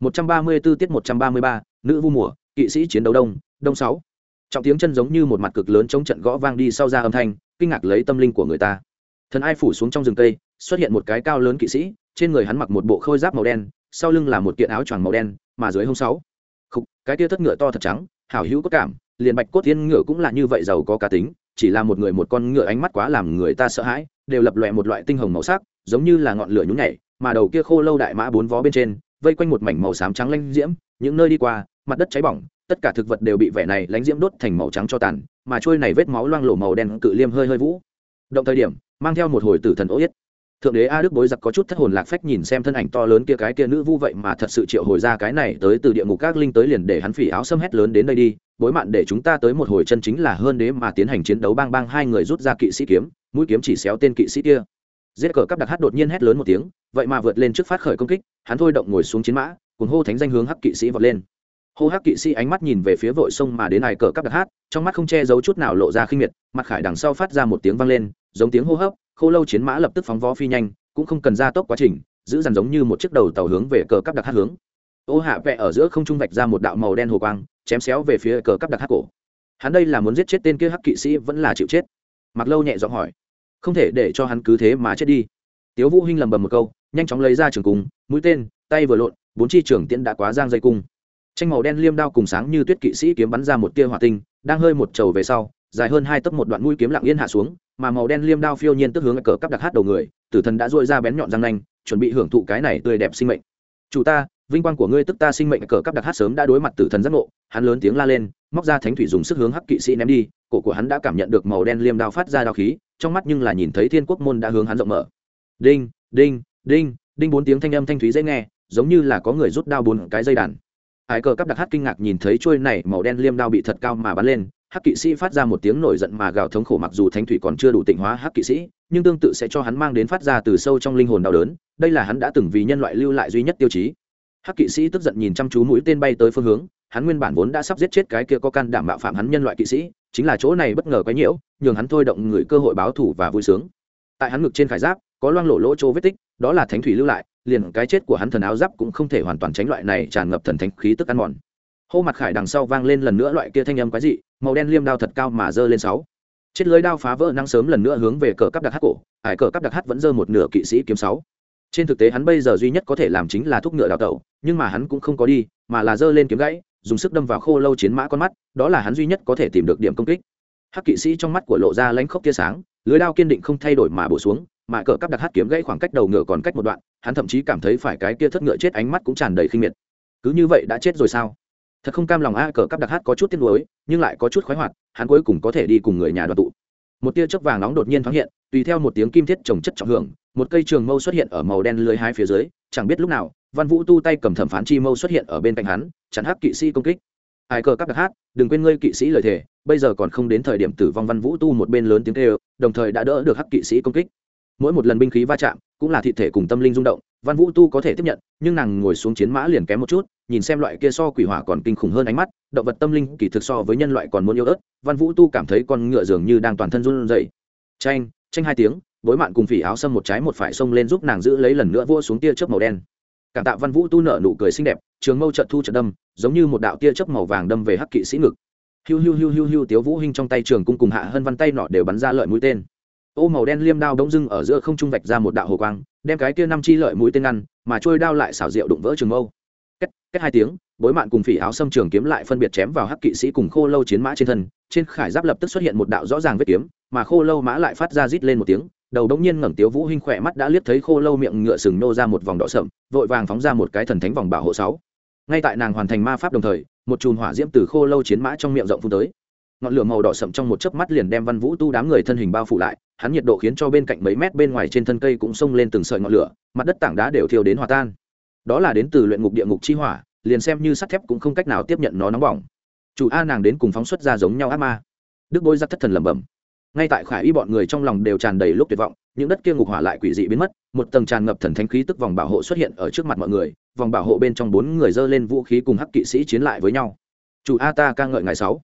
134 tiết 133, nữ vu mùa, kỵ sĩ chiến đấu đông, đông 6. Trọng tiếng chân giống như một mặt cực lớn chống trận gõ vang đi sau ra âm thanh, kinh ngạc lấy tâm linh của người ta. Thần ai phủ xuống trong rừng cây, xuất hiện một cái cao lớn kỵ sĩ, trên người hắn mặc một bộ khôi giáp màu đen, sau lưng là một kiện áo choàng màu đen, mà dưới hông sáu. Khục, cái kia thất ngựa to thật trắng, hảo hữu có cảm, liền bạch cốt thiên ngựa cũng là như vậy giàu có cá tính, chỉ là một người một con ngựa ánh mắt quá làm người ta sợ hãi, đều lập lòe một loại tinh hồng màu sắc, giống như là ngọn lửa nhún nhảy, mà đầu kia khô lâu đại mã bốn vó bên trên, vây quanh một mảnh màu xám trắng lanh diễm, những nơi đi qua, mặt đất cháy bỏng, tất cả thực vật đều bị vẻ này lánh diễm đốt thành màu trắng cho tàn, mà trôi này vết máu loang lổ màu đen cự liêm hơi hơi vũ. Động thời điểm, mang theo một hồi tử thần ô yết. Thượng đế a đức bối giặc có chút thất hồn lạc phách nhìn xem thân ảnh to lớn kia cái kia nữ vu vậy mà thật sự triệu hồi ra cái này tới từ địa ngục các linh tới liền để hắn phỉ áo xâm hét lớn đến đây đi, bối mạn để chúng ta tới một hồi chân chính là hơn đế mà tiến hành chiến đấu bang bang hai người rút ra kỵ sĩ kiếm, mũi kiếm chỉ xéo tên kỵ sĩ kia giết cờ cắp đặc hát đột nhiên hét lớn một tiếng, vậy mà vượt lên trước phát khởi công kích, hắn thôi động ngồi xuống chiến mã, cùng hô thánh danh hướng hắc kỵ sĩ vọt lên. Hô hắc kỵ sĩ ánh mắt nhìn về phía vội sông mà đến ai cờ cắp đặc hát, trong mắt không che giấu chút nào lộ ra khinh miệt, mặt khải đằng sau phát ra một tiếng vang lên, giống tiếng hô hấp, khô lâu chiến mã lập tức phóng vó phi nhanh, cũng không cần ra tốc quá trình, giữ dằn giống như một chiếc đầu tàu hướng về cờ cắp đặc hát hướng. Ô hạ vẹ ở giữa không trung vạch ra một đạo màu đen hồ quang, chém xéo về phía cờ cắp đặc hát cổ. Hắn đây là muốn giết chết tên kia hắc kỵ sĩ vẫn là chịu chết? Mặc lâu nhẹ giọng hỏi không thể để cho hắn cứ thế mà chết đi. Tiếu vũ hinh lầm bầm một câu, nhanh chóng lấy ra trường cung, mũi tên, tay vừa lộn, bốn chi trường tiễn đã quá giang dây cung. Tranh màu đen liêm đao cùng sáng như tuyết kỵ sĩ kiếm bắn ra một tia hỏa tinh, đang hơi một trầu về sau, dài hơn hai tấc một đoạn mũi kiếm lặng yên hạ xuống, mà màu đen liêm đao phiêu nhiên tức hướng cờ cắp đặc hát đầu người, tử thần đã dội ra bén nhọn răng nanh, chuẩn bị hưởng thụ cái này tươi đẹp sinh mệnh. Chủ ta, vinh quang của ngươi tức ta sinh mệnh cờ cắp đặc hát sớm đã đối mặt tử thần giác ngộ. Hắn lớn tiếng la lên móc ra thánh thủy dùng sức hướng hắc kỵ sĩ ném đi, cổ của hắn đã cảm nhận được màu đen liêm đao phát ra đao khí, trong mắt nhưng là nhìn thấy thiên quốc môn đã hướng hắn rộng mở. Đinh đinh đinh đinh bốn tiếng thanh âm thanh thúy dễ nghe, giống như là có người rút đao bốn cái dây đàn. Hải cờ cắp đặc hát kinh ngạc nhìn thấy trôi này màu đen liêm đao bị thật cao mà bắn lên, hắc kỵ sĩ phát ra một tiếng nổi giận mà gào thống khổ mặc dù thánh thủy còn chưa đủ tịnh hóa hắc kỵ sĩ, nhưng tương tự sẽ cho hắn mang đến phát ra từ sâu trong linh hồn đau đớn, đây là hắn đã từng vì nhân loại lưu lại duy nhất tiêu chí. Hắc kỵ sĩ tức giận nhìn chăm chú mũi tên bay tới phương hướng hắn nguyên bản vốn đã sắp giết chết cái kia có can đảm bạo phạm hắn nhân loại kỵ sĩ, chính là chỗ này bất ngờ quấy nhiễu, nhường hắn thôi động người cơ hội báo thù và vui sướng. Tại hắn ngực trên khải giáp, có loang lộ lỗ chỗ vết tích, đó là thánh thủy lưu lại, liền cái chết của hắn thần áo giáp cũng không thể hoàn toàn tránh loại này tràn ngập thần thánh khí tức ăn mòn. Hô mặt khải đằng sau vang lên lần nữa loại kia thanh âm quái dị, màu đen liêm đao thật cao mà giơ lên sáu. Chết lưới đao phá vỡ năng sớm lần nữa hướng về cờ cắp đặc hát cổ, ải cờ cắp đặc hát vẫn giơ một nửa kỵ sĩ kiếm sáu. Trên thực tế hắn bây giờ duy nhất có thể làm chính là thúc ngựa đào tẩu, nhưng mà hắn cũng không có đi, mà là giơ lên kiếm gãy dùng sức đâm vào khô lâu chiến mã con mắt, đó là hắn duy nhất có thể tìm được điểm công kích. Hắc kỵ sĩ trong mắt của lộ ra lánh khốc tia sáng, lưới đao kiên định không thay đổi mà bổ xuống, mà cờ cắp đặt hát kiếm gãy khoảng cách đầu ngựa còn cách một đoạn, hắn thậm chí cảm thấy phải cái kia thất ngựa chết ánh mắt cũng tràn đầy khinh miệt. Cứ như vậy đã chết rồi sao? Thật không cam lòng a, cờ cắp đặc hát có chút tiếc nuối, nhưng lại có chút khoái hoạt, hắn cuối cùng có thể đi cùng người nhà đoàn tụ. Một tia chớp vàng nóng đột nhiên thoáng hiện, tùy theo một tiếng kim thiết trồng chất trọng hưởng, một cây trường mâu xuất hiện ở màu đen lưới hai phía dưới, chẳng biết lúc nào văn vũ tu tay cầm thẩm phán chi mâu xuất hiện ở bên cạnh hắn, chặn hắc kỵ sĩ công kích. Ai cờ các đặc hát, đừng quên ngươi kỵ sĩ lời thề, bây giờ còn không đến thời điểm tử vong văn vũ tu một bên lớn tiếng kêu, đồng thời đã đỡ được hắc kỵ sĩ công kích. Mỗi một lần binh khí va chạm, cũng là thị thể cùng tâm linh rung động, văn vũ tu có thể tiếp nhận, nhưng nàng ngồi xuống chiến mã liền kém một chút, nhìn xem loại kia so quỷ hỏa còn kinh khủng hơn ánh mắt, động vật tâm linh kỳ thực so với nhân loại còn muốn yêu ớt, văn vũ tu cảm thấy con ngựa dường như đang toàn thân run rẩy. Tranh tranh hai tiếng, bối mạn cùng phỉ áo xâm một trái một phải xông lên giúp nàng giữ lấy lần nữa vua xuống tia chớp màu đen cảm tạ văn vũ tu nở nụ cười xinh đẹp, trường mâu trận thu trận đâm, giống như một đạo tia chớp màu vàng đâm về hắc kỵ sĩ ngực. Hiu hiu hiu hiu hiu tiếu vũ hinh trong tay trường cung cùng hạ hơn văn tay nọ đều bắn ra lợi mũi tên. Ô màu đen liêm đao đống dưng ở giữa không trung vạch ra một đạo hồ quang, đem cái kia năm chi lợi mũi tên ngăn, mà trôi đao lại xảo diệu đụng vỡ trường mâu. Kết kết hai tiếng, bối mạn cùng phỉ áo xâm trường kiếm lại phân biệt chém vào hắc kỵ sĩ cùng khô lâu chiến mã trên thân, trên khải giáp lập tức xuất hiện một đạo rõ ràng vết kiếm, mà khô lâu mã lại phát ra rít lên một tiếng đầu đống nhiên ngẩng tiếu vũ hinh khỏe mắt đã liếc thấy khô lâu miệng ngựa sừng nô ra một vòng đỏ sậm, vội vàng phóng ra một cái thần thánh vòng bảo hộ sáu. Ngay tại nàng hoàn thành ma pháp đồng thời, một chùm hỏa diễm từ khô lâu chiến mã trong miệng rộng phun tới. Ngọn lửa màu đỏ sậm trong một chớp mắt liền đem văn vũ tu đám người thân hình bao phủ lại, hắn nhiệt độ khiến cho bên cạnh mấy mét bên ngoài trên thân cây cũng xông lên từng sợi ngọn lửa, mặt đất tảng đá đều thiêu đến hòa tan. Đó là đến từ luyện ngục địa ngục chi hỏa, liền xem như sắt thép cũng không cách nào tiếp nhận nó nóng bỏng. Chủ a nàng đến cùng phóng xuất ra giống nhau ác ma. Đức bôi giặc thất thần lẩm bẩm ngay tại khải y bọn người trong lòng đều tràn đầy lúc tuyệt vọng, những đất kia ngục hỏa lại quỷ dị biến mất, một tầng tràn ngập thần thánh khí tức vòng bảo hộ xuất hiện ở trước mặt mọi người, vòng bảo hộ bên trong bốn người dơ lên vũ khí cùng hắc kỵ sĩ chiến lại với nhau. Chủ a ta ca ngợi ngày sáu.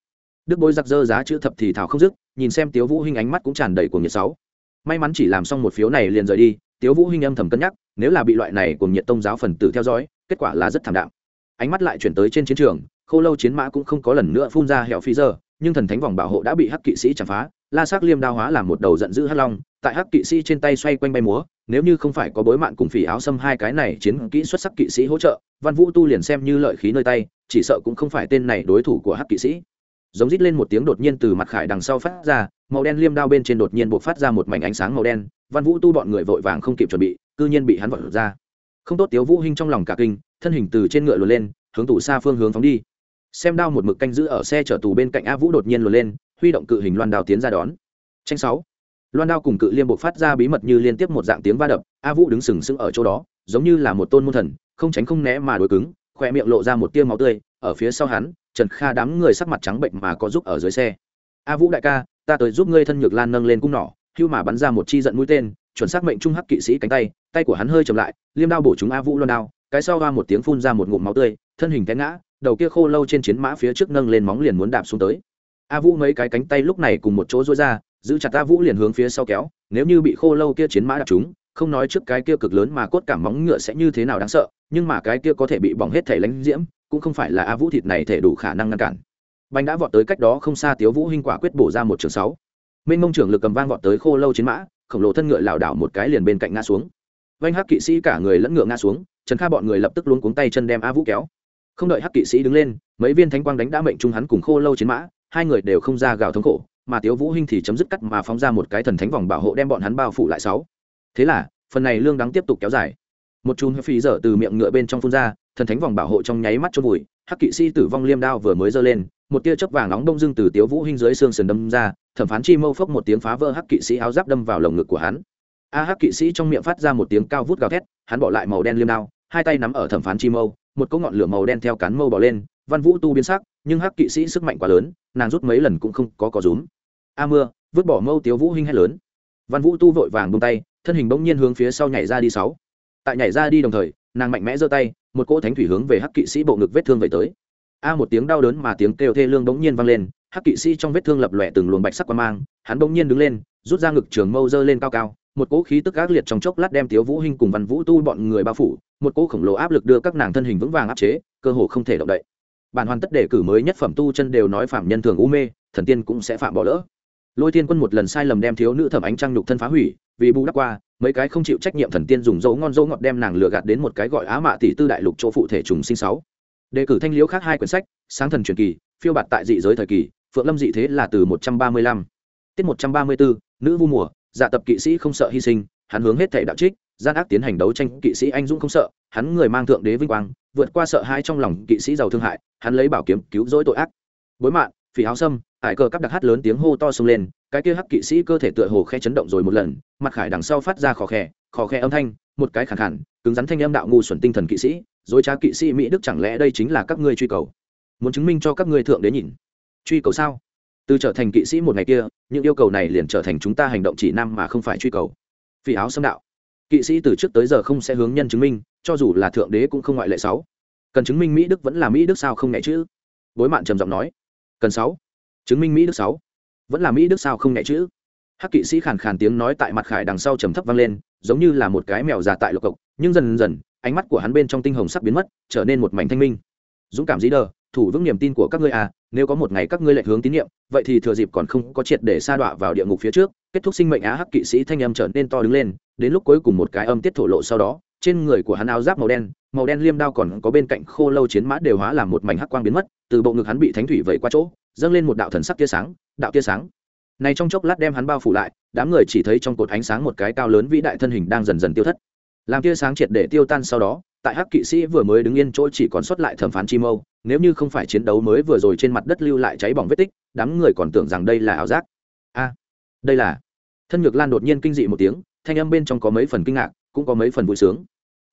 Đức bôi giặc dơ giá chữ thập thì thảo không dứt, nhìn xem tiếu vũ hinh ánh mắt cũng tràn đầy cuồng nhiệt sáu. May mắn chỉ làm xong một phiếu này liền rời đi. Tiếu vũ hinh âm thầm cân nhắc, nếu là bị loại này cuồng nhiệt tông giáo phần tử theo dõi, kết quả là rất thảm đạm. Ánh mắt lại chuyển tới trên chiến trường, khô lâu chiến mã cũng không có lần nữa phun ra hẻo phi giờ, nhưng thần thánh vòng bảo hộ đã bị hắc kỵ sĩ chặt phá la sắc liêm đao hóa làm một đầu giận dữ hắc long, tại hắc kỵ sĩ trên tay xoay quanh bay múa, nếu như không phải có bối mạn cùng phỉ áo xâm hai cái này chiến kỹ xuất sắc kỵ sĩ hỗ trợ, văn vũ tu liền xem như lợi khí nơi tay, chỉ sợ cũng không phải tên này đối thủ của hắc kỵ sĩ. Giống rít lên một tiếng đột nhiên từ mặt khải đằng sau phát ra, màu đen liêm đao bên trên đột nhiên buộc phát ra một mảnh ánh sáng màu đen, văn vũ tu bọn người vội vàng không kịp chuẩn bị, cư nhiên bị hắn vọt ra. Không tốt tiếu vũ hinh trong lòng cả kinh, thân hình từ trên ngựa lùi lên, hướng tủ xa phương hướng phóng đi. Xem đao một mực canh giữ ở xe chở tù bên cạnh a vũ đột nhiên lùi lên huy động cự hình loan đao tiến ra đón. Tranh sáu. Loan đao cùng cự liêm buộc phát ra bí mật như liên tiếp một dạng tiếng va đập, a vũ đứng sừng sững ở chỗ đó, giống như là một tôn môn thần, không tránh không né mà đối cứng khoe miệng lộ ra một tia máu tươi, ở phía sau hắn, trần kha đám người sắc mặt trắng bệnh mà có giúp ở dưới xe. A vũ đại ca, ta tới giúp ngươi thân nhược lan nâng lên cung nỏ, hưu mà bắn ra một chi giận mũi tên, chuẩn xác mệnh trung hắc kỵ sĩ cánh tay tay của hắn hơi chậm lại, liêm đao bổ chúng a vũ loan đao, cái sau ra một tiếng phun ra một ngụm máu tươi, thân hình té ngã, đầu kia khô lâu trên chiến mã phía trước nâng lên móng liền muốn đạp xuống tới a vũ mấy cái cánh tay lúc này cùng một chỗ dối ra, giữ chặt a vũ liền hướng phía sau kéo, nếu như bị khô lâu kia chiến mã đạp chúng không nói trước cái kia cực lớn mà cốt cảm móng ngựa sẽ như thế nào đáng sợ, nhưng mà cái kia có thể bị bỏng hết thể lánh diễm, cũng không phải là a vũ thịt này thể đủ khả năng ngăn cản. Bánh đã vọt tới cách đó không xa tiếu vũ hinh quả quyết bổ ra một trường sáu. Minh mông trưởng lực cầm vang vọt tới khô lâu chiến mã, khổng lồ thân ngựa lảo đảo một cái liền bên cạnh ngã xuống. Vanh hắc kỵ sĩ cả người lẫn ngựa ngã xuống, trần kha bọn người lập tức luống cuống tay chân đem a vũ kéo. Không đợi hắc kỵ sĩ đứng lên, mấy viên thánh quang đánh đã mệnh trung hắn cùng khô lâu chiến mã hai người đều không ra gào thống khổ, mà tiếu vũ hinh thì chấm dứt cắt mà phóng ra một cái thần thánh vòng bảo hộ đem bọn hắn bao phủ lại sáu. Thế là, phần này lương đắng tiếp tục kéo dài. Một chùm phi dở từ miệng ngựa bên trong phun ra, thần thánh vòng bảo hộ trong nháy mắt chôn vùi, hắc kỵ sĩ tử vong liêm đao vừa mới giơ lên, một tia chớp vàng nóng đông dương từ tiếu vũ hinh dưới xương sườn đâm ra, thẩm phán chi mâu phốc một tiếng phá vỡ hắc kỵ sĩ áo giáp đâm vào lồng ngực của hắn. A hắc kỵ sĩ trong miệng phát ra một tiếng cao vút gào thét, hắn bỏ lại màu đen liêm đao, hai tay nắm ở thẩm phán chi mâu, một cỗ ngọn lửa màu đen theo cán mâu bỏ lên, văn vũ tu biến sắc, nhưng hắc kỵ sĩ sức mạnh quá lớn nàng rút mấy lần cũng không có có rúm. A mưa, vứt bỏ mâu tiếu vũ hinh hét lớn. Văn vũ tu vội vàng buông tay, thân hình bỗng nhiên hướng phía sau nhảy ra đi sáu. Tại nhảy ra đi đồng thời, nàng mạnh mẽ giơ tay, một cỗ thánh thủy hướng về hắc kỵ sĩ bộ ngực vết thương về tới. A một tiếng đau đớn mà tiếng kêu thê lương bỗng nhiên vang lên, hắc kỵ sĩ trong vết thương lập lòe từng luồng bạch sắc quan mang, hắn bỗng nhiên đứng lên, rút ra ngực trường mâu dơ lên cao cao, một cỗ khí tức ác liệt trong chốc lát đem tiếu vũ hinh cùng văn vũ tu bọn người bao phủ, một cỗ khổng lồ áp lực đưa các nàng thân hình vững vàng áp chế, cơ hồ không thể động đậy bản hoàn tất đề cử mới nhất phẩm tu chân đều nói phạm nhân thường u mê, thần tiên cũng sẽ phạm bỏ lỡ. Lôi thiên quân một lần sai lầm đem thiếu nữ thẩm ánh trăng nhục thân phá hủy, vì bù đắp qua, mấy cái không chịu trách nhiệm thần tiên dùng dấu ngon dấu ngọt đem nàng lừa gạt đến một cái gọi á mạ tỷ tư đại lục chỗ phụ thể trùng sinh sáu. Đề cử thanh liễu khác hai quyển sách, sáng thần truyền kỳ, phiêu bạt tại dị giới thời kỳ, phượng lâm dị thế là từ một trăm ba mươi lăm. Tiết một trăm ba mươi bốn nữ vu mùa dạ tập kỵ sĩ không sợ hy sinh, hắn hướng hết thể đạo trích gian ác tiến hành đấu tranh, kỵ sĩ anh dũng không sợ, hắn người mang thượng đế vinh quang, vượt qua sợ hãi trong lòng kỵ sĩ giàu thương hại, hắn lấy bảo kiếm cứu rỗi tội ác. Bối mạn phỉ áo sâm ải cờ cắp đặc hát lớn tiếng hô to sông lên, cái kia hắc kỵ sĩ cơ thể tựa hồ khe chấn động rồi một lần, mặt khải đằng sau phát ra khò khè khò khè âm thanh, một cái khẳng khẳng cứng rắn thanh âm đạo ngu xuẩn tinh thần kỵ sĩ, dối trá kỵ sĩ mỹ đức chẳng lẽ đây chính là các ngươi truy cầu? Muốn chứng minh cho các ngươi thượng đế nhìn. Truy cầu sao? Từ trở thành kỵ sĩ một ngày kia, những yêu cầu này liền trở thành chúng ta hành động chỉ nam mà không phải truy cầu. Phỉ áo xâm đạo kỵ sĩ từ trước tới giờ không sẽ hướng nhân chứng minh, cho dù là thượng đế cũng không ngoại lệ sáu. Cần chứng minh mỹ đức vẫn là mỹ đức sao không nhẹ chứ? Bối mạn trầm giọng nói. Cần sáu. Chứng minh mỹ đức sáu. Vẫn là mỹ đức sao không nhẹ chữ hắc kỵ sĩ khàn khàn tiếng nói tại mặt khải đằng sau trầm thấp vang lên, giống như là một cái mèo già tại lộc cộc, nhưng dần dần, ánh mắt của hắn bên trong tinh hồng sắp biến mất, trở nên một mảnh thanh minh. Dũng cảm dĩ đờ, thủ vững niềm tin của các ngươi à nếu có một ngày các ngươi lệch hướng tín nhiệm, vậy thì thừa dịp còn không có triệt để sa đọa vào địa ngục phía trước kết thúc sinh mệnh á hắc kỵ sĩ thanh âm trở nên to đứng lên, đến lúc cuối cùng một cái âm tiết thổ lộ sau đó, trên người của hắn áo giáp màu đen màu đen liêm đao còn có bên cạnh khô lâu chiến mã đều hóa làm một mảnh hắc quang biến mất, từ bộ ngực hắn bị thánh thủy vẩy qua chỗ, dâng lên một đạo thần sắc tia sáng, đạo tia sáng. Này trong chốc lát đem hắn bao phủ lại, đám người chỉ thấy trong cột ánh sáng một cái cao lớn vĩ đại thân hình đang dần dần tiêu thất. Làm tia sáng triệt để tiêu tan sau đó, tại hắc kỵ sĩ vừa mới đứng yên chỗ chỉ còn xuất lại thẩm phán chi mâu, nếu như không phải chiến đấu mới vừa rồi trên mặt đất lưu lại cháy bỏng vết tích, đám người còn tưởng rằng đây là ảo giác. A, đây là thân nhược lan đột nhiên kinh dị một tiếng, thanh âm bên trong có mấy phần kinh ngạc, cũng có mấy phần vui sướng.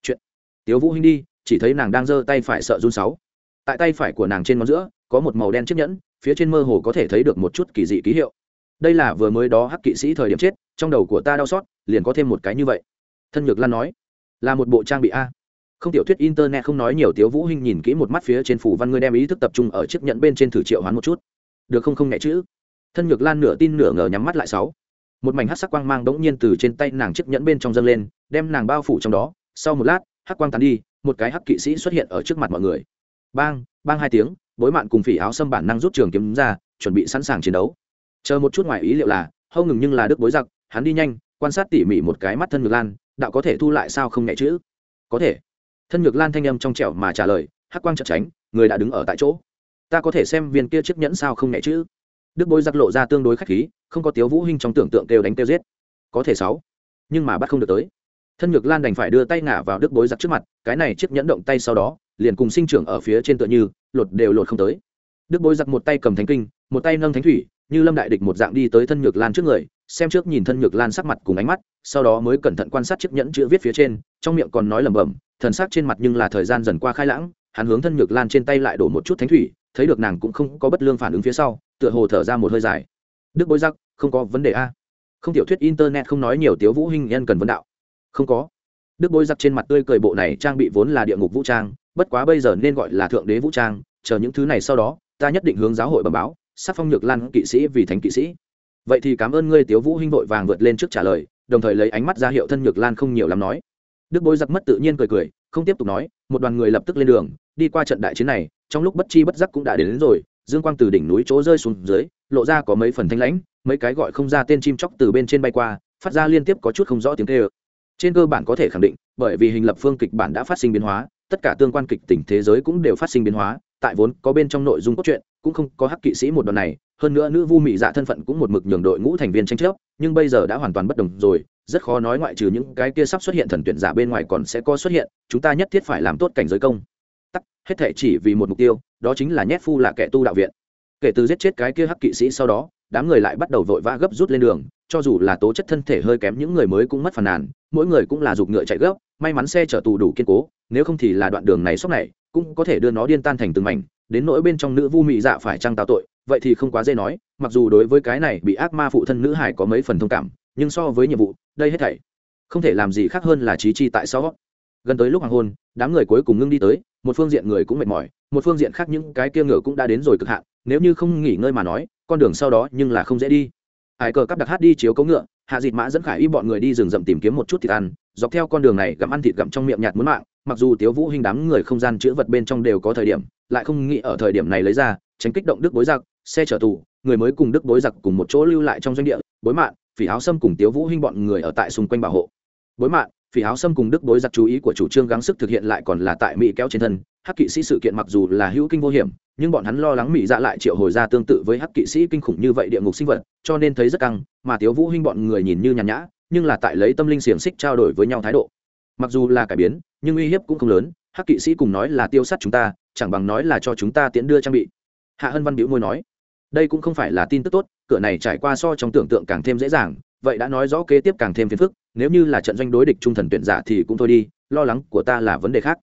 Chuyện. Tiếu vũ hinh đi, chỉ thấy nàng đang giơ tay phải sợ run sáu. Tại tay phải của nàng trên ngón giữa, có một màu đen chiếc nhẫn, phía trên mơ hồ có thể thấy được một chút kỳ dị ký hiệu. Đây là vừa mới đó hắc kỵ sĩ thời điểm chết, trong đầu của ta đau xót, liền có thêm một cái như vậy. Thân nhược lan nói. Là một bộ trang bị a. Không tiểu thuyết internet không nói nhiều, tiếu vũ hinh nhìn kỹ một mắt phía trên phủ văn ngươi đem ý thức tập trung ở chiếc nhẫn bên trên thử triệu hoán một chút. Được không không nhẹ chữ. Thân nhược lan nửa tin nửa ngờ nhắm mắt lại sáu một mảnh hắc sắc quang mang đống nhiên từ trên tay nàng chiếc nhẫn bên trong dâng lên, đem nàng bao phủ trong đó. Sau một lát hắc quang tàn đi, một cái hắc kỵ sĩ xuất hiện ở trước mặt mọi người. Bang bang hai tiếng, bối mạn cùng phỉ áo xâm bản năng rút trường kiếm ra, chuẩn bị sẵn sàng chiến đấu. Chờ một chút ngoài ý liệu là, hâu ngừng nhưng là đức bối giặc, hắn đi nhanh, quan sát tỉ mỉ một cái mắt thân ngược lan, đạo có thể thu lại sao không nhẹ chữ có thể. Thân ngược lan thanh âm trong trẻo mà trả lời hắc quang chợt tránh, người đã đứng ở tại chỗ. Ta có thể xem viên kia chiếc nhẫn sao không nhẹ chữ đức bối giặc lộ ra tương đối khách khí, không có tiếu vũ hinh trong tưởng tượng kêu đánh kêu giết. Có thể sáu, nhưng mà bắt không được tới. Thân nhược lan đành phải đưa tay ngả vào đức bối giặc trước mặt, cái này chiếc nhẫn động tay sau đó, liền cùng sinh trưởng ở phía trên tựa như, lột đều lột không tới. Đức bối giặc một tay cầm thánh kinh, một tay nâng thánh thủy, như lâm đại địch một dạng đi tới thân nhược lan trước người, xem trước nhìn thân nhược lan sắc mặt cùng ánh mắt, sau đó mới cẩn thận quan sát chiếc nhẫn chữ viết phía trên, trong miệng còn nói lẩm bẩm, thần sắc trên mặt nhưng là thời gian dần qua khai lãng, hắn hướng thân nhược lan trên tay lại đổ một chút thánh thủy thấy được nàng cũng không có bất lương phản ứng phía sau, tựa hồ thở ra một hơi dài. Đức bối giặc không có vấn đề a. Không tiểu thuyết internet không nói nhiều tiếu vũ hình nhân cần vấn đạo. Không có. Đức bối giặc trên mặt tươi cười bộ này trang bị vốn là địa ngục vũ trang, bất quá bây giờ nên gọi là thượng đế vũ trang, chờ những thứ này sau đó, ta nhất định hướng giáo hội bẩm báo, sắc phong nhược lan kỵ sĩ vì thánh kỵ sĩ. Vậy thì cảm ơn ngươi, tiếu vũ hinh vội vàng vượt lên trước trả lời, đồng thời lấy ánh mắt ra hiệu thân nhược lan không nhiều lắm nói. Đức bối giặc mất tự nhiên cười cười, không tiếp tục nói, một đoàn người lập tức lên đường, đi qua trận đại chiến này trong lúc bất chi bất giác cũng đã đến, đến rồi dương quang từ đỉnh núi chỗ rơi xuống dưới lộ ra có mấy phần thanh lãnh mấy cái gọi không ra tên chim chóc từ bên trên bay qua phát ra liên tiếp có chút không rõ tiếng kêu. Trên cơ bản có thể khẳng định bởi vì hình lập phương kịch bản đã phát sinh biến hóa tất cả tương quan kịch tỉnh thế giới cũng đều phát sinh biến hóa tại vốn có bên trong nội dung cốt truyện cũng không có hắc kỵ sĩ một đoạn này hơn nữa nữ vu mị dạ thân phận cũng một mực nhường đội ngũ thành viên tranh chấp nhưng bây giờ đã hoàn toàn bất đồng rồi rất khó nói ngoại trừ những cái kia sắp xuất hiện thần tuyển giả bên ngoài còn sẽ có xuất hiện chúng ta nhất thiết phải làm tốt cảnh giới công hết thể chỉ vì một mục tiêu, đó chính là nhét phu là kẻ tu đạo viện. Kể từ giết chết cái kia hắc kỵ sĩ sau đó, đám người lại bắt đầu vội vã gấp rút lên đường, cho dù là tố chất thân thể hơi kém những người mới cũng mất phàn nàn, mỗi người cũng là giục ngựa chạy gấp, may mắn xe chở tù đủ kiên cố, nếu không thì là đoạn đường này sốc này, cũng có thể đưa nó điên tan thành từng mảnh, đến nỗi bên trong nữ vu mị dạ phải trăng tạo tội, vậy thì không quá dễ nói, mặc dù đối với cái này bị ác ma phụ thân nữ hải có mấy phần thông cảm, nhưng so với nhiệm vụ, đây hết thảy không thể làm gì khác hơn là trí chi tại sao gần tới lúc hoàng hôn, đám người cuối cùng ngưng đi tới một phương diện người cũng mệt mỏi, một phương diện khác những cái kia ngựa cũng đã đến rồi cực hạn, nếu như không nghỉ ngơi mà nói, con đường sau đó nhưng là không dễ đi. Ai cờ cắp đặc hát đi chiếu cấu ngựa, hạ dịt mã dẫn khải y bọn người đi rừng rậm tìm kiếm một chút thịt ăn, dọc theo con đường này gặm ăn thịt gặm trong miệng nhạt muốn mạng, mặc dù tiếu vũ hình đám người không gian chữ vật bên trong đều có thời điểm, lại không nghĩ ở thời điểm này lấy ra, tránh kích động đức bối giặc, xe chở tù, người mới cùng đức bối giặc cùng một chỗ lưu lại trong doanh địa, bối mạng phỉ áo sâm cùng tiếu vũ hình bọn người ở tại xung quanh bảo hộ. Bối mạng phỉ áo sâm cùng đức bối giặc chú ý của chủ trương gắng sức thực hiện lại còn là tại mỹ kéo trên thân. Hắc kỵ sĩ sự kiện mặc dù là hữu kinh vô hiểm, nhưng bọn hắn lo lắng mỹ dạ lại triệu hồi ra tương tự với hắc kỵ sĩ kinh khủng như vậy địa ngục sinh vật, cho nên thấy rất căng, mà tiếu vũ hinh bọn người nhìn như nhàn nhã, nhưng là tại lấy tâm linh xiềng xích trao đổi với nhau thái độ. Mặc dù là cải biến, nhưng uy hiếp cũng không lớn, hắc kỵ sĩ cùng nói là tiêu sát chúng ta, chẳng bằng nói là cho chúng ta tiễn đưa trang bị. Hạ hân văn biểu môi nói, đây cũng không phải là tin tức tốt, cửa này trải qua so trong tưởng tượng càng thêm dễ dàng vậy đã nói rõ kế tiếp càng thêm phiền phức, nếu như là trận doanh đối địch trung thần tuyển giả thì cũng thôi đi, lo lắng của ta là vấn đề khác.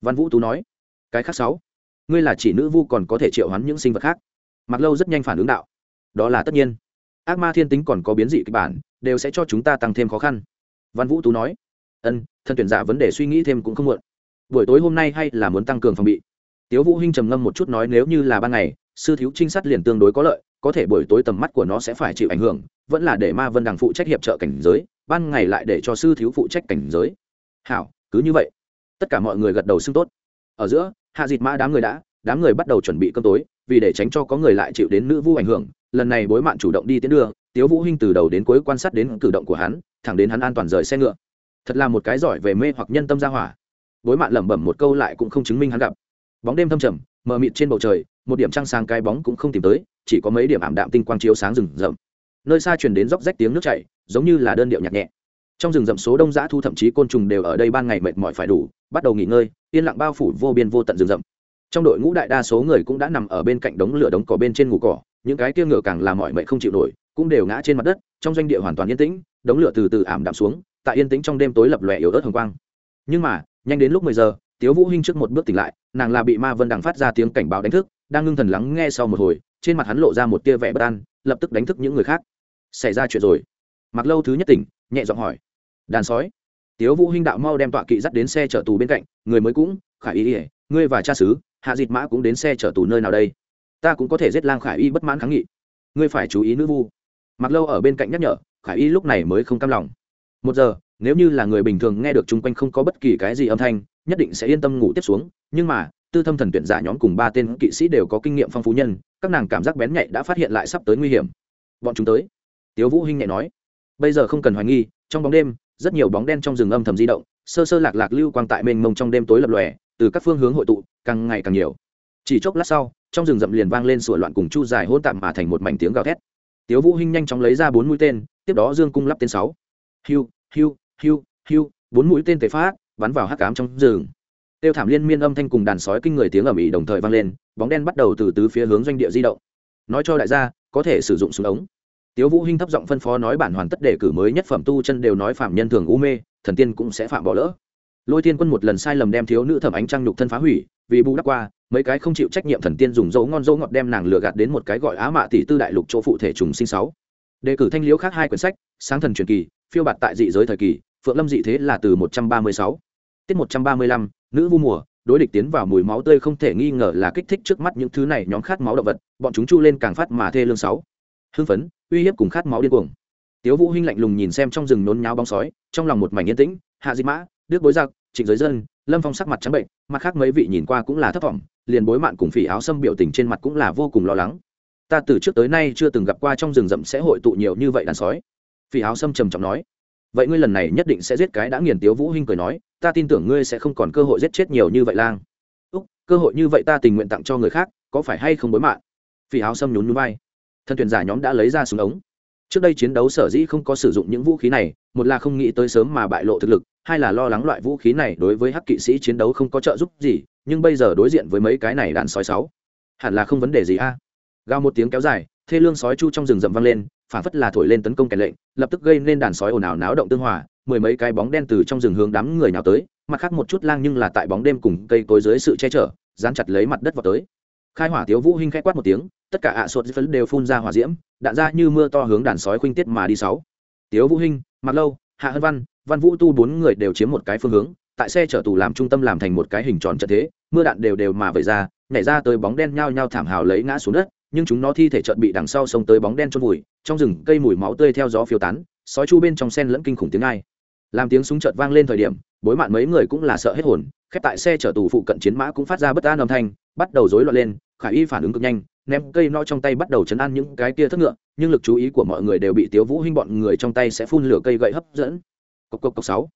Văn vũ tú nói. Cái khác sáu, ngươi là chỉ nữ vu còn có thể triệu hoán những sinh vật khác. Mặc lâu rất nhanh phản ứng đạo. Đó là tất nhiên. Ác ma thiên tính còn có biến dị kịch bản, đều sẽ cho chúng ta tăng thêm khó khăn. Văn vũ tú nói. Ân thân tuyển giả vấn đề suy nghĩ thêm cũng không muộn. Buổi tối hôm nay hay là muốn tăng cường phòng bị. Tiếu vũ hinh trầm ngâm một chút nói, nếu như là ban ngày, sư thiếu trinh sát liền tương đối có lợi có thể buổi tối tầm mắt của nó sẽ phải chịu ảnh hưởng, vẫn là để ma vân đằng phụ trách hiệp trợ cảnh giới, ban ngày lại để cho sư thiếu phụ trách cảnh giới. Hảo, cứ như vậy. Tất cả mọi người gật đầu xưng tốt. Ở giữa, hạ dịt mã đám người đã, đám người bắt đầu chuẩn bị cơm tối, vì để tránh cho có người lại chịu đến nữ vu ảnh hưởng, lần này bối mạn chủ động đi tiến đường tiếu vũ hinh từ đầu đến cuối quan sát đến cử động của hắn, thẳng đến hắn an toàn rời xe ngựa. Thật là một cái giỏi về mê hoặc nhân tâm gia hỏa. Bối mạn lẩm bẩm một câu lại cũng không chứng minh hắn gặp. Bóng đêm thâm trầm, mờ mịt trên bầu trời, một điểm trăng sáng cái bóng cũng không tìm tới chỉ có mấy điểm ảm đạm tinh quang chiếu sáng rừng rậm. Nơi xa truyền đến róc rách tiếng nước chảy, giống như là đơn điệu nhạc nhẹ. Trong rừng rậm số đông dã thu thậm chí côn trùng đều ở đây ban ngày mệt mỏi phải đủ, bắt đầu nghỉ ngơi, yên lặng bao phủ vô biên vô tận rừng rậm. Trong đội ngũ đại đa số người cũng đã nằm ở bên cạnh đống lửa đống cỏ bên trên ngủ cỏ, những cái kia ngựa càng làm mọi mệt không chịu nổi, cũng đều ngã trên mặt đất, trong doanh địa hoàn toàn yên tĩnh, đống lửa từ từ ảm đạm xuống, tại yên tĩnh trong đêm tối lập lòe yếu ớt hồng quang. Nhưng mà, nhanh đến lúc mười giờ, tiếu vũ hinh trước một bước tỉnh lại, nàng là bị ma vân đằng phát ra tiếng cảnh báo đánh thức, đang ngưng thần lắng nghe sau một hồi trên mặt hắn lộ ra một tia vẻ bất an, lập tức đánh thức những người khác. Xảy ra chuyện rồi. Mặc lâu thứ nhất tỉnh, nhẹ giọng hỏi. Đàn sói. Tiếu vũ hinh đạo mau đem tọa kỵ dắt đến xe chở tù bên cạnh, người mới cũng, khải y ỉa ngươi và cha sứ hạ dịt mã cũng đến xe chở tù nơi nào đây? Ta cũng có thể giết lang khải y bất mãn kháng nghị. Ngươi phải chú ý nữ vu. Mặc lâu ở bên cạnh nhắc nhở, khải y lúc này mới không cam lòng. Một giờ, nếu như là người bình thường nghe được chung quanh không có bất kỳ cái gì âm thanh, nhất định sẽ yên tâm ngủ tiếp xuống, nhưng mà tư thâm thần tuyển giả nhóm cùng ba tên kỵ sĩ đều có kinh nghiệm phong phú nhân, các nàng cảm giác bén nhạy đã phát hiện lại sắp tới nguy hiểm. Bọn chúng tới. Tiếu vũ hinh nhẹ nói. Bây giờ không cần hoài nghi, trong bóng đêm, rất nhiều bóng đen trong rừng âm thầm di động, sơ sơ lạc lạc lưu quang tại mênh mông trong đêm tối lập lòe, từ các phương hướng hội tụ, càng ngày càng nhiều. Chỉ chốc lát sau, trong rừng rậm liền vang lên sủa loạn cùng chu dài hỗn tạm mà thành một mảnh tiếng gào thét. Tiếu vũ hinh nhanh chóng lấy ra bốn mũi tên, tiếp đó dương cung lắp tên sáu. Hiu hiu hiu hiu, bốn mũi tên tề phát, bắn vào hắc ám trong rừng tiêu thảm liên miên âm thanh cùng đàn sói kinh người tiếng ầm ĩ đồng thời vang lên, bóng đen bắt đầu từ tứ phía hướng doanh địa di động. Nói cho đại gia, có thể sử dụng súng ống. Tiếu vũ hinh thấp giọng phân phó nói bản hoàn tất đề cử mới nhất phẩm tu chân đều nói phạm nhân thường u mê, thần tiên cũng sẽ phạm bỏ lỡ. Lôi tiên quân một lần sai lầm đem thiếu nữ thẩm ánh trăng nhục thân phá hủy, vì bù đắp qua, mấy cái không chịu trách nhiệm thần tiên dùng dấu ngon dấu ngọt đem nàng lừa gạt đến một cái gọi á mạ tỷ tư đại lục chỗ phụ thể trùng sinh sáu. Đề cử thanh liễu khác hai quyển sách, sáng thần truyền kỳ, phiêu bạt tại dị giới thời kỳ, phượng lâm dị thế là từ một trăm ba mươi sáu. Tiết một trăm ba mươi lăm nữ vu mùa, đối địch tiến vào mùi máu tươi không thể nghi ngờ là kích thích trước mắt những thứ này nhóm khát máu động vật, bọn chúng chu lên càng phát mà thê lương sáu. Hưng phấn, uy hiếp cùng khát máu điên cuồng. Tiếu vũ hinh lạnh lùng nhìn xem trong rừng nôn nháo bóng sói, trong lòng một mảnh yên tĩnh, hạ di mã, đức bối giặc, trịnh giới dân, lâm phong sắc mặt trắng bệnh, mặt khác mấy vị nhìn qua cũng là thất vọng liền bối mạn cùng phỉ áo xâm biểu tình trên mặt cũng là vô cùng lo lắng. Ta từ trước tới nay chưa từng gặp qua trong rừng rậm sẽ hội tụ nhiều như vậy đàn sói. Phỉ áo xâm trầm trọng nói. Vậy ngươi lần này nhất định sẽ giết cái đã nghiền tiếu vũ hinh cười nói ta tin tưởng ngươi sẽ không còn cơ hội giết chết nhiều như vậy lang. Úc, cơ hội như vậy ta tình nguyện tặng cho người khác, có phải hay không bối mạn phỉ áo xâm nhún núi bay thân thuyền giả nhóm đã lấy ra súng ống. Trước đây chiến đấu sở dĩ không có sử dụng những vũ khí này, một là không nghĩ tới sớm mà bại lộ thực lực, hai là lo lắng loại vũ khí này đối với hắc kỵ sĩ chiến đấu không có trợ giúp gì, nhưng bây giờ đối diện với mấy cái này đàn sói sáu, hẳn là không vấn đề gì a. À? gào một tiếng kéo dài, thê lương sói chu trong rừng rậm vang lên, phản phất là thổi lên tấn công kẻ lệnh, lập tức gây nên đàn sói ồn ào náo động tương hòa mười mấy cái bóng đen từ trong rừng hướng đám người nào tới, mặt khác một chút lang nhưng là tại bóng đêm cùng cây cối dưới sự che chở, dán chặt lấy mặt đất vào tới. Khai hỏa tiếu vũ hinh khẽ quát một tiếng, tất cả ạ à phấn đều phun ra hỏa diễm, đạn ra như mưa to hướng đàn sói khuynh tiết mà đi sáu. Tiếu vũ hinh mặc lâu, hạ hân văn văn vũ tu bốn người đều chiếm một cái phương hướng, tại xe chở tù làm trung tâm làm thành một cái hình tròn trận thế, mưa đạn đều đều mà vẩy ra, nhảy ra tới bóng đen nhao nhao thảm hào lấy ngã xuống đất, nhưng chúng nó thi thể chợt bị đằng sau sông tới bóng đen chôn vùi, trong rừng cây mùi máu tươi theo gió phiêu tán, sói chu bên trong sen lẫn kinh khủng tiếng ai làm tiếng súng chợt vang lên thời điểm, bối mạn mấy người cũng là sợ hết hồn, khép tại xe chở tù phụ cận chiến mã cũng phát ra bất an âm thanh, bắt đầu rối loạn lên, khải y phản ứng cực nhanh, ném cây no trong tay bắt đầu chấn an những cái kia thất ngựa, nhưng lực chú ý của mọi người đều bị tiếu vũ hinh bọn người trong tay sẽ phun lửa cây gậy hấp dẫn. Cộc cộc cộc sáu.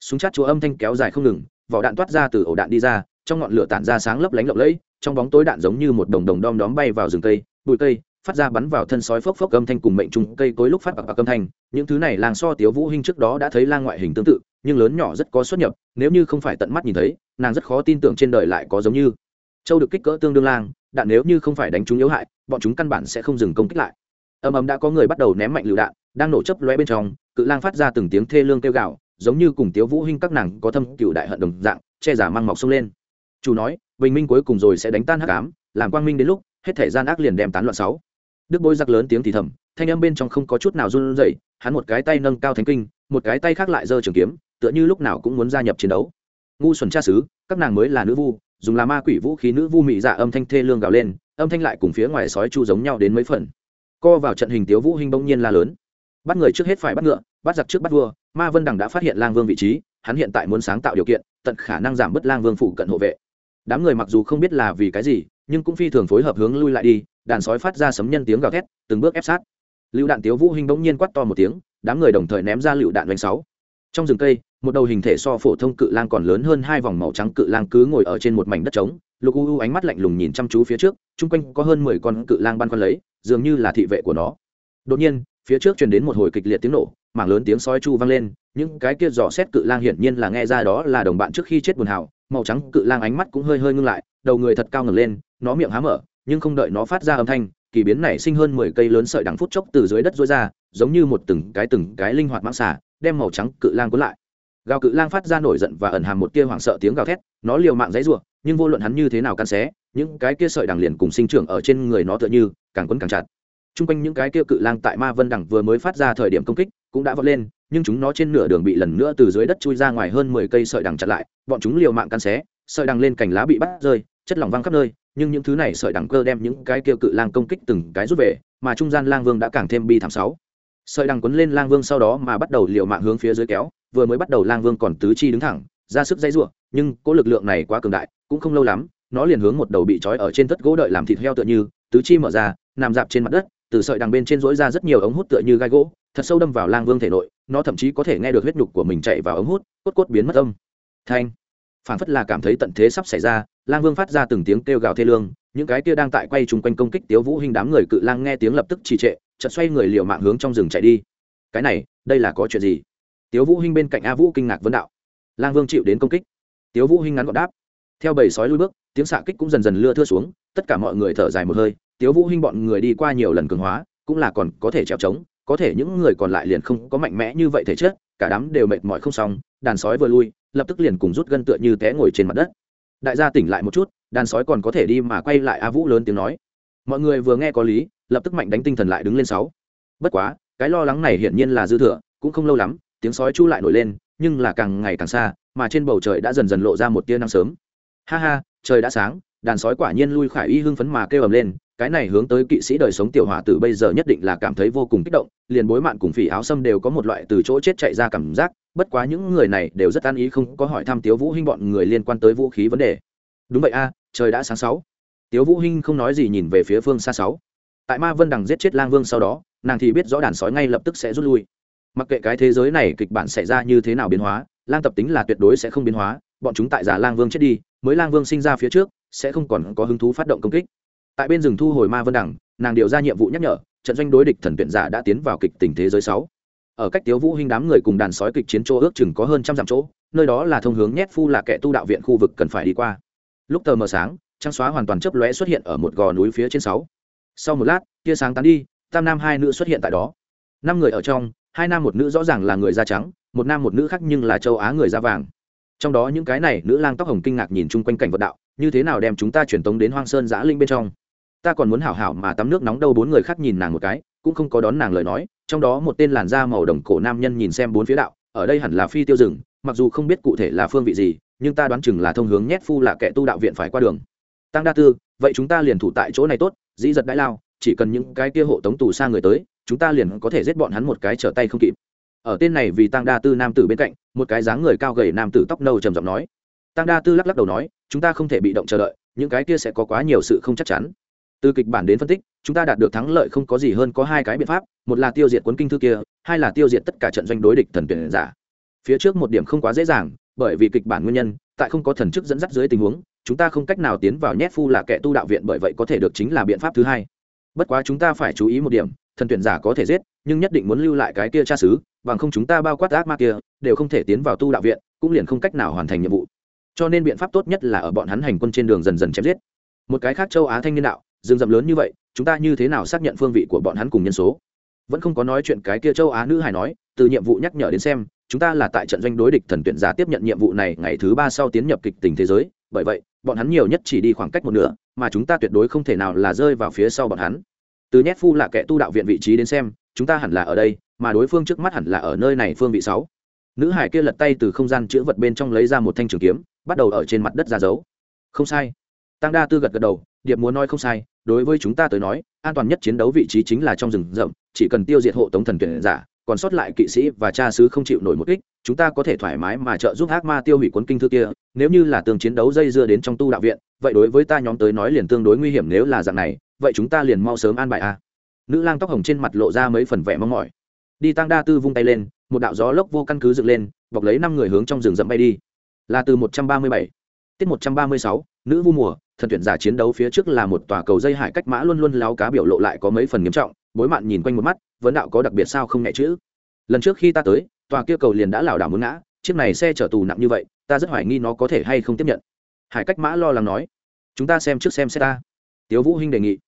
Súng chát chúa âm thanh kéo dài không ngừng, vỏ đạn toát ra từ ổ đạn đi ra, trong ngọn lửa tản ra sáng lấp lánh lộng lẫy, trong bóng tối đạn giống như một đồng đồng đom đóm bay vào rừng cây, bụi cây phát ra bắn vào thân sói phốc phốc âm thanh cùng mệnh trùng cây cối lúc phát bạc bạc âm thanh. Những thứ này làng so tiếu vũ hinh trước đó đã thấy lang ngoại hình tương tự, nhưng lớn nhỏ rất có xuất nhập, nếu như không phải tận mắt nhìn thấy, nàng rất khó tin tưởng trên đời lại có giống như. Châu được kích cỡ tương đương lang, đạn nếu như không phải đánh chúng yếu hại, bọn chúng căn bản sẽ không dừng công kích lại. Ầm ầm đã có người bắt đầu ném mạnh lựu đạn, đang nổ chớp lóe bên trong, cự lang phát ra từng tiếng thê lương kêu gào, giống như cùng tiếu vũ hinh các nàng có thâm cựu đại hận đồng dạng, che giả mang mọc sông lên. Chủ nói, bình minh cuối cùng rồi sẽ đánh tan hắc ám, làm quang minh đến lúc, hết thể gian ác liền đem tán loạn sáu đức bối giặc lớn tiếng thì thầm, thanh âm bên trong không có chút nào run rẩy, hắn một cái tay nâng cao thánh kinh, một cái tay khác lại giơ trường kiếm, tựa như lúc nào cũng muốn gia nhập chiến đấu. Ngu xuẩn cha sứ các nàng mới là nữ vu, dùng là ma quỷ vũ khí nữ vu mị dạ âm thanh thê lương gào lên, âm thanh lại cùng phía ngoài sói chu giống nhau đến mấy phần. Co vào trận hình tiếu vũ hinh bỗng nhiên la lớn. Bắt người trước hết phải bắt ngựa, bắt giặc trước bắt vua, ma vân đằng đã phát hiện lang vương vị trí, hắn hiện tại muốn sáng tạo điều kiện, tận khả năng giảm bớt lang vương phụ cận hộ vệ. Đám người mặc dù không biết là vì cái gì, nhưng cũng phi thường phối hợp hướng lui lại đi đàn sói phát ra sấm nhân tiếng gào thét, từng bước ép sát. Lựu đạn tiếu vũ hinh bỗng nhiên quát to một tiếng, đám người đồng thời ném ra lựu đạn đánh sáu. Trong rừng cây, một đầu hình thể so phổ thông cự lang còn lớn hơn hai vòng màu trắng cự lang cứ ngồi ở trên một mảnh đất trống. Lục u u ánh mắt lạnh lùng nhìn chăm chú phía trước, chung quanh có hơn mười con cự lang băn khoăn lấy, dường như là thị vệ của nó. Đột nhiên, phía trước truyền đến một hồi kịch liệt tiếng nổ, mảng lớn tiếng sói chu vang lên, những cái kia dò xét cự lang hiển nhiên là nghe ra đó là đồng bạn trước khi chết buồn hào, màu trắng cự lang ánh mắt cũng hơi hơi ngưng lại, đầu người thật cao ngẩng lên, nó miệng há mở nhưng không đợi nó phát ra âm thanh, kỳ biến này sinh hơn mười cây lớn sợi đằng phút chốc từ dưới đất rối ra, giống như một từng cái từng cái linh hoạt mãng xả đem màu trắng cự lang cuốn lại. Gào cự lang phát ra nổi giận và ẩn hàm một tia hoảng sợ tiếng gào thét, nó liều mạng dãy ruộng nhưng vô luận hắn như thế nào căn xé, những cái kia sợi đằng liền cùng sinh trưởng ở trên người nó tựa như, càng quấn càng chặt. T r u n g quanh những cái kia cự lang tại ma vân đằng vừa mới phát ra thời điểm công kích, cũng đã vọt lên, nhưng chúng nó trên nửa đường bị lần nữa từ dưới đất chui ra ngoài hơn mười cây sợi đằng chặt lại, bọn chúng liều mạng căn xé, sợi đằng lên cành lá bị bắt rơi, chất lỏng văng khắp nơi nhưng những thứ này sợi đằng cơ đem những cái kia cự lang công kích từng cái rút về, mà trung gian lang vương đã càng thêm bi thảm sáu. Sợi đằng quấn lên lang vương sau đó mà bắt đầu liều mạng hướng phía dưới kéo, vừa mới bắt đầu lang vương còn tứ chi đứng thẳng, ra sức dây ruộng, nhưng cỗ lực lượng này quá cường đại, cũng không lâu lắm, nó liền hướng một đầu bị trói ở trên tất gỗ đợi làm thịt heo tựa như, tứ chi mở ra, nằm dạp trên mặt đất, từ sợi đằng bên trên rỗi ra rất nhiều ống hút tựa như gai gỗ, thật sâu đâm vào lang vương thể nội, nó thậm chí có thể nghe được huyết nhục của mình chạy vào ống hút, cốt cốt biến mất âm. Thanh phản phất là cảm thấy tận thế sắp xảy ra, lang vương phát ra từng tiếng kêu gào thê lương, những cái kia đang tại quay chung quanh công kích tiếu vũ hình đám người cự lang nghe tiếng lập tức trì trệ, chợt xoay người liều mạng hướng trong rừng chạy đi. Cái này, đây là có chuyện gì? Tiếu vũ hinh bên cạnh a vũ kinh ngạc vấn đạo. Lang vương chịu đến công kích. Tiếu vũ hinh ngắn gọn đáp. Theo bầy sói lui bước, tiếng xạ kích cũng dần dần lưa thưa xuống, tất cả mọi người thở dài một hơi, tiếu vũ hinh bọn người đi qua nhiều lần cường hóa, cũng là còn có thể trèo trống, có thể những người còn lại liền không có mạnh mẽ như vậy thể chất, cả đám đều mệt mỏi không xong, đàn sói vừa lui lập tức liền cùng rút gân tựa như té ngồi trên mặt đất. Đại gia tỉnh lại một chút, đàn sói còn có thể đi mà quay lại a vũ lớn tiếng nói. Mọi người vừa nghe có lý, lập tức mạnh đánh tinh thần lại đứng lên sáu. Bất quá, cái lo lắng này hiển nhiên là dư thừa, cũng không lâu lắm, tiếng sói chu lại nổi lên, nhưng là càng ngày càng xa, mà trên bầu trời đã dần dần lộ ra một tia nắng sớm. Ha ha, trời đã sáng, đàn sói quả nhiên lui khải y hưng phấn mà kêu ầm lên cái này hướng tới kỵ sĩ đời sống tiểu hòa tử bây giờ nhất định là cảm thấy vô cùng kích động, liền bối mạn cùng phỉ áo sâm đều có một loại từ chỗ chết chạy ra cảm giác, bất quá những người này đều rất an ý không có hỏi thăm tiếu vũ hinh bọn người liên quan tới vũ khí vấn đề. Đúng vậy a, trời đã sáng sáu. Tiếu vũ hinh không nói gì nhìn về phía phương xa sáu. Tại ma vân đằng giết chết lang vương sau đó, nàng thì biết rõ đàn sói ngay lập tức sẽ rút lui. Mặc kệ cái thế giới này kịch bản xảy ra như thế nào biến hóa, lang tập tính là tuyệt đối sẽ không biến hóa, bọn chúng tại giả lang vương chết đi, mới lang vương sinh ra phía trước, sẽ không còn có hứng thú phát động công kích tại bên rừng thu hồi ma vân đẳng, nàng điều ra nhiệm vụ nhắc nhở, trận doanh đối địch thần tuyển giả đã tiến vào kịch tình thế giới sáu. Ở cách tiếu vũ hình đám người cùng đàn sói kịch chiến chỗ ước chừng có hơn trăm dặm chỗ, nơi đó là thông hướng nhét phu là kẻ tu đạo viện khu vực cần phải đi qua. Lúc tờ mờ sáng, trăng xóa hoàn toàn chớp lóe xuất hiện ở một gò núi phía trên sáu. Sau một lát, tia sáng tán đi, tam nam hai nữ xuất hiện tại đó. Năm người ở trong, hai nam một nữ rõ ràng là người da trắng, một nam một nữ khác nhưng là châu á người da vàng. Trong đó những cái này, nữ lang tóc hồng kinh ngạc nhìn chung quanh cảnh vật đạo, như thế nào đem chúng ta truyền tống đến hoang sơn giã linh bên trong? Ta còn muốn hảo hảo mà tắm nước nóng đâu. Bốn người khác nhìn nàng một cái, cũng không có đón nàng lời nói, trong đó một tên làn da màu đồng cổ nam nhân nhìn xem bốn phía đạo, ở đây hẳn là phi tiêu rừng, mặc dù không biết cụ thể là phương vị gì, nhưng ta đoán chừng là thông hướng nhét phu là kẻ tu đạo viện phải qua đường. Tăng đa tư, vậy chúng ta liền thủ tại chỗ này tốt, dĩ giật đãi lao, chỉ cần những cái kia hộ tống tù xa người tới, chúng ta liền có thể giết bọn hắn một cái trở tay không kịp. Ở tên này vì tăng đa tư nam tử bên cạnh, một cái dáng người cao gầy nam tử tóc nâu trầm giọng nói. Tăng đa tư lắc lắc đầu nói, chúng ta không thể bị động chờ đợi, những cái kia sẽ có quá nhiều sự không chắc chắn từ kịch bản đến phân tích, chúng ta đạt được thắng lợi không có gì hơn có hai cái biện pháp, một là tiêu diệt cuốn kinh thư kia, hai là tiêu diệt tất cả trận doanh đối địch thần tuyển giả. Phía trước một điểm không quá dễ dàng, bởi vì kịch bản nguyên nhân, tại không có thần chức dẫn dắt dưới tình huống, chúng ta không cách nào tiến vào nhét phu là kẻ tu đạo viện bởi vậy có thể được chính là biện pháp thứ hai. Bất quá chúng ta phải chú ý một điểm, thần tuyển giả có thể giết, nhưng nhất định muốn lưu lại cái kia cha xứ, bằng không chúng ta bao quát ác ma kia, đều không thể tiến vào tu đạo viện, cũng liền không cách nào hoàn thành nhiệm vụ. Cho nên biện pháp tốt nhất là ở bọn hắn hành quân trên đường dần dần chém giết. Một cái khác châu á thanh niên đạo rừng rậm lớn như vậy, chúng ta như thế nào xác nhận phương vị của bọn hắn cùng nhân số? Vẫn không có nói chuyện cái kia châu á nữ hải nói, từ nhiệm vụ nhắc nhở đến xem, chúng ta là tại trận doanh đối địch thần tuyển giả tiếp nhận nhiệm vụ này ngày thứ ba sau tiến nhập kịch tình thế giới. Bởi vậy, bọn hắn nhiều nhất chỉ đi khoảng cách một nửa, mà chúng ta tuyệt đối không thể nào là rơi vào phía sau bọn hắn. Từ nhét phu là kẻ tu đạo viện vị trí đến xem, chúng ta hẳn là ở đây, mà đối phương trước mắt hẳn là ở nơi này phương vị sáu. Nữ hải kia lật tay từ không gian chữ vật bên trong lấy ra một thanh trường kiếm, bắt đầu ở trên mặt đất ra dấu. Không sai. Tăng đa tư gật gật đầu điệp muốn nói không sai, đối với chúng ta tới nói, an toàn nhất chiến đấu vị trí chính là trong rừng rậm, chỉ cần tiêu diệt hộ tống thần tuyển giả, còn sót lại kỵ sĩ và cha sứ không chịu nổi một kích, chúng ta có thể thoải mái mà trợ giúp ác ma tiêu hủy cuốn kinh thư kia, nếu như là tường chiến đấu dây dưa đến trong tu đạo viện, vậy đối với ta nhóm tới nói liền tương đối nguy hiểm nếu là dạng này, vậy chúng ta liền mau sớm an bài a. Nữ lang tóc hồng trên mặt lộ ra mấy phần vẻ mong mỏi. Đi tăng đa tư vung tay lên, một đạo gió lốc vô căn cứ dựng lên, bọc lấy năm người hướng trong rừng rậm bay đi. Là từ một trăm ba mươi bảy, tiết một trăm ba mươi sáu, nữ vu mùa thần tuyển giả chiến đấu phía trước là một tòa cầu dây hải cách mã luôn luôn láo cá biểu lộ lại có mấy phần nghiêm trọng, bối mạn nhìn quanh một mắt, vấn đạo có đặc biệt sao không nhẹ chữ lần trước khi ta tới, tòa kia cầu liền đã lảo đảo muốn ngã, chiếc này xe chở tù nặng như vậy, ta rất hoài nghi nó có thể hay không tiếp nhận. Hải cách mã lo lắng nói, chúng ta xem trước xem xe ta. Tiếu vũ hinh đề nghị.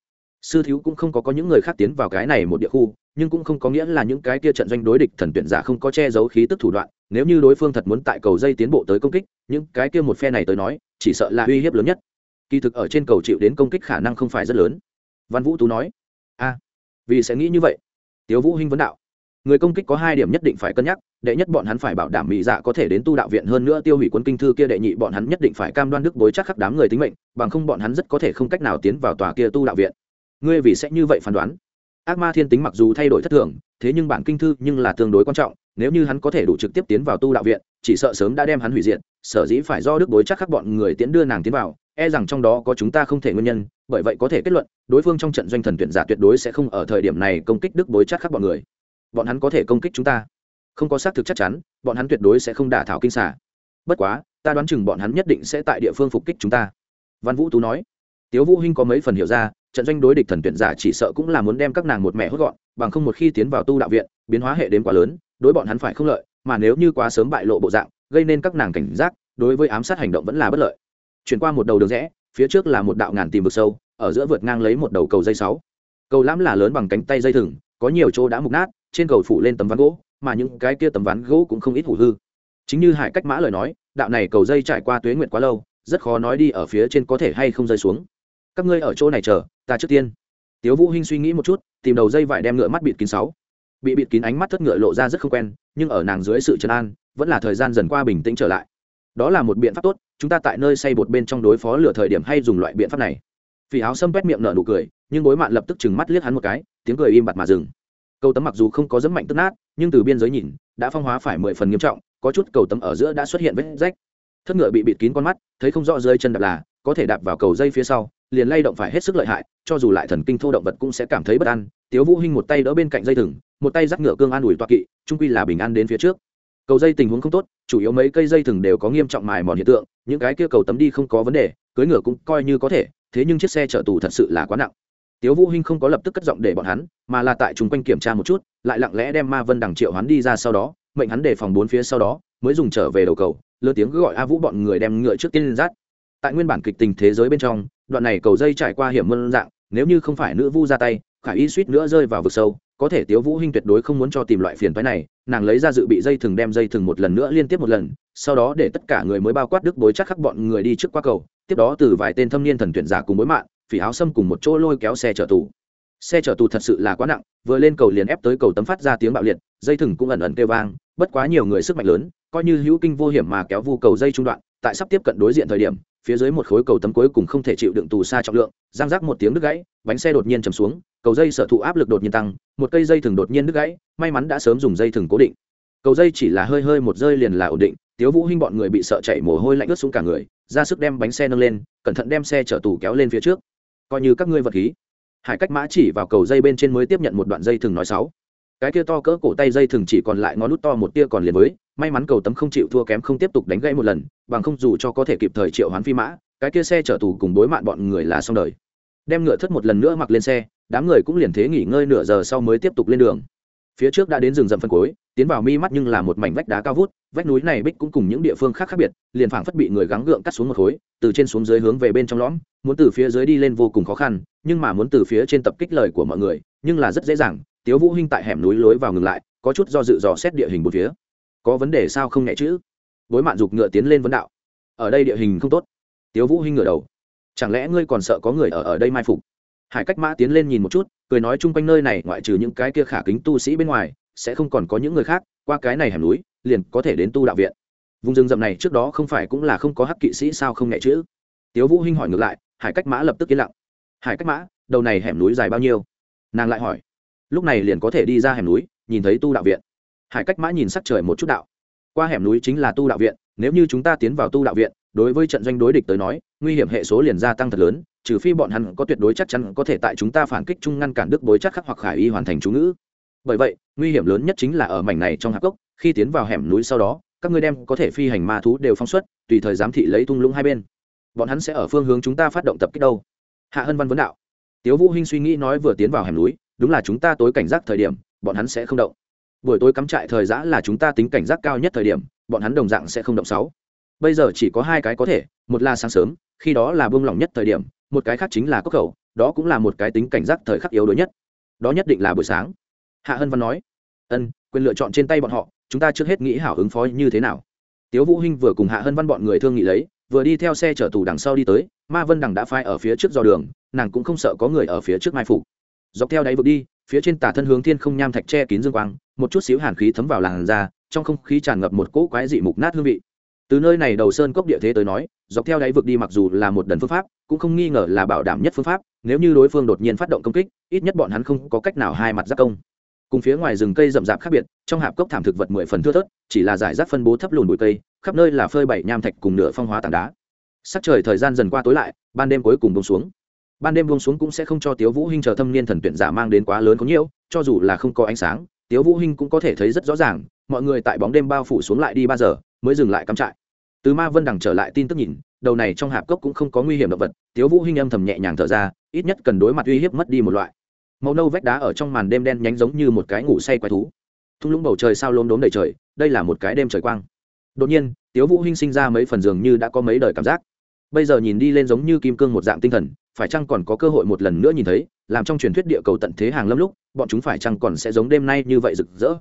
Sư thiếu cũng không có có những người khác tiến vào cái này một địa khu, nhưng cũng không có nghĩa là những cái kia trận doanh đối địch thần tuyển giả không có che giấu khí tức thủ đoạn, nếu như đối phương thật muốn tại cầu dây tiến bộ tới công kích, những cái kia một phe này tới nói, chỉ sợ là uy hiếp lớn nhất kỳ thực ở trên cầu chịu đến công kích khả năng không phải rất lớn. Văn vũ tú nói, a, vì sẽ nghĩ như vậy. Tiếu vũ hinh vấn đạo, người công kích có hai điểm nhất định phải cân nhắc, đệ nhất bọn hắn phải bảo đảm mỹ dạ có thể đến tu đạo viện hơn nữa tiêu hủy quân kinh thư kia đệ nhị bọn hắn nhất định phải cam đoan đức bối chắc khắc đám người tính mệnh, bằng không bọn hắn rất có thể không cách nào tiến vào tòa kia tu đạo viện. Ngươi vì sẽ như vậy phán đoán? Ác ma thiên tính mặc dù thay đổi thất thường, thế nhưng bản kinh thư nhưng là tương đối quan trọng, nếu như hắn có thể đủ trực tiếp tiến vào tu đạo viện, chỉ sợ sớm đã đem hắn hủy diệt sở dĩ phải do đức bối chắc các bọn người tiễn đưa nàng tiến vào e rằng trong đó có chúng ta không thể nguyên nhân, bởi vậy có thể kết luận, đối phương trong trận doanh thần tuyển giả tuyệt đối sẽ không ở thời điểm này công kích đức bối chắc các bọn người. Bọn hắn có thể công kích chúng ta. Không có xác thực chắc chắn, bọn hắn tuyệt đối sẽ không đả thảo kinh xả bất quá, ta đoán chừng bọn hắn nhất định sẽ tại địa phương phục kích chúng ta. Văn vũ tú nói. Tiếu vũ hinh có mấy phần hiểu ra, trận doanh đối địch thần tuyển giả chỉ sợ cũng là muốn đem các nàng một mẹ hốt gọn, bằng không một khi tiến vào tu đạo viện, biến hóa hệ đến quá lớn, đối bọn hắn phải không lợi, mà nếu như quá sớm bại lộ bộ dạng gây nên các nàng cảnh giác, đối với ám sát hành động vẫn là bất lợi. Chuyển qua một đầu đường rẽ, phía trước là một đạo ngàn tìm vực sâu, ở giữa vượt ngang lấy một đầu cầu dây sáu. Cầu lãm là lớn bằng cánh tay dây thừng, có nhiều chỗ đã mục nát, trên cầu phủ lên tấm ván gỗ, mà những cái kia tấm ván gỗ cũng không ít hủ hư. Chính như hải cách mã lời nói, đạo này cầu dây trải qua tuế nguyện quá lâu, rất khó nói đi ở phía trên có thể hay không rơi xuống. Các ngươi ở chỗ này chờ, ta trước tiên. Tiếu vũ hinh suy nghĩ một chút, tìm đầu dây vải đem ngựa mắt bịt kín sáu. Bị bịt kín ánh mắt thất ngựa lộ ra rất không quen, nhưng ở nàng dưới sự trấn an vẫn là thời gian dần qua bình tĩnh trở lại. Đó là một biện pháp tốt, chúng ta tại nơi xây bột bên trong đối phó lửa thời điểm hay dùng loại biện pháp này. Vì áo sâm quét miệng nở nụ cười, nhưng bối mạn lập tức chừng mắt liếc hắn một cái, tiếng cười im bặt mà dừng. Cầu tấm mặc dù không có dấm mạnh tức nát, nhưng từ biên giới nhìn, đã phong hóa phải mười phần nghiêm trọng, có chút cầu tấm ở giữa đã xuất hiện vết rách. Thất ngựa bị bịt kín con mắt, thấy không rõ rơi chân đạp là, có thể đạp vào cầu dây phía sau, liền lay động phải hết sức lợi hại, cho dù lại thần kinh thô động vật cũng sẽ cảm thấy bất an. Tiếu vũ hinh một tay đỡ bên cạnh dây thừng, một tay dắt ngựa cương an ủi toa kỵ, trung quy là bình an đến phía trước cầu dây tình huống không tốt, chủ yếu mấy cây dây thừng đều có nghiêm trọng mài mòn hiện tượng, những cái kia cầu tấm đi không có vấn đề, cưới ngựa cũng coi như có thể, thế nhưng chiếc xe chở tù thật sự là quá nặng. Tiếu vũ hinh không có lập tức cất giọng để bọn hắn, mà là tại chúng quanh kiểm tra một chút, lại lặng lẽ đem ma vân đằng triệu hắn đi ra sau đó, mệnh hắn để phòng bốn phía sau đó, mới dùng trở về đầu cầu lơ tiếng gọi a vũ bọn người đem ngựa trước tiên lên rát. Tại nguyên bản kịch tình thế giới bên trong, đoạn này cầu dây trải qua hiểm mơn dạng, nếu như không phải nữ vu ra tay khải y suýt nữa rơi vào vực sâu có thể tiếu vũ hinh tuyệt đối không muốn cho tìm loại phiền toái này, nàng lấy ra dự bị dây thừng đem dây thừng một lần nữa liên tiếp một lần, sau đó để tất cả người mới bao quát đức bối chắc khắc bọn người đi trước qua cầu, tiếp đó từ vài tên thâm niên thần tuyển giả cùng bối mạng, phỉ áo xâm cùng một chỗ lôi kéo xe chở tù. Xe chở tù thật sự là quá nặng, vừa lên cầu liền ép tới cầu tấm phát ra tiếng bạo liệt, dây thừng cũng ẩn ẩn kêu vang, bất quá nhiều người sức mạnh lớn, coi như hữu kinh vô hiểm mà kéo vu cầu dây trung đoạn, tại sắp tiếp cận đối diện thời điểm phía dưới một khối cầu tấm cuối cùng không thể chịu đựng tù xa trọng lượng, giang rác một tiếng đứt gãy, bánh xe đột nhiên chầm xuống, cầu dây sở thụ áp lực đột nhiên tăng, một cây dây thừng đột nhiên đứt gãy, may mắn đã sớm dùng dây thừng cố định. Cầu dây chỉ là hơi hơi một rơi liền là ổn định, tiếu vũ hinh bọn người bị sợ chảy mồ hôi lạnh ướt xuống cả người, ra sức đem bánh xe nâng lên, cẩn thận đem xe chở tù kéo lên phía trước. Coi như các ngươi vật khí. Hải cách mã chỉ vào cầu dây bên trên mới tiếp nhận một đoạn dây thừng nói sáu. Cái kia to cỡ cổ tay dây thừng chỉ còn lại ngón nút to một tia còn liền với may mắn cầu tấm không chịu thua kém không tiếp tục đánh gãy một lần, bằng không dù cho có thể kịp thời triệu hoán phi mã, cái kia xe chở tù cùng đối mạn bọn người là xong đời. Đem ngựa thất một lần nữa mặc lên xe, đám người cũng liền thế nghỉ ngơi nửa giờ sau mới tiếp tục lên đường. Phía trước đã đến rừng rậm phân cối, tiến vào mi mắt nhưng là một mảnh vách đá cao vút, vách núi này bích cũng cùng những địa phương khác khác biệt, liền phảng phất bị người gắng gượng cắt xuống một khối, từ trên xuống dưới hướng về bên trong lõm, muốn từ phía dưới đi lên vô cùng khó khăn, nhưng mà muốn từ phía trên tập kích lời của mọi người, nhưng là rất dễ dàng, tiếu vũ hinh tại hẻm núi lối vào ngừng lại, có chút do dự dò xét địa hình một phía có vấn đề sao không nhẹ chữ? Bối mạn dục ngựa tiến lên vấn đạo. Ở đây địa hình không tốt. Tiếu vũ hinh ngửa đầu. Chẳng lẽ ngươi còn sợ có người ở ở đây mai phục? Hải cách mã tiến lên nhìn một chút, cười nói chung quanh nơi này, ngoại trừ những cái kia khả kính tu sĩ bên ngoài, sẽ không còn có những người khác, qua cái này hẻm núi, liền có thể đến tu đạo viện. Vùng rừng rậm này trước đó không phải cũng là không có hắc kỵ sĩ sao không nhẹ chữ? Tiếu vũ hinh hỏi ngược lại, hải cách mã lập tức yên lặng. Hải cách mã, đầu này hẻm núi dài bao nhiêu? Nàng lại hỏi. Lúc này liền có thể đi ra hẻm núi, nhìn thấy tu đạo viện hải cách mã nhìn sắc trời một chút đạo. Qua hẻm núi chính là tu đạo viện, nếu như chúng ta tiến vào tu đạo viện, đối với trận doanh đối địch tới nói, nguy hiểm hệ số liền gia tăng thật lớn, trừ phi bọn hắn có tuyệt đối chắc chắn có thể tại chúng ta phản kích chung ngăn cản đức bối chắc khắc hoặc khải y hoàn thành chú ngữ. Bởi vậy, nguy hiểm lớn nhất chính là ở mảnh này trong hạp cốc. khi tiến vào hẻm núi sau đó, các ngươi đem có thể phi hành ma thú đều phóng xuất, tùy thời giám thị lấy tung lũng hai bên. Bọn hắn sẽ ở phương hướng chúng ta phát động tập kích đâu. Hạ hân văn vấn đạo. Tiếu vũ hinh suy nghĩ nói vừa tiến vào hẻm núi, đúng là chúng ta tối cảnh giác thời điểm, bọn hắn sẽ không động buổi tối cắm trại thời giã là chúng ta tính cảnh giác cao nhất thời điểm, bọn hắn đồng dạng sẽ không động sáu. Bây giờ chỉ có hai cái có thể, một là sáng sớm, khi đó là buông lỏng nhất thời điểm, một cái khác chính là cốc khẩu, đó cũng là một cái tính cảnh giác thời khắc yếu đuối nhất. Đó nhất định là buổi sáng. Hạ hân văn nói, ân, quyền lựa chọn trên tay bọn họ, chúng ta trước hết nghĩ hảo ứng phó như thế nào. Tiếu vũ hinh vừa cùng hạ hân văn bọn người thương nghị lấy, vừa đi theo xe chở tù đằng sau đi tới, ma vân đằng đã phai ở phía trước dò đường, nàng cũng không sợ có người ở phía trước mai phục. Dọc theo đáy vực đi phía trên tả thân hướng thiên không nham thạch che kín dương quang, một chút xíu hàn khí thấm vào làn da, trong không khí tràn ngập một cỗ quái dị mục nát hương vị. Từ nơi này đầu sơn cốc địa thế tới nói, dọc theo đáy vực đi mặc dù là một đần phương pháp, cũng không nghi ngờ là bảo đảm nhất phương pháp, nếu như đối phương đột nhiên phát động công kích, ít nhất bọn hắn không có cách nào hai mặt giác công. Cùng phía ngoài rừng cây rậm rạp khác biệt, trong hạp cốc thảm thực vật mười phần thưa thớt, chỉ là giải rác phân bố thấp lùn bụi cây, khắp nơi là phơi bảy nham thạch cùng nửa phong hóa tảng đá. Sắc trời thời gian dần qua tối lại, ban đêm cuối cùng bông xuống ban đêm buông xuống cũng sẽ không cho tiếu vũ hinh chờ thâm niên thần tuyển giả mang đến quá lớn có nhiễu, cho dù là không có ánh sáng, tiếu vũ hinh cũng có thể thấy rất rõ ràng, mọi người tại bóng đêm bao phủ xuống lại đi ba giờ, mới dừng lại cắm trại. Từ ma vân đằng trở lại tin tức nhìn, đầu này trong hạp cốc cũng không có nguy hiểm động vật, tiếu vũ hinh âm thầm nhẹ nhàng thở ra, ít nhất cần đối mặt uy hiếp mất đi một loại. Màu nâu vách đá ở trong màn đêm đen nhánh giống như một cái ngủ say quái thú. Thung lũng bầu trời sao lốm đốm đầy trời, đây là một cái đêm trời quang. Đột nhiên, tiếu vũ hinh sinh ra mấy phần giường như đã có mấy đời cảm giác. Bây giờ nhìn đi lên giống như kim cương một dạng tinh thần phải chăng còn có cơ hội một lần nữa nhìn thấy, làm trong truyền thuyết địa cầu tận thế hàng lâm lúc, bọn chúng phải chăng còn sẽ giống đêm nay như vậy rực rỡ?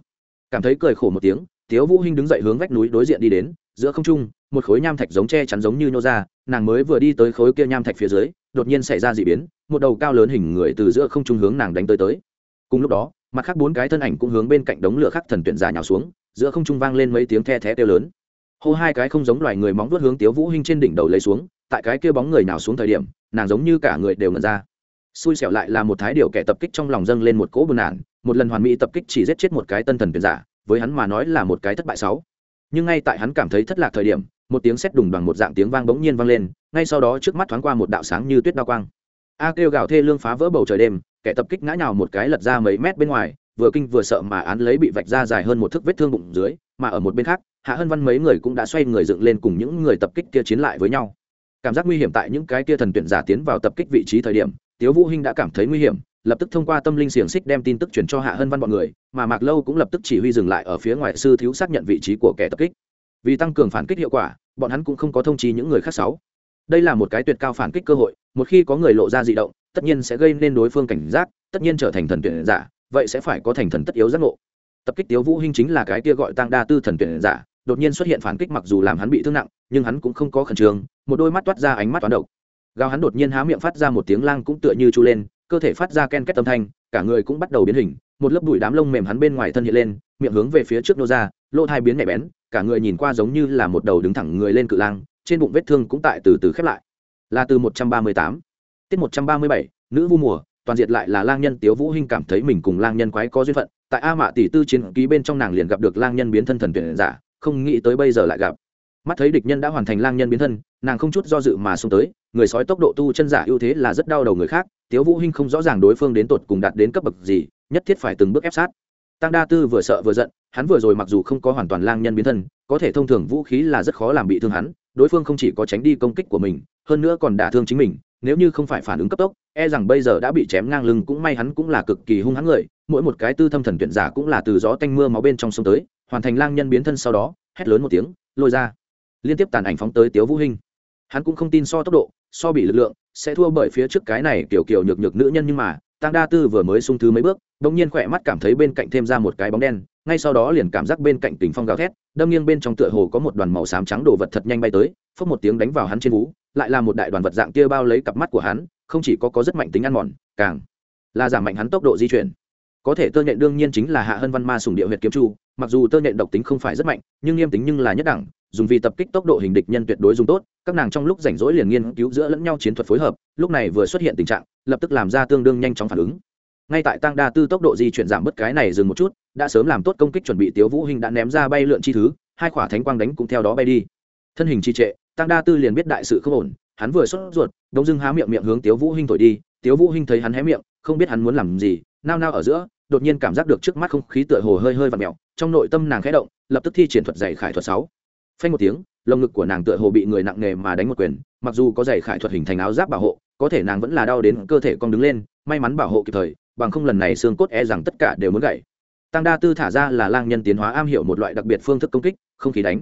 Cảm thấy cười khổ một tiếng, tiếu vũ hinh đứng dậy hướng vách núi đối diện đi đến, giữa không trung, một khối nham thạch giống che chắn giống như nhô ra, nàng mới vừa đi tới khối kia nham thạch phía dưới, đột nhiên xảy ra dị biến, một đầu cao lớn hình người từ giữa không trung hướng nàng đánh tới tới. Cùng lúc đó, mặt khác bốn cái thân ảnh cũng hướng bên cạnh đống lửa khắc thần tuyển giả nhào xuống, giữa không trung vang lên mấy tiếng the thé kêu lớn. Hô hai cái không giống loài người móng vuốt hướng tiếu vũ hinh trên đỉnh đầu lấy xuống, tại cái kia bóng người nào xuống thời điểm nàng giống như cả người đều ngẩn ra. Xui xẻo lại là một thái điều kẻ tập kích trong lòng dâng lên một cỗ buồn nản, một lần hoàn mỹ tập kích chỉ giết chết một cái tân thần tuyển giả, với hắn mà nói là một cái thất bại sáu. Nhưng ngay tại hắn cảm thấy thất lạc thời điểm, một tiếng sét đùng bằng một dạng tiếng vang bỗng nhiên vang lên, ngay sau đó trước mắt thoáng qua một đạo sáng như tuyết đao quang. A kêu gào thê lương phá vỡ bầu trời đêm, kẻ tập kích ngã nhào một cái lật ra mấy mét bên ngoài, vừa kinh vừa sợ mà án lấy bị vạch ra dài hơn một thước vết thương bụng dưới, mà ở một bên khác, hạ hân văn mấy người cũng đã xoay người dựng lên cùng những người tập kích kia chiến lại với nhau cảm giác nguy hiểm tại những cái kia thần tuyển giả tiến vào tập kích vị trí thời điểm, tiếu vũ hinh đã cảm thấy nguy hiểm, lập tức thông qua tâm linh xiềng xích đem tin tức truyền cho hạ hân văn bọn người, mà mạc lâu cũng lập tức chỉ huy dừng lại ở phía ngoài sư thiếu xác nhận vị trí của kẻ tập kích. Vì tăng cường phản kích hiệu quả, bọn hắn cũng không có thông chi những người khác sáu. Đây là một cái tuyệt cao phản kích cơ hội, một khi có người lộ ra dị động, tất nhiên sẽ gây nên đối phương cảnh giác, tất nhiên trở thành thần tuyển giả, vậy sẽ phải có thành thần tất yếu giác ngộ. Tập kích tiếu vũ hinh chính là cái kia gọi tăng đa tư thần tuyển giả, đột nhiên xuất hiện phản kích mặc dù làm hắn bị thương nặng, nhưng hắn cũng không có khẩn trương một đôi mắt toát ra ánh mắt toán độc. Gào hắn đột nhiên há miệng phát ra một tiếng lang cũng tựa như chu lên, cơ thể phát ra ken két âm thanh, cả người cũng bắt đầu biến hình, một lớp bụi đám lông mềm hắn bên ngoài thân hiện lên, miệng hướng về phía trước nô ra, lỗ thai biến nhạy bén, cả người nhìn qua giống như là một đầu đứng thẳng người lên cự lang, trên bụng vết thương cũng tại từ từ khép lại. Là từ một trăm ba mươi tám, tiết một trăm ba mươi bảy, nữ vu mùa, toàn diệt lại là lang nhân tiếu vũ hinh cảm thấy mình cùng lang nhân quái có duyên phận, tại a mạ tỷ tư chiến ký bên trong nàng liền gặp được lang nhân biến thân thần tuyển giả, không nghĩ tới bây giờ lại gặp mắt thấy địch nhân đã hoàn thành lang nhân biến thân, nàng không chút do dự mà xông tới, người sói tốc độ tu chân giả ưu thế là rất đau đầu người khác, tiếu vũ hinh không rõ ràng đối phương đến tột cùng đạt đến cấp bậc gì, nhất thiết phải từng bước ép sát. Tăng đa tư vừa sợ vừa giận, hắn vừa rồi mặc dù không có hoàn toàn lang nhân biến thân, có thể thông thường vũ khí là rất khó làm bị thương hắn, đối phương không chỉ có tránh đi công kích của mình, hơn nữa còn đả thương chính mình, nếu như không phải phản ứng cấp tốc e rằng bây giờ đã bị chém ngang lưng cũng may hắn cũng là cực kỳ hung hãn người, mỗi một cái tư thâm thần tuyển giả cũng là từ gió tanh mưa máu bên trong sông tới, hoàn thành lang nhân biến thân sau đó, hét lớn một tiếng, lôi ra liên tiếp tàn ảnh phóng tới tiếu vũ hinh. Hắn cũng không tin so tốc độ, so bị lực lượng, sẽ thua bởi phía trước cái này kiểu kiểu nhược nhược nữ nhân nhưng mà tăng đa tư vừa mới sung thứ mấy bước đột nhiên khỏe mắt cảm thấy bên cạnh thêm ra một cái bóng đen, ngay sau đó liền cảm giác bên cạnh tình phong gào thét, đâm nghiêng bên trong tựa hồ có một đoàn màu xám trắng đồ vật thật nhanh bay tới phất một tiếng đánh vào hắn trên vú lại là một đại đoàn vật dạng kia bao lấy cặp mắt của hắn, không chỉ có có rất mạnh tính ăn mòn, càng là giảm mạnh hắn tốc độ di chuyển có thể tơ nhện đương nhiên chính là hạ hơn văn ma sùng địa huyệt kiếm chu, mặc dù tơ nhện độc tính không phải rất mạnh, nhưng nghiêm tính nhưng là nhất đẳng, dùng vì tập kích tốc độ hình địch nhân tuyệt đối dùng tốt, các nàng trong lúc rảnh rỗi liền nghiên cứu giữa lẫn nhau chiến thuật phối hợp, lúc này vừa xuất hiện tình trạng, lập tức làm ra tương đương nhanh chóng phản ứng. Ngay tại tăng đa tư tốc độ di chuyển giảm bớt cái này dừng một chút, đã sớm làm tốt công kích chuẩn bị tiếu vũ hình đã ném ra bay lượn chi thứ, hai khỏa thánh quang đánh cũng theo đó bay đi. Thân hình trì trệ, tăng đa tư liền biết đại sự không ổn, hắn vừa sốt ruột, đông dưng há miệng miệng hướng tiếu vũ hình thổi đi, tiếu vũ hình thấy hắn hé miệng, không biết hắn muốn làm gì nao nao ở giữa, đột nhiên cảm giác được trước mắt không khí tựa hồ hơi hơi và mèo, trong nội tâm nàng khẽ động, lập tức thi triển thuật dạy khải thuật sáu. Phanh một tiếng, lồng ngực của nàng tựa hồ bị người nặng nề mà đánh một quyền, mặc dù có giày khải thuật hình thành áo giáp bảo hộ, có thể nàng vẫn là đau đến cơ thể con đứng lên, may mắn bảo hộ kịp thời, bằng không lần này xương cốt e rằng tất cả đều muốn gãy. Tăng đa tư thả ra là lang nhân tiến hóa am hiểu một loại đặc biệt phương thức công kích, không khí đánh.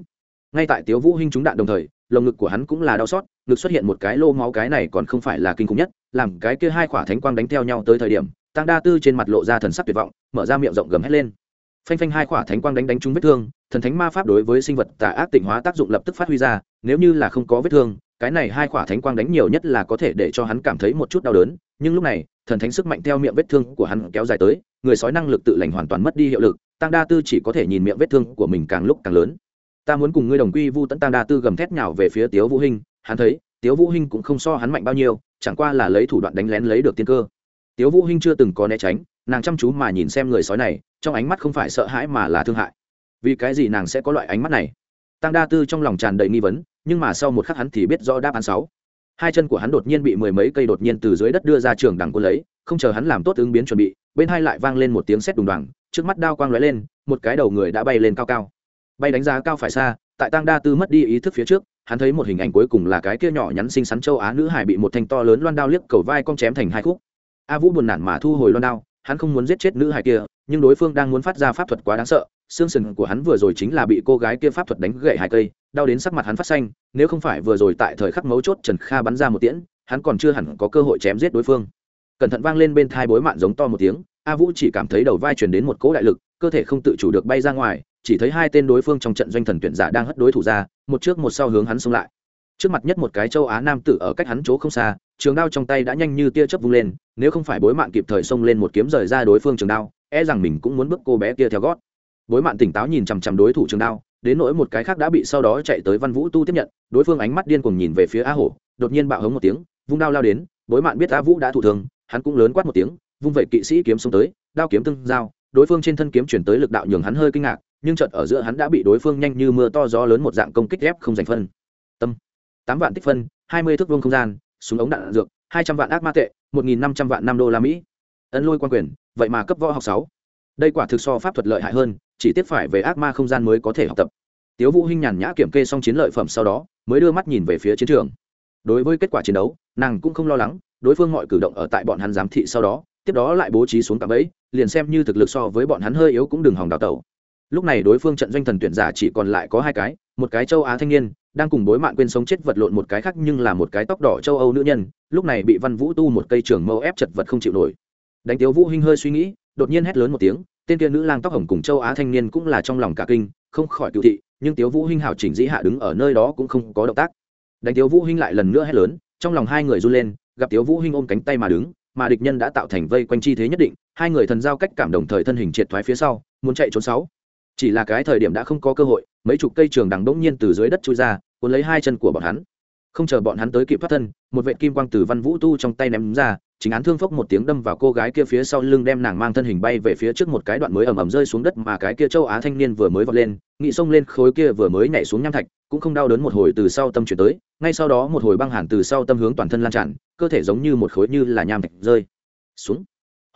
Ngay tại tiếu vũ hinh trúng đạn đồng thời, lồng ngực của hắn cũng là đau xót, ngực xuất hiện một cái lô máu cái này còn không phải là kinh khủng nhất, làm cái kia hai khỏa thánh quang đánh theo nhau tới thời điểm tăng đa tư trên mặt lộ ra thần sắc tuyệt vọng, mở ra miệng rộng gầm hét lên. Phanh phanh hai khỏa thánh quang đánh đánh trúng vết thương, thần thánh ma pháp đối với sinh vật tà ác tịnh hóa tác dụng lập tức phát huy ra, nếu như là không có vết thương, cái này hai khỏa thánh quang đánh nhiều nhất là có thể để cho hắn cảm thấy một chút đau đớn, nhưng lúc này, thần thánh sức mạnh theo miệng vết thương của hắn kéo dài tới, người sói năng lực tự lành hoàn toàn mất đi hiệu lực tăng đa tư chỉ có thể nhìn miệng vết thương của mình càng lúc càng lớn. Ta muốn cùng ngươi đồng quy vu tẫn tăng đa tư gầm thét nhào về phía tiếu vũ hinh, hắn thấy, tiếu vũ hinh cũng không so hắn mạnh bao nhiêu, chẳng qua là lấy thủ đoạn đánh lén lấy được tiên cơ tiếu vũ hinh chưa từng có né tránh, nàng chăm chú mà nhìn xem người sói này, trong ánh mắt không phải sợ hãi mà là thương hại. Vì cái gì nàng sẽ có loại ánh mắt này? Tăng đa tư trong lòng tràn đầy nghi vấn, nhưng mà sau một khắc hắn thì biết rõ đáp án sáu. Hai chân của hắn đột nhiên bị mười mấy cây đột nhiên từ dưới đất đưa ra trường đằng cô lấy, không chờ hắn làm tốt ứng biến chuẩn bị, bên hai lại vang lên một tiếng sét đùng đoàng trước mắt đao quang lóe lên, một cái đầu người đã bay lên cao cao. Bay đánh giá cao phải xa, tại tăng đa tư mất đi ý thức phía trước, hắn thấy một hình ảnh cuối cùng là cái kia nhỏ nhắn xinh xắn châu á nữ hải bị một thanh to lớn loan đao liếc cầu vai cong chém thành hai khúc a vũ buồn nản mà thu hồi loan đao, hắn không muốn giết chết nữ hài kia, nhưng đối phương đang muốn phát ra pháp thuật quá đáng sợ, xương sừng của hắn vừa rồi chính là bị cô gái kia pháp thuật đánh gậy hai cây, đau đến sắc mặt hắn phát xanh, nếu không phải vừa rồi tại thời khắc mấu chốt trần kha bắn ra một tiễn, hắn còn chưa hẳn có cơ hội chém giết đối phương. Cẩn thận vang lên bên thai bối mạn giống to một tiếng, a vũ chỉ cảm thấy đầu vai truyền đến một cỗ đại lực, cơ thể không tự chủ được bay ra ngoài, chỉ thấy hai tên đối phương trong trận doanh thần tuyển giả đang hất đối thủ ra, một trước một sau hướng hắn xông lại trước mặt nhất một cái châu á nam tử ở cách hắn chỗ không xa, trường đao trong tay đã nhanh như tia chớp vung lên, nếu không phải bối mạn kịp thời xông lên một kiếm rời ra đối phương trường đao e rằng mình cũng muốn bước cô bé kia theo gót. Bối mạn tỉnh táo nhìn chằm chằm đối thủ trường đao, đến nỗi một cái khác đã bị sau đó chạy tới văn vũ tu tiếp nhận, đối phương ánh mắt điên cuồng nhìn về phía a hổ, đột nhiên bạo hống một tiếng, vung đao lao đến, bối mạn biết a vũ đã thủ thường hắn cũng lớn quát một tiếng, vung vậy kỵ sĩ kiếm xông tới, đao kiếm tương giao, đối phương trên thân kiếm chuyển tới lực đạo nhường hắn hơi kinh ngạc, nhưng chợt ở giữa hắn đã bị đối phương nhanh như mưa to gió lớn một dạng công kích ép không giành phân. Tâm tám vạn tích phân, hai mươi thước vương không gian, súng ống đạn dược, hai trăm vạn ác ma tệ, một nghìn năm trăm vạn năm đô la mỹ. Ấn lôi quan quyền, vậy mà cấp võ học sáu. Đây quả thực so pháp thuật lợi hại hơn, chỉ tiếp phải về ác ma không gian mới có thể học tập. Tiếu vũ hinh nhàn nhã kiểm kê xong chiến lợi phẩm sau đó, mới đưa mắt nhìn về phía chiến trường. Đối với kết quả chiến đấu, nàng cũng không lo lắng, đối phương mọi cử động ở tại bọn hắn giám thị sau đó, tiếp đó lại bố trí xuống cạm bẫy, liền xem như thực lực so với bọn hắn hơi yếu cũng đừng hòng đào tẩu. Lúc này đối phương trận doanh thần tuyển giả chỉ còn lại có hai cái một cái châu á thanh niên, đang cùng bối mạng quên sống chết vật lộn một cái khác nhưng là một cái tóc đỏ châu âu nữ nhân, lúc này bị văn vũ tu một cây trường mâu ép chật vật không chịu nổi. Đánh tiếu vũ hinh hơi suy nghĩ, đột nhiên hét lớn một tiếng, tên kia nữ lang tóc hồng cùng châu á thanh niên cũng là trong lòng cả kinh, không khỏi cựu thị, nhưng tiếu vũ hinh hảo chỉnh dĩ hạ đứng ở nơi đó cũng không có động tác. Đánh tiếu vũ hinh lại lần nữa hét lớn, trong lòng hai người run lên, gặp tiếu vũ hinh ôm cánh tay mà đứng, mà địch nhân đã tạo thành vây quanh chi thế nhất định, hai người thần giao cách cảm đồng thời thân hình triệt thoái phía sau, muốn chạy trốn sáu chỉ là cái thời điểm đã không có cơ hội, mấy chục cây trường đằng bỗng nhiên từ dưới đất trôi ra, cuốn lấy hai chân của bọn hắn. Không chờ bọn hắn tới kịp thoát thân, một vệ kim quang từ văn vũ tu trong tay ném ra, chính án thương phốc một tiếng đâm vào cô gái kia phía sau lưng đem nàng mang thân hình bay về phía trước một cái đoạn mới ầm ầm rơi xuống đất mà cái kia châu á thanh niên vừa mới vọt lên, nghị xông lên khối kia vừa mới nhảy xuống nham thạch, cũng không đau đớn một hồi từ sau tâm chuyển tới, ngay sau đó một hồi băng hàn từ sau tâm hướng toàn thân lan tràn, cơ thể giống như một khối như là nham thạch rơi xuống.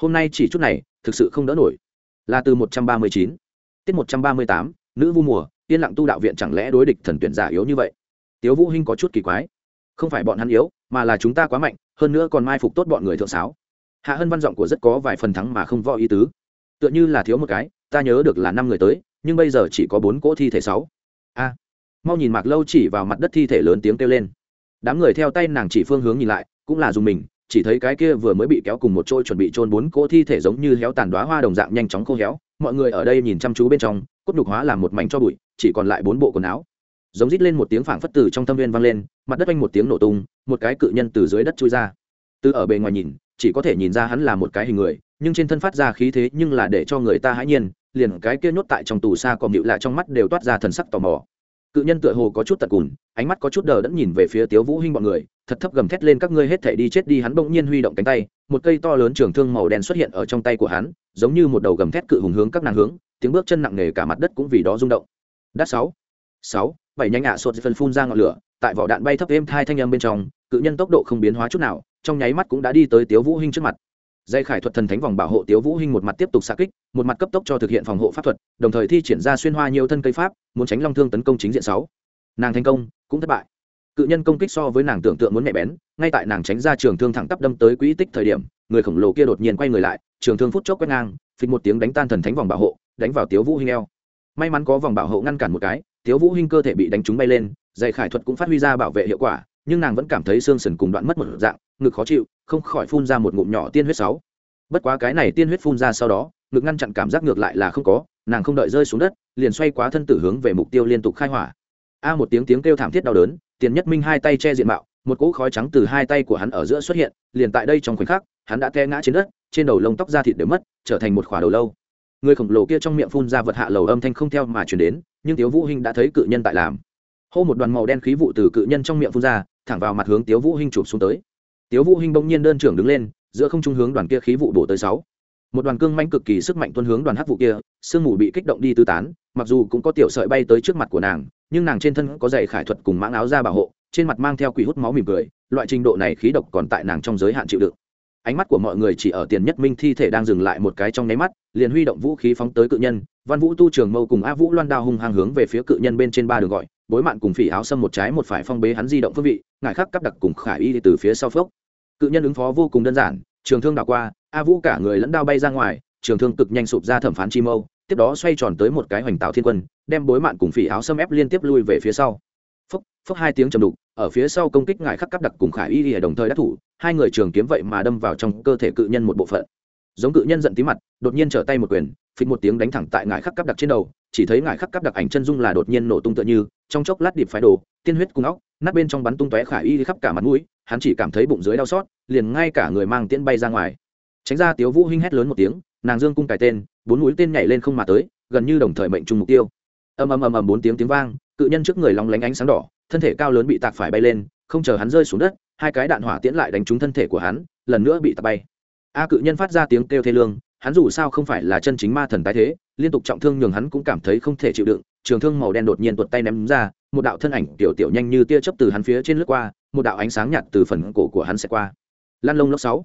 Hôm nay chỉ chút này, thực sự không đỡ nổi. Là từ một trăm ba mươi chín tiết một trăm ba mươi tám, nữ vu mùa, yên lặng tu đạo viện chẳng lẽ đối địch thần tuyển giả yếu như vậy? Tiếu vũ hinh có chút kỳ quái. Không phải bọn hắn yếu, mà là chúng ta quá mạnh, hơn nữa còn mai phục tốt bọn người thượng sáo. Hạ hân văn giọng của rất có vài phần thắng mà không võ ý tứ. Tựa như là thiếu một cái, ta nhớ được là năm người tới, nhưng bây giờ chỉ có bốn cỗ thi thể sáu. A. Mau nhìn mạc lâu chỉ vào mặt đất thi thể lớn tiếng kêu lên. Đám người theo tay nàng chỉ phương hướng nhìn lại, cũng là dùng mình chỉ thấy cái kia vừa mới bị kéo cùng một trôi chuẩn bị trôn bốn cỗ thi thể giống như héo tàn đoá hoa đồng dạng nhanh chóng khô héo, mọi người ở đây nhìn chăm chú bên trong, cốt nhục hóa làm một mảnh cho bụi, chỉ còn lại bốn bộ quần áo. Giống rít lên một tiếng phảng phất từ trong tâm viên vang lên, mặt đất oanh một tiếng nổ tung, một cái cự nhân từ dưới đất chui ra. Từ ở bề ngoài nhìn, chỉ có thể nhìn ra hắn là một cái hình người, nhưng trên thân phát ra khí thế nhưng là để cho người ta hãi nhiên, liền cái kia nhốt tại trong tù xa còn nhịu lại trong mắt đều toát ra thần sắc tò mò cự nhân tựa hồ có chút tật cùn ánh mắt có chút đờ đẫn nhìn về phía tiếu vũ hinh bọn người, thật thấp gầm thét lên các ngươi hết thể đi chết đi, hắn bỗng nhiên huy động cánh tay, một cây to lớn trường thương màu đen xuất hiện ở trong tay của hắn, giống như một đầu gầm thét cự hùng hướng các nàng hướng, tiếng bước chân nặng nề cả mặt đất cũng vì đó rung động. Đắt sáu sáu, bảy nhanh ạ sột phân phun ra ngọn lửa, tại vỏ đạn bay thấp êm thai thanh âm bên trong, cự nhân tốc độ không biến hóa chút nào, trong nháy mắt cũng đã đi tới tiếu vũ hinh trước mặt dây khải thuật thần thánh vòng bảo hộ tiếu vũ hinh một mặt tiếp tục xạ kích, một mặt cấp tốc cho thực hiện phòng hộ pháp thuật, đồng thời thi triển ra xuyên hoa nhiều thân cây pháp, muốn tránh long thương tấn công chính diện sáu. Nàng thành công, cũng thất bại. Cự nhân công kích so với nàng tưởng tượng muốn mẹ bén, ngay tại nàng tránh ra trường thương thẳng tắp đâm tới quỹ tích thời điểm, người khổng lồ kia đột nhiên quay người lại, trường thương phút chốc quét ngang, phịch một tiếng đánh tan thần thánh vòng bảo hộ, đánh vào tiếu vũ hinh eo. May mắn có vòng bảo hộ ngăn cản một cái, tiếu vũ hinh cơ thể bị đánh trúng bay lên, dây khải thuật cũng phát huy ra bảo vệ hiệu quả, nhưng nàng vẫn cảm thấy xương sườn cùng đoạn mất một dạng ngực khó chịu, không khỏi phun ra một ngụm nhỏ tiên huyết sáu. Bất quá cái này tiên huyết phun ra sau đó, ngực ngăn chặn cảm giác ngược lại là không có, nàng không đợi rơi xuống đất, liền xoay quá thân tử hướng về mục tiêu liên tục khai hỏa. A một tiếng tiếng kêu thảm thiết đau đớn, tiền nhất minh hai tay che diện mạo, một cỗ khói trắng từ hai tay của hắn ở giữa xuất hiện, liền tại đây trong khoảnh khắc, hắn đã té ngã trên đất, trên đầu lông tóc da thịt đều mất, trở thành một khỏa đầu lâu. Người khổng lồ kia trong miệng phun ra vật hạ lầu âm thanh không theo mà chuyển đến, nhưng tiếu vũ hinh đã thấy cự nhân tại làm. Hô một đoàn màu đen khí vụ từ cự nhân trong miệng phun ra, thẳng vào mặt hướng tiếu vũ hinh chụp xuống tới tiếu vũ hinh bỗng nhiên đơn trưởng đứng lên, giữa không trung hướng đoàn kia khí vụ bổ tới sáu. Một đoàn cương manh cực kỳ sức mạnh tuân hướng đoàn hắc vụ kia, sương mù bị kích động đi tứ tán, mặc dù cũng có tiểu sợi bay tới trước mặt của nàng, nhưng nàng trên thân có dày khải thuật cùng mãng áo ra bảo hộ, trên mặt mang theo quỷ hút máu mỉm cười, loại trình độ này khí độc còn tại nàng trong giới hạn chịu đựng. Ánh mắt của mọi người chỉ ở tiền nhất minh thi thể đang dừng lại một cái trong nháy mắt, liền huy động vũ khí phóng tới cự nhân, văn vũ tu trường mâu cùng a vũ loan đao hung hăng hướng về phía cự nhân bên trên ba đường gọi, bối mạn cùng phỉ áo xâm một trái một phải phong bế hắn di động phương vị ngài khắc cắp đặc cùng khải y từ phía sau phước cự nhân ứng phó vô cùng đơn giản, trường thương đảo qua, a vũ cả người lẫn đao bay ra ngoài, trường thương cực nhanh sụp ra thẩm phán chi mâu, tiếp đó xoay tròn tới một cái hoành tạo thiên quân, đem bối mạn cùng phỉ áo xâm ép liên tiếp lui về phía sau. Phúc phúc hai tiếng trầm đục, ở phía sau công kích ngài khắc cắp đặc cùng khải y đồng thời đắc thủ, hai người trường kiếm vậy mà đâm vào trong cơ thể cự nhân một bộ phận giống cự nhân giận tí mặt, đột nhiên trở tay một quyền, phịch một tiếng đánh thẳng tại ngài khắc cắp đặc trên đầu, chỉ thấy ngài khắc cắp đặc ảnh chân dung là đột nhiên nổ tung tựa như, trong chốc lát điệp phái đồ, tiên huyết cung óc, nát bên trong bắn tung tóe khải y khắp cả mặt mũi, hắn chỉ cảm thấy bụng dưới đau xót, liền ngay cả người mang tiễn bay ra ngoài. Tránh ra tiếu vũ hinh hét lớn một tiếng, nàng dương cung cài tên, bốn mũi tên nhảy lên không mà tới, gần như đồng thời mệnh trung mục tiêu. Ầm ầm ầm ầm bốn tiếng tiếng vang, cự nhân trước người long lánh ánh sáng đỏ, thân thể cao lớn bị tạc phải bay lên, không chờ hắn rơi xuống đất, hai cái đạn hỏa tiễn lại đánh trúng thân thể của hắn, lần nữa bị tạc bay a cự nhân phát ra tiếng kêu thê lương, hắn dù sao không phải là chân chính ma thần tái thế, liên tục trọng thương nhường hắn cũng cảm thấy không thể chịu đựng, trường thương màu đen đột nhiên tuột tay ném ra, một đạo thân ảnh tiểu tiểu nhanh như tia chớp từ hắn phía trên lướt qua, một đạo ánh sáng nhạt từ phần cổ của hắn sẽ qua. Lan lông lốc sáu.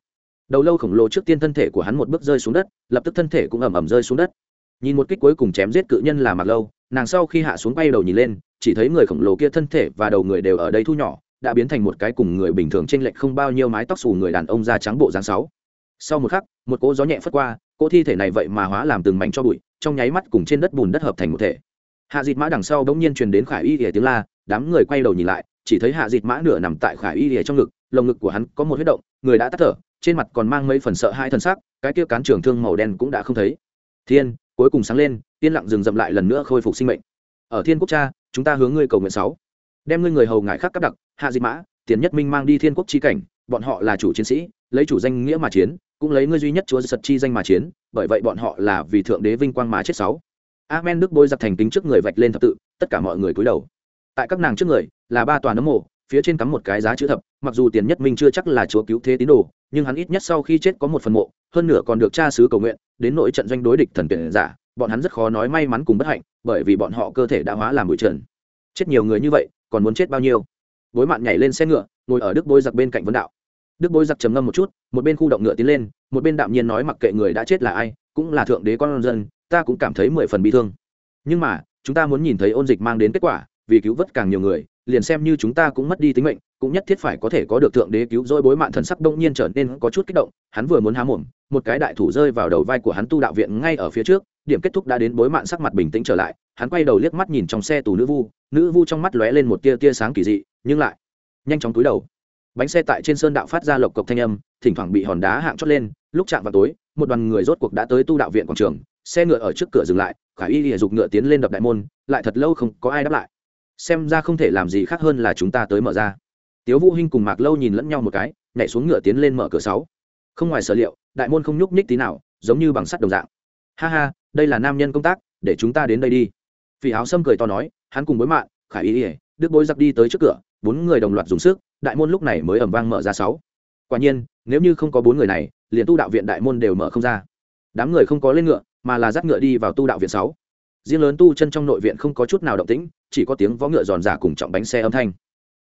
Đầu lâu khổng lồ trước tiên thân thể của hắn một bước rơi xuống đất, lập tức thân thể cũng ẩm ẩm rơi xuống đất. Nhìn một kích cuối cùng chém giết cự nhân là mặc lâu, nàng sau khi hạ xuống bay đầu nhìn lên, chỉ thấy người khổng lồ kia thân thể và đầu người đều ở đây thu nhỏ, đã biến thành một cái cùng người bình thường trên lệch không bao nhiêu mái tóc xù người đàn ông da trắng bộ dáng sáu sau một khắc, một cỗ gió nhẹ phất qua, cỗ thi thể này vậy mà hóa làm từng mảnh cho bụi, trong nháy mắt cùng trên đất bùn đất hợp thành một thể. Hạ dịt mã đằng sau bỗng nhiên truyền đến khải y ỉa tiếng la, đám người quay đầu nhìn lại, chỉ thấy hạ dịt mã nửa nằm tại khải y ỉa trong ngực, lồng ngực của hắn có một huyết động, người đã tắt thở, trên mặt còn mang mấy phần sợ hai thân xác cái kia cán trường thương màu đen cũng đã không thấy. Thiên, cuối cùng sáng lên, yên lặng dừng dậm lại lần nữa khôi phục sinh mệnh. Ở thiên quốc cha, chúng ta hướng ngươi cầu nguyện sáu. Đem ngươi người hầu ngại khác cấp đặc, hạ dịt mã, tiền nhất minh mang đi thiên quốc chi cảnh, bọn họ là chủ chiến sĩ, lấy chủ danh nghĩa mà chiến cũng lấy ngươi duy nhất chúa giật chi danh mà chiến, bởi vậy bọn họ là vì thượng đế vinh quang mà chết sáu. Amen, đức bôi giặc thành kính trước người vạch lên thập tự, tất cả mọi người cúi đầu. Tại các nàng trước người, là ba tòa nấm mộ, phía trên cắm một cái giá chữ thập, mặc dù tiền nhất minh chưa chắc là chúa cứu thế tín đồ, nhưng hắn ít nhất sau khi chết có một phần mộ, hơn nửa còn được cha sứ cầu nguyện, đến nội trận doanh đối địch thần tuyển giả, bọn hắn rất khó nói may mắn cùng bất hạnh, bởi vì bọn họ cơ thể đã hóa làm bụi trần. Chết nhiều người như vậy, còn muốn chết bao nhiêu? Bối mạn nhảy lên xe ngựa, ngồi ở đức bối giặc bên cạnh vấn đạo đức bối giặc trầm ngâm một chút, một bên khu động ngựa tiến lên, một bên đạm nhiên nói mặc kệ người đã chết là ai, cũng là thượng đế con dân, ta cũng cảm thấy mười phần bị thương. Nhưng mà, chúng ta muốn nhìn thấy ôn dịch mang đến kết quả, vì cứu vớt càng nhiều người, liền xem như chúng ta cũng mất đi tính mệnh, cũng nhất thiết phải có thể có được thượng đế cứu rỗi bối mạn thần sắc đông nhiên trở nên có chút kích động, hắn vừa muốn há mồm, một cái đại thủ rơi vào đầu vai của hắn tu đạo viện ngay ở phía trước, điểm kết thúc đã đến bối mạn sắc mặt bình tĩnh trở lại, hắn quay đầu liếc mắt nhìn trong xe tù nữ vu nữ vu trong mắt lóe lên một tia tia sáng kỳ dị, nhưng lại nhanh chóng túi đầu bánh xe tại trên sơn đạo phát ra lộc cộc thanh âm, thỉnh thoảng bị hòn đá hạng chót lên, lúc chạm vào tối, một đoàn người rốt cuộc đã tới tu đạo viện quảng trường, xe ngựa ở trước cửa dừng lại khải y lìa dục ngựa tiến lên đập đại môn, lại thật lâu không có ai đáp lại. Xem ra không thể làm gì khác hơn là chúng ta tới mở ra. Tiếu vũ hinh cùng mạc lâu nhìn lẫn nhau một cái, nhảy xuống ngựa tiến lên mở cửa sáu. Không ngoài sở liệu, đại môn không nhúc nhích tí nào, giống như bằng sắt đồng dạng. Ha ha, đây là nam nhân công tác, để chúng ta đến đây đi. Phỉ áo sâm cười to nói, hắn cùng bối mạn khải y lìa, đức bối giặc đi tới trước cửa, bốn người đồng loạt dùng sức đại môn lúc này mới ẩm vang mở ra sáu. Quả nhiên, nếu như không có bốn người này, liền tu đạo viện đại môn đều mở không ra. Đám người không có lên ngựa, mà là dắt ngựa đi vào tu đạo viện sáu. Riêng lớn tu chân trong nội viện không có chút nào động tĩnh, chỉ có tiếng vó ngựa giòn giả cùng trọng bánh xe âm thanh.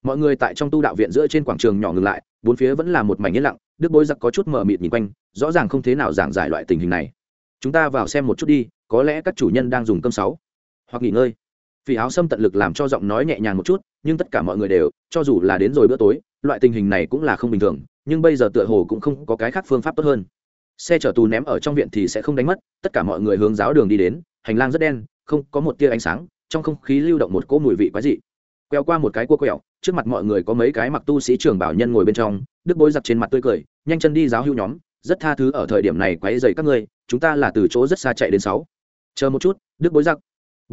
Mọi người tại trong tu đạo viện giữa trên quảng trường nhỏ ngừng lại, bốn phía vẫn là một mảnh yên lặng, đức bối giặc có chút mờ mịt nhìn quanh, rõ ràng không thế nào giảng giải loại tình hình này. Chúng ta vào xem một chút đi, có lẽ các chủ nhân đang dùng cơm sáu. Hoặc nghỉ ngơi vì áo sâm tận lực làm cho giọng nói nhẹ nhàng một chút, nhưng tất cả mọi người đều, cho dù là đến rồi bữa tối, loại tình hình này cũng là không bình thường, nhưng bây giờ tựa hồ cũng không có cái khác phương pháp tốt hơn. Xe chở tù ném ở trong viện thì sẽ không đánh mất, tất cả mọi người hướng giáo đường đi đến, hành lang rất đen, không có một tia ánh sáng, trong không khí lưu động một cỗ mùi vị quái dị. Quẹo qua một cái cua quẹo, trước mặt mọi người có mấy cái mặc tu sĩ trưởng bảo nhân ngồi bên trong, đức bối giặc trên mặt tươi cười, nhanh chân đi giáo hưu nhóm, rất tha thứ ở thời điểm này quấy dày các ngươi, chúng ta là từ chỗ rất xa chạy đến sáu. Chờ một chút, đức bối giặc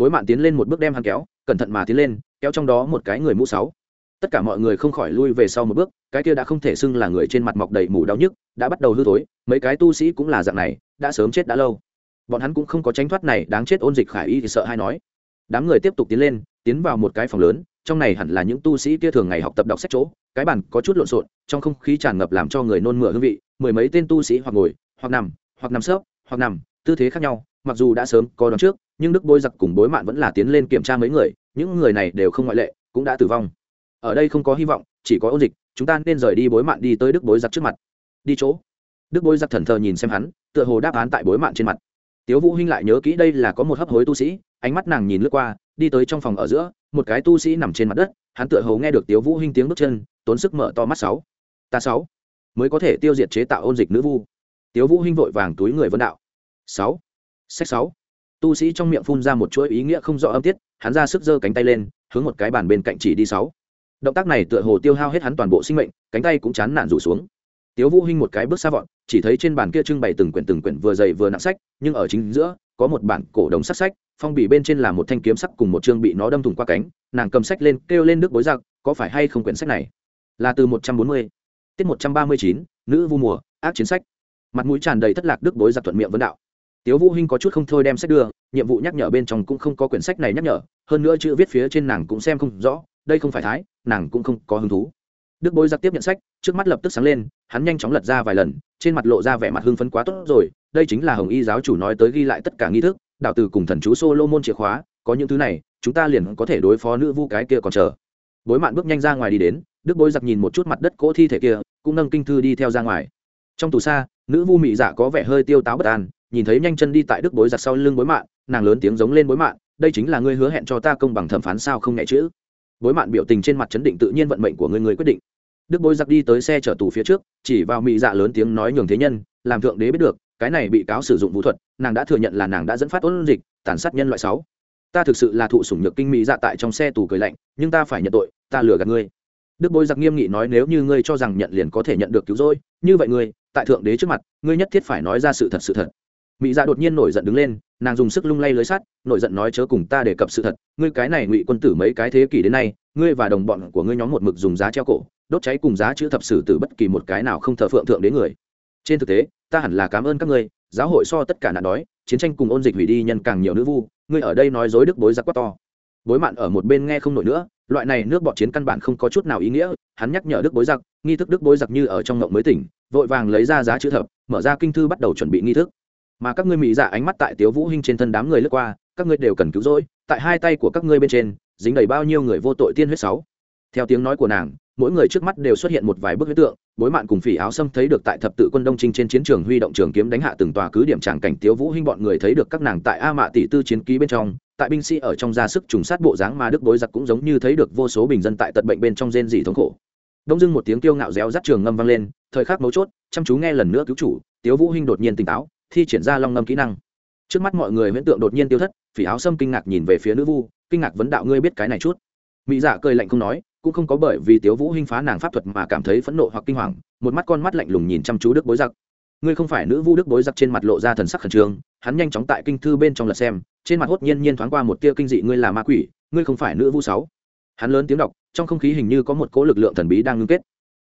bối mạn tiến lên một bước đem hắn kéo, cẩn thận mà tiến lên, kéo trong đó một cái người mũ sáu. Tất cả mọi người không khỏi lui về sau một bước, cái kia đã không thể xưng là người trên mặt mọc đầy mù đau nhức, đã bắt đầu hư thối, mấy cái tu sĩ cũng là dạng này, đã sớm chết đã lâu. Bọn hắn cũng không có tránh thoát này, đáng chết ôn dịch khải y thì sợ hay nói. Đám người tiếp tục tiến lên, tiến vào một cái phòng lớn, trong này hẳn là những tu sĩ kia thường ngày học tập đọc sách chỗ, cái bàn có chút lộn xộn, trong không khí tràn ngập làm cho người nôn mửa hương vị, mười mấy tên tu sĩ hoặc ngồi, hoặc nằm hoặc nằm sấp, hoặc nằm, tư thế khác nhau, mặc dù đã sớm có đón trước nhưng đức bối giặc cùng bối mạn vẫn là tiến lên kiểm tra mấy người, những người này đều không ngoại lệ, cũng đã tử vong. Ở đây không có hy vọng, chỉ có ôn dịch, chúng ta nên rời đi bối mạn đi tới đức bối giặc trước mặt. Đi chỗ. Đức bối giặc thần thờ nhìn xem hắn, tựa hồ đáp án tại bối mạn trên mặt. Tiếu vũ hinh lại nhớ kỹ đây là có một hấp hối tu sĩ, ánh mắt nàng nhìn lướt qua, đi tới trong phòng ở giữa, một cái tu sĩ nằm trên mặt đất, hắn tựa hồ nghe được tiếu vũ hinh tiếng bước chân, tốn sức mở to mắt sáu. Ta sáu. Mới có thể tiêu diệt chế tạo ôn dịch nữ vu. Tiếu vũ hinh vội vàng túi người vấn đạo. Sáu. Sách sáu tu sĩ trong miệng phun ra một chuỗi ý nghĩa không rõ âm tiết, hắn ra sức giơ cánh tay lên, hướng một cái bàn bên cạnh chỉ đi sáu. Động tác này tựa hồ tiêu hao hết hắn toàn bộ sinh mệnh, cánh tay cũng chán nản rủ xuống. Tiếu vũ hinh một cái bước xa vọt, chỉ thấy trên bàn kia trưng bày từng quyển từng quyển vừa dày vừa nặng sách, nhưng ở chính giữa, có một bản cổ đồng sắc sách, phong bì bên trên là một thanh kiếm sắc cùng một chương bị nó đâm thủng qua cánh, nàng cầm sách lên, kêu lên nước bối giặc có phải hay không quyển sách này? Là từ một trăm bốn mươi, tiết một trăm ba mươi chín, nữ vu mùa, ác chiến sách. Mặt mũi tràn đầy thất lạc đức bối giặc thuận miệng vấn đạo tiếu vũ hinh có chút không thôi đem sách đưa, nhiệm vụ nhắc nhở bên trong cũng không có quyển sách này nhắc nhở, hơn nữa chữ viết phía trên nàng cũng xem không rõ, đây không phải thái, nàng cũng không có hứng thú. Đức bối giặc tiếp nhận sách, trước mắt lập tức sáng lên, hắn nhanh chóng lật ra vài lần, trên mặt lộ ra vẻ mặt hưng phấn quá tốt rồi, đây chính là hồng y giáo chủ nói tới ghi lại tất cả nghi thức, đạo từ cùng thần chú Solomon chìa khóa, có những thứ này, chúng ta liền có thể đối phó nữ vu cái kia còn chờ. Bối mạn bước nhanh ra ngoài đi đến, đức bối giặc nhìn một chút mặt đất cỗ thi thể kia, cũng nâng kinh thư đi theo ra ngoài. Trong tù xa, nữ vu mị dạ có vẻ hơi tiêu táo bất an nhìn thấy nhanh chân đi tại đức bối giặc sau lưng bối mạn, nàng lớn tiếng giống lên bối mạn, đây chính là ngươi hứa hẹn cho ta công bằng thẩm phán sao không nhẹ chữ. Bối mạn biểu tình trên mặt chấn định tự nhiên vận mệnh của ngươi người quyết định. Đức bối giặc đi tới xe chở tù phía trước, chỉ vào mị dạ lớn tiếng nói nhường thế nhân, làm thượng đế biết được, cái này bị cáo sử dụng vũ thuật, nàng đã thừa nhận là nàng đã dẫn phát ôn dịch, tàn sát nhân loại sáu. Ta thực sự là thụ sủng nhược kinh mỹ dạ tại trong xe tù cười lạnh, nhưng ta phải nhận tội, ta lừa gạt ngươi. Đức bối giặc nghiêm nghị nói nếu như ngươi cho rằng nhận liền có thể nhận được cứu rỗi, như vậy ngươi, tại thượng đế trước mặt, ngươi nhất thiết phải nói ra sự thật sự thật mỹ dạ đột nhiên nổi giận đứng lên, nàng dùng sức lung lay lưới sắt, nổi giận nói chớ cùng ta đề cập sự thật, ngươi cái này ngụy quân tử mấy cái thế kỷ đến nay, ngươi và đồng bọn của ngươi nhóm một mực dùng giá treo cổ, đốt cháy cùng giá chữ thập sử từ bất kỳ một cái nào không thờ phượng thượng đến người. Trên thực tế, ta hẳn là cảm ơn các ngươi, giáo hội so tất cả nạn đói, chiến tranh cùng ôn dịch hủy đi nhân càng nhiều nữ vu, ngươi ở đây nói dối đức bối giặc quá to. Bối mạn ở một bên nghe không nổi nữa, loại này nước bọt chiến căn bản không có chút nào ý nghĩa, hắn nhắc nhở đức bối giặc, nghi thức đức bối giặc như ở trong ngộng mới tỉnh, vội vàng lấy ra giá chữ thập, mở ra kinh thư bắt đầu chuẩn bị nghi thức mà các ngươi mỹ dạ ánh mắt tại tiếu vũ hinh trên thân đám người lướt qua, các ngươi đều cần cứu rỗi, tại hai tay của các ngươi bên trên, dính đầy bao nhiêu người vô tội tiên huyết sáu. Theo tiếng nói của nàng, mỗi người trước mắt đều xuất hiện một vài bức huyết tượng, bối mạn cùng phỉ áo xâm thấy được tại thập tự quân đông trinh trên chiến trường huy động trường kiếm đánh hạ từng tòa cứ điểm tràng cảnh tiếu vũ hinh bọn người thấy được các nàng tại a mạ tỷ tư chiến ký bên trong, tại binh sĩ ở trong ra sức trùng sát bộ dáng mà đức bối giặc cũng giống như thấy được vô số bình dân tại tận bệnh bên trong rên dị thống khổ. Đông dưng một tiếng tiêu ngạo réo rắt trường ngâm vang lên, thời khắc mấu chốt, chăm chú nghe lần nữa cứu chủ, tiếu vũ hinh đột nhiên tỉnh táo thi triển ra long ngâm kỹ năng. Trước mắt mọi người huyễn tượng đột nhiên tiêu thất, phỉ áo sâm kinh ngạc nhìn về phía nữ vu, kinh ngạc vấn đạo ngươi biết cái này chút. Mỹ dạ cười lạnh không nói, cũng không có bởi vì tiếu vũ hinh phá nàng pháp thuật mà cảm thấy phẫn nộ hoặc kinh hoàng, một mắt con mắt lạnh lùng nhìn chăm chú đức bối giặc. Ngươi không phải nữ vu đức bối giặc trên mặt lộ ra thần sắc khẩn trương, hắn nhanh chóng tại kinh thư bên trong lật xem, trên mặt hốt nhiên nhiên thoáng qua một tia kinh dị ngươi là ma quỷ, ngươi không phải nữ vu sáu. Hắn lớn tiếng đọc, trong không khí hình như có một cỗ lực lượng thần bí đang ngưng kết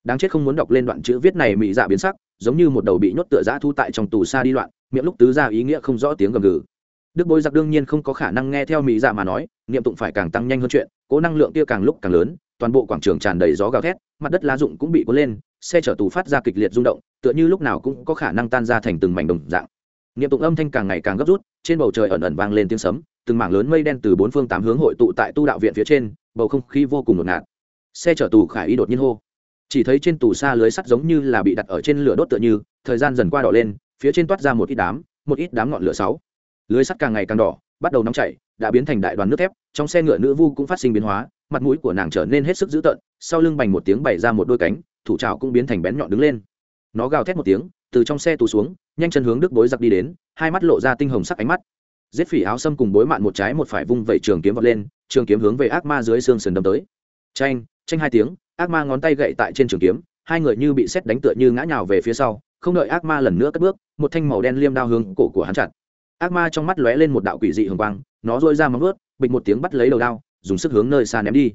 đáng chết không muốn đọc lên đoạn chữ viết này mỹ dạ biến sắc, giống như một đầu bị nhốt tựa giã thu tại trong tù xa đi loạn, miệng lúc tứ ra ý nghĩa không rõ tiếng gầm gừ. Đức bối giặc đương nhiên không có khả năng nghe theo mỹ dạ mà nói, niệm tụng phải càng tăng nhanh hơn chuyện, cố năng lượng kia càng lúc càng lớn, toàn bộ quảng trường tràn đầy gió gào thét, mặt đất lá rụng cũng bị cuốn lên, xe chở tù phát ra kịch liệt rung động, tựa như lúc nào cũng có khả năng tan ra thành từng mảnh đồng dạng. Niệm tụng âm thanh càng ngày càng gấp rút, trên bầu trời ẩn ẩn vang lên tiếng sấm, từng mảng lớn mây đen từ bốn phương tám hướng hội tụ tại tu đạo viện phía trên, bầu không khí vô cùng ngột ngạt. Xe chở tù khải y đột nhiên hô chỉ thấy trên tù xa lưới sắt giống như là bị đặt ở trên lửa đốt tựa như, thời gian dần qua đỏ lên, phía trên toát ra một ít đám, một ít đám ngọn lửa sáu. Lưới sắt càng ngày càng đỏ, bắt đầu nóng chảy, đã biến thành đại đoàn nước thép, trong xe ngựa nữ vu cũng phát sinh biến hóa, mặt mũi của nàng trở nên hết sức dữ tợn, sau lưng bành một tiếng bày ra một đôi cánh, thủ trào cũng biến thành bén nhọn đứng lên. Nó gào thét một tiếng, từ trong xe tù xuống, nhanh chân hướng đức bối giặc đi đến, hai mắt lộ ra tinh hồng sắc ánh mắt. Giết phỉ áo xâm cùng bối mạn một trái một phải vung vẩy trường kiếm vọt lên, trường kiếm hướng về ác ma dưới xương sườn đâm tới. Tranh tranh hai tiếng ác ma ngón tay gậy tại trên trường kiếm, hai người như bị xét đánh tựa như ngã nhào về phía sau, không đợi ác ma lần nữa cất bước, một thanh màu đen liêm đao hướng cổ của hắn chặt. Ác ma trong mắt lóe lên một đạo quỷ dị hồng quang, nó dôi ra móng ướt bịch một tiếng bắt lấy đầu đao, dùng sức hướng nơi xa ném đi.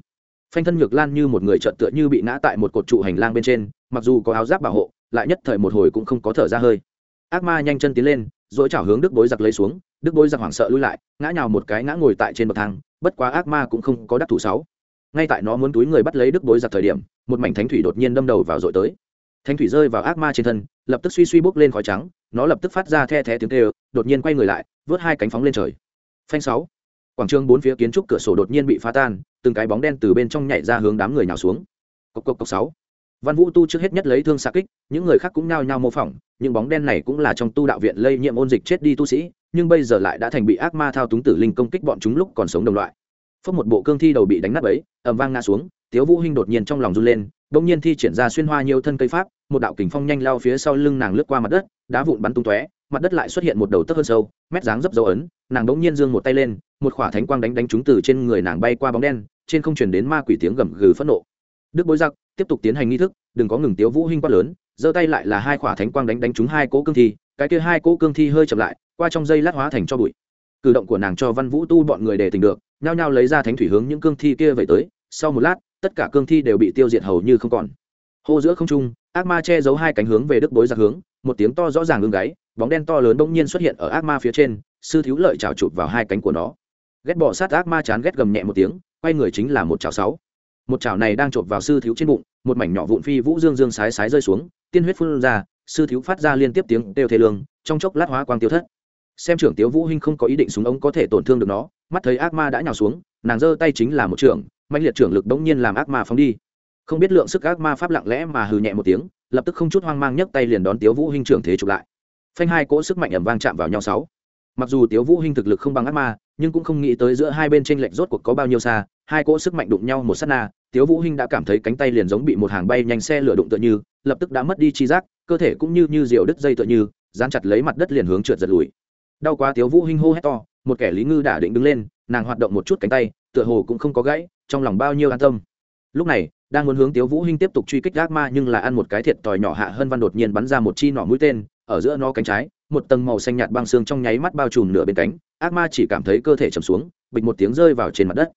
Phanh thân nhược lan như một người trợn tựa như bị ngã tại một cột trụ hành lang bên trên, mặc dù có áo giáp bảo hộ, lại nhất thời một hồi cũng không có thở ra hơi. Ác ma nhanh chân tiến lên dỗi chảo hướng đức bối giặc lấy xuống, đức bối giặc hoảng sợ lui lại, ngã nhào một cái ngã ngồi tại trên bậc thang, bất quá ác ma cũng không có đắc thủ sáu ngay tại nó muốn túi người bắt lấy đức bối giặc thời điểm, một mảnh thánh thủy đột nhiên đâm đầu vào dội tới. Thánh thủy rơi vào ác ma trên thân, lập tức suy suy bốc lên khói trắng, nó lập tức phát ra the thé tiếng kêu, đột nhiên quay người lại, vớt hai cánh phóng lên trời. Phanh sáu. Quảng trường bốn phía kiến trúc cửa sổ đột nhiên bị phá tan, từng cái bóng đen từ bên trong nhảy ra hướng đám người nhào xuống. Cộc cộc cộc sáu. Văn vũ tu trước hết nhất lấy thương xạ kích, những người khác cũng nhao nhao mô phỏng, những bóng đen này cũng là trong tu đạo viện lây nhiễm ôn dịch chết đi tu sĩ, nhưng bây giờ lại đã thành bị ác ma thao túng tử linh công kích bọn chúng lúc còn sống đồng loại phất một bộ cương thi đầu bị đánh nát ấy ẩm vang ngã xuống, tiếu vũ hinh đột nhiên trong lòng run lên, bỗng nhiên thi triển ra xuyên hoa nhiều thân cây pháp, một đạo kình phong nhanh lao phía sau lưng nàng lướt qua mặt đất, đá vụn bắn tung tóe, mặt đất lại xuất hiện một đầu tấc hơn sâu, mét dáng dấp dấu ấn, nàng bỗng nhiên giương một tay lên, một khỏa thánh quang đánh đánh trúng từ trên người nàng bay qua bóng đen, trên không truyền đến ma quỷ tiếng gầm gừ phẫn nộ. Đức bối giặc, tiếp tục tiến hành nghi thức, đừng có ngừng tiếu vũ hinh quát lớn, giơ tay lại là hai khỏa thánh quang đánh đánh trúng hai cỗ cương thi, cái kia hai cỗ cương thi hơi chậm lại, qua trong dây lát hóa thành cho bụi cử động của nàng cho văn vũ tu bọn người để tình được, nhao nhao lấy ra thánh thủy hướng những cương thi kia về tới, sau một lát, tất cả cương thi đều bị tiêu diệt hầu như không còn. Hô giữa không trung, ác ma che giấu hai cánh hướng về đức bối giặc hướng, một tiếng to rõ ràng ương gáy, bóng đen to lớn bỗng nhiên xuất hiện ở ác ma phía trên, sư thiếu lợi chảo chụp vào hai cánh của nó. Ghét bỏ sát ác ma chán ghét gầm nhẹ một tiếng, quay người chính là một chảo sáu. Một chảo này đang chộp vào sư thiếu trên bụng, một mảnh nhỏ vụn phi vũ dương dương sái sái rơi xuống, tiên huyết phun ra, sư thiếu phát ra liên tiếp tiếng đều thê lương, trong chốc lát hóa quang tiêu thất xem trưởng tiếu vũ hinh không có ý định súng ống có thể tổn thương được nó, mắt thấy ác ma đã nhào xuống, nàng giơ tay chính là một trưởng mạnh liệt trưởng lực đống nhiên làm ác ma phóng đi. Không biết lượng sức ác ma pháp lặng lẽ mà hừ nhẹ một tiếng, lập tức không chút hoang mang nhấc tay liền đón tiếu vũ hinh trưởng thế chụp lại. Phanh hai cỗ sức mạnh ầm vang chạm vào nhau sáu. Mặc dù tiếu vũ hinh thực lực không bằng ác ma, nhưng cũng không nghĩ tới giữa hai bên tranh lệch rốt cuộc có bao nhiêu xa, hai cỗ sức mạnh đụng nhau một sát na, tiếu vũ hinh đã cảm thấy cánh tay liền giống bị một hàng bay nhanh xe lửa đụng tựa như, lập tức đã mất đi chi giác, cơ thể cũng như như diều đứt dây tựa như, dán chặt lấy mặt đất liền hướng trượt giật lùi đau quá tiếu vũ hinh hô hét to, một kẻ lý ngư đã định đứng lên, nàng hoạt động một chút cánh tay, tựa hồ cũng không có gãy, trong lòng bao nhiêu an tâm. Lúc này, đang muốn hướng tiếu vũ hinh tiếp tục truy kích ác ma nhưng là ăn một cái thiệt tòi nhỏ hạ hơn văn đột nhiên bắn ra một chi nỏ mũi tên, ở giữa nó cánh trái, một tầng màu xanh nhạt băng xương trong nháy mắt bao trùm nửa bên cánh, ác ma chỉ cảm thấy cơ thể chầm xuống, bịch một tiếng rơi vào trên mặt đất.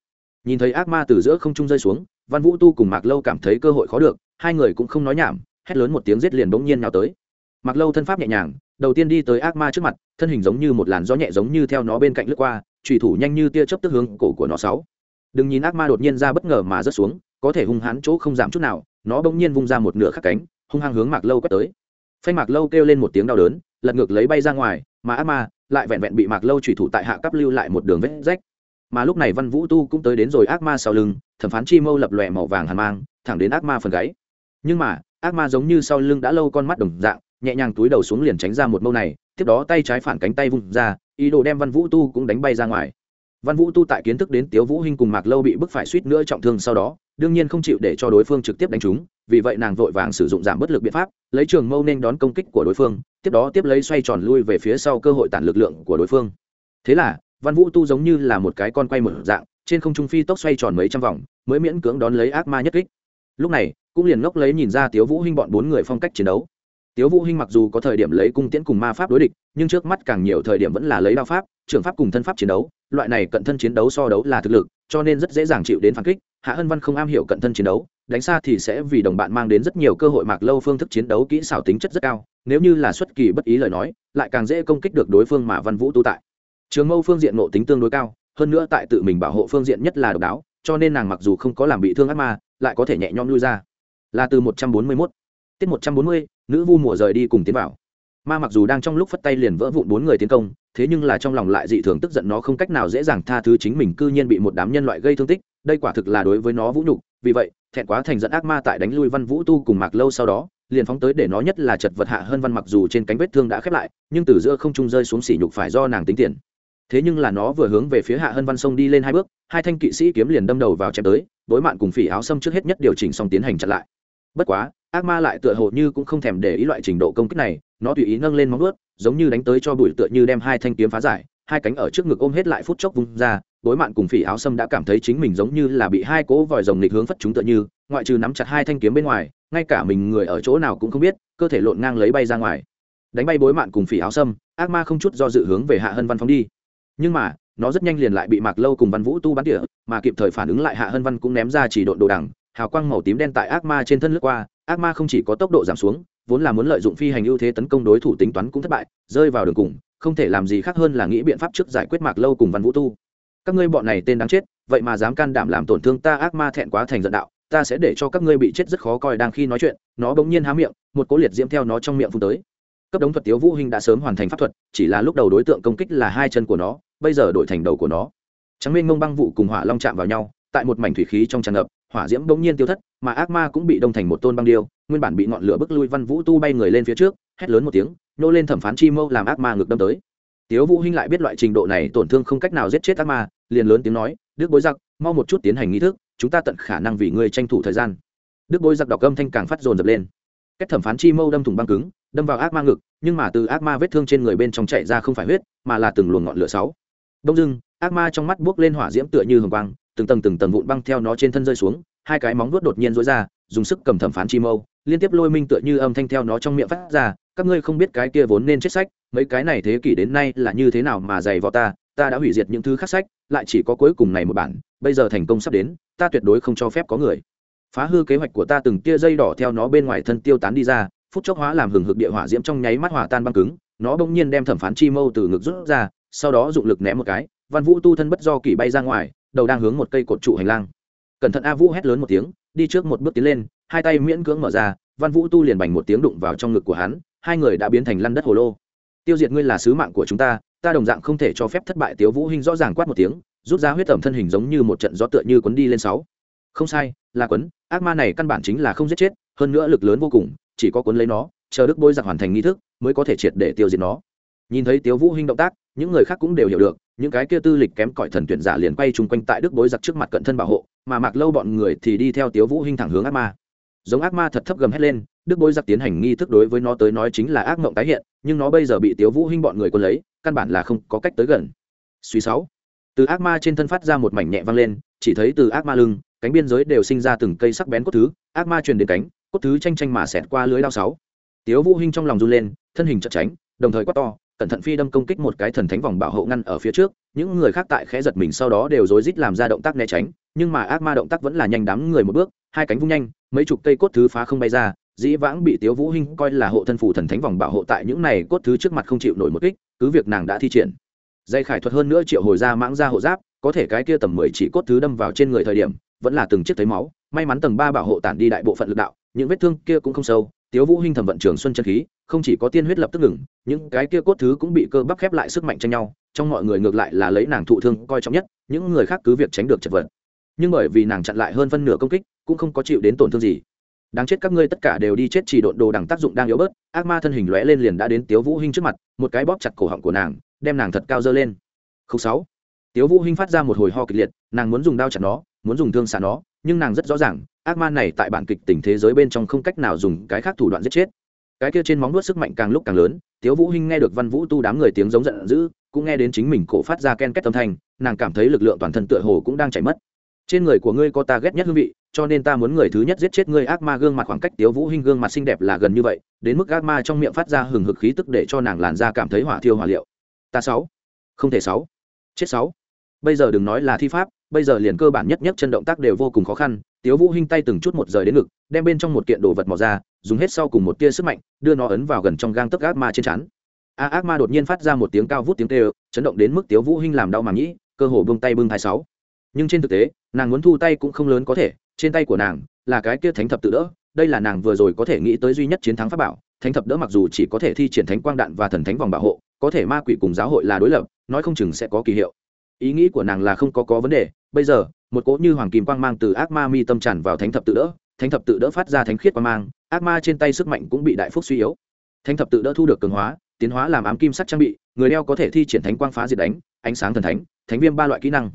Nhìn thấy ác ma từ giữa không trung rơi xuống, văn vũ tu cùng mạc lâu cảm thấy cơ hội khó được, hai người cũng không nói nhảm, hét lớn một tiếng giết liền bỗng nhiên nào tới mặc lâu thân pháp nhẹ nhàng, đầu tiên đi tới ác ma trước mặt, thân hình giống như một làn gió nhẹ giống như theo nó bên cạnh lướt qua trùy thủ nhanh như tia chớp tức hướng cổ của nó sáu. Đừng nhìn ác ma đột nhiên ra bất ngờ mà rớt xuống, có thể hung hãn chỗ không giảm chút nào, nó bỗng nhiên vung ra một nửa khắc cánh, hung hăng hướng mạc lâu quét tới. Phanh mạc lâu kêu lên một tiếng đau đớn, lật ngược lấy bay ra ngoài, mà ác ma lại vẹn vẹn bị mạc lâu trùy thủ tại hạ cấp lưu lại một đường vết rách. Mà lúc này văn vũ tu cũng tới đến rồi ác ma sau lưng, thẩm phán chi mâu lập lòe màu vàng hàn mang, thẳng đến ác ma phần gáy. Nhưng mà, ác ma giống như sau lưng đã lâu con mắt đồng dạng nhẹ nhàng túi đầu xuống liền tránh ra một mâu này, tiếp đó tay trái phản cánh tay vung ra, ý đồ đem văn vũ tu cũng đánh bay ra ngoài. Văn vũ tu tại kiến thức đến tiếu vũ hinh cùng mạc lâu bị bức phải suýt nữa trọng thương sau đó, đương nhiên không chịu để cho đối phương trực tiếp đánh chúng vì vậy nàng vội vàng sử dụng giảm bất lực biện pháp, lấy trường mâu nên đón công kích của đối phương, tiếp đó tiếp lấy xoay tròn lui về phía sau cơ hội tản lực lượng của đối phương. Thế là, văn vũ tu giống như là một cái con quay mở dạng, trên không trung phi tốc xoay tròn mấy trăm vòng, mới miễn cưỡng đón lấy ác ma nhất kích. Lúc này, cũng liền ngốc lấy nhìn ra tiếu vũ hinh bọn bốn người phong cách chiến đấu tiếu vũ hinh mặc dù có thời điểm lấy cung tiễn cùng ma pháp đối địch, nhưng trước mắt càng nhiều thời điểm vẫn là lấy đao pháp trường pháp cùng thân pháp chiến đấu. Loại này cận thân chiến đấu so đấu là thực lực, cho nên rất dễ dàng chịu đến phản kích. Hạ hân văn không am hiểu cận thân chiến đấu, đánh xa thì sẽ vì đồng bạn mang đến rất nhiều cơ hội mạc lâu phương thức chiến đấu kỹ xảo tính chất rất cao. Nếu như là xuất kỳ bất ý lời nói, lại càng dễ công kích được đối phương mà văn vũ tu tại. Trường mâu phương diện nộ tính tương đối cao, hơn nữa tại tự mình bảo hộ phương diện nhất là độc đáo, cho nên nàng mặc dù không có làm bị thương ác ma, lại có thể nhẹ nhõm lui ra. Là từ một trăm bốn mươi 141 tiết một trăm bốn mươi nữ vu mùa rời đi cùng tiến vào. Ma mặc dù đang trong lúc phất tay liền vỡ vụn bốn người tiến công, thế nhưng là trong lòng lại dị thường tức giận nó không cách nào dễ dàng tha thứ chính mình cư nhiên bị một đám nhân loại gây thương tích, đây quả thực là đối với nó vũ nhục, vì vậy, thẹn quá thành dẫn ác ma tại đánh lui văn vũ tu cùng mạc lâu sau đó, liền phóng tới để nó nhất là chật vật hạ hơn văn mặc dù trên cánh vết thương đã khép lại, nhưng từ giữa không trung rơi xuống xỉ nhục phải do nàng tính tiền. Thế nhưng là nó vừa hướng về phía hạ hơn văn sông đi lên hai bước, hai thanh kỵ sĩ kiếm liền đâm đầu vào chém tới, đối mạn cùng phỉ áo xâm trước hết nhất điều chỉnh xong tiến hành chặn lại. Bất quá ác ma lại tựa hồ như cũng không thèm để ý loại trình độ công kích này nó tùy ý nâng lên móng vuốt giống như đánh tới cho bụi tựa như đem hai thanh kiếm phá giải hai cánh ở trước ngực ôm hết lại phút chốc vung ra đối mạn cùng phỉ áo sâm đã cảm thấy chính mình giống như là bị hai cỗ vòi rồng nghịch hướng phất chúng tựa như ngoại trừ nắm chặt hai thanh kiếm bên ngoài ngay cả mình người ở chỗ nào cũng không biết cơ thể lộn ngang lấy bay ra ngoài. Đánh bay bối mạn cùng phỉ áo sâm, ác ma không chút do dự hướng về hạ hân văn phóng đi. Nhưng mà nó rất nhanh liền lại bị mạc lâu cùng văn vũ tu bắn tỉa mà kịp thời phản ứng lại hạ hân văn cũng ném ra chỉ độn đồ đằng hào quang màu tím đen tại ác ma trên thân lướt qua ác ma không chỉ có tốc độ giảm xuống, vốn là muốn lợi dụng phi hành ưu thế tấn công đối thủ tính toán cũng thất bại, rơi vào đường cùng, không thể làm gì khác hơn là nghĩ biện pháp trước giải quyết mạc lâu cùng văn vũ tu. Các ngươi bọn này tên đáng chết, vậy mà dám can đảm làm tổn thương ta ác ma thẹn quá thành giận đạo, ta sẽ để cho các ngươi bị chết rất khó coi đang khi nói chuyện, nó bỗng nhiên há miệng, một cố liệt diễm theo nó trong miệng phun tới. Cấp đống thuật tiếu vũ hình đã sớm hoàn thành pháp thuật, chỉ là lúc đầu đối tượng công kích là hai chân của nó, bây giờ đổi thành đầu của nó. Trắng Nguyên mông băng vụ cùng hỏa long chạm vào nhau, tại một mảnh thủy khí trong tràn ngập, hỏa diễm bỗng nhiên tiêu thất mà ác ma cũng bị đông thành một tôn băng điêu, nguyên bản bị ngọn lửa bức lui văn vũ tu bay người lên phía trước, hét lớn một tiếng, nô lên thẩm phán chi mâu làm ác ma ngược đâm tới. Tiếu vũ hinh lại biết loại trình độ này tổn thương không cách nào giết chết ác ma, liền lớn tiếng nói, đức bối giặc, mau một chút tiến hành nghi thức, chúng ta tận khả năng vì ngươi tranh thủ thời gian. Đức bối giặc đọc âm thanh càng phát dồn dập lên. Cách thẩm phán chi mâu đâm thủng băng cứng, đâm vào ác ma ngực, nhưng mà từ ác ma vết thương trên người bên trong chạy ra không phải huyết, mà là từng luồng ngọn lửa sáu. Đông dưng, ác ma trong mắt buốc lên hỏa diễm tựa như hồng quang, từng tầng từng tầng vụn băng theo nó trên thân rơi xuống hai cái móng vuốt đột nhiên rối ra, dùng sức cầm thẩm phán chi mâu, liên tiếp lôi minh tựa như âm thanh theo nó trong miệng phát ra, các ngươi không biết cái kia vốn nên chết sách, mấy cái này thế kỷ đến nay là như thế nào mà dày vào ta ta đã hủy diệt những thứ khác sách, lại chỉ có cuối cùng này một bản, bây giờ thành công sắp đến, ta tuyệt đối không cho phép có người. Phá hư kế hoạch của ta từng tia dây đỏ theo nó bên ngoài thân tiêu tán đi ra, phút chốc hóa làm hừng hực địa hỏa diễm trong nháy mắt hỏa tan băng cứng, nó bỗng nhiên đem thẩm phán chi mâu từ ngực rút ra, sau đó dụng lực ném một cái, văn vũ tu thân bất do kỳ bay ra ngoài, đầu đang hướng một cây cột trụ hành lang cẩn thận a vũ hét lớn một tiếng, đi trước một bước tiến lên, hai tay miễn cưỡng mở ra, văn vũ tu liền bành một tiếng đụng vào trong ngực của hắn, hai người đã biến thành lăn đất hồ lô. Tiêu diệt ngươi là sứ mạng của chúng ta ta đồng dạng không thể cho phép thất bại tiếu vũ hinh rõ ràng quát một tiếng, rút ra huyết tẩm thân hình giống như một trận gió tựa như cuốn đi lên sáu. Không sai, là quấn ác ma này căn bản chính là không giết chết, hơn nữa lực lớn vô cùng, chỉ có cuốn lấy nó, chờ đức bôi giặc hoàn thành nghi thức, mới có thể triệt để tiêu diệt nó. Nhìn thấy tiếu vũ hinh động tác, những người khác cũng đều hiểu được những cái kia tư lịch kém cỏi thần tuyển giả liền quay chung quanh tại đức bối giặc trước mặt cận thân bảo hộ, mà mặc lâu bọn người thì đi theo tiếu vũ hinh thẳng hướng ác ma. Giống ác ma thật thấp gầm hét lên, đức bối giặc tiến hành nghi thức đối với nó tới nói chính là ác mộng tái hiện, nhưng nó bây giờ bị tiếu vũ hinh bọn người quân lấy, căn bản là không có cách tới gần. Suy sáu, từ ác ma trên thân phát ra một mảnh nhẹ vang lên, chỉ thấy từ ác ma lưng, cánh biên giới đều sinh ra từng cây sắc bén cốt thứ, ác ma truyền đến cánh, cốt thứ tranh tranh mà xẹt qua lưới đao sáu. Tiếu vũ hinh trong lòng run lên, thân hình chợt tránh, đồng thời quát to cẩn thận phi đâm công kích một cái thần thánh vòng bảo hộ ngăn ở phía trước, những người khác tại khẽ giật mình sau đó đều rối rít làm ra động tác né tránh, nhưng mà ác ma động tác vẫn là nhanh đám người một bước, hai cánh vung nhanh, mấy chục cây cốt thứ phá không bay ra, dĩ vãng bị tiếu vũ hinh coi là hộ thân phủ thần thánh vòng bảo hộ tại những này cốt thứ trước mặt không chịu nổi một kích, cứ việc nàng đã thi triển. Dây khải thuật hơn nữa triệu hồi ra mãng ra hộ giáp, có thể cái kia tầm mười chỉ cốt thứ đâm vào trên người thời điểm, vẫn là từng chiếc thấy máu, may mắn tầng ba bảo hộ tản đi đại bộ phận lực đạo, những vết thương kia cũng không sâu, tiếu vũ hinh thẩm vận trường xuân chân khí không chỉ có tiên huyết lập tức ngừng, những cái kia cốt thứ cũng bị cơ bắp khép lại sức mạnh tranh nhau, trong mọi người ngược lại là lấy nàng thụ thương coi trọng nhất, những người khác cứ việc tránh được chật vật. Nhưng bởi vì nàng chặn lại hơn phân nửa công kích, cũng không có chịu đến tổn thương gì. Đáng chết các ngươi tất cả đều đi chết chỉ độn đồ đằng tác dụng đang yếu bớt, ác ma thân hình lóe lên liền đã đến tiếu vũ hinh trước mặt, một cái bóp chặt cổ họng của nàng, đem nàng thật cao dơ lên. Không sáu. Tiếu vũ hinh phát ra một hồi ho kịch liệt, nàng muốn dùng đao chặt nó, muốn dùng thương xả nó, nhưng nàng rất rõ ràng, ác ma này tại bản kịch tình thế giới bên trong không cách nào dùng cái khác thủ đoạn giết chết cái kia trên móng nuốt sức mạnh càng lúc càng lớn, tiếu vũ hinh nghe được văn vũ tu đám người tiếng giống giận dữ, cũng nghe đến chính mình cổ phát ra ken két âm thanh, nàng cảm thấy lực lượng toàn thân tựa hồ cũng đang chảy mất. Trên người của ngươi có ta ghét nhất hương vị, cho nên ta muốn người thứ nhất giết chết ngươi ác ma gương mặt khoảng cách tiếu vũ hinh gương mặt xinh đẹp là gần như vậy, đến mức ác ma trong miệng phát ra hừng hực khí tức để cho nàng làn da cảm thấy hỏa thiêu hỏa liệu. Ta sáu, không thể sáu, chết sáu. Bây giờ đừng nói là thi pháp, bây giờ liền cơ bản nhất nhất chân động tác đều vô cùng khó khăn tiếu vũ hinh tay từng chút một rời đến ngực, đem bên trong một kiện đồ vật mò ra, dùng hết sau cùng một tia sức mạnh, đưa nó ấn vào gần trong gang tấc ác ma trên chắn a, ác ma đột nhiên phát ra một tiếng cao vút tiếng tê chấn động đến mức tiếu vũ hinh làm đau màng nhĩ, cơ hồ buông tay bưng thai sáu. Nhưng trên thực tế, nàng muốn thu tay cũng không lớn có thể, trên tay của nàng là cái kia thánh thập tự đỡ, đây là nàng vừa rồi có thể nghĩ tới duy nhất chiến thắng pháp bảo. Thánh thập đỡ mặc dù chỉ có thể thi triển thánh quang đạn và thần thánh vòng bảo hộ, có thể ma quỷ cùng giáo hội là đối lập, nói không chừng sẽ có kỳ hiệu. Ý nghĩ của nàng là không có có vấn đề, bây giờ một cỗ như hoàng kim quang mang từ ác ma mi tâm tràn vào thánh thập tự đỡ, thánh thập tự đỡ phát ra thánh khiết quang mang, ác ma trên tay sức mạnh cũng bị đại phúc suy yếu. Thánh thập tự đỡ thu được cường hóa, tiến hóa làm ám kim sắc trang bị, người đeo có thể thi triển thánh quang phá diệt đánh, ánh sáng thần thánh thánh viêm ba loại kỹ năng.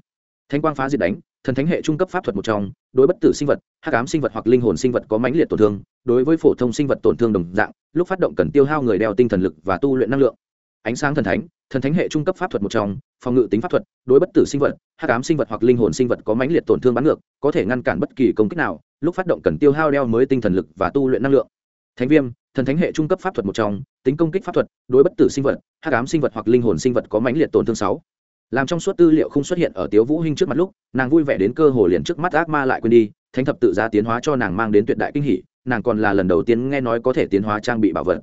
Thánh quang phá diệt đánh, thần thánh hệ trung cấp pháp thuật một trong, đối bất tử sinh vật, hắc ám sinh vật hoặc linh hồn sinh vật có mãnh liệt tổn thương, đối với phổ thông sinh vật tổn thương đồng dạng, lúc phát động cần tiêu hao người đeo tinh thần lực và tu luyện năng lượng. Ánh sáng thần thánh thần thánh hệ trung cấp pháp thuật một trong, phòng ngự tính pháp thuật, đối bất tử sinh vật, hắc ám sinh vật hoặc linh hồn sinh vật có mãnh liệt tổn thương bắn ngược, có thể ngăn cản bất kỳ công kích nào, lúc phát động cần tiêu hao đeo mới tinh thần lực và tu luyện năng lượng. Thánh viêm, thần thánh hệ trung cấp pháp thuật một trong, tính công kích pháp thuật, đối bất tử sinh vật, hắc ám sinh vật hoặc linh hồn sinh vật có mãnh liệt tổn thương sáu. Làm trong suốt tư liệu không xuất hiện ở tiếu vũ hinh trước mặt lúc, nàng vui vẻ đến cơ hồ liền trước mắt ác ma lại quên đi, thánh thập tự giá tiến hóa cho nàng mang đến tuyệt đại kinh hỉ, nàng còn là lần đầu tiên nghe nói có thể tiến hóa trang bị bảo vật.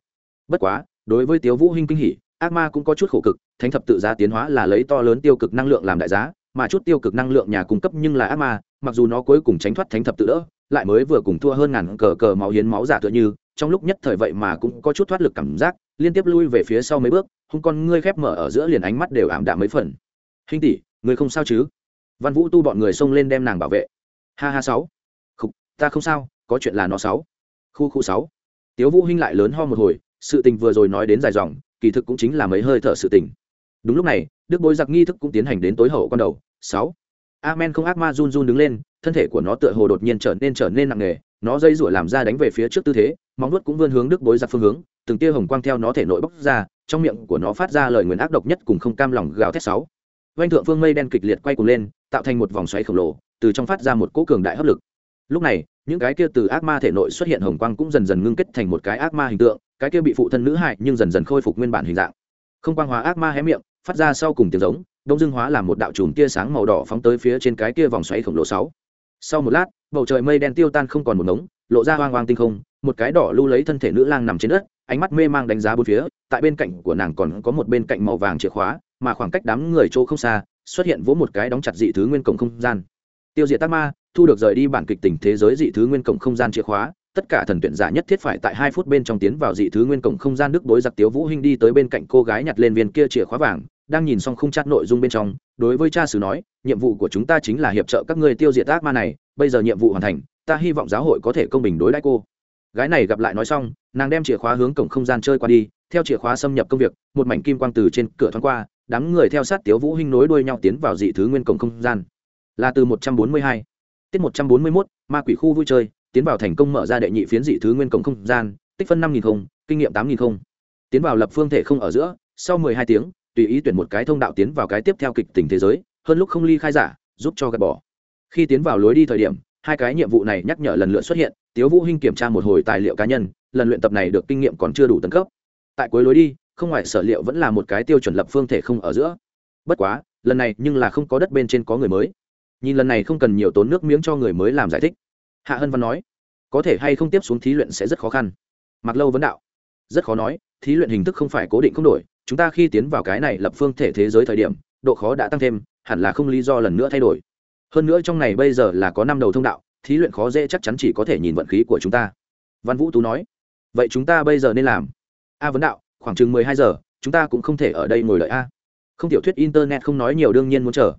Bất quá, đối với tiếu vũ hinh kinh hỉ ác ma cũng có chút khổ cực thánh thập tự giá tiến hóa là lấy to lớn tiêu cực năng lượng làm đại giá mà chút tiêu cực năng lượng nhà cung cấp nhưng là ác ma mặc dù nó cuối cùng tránh thoát thánh thập tự đỡ lại mới vừa cùng thua hơn ngàn cờ cờ máu hiến máu giả tựa như trong lúc nhất thời vậy mà cũng có chút thoát lực cảm giác liên tiếp lui về phía sau mấy bước hung con ngươi khép mở ở giữa liền ánh mắt đều ảm đạm mấy phần. Hình tỷ người không sao chứ? Văn vũ tu bọn người xông lên đem nàng bảo vệ. Ha ha sáu. Khục, ta không sao có chuyện là nó sáu. Khu khu sáu. Tiếu vũ hinh lại lớn ho một hồi sự tình vừa rồi nói đến dài dòng kỳ thực cũng chính là mấy hơi thở sự tình. Đúng lúc này, đức bối giặc nghi thức cũng tiến hành đến tối hậu con đầu, sáu. Amen không ác ma run run đứng lên, thân thể của nó tựa hồ đột nhiên trở nên trở nên nặng nề, nó dây rủa làm ra đánh về phía trước tư thế, móng nuốt cũng vươn hướng đức bối giặc phương hướng, từng tia hồng quang theo nó thể nội bốc ra, trong miệng của nó phát ra lời nguyền ác độc nhất cùng không cam lòng gào thét sáu. Vanh thượng phương mây đen kịch liệt quay cuồng lên, tạo thành một vòng xoáy khổng lồ, từ trong phát ra một cỗ cường đại hấp lực. Lúc này, những cái kia từ ác ma thể nội xuất hiện hồng quang cũng dần dần ngưng kết thành một cái ác ma hình tượng cái kia bị phụ thân nữ hại nhưng dần dần khôi phục nguyên bản hình dạng. Không quang hóa ác ma hé miệng, phát ra sau cùng tiếng giống, đông dương hóa làm một đạo chùm tia sáng màu đỏ phóng tới phía trên cái kia vòng xoáy khổng lồ sáu. Sau một lát, bầu trời mây đen tiêu tan không còn một ngống, lộ ra hoang hoang tinh không, một cái đỏ lưu lấy thân thể nữ lang nằm trên đất, ánh mắt mê mang đánh giá bốn phía, tại bên cạnh của nàng còn có một bên cạnh màu vàng chìa khóa, mà khoảng cách đám người chỗ không xa, xuất hiện vỗ một cái đóng chặt dị thứ nguyên cổng không gian. Tiêu diệt tác ma, thu được rời đi bản kịch tình thế giới dị thứ nguyên cổng không gian chìa khóa tất cả thần tuyển giả nhất thiết phải tại hai phút bên trong tiến vào dị thứ nguyên cổng không gian đức đối giặc tiếu vũ hinh đi tới bên cạnh cô gái nhặt lên viên kia chìa khóa vàng, đang nhìn xong không chát nội dung bên trong, đối với cha sử nói, nhiệm vụ của chúng ta chính là hiệp trợ các ngươi tiêu diệt ác ma này, bây giờ nhiệm vụ hoàn thành, ta hy vọng giáo hội có thể công bình đối đãi cô. Gái này gặp lại nói xong, nàng đem chìa khóa hướng cổng không gian chơi qua đi, theo chìa khóa xâm nhập công việc, một mảnh kim quang từ trên cửa thoáng qua, đám người theo sát tiếu vũ hinh nối đuôi nhau tiến vào dị thứ nguyên cổng không gian. Là từ 142 tiết 141 ma quỷ khu vui chơi tiến vào thành công mở ra đệ nhị phiến dị thứ nguyên cộng không gian, tích phân năm nghìn không, kinh nghiệm tám nghìn không. Tiến vào lập phương thể không ở giữa, sau mười hai tiếng, tùy ý tuyển một cái thông đạo tiến vào cái tiếp theo kịch tình thế giới, hơn lúc không ly khai giả, giúp cho gạt bỏ. Khi tiến vào lối đi thời điểm, hai cái nhiệm vụ này nhắc nhở lần lượt xuất hiện, tiếu vũ hinh kiểm tra một hồi tài liệu cá nhân, lần luyện tập này được kinh nghiệm còn chưa đủ tấn cấp. Tại cuối lối đi, không ngoài sở liệu vẫn là một cái tiêu chuẩn lập phương thể không ở giữa. Bất quá, lần này nhưng là không có đất bên trên có người mới. Nhìn lần này không cần nhiều tốn nước miếng cho người mới làm giải thích hạ hân văn nói, có thể hay không tiếp xuống thí luyện sẽ rất khó khăn. Mặc lâu vấn đạo, rất khó nói, thí luyện hình thức không phải cố định không đổi, chúng ta khi tiến vào cái này lập phương thể thế giới thời điểm, độ khó đã tăng thêm, hẳn là không lý do lần nữa thay đổi. Hơn nữa trong này bây giờ là có năm đầu thông đạo, thí luyện khó dễ chắc chắn chỉ có thể nhìn vận khí của chúng ta. Văn vũ tú nói, vậy chúng ta bây giờ nên làm? A vấn đạo, khoảng chừng mười hai giờ, chúng ta cũng không thể ở đây ngồi đợi a. Không tiểu thuyết internet không nói nhiều đương nhiên muốn chờ.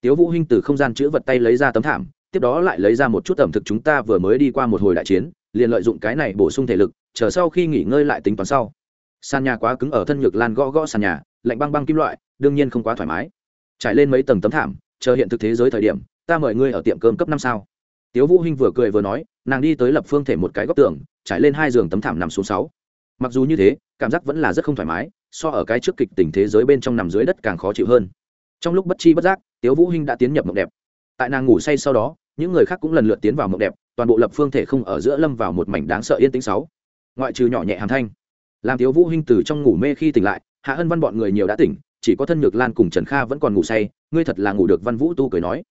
Tiếu vũ hinh từ không gian chữ vật tay lấy ra tấm thảm tiếp đó lại lấy ra một chút ẩm thực chúng ta vừa mới đi qua một hồi đại chiến, liền lợi dụng cái này bổ sung thể lực, chờ sau khi nghỉ ngơi lại tính toán sau. Sàn nhà quá cứng ở thân nhược lan gõ gõ sàn nhà, lạnh băng băng kim loại, đương nhiên không quá thoải mái. Trải lên mấy tầng tấm thảm, chờ hiện thực thế giới thời điểm, ta mời ngươi ở tiệm cơm cấp năm sao. Tiếu vũ hinh vừa cười vừa nói, nàng đi tới lập phương thể một cái góc tường, trải lên hai giường tấm thảm nằm xuống sáu. Mặc dù như thế, cảm giác vẫn là rất không thoải mái, so ở cái trước kịch tình thế giới bên trong nằm dưới đất càng khó chịu hơn. Trong lúc bất chi bất giác, tiếu vũ hinh đã tiến nhập mộng đẹp tại nàng ngủ say sau đó, những người khác cũng lần lượt tiến vào mộng đẹp, toàn bộ lập phương thể không ở giữa lâm vào một mảnh đáng sợ yên tĩnh sáu. Ngoại trừ nhỏ nhẹ hàm thanh, làm thiếu vũ hinh từ trong ngủ mê khi tỉnh lại, hạ hân văn bọn người nhiều đã tỉnh, chỉ có thân nhược lan cùng trần kha vẫn còn ngủ say, ngươi thật là ngủ được văn vũ tu cười nói.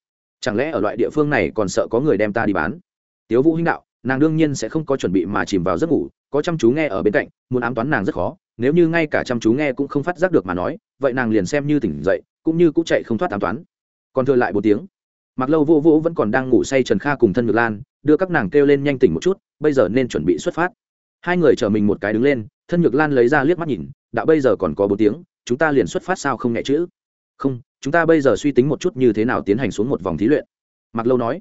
Chẳng lẽ ở loại địa phương này còn sợ có người đem ta đi bán? Tiếu vũ hinh đạo, nàng đương nhiên sẽ không có chuẩn bị mà chìm vào giấc ngủ, có chăm chú nghe ở bên cạnh, muốn ám toán nàng rất khó, nếu như ngay cả chăm chú nghe cũng không phát giác được mà nói, vậy nàng liền xem như tỉnh dậy, cũng như cũng chạy không thoát ám toán. Còn thừa lại một tiếng mặc lâu vô vũ vẫn còn đang ngủ say trần kha cùng thân ngược lan, đưa các nàng kêu lên nhanh tỉnh một chút, bây giờ nên chuẩn bị xuất phát. Hai người chở mình một cái đứng lên, thân nhược lan lấy ra liếc mắt nhìn đã bây giờ còn có bốn tiếng, chúng ta liền xuất phát sao không nhẹ chữ? Không, chúng ta bây giờ suy tính một chút như thế nào tiến hành xuống một vòng thí luyện. Mặc lâu nói.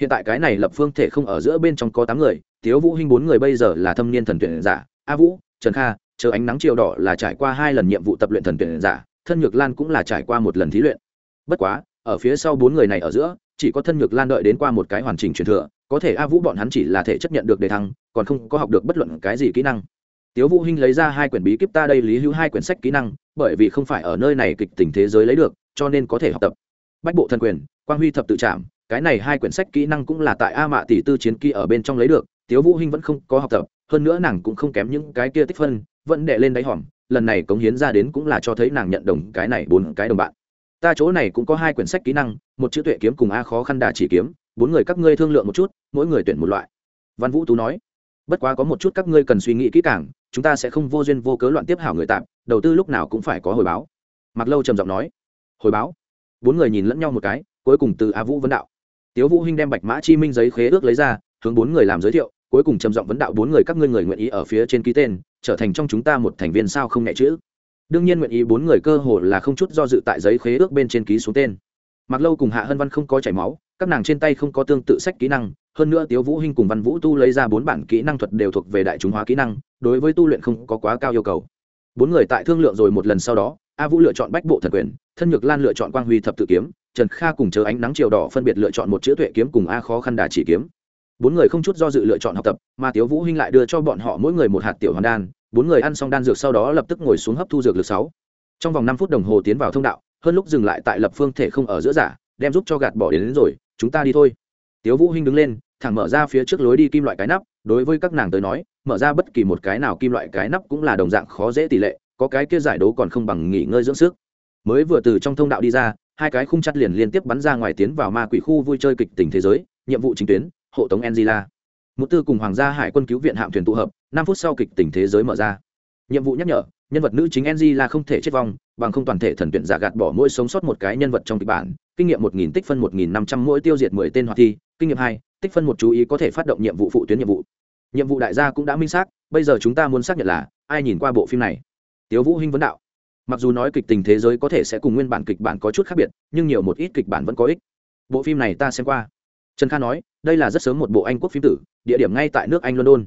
Hiện tại cái này lập phương thể không ở giữa bên trong có tám người, tiếu vũ hinh bốn người bây giờ là thâm niên thần tuyển giả, a vũ, trần kha, chờ ánh nắng chiều đỏ là trải qua hai lần nhiệm vụ tập luyện thần tuyển giả, thân nhược lan cũng là trải qua một lần thí luyện. Bất quá ở phía sau bốn người này ở giữa, chỉ có thân nhược lan đợi đến qua một cái hoàn chỉnh truyền thừa, có thể a vũ bọn hắn chỉ là thể chấp nhận được đề thăng, còn không có học được bất luận cái gì kỹ năng. Tiếu vũ hinh lấy ra hai quyển bí kíp ta đây lý hữu hai quyển sách kỹ năng, bởi vì không phải ở nơi này kịch tình thế giới lấy được, cho nên có thể học tập. Bách bộ thần quyền, quang huy thập tự trạm cái này hai quyển sách kỹ năng cũng là tại a mạ tỷ tư chiến kỳ ở bên trong lấy được, tiếu vũ hinh vẫn không có học tập, hơn nữa nàng cũng không kém những cái kia tích phân, vẫn đệ lên đáy hòm, lần này cống hiến ra đến cũng là cho thấy nàng nhận đồng cái này bốn cái đồng bạn ta chỗ này cũng có hai quyển sách kỹ năng, một chữ tuệ kiếm cùng a khó khăn đà chỉ kiếm, bốn người các ngươi thương lượng một chút, mỗi người tuyển một loại. Văn vũ tú nói. Bất quá có một chút các ngươi cần suy nghĩ kỹ càng, chúng ta sẽ không vô duyên vô cớ loạn tiếp hảo người tạm, đầu tư lúc nào cũng phải có hồi báo. Mặc lâu trầm giọng nói. Hồi báo? Bốn người nhìn lẫn nhau một cái, cuối cùng từ a vũ vấn đạo. Tiếu vũ huynh đem bạch mã chi minh giấy khế ước lấy ra, hướng bốn người làm giới thiệu, cuối cùng trầm giọng vấn đạo bốn người các ngươi người nguyện ý ở phía trên ký tên, trở thành trong chúng ta một thành viên sao không nhẹ chữ? Đương nhiên nguyện ý bốn người cơ hồ là không chút do dự tại giấy khế ước bên trên ký xuống tên. Mặc lâu cùng hạ hân văn không có chảy máu, các nàng trên tay không có tương tự sách kỹ năng, hơn nữa tiếu vũ hinh cùng văn vũ tu lấy ra bốn bản kỹ năng thuật đều thuộc về đại chúng hóa kỹ năng, đối với tu luyện không có quá cao yêu cầu. Bốn người tại thương lượng rồi một lần sau đó, a vũ lựa chọn bách bộ thần quyền, thân nhược lan lựa chọn quang huy thập tự kiếm, trần kha cùng chờ ánh nắng chiều đỏ phân biệt lựa chọn một chữ tuệ kiếm cùng a khó khăn đà chỉ kiếm. Bốn người không chút do dự lựa chọn học tập, mà tiếu vũ hinh lại đưa cho bọn họ mỗi người một hạt tiểu hoàn đan bốn người ăn xong đan dược sau đó lập tức ngồi xuống hấp thu dược lực sáu. Trong vòng năm phút đồng hồ tiến vào thông đạo hơn lúc dừng lại tại lập phương thể không ở giữa giả đem giúp cho gạt bỏ đến, đến rồi chúng ta đi thôi. Tiếu vũ hinh đứng lên thẳng mở ra phía trước lối đi kim loại cái nắp đối với các nàng tới nói mở ra bất kỳ một cái nào kim loại cái nắp cũng là đồng dạng khó dễ tỷ lệ có cái kia giải đấu còn không bằng nghỉ ngơi dưỡng sức. Mới vừa từ trong thông đạo đi ra hai cái khung chặt liền liên tiếp bắn ra ngoài tiến vào ma quỷ khu vui chơi kịch tình thế giới nhiệm vụ chính tuyến hộ tống angela một tư cùng hoàng gia hải quân cứu viện hạm thuyền tụ hợp, năm phút sau kịch tình thế giới mở ra. Nhiệm vụ nhắc nhở, nhân vật nữ chính angela không thể chết vong, bằng không toàn thể thần tuyển giả gạt bỏ mỗi sống sót một cái nhân vật trong kịch bản. Kinh nghiệm một nghìn tích phân một nghìn năm trăm mỗi tiêu diệt mười tên hoạt thi. Kinh nghiệm hai, tích phân một chú ý có thể phát động nhiệm vụ phụ tuyến nhiệm vụ. Nhiệm vụ đại gia cũng đã minh xác, bây giờ chúng ta muốn xác nhận là ai nhìn qua bộ phim này. Tiếu vũ hinh vấn đạo. Mặc dù nói kịch tình thế giới có thể sẽ cùng nguyên bản kịch bản có chút khác biệt, nhưng nhiều một ít kịch bản vẫn có ích. Bộ phim này ta xem qua trần kha nói, đây là rất sớm một bộ anh quốc phim tử, địa điểm ngay tại nước anh london.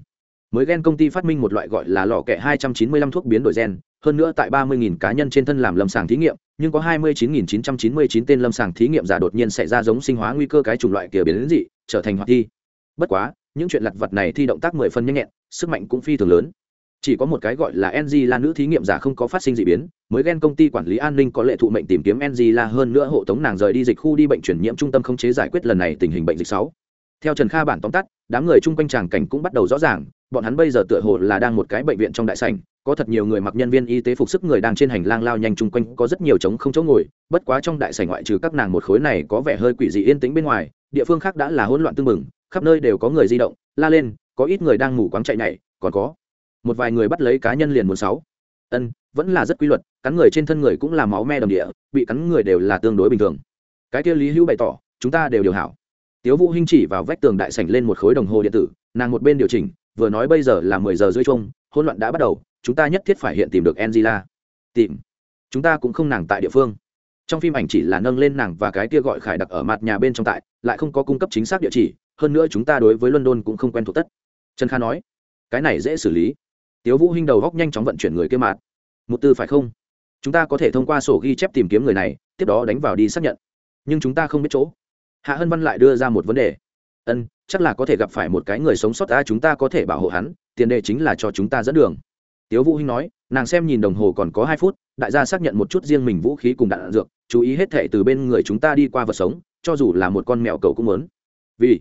Mới gen công ty phát minh một loại gọi là lò kẹ 295 thuốc biến đổi gen, hơn nữa tại 30.000 cá nhân trên thân làm lâm sàng thí nghiệm, nhưng có 29.999 tên lâm sàng thí nghiệm giả đột nhiên xảy ra giống sinh hóa nguy cơ cái chủng loại kia biến dị, trở thành hoạt thi. Bất quá, những chuyện lặt vặt này thi động tác mười phân nhanh nhẹn, sức mạnh cũng phi thường lớn chỉ có một cái gọi là ng là nữ thí nghiệm giả không có phát sinh d ị biến, mới ghen công ty quản lý an ninh có lệ thụ mệnh tìm kiếm ng là hơn nữa hộ tống nàng rời đi dịch khu đi bệnh chuyển nhiễm trung tâm không chế giải quyết lần này tình hình bệnh dịch sáu. Theo trần kha bản tóm tắt, đám người chung quanh tràng cảnh cũng bắt đầu rõ ràng, bọn hắn bây giờ tựa hồ là đang một cái bệnh viện trong đại sảnh, có thật nhiều người mặc nhân viên y tế phục sức người đang trên hành lang lao nhanh chung quanh, có rất nhiều trống không chỗ ngồi, bất quá trong đại sảnh ngoại trừ các nàng một khối này có vẻ hơi quỷ dị yên tĩnh bên ngoài, địa phương khác đã là hỗn loạn tưng mừng khắp nơi đều có người di động, la lên, có ít người đang ngủ quáng chạy nhảy, còn có một vài người bắt lấy cá nhân liền muốn sáu. Ân, vẫn là rất quy luật, cắn người trên thân người cũng là máu me đồng địa, bị cắn người đều là tương đối bình thường. Cái kia lý hữu bày tỏ, chúng ta đều điều hảo. Tiếu vũ hinh chỉ vào vách tường đại sảnh lên một khối đồng hồ điện tử, nàng một bên điều chỉnh, vừa nói bây giờ là mười giờ rưỡi chung hỗn loạn đã bắt đầu, chúng ta nhất thiết phải hiện tìm được angela. Tìm. Chúng ta cũng không nàng tại địa phương. Trong phim ảnh chỉ là nâng lên nàng và cái kia gọi khải đặc ở mặt nhà bên trong tại, lại không có cung cấp chính xác địa chỉ, hơn nữa chúng ta đối với london cũng không quen thuộc tất. Trần kha nói, cái này dễ xử lý tiếu vũ hinh đầu góc nhanh chóng vận chuyển người kia mạt một tư phải không? Chúng ta có thể thông qua sổ ghi chép tìm kiếm người này, tiếp đó đánh vào đi xác nhận. Nhưng chúng ta không biết chỗ. Hạ hân văn lại đưa ra một vấn đề. Ân, chắc là có thể gặp phải một cái người sống sót ta chúng ta có thể bảo hộ hắn, tiền đề chính là cho chúng ta dẫn đường. Tiếu vũ hinh nói, nàng xem nhìn đồng hồ còn có hai phút, đại gia xác nhận một chút riêng mình vũ khí cùng đạn dược, chú ý hết thệ từ bên người chúng ta đi qua vật sống, cho dù là một con mèo cầu cũng muốn. Vì,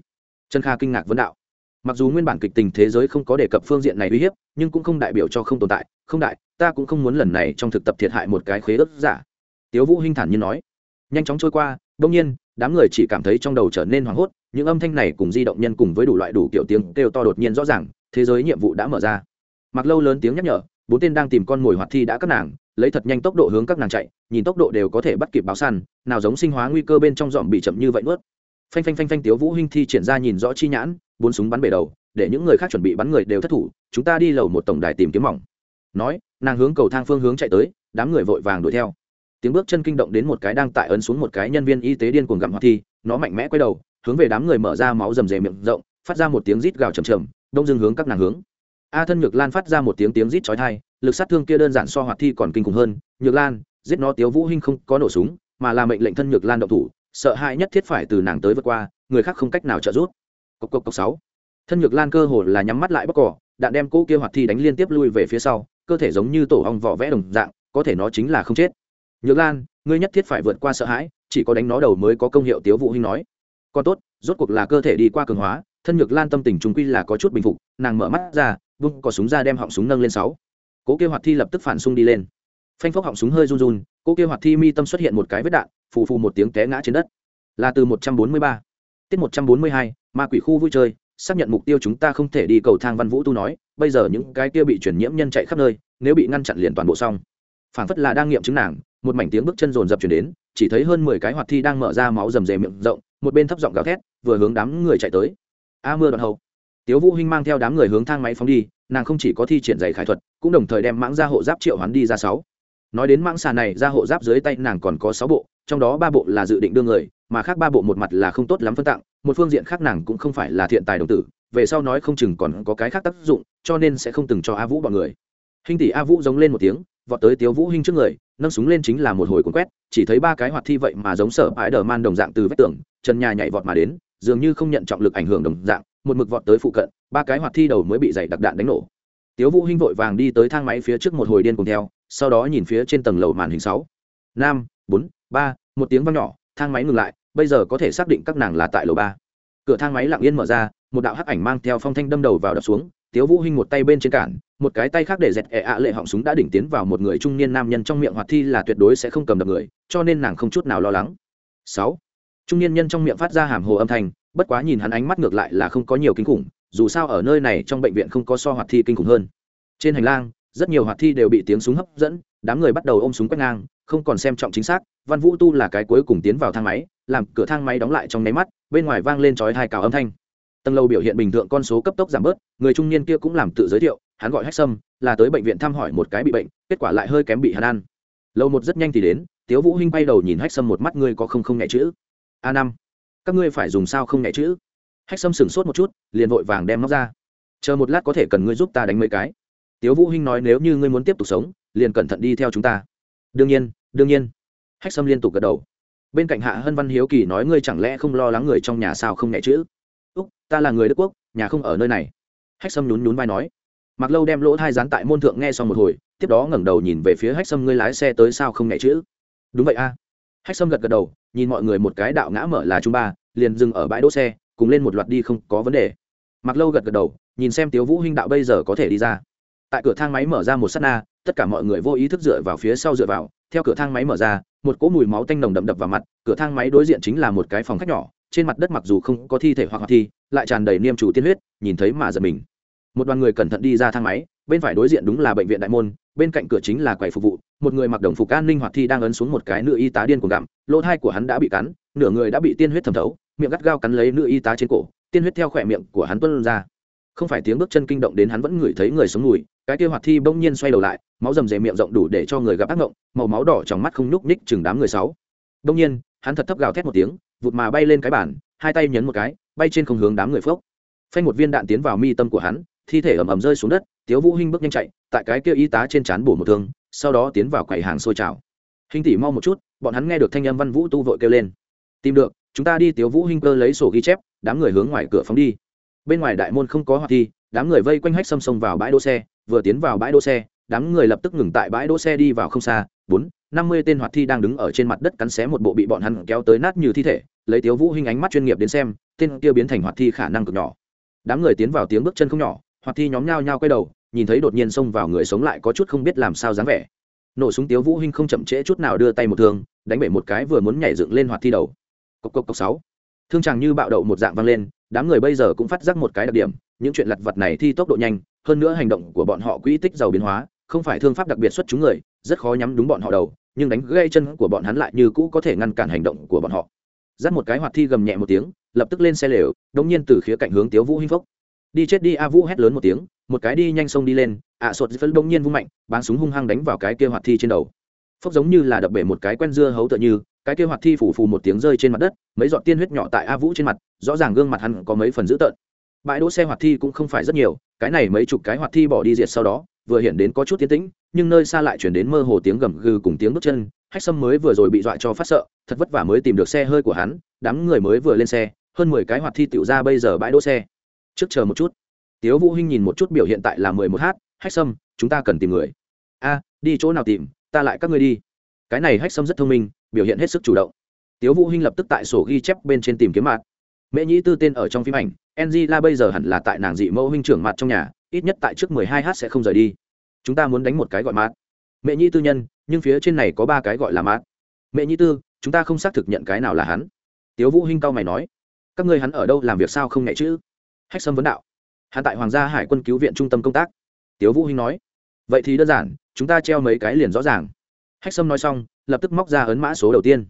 trần kha kinh ngạc vấn đạo mặc dù nguyên bản kịch tình thế giới không có đề cập phương diện này uy hiếp, nhưng cũng không đại biểu cho không tồn tại. Không đại, ta cũng không muốn lần này trong thực tập thiệt hại một cái khế ớt giả. Tiếu vũ hinh thản nhiên nói. Nhanh chóng trôi qua đông nhiên, đám người chỉ cảm thấy trong đầu trở nên hoảng hốt, những âm thanh này cùng di động nhân cùng với đủ loại đủ kiểu tiếng kêu to đột nhiên rõ ràng, thế giới nhiệm vụ đã mở ra. Mặc lâu lớn tiếng nhắc nhở, bốn tên đang tìm con mồi hoạt thi đã các nàng, lấy thật nhanh tốc độ hướng các nàng chạy, nhìn tốc độ đều có thể bắt kịp báo săn, nào giống sinh hóa nguy cơ bên trong dòm bị chậm như vậy nuốt phanh phanh phanh phanh tiếu vũ hinh thi triển ra nhìn rõ chi nhãn, bốn súng bắn bể đầu, để những người khác chuẩn bị bắn người đều thất thủ, chúng ta đi lầu một tổng đài tìm kiếm mỏng. Nói, nàng hướng cầu thang phương hướng chạy tới, đám người vội vàng đuổi theo. Tiếng bước chân kinh động đến một cái đang tại ấn xuống một cái nhân viên y tế điên cuồng gặm hoạt thi, nó mạnh mẽ quay đầu, hướng về đám người mở ra máu rầm rề miệng rộng, phát ra một tiếng rít gào trầm trầm đông dương hướng các nàng hướng. A thân nhược lan phát ra một tiếng tiếng rít chói tai, lực sát thương kia đơn giản so hoạt thi còn kinh khủng hơn. Nhược lan, giết nó tiếu vũ hinh không có nổ súng, mà là mệnh lệnh thân nhược lan động thủ sợ hãi nhất thiết phải từ nàng tới vượt qua, người khác không cách nào trợ giúp. Cốc cốc cốc sáu. Thân nhược lan cơ hồ là nhắm mắt lại bóc cỏ, đạn đem cỗ kia hoạt thi đánh liên tiếp lui về phía sau, cơ thể giống như tổ ong vỏ vẽ đồng dạng, có thể nó chính là không chết. Nhược lan, ngươi nhất thiết phải vượt qua sợ hãi, chỉ có đánh nó đầu mới có công hiệu tiếu vũ hinh nói. Còn tốt, rốt cuộc là cơ thể đi qua cường hóa, thân nhược lan tâm tình trung quy là có chút bình phục, nàng mở mắt ra, vung cò súng ra đem họng súng nâng lên sáu. Cố kia hoạt thi lập tức phản xung đi lên phanh phốc họng súng hơi run run cô kia hoạt thi mi tâm xuất hiện một cái vết đạn phù phù một tiếng té ngã trên đất. Là từ 143. tiết 142, ma quỷ khu vui chơi xác nhận mục tiêu chúng ta không thể đi cầu thang văn vũ tu nói bây giờ những cái kia bị chuyển nhiễm nhân chạy khắp nơi nếu bị ngăn chặn liền toàn bộ xong. Phản phất là đang nghiệm chứng nàng một mảnh tiếng bước chân rồn rập chuyển đến chỉ thấy hơn mười cái hoạt thi đang mở ra máu rầm rề miệng rộng một bên thấp giọng gào thét vừa hướng đám người chạy tới. A mưa đoạn hậu. Tiếu vũ hinh mang theo đám người hướng thang máy phóng đi nàng không chỉ có thi triển giày khải thuật cũng đồng thời đem mãng ra hộ giáp triệu hoán đi ra sáu nói đến mãng xà này, ra hộ giáp dưới tay nàng còn có sáu bộ, trong đó ba bộ là dự định đưa người, mà khác ba bộ một mặt là không tốt lắm phân tặng, một phương diện khác nàng cũng không phải là thiện tài đồng tử, về sau nói không chừng còn có cái khác tác dụng, cho nên sẽ không từng cho a vũ bọn người. Hình tỷ a vũ giống lên một tiếng, vọt tới tiếu vũ hinh trước người, nâng súng lên chính là một hồi cuốn quét, chỉ thấy ba cái hoạt thi vậy mà giống sở ái đờ man đồng dạng từ vách tường Trần nhà nhảy vọt mà đến, dường như không nhận trọng lực ảnh hưởng đồng dạng, một mực vọt tới phụ cận, ba cái hoạt thi đầu mới bị dày đặc đạn đánh nổ tiếu vũ hinh vội vàng đi tới thang máy phía trước một hồi điên cùng theo, sau đó nhìn phía trên tầng lầu màn hình sáu. Năm bốn, ba, một tiếng vang nhỏ, thang máy ngừng lại, bây giờ có thể xác định các nàng là tại lầu ba. Cửa thang máy lặng yên mở ra, một đạo hắc ảnh mang theo phong thanh đâm đầu vào đập xuống, tiếu vũ hinh một tay bên trên cản, một cái tay khác để dẹt ẹ ạ lệ họng súng đã đỉnh tiến vào một người trung niên nam nhân trong miệng hoạt thi là tuyệt đối sẽ không cầm được người, cho nên nàng không chút nào lo lắng. Sáu. Trung niên nhân trong miệng phát ra hàm hồ âm thanh, bất quá nhìn hắn ánh mắt ngược lại là không có nhiều kinh khủng dù sao ở nơi này trong bệnh viện không có so hoạt thi kinh khủng hơn. Trên hành lang, rất nhiều hoạt thi đều bị tiếng súng hấp dẫn, đám người bắt đầu ôm súng quét ngang, không còn xem trọng chính xác, văn vũ tu là cái cuối cùng tiến vào thang máy, làm cửa thang máy đóng lại trong nháy mắt, bên ngoài vang lên chói hai cào âm thanh. Tầng lầu biểu hiện bình thường con số cấp tốc giảm bớt, người trung niên kia cũng làm tự giới thiệu, hắn gọi hách sâm, là tới bệnh viện thăm hỏi một cái bị bệnh, kết quả lại hơi kém bị hắn ăn. Lâu một rất nhanh thì đến, tiếu vũ hinh bay đầu nhìn hách sâm một mắt, ngươi có không không nhẹ chữ? A năm. Các ngươi phải dùng sao không nhẹ chữ? Hách sâm sửng sốt một chút, liền vội vàng đem nó ra. Chờ một lát có thể cần ngươi giúp ta đánh mấy cái. Tiếu vũ hinh nói nếu như ngươi muốn tiếp tục sống, liền cẩn thận đi theo chúng ta. Đương nhiên đương nhiên. Hách sâm liên tục gật đầu. Bên cạnh hạ hân văn hiếu kỳ nói ngươi chẳng lẽ không lo lắng người trong nhà sao không nhẹ chữ? Úc, ta là người đức quốc, nhà không ở nơi này. Hách sâm nhún nhún vai nói. Mặc lâu đem lỗ thai dán tại môn thượng nghe xong một hồi, tiếp đó ngẩng đầu nhìn về phía hách sâm ngươi lái xe tới sao không nhẹ chữ? Đúng vậy a. Hách sâm gật gật đầu, nhìn mọi người một cái đạo ngã mở là trung ba, liền dừng ở bãi đỗ xe cùng lên một loạt đi không có vấn đề. Mặc lâu gật gật đầu, nhìn xem tiếu vũ huynh đạo bây giờ có thể đi ra. Tại cửa thang máy mở ra một s á t na, tất cả mọi người vô ý thức dựa vào phía sau dựa vào, theo cửa thang máy mở ra, một cỗ mùi máu tanh nồng đậm đập vào mặt, cửa thang máy đối diện chính là một cái phòng khách nhỏ, trên mặt đất mặc dù không có thi thể hoặc hoạt thi, lại tràn đầy niêm chủ tiên huyết, nhìn thấy mà giật mình. Một đoàn người cẩn thận đi ra thang máy, bên phải đối diện đúng là bệnh viện đại môn, bên cạnh cửa chính là quầy phục vụ, một người mặc đồng phục an ninh hoạt thi đang ấn xuống một cái nữ y tá điên cuồng gặm, lỗ thai của hắn đã bị cắn, nửa người đã bị tiên huyết thẩm thấu miệng gắt gao cắn lấy nữ y tá trên cổ, tiên huyết theo khỏe miệng của hắn tuân ra. Không phải tiếng bước chân kinh động đến hắn vẫn ngửi thấy người sống mùi, cái kia hoạt thi bỗng nhiên xoay đầu lại, máu rầm rề miệng rộng đủ để cho người gặp ác ngộng, màu máu đỏ trong mắt không nhúc ních chừng đám người sáu. Bỗng nhiên, hắn thật thấp gào thét một tiếng, vụt mà bay lên cái bàn, hai tay nhấn một cái, bay trên không hướng đám người phốc. Phanh một viên đạn tiến vào mi tâm của hắn, thi thể ầm ầm rơi xuống đất, tiếu vũ hinh bước nhanh chạy, tại cái kia y tá trên chán bổ một thương, sau đó tiến vào quầy hàng sôi trào hình tỷ mau một chút, bọn hắn nghe được thanh âm văn vũ tu vội kêu lên. Tìm được chúng ta đi tiếu vũ hinh cơ lấy sổ ghi chép, đám người hướng ngoài cửa phóng đi. Bên ngoài đại môn không có hoạt thi, đám người vây quanh hách xâm xông vào bãi đỗ xe, vừa tiến vào bãi đỗ xe, đám người lập tức ngừng tại bãi đỗ xe đi vào không xa, bốn, năm mươi tên hoạt thi đang đứng ở trên mặt đất cắn xé một bộ bị bọn hắn kéo tới nát như thi thể, lấy tiếu vũ hinh ánh mắt chuyên nghiệp đến xem, tên kia biến thành hoạt thi khả năng cực nhỏ. Đám người tiến vào tiếng bước chân không nhỏ, hoạt thi nhóm nhao nhao quay đầu, nhìn thấy đột nhiên xông vào người sống lại có chút không biết làm sao dáng vẻ. Nổ súng tiếu vũ hinh không chậm trễ chút nào đưa tay một thương, đánh bể một cái vừa muốn nhảy dựng lên hoạt thi đầu cộc cộc cộc sáu. Thương chàng như bạo đậu một dạng vang lên đám người bây giờ cũng phát giác một cái đặc điểm những chuyện lặt vặt này thi tốc độ nhanh hơn nữa hành động của bọn họ quỹ tích giàu biến hóa không phải thương pháp đặc biệt xuất chúng người rất khó nhắm đúng bọn họ đầu nhưng đánh gây chân của bọn hắn lại như cũ có thể ngăn cản hành động của bọn họ. Dắt một cái hoạt thi gầm nhẹ một tiếng lập tức lên xe lều đống nhiên từ khía cạnh hướng tiếu vũ hinh phốc đi chết đi a vũ hét lớn một tiếng một cái đi nhanh sông đi lên ạ à, sột phân đống nhiên vung mạnh báng súng hung hăng đánh vào cái kia hoạt thi trên đầu. Phốc giống như là đập bể một cái quen dưa hấu tựa như cái kia hoạt thi phủ phù một tiếng rơi trên mặt đất, mấy giọt tiên huyết nhỏ tại a vũ trên mặt, rõ ràng gương mặt hắn có mấy phần dữ tợn. Bãi đỗ xe hoạt thi cũng không phải rất nhiều, cái này mấy chục cái hoạt thi bỏ đi diệt sau đó, vừa hiện đến có chút tiến tĩnh, nhưng nơi xa lại chuyển đến mơ hồ tiếng gầm gừ cùng tiếng bước chân, hách sâm mới vừa rồi bị dọa cho phát sợ, thật vất vả mới tìm được xe hơi của hắn, đám người mới vừa lên xe, hơn mười cái hoạt thi tựu ra bây giờ bãi đỗ xe. Trước chờ một chút. Tiếu vũ hinh nhìn một chút biểu hiện tại là mười một h hách sâm, chúng ta cần tìm người. A, đi chỗ nào tìm? Ta lại các ngươi đi. Cái này hách sâm rất thông minh biểu hiện hết sức chủ động. Tiếu vũ hinh lập tức tại sổ ghi chép bên trên tìm kiếm mặt. Mẹ nhĩ tư tên ở trong phim ảnh, angela bây giờ hẳn là tại nàng dị mẫu huynh trưởng mặt trong nhà, ít nhất tại trước mười hai h sẽ không rời đi. Chúng ta muốn đánh một cái gọi mát mẹ nhĩ tư nhân, nhưng phía trên này có ba cái gọi là mát mẹ nhĩ tư, chúng ta không xác thực nhận cái nào là hắn. Tiếu vũ hinh cao mày nói, các ngươi hắn ở đâu, làm việc sao không nhẹ chứ? Hách sâm vấn đạo. Hắn tại hoàng gia hải quân cứu viện trung tâm công tác. Tiếu vũ hinh nói, vậy thì đơn giản, chúng ta treo mấy cái liền rõ ràng hách sâm nói xong, lập tức móc ra ấn mã số đầu tiên.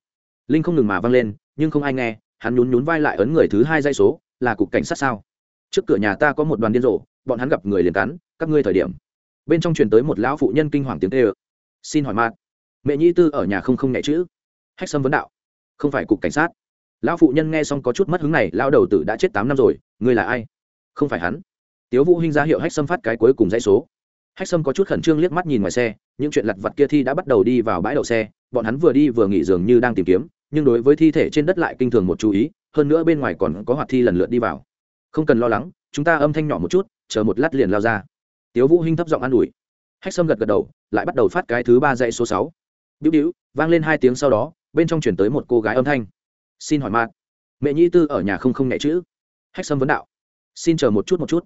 Linh không ngừng mà vang lên, nhưng không ai nghe, hắn nhún nhún vai lại ấn người thứ hai dây số, là cục cảnh sát sao? Trước cửa nhà ta có một đoàn điên rồ, bọn hắn gặp người liền cắn, các ngươi thời điểm. Bên trong truyền tới một lão phụ nhân kinh hoàng tiếng tê ơ xin hỏi mạt mẹ nhi tư ở nhà không không nhẹ chữ? Hách sâm vấn đạo. Không phải cục cảnh sát. Lão phụ nhân nghe xong có chút mất hứng này, lão đầu tử đã chết tám năm rồi, ngươi là ai? Không phải hắn. Tiếu vũ hinh ra hiệu hách sâm phát cái cuối cùng dãy số hách sâm có chút khẩn trương liếc mắt nhìn ngoài xe những chuyện lặt vặt kia thi đã bắt đầu đi vào bãi đậu xe bọn hắn vừa đi vừa nghỉ dường như đang tìm kiếm nhưng đối với thi thể trên đất lại kinh thường một chú ý hơn nữa bên ngoài còn có hoạt thi lần lượt đi vào. Không cần lo lắng chúng ta âm thanh nhỏ một chút chờ một lát liền lao ra. Tiếu vũ hinh thấp giọng an ủi. Hách sâm gật gật đầu lại bắt đầu phát cái thứ ba dãy số sáu. Biểu biểu vang lên hai tiếng sau đó bên trong chuyển tới một cô gái âm thanh. Xin hỏi mạn, mẹ nhi tư ở nhà không không nhẹ chữ hách sâm vấn đạo. Xin chờ một chút một chút.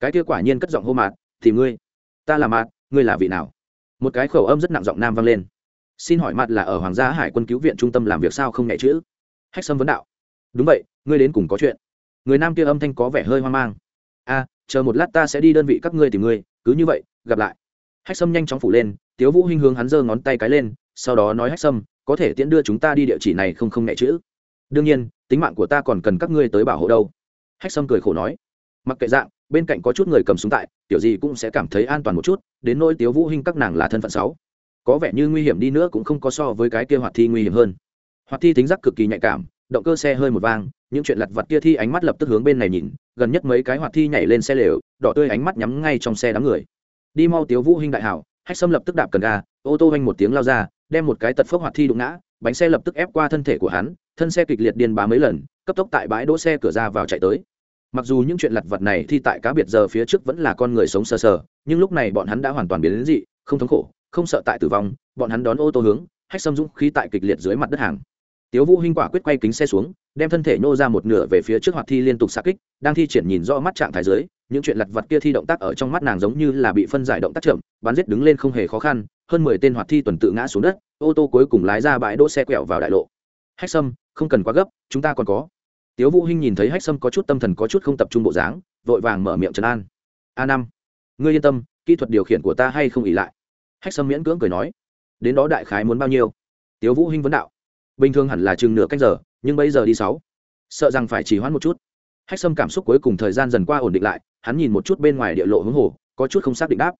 Cái kia quả nhiên cất giọng hô mạn, thì ngươi ta là mạt, ngươi là vị nào? Một cái khẩu âm rất nặng giọng nam vang lên. Xin hỏi mặt là ở hoàng gia hải quân cứu viện trung tâm làm việc sao không nhẹ chữ? Hách sâm vấn đạo. Đúng vậy, ngươi đến cùng có chuyện. Người nam kia âm thanh có vẻ hơi hoang mang. A, chờ một lát ta sẽ đi đơn vị các ngươi tìm ngươi, cứ như vậy, gặp lại. Hách sâm nhanh chóng phủ lên, tiếu vũ hinh hướng hắn giơ ngón tay cái lên, sau đó nói hách sâm, có thể tiễn đưa chúng ta đi địa chỉ này không không nhẹ chữ. Đương nhiên, tính mạng của ta còn cần các ngươi tới bảo hộ đâu. Hách sâm cười khổ nói. Mặc kệ dạng bên cạnh có chút người cầm súng tại, kiểu gì cũng sẽ cảm thấy an toàn một chút, đến nỗi tiếu vũ hinh các nàng là thân phận sáu. Có vẻ như nguy hiểm đi nữa cũng không có so với cái kia hoạt thi nguy hiểm hơn. Hoạt thi tính giác cực kỳ nhạy cảm, động cơ xe hơi một vang, những chuyện lặt vặt kia thi ánh mắt lập tức hướng bên này nhìn, gần nhất mấy cái hoạt thi nhảy lên xe lều, đỏ tươi ánh mắt nhắm ngay trong xe đám người. Đi mau tiếu vũ hinh đại hảo, hách sâm lập tức đạp cần ga, ô tô vang một tiếng lao ra, đem một cái tật phước hoạt thi đụng ngã, bánh xe lập tức ép qua thân thể của hắn, thân xe kịch liệt điên bá mấy lần, cấp tốc tại bãi đỗ xe cửa ra vào chạy tới mặc dù những chuyện lặt vặt này thi tại cá biệt giờ phía trước vẫn là con người sống sờ sờ, nhưng lúc này bọn hắn đã hoàn toàn biến đến dị, không thống khổ, không sợ tại tử vong, bọn hắn đón ô tô hướng, hách xâm dũng khí tại kịch liệt dưới mặt đất hàng. Tiếu vũ hinh quả quyết quay kính xe xuống, đem thân thể nô ra một nửa về phía trước hoạt thi liên tục xa kích, đang thi triển nhìn rõ mắt trạng thái dưới, những chuyện lặt vặt kia thi động tác ở trong mắt nàng giống như là bị phân giải động tác chậm, bắn giết đứng lên không hề khó khăn, hơn mười tên hoạt thi tuần tự ngã xuống đất, ô tô cuối cùng lái ra bãi đỗ xe quẹo vào đại lộ. Hách sâm, không cần quá gấp, chúng ta còn có tiếu vũ hinh nhìn thấy hách sâm có chút tâm thần có chút không tập trung bộ dáng, vội vàng mở miệng trấn an. A năm, ngươi yên tâm, kỹ thuật điều khiển của ta hay không ỉ lại? Hách sâm miễn cưỡng cười nói. Đến đó đại khái muốn bao nhiêu? Tiếu vũ hinh vấn đạo. Bình thường hẳn là chừng nửa canh giờ, nhưng bây giờ đi sáu. Sợ rằng phải chỉ hoãn một chút. Hách sâm cảm xúc cuối cùng thời gian dần qua ổn định lại, hắn nhìn một chút bên ngoài địa lộ hướng hồ, có chút không xác định đáp.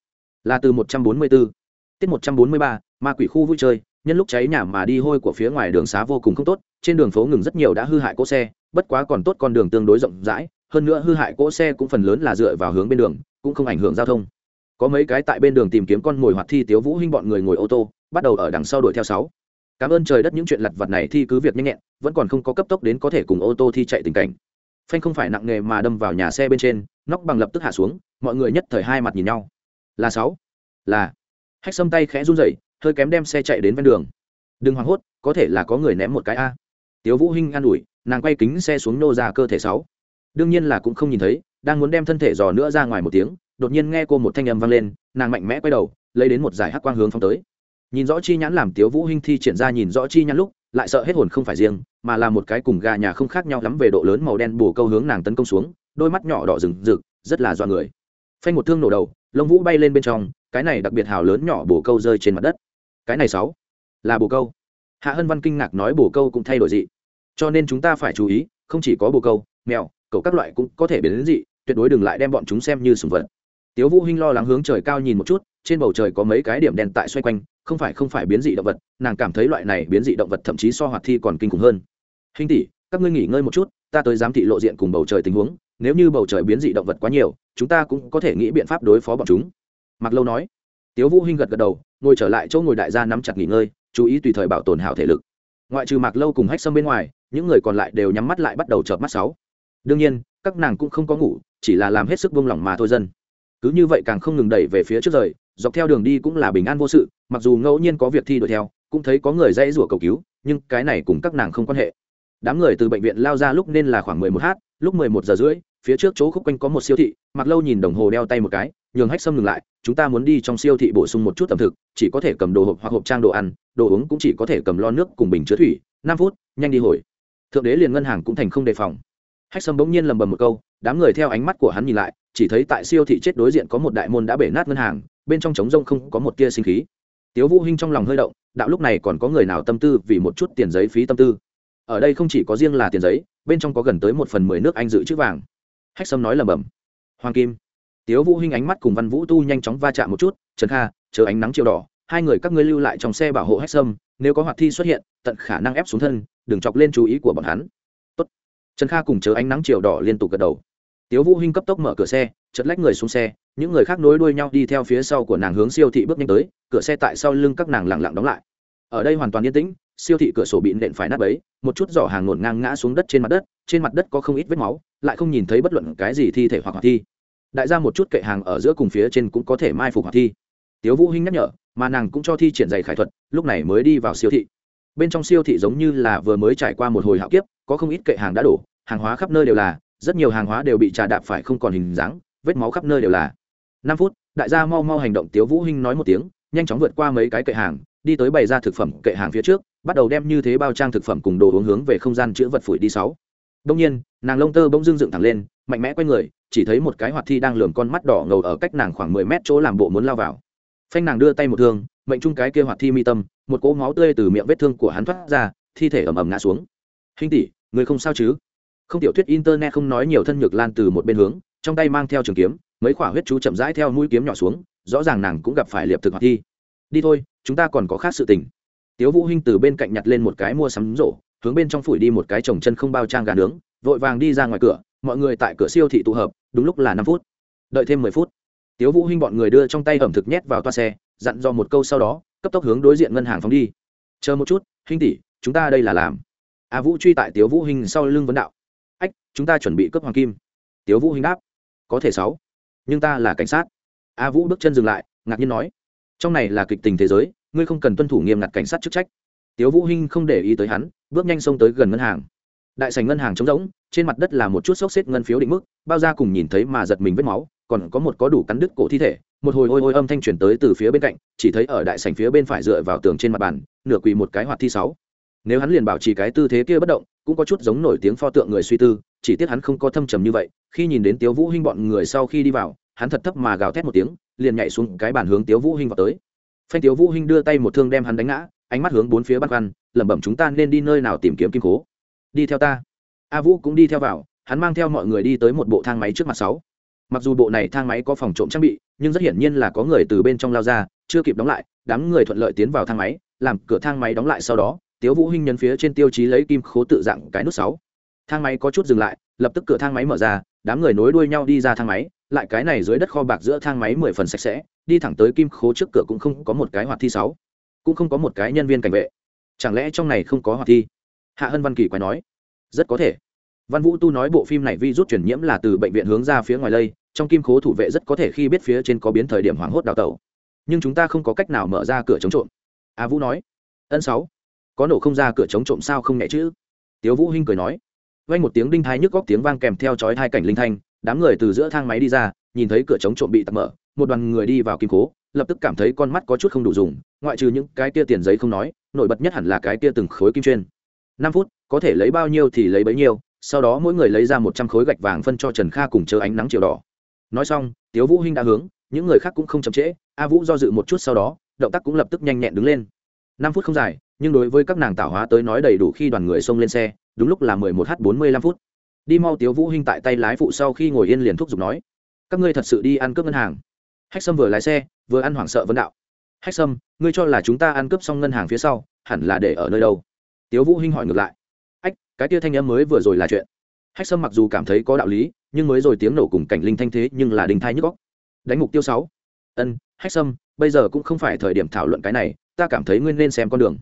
Là từ một trăm bốn mươi 144 tiết một trăm bốn mươi ba, ma quỷ khu vui chơi, nhân lúc cháy nhà mà đi hôi của phía ngoài đường xá vô cùng không tốt, trên đường phố ngừng rất nhiều đã hư hại cỗ xe bất quá còn tốt con đường tương đối rộng rãi, hơn nữa hư hại cỗ xe cũng phần lớn là dựa vào hướng bên đường, cũng không ảnh hưởng giao thông. Có mấy cái tại bên đường tìm kiếm con mồi hoạt thi tiếu vũ hinh bọn người ngồi ô tô, bắt đầu ở đằng sau đuổi theo sáu. Cảm ơn trời đất những chuyện lặt vặt này thi cứ việc nhanh nhẹn, vẫn còn không có cấp tốc đến có thể cùng ô tô thi chạy tình cảnh. Phanh không phải nặng nghề mà đâm vào nhà xe bên trên, nóc bằng lập tức hạ xuống, mọi người nhất thời hai mặt nhìn nhau. Là sáu. Là. Hách sâm tay khẽ run rẩy, hơi kém đem xe chạy đến ven đường. Đừng hoảng hốt, có thể là có người ném một cái a. Tiếu vũ hinh an ủi nàng quay kính xe xuống nô ra cơ thể sáu. Đương nhiên là cũng không nhìn thấy, đang muốn đem thân thể dò nữa ra ngoài một tiếng, đột nhiên nghe cô một thanh âm vang lên, nàng mạnh mẽ quay đầu, lấy đến một giải hắc quang hướng phong tới. Nhìn rõ chi nhãn làm tiếu vũ hinh thi triển ra nhìn rõ chi nhãn lúc, lại sợ hết hồn không phải riêng, mà là một cái cùng gà nhà không khác nhau lắm về độ lớn màu đen bù câu hướng nàng tấn công xuống, đôi mắt nhỏ đỏ rừng rực, rất là doan người. Phanh một thương nổ đầu, lông vũ bay lên bên trong, cái này đặc biệt hào lớn nhỏ bù câu rơi trên mặt đất. Cái này sáu, là bù câu. Hạ hân văn kinh ngạc nói bù câu cũng thay đổi dị cho nên chúng ta phải chú ý, không chỉ có bồ câu, mèo cậu các loại cũng có thể biến đến dị, tuyệt đối đừng lại đem bọn chúng xem như sùng vật. Tiếu vũ hinh lo lắng hướng trời cao nhìn một chút, trên bầu trời có mấy cái điểm đèn tại xoay quanh, không phải không phải biến dị động vật, nàng cảm thấy loại này biến dị động vật thậm chí so hoạt thi còn kinh khủng hơn. Hình tỷ, các ngươi nghỉ ngơi một chút, ta tới giám thị lộ diện cùng bầu trời tình huống, nếu như bầu trời biến dị động vật quá nhiều, chúng ta cũng có thể nghĩ biện pháp đối phó bọn chúng. Mặc lâu nói. Tiếu vũ hinh gật gật đầu, ngồi trở lại chỗ ngồi đại gia nắm chặt nghỉ ngơi, chú ý tùy thời bảo tồn hảo thể lực. Ngoại trừ mạc lâu cùng hách sâm bên ngoài những người còn lại đều nhắm mắt lại bắt đầu chợp mắt sáu. Đương nhiên, các nàng cũng không có ngủ, chỉ là làm hết sức buông lỏng mà thôi dân. Cứ như vậy càng không ngừng đẩy về phía trước rời, dọc theo đường đi cũng là bình an vô sự, mặc dù ngẫu nhiên có việc thi đuổi theo, cũng thấy có người dãy rủa cầu cứu, nhưng cái này cùng các nàng không quan hệ. Đám người từ bệnh viện lao ra lúc nên là khoảng mười một h lúc mười một giờ rưỡi, phía trước chỗ khúc quanh có một siêu thị mặc lâu nhìn đồng hồ đeo tay một cái, nhường hách sâm ngừng lại, chúng ta muốn đi trong siêu thị bổ sung một chút ẩm thực, chỉ có thể cầm đồ hộp hoặc hộp trang đồ ăn, đồ uống cũng chỉ có thể cầm lon nước cùng bình chứa thủy, năm phút, nhanh đi hồi thượng đế liền ngân hàng cũng thành không đề phòng. Hách sâm bỗng nhiên lầm bầm một câu, đám người theo ánh mắt của hắn nhìn lại, chỉ thấy tại siêu thị chết đối diện có một đại môn đã bể nát ngân hàng, bên trong trống rông không có một tia sinh khí. Tiếu vũ hinh trong lòng hơi động, đạo lúc này còn có người nào tâm tư vì một chút tiền giấy phí tâm tư? Ở đây không chỉ có riêng là tiền giấy, bên trong có gần tới một phần mười nước anh dự trữ vàng. Hách sâm nói lầm bầm. Hoàng kim. Tiếu vũ hinh ánh mắt cùng văn vũ tu nhanh chóng va chạm một chút, trần kha chờ ánh nắng chiều đỏ, hai người các ngươi lưu lại trong xe bảo hộ hách sâm nếu có hoạt thi xuất hiện, tận khả năng ép xuống thân, đừng chọc lên chú ý của bọn hắn. Tốt. trần kha cùng chớ ánh nắng chiều đỏ liên tục gật đầu. Tiếu vũ hinh cấp tốc mở cửa xe chật lách người xuống xe, những người khác nối đuôi nhau đi theo phía sau của nàng hướng siêu thị bước nhanh tới, cửa xe tại sau lưng các nàng lặng lặng đóng lại. Ở đây hoàn toàn yên tĩnh, siêu thị cửa sổ bị nện phải nát bấy, một chút giỏ hàng ngổn ngang ngã xuống đất trên mặt đất, trên mặt đất có không ít vết máu, lại không nhìn thấy bất luận cái gì thi thể hoặc hoạt thi. Đại ra một chút kệ hàng ở giữa cùng phía trên cũng có thể mai phục hoạt thi. Tiếu vũ hinh nhắc nhở mà nàng cũng cho thi triển giày khải thuật, lúc này mới đi vào siêu thị. Bên trong siêu thị giống như là vừa mới trải qua một hồi hạo kiếp, có không ít kệ hàng đã đổ, hàng hóa khắp nơi đều là, rất nhiều hàng hóa đều bị trà đạp phải không còn hình dáng, vết máu khắp nơi đều là. Năm phút, đại gia mau mau hành động, tiếu vũ hinh nói một tiếng, nhanh chóng vượt qua mấy cái kệ hàng, đi tới bày ra thực phẩm kệ hàng phía trước, bắt đầu đem như thế bao trang thực phẩm cùng đồ uống hướng về không gian chứa vật phủi đi sáu. Đông nhiên, nàng lông tơ bỗng dưng dựng thẳng lên, mạnh mẽ quay người, chỉ thấy một cái hoạt thi đang lườm con mắt đỏ ngầu ở cách nàng khoảng mười mét chỗ làm bộ muốn lao vào phanh nàng đưa tay một thương, mệnh trung cái kia hoạt thi mi tâm, một cỗ máu tươi từ miệng vết thương của hắn thoát ra, thi thể ầm ầm ngã xuống. Hình tỷ, người không sao chứ? Không tiểu thuyết internet không nói nhiều thân nhược lan từ một bên hướng, trong tay mang theo trường kiếm, mấy khỏa huyết chú chậm rãi theo mũi kiếm nhỏ xuống, rõ ràng nàng cũng gặp phải liệp thực hoạt thi. Đi thôi, chúng ta còn có khác sự tình. Tiếu vũ hinh từ bên cạnh nhặt lên một cái mua sắm rổ, hướng bên trong phủi đi một cái trồng chân không bao trang gà nướng, vội vàng đi ra ngoài cửa, mọi người tại cửa siêu thị tụ hợp, đúng lúc là năm phút. Đợi thêm mười phút tiếu vũ hinh bọn người đưa trong tay ẩm thực nhét vào toa xe, dặn dò một câu sau đó, cấp tốc hướng đối diện ngân hàng phóng đi. Chờ một chút, hinh tỷ, chúng ta đây là làm. A vũ truy tại tiếu vũ hinh sau lưng vấn đạo. Ách, chúng ta chuẩn bị cướp hoàng kim. Tiếu vũ hinh đáp. Có thể sáu, nhưng ta là cảnh sát. A vũ bước chân dừng lại, ngạc nhiên nói. Trong này là kịch tình thế giới, ngươi không cần tuân thủ nghiêm ngặt cảnh sát chức trách. Tiếu vũ hinh không để ý tới hắn, bước nhanh xông tới gần ngân hàng. Đại sảnh ngân hàng trống rỗng, trên mặt đất là một chút xốc xếp ngân phiếu định mức, bao ra cùng nhìn thấy mà giật mình vết máu còn có một có đủ cắn đứt cổ thi thể, một hồi ôi ôi âm thanh truyền tới từ phía bên cạnh, chỉ thấy ở đại sảnh phía bên phải dựa vào tường trên mặt bàn, nửa quỳ một cái hoạt thi sáu. Nếu hắn liền bảo trì cái tư thế kia bất động, cũng có chút giống nổi tiếng pho tượng người suy tư, chỉ tiếc hắn không có thâm trầm như vậy, khi nhìn đến tiếu vũ hinh bọn người sau khi đi vào, hắn thật thấp mà gào thét một tiếng, liền nhảy xuống cái bàn hướng tiếu vũ hinh vào tới. Phanh tiếu vũ hinh đưa tay một thương đem hắn đánh ngã, ánh mắt hướng bốn phía băn khoăn, lẩm bẩm chúng ta nên đi nơi nào tìm kiếm kim cố? Đi theo ta. A vũ cũng đi theo vào, hắn mang theo mọi người đi tới một bộ thang máy trước mặt sáu mặc dù bộ này thang máy có phòng trộm trang bị, nhưng rất hiển nhiên là có người từ bên trong lao ra, chưa kịp đóng lại, đám người thuận lợi tiến vào thang máy, làm cửa thang máy đóng lại sau đó, tiếu vũ hinh nhấn phía trên tiêu chí lấy kim khố tự dạng cái nút sáu. Thang máy có chút dừng lại, lập tức cửa thang máy mở ra, đám người nối đuôi nhau đi ra thang máy, lại cái này dưới đất kho bạc giữa thang máy mười phần sạch sẽ, đi thẳng tới kim khố trước cửa cũng không có một cái hoạt thi sáu, cũng không có một cái nhân viên cảnh vệ. Chẳng lẽ trong này không có hoạt thi? Hạ hân văn kỳ quay nói. Rất có thể văn vũ tu nói bộ phim này vi rút chuyển nhiễm là từ bệnh viện hướng ra phía ngoài lây, trong kim khố thủ vệ rất có thể khi biết phía trên có biến thời điểm hoảng hốt đào tẩu. Nhưng chúng ta không có cách nào mở ra cửa chống trộm. A vũ nói. Ân sáu. Có nổ không ra cửa chống trộm sao không nhẹ chứ? Tiếu vũ hinh cười nói. Vang một tiếng đinh thai nhức góc tiếng vang kèm theo chói hai cảnh linh thanh, đám người từ giữa thang máy đi ra, nhìn thấy cửa chống trộm bị tạt mở, một đoàn người đi vào kim cố lập tức cảm thấy con mắt có chút không đủ dùng, ngoại trừ những cái kia tiền giấy không nói, nổi bật nhất hẳn là cái kia từng khối kim chuyên. Năm phút, có thể lấy bao nhiêu thì lấy bấy nhiêu sau đó mỗi người lấy ra một trăm khối gạch vàng phân cho trần kha cùng chờ ánh nắng chiều đỏ. Nói xong, tiếu vũ hinh đã hướng, những người khác cũng không chậm trễ, a vũ do dự một chút sau đó, động tác cũng lập tức nhanh nhẹn đứng lên. Năm phút không dài, nhưng đối với các nàng tạo hóa tới nói đầy đủ khi đoàn người xông lên xe, đúng lúc là mười một h bốn mươi lăm phút. Đi mau tiếu vũ hinh tại tay lái phụ sau khi ngồi yên liền thúc giục nói, các ngươi thật sự đi ăn cướp ngân hàng. Hách sâm vừa lái xe, vừa ăn hoảng sợ vấn đạo, hách sâm, ngươi cho là chúng ta ăn cướp xong ngân hàng phía sau, hẳn là để ở nơi đâu? Tiếu vũ hinh hỏi ngược lại cái tia thanh em mới vừa rồi là chuyện. Hách sâm mặc dù cảm thấy có đạo lý nhưng mới rồi tiếng nổ cùng cảnh linh thanh thế nhưng là đình thai nhức góc đánh mục tiêu sáu. Ân hách sâm bây giờ cũng không phải thời điểm thảo luận cái này ta cảm thấy nguyên nên xem con đường.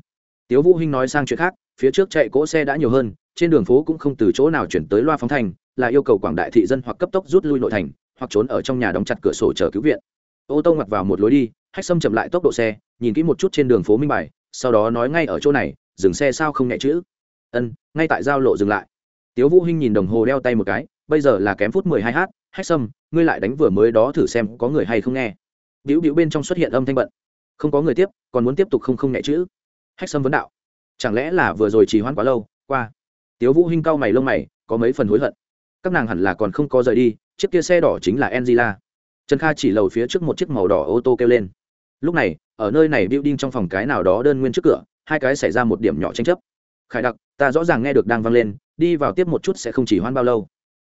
Tiếu vũ hinh nói sang chuyện khác phía trước chạy cỗ xe đã nhiều hơn trên đường phố cũng không từ chỗ nào chuyển tới loa phóng thanh, là yêu cầu quảng đại thị dân hoặc cấp tốc rút lui nội thành hoặc trốn ở trong nhà đóng chặt cửa sổ chờ cứu viện. Ô tô ngoặt vào một lối đi hách sâm chậm lại tốc độ xe nhìn kỹ một chút trên đường phố minh bài sau đó nói ngay ở chỗ này dừng xe sao không nhẹ chữ ân, ngay tại giao lộ dừng lại. Tiếu vũ hinh nhìn đồng hồ đeo tay một cái, bây giờ là kém phút mười hai h hách sâm, ngươi lại đánh vừa mới đó thử xem có người hay không nghe. Biểu biểu bên trong xuất hiện âm thanh bận. Không có người tiếp, còn muốn tiếp tục không không nhẹ chữ. Hách sâm vấn đạo. Chẳng lẽ là vừa rồi trì hoãn quá lâu, qua. Tiếu vũ hinh cau mày lông mày, có mấy phần hối hận. Các nàng hẳn là còn không có rời đi, chiếc kia xe đỏ chính là angela. Trần kha chỉ lầu phía trước một chiếc màu đỏ ô tô kêu lên. Lúc này, ở nơi này building trong phòng cái nào đó đơn nguyên trước cửa, hai cái xảy ra một điểm nhỏ tranh chấp khải đặc, ta rõ ràng nghe được đang vang lên, đi vào tiếp một chút sẽ không chỉ hoãn bao lâu.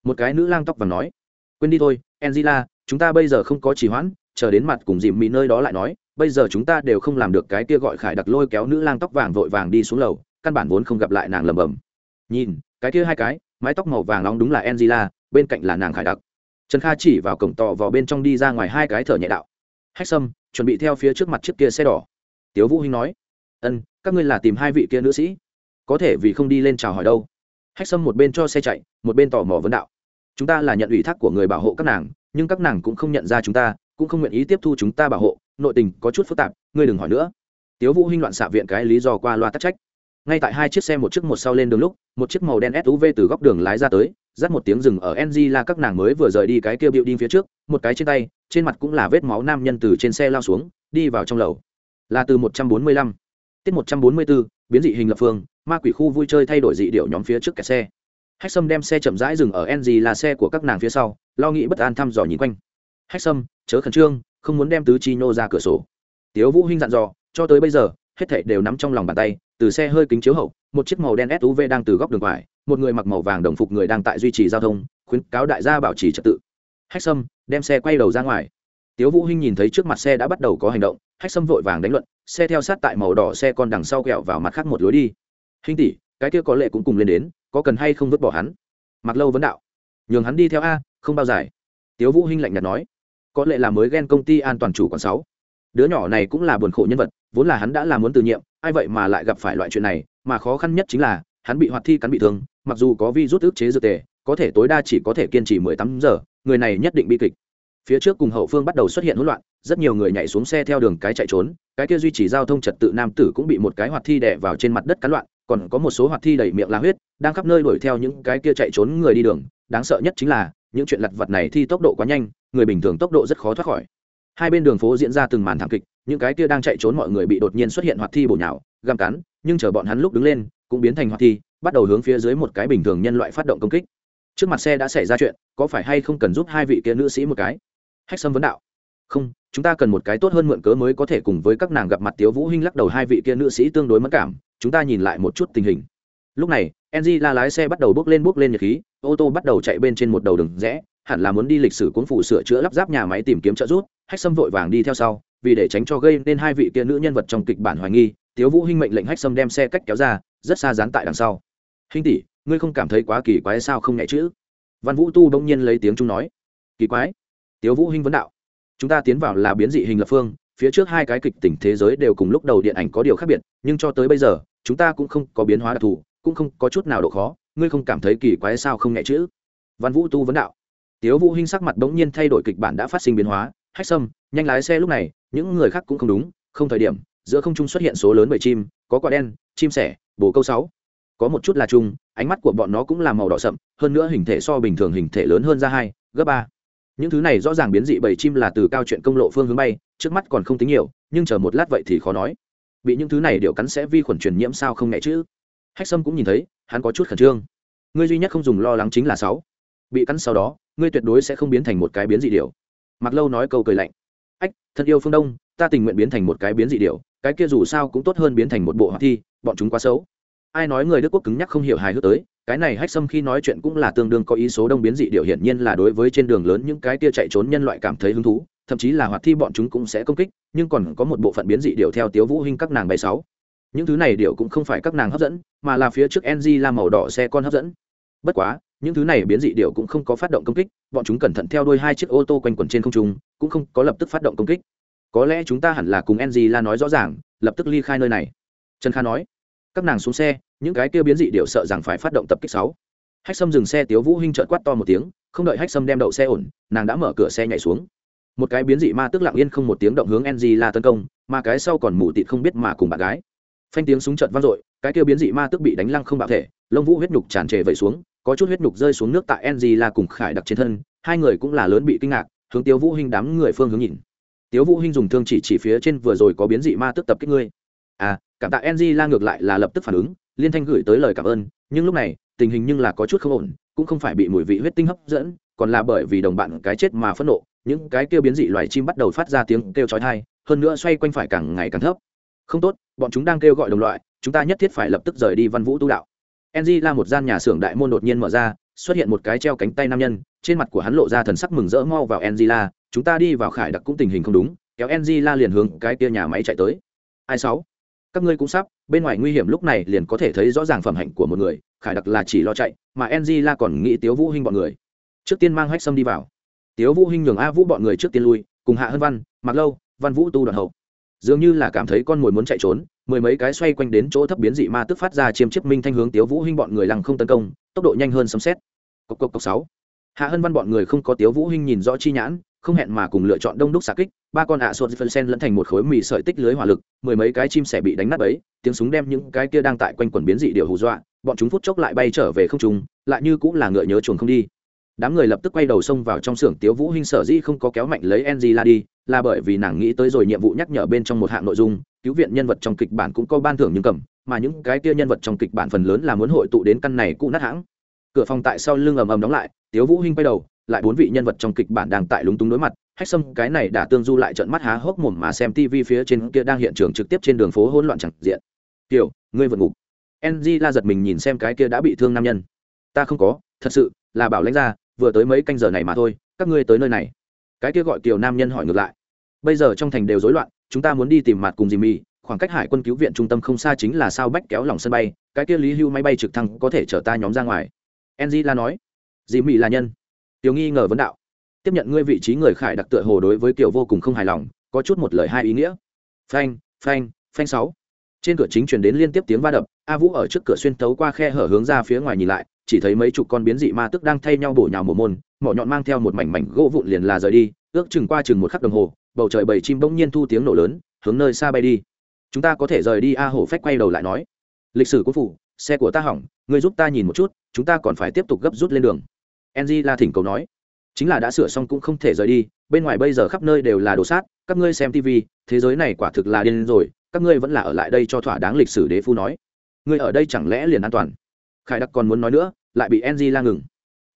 Một cái nữ lang tóc vàng nói, quên đi thôi, angela, chúng ta bây giờ không có chỉ hoãn, chờ đến mặt cùng dìm mỹ nơi đó lại nói, bây giờ chúng ta đều không làm được cái kia gọi khải đặc lôi kéo nữ lang tóc vàng vội vàng đi xuống lầu, căn bản vốn không gặp lại nàng lầm bầm nhìn, cái kia hai cái, mái tóc màu vàng nóng đúng là angela, bên cạnh là nàng khải đặc. Trần kha chỉ vào cổng tò vào bên trong đi ra ngoài hai cái thở nhẹ đạo. Hách sâm, chuẩn bị theo phía trước mặt chiếc kia xe đỏ. Tiếu vũ hinh nói, ân, các ngươi là tìm hai vị kia nữ sĩ có thể vì không đi lên chào hỏi đâu. Hách sâm một bên cho xe chạy, một bên tò mò vấn đạo. Chúng ta là nhận ủy thác của người bảo hộ các nàng, nhưng các nàng cũng không nhận ra chúng ta, cũng không nguyện ý tiếp thu chúng ta bảo hộ, nội tình có chút phức tạp, ngươi đừng hỏi nữa. Tiếu vũ hinh loạn xạ viện cái lý do qua loa tắc trách. Ngay tại hai chiếc xe một chiếc một sau lên đường lúc, một chiếc màu đen suv từ góc đường lái ra tới dắt một tiếng rừng ở ng là các nàng mới vừa rời đi cái kia bịu đi phía trước, một cái trên tay, trên mặt cũng là vết máu nam nhân từ trên xe lao xuống, đi vào trong lầu. Là từ một trăm bốn mươi lăm tiết một trăm bốn mươi bốn, biến dị hình lập phương, ma quỷ khu vui chơi thay đổi dị điệu nhóm phía trước kẹt xe. Hách sâm đem xe chậm rãi dừng ở ng là xe của các nàng phía sau, lo nghĩ bất an thăm dò nhìn quanh. Hách sâm, chớ khẩn trương, không muốn đem tứ chi nô ra cửa sổ. Tiếu vũ hinh dặn dò, cho tới bây giờ, hết thảy đều nắm trong lòng bàn tay, từ xe hơi kính chiếu hậu, một chiếc màu đen suv đang từ góc đường ngoài, một người mặc màu vàng đồng phục người đang tại duy trì giao thông, khuyến cáo đại gia bảo trì trật tự. Hách sâm, đem xe quay đầu ra ngoài. Tiếu vũ hinh nhìn thấy trước mặt xe đã bắt đầu có hành động hách sâm vội vàng đánh luận, xe theo sát tại màu đỏ xe con đằng sau kẹo vào mặt khác một lối đi. Hinh tỷ, cái kia có lệ cũng cùng lên đến, có cần hay không vứt bỏ hắn? Mặc lâu vấn đạo. Nhường hắn đi theo a, không bao dài. Tiếu vũ hinh lạnh nhạt nói. Có lệ là mới ghen công ty an toàn chủ quản sáu. Đứa nhỏ này cũng là buồn khổ nhân vật, vốn là hắn đã làm muốn từ nhiệm, ai vậy mà lại gặp phải loại chuyện này, mà khó khăn nhất chính là, hắn bị hoạt thi cắn bị thương, mặc dù có vi rút ức chế dược tề, có thể tối đa chỉ có thể kiên trì mười tám giờ, người này nhất định bi kịch phía trước cùng hậu phương bắt đầu xuất hiện hỗn loạn, rất nhiều người nhảy xuống xe theo đường cái chạy trốn, cái kia duy trì giao thông trật tự nam tử cũng bị một cái hoạt thi đè vào trên mặt đất cắn loạn, còn có một số hoạt thi đầy miệng la huyết, đang khắp nơi đuổi theo những cái kia chạy trốn người đi đường. Đáng sợ nhất chính là, những chuyện lặt vặt này thi tốc độ quá nhanh, người bình thường tốc độ rất khó thoát khỏi. Hai bên đường phố diễn ra từng màn thảm kịch, những cái kia đang chạy trốn mọi người bị đột nhiên xuất hiện hoạt thi bổ nhào, găm cắn, nhưng chờ bọn hắn lúc đứng lên, cũng biến thành hoạt thi, bắt đầu hướng phía dưới một cái bình thường nhân loại phát động công kích. Trước mặt xe đã xảy ra chuyện, có phải hay không cần giúp hai vị kia nữ sĩ một cái? Hách sâm vấn đạo. Không, chúng ta cần một cái tốt hơn mượn cớ mới có thể cùng với các nàng gặp mặt tiếu vũ hinh lắc đầu hai vị kia nữ sĩ tương đối mất cảm, chúng ta nhìn lại một chút tình hình. Lúc này ng la lái xe bắt đầu bước lên bước lên nhiệt khí, ô tô bắt đầu chạy bên trên một đầu đường rẽ, hẳn là muốn đi lịch sử cuốn phủ sửa chữa lắp ráp nhà máy tìm kiếm trợ giúp, hách sâm vội vàng đi theo sau, vì để tránh cho gây nên hai vị kia nữ nhân vật trong kịch bản hoài nghi, tiếu vũ hinh mệnh lệnh hách sâm đem xe cách kéo ra, rất xa dán tại đằng sau. Hinh tỷ, ngươi không cảm thấy quá kỳ quái sao không nhẹ chữ văn vũ tu bỗng nhiên lấy tiếng trung nói. Kỳ quái? Tiếu vũ hinh vấn đạo. Chúng ta tiến vào là biến dị hình lập phương, phía trước hai cái kịch tỉnh thế giới đều cùng lúc đầu điện ảnh có điều khác biệt, nhưng cho tới bây giờ, chúng ta cũng không có biến hóa đặc thù, cũng không có chút nào độ khó, ngươi không cảm thấy kỳ quái sao không nhẹ chữ? Văn vũ tu vấn đạo. Tiếu vũ hinh sắc mặt bỗng nhiên thay đổi kịch bản đã phát sinh biến hóa, hách sâm, nhanh lái xe lúc này, những người khác cũng không đúng, không thời điểm, giữa không trung xuất hiện số lớn bầy chim, có quả đen, chim sẻ, bồ câu sáu. Có một chút là chung ánh mắt của bọn nó cũng là màu đỏ sậm, hơn nữa hình thể so bình thường hình thể lớn hơn ra hai, gấp ba những thứ này rõ ràng biến dị bầy chim là từ cao chuyện công lộ phương hướng bay, trước mắt còn không tính nhiều, nhưng chờ một lát vậy thì khó nói. Bị những thứ này điệu cắn sẽ vi khuẩn truyền nhiễm sao không nghe chứ? Hách sâm cũng nhìn thấy, hắn có chút khẩn trương. Ngươi duy nhất không dùng lo lắng chính là sáu. Bị cắn sau đó, ngươi tuyệt đối sẽ không biến thành một cái biến dị điều mặc lâu nói câu cười lạnh. Ách, thật yêu phương đông, ta tình nguyện biến thành một cái biến dị điều cái kia dù sao cũng tốt hơn biến thành một bộ hoạt thi, bọn chúng quá xấu. Ai nói người đức quốc cứng nhắc không hiểu hài hước tới cái này hách sâm khi nói chuyện cũng là tương đương có ý số đông biến dị điều hiển nhiên là đối với trên đường lớn những cái kia chạy trốn nhân loại cảm thấy hứng thú, thậm chí là hoạt thi bọn chúng cũng sẽ công kích, nhưng còn có một bộ phận biến dị điều theo tiếu vũ hinh các nàng bay sáu. Những thứ này điều cũng không phải các nàng hấp dẫn, mà là phía trước ng là màu đỏ xe con hấp dẫn. Bất quá, những thứ này biến dị điều cũng không có phát động công kích, bọn chúng cẩn thận theo đuôi hai chiếc ô tô quanh quẩn trên không trung, cũng không có lập tức phát động công kích. Có lẽ chúng ta hẳn là cùng ng là nói rõ ràng, lập tức ly khai nơi này. Trần kha nói các nàng xuống xe, những cái kia biến dị điệu sợ rằng phải phát động tập kích sáu. Hách sâm dừng xe, tiếu vũ hinh trợn quát to một tiếng, không đợi hách sâm đem đậu xe ổn, nàng đã mở cửa xe nhảy xuống. Một cái biến dị ma tức lặng yên không một tiếng động hướng ng la tấn công, mà cái sau còn mù tịt không biết mà cùng bạn gái. Phanh tiếng súng trận vang dội, cái kia biến dị ma tức bị đánh lăng không bạo thể, lông vũ huyết nhục tràn trề vẩy xuống, có chút huyết nhục rơi xuống nước tại ng la cùng khải đặc trên thân, hai người cũng là lớn bị kinh ngạc, hướng tiếu vũ hinh đám người phương hướng nhìn. Tiếu vũ hinh dùng thương chỉ chỉ phía trên vừa rồi có biến dị ma tức tập kích ngươi. À cảm tạ ng la ngược lại là lập tức phản ứng, liên thanh gửi tới lời cảm ơn, nhưng lúc này, tình hình nhưng là có chút không ổn, cũng không phải bị mùi vị huyết tinh hấp dẫn, còn là bởi vì đồng bạn cái chết mà phẫn nộ, những cái kêu biến dị loài chim bắt đầu phát ra tiếng kêu chói tai, hơn nữa xoay quanh phải càng ngày càng thấp không tốt, bọn chúng đang kêu gọi đồng loại, chúng ta nhất thiết phải lập tức rời đi văn vũ tu đạo ng là một gian nhà xưởng đại môn đột nhiên mở ra, xuất hiện một cái treo cánh tay nam nhân, trên mặt của hắn lộ ra thần sắc mừng rỡ mau vào angela chúng ta đi vào khải đặc cũng tình hình không đúng, kéo Angela liền hướng cái kia nhà máy chạy tới. Ai sáu? Các ngươi cũng sắp, bên ngoài nguy hiểm lúc này liền có thể thấy rõ ràng phẩm hạnh của một người, Khải Đặc là chỉ lo chạy, mà Angela còn nghĩ Tiếu Vũ Hinh bọn người. Trước tiên mang Hách Sâm đi vào. Tiếu Vũ Hinh nhường A Vũ bọn người trước tiên lui, cùng Hạ Hân Văn, Mặc Lâu, Văn Vũ tu đoàn hậu. Dường như là cảm thấy con mồi muốn chạy trốn, mười mấy cái xoay quanh đến chỗ thấp biến dị ma tức phát ra chiêm chiếp minh thanh hướng Tiếu Vũ Hinh bọn người lăng không tấn công, tốc độ nhanh hơn sấm xét Cộc cộc cộc sáu hạ hân văn bọn người không có tiếu vũ hinh nhìn rõ chi nhãn không hẹn mà cùng lựa chọn đông đúc xạ kích ba con ạ sột phân sen lẫn thành một khối mì sợi tích lưới hỏa lực, mười mấy cái chim sẻ bị đánh nát ấy tiếng súng đem những cái kia đang tại quanh quần biến dị điều hù dọa, bọn chúng phút chốc lại bay trở về không trung, lại như cũng là ngựa nhớ chuồng không đi. Đám người lập tức quay đầu xông vào trong xưởng tiếu vũ hinh sở dĩ không có kéo mạnh lấy Angela đi, là bởi vì nàng nghĩ tới rồi nhiệm vụ nhắc nhở bên trong một hạng nội dung, cứu viện nhân vật trong kịch bản cũng có ban thưởng nhưng cầm, mà những cái kia nhân vật trong kịch bản phần lớn là muốn hội tụ đến căn này cũ nát hãng. Cửa phòng tại sau lưng ầm ầm đóng lại, tiếu vũ hinh quay đầu, lại bốn vị nhân vật trong kịch bản đang tại lúng túng đối mặt hách sâm, cái này đã tương du lại trợn mắt há hốc mồm mà xem tv phía trên kia đang hiện trường trực tiếp trên đường phố hỗn loạn chẳng diện. Kiểu ngươi vượt ngục ng la giật mình nhìn xem cái kia đã bị thương nam nhân. Ta không có, thật sự là bảo lãnh ra, vừa tới mấy canh giờ này mà thôi, các ngươi tới nơi này. Cái kia gọi kiều nam nhân hỏi ngược lại. Bây giờ trong thành đều rối loạn, chúng ta muốn đi tìm mặt cùng dì mì, khoảng cách hải quân cứu viện trung tâm không xa chính là sao bách kéo lòng sân bay, cái kia lý hưu máy bay trực thăng có thể chở ta nhóm ra ngoài. Ng la nói. Dì mì là nhân. Tiểu nghi ngờ vấn đạo tiếp nhận ngươi vị trí người khải đặc tựa hồ đối với kiểu vô cùng không hài lòng, có chút một lời hai ý nghĩa. Phanh phanh phanh sáu. Trên cửa chính truyền đến liên tiếp tiếng va đập, a vũ ở trước cửa xuyên tấu qua khe hở hướng ra phía ngoài nhìn lại, chỉ thấy mấy chục con biến dị ma tức đang thay nhau bổ nhào mồ môn, mỏ nhọn mang theo một mảnh mảnh gỗ vụn liền là rời đi, ước chừng qua chừng một khắc đồng hồ, bầu trời bầy chim bỗng nhiên thu tiếng nổ lớn, hướng nơi xa bay đi. Chúng ta có thể rời đi, a hổ phách quay đầu lại nói. Lịch sử quốc phủ, xe của ta hỏng, ngươi giúp ta nhìn một chút, chúng ta còn phải tiếp tục gấp rút lên đường. Enzy la thỉnh cầu nói chính là đã sửa xong cũng không thể rời đi, bên ngoài bây giờ khắp nơi đều là đồ sát, các ngươi xem tv thế giới này quả thực là điên rồi, các ngươi vẫn là ở lại đây cho thỏa đáng lịch sử đế phu nói. Ngươi ở đây chẳng lẽ liền an toàn? Khải đặc còn muốn nói nữa, lại bị enzy la ngừng.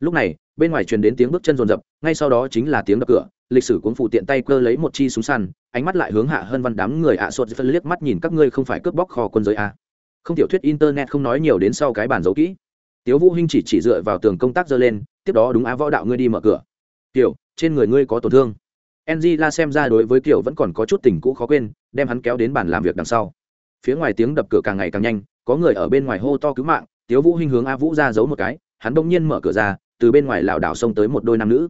Lúc này, bên ngoài truyền đến tiếng bước chân rồn rập ngay sau đó chính là tiếng đập cửa, lịch sử cuốn phụ tiện tay cơ lấy một chi súng săn, ánh mắt lại hướng hạ hơn văn đám người ạ à sốt phân liếc mắt nhìn các ngươi không phải cướp bóc kho quân giới a. À. không tiểu thuyết internet không nói nhiều đến sau cái bản dấu kỹ tiếu vũ hinh chỉ chỉ dựa vào tường công tác dơ lên, tiếp đó đúng á võ đạo ngươi đi mở cửa. Kiểu trên người ngươi có tổn thương. Ng la xem ra đối với kiểu vẫn còn có chút tình cũ khó quên, đem hắn kéo đến bàn làm việc đằng sau. Phía ngoài tiếng đập cửa càng ngày càng nhanh, có người ở bên ngoài hô to cứu mạng, tiếu vũ hinh hướng a vũ ra giấu một cái, hắn đông nhiên mở cửa ra, từ bên ngoài lảo đảo xông tới một đôi nam nữ.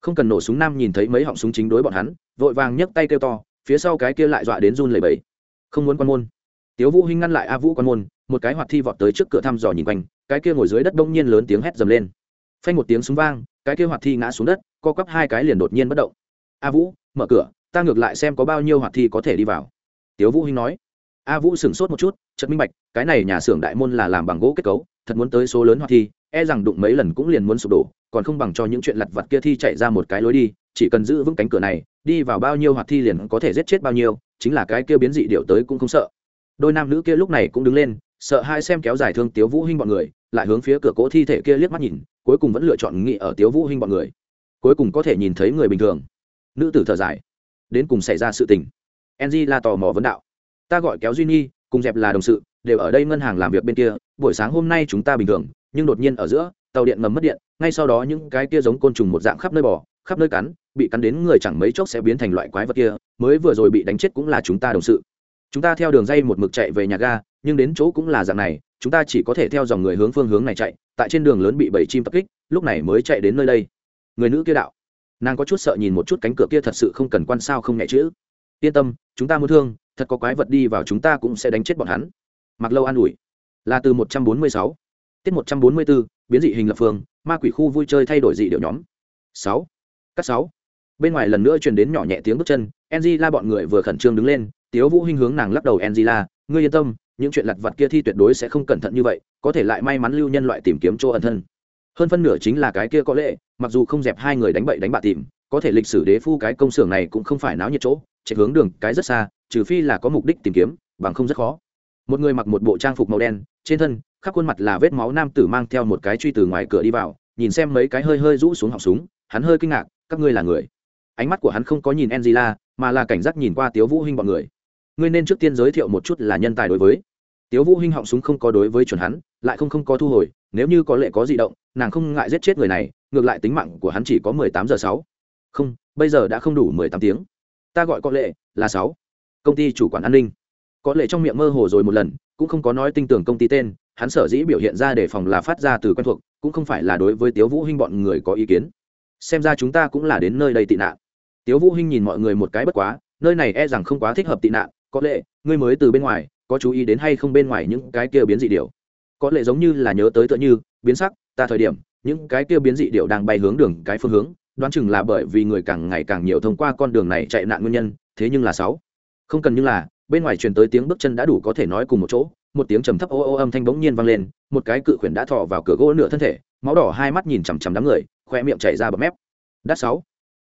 Không cần nổ súng nam nhìn thấy mấy họng súng chính đối bọn hắn, vội vàng nhấc tay kêu to, phía sau cái kia lại dọa đến run lẩy bẩy. Không muốn quan môn tiếu vũ hinh ngăn lại a vũ quan môn, một cái hoạt thi vọt tới trước cửa thăm dò nhìn quanh, cái kia ngồi dưới đất đông nhiên lớn tiếng hét dầm lên. Phanh một tiếng súng vang, cái kia hoạt thi ngã xuống đất, co quắp hai cái liền đột nhiên bất động. A vũ, mở cửa, ta ngược lại xem có bao nhiêu hoạt thi có thể đi vào. Tiếu vũ hinh nói. A vũ sửng sốt một chút, chợt minh bạch, cái này nhà xưởng đại môn là làm bằng gỗ kết cấu, thật muốn tới số lớn hoạt thi e rằng đụng mấy lần cũng liền muốn sụp đổ, còn không bằng cho những chuyện lặt vặt kia thi chạy ra một cái lối đi, chỉ cần giữ vững cánh cửa này, đi vào bao nhiêu hoạt thi liền có thể giết chết bao nhiêu, chính là cái kia biến dị điệu tới cũng không sợ đôi nam nữ kia lúc này cũng đứng lên, sợ hai xem kéo dài thương tiếu vũ hinh bọn người, lại hướng phía cửa cỗ thi thể kia liếc mắt nhìn, cuối cùng vẫn lựa chọn nghị ở tiếu vũ hinh bọn người. Cuối cùng có thể nhìn thấy người bình thường. Nữ tử thở dài. Đến cùng xảy ra sự tình. Ng là tò mò vấn đạo. Ta gọi kéo duy nhi, cùng dẹp là đồng sự, đều ở đây ngân hàng làm việc bên kia, buổi sáng hôm nay chúng ta bình thường, nhưng đột nhiên ở giữa, tàu điện ngầm mất điện, ngay sau đó những cái kia giống côn trùng một dạng khắp nơi bò, khắp nơi cắn, bị cắn đến người chẳng mấy chốc sẽ biến thành loại quái vật kia, mới vừa rồi bị đánh chết cũng là chúng ta đồng sự chúng ta theo đường dây một mực chạy về nhà ga, nhưng đến chỗ cũng là dạng này, chúng ta chỉ có thể theo dòng người hướng phương hướng này chạy, tại trên đường lớn bị bảy chim tập kích, lúc này mới chạy đến nơi đây. Người nữ kia đạo. Nàng có chút sợ nhìn một chút cánh cửa kia thật sự không cần quan sao không nhẹ chữ. Yên tâm, chúng ta muốn thương, thật có quái vật đi vào chúng ta cũng sẽ đánh chết bọn hắn. Mặc lâu an ủi. Là từ một trăm bốn mươi sáu. Tiết một trăm bốn mươi bốn biến dị hình lập phương, ma quỷ khu vui chơi thay đổi dị điệu nhóm. Sáu. Cắt sáu. Bên ngoài lần nữa truyền đến nhỏ nhẹ tiếng bước chân, enji la bọn người vừa khẩn trương đứng lên tiếu vũ hinh hướng nàng lắc đầu, angela, ngươi yên tâm, những chuyện lặt vặt kia thi tuyệt đối sẽ không cẩn thận như vậy, có thể lại may mắn lưu nhân loại tìm kiếm chỗ ẩn thân. Hơn phân nửa chính là cái kia có lẽ mặc dù không dẹp hai người đánh bậy đánh bạ tìm, có thể lịch sử đế phu cái công xưởng này cũng không phải náo nhiệt chỗ, chạy hướng đường cái rất xa, trừ phi là có mục đích tìm kiếm, bằng không rất khó. Một người mặc một bộ trang phục màu đen, trên thân, khắp khuôn mặt là vết máu nam tử mang theo một cái truy từ ngoài cửa đi vào, nhìn xem mấy cái hơi hơi rũ xuống họng súng, hắn hơi kinh ngạc, các ngươi là người? Ánh mắt của hắn không có nhìn angela, mà là cảnh giác nhìn qua tiếu vũ hinh bọn người ngươi nên trước tiên giới thiệu một chút là nhân tài đối với. Tiếu vũ hinh họng súng không có đối với chuẩn hắn, lại không không có thu hồi, nếu như có lệ có gì động, nàng không ngại giết chết người này, ngược lại tính mạng của hắn chỉ có mười tám giờ sáu. Không, bây giờ đã không đủ mười tám tiếng. Ta gọi có lệ là sáu. Công ty chủ quản an ninh. Có lệ trong miệng mơ hồ rồi một lần, cũng không có nói tin tưởng công ty tên, hắn sở dĩ biểu hiện ra để phòng là phát ra từ quen thuộc, cũng không phải là đối với tiếu vũ hinh bọn người có ý kiến. Xem ra chúng ta cũng là đến nơi đây tị nạn. Tiếu vũ hinh nhìn mọi người một cái bất quá, nơi này e rằng không quá thích hợp tị nạn có lẽ, ngươi mới từ bên ngoài, có chú ý đến hay không bên ngoài những cái kia biến dị điều? Có lẽ giống như là nhớ tới tựa như, biến sắc, ta thời điểm, những cái kia biến dị điệu đang bay hướng đường cái phương hướng, đoán chừng là bởi vì người càng ngày càng nhiều thông qua con đường này chạy nạn nguyên nhân, thế nhưng là sáu. Không cần như là, bên ngoài truyền tới tiếng bước chân đã đủ có thể nói cùng một chỗ, một tiếng trầm thấp ô ô âm thanh bỗng nhiên vang lên, một cái cự khuyển đã thò vào cửa gỗ nửa thân thể, máu đỏ hai mắt nhìn chằm chằm đám người, khoe miệng chảy ra bọt mép. Đắt sáu.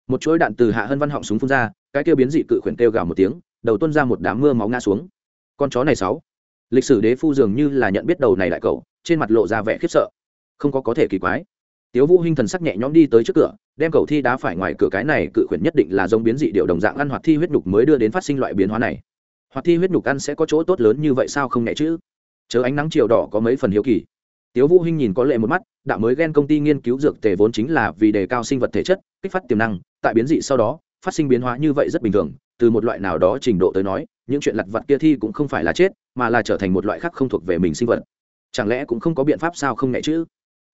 Một chuỗi đạn từ hạ hân văn họng súng phun ra, cái kêu biến dị cự khuyển kêu gào một tiếng đầu tuôn ra một đám mưa máu ngã xuống. Con chó này sáu. Lịch sử đế phu dường như là nhận biết đầu này đại cậu, trên mặt lộ ra vẻ khiếp sợ. Không có có thể kỳ quái. Tiếu vũ hinh thần sắc nhẹ nhõm đi tới trước cửa, đem cầu thi đá phải ngoài cửa cái này cự khuyển nhất định là giống biến dị điều đồng dạng ăn hoạt thi huyết nhục mới đưa đến phát sinh loại biến hóa này. Hoạt thi huyết nhục ăn sẽ có chỗ tốt lớn như vậy sao không nhẹ chứ? Chớ ánh nắng chiều đỏ có mấy phần hiếu kỳ. Tiếu vũ hinh nhìn có lệ một mắt, đạo mới ghen công ty nghiên cứu dược tề vốn chính là vì đề cao sinh vật thể chất, kích phát tiềm năng, tại biến dị sau đó phát sinh biến hóa như vậy rất bình thường, từ một loại nào đó trình độ tới nói, những chuyện lặt vặt kia thi cũng không phải là chết, mà là trở thành một loại khác không thuộc về mình sinh vật. Chẳng lẽ cũng không có biện pháp sao không nhẹ chứ?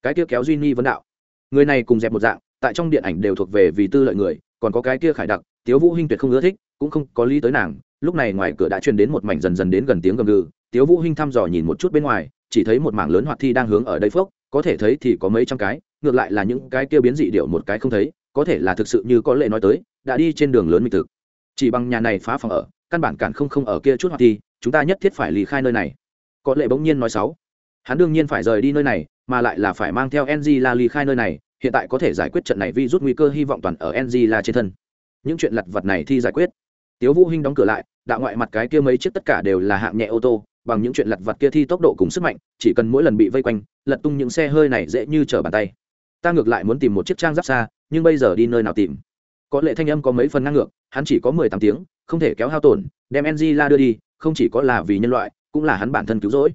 Cái kia kéo duy ni vấn đạo. Người này cùng dẹp một dạng, tại trong điện ảnh đều thuộc về vì tư lợi người, còn có cái kia khải đặc, tiếu vũ hinh tuyệt không ưa thích, cũng không có lý tới nàng, lúc này ngoài cửa đã truyền đến một mảnh dần dần đến gần tiếng gầm gừ, tiếu vũ hinh thăm dò nhìn một chút bên ngoài, chỉ thấy một mảng lớn hoạt thi đang hướng ở đây phốc, có thể thấy thì có mấy trăm cái, ngược lại là những cái kia biến dị điệu một cái không thấy có thể là thực sự như có lệ nói tới đã đi trên đường lớn minh thực. Chỉ bằng nhà này phá phòng ở căn bản cản không không ở kia chút hoạt thi chúng ta nhất thiết phải lì khai nơi này. Có lệ bỗng nhiên nói sáu, hắn đương nhiên phải rời đi nơi này mà lại là phải mang theo ng la lì khai nơi này hiện tại có thể giải quyết trận này vì rút nguy cơ hy vọng toàn ở ng la trên thân. Những chuyện lặt vặt này thì giải quyết. Tiếu vũ hinh đóng cửa lại đạo ngoại mặt cái kia mấy chiếc tất cả đều là hạng nhẹ ô tô bằng những chuyện lặt vặt kia thi tốc độ cùng sức mạnh chỉ cần mỗi lần bị vây quanh lật tung những xe hơi này dễ như trở bàn tay. Ta ngược lại muốn tìm một chiếc trang giáp xa nhưng bây giờ đi nơi nào tìm? Có lệ thanh âm có mấy phần ngang ngược, hắn chỉ có mười tám tiếng, không thể kéo hao tổn, đem ng la đưa đi, không chỉ có là vì nhân loại, cũng là hắn bản thân cứu rỗi.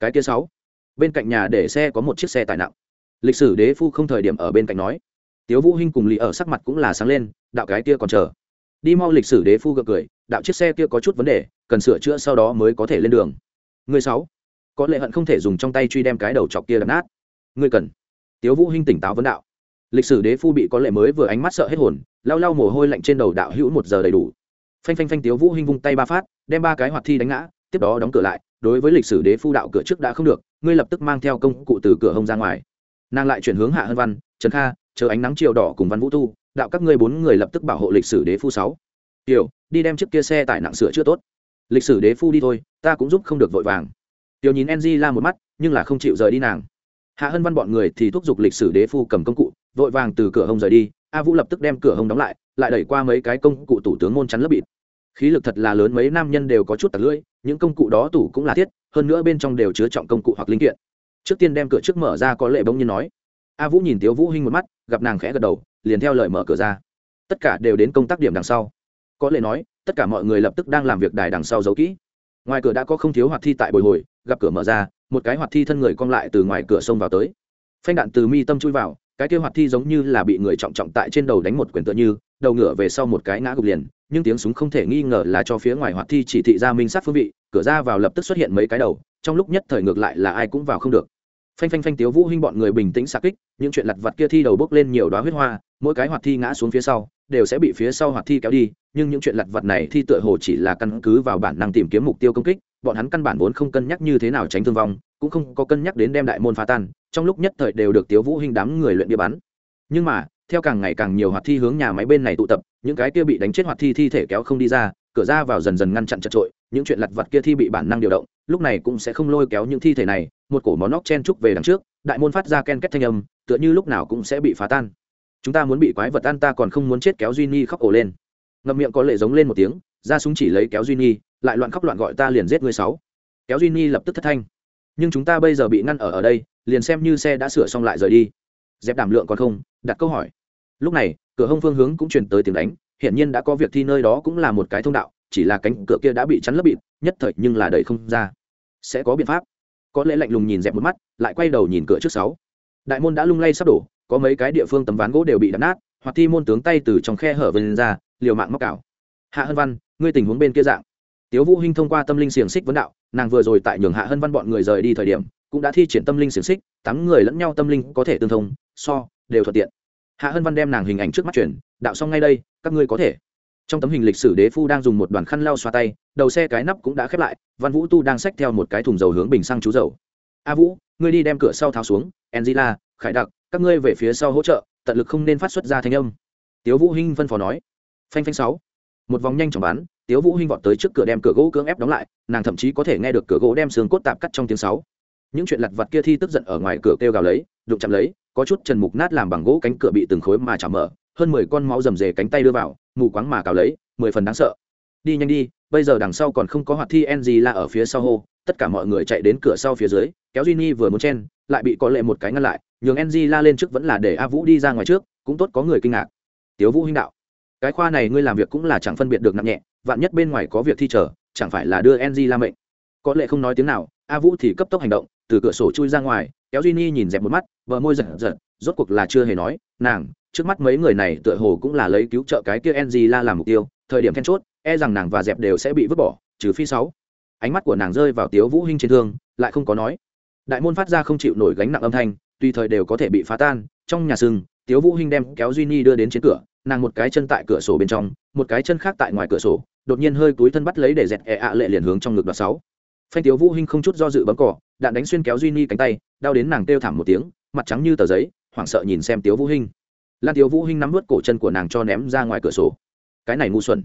Cái kia sáu. Bên cạnh nhà để xe có một chiếc xe tải nặng. Lịch sử đế phu không thời điểm ở bên cạnh nói. Tiếu vũ hinh cùng lì ở sắc mặt cũng là sáng lên, đạo cái kia còn chờ. Đi mau lịch sử đế phu gật cười, đạo chiếc xe kia có chút vấn đề, cần sửa chữa sau đó mới có thể lên đường. Người sáu. Có lệ hận không thể dùng trong tay truy đem cái đầu chọc kia đập nát. Người cần. Tiếu vũ hinh tỉnh táo vấn đạo lịch sử đế phu bị có lệ mới vừa ánh mắt sợ hết hồn, lau lau mồ hôi lạnh trên đầu đạo hữu một giờ đầy đủ. Phanh phanh phanh tiếu vũ hinh vung tay ba phát, đem ba cái hoạt thi đánh ngã, tiếp đó đóng cửa lại, đối với lịch sử đế phu đạo cửa trước đã không được, ngươi lập tức mang theo công cụ từ cửa hông ra ngoài. Nàng lại chuyển hướng hạ hân văn, trần kha, chờ ánh nắng chiều đỏ cùng văn vũ tu đạo các ngươi bốn người lập tức bảo hộ lịch sử đế phu sáu. Tiểu, đi đem chiếc kia xe tải nặng sửa chữa tốt. Lịch sử đế phu đi thôi, ta cũng giúp không được vội vàng. Tiểu nhìn ng la một mắt, nhưng là không chịu rời đi nàng. Hạ hân văn bọn người thì thúc giục lịch sử đế phu cầm công cụ vội vàng từ cửa hông rời đi, a vũ lập tức đem cửa hông đóng lại lại đẩy qua mấy cái công cụ tủ tướng môn chắn lớp bịt. Khí lực thật là lớn, mấy nam nhân đều có chút tạt lưỡi, những công cụ đó tủ cũng là thiết, hơn nữa bên trong đều chứa trọng công cụ hoặc linh kiện. Trước tiên đem cửa trước mở ra có lệ bỗng nhiên nói. A vũ nhìn tiếu vũ hinh một mắt, gặp nàng khẽ gật đầu, liền theo lời mở cửa ra. Tất cả đều đến công tác điểm đằng sau. Có lệ nói, tất cả mọi người lập tức đang làm việc đài đằng sau giấu kỹ. Ngoài cửa đã có không thiếu hoạt thi tại bồi hồi, gặp cửa mở ra, một cái hoạt thi thân người cong lại từ ngoài cửa xông vào tới. Phanh đạn từ mi tâm chui vào cái kia hoạt thi giống như là bị người trọng trọng tại trên đầu đánh một quyền tựa như, đầu ngửa về sau một cái ngã gục liền, nhưng tiếng súng không thể nghi ngờ là cho phía ngoài hoạt thi chỉ thị ra minh sát phương vị, cửa ra vào lập tức xuất hiện mấy cái đầu, trong lúc nhất thời ngược lại là ai cũng vào không được. Phanh phanh phanh tiếu vũ hinh bọn người bình tĩnh xạ kích, những chuyện lặt vặt kia thi đầu bốc lên nhiều đóa huyết hoa, mỗi cái hoạt thi ngã xuống phía sau, đều sẽ bị phía sau hoạt thi kéo đi, nhưng những chuyện lặt vặt này thi tựa hồ chỉ là căn cứ vào bản năng tìm kiếm mục tiêu công kích bọn hắn căn bản vốn không cân nhắc như thế nào tránh thương vong, cũng không có cân nhắc đến đem đại môn phá tan, trong lúc nhất thời đều được tiếu vũ hinh đám người luyện địa bắn. Nhưng mà, theo càng ngày càng nhiều hoạt thi hướng nhà máy bên này tụ tập, những cái kia bị đánh chết hoạt thi thi thể kéo không đi ra, cửa ra vào dần dần ngăn chặn chật trội, những chuyện lặt vặt kia thi bị bản năng điều động, lúc này cũng sẽ không lôi kéo những thi thể này, một cổ món nóc chen trúc về đằng trước, đại môn phát ra ken két thanh âm, tựa như lúc nào cũng sẽ bị phá tan. Chúng ta muốn bị quái vật ăn, ta còn không muốn chết kéo duy nhi khóc ổ lên. Ngậm miệng có lệ giống lên một tiếng, ra súng chỉ lấy kéo duy nhi lại loạn khóc loạn gọi ta liền giết người sáu. Kéo duy nhi lập tức thất thanh. Nhưng chúng ta bây giờ bị ngăn ở ở đây, liền xem như xe đã sửa xong lại rời đi. Dẹp đảm lượng còn không, đặt câu hỏi. Lúc này, cửa hông phương hướng cũng truyền tới tiếng đánh. Hiện nhiên đã có việc thi nơi đó cũng là một cái thông đạo, chỉ là cánh cửa kia đã bị chắn lấp bịt, nhất thời nhưng là đẩy không ra. Sẽ có biện pháp. Có lẽ lạnh lùng nhìn dẹp một mắt, lại quay đầu nhìn cửa trước sáu. Đại môn đã lung lay sắp đổ, có mấy cái địa phương tấm ván gỗ đều bị đập nát, hoặc thi môn tướng tay từ trong khe hở vân ra, liều mạng móc cào. Hạ hân văn, ngươi tình huống bên kia dạng tiếu vũ hinh thông qua tâm linh xiềng xích vấn đạo, nàng vừa rồi tại nhường hạ hân văn bọn người rời đi thời điểm, cũng đã thi triển tâm linh xiềng xích, tám người lẫn nhau tâm linh có thể tương thông, so, đều thuận tiện. Hạ hân văn đem nàng hình ảnh trước mắt chuyển, đạo xong ngay đây, các ngươi có thể. Trong tấm hình lịch sử đế phu đang dùng một đoàn khăn lau xoa tay, đầu xe cái nắp cũng đã khép lại, văn vũ tu đang xách theo một cái thùng dầu hướng bình xăng chú dầu. A vũ, ngươi đi đem cửa sau tháo xuống, angela, khải đặc, các ngươi về phía sau hỗ trợ, tận lực không nên phát xuất ra thanh âm. Tiếu vũ hinh phân phó nói. Phanh phanh sáu một vòng nhanh chóng bán tiếu vũ hinh vọt tới trước cửa đem cửa gỗ cưỡng ép đóng lại, nàng thậm chí có thể nghe được cửa gỗ đem xương cốt tạp cắt trong tiếng sáu những chuyện lặt vặt kia thi tức giận ở ngoài cửa kêu gào lấy, đụng chạm lấy, có chút trần mục nát làm bằng gỗ cánh cửa bị từng khối mà chả mở, hơn mười con máu rầm rề cánh tay đưa vào, mù quáng mà cào lấy, mười phần đáng sợ. Đi nhanh đi, bây giờ đằng sau còn không có hoạt thi en là ở phía sau hô, tất cả mọi người chạy đến cửa sau phía dưới, kéo duy ni vừa muốn chen, lại bị có lệ một cái ngăn lại, nhường en la lên trước vẫn là để a vũ đi ra ngoài trước, cũng tốt có người kinh ngạc. Tiếu vũ Hinh đạo cái khoa này ngươi làm việc cũng là chẳng phân biệt được nặng nhẹ, vạn nhất bên ngoài có việc thi trở chẳng phải là đưa ng la mệnh. Có lệ không nói tiếng nào, a vũ thì cấp tốc hành động, từ cửa sổ chui ra ngoài, kéo duy ni nhìn dẹp một mắt vợ môi giật giật, rốt cuộc là chưa hề nói, nàng, trước mắt mấy người này tựa hồ cũng là lấy cứu trợ cái kia ng la làm mục tiêu, thời điểm then chốt e rằng nàng và dẹp đều sẽ bị vứt bỏ, trừ phi sáu. Ánh mắt của nàng rơi vào tiếu vũ hinh trên thương, lại không có nói. Đại môn phát ra không chịu nổi gánh nặng âm thanh, tùy thời đều có thể bị phá tan, trong nhà sưng tiếu vũ hinh đem kéo duy ni đưa đến trên cửa, nàng một cái chân tại cửa sổ bên trong, một cái chân khác tại ngoài cửa sổ, đột nhiên hơi túi thân bắt lấy để dẹt ẹ ạ lệ liền hướng trong ngực đoạt sáu. Phanh tiếu vũ hinh không chút do dự bấm cỏ đạn đánh xuyên kéo duy ni cánh tay, đau đến nàng kêu thảm một tiếng, mặt trắng như tờ giấy, hoảng sợ nhìn xem tiếu vũ hinh. Lan tiếu vũ hinh nắm nuốt cổ chân của nàng cho ném ra ngoài cửa sổ. Cái này ngu xuẩn.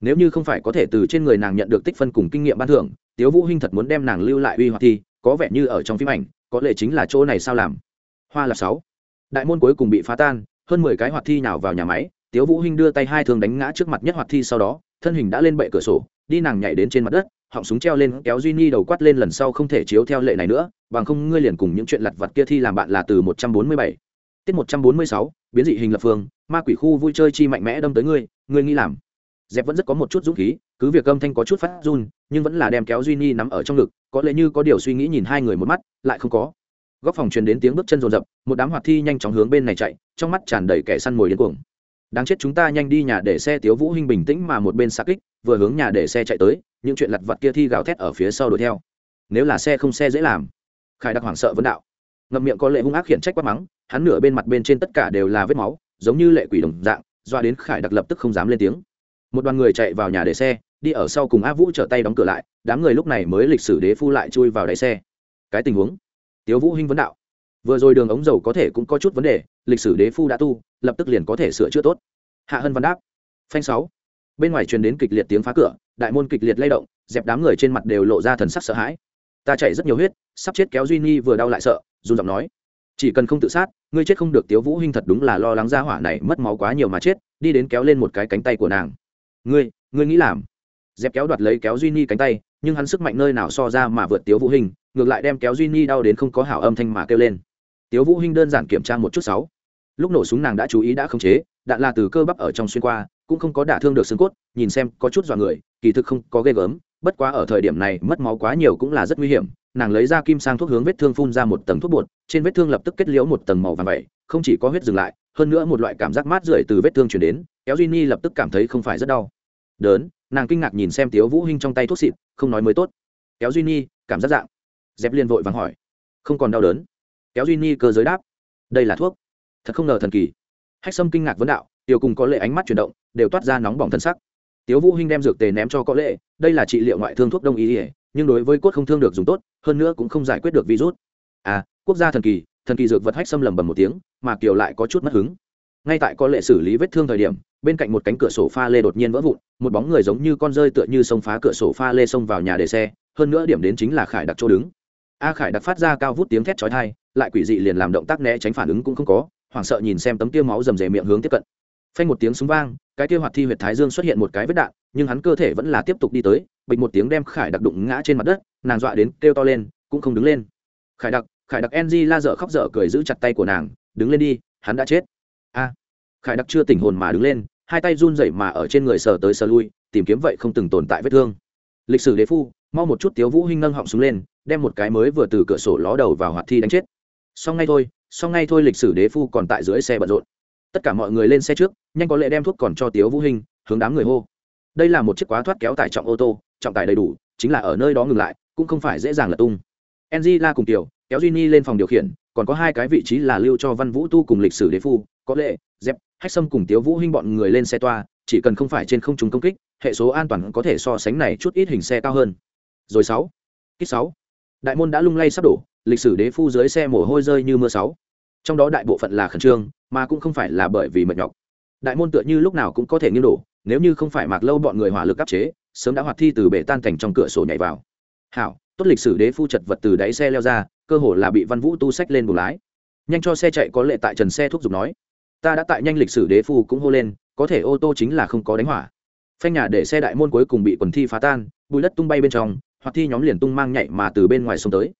Nếu như không phải có thể từ trên người nàng nhận được tích phân cùng kinh nghiệm ban thưởng, tiếu vũ hinh thật muốn đem nàng lưu lại uy hoặc thi, có vẻ như ở trong phim ảnh, có lẽ chính là chỗ này sao làm. Hoa là sáu đại môn cuối cùng bị phá tan, hơn mười cái hoạt thi nào vào nhà máy, tiếu vũ hinh đưa tay hai thương đánh ngã trước mặt nhất hoạt thi sau đó, thân hình đã lên bệ cửa sổ, đi nàng nhảy đến trên mặt đất, họng súng treo lên, kéo duy ni đầu quát lên lần sau không thể chiếu theo lệ này nữa, bằng không ngươi liền cùng những chuyện lặt vặt kia thi làm bạn là từ một trăm bốn mươi bảy. Tiết một trăm bốn mươi sáu, biến dị hình lập phương, ma quỷ khu vui chơi chi mạnh mẽ đâm tới ngươi ngươi nghĩ làm. Dẹp vẫn rất có một chút dũng khí, cứ việc âm thanh có chút phát run, nhưng vẫn là đem kéo duy ni nắm ở trong ngực, có lẽ như có điều suy nghĩ nhìn hai người một mắt, lại không có góc phòng truyền đến tiếng bước chân rồn rập, một đám hoạt thi nhanh chóng hướng bên này chạy, trong mắt tràn đầy kẻ săn mồi đến cuồng. Đáng chết chúng ta nhanh đi nhà để xe tiếu vũ hinh bình tĩnh mà một bên xa kích, vừa hướng nhà để xe chạy tới, những chuyện lặt vặt kia thi gào thét ở phía sau đuổi theo. Nếu là xe không xe dễ làm. Khải đặc hoảng sợ vấn đạo. Ngậm miệng có lệ hung ác khiển trách quát mắng, hắn nửa bên mặt bên trên tất cả đều là vết máu, giống như lệ quỷ đồng dạng, doa đến khải đặc lập tức không dám lên tiếng. Một đoàn người chạy vào nhà để xe, đi ở sau cùng a vũ trở tay đóng cửa lại, đám người lúc này mới lịch sử đế phu lại chui vào đáy xe. Cái tình huống? Tiếu vũ hinh vấn đạo. Vừa rồi đường ống dầu có thể cũng có chút vấn đề, lịch sử đế phu đã tu, lập tức liền có thể sửa chữa tốt. Hạ hân văn đáp. Phanh sáu. Bên ngoài truyền đến kịch liệt tiếng phá cửa, đại môn kịch liệt lay động, dẹp đám người trên mặt đều lộ ra thần sắc sợ hãi. Ta chảy rất nhiều huyết, sắp chết kéo duy nhi vừa đau lại sợ, run giọng nói. Chỉ cần không tự sát, ngươi chết không được tiếu vũ hinh thật đúng là lo lắng ra hỏa này mất máu quá nhiều mà chết, đi đến kéo lên một cái cánh tay của nàng. Ngươi ngươi nghĩ làm. Dẹp kéo đoạt lấy kéo duy nhi cánh tay, nhưng hắn sức mạnh nơi nào so ra mà vượt tiếu vũ hinh ngược lại đem kéo duy nhi đau đến không có hảo âm thanh mà kêu lên. Tiếu vũ hinh đơn giản kiểm tra một chút sáu. Lúc nổ súng nàng đã chú ý đã khống chế, đạn là từ cơ bắp ở trong xuyên qua, cũng không có đả thương được xương cốt, nhìn xem có chút dọa người, kỳ thực không có ghê gớm, bất quá ở thời điểm này mất máu quá nhiều cũng là rất nguy hiểm. Nàng lấy ra kim sang thuốc hướng vết thương phun ra một tầng thuốc bột, trên vết thương lập tức kết liễu một tầng màu vàng vậy, không chỉ có huyết dừng lại, hơn nữa một loại cảm giác mát rượi từ vết thương chuyển đến, kéo duy nhi lập tức cảm thấy không phải rất đau. Đớn, nàng kinh ngạc nhìn xem tiếu vũ hinh trong tay thuốc xịt, không nói mới tốt. Kéo duy nhi, cảm giác dạng dẹp liền vội vàng hỏi. Không còn đau đớn. Kéo duy ni cơ giới đáp. Đây là thuốc. Thật không ngờ thần kỳ. Hách sâm kinh ngạc vấn đạo, tiểu cùng có lệ ánh mắt chuyển động, đều toát ra nóng bỏng thân sắc. Tiếu vũ hinh đem dược tề ném cho có lệ, đây là trị liệu ngoại thương thuốc đông y ỉa nhưng đối với cốt không thương được dùng tốt, hơn nữa cũng không giải quyết được virus. À quốc gia thần kỳ thần kỳ dược vật hách sâm lầm bầm một tiếng, mà kiều lại có chút mất hứng. Ngay tại có lệ xử lý vết thương thời điểm, bên cạnh một cánh cửa sổ pha lê đột nhiên vỡ vụn, một bóng người giống như con rơi tựa như xông phá cửa sổ pha lê xông vào nhà để xe, hơn nữa điểm đến chính là khải đặc chỗ đứng a khải đặc phát ra cao vút tiếng thét chói tai, lại quỷ dị liền làm động tác né tránh phản ứng cũng không có, hoảng sợ nhìn xem tấm tiêu máu rầm rề miệng hướng tiếp cận. Phanh một tiếng súng vang, cái tiêu hoạt thi huyệt thái dương xuất hiện một cái vết đạn, nhưng hắn cơ thể vẫn là tiếp tục đi tới, bịch một tiếng đem khải đặc đụng ngã trên mặt đất, nàng dọa đến kêu to lên, cũng không đứng lên. Khải đặc khải đặc ng la dở khóc dở cười giữ chặt tay của nàng, đứng lên đi, hắn đã chết. A khải đặc chưa tỉnh hồn mà đứng lên, hai tay run rẩy mà ở trên người sờ tới sờ lui, tìm kiếm vậy không từng tồn tại vết thương. Lịch sử đế phu, mau một chút tiếu vũ hinh nâng họng xuống lên đem một cái mới vừa từ cửa sổ ló đầu vào hoạt thi đánh chết. Xong ngay thôi, xong ngay thôi lịch sử đế phu còn tại dưới xe bận rộn. Tất cả mọi người lên xe trước, nhanh có lệ đem thuốc còn cho tiếu vũ hình hướng đám người hô. Đây là một chiếc quá thoát kéo tải trọng ô tô, trọng tải đầy đủ, chính là ở nơi đó ngừng lại, cũng không phải dễ dàng là tung. La cùng tiểu, kéo duy ni lên phòng điều khiển, còn có hai cái vị trí là lưu cho văn vũ tu cùng lịch sử đế phu, có lệ dép hách sâm cùng tiếu vũ hinh bọn người lên xe toa, chỉ cần không phải trên không trung công kích, hệ số an toàn có thể so sánh này chút ít hình xe cao hơn. Rồi sáu, kích sáu đại môn đã lung lay sắp đổ, lịch sử đế phu dưới xe mồ hôi rơi như mưa sáu. Trong đó đại bộ phận là khẩn trương, mà cũng không phải là bởi vì mệt nhọc. Đại môn tựa như lúc nào cũng có thể nghiêng đổ, nếu như không phải mặc lâu bọn người hỏa lực áp chế, sớm đã hoạt thi từ bể tan thành trong cửa sổ nhảy vào. Hảo, tốt lịch sử đế phu chật vật từ đáy xe leo ra, cơ hồ là bị văn vũ tu sách lên buồng lái. Nhanh cho xe chạy có lệ tại trần xe thúc giục nói. Ta đã tại nhanh lịch sử đế phu cũng hô lên, có thể ô tô chính là không có đánh hỏa. Phanh nhà để xe đại môn cuối cùng bị quần thi phá tan bùi đất tung bay bên trong hoặc thi nhóm liền tung mang nhảy mà từ bên ngoài xông tới.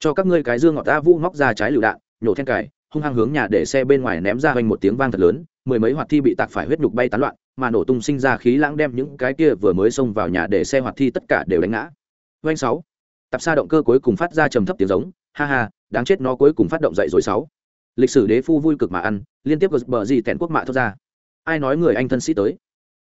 Cho các ngươi cái dương ngọt ta vũ móc ra trái lựu đạn, nhổ then cài, hung hăng hướng nhà để xe bên ngoài ném ra hoành một tiếng vang thật lớn, mười mấy hoạt thi bị tạc phải huyết nhục bay tán loạn, mà nổ tung sinh ra khí lãng đem những cái kia vừa mới xông vào nhà để xe hoạt thi tất cả đều đánh ngã. Doanh sáu. Tập xa động cơ cuối cùng phát ra trầm thấp tiếng giống, ha ha, đáng chết nó cuối cùng phát động dậy rồi sáu. Lịch sử đế phu vui cực mà ăn, liên tiếp gật bờ gì tẹn quốc mạ thoát ra. Ai nói người anh thân sĩ tới?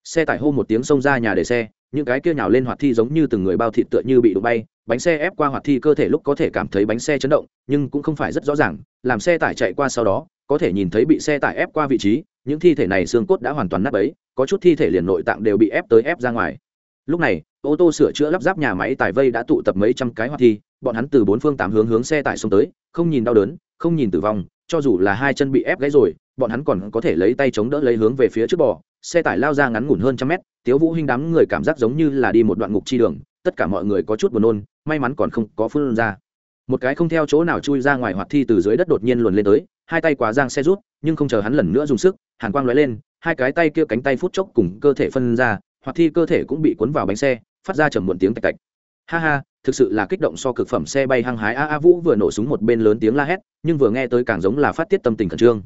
Xe tải hô một tiếng xông ra nhà để xe những cái kia nhào lên hoạt thi giống như từng người bao thịt tựa như bị đụng bay, bánh xe ép qua hoạt thi cơ thể lúc có thể cảm thấy bánh xe chấn động, nhưng cũng không phải rất rõ ràng, làm xe tải chạy qua sau đó, có thể nhìn thấy bị xe tải ép qua vị trí, những thi thể này xương cốt đã hoàn toàn nát ấy có chút thi thể liền nội tạng đều bị ép tới ép ra ngoài. Lúc này, ô tô sửa chữa lắp ráp nhà máy tải vây đã tụ tập mấy trăm cái hoạt thi, bọn hắn từ bốn phương tám hướng hướng xe tải xông tới, không nhìn đau đớn, không nhìn tử vong, cho dù là hai chân bị ép gãy rồi, bọn hắn còn có thể lấy tay chống đỡ lấy hướng về phía trước bò xe tải lao ra ngắn ngủn hơn trăm mét, tiếu vũ hinh đám người cảm giác giống như là đi một đoạn ngục chi đường, tất cả mọi người có chút buồn nôn, may mắn còn không có phun ra. Một cái không theo chỗ nào chui ra ngoài hoạt thi từ dưới đất đột nhiên luồn lên tới, hai tay quá giang xe rút, nhưng không chờ hắn lần nữa dùng sức, hàn quang lóe lên, hai cái tay kia cánh tay phút chốc cùng cơ thể phân ra, hoạt thi cơ thể cũng bị cuốn vào bánh xe, phát ra trầm muộn tiếng tạch tạch. Ha ha, thực sự là kích động so cực phẩm xe bay hăng hái. A a vũ vừa nổ súng một bên lớn tiếng la hét, nhưng vừa nghe tới càng giống là phát tiết tâm tình khẩn trương.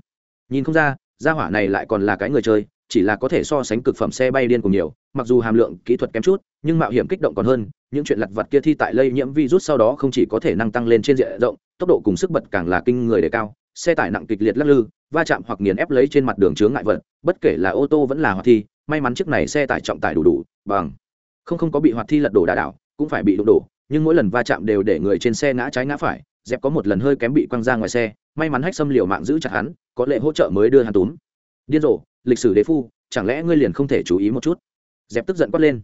Nhìn không ra, gia hỏa này lại còn là cái người chơi chỉ là có thể so sánh cực phẩm xe bay điên cùng nhiều, mặc dù hàm lượng kỹ thuật kém chút, nhưng mạo hiểm kích động còn hơn, những chuyện lặt vặt kia thi tại lây nhiễm virus sau đó không chỉ có thể năng tăng lên trên diện rộng, tốc độ cùng sức bật càng là kinh người đề cao, xe tải nặng kịch liệt lắc lư, va chạm hoặc nghiền ép lấy trên mặt đường chướng ngại vật, bất kể là ô tô vẫn là hoạt thi, may mắn chiếc này xe tải trọng tải đủ đủ, bằng. Không không có bị hoạt thi lật đổ đà đảo, cũng phải bị đụng đổ, nhưng mỗi lần va chạm đều để người trên xe ngã trái ngã phải, dẹp có một lần hơi kém bị quăng ra ngoài xe, may mắn hách xâm liều mạng giữ chặt hắn, có lệ hỗ trợ mới đưa hắn túm. Điên rồ lịch sử đế phu, chẳng lẽ ngươi liền không thể chú ý một chút? Dẹp tức giận quát lên.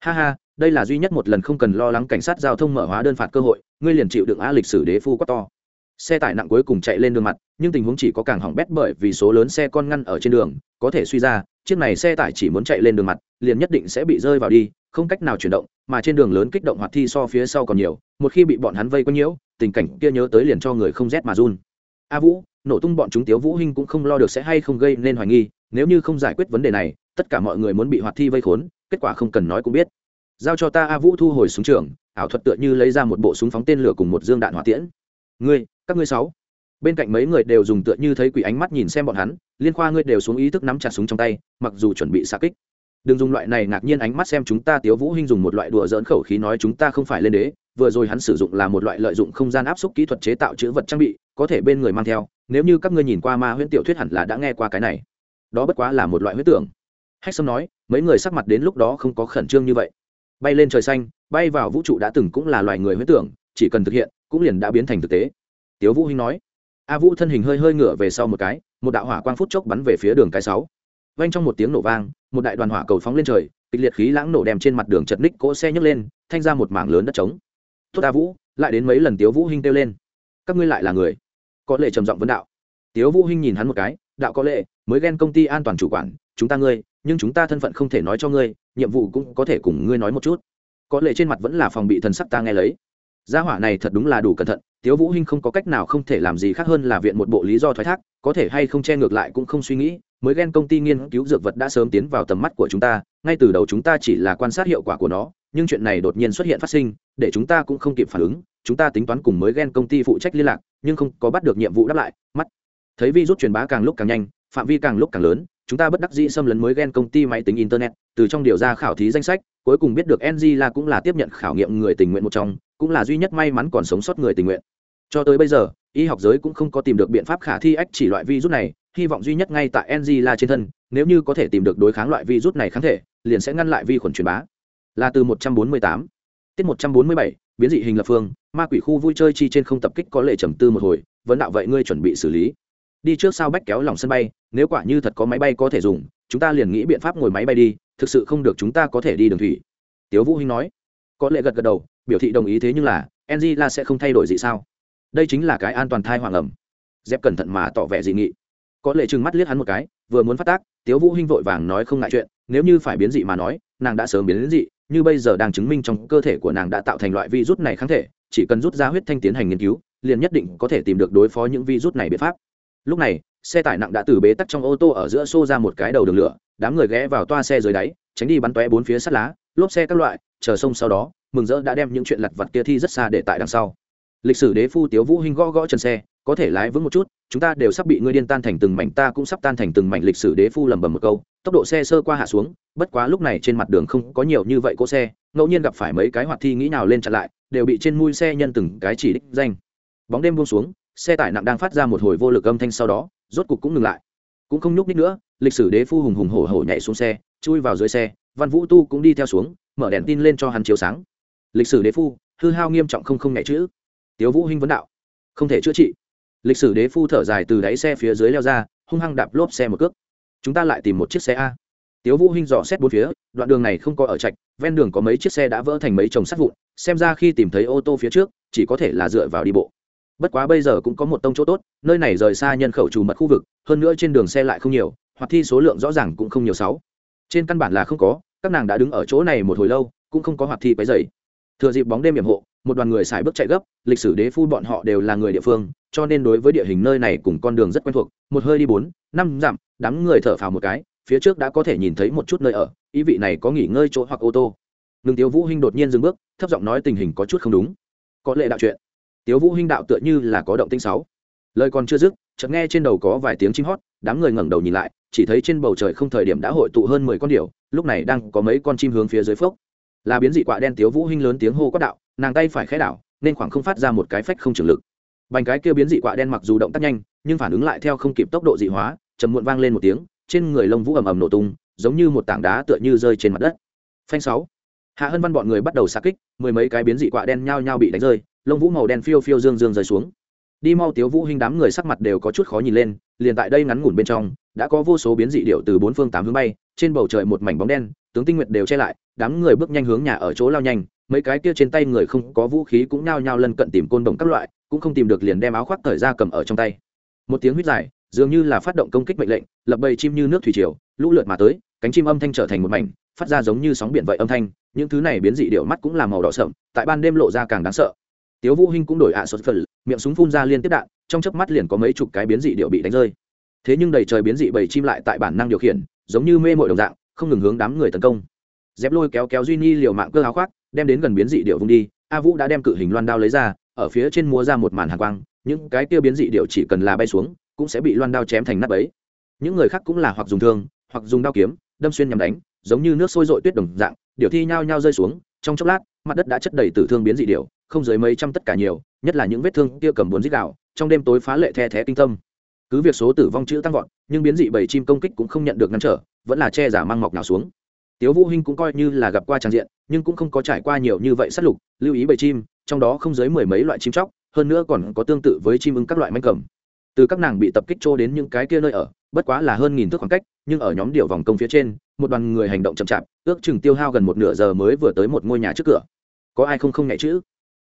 Ha ha, đây là duy nhất một lần không cần lo lắng cảnh sát giao thông mở hóa đơn phạt cơ hội, ngươi liền chịu đựng a lịch sử đế phu quát to. Xe tải nặng cuối cùng chạy lên đường mặt, nhưng tình huống chỉ có càng hỏng bét bởi vì số lớn xe con ngăn ở trên đường, có thể suy ra, chiếc này xe tải chỉ muốn chạy lên đường mặt, liền nhất định sẽ bị rơi vào đi, không cách nào chuyển động, mà trên đường lớn kích động hoạt thi so phía sau còn nhiều, một khi bị bọn hắn vây quanh nhiễu, tình cảnh kia nhớ tới liền cho người không rét mà run. A vũ, nổ tung bọn chúng tiếu vũ hinh cũng không lo được sẽ hay không gây nên hoài nghi nếu như không giải quyết vấn đề này, tất cả mọi người muốn bị hoạt thi vây khốn, kết quả không cần nói cũng biết. Giao cho ta a vũ thu hồi súng trường, ảo thuật tựa như lấy ra một bộ súng phóng tên lửa cùng một dương đạn hỏa tiễn. Ngươi, các ngươi sáu. Bên cạnh mấy người đều dùng tựa như thấy quỷ ánh mắt nhìn xem bọn hắn, liên khoa ngươi đều xuống ý thức nắm chặt súng trong tay, mặc dù chuẩn bị xa kích. Đừng dùng loại này ngạc nhiên ánh mắt xem chúng ta tiếu vũ hinh dùng một loại đùa dỡn khẩu khí nói chúng ta không phải lên đế, vừa rồi hắn sử dụng là một loại lợi dụng không gian áp suất kỹ thuật chế tạo chữ vật trang bị, có thể bên người mang theo, nếu như các ngươi nhìn qua ma huyễn tiểu thuyết hẳn là đã nghe qua cái này đó bất quá là một loại huyết tưởng. Hách sâm nói, mấy người sắc mặt đến lúc đó không có khẩn trương như vậy. Bay lên trời xanh, bay vào vũ trụ đã từng cũng là loài người huyết tưởng, chỉ cần thực hiện, cũng liền đã biến thành thực tế. Tiếu vũ hinh nói, a vũ thân hình hơi hơi ngửa về sau một cái, một đạo hỏa quang phút chốc bắn về phía đường cái sáu. Vang trong một tiếng nổ vang, một đại đoàn hỏa cầu phóng lên trời, kịch liệt khí lãng nổ đem trên mặt đường chật ních cỗ xe nhấc lên, thanh ra một mảng lớn đất trống. Tốt a vũ, lại đến mấy lần tiếu vũ hinh kêu lên. Các ngươi lại là người. Có lệ trầm giọng vấn đạo. Tiếu vũ hinh nhìn hắn một cái đạo có lệ, mới ghen công ty an toàn chủ quản, chúng ta ngươi, nhưng chúng ta thân phận không thể nói cho ngươi, nhiệm vụ cũng có thể cùng ngươi nói một chút. Có lệ trên mặt vẫn là phòng bị thần sắc ta nghe lấy. Gia hỏa này thật đúng là đủ cẩn thận, tiếu vũ hinh không có cách nào không thể làm gì khác hơn là viện một bộ lý do thoái thác, có thể hay không che ngược lại cũng không suy nghĩ, mới ghen công ty nghiên cứu dược vật đã sớm tiến vào tầm mắt của chúng ta, ngay từ đầu chúng ta chỉ là quan sát hiệu quả của nó, nhưng chuyện này đột nhiên xuất hiện phát sinh, để chúng ta cũng không kịp phản ứng, chúng ta tính toán cùng mới ghen công ty phụ trách liên lạc, nhưng không có bắt được nhiệm vụ đáp lại, mắt thấy virus truyền bá càng lúc càng nhanh phạm vi càng lúc càng lớn chúng ta bất đắc dĩ xâm lấn mới ghen công ty máy tính internet từ trong điều ra khảo thí danh sách cuối cùng biết được ng là cũng là tiếp nhận khảo nghiệm người tình nguyện một trong cũng là duy nhất may mắn còn sống sót người tình nguyện cho tới bây giờ y học giới cũng không có tìm được biện pháp khả thi ách chỉ loại virus này hy vọng duy nhất ngay tại angela trên thân nếu như có thể tìm được đối kháng loại virus này kháng thể liền sẽ ngăn lại vi khuẩn truyền bá là từ 148. tiết 147, biến dị hình lập phương ma quỷ khu vui chơi chi trên không tập kích có lệ trầm tư một hồi vẫn đạo vậy ngươi chuẩn bị xử lý đi trước sao bách kéo lòng sân bay, nếu quả như thật có máy bay có thể dùng, chúng ta liền nghĩ biện pháp ngồi máy bay đi, thực sự không được chúng ta có thể đi đường thủy. Tiếu vũ hinh nói. Có lệ gật gật đầu, biểu thị đồng ý thế nhưng là angela sẽ không thay đổi gì sao? Đây chính là cái an toàn thai hoàng ẩm. Dép cẩn thận mà tỏ vẻ dị nghị. Có lệ trừng mắt liếc hắn một cái, vừa muốn phát tác, tiếu vũ hinh vội vàng nói không ngại chuyện, nếu như phải biến dị mà nói, nàng đã sớm biến dị, như bây giờ đang chứng minh trong cơ thể của nàng đã tạo thành loại virus này kháng thể, chỉ cần rút ra huyết thanh tiến hành nghiên cứu, liền nhất định có thể tìm được đối phó những virus này biện pháp lúc này, xe tải nặng đã từ bế tắc trong ô tô ở giữa xô ra một cái đầu đường lửa, đám người ghé vào toa xe dưới đáy, tránh đi bắn tóe bốn phía sắt lá, lốp xe các loại, chờ sông sau đó, mừng rỡ đã đem những chuyện lặt vặt kia thi rất xa để tại đằng sau. Lịch sử đế phu tiếu vũ hinh gõ gõ chân xe, có thể lái vững một chút, chúng ta đều sắp bị ngươi điên tan thành từng mảnh, ta cũng sắp tan thành từng mảnh lịch sử đế phu lầm bầm một câu, tốc độ xe sơ qua hạ xuống, bất quá lúc này trên mặt đường không có nhiều như vậy cỗ xe, ngẫu nhiên gặp phải mấy cái hoạt thi nghĩ nào lên chặn lại, đều bị trên mui xe nhân từng cái chỉ đích danh. Bóng đêm buông xuống xe tải nặng đang phát ra một hồi vô lực âm thanh sau đó, rốt cục cũng ngừng lại. Cũng không nhúc nít nữa, lịch sử đế phu hùng hùng hổ hổ nhảy xuống xe, chui vào dưới xe, văn vũ tu cũng đi theo xuống, mở đèn tin lên cho hắn chiếu sáng. Lịch sử đế phu, hư hao nghiêm trọng không không nhảy chữ. Tiếu vũ hinh vấn đạo. Không thể chữa trị. Lịch sử đế phu thở dài từ đáy xe phía dưới leo ra, hung hăng đạp lốp xe một cước. Chúng ta lại tìm một chiếc xe a. Tiếu vũ hinh dò xét bốn phía, đoạn đường này không có ở trạch, ven đường có mấy chiếc xe đã vỡ thành mấy chồng sắt vụn, xem ra khi tìm thấy ô tô phía trước, chỉ có thể là dựa vào đi bộ bất quá bây giờ cũng có một tông chỗ tốt, nơi này rời xa nhân khẩu trù mật khu vực, hơn nữa trên đường xe lại không nhiều, hoặc thi số lượng rõ ràng cũng không nhiều sáu. Trên căn bản là không có, các nàng đã đứng ở chỗ này một hồi lâu, cũng không có hoạt thi quấy dày thừa dịp bóng đêm hiểm hộ, một đoàn người xài bước chạy gấp, lịch sử đế phu bọn họ đều là người địa phương, cho nên đối với địa hình nơi này cùng con đường rất quen thuộc, một hơi đi bốn, năm dặm, đám người thở phào một cái, phía trước đã có thể nhìn thấy một chút nơi ở, ý vị này có nghỉ ngơi chỗ hoặc ô tô. Ngừng tiêu vũ hinh đột nhiên dừng bước, thấp giọng nói tình hình có chút không đúng. Có lệ đạo chuyện tiếu vũ hinh đạo tựa như là có động tinh sáu. Lời còn chưa dứt, chợt nghe trên đầu có vài tiếng chim hót, đám người ngẩng đầu nhìn lại, chỉ thấy trên bầu trời không thời điểm đã hội tụ hơn mười con điểu, lúc này đang có mấy con chim hướng phía dưới phốc. Là biến dị quạ đen tiếu vũ hinh lớn tiếng hô quát đạo, nàng tay phải khẽ đảo, nên khoảng không phát ra một cái phách không trường lực. Bành cái kia biến dị quạ đen mặc dù động tác nhanh, nhưng phản ứng lại theo không kịp tốc độ dị hóa, trầm muộn vang lên một tiếng, trên người lông vũ ầm ầm nổ tung, giống như một tảng đá tựa như rơi trên mặt đất. Phanh sáu. Hạ hân văn bọn người bắt đầu xa kích, mười mấy cái biến dị quạ đen nhao nhao bị đánh rơi lông vũ màu đen phiêu phiêu dương dương rơi xuống. Đi mau tiếu vũ hình đám người sắc mặt đều có chút khó nhìn lên, liền tại đây ngắn ngủn bên trong, đã có vô số biến dị điệu từ bốn phương tám hướng bay, trên bầu trời một mảnh bóng đen, tướng tinh nguyệt đều che lại, đám người bước nhanh hướng nhà ở chỗ lao nhanh, mấy cái kia trên tay người không có vũ khí cũng nhao nhao lân cận tìm côn đồng các loại, cũng không tìm được liền đem áo khoác thời ra cầm ở trong tay. Một tiếng huýt dài, dường như là phát động công kích mệnh lệnh, lập bầy chim như nước thủy triều, lũ lượt mà tới, cánh chim âm thanh trở thành một mảnh, phát ra giống như sóng biển vậy âm thanh, những thứ này biến dị điệu mắt cũng là màu đỏ sậm, tại ban đêm lộ ra càng đáng sợ tiếu vũ hinh cũng đổi ạ à sốt phần miệng súng phun ra liên tiếp đạn, trong chớp mắt liền có mấy chục cái biến dị điệu bị đánh rơi. Thế nhưng đầy trời biến dị bầy chim lại tại bản năng điều khiển, giống như mê mội đồng dạng, không ngừng hướng đám người tấn công. Dép lôi kéo kéo duy nhi liều mạng cơ áo khoác, đem đến gần biến dị điệu vung đi, a vũ đã đem cự hình loan đao lấy ra, ở phía trên múa ra một màn hàng quang, những cái kia biến dị điệu chỉ cần là bay xuống, cũng sẽ bị loan đao chém thành nắp ấy những người khác cũng là hoặc dùng thương, hoặc dùng đao kiếm, đâm xuyên nhằm đánh, giống như nước sôi rội tuyết đồng dạng, điệu thi nhao nhao rơi xuống, trong chốc lát, mặt đất đã chất đầy tử thương biến dị điệu không dưới mấy trăm tất cả nhiều, nhất là những vết thương kia cầm bốn dít đạo trong đêm tối phá lệ the thé kinh tâm. Cứ việc số tử vong chữ tăng vọt, nhưng biến dị bảy chim công kích cũng không nhận được ngăn trở, vẫn là che giả mang mọc nào xuống. Tiếu vũ hinh cũng coi như là gặp qua trang diện, nhưng cũng không có trải qua nhiều như vậy sát lục, lưu ý bảy chim, trong đó không dưới mười mấy loại chim chóc, hơn nữa còn có tương tự với chim ưng các loại manh cầm. Từ các nàng bị tập kích trô đến những cái kia nơi ở, bất quá là hơn nghìn thước khoảng cách, nhưng ở nhóm điều vòng công phía trên, một đoàn người hành động chậm chạp, ước chừng tiêu hao gần một nửa giờ mới vừa tới một ngôi nhà trước cửa. Có ai không không nhảy chữ?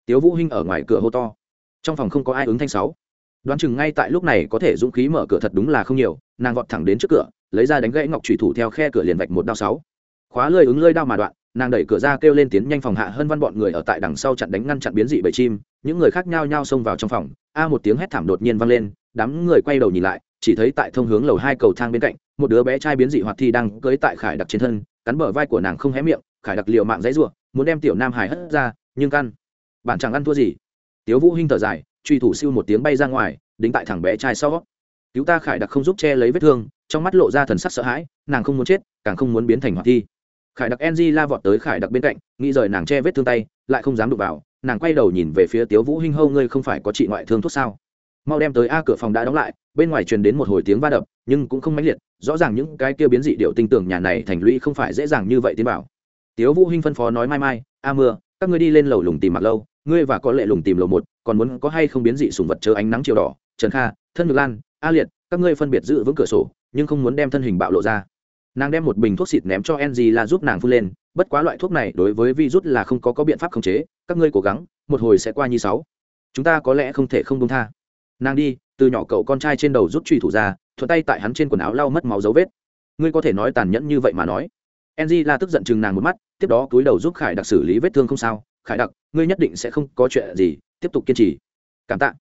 Tiếu vũ hinh ở ngoài cửa hô to. Trong phòng không có ai ứng thanh sáu. Đoán chừng ngay tại lúc này có thể dũng khí mở cửa thật đúng là không nhiều, nàng vọt thẳng đến trước cửa, lấy ra đánh gãy ngọc trùy thủ theo khe cửa liền vạch một đao sáu. Khóa lơi ứng lơi đao mà đoạn, nàng đẩy cửa ra kêu lên tiến nhanh phòng hạ hơn văn bọn người ở tại đằng sau chặn đánh ngăn chặn biến dị bầy chim, những người khác nhao nhao xông vào trong phòng, a một tiếng hét thảm đột nhiên vang lên, đám người quay đầu nhìn lại, chỉ thấy tại thông hướng lầu hai cầu thang bên cạnh, một đứa bé trai biến dị hoạt thi đang cưỡi tại khải đặc trên thân, cắn bờ vai của nàng không hé miệng, khải đặc liều mạng dãy rủa muốn đem tiểu nam hải hất ra, nhưng căn bạn chẳng ăn thua gì. Tiếu vũ hinh thở dài, truy thủ siêu một tiếng bay ra ngoài, đính tại thằng bé trai sau. Cứu ta khải đặc không giúp che lấy vết thương, trong mắt lộ ra thần sắc sợ hãi, nàng không muốn chết, càng không muốn biến thành hoạt thi. Khải đặc ng la vọt tới khải đặc bên cạnh, nghĩ rời nàng che vết thương tay, lại không dám đụng vào, nàng quay đầu nhìn về phía tiếu vũ hinh, hâu, ngươi không phải có trị ngoại thương thuốc sao? Mau đem tới a cửa phòng đã đóng lại, bên ngoài truyền đến một hồi tiếng va đập, nhưng cũng không mãnh liệt, rõ ràng những cái kia biến dị điệu tinh tưởng nhà này thành lũy không phải dễ dàng như vậy tiến bảo tiếu vũ hinh phân phó nói mai mai, a mưa các ngươi đi lên lầu lùng tìm mặc lâu, ngươi và có lệ lùng tìm lầu một, còn muốn có hay không biến dị sùng vật chờ ánh nắng chiều đỏ, trần kha, thân ngược lan, a liệt, các ngươi phân biệt giữ vững cửa sổ, nhưng không muốn đem thân hình bạo lộ ra. Nàng đem một bình thuốc xịt ném cho ng là giúp nàng phun lên, bất quá loại thuốc này đối với virus là không có có biện pháp khống chế, các ngươi cố gắng, một hồi sẽ qua như sáu. Chúng ta có lẽ không thể không công tha. Nàng đi, từ nhỏ cậu con trai trên đầu rút truy thủ ra, thuận tay tại hắn trên quần áo lau mất máu dấu vết. Ngươi có thể nói tàn nhẫn như vậy mà nói enzy la tức giận chừng nàng một mắt, tiếp đó cúi đầu giúp khải đặc xử lý vết thương không sao. Khải đặc, ngươi nhất định sẽ không có chuyện gì, tiếp tục kiên trì. Cảm tạ.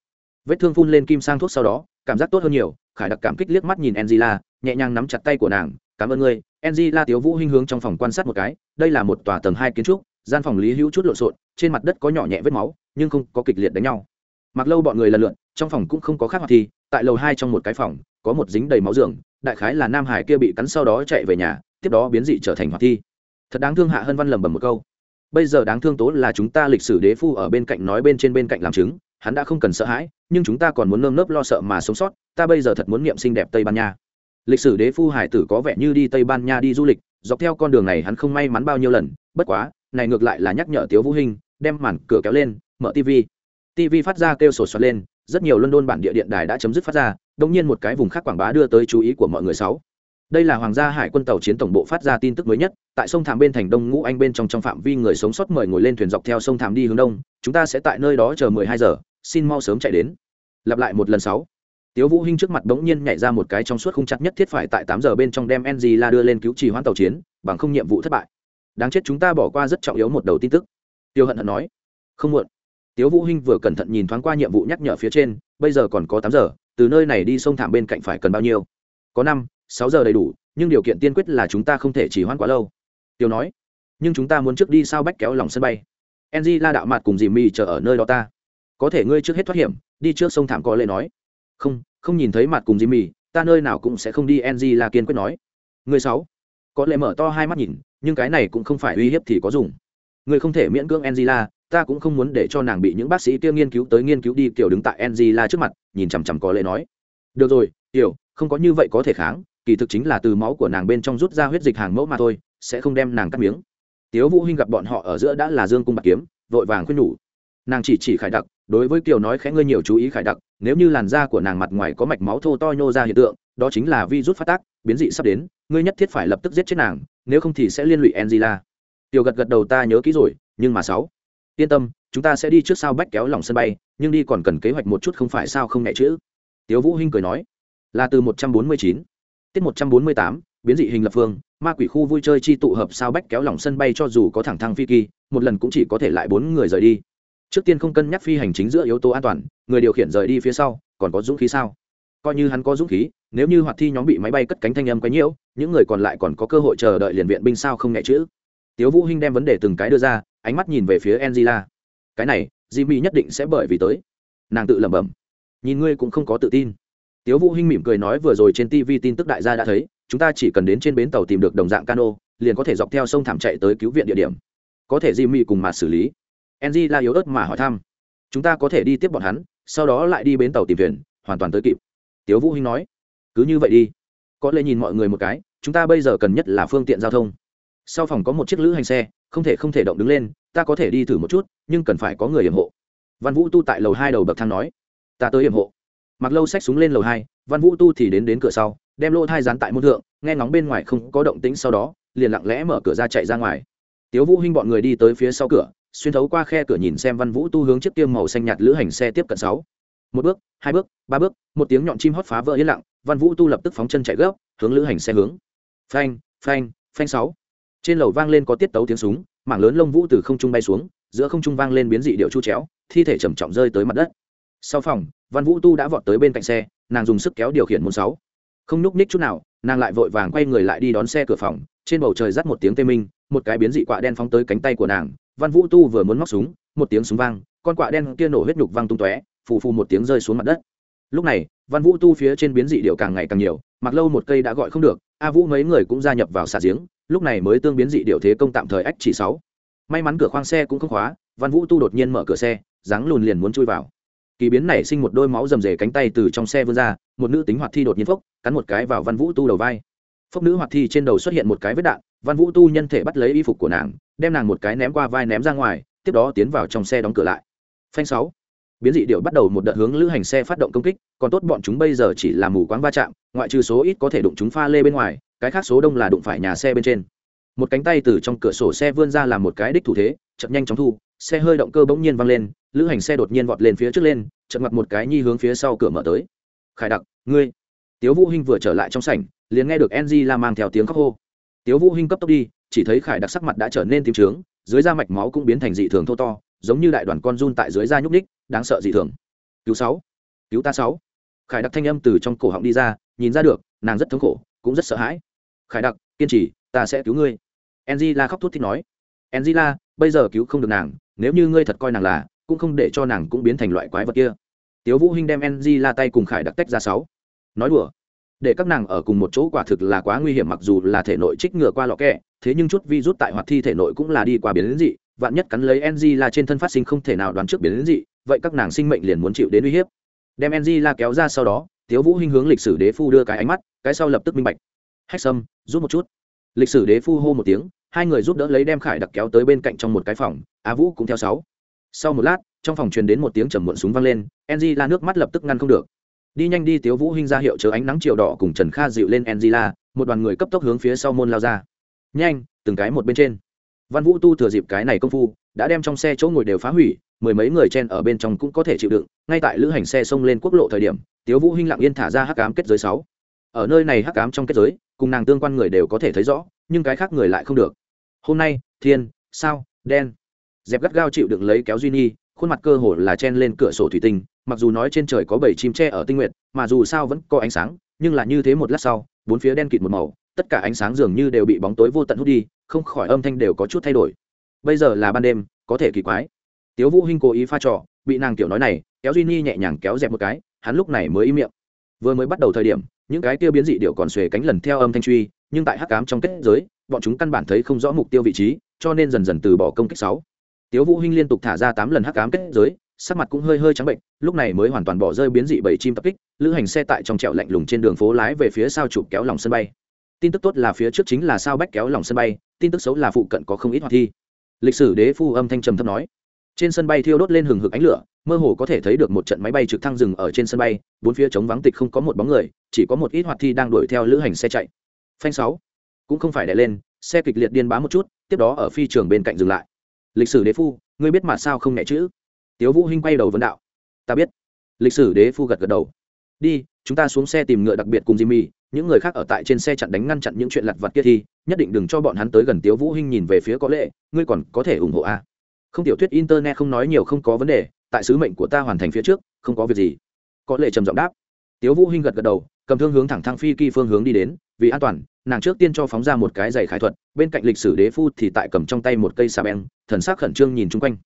Vết thương phun lên kim sang thuốc sau đó, cảm giác tốt hơn nhiều. Khải đặc cảm kích liếc mắt nhìn angela nhẹ nhàng nắm chặt tay của nàng. Cảm ơn ngươi. Angela tiếu vũ hinh hướng trong phòng quan sát một cái. Đây là một tòa tầng hai kiến trúc, gian phòng lý hữu chút lộn xộn, trên mặt đất có nhỏ nhẹ vết máu, nhưng không có kịch liệt đánh nhau. Mặc lâu bọn người lần lượt, trong phòng cũng không có khác hoạt thi, tại lầu hai trong một cái phòng, có một dính đầy máu giường, đại khái là nam hải kia bị cắn sau đó chạy về nhà tiếp đó biến dị trở thành hoạt thi. Thật đáng thương hạ hân văn lầm bầm một câu. Bây giờ đáng thương tố là chúng ta lịch sử đế phu ở bên cạnh nói bên trên bên cạnh làm chứng, hắn đã không cần sợ hãi, nhưng chúng ta còn muốn nơm nớp lo sợ mà sống sót, ta bây giờ thật muốn nghiệm xinh đẹp tây ban nha. Lịch sử đế phu hải tử có vẻ như đi tây ban nha đi du lịch, dọc theo con đường này hắn không may mắn bao nhiêu lần, bất quá, này ngược lại là nhắc nhở tiếu vũ hình đem màn cửa kéo lên, mở tv tv phát ra kêu sổ soạt lên, rất nhiều london bản địa điện đài đã chấm dứt phát ra đông nhiên một cái vùng khác quảng bá đưa tới chú ý của mọi người sáu đây là hoàng gia hải quân tàu chiến tổng bộ phát ra tin tức mới nhất, tại sông thảm bên thành đông ngũ anh bên trong trong phạm vi người sống sót mời ngồi lên thuyền dọc theo sông thảm đi hướng đông, chúng ta sẽ tại nơi đó chờ mười hai giờ, xin mau sớm chạy đến. Lặp lại một lần sáu tiếu vũ hinh trước mặt bỗng nhiên nhảy ra một cái trong suốt khung chặt nhất thiết phải tại tám giờ bên trong đem ng la đưa lên cứu trì hoãn tàu chiến, bằng không nhiệm vụ thất bại. Đáng chết chúng ta bỏ qua rất trọng yếu một đầu tin tức. Tiêu hận hận nói, không muộn. Tiếu vũ hinh vừa cẩn thận nhìn thoáng qua nhiệm vụ nhắc nhở phía trên, bây giờ còn có tám giờ, từ nơi này đi sông thảm bên cạnh phải cần bao nhiêu? Có năm sáu giờ đầy đủ nhưng điều kiện tiên quyết là chúng ta không thể chỉ hoãn quá lâu. Tiêu nói nhưng chúng ta muốn trước đi sao bách kéo lòng sân bay? Enzy la đạo mặt cùng dì mì chờ ở nơi đó ta. Có thể ngươi trước hết thoát hiểm đi trước sông thảm có lệ nói. Không không nhìn thấy mặt cùng dì mì ta nơi nào cũng sẽ không đi enzy la kiên quyết nói. Người sáu có lẽ mở to hai mắt nhìn nhưng cái này cũng không phải uy hiếp thì có dùng. Người không thể miễn cưỡng Angela, la ta cũng không muốn để cho nàng bị những bác sĩ kia nghiên cứu tới nghiên cứu đi kiểu đứng tại Angela la trước mặt nhìn chằm chằm có lệ nói. Được rồi tiểu không có như vậy có thể kháng kỳ thực chính là từ máu của nàng bên trong rút ra huyết dịch hàng mẫu mà thôi, sẽ không đem nàng cắt miếng. Tiếu vũ hinh gặp bọn họ ở giữa đã là dương cung bạc kiếm, vội vàng khuyên nhủ. Nàng chỉ chỉ khải đặc, đối với kiều nói khẽ ngươi nhiều chú ý khải đặc, nếu như làn da của nàng mặt ngoài có mạch máu thô to nhô ra hiện tượng, đó chính là virus phát tác, biến dị sắp đến, ngươi nhất thiết phải lập tức giết chết nàng, nếu không thì sẽ liên lụy angela. Tiểu gật gật đầu ta nhớ kỹ rồi, nhưng mà sáu. Yên tâm, chúng ta sẽ đi trước sau bách kéo lòng sân bay, nhưng đi còn cần kế hoạch một chút không phải sao không nhẹ chữ tiếu vũ hinh cười nói. Là từ một trăm bốn mươi chín tiết một trăm bốn mươi tám, biến dị hình lập phương, ma quỷ khu vui chơi chi tụ hợp sao bách kéo lỏng sân bay cho dù có thẳng thăng phi kỳ, một lần cũng chỉ có thể lại bốn người rời đi. Trước tiên không cân nhắc phi hành chính giữa yếu tố an toàn, người điều khiển rời đi phía sau, còn có dũng khí sao? Coi như hắn có dũng khí, nếu như hoạt thi nhóm bị máy bay cất cánh thanh âm quá nhiễu, những người còn lại còn có cơ hội chờ đợi liền viện binh sao không nhẹ chữ. Tiếu vũ hinh đem vấn đề từng cái đưa ra, ánh mắt nhìn về phía angela. Cái này, jimmy nhất định sẽ bởi vì tới. Nàng tự lẩm bẩm. Nhìn ngươi cũng không có tự tin tiếu vũ hinh mỉm cười nói vừa rồi trên tv tin tức đại gia đã thấy, chúng ta chỉ cần đến trên bến tàu tìm được đồng dạng cano, liền có thể dọc theo sông thảm chạy tới cứu viện địa điểm. Có thể jimmy cùng mà xử lý. Enzy la yếu ớt mà hỏi thăm. Chúng ta có thể đi tiếp bọn hắn, sau đó lại đi bến tàu tìm thuyền, hoàn toàn tới kịp. Tiếu vũ hinh nói. Cứ như vậy đi. Có lẽ nhìn mọi người một cái, chúng ta bây giờ cần nhất là phương tiện giao thông. Sau phòng có một chiếc lữ hành xe, không thể không thể động đứng lên, ta có thể đi thử một chút, nhưng cần phải có người hiểm hộ. Văn vũ tu tại lầu hai đầu bậc thang nói. Ta tới hiểm hộ mặc lâu xách súng lên lầu hai, văn vũ tu thì đến đến cửa sau, đem lô thai dán tại môn thượng, nghe ngóng bên ngoài không có động tĩnh sau đó, liền lặng lẽ mở cửa ra chạy ra ngoài. Tiếu vũ hinh bọn người đi tới phía sau cửa, xuyên thấu qua khe cửa nhìn xem văn vũ tu hướng chiếc tiêm màu xanh nhạt lữ hành xe tiếp cận sáu. Một bước, hai bước, ba bước, một tiếng nhọn chim hót phá vỡ yên lặng, văn vũ tu lập tức phóng chân chạy gấp, hướng lữ hành xe hướng. Phanh phanh phanh sáu. Trên lầu vang lên có tiết tấu tiếng súng, mảng lớn lông vũ từ không trung bay xuống, giữa không trung vang lên biến dị điệu chu chéo, thi thể trầm trọng rơi tới mặt đất sau phòng, văn vũ tu đã vọt tới bên cạnh xe, nàng dùng sức kéo điều khiển môn sáu. Không nhúc ních chút nào, nàng lại vội vàng quay người lại đi đón xe cửa phòng, trên bầu trời rắt một tiếng tê minh, một cái biến dị quạ đen phóng tới cánh tay của nàng. Văn vũ tu vừa muốn móc súng, một tiếng súng vang, con quạ đen kia nổ huyết nhục văng tung tóe, phù phù một tiếng rơi xuống mặt đất. Lúc này, văn vũ tu phía trên biến dị điệu càng ngày càng nhiều, mặc lâu một cây đã gọi không được, a vũ mấy người cũng gia nhập vào xả giếng, lúc này mới tương biến dị điệu thế công tạm thời ách chỉ sáu. May mắn cửa khoang xe cũng không khóa, văn vũ tu đột nhiên mở cửa xe, dáng lùn liền muốn chui vào kỳ biến nảy sinh một đôi máu rầm rề cánh tay từ trong xe vươn ra, một nữ tính hoạt thi đột nhiên phốc, cắn một cái vào văn vũ tu đầu vai. Phốc nữ hoạt thi trên đầu xuất hiện một cái vết đạn, văn vũ tu nhân thể bắt lấy y phục của nàng, đem nàng một cái ném qua vai ném ra ngoài, tiếp đó tiến vào trong xe đóng cửa lại. Phanh sáu. Biến dị điệu bắt đầu một đợt hướng lữ hành xe phát động công kích, còn tốt bọn chúng bây giờ chỉ là mù quáng va chạm, ngoại trừ số ít có thể đụng chúng pha lê bên ngoài, cái khác số đông là đụng phải nhà xe bên trên. Một cánh tay từ trong cửa sổ xe vươn ra làm một cái đích thủ thế, chậm nhanh chóng thu xe hơi động cơ bỗng nhiên văng lên, lữ hành xe đột nhiên vọt lên phía trước lên chật mặt một cái nhi hướng phía sau cửa mở tới. Khải đặc, ngươi. Tiếu vũ hinh vừa trở lại trong sảnh, liền nghe được ng la mang theo tiếng khóc hô. Tiếu vũ hinh cấp tốc đi, chỉ thấy khải đặc sắc mặt đã trở nên tím trướng, dưới da mạch máu cũng biến thành dị thường thô to, giống như đại đoàn con run tại dưới da nhúc ních đáng sợ dị thường. Cứu sáu. Cứu ta sáu. Khải đặc thanh âm từ trong cổ họng đi ra, nhìn ra được, nàng rất thống khổ, cũng rất sợ hãi. Khải đặc, kiên trì, ta sẽ cứu ngươi. Enzy la khóc thút thít nói. Enzy la, bây giờ cứu không được nàng nếu như ngươi thật coi nàng là, cũng không để cho nàng cũng biến thành loại quái vật kia. Tiếu vũ hinh đem ng la tay cùng khải đặc tách ra sáu. Nói đùa, để các nàng ở cùng một chỗ quả thực là quá nguy hiểm mặc dù là thể nội trích ngừa qua lọ kẹ, thế nhưng chút virus tại hoạt thi thể nội cũng là đi qua biến dị, vạn nhất cắn lấy ng la trên thân phát sinh không thể nào đoán trước biến dị, vậy các nàng sinh mệnh liền muốn chịu đến uy hiếp. Đem ng la kéo ra sau đó, tiếu vũ hinh hướng lịch sử đế phu đưa cái ánh mắt, cái sau lập tức minh bạch. Hách sâm, rút một chút. Lịch sử đế phu hô một tiếng hai người giúp đỡ lấy đem khải đặc kéo tới bên cạnh trong một cái phòng á vũ cũng theo sáu. Sau một lát, trong phòng truyền đến một tiếng trầm muộn súng vang lên ng la nước mắt lập tức ngăn không được. Đi nhanh đi, tiếu vũ hinh ra hiệu chờ ánh nắng chiều đỏ cùng trần kha dịu lên angela, một đoàn người cấp tốc hướng phía sau môn lao ra. Nhanh, từng cái một bên trên. Văn vũ tu thừa dịp cái này công phu, đã đem trong xe chỗ ngồi đều phá hủy, mười mấy người chen ở bên trong cũng có thể chịu đựng, ngay tại lữ hành xe xông lên quốc lộ thời điểm, tiếu vũ hinh lặng yên thả ra hắc ám kết giới sáu. Ở nơi này hắc ám trong kết giới, cùng nàng tương quan người đều có thể thấy rõ nhưng cái khác người lại không được. Hôm nay, thiên, sao, đen. Dẹp gắt gao chịu đựng lấy kéo duy nhi, khuôn mặt cơ hồ là chen lên cửa sổ thủy tinh, mặc dù nói trên trời có bảy chim tre ở tinh nguyệt, mà dù sao vẫn có ánh sáng, nhưng là như thế một lát sau, bốn phía đen kịt một màu, tất cả ánh sáng dường như đều bị bóng tối vô tận hút đi, không khỏi âm thanh đều có chút thay đổi. Bây giờ là ban đêm, có thể kỳ quái. Tiếu vũ hinh cố ý pha trò, bị nàng tiểu nói này, kéo duy nhi nhẹ nhàng kéo dẹp một cái, hắn lúc này mới im miệng. Vừa mới bắt đầu thời điểm, những cái tiêu biến dị điệu còn xuề cánh lần theo âm thanh truy nhưng tại hắc ám trong kết giới, bọn chúng căn bản thấy không rõ mục tiêu vị trí, cho nên dần dần từ bỏ công kích sáu. Tiếu vũ hinh liên tục thả ra tám lần hắc ám kết giới, sắc mặt cũng hơi hơi trắng bệnh, lúc này mới hoàn toàn bỏ rơi biến dị bảy chim tập kích, lữ hành xe tại trong trẹo lạnh lùng trên đường phố lái về phía sau chụp kéo lòng sân bay. Tin tức tốt là phía trước chính là sao bách kéo lòng sân bay, tin tức xấu là phụ cận có không ít hoạt thi. Lịch sử đế phu âm thanh trầm thấp nói. Trên sân bay thiêu đốt lên hừng hực ánh lửa, mơ hồ có thể thấy được một trận máy bay trực thăng dừng ở trên sân bay, bốn phía trống vắng tịch không có một bóng người, chỉ có một ít hoạt thi đang đuổi theo lữ hành xe chạy phanh sáu. Cũng không phải đè lên, xe kịch liệt điên bá một chút, tiếp đó ở phi trường bên cạnh dừng lại. Lịch sử đế phu, ngươi biết mà sao không nhẹ chữ? Tiếu vũ hinh quay đầu vấn đạo. Ta biết. Lịch sử đế phu gật gật đầu. Đi, chúng ta xuống xe tìm ngựa đặc biệt cùng jimmy, những người khác ở tại trên xe chặn đánh ngăn chặn những chuyện lặt vặt kia thì, nhất định đừng cho bọn hắn tới gần tiếu vũ hinh nhìn về phía có lệ, ngươi còn có thể ủng hộ a không tiểu thuyết internet không nói nhiều không có vấn đề, tại sứ mệnh của ta hoàn thành phía trước, không có việc gì. Có lệ trầm giọng đáp. Tiếu vũ hinh gật gật đầu cầm thương hướng thẳng thang phi kỳ phương hướng đi đến, vì an toàn, nàng trước tiên cho phóng ra một cái giày khải thuật, bên cạnh lịch sử đế phu thì tại cầm trong tay một cây xà beng, thần sắc khẩn trương nhìn chung quanh.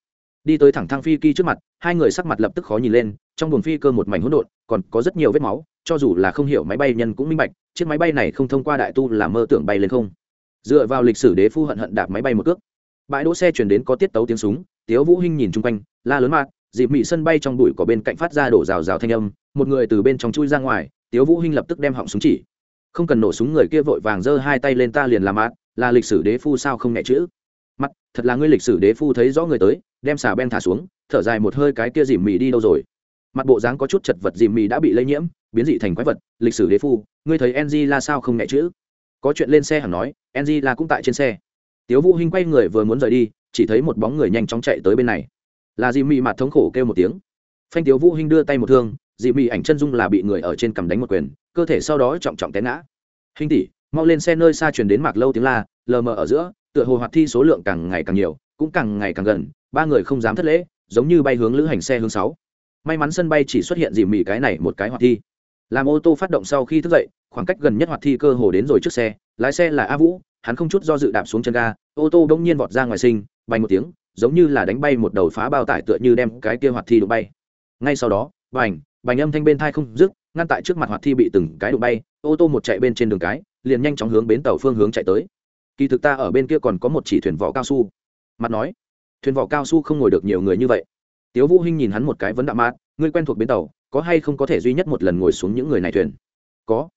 Đi tới thẳng thang phi kỳ trước mặt, hai người sắc mặt lập tức khó nhìn lên, trong buồng phi cơ một mảnh hỗn độn, còn có rất nhiều vết máu, cho dù là không hiểu máy bay nhân cũng minh bạch, chiếc máy bay này không thông qua đại tu là mơ tưởng bay lên không. Dựa vào lịch sử đế phu hận hận đạp máy bay một cước, bãi đỗ xe chuyển đến có tiết tấu tiếng súng, tiếu vũ hinh nhìn chung quanh, la lớn mạc, dịp mị sân bay trong bụi có bên cạnh phát ra đổ rào rào thanh âm, một người từ bên trong chui ra ngoài tiếu vũ hinh lập tức đem họng súng chỉ. Không cần nổ súng người kia vội vàng giơ hai tay lên ta liền làm mát là lịch sử đế phu sao không nhẹ chữ. Mặt, thật là ngươi lịch sử đế phu thấy rõ người tới, đem xà ben thả xuống, thở dài một hơi cái kia dìm mì đi đâu rồi. Mặt bộ dáng có chút chật vật dìm mì đã bị lây nhiễm, biến dị thành quái vật, lịch sử đế phu, ngươi thấy Enji là sao không nhẹ chữ? Có chuyện lên xe hẳn nói Enji là cũng tại trên xe. Tiếu vũ hinh quay người vừa muốn rời đi, chỉ thấy một bóng người nhanh chóng chạy tới bên này. Là dìm mì mặt thống khổ kêu một tiếng. Phanh tiếu vũ hinh đưa tay một thương dị mị ảnh chân dung là bị người ở trên cầm đánh một quyền, cơ thể sau đó trọng trọng té ngã. Hình tỷ, mau lên xe nơi xa truyền đến mạc lâu tiếng la, lờ mờ ở giữa, tựa hồ hoạt thi số lượng càng ngày càng nhiều, cũng càng ngày càng gần, ba người không dám thất lễ, giống như bay hướng lữ hành xe hướng sáu. May mắn sân bay chỉ xuất hiện dì mì cái này một cái hoạt thi. Làm ô tô phát động sau khi thức dậy, khoảng cách gần nhất hoạt thi cơ hồ đến rồi trước xe, lái xe là a vũ, hắn không chút do dự đạp xuống chân ga, ô tô bỗng nhiên vọt ra ngoài sinh, bay một tiếng, giống như là đánh bay một đầu phá bao tải tựa như đem cái kia hoạt thi đụng bay. Ngay sau đó, bành bành âm thanh bên thai không dứt, ngăn tại trước mặt hoạt thi bị từng cái đụng bay, ô tô một chạy bên trên đường cái, liền nhanh chóng hướng bến tàu phương hướng chạy tới. Kỳ thực ta ở bên kia còn có một chỉ thuyền vỏ cao su. Mặt nói, thuyền vỏ cao su không ngồi được nhiều người như vậy. Tiếu vũ hinh nhìn hắn một cái vấn đạm mát, ngươi quen thuộc bến tàu, có hay không có thể duy nhất một lần ngồi xuống những người này thuyền? Có.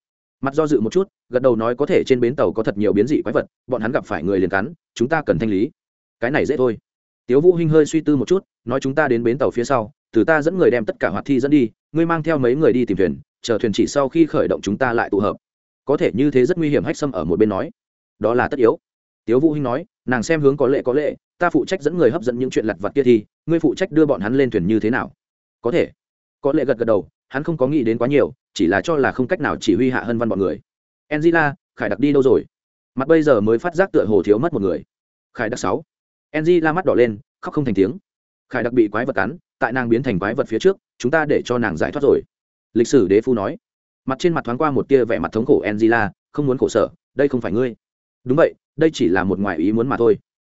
Mặt do dự một chút, gật đầu nói có thể trên bến tàu có thật nhiều biến dị quái vật, bọn hắn gặp phải người liền cắn, chúng ta cần thanh lý. Cái này dễ thôi. Tiếu vũ hinh hơi suy tư một chút, nói chúng ta đến bến tàu phía sau, từ ta dẫn người đem tất cả hoạt thi dẫn đi ngươi mang theo mấy người đi tìm thuyền, chờ thuyền chỉ sau khi khởi động chúng ta lại tụ hợp. Có thể như thế rất nguy hiểm, hách xâm ở một bên nói. Đó là tất yếu. Tiếu vũ hinh nói, nàng xem hướng có lệ có lệ, ta phụ trách dẫn người hấp dẫn những chuyện lặt vặt kia thì, ngươi phụ trách đưa bọn hắn lên thuyền như thế nào? Có thể. Có lệ gật gật đầu, hắn không có nghĩ đến quá nhiều, chỉ là cho là không cách nào chỉ huy hạ hân văn bọn người. Angela, khải đặc đi đâu rồi? Mặt bây giờ mới phát giác tựa hồ thiếu mất một người. Khải đặc sáu. Angela mắt đỏ lên, khóc không thành tiếng. Khải đặc bị quái vật cắn tại nàng biến thành quái vật phía trước, chúng ta để cho nàng giải thoát rồi. Lịch sử đế phu nói. Mặt trên mặt thoáng qua một tia vẻ mặt thống khổ angela, không muốn khổ sở, đây không phải ngươi. Đúng vậy, đây chỉ là một ngoại ý muốn mà thôi.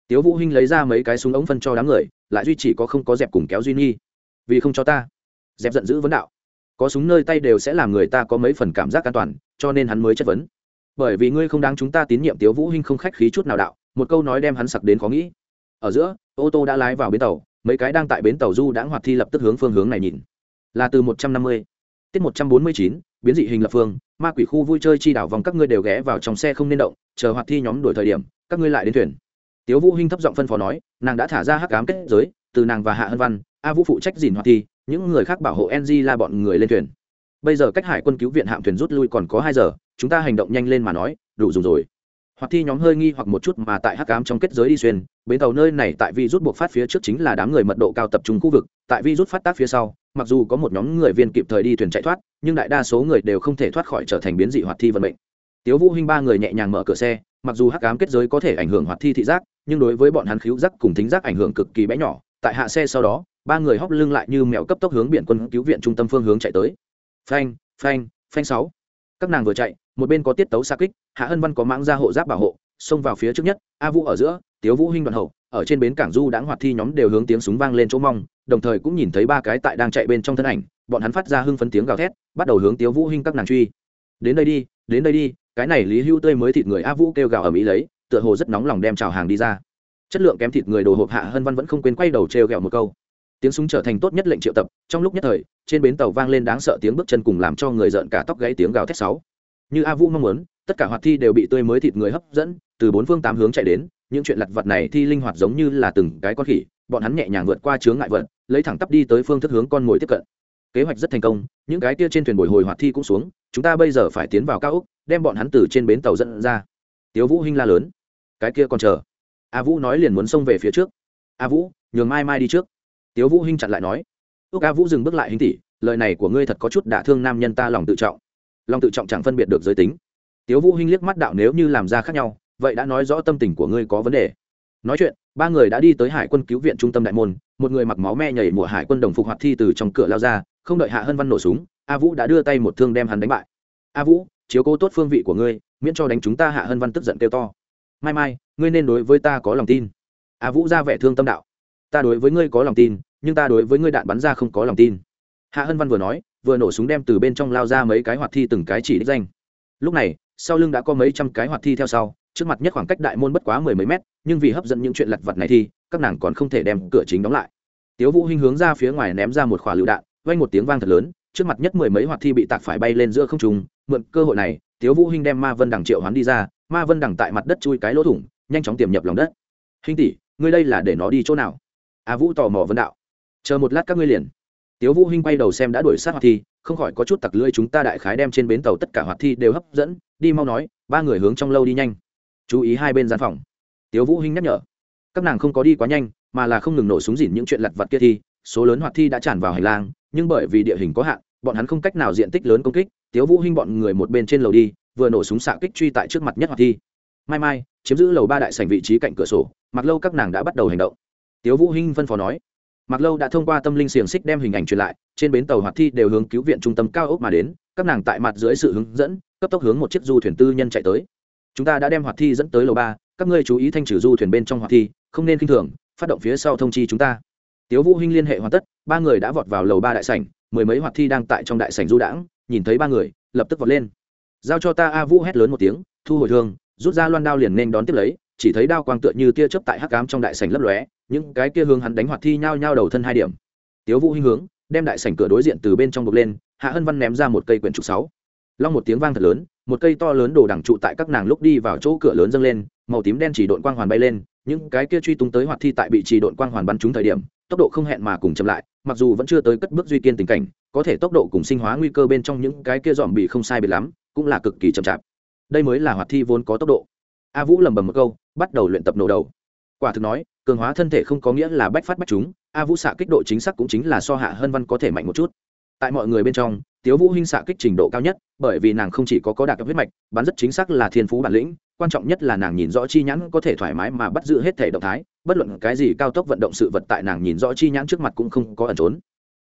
Tiếu vũ hinh lấy ra mấy cái súng ống phân cho đám người, lại duy chỉ có không có dẹp cùng kéo duy nghi vì không cho ta. Dẹp giận dữ vấn đạo. Có súng nơi tay đều sẽ làm người ta có mấy phần cảm giác an toàn, cho nên hắn mới chất vấn. Bởi vì ngươi không đáng chúng ta tín nhiệm tiếu vũ hinh không khách khí chút nào đạo, một câu nói đem hắn sặc đến khó nghĩ. Ở giữa, ô tô đã lái vào bến tàu mấy cái đang tại bến tàu du đãng hoạt thi lập tức hướng phương hướng này nhìn. Là từ một trăm năm mươi, tiết một trăm bốn mươi chín, biến dị hình lập phương, ma quỷ khu vui chơi chi đảo vòng các ngươi đều ghé vào trong xe không nên động, chờ hoạt thi nhóm đổi thời điểm, các ngươi lại đến thuyền. Tiếu vũ hinh thấp giọng phân phó nói, nàng đã thả ra hắc ám kết giới, từ nàng và hạ hân văn, a vũ phụ trách dìn hoạt thi, những người khác bảo hộ ng là bọn người lên thuyền. Bây giờ cách hải quân cứu viện hạm thuyền rút lui còn có hai giờ, chúng ta hành động nhanh lên mà nói, đủ dùng rồi. Hoạt thi nhóm hơi nghi hoặc một chút mà tại hắc ám trong kết giới đi xuyên bến tàu nơi này tại vi rút buộc phát phía trước chính là đám người mật độ cao tập trung khu vực, tại vi rút phát tác phía sau, mặc dù có một nhóm người viên kịp thời đi thuyền chạy thoát, nhưng đại đa số người đều không thể thoát khỏi trở thành biến dị hoạt thi vận mệnh. Tiếu vũ hinh ba người nhẹ nhàng mở cửa xe, mặc dù hắc ám kết giới có thể ảnh hưởng hoạt thi thị giác, nhưng đối với bọn hắn khíu giác cùng thính giác ảnh hưởng cực kỳ bé nhỏ, tại hạ xe sau đó, ba người hóc lưng lại như mèo cấp tốc hướng biển quân cứu viện trung tâm phương hướng chạy tới. Phanh phanh phanh sáu. Các nàng vừa chạy, một bên có tiết tấu xa kích, hạ hân văn có mãng ra hộ giáp bảo hộ xông vào phía trước nhất, a vũ ở giữa, tiếu vũ hinh đoạn hậu, ở trên bến cảng du đãng hoạt thi nhóm đều hướng tiếng súng vang lên chỗ mong, đồng thời cũng nhìn thấy ba cái tại đang chạy bên trong thân ảnh, bọn hắn phát ra hưng phấn tiếng gào thét, bắt đầu hướng tiếu vũ hinh các nàng truy. Đến đây đi, đến đây đi, cái này lý hưu tươi mới thịt người a vũ kêu gào ở mỹ lấy, tựa hồ rất nóng lòng đem chào hàng đi ra. Chất lượng kém thịt người đồ hộp hạ hân văn vẫn không quên quay đầu trêu gẹo một câu. Tiếng súng trở thành tốt nhất lệnh triệu tập, trong lúc nhất thời, trên bến tàu vang lên đáng sợ tiếng bước chân cùng làm cho người giận cả tóc gãy tiếng gào thét sáu. Như a vũ mong muốn, tất cả hoạt thi đều bị tươi mới thịt người hấp dẫn từ bốn phương tám hướng chạy đến, những chuyện lặt vặt này thi linh hoạt giống như là từng cái con khỉ, bọn hắn nhẹ nhàng vượt qua chướng ngại vật, lấy thẳng tắp đi tới phương thức hướng con mồi tiếp cận. Kế hoạch rất thành công, những cái kia trên thuyền bồi hồi hoạt thi cũng xuống, chúng ta bây giờ phải tiến vào cao úc đem bọn hắn từ trên bến tàu dẫn ra. Tiếu vũ hinh la lớn. Cái kia còn chờ. A vũ nói liền muốn xông về phía trước. A vũ, nhường mai mai đi trước. Tiếu vũ hinh chặn lại nói. Ước a vũ dừng bước lại hình tỷ, lời này của ngươi thật có chút đả thương nam nhân ta lòng tự trọng. Lòng tự trọng chẳng phân biệt được giới tính. Tiếu vũ hinh liếc mắt đạo nếu như làm ra khác nhau vậy đã nói rõ tâm tình của ngươi có vấn đề. Nói chuyện, ba người đã đi tới hải quân cứu viện trung tâm đại môn, một người mặc máu me nhảy mùa hải quân đồng phục hoạt thi từ trong cửa lao ra, không đợi hạ hân văn nổ súng, a vũ đã đưa tay một thương đem hắn đánh bại. A vũ, chiếu cố tốt phương vị của ngươi, miễn cho đánh chúng ta. Hạ hân văn tức giận kêu to. Mai mai, ngươi nên đối với ta có lòng tin. A vũ ra vẻ thương tâm đạo. Ta đối với ngươi có lòng tin, nhưng ta đối với ngươi đạn bắn ra không có lòng tin. Hạ hân văn vừa nói, vừa nổ súng đem từ bên trong lao ra mấy cái hoạt thi từng cái chỉ đích danh. Lúc này, sau lưng đã có mấy trăm cái hoạt thi theo sau trước mặt nhất khoảng cách đại môn bất quá mười mấy mét, nhưng vì hấp dẫn những chuyện lặt vặt này thì, các nàng còn không thể đem cửa chính đóng lại. Tiếu vũ hinh hướng ra phía ngoài ném ra một khỏa lựu đạn, vang một tiếng vang thật lớn, trước mặt nhất mười mấy hoạt thi bị tạc phải bay lên giữa không trung, mượn cơ hội này, tiếu vũ hinh đem ma vân đằng triệu hoán đi ra, ma vân đằng tại mặt đất chui cái lỗ thủng, nhanh chóng tiềm nhập lòng đất. Hinh tỷ, ngươi đây là để nó đi chỗ nào? A vũ tò mò vấn đạo. Chờ một lát các ngươi liền. Tiếu vũ hinh quay đầu xem đã đuổi sát hoạt thi, không khỏi có chút tặc lưỡi chúng ta đại khái đem trên bến tàu tất cả hoạt thi đều hấp dẫn, đi mau nói, ba người hướng trong lâu đi nhanh chú ý hai bên gian phòng. Tiếu vũ hinh nhắc nhở, các nàng không có đi quá nhanh, mà là không ngừng nổ súng dỉn những chuyện lặt vặt kia thi, số lớn hoạt thi đã tràn vào hành lang, nhưng bởi vì địa hình có hạn, bọn hắn không cách nào diện tích lớn công kích, tiếu vũ hinh bọn người một bên trên lầu đi, vừa nổ súng xạ kích truy tại trước mặt nhất hoạt thi. Mai mai, chiếm giữ lầu ba đại sảnh vị trí cạnh cửa sổ mặc lâu các nàng đã bắt đầu hành động. Tiếu vũ hinh phân phó nói mặc lâu đã thông qua tâm linh xiềng xích đem hình ảnh truyền lại, trên bến tàu hoạt thi đều hướng cứu viện trung tâm cao ốc mà đến, các nàng tại mặt dưới sự hướng dẫn, cấp tốc hướng một chiếc du thuyền tư nhân chạy tới chúng ta đã đem hoạt thi dẫn tới lầu ba, các ngươi chú ý thanh trừ du thuyền bên trong hoạt thi, không nên kinh thường, phát động phía sau thông chi chúng ta. Tiếu vũ hinh liên hệ hoàn tất, ba người đã vọt vào lầu ba đại sảnh, mười mấy hoạt thi đang tại trong đại sảnh du đãng, nhìn thấy ba người, lập tức vọt lên. Giao cho ta a vũ hét lớn một tiếng, thu hồi thương, rút ra loan đao liền nên đón tiếp lấy, chỉ thấy đao quang tựa như tia chớp tại hắc cám trong đại sảnh lấp lóe, những cái kia hướng hắn đánh hoạt thi nhao nhao đầu thân hai điểm. Tiếu vũ hinh hướng, đem đại sảnh cửa đối diện từ bên trong bục lên, hạ hân văn ném ra một cây quyển trục sáu. Long một tiếng vang thật lớn một cây to lớn đồ đằng trụ tại các nàng lúc đi vào chỗ cửa lớn dâng lên, màu tím đen chỉ đội quang hoàn bay lên, những cái kia truy tung tới hoạt thi tại bị chỉ đội quang hoàn bắn trúng thời điểm, tốc độ không hẹn mà cùng chậm lại, mặc dù vẫn chưa tới cất bước duy kiên tình cảnh, có thể tốc độ cùng sinh hóa nguy cơ bên trong những cái kia dòm bị không sai biệt lắm, cũng là cực kỳ chậm chạp. Đây mới là hoạt thi vốn có tốc độ. A vũ lầm bầm một câu, bắt đầu luyện tập nổ đầu. Quả thực nói, cường hóa thân thể không có nghĩa là bách phát bách chúng, a vũ xạ kích độ chính xác cũng chính là so hạ hơn văn có thể mạnh một chút tại mọi người bên trong, tiếu vũ hinh xạ kích trình độ cao nhất, bởi vì nàng không chỉ có có đạt huyết mạch, bắn rất chính xác là thiên phú bản lĩnh, quan trọng nhất là nàng nhìn rõ chi nhãn có thể thoải mái mà bắt giữ hết thể động thái, bất luận cái gì cao tốc vận động sự vật tại nàng nhìn rõ chi nhãn trước mặt cũng không có ẩn trốn.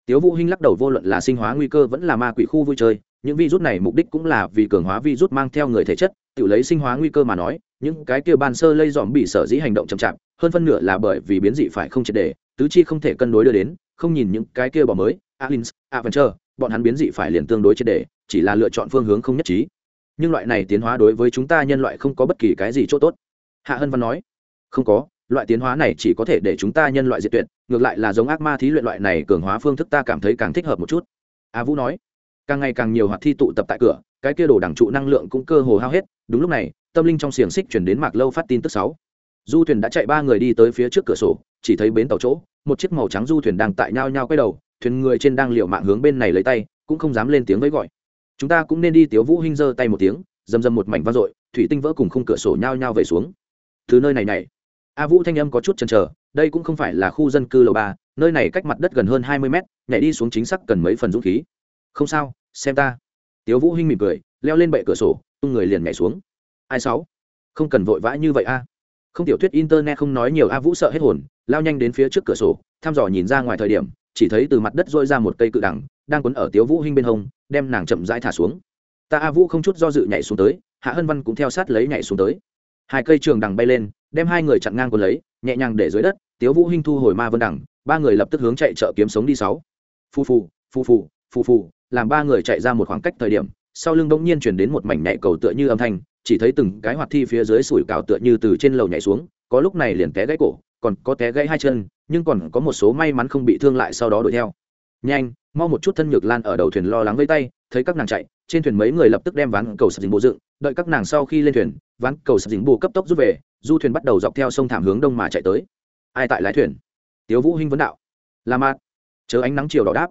Tiếu vũ hinh lắc đầu vô luận là sinh hóa nguy cơ vẫn là ma quỷ khu vui chơi, những virus này mục đích cũng là vì cường hóa virus mang theo người thể chất tự lấy sinh hóa nguy cơ mà nói, những cái kia ban sơ lây dòm bị sở dĩ hành động chậm chạp, hơn phân nửa là bởi vì biến dị phải không triệt đề, tứ chi không thể cân đối đưa đến, không nhìn những cái kia bỏ mới alins adventure bọn hắn biến dị phải liền tương đối triệt đề, chỉ là lựa chọn phương hướng không nhất trí. Nhưng loại này tiến hóa đối với chúng ta nhân loại không có bất kỳ cái gì chỗ tốt. Hạ hân văn nói, không có, loại tiến hóa này chỉ có thể để chúng ta nhân loại diệt tuyệt, ngược lại là giống ác ma thí luyện loại này cường hóa phương thức ta cảm thấy càng thích hợp một chút. A vũ nói càng ngày càng nhiều hoạt thi tụ tập tại cửa, cái kia đổ đẳng trụ năng lượng cũng cơ hồ hao hết. Đúng lúc này, tâm linh trong xiềng xích chuyển đến mạc lâu phát tin tức sáu. Du thuyền đã chạy ba người đi tới phía trước cửa sổ, chỉ thấy bến tàu chỗ, một chiếc màu trắng du thuyền đang tại nhau nhau quay đầu, thuyền người trên đang liều mạng hướng bên này lấy tay, cũng không dám lên tiếng với gọi. Chúng ta cũng nên đi tiếu vũ hinh giơ tay một tiếng dầm dầm một mảnh vang dội, thủy tinh vỡ cùng khung cửa sổ nhau nhau về xuống. Từ nơi này này. A vũ thanh âm có chút chần chờ, đây cũng không phải là khu dân cư lầu ba, nơi này cách mặt đất gần hơn hai mươi mét, nhảy đi xuống chính xác cần mấy phần dũng khí không sao xem ta. Tiếu vũ hinh mỉm cười leo lên bệ cửa sổ tung người liền nhảy xuống. Ai sáu? Không cần vội vã như vậy a. Không tiểu thuyết internet không nói nhiều a vũ sợ hết hồn lao nhanh đến phía trước cửa sổ thăm dò nhìn ra ngoài thời điểm chỉ thấy từ mặt đất rôi ra một cây cự đẳng, đang quấn ở tiếu vũ hinh bên hông đem nàng chậm rãi thả xuống. Ta a vũ không chút do dự nhảy xuống tới hạ hân văn cũng theo sát lấy nhảy xuống tới. Hai cây trường đằng bay lên đem hai người chặn ngang quấn lấy nhẹ nhàng để dưới đất tiếu vũ hinh thu hồi ma vân đằng ba người lập tức hướng chạy chợ kiếm sống đi sáu. Phu phù phu phù phu phù làm ba người chạy ra một khoảng cách thời điểm, sau lưng bỗng nhiên chuyển đến một mảnh nhạy cầu tựa như âm thanh, chỉ thấy từng cái hoạt thi phía dưới sủi cào tựa như từ trên lầu nhảy xuống, có lúc này liền té gãy cổ, còn có té gãy hai chân, nhưng còn có một số may mắn không bị thương lại sau đó đuổi theo. Nhanh, mau một chút thân nhược lan ở đầu thuyền lo lắng vây tay, thấy các nàng chạy, trên thuyền mấy người lập tức đem ván cầu sập dính bộ dựng, đợi các nàng sau khi lên thuyền, ván cầu sập dính bộ cấp tốc rút về, du thuyền bắt đầu dọc theo sông thảm hướng đông mà chạy tới. Ai tại lái thuyền? Tiếu vũ hinh vấn đạo. La mát chớ ánh nắng chiều đỏ đáp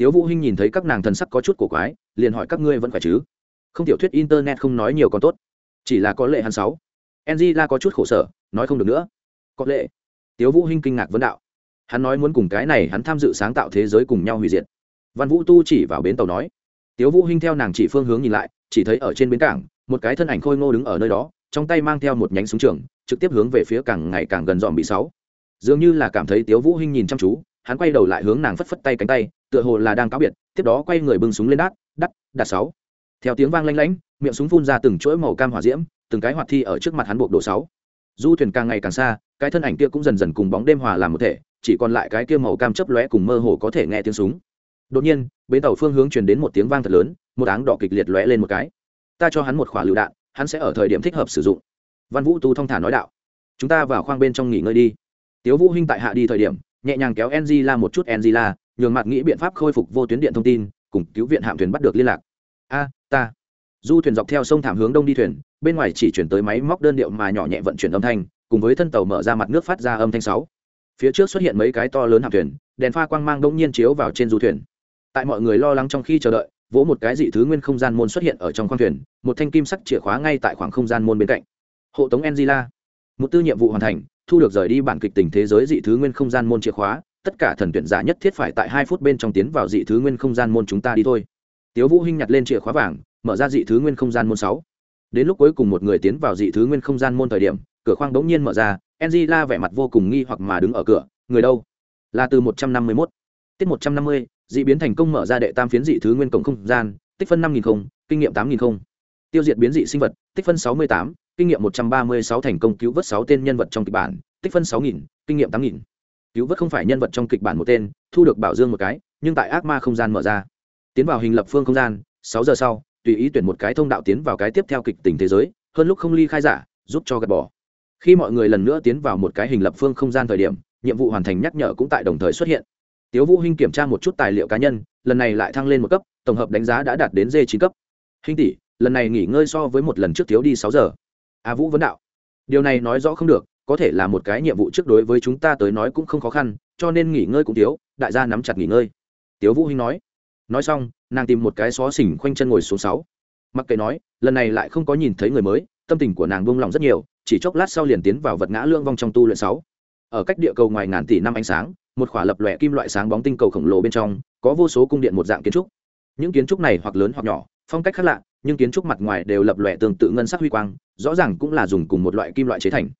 tiếu vũ hinh nhìn thấy các nàng thần sắc có chút cổ quái, liền hỏi các ngươi vẫn khỏe chứ? Không tiểu thuyết internet không nói nhiều còn tốt. Chỉ là có lệ hắn sáu. Angela có chút khổ sở, nói không được nữa. Có lệ. Tiếu vũ hinh kinh ngạc vấn đạo. Hắn nói muốn cùng cái này hắn tham dự sáng tạo thế giới cùng nhau hủy diệt. Văn vũ tu chỉ vào bến tàu nói. Tiếu vũ hinh theo nàng chỉ phương hướng nhìn lại, chỉ thấy ở trên bến cảng, một cái thân ảnh khôi ngô đứng ở nơi đó, trong tay mang theo một nhánh súng trường, trực tiếp hướng về phía càng ngày càng gần dòm bị sáu. Dường như là cảm thấy tiếu vũ hinh nhìn chăm chú, hắn quay đầu lại hướng nàng phất phất tay cánh tay tựa hồ là đang cáo biệt tiếp đó quay người bưng súng lên đát đắt đạt sáu. Theo tiếng vang lanh lảnh miệng súng phun ra từng chuỗi màu cam hỏa diễm từng cái hoạt thi ở trước mặt hắn buộc độ sáu. Du thuyền càng ngày càng xa cái thân ảnh kia cũng dần dần cùng bóng đêm hòa làm một thể chỉ còn lại cái kia màu cam chớp lóe cùng mơ hồ có thể nghe tiếng súng. Đột nhiên bến tàu phương hướng truyền đến một tiếng vang thật lớn một áng đỏ kịch liệt lóe lên một cái. Ta cho hắn một khỏa lựu đạn hắn sẽ ở thời điểm thích hợp sử dụng. Văn vũ tu thông thả nói đạo. Chúng ta vào khoang bên trong nghỉ ngơi đi. Tiếu vũ hinh tại hạ đi thời điểm nhẹ nhàng kéo Angela một chút Angela, nhường mặt nghĩ biện pháp khôi phục vô tuyến điện thông tin, cùng cứu viện hạm thuyền bắt được liên lạc. A, ta. Du thuyền dọc theo sông thảm hướng đông đi thuyền, bên ngoài chỉ chuyển tới máy móc đơn điệu mà nhỏ nhẹ vận chuyển âm thanh, cùng với thân tàu mở ra mặt nước phát ra âm thanh sáu. Phía trước xuất hiện mấy cái to lớn hạm thuyền, đèn pha quang mang đông nhiên chiếu vào trên du thuyền. Tại mọi người lo lắng trong khi chờ đợi, vỗ một cái dị thứ nguyên không gian môn xuất hiện ở trong khoang thuyền, một thanh kim sắc chìa khóa ngay tại khoảng không gian môn bên cạnh. Hộ tống Angela. Một tư nhiệm vụ hoàn thành, thu được rời đi bản kịch tình thế giới dị thứ nguyên không gian môn chìa khóa tất cả thần tuyển giả nhất thiết phải tại hai phút bên trong tiến vào dị thứ nguyên không gian môn chúng ta đi thôi. Tiếu vũ hinh nhặt lên chìa khóa vàng, mở ra dị thứ nguyên không gian môn sáu. Đến lúc cuối cùng một người tiến vào dị thứ nguyên không gian môn thời điểm, cửa khoang đống nhiên mở ra, angela vẻ mặt vô cùng nghi hoặc mà đứng ở cửa, người đâu? Là từ một trăm năm mươi 151. tiết một trăm năm mươi, dị biến thành công mở ra đệ tam phiến dị thứ nguyên cổng không gian, tích phân năm nghìn không, kinh nghiệm tám nghìn không. Tiêu diệt biến dị sinh vật, tích phân sáu mươi tám, kinh nghiệm một trăm ba mươi sáu thành công cứu vớt sáu tên nhân vật trong kịch bản, tích phân sáu nghìn, kinh nghiệm tám nghìn cứu vớt không phải nhân vật trong kịch bản một tên, thu được bảo dương một cái, nhưng tại ác ma không gian mở ra. Tiến vào hình lập phương không gian, sáu giờ sau, tùy ý tuyển một cái thông đạo tiến vào cái tiếp theo kịch tình thế giới, hơn lúc không ly khai giả, giúp cho gạt bỏ. Khi mọi người lần nữa tiến vào một cái hình lập phương không gian thời điểm, nhiệm vụ hoàn thành nhắc nhở cũng tại đồng thời xuất hiện. Tiếu vũ hinh kiểm tra một chút tài liệu cá nhân, lần này lại thăng lên một cấp, tổng hợp đánh giá đã đạt đến d chín cấp. Hinh tỷ, lần này nghỉ ngơi so với một lần trước thiếu đi sáu giờ. A vũ vấn đạo. Điều này nói rõ không được có thể là một cái nhiệm vụ trước đối với chúng ta tới nói cũng không khó khăn, cho nên nghỉ ngơi cũng thiếu, đại gia nắm chặt nghỉ ngơi. Tiếu vũ hinh nói. Nói xong, nàng tìm một cái xó xỉnh khoanh chân ngồi xuống sáu. Mặc kệ nói, lần này lại không có nhìn thấy người mới, tâm tình của nàng buông lỏng rất nhiều, chỉ chốc lát sau liền tiến vào vật ngã lương vong trong tu luyện sáu. Ở cách địa cầu ngoài ngàn tỷ năm ánh sáng, một khỏa lập lòe kim loại sáng bóng tinh cầu khổng lồ bên trong, có vô số cung điện một dạng kiến trúc. Những kiến trúc này hoặc lớn hoặc nhỏ, phong cách khác lạ, nhưng kiến trúc mặt ngoài đều lập lòe tương tự ngân sắc huy quang, rõ ràng cũng là dùng cùng một loại kim loại chế thành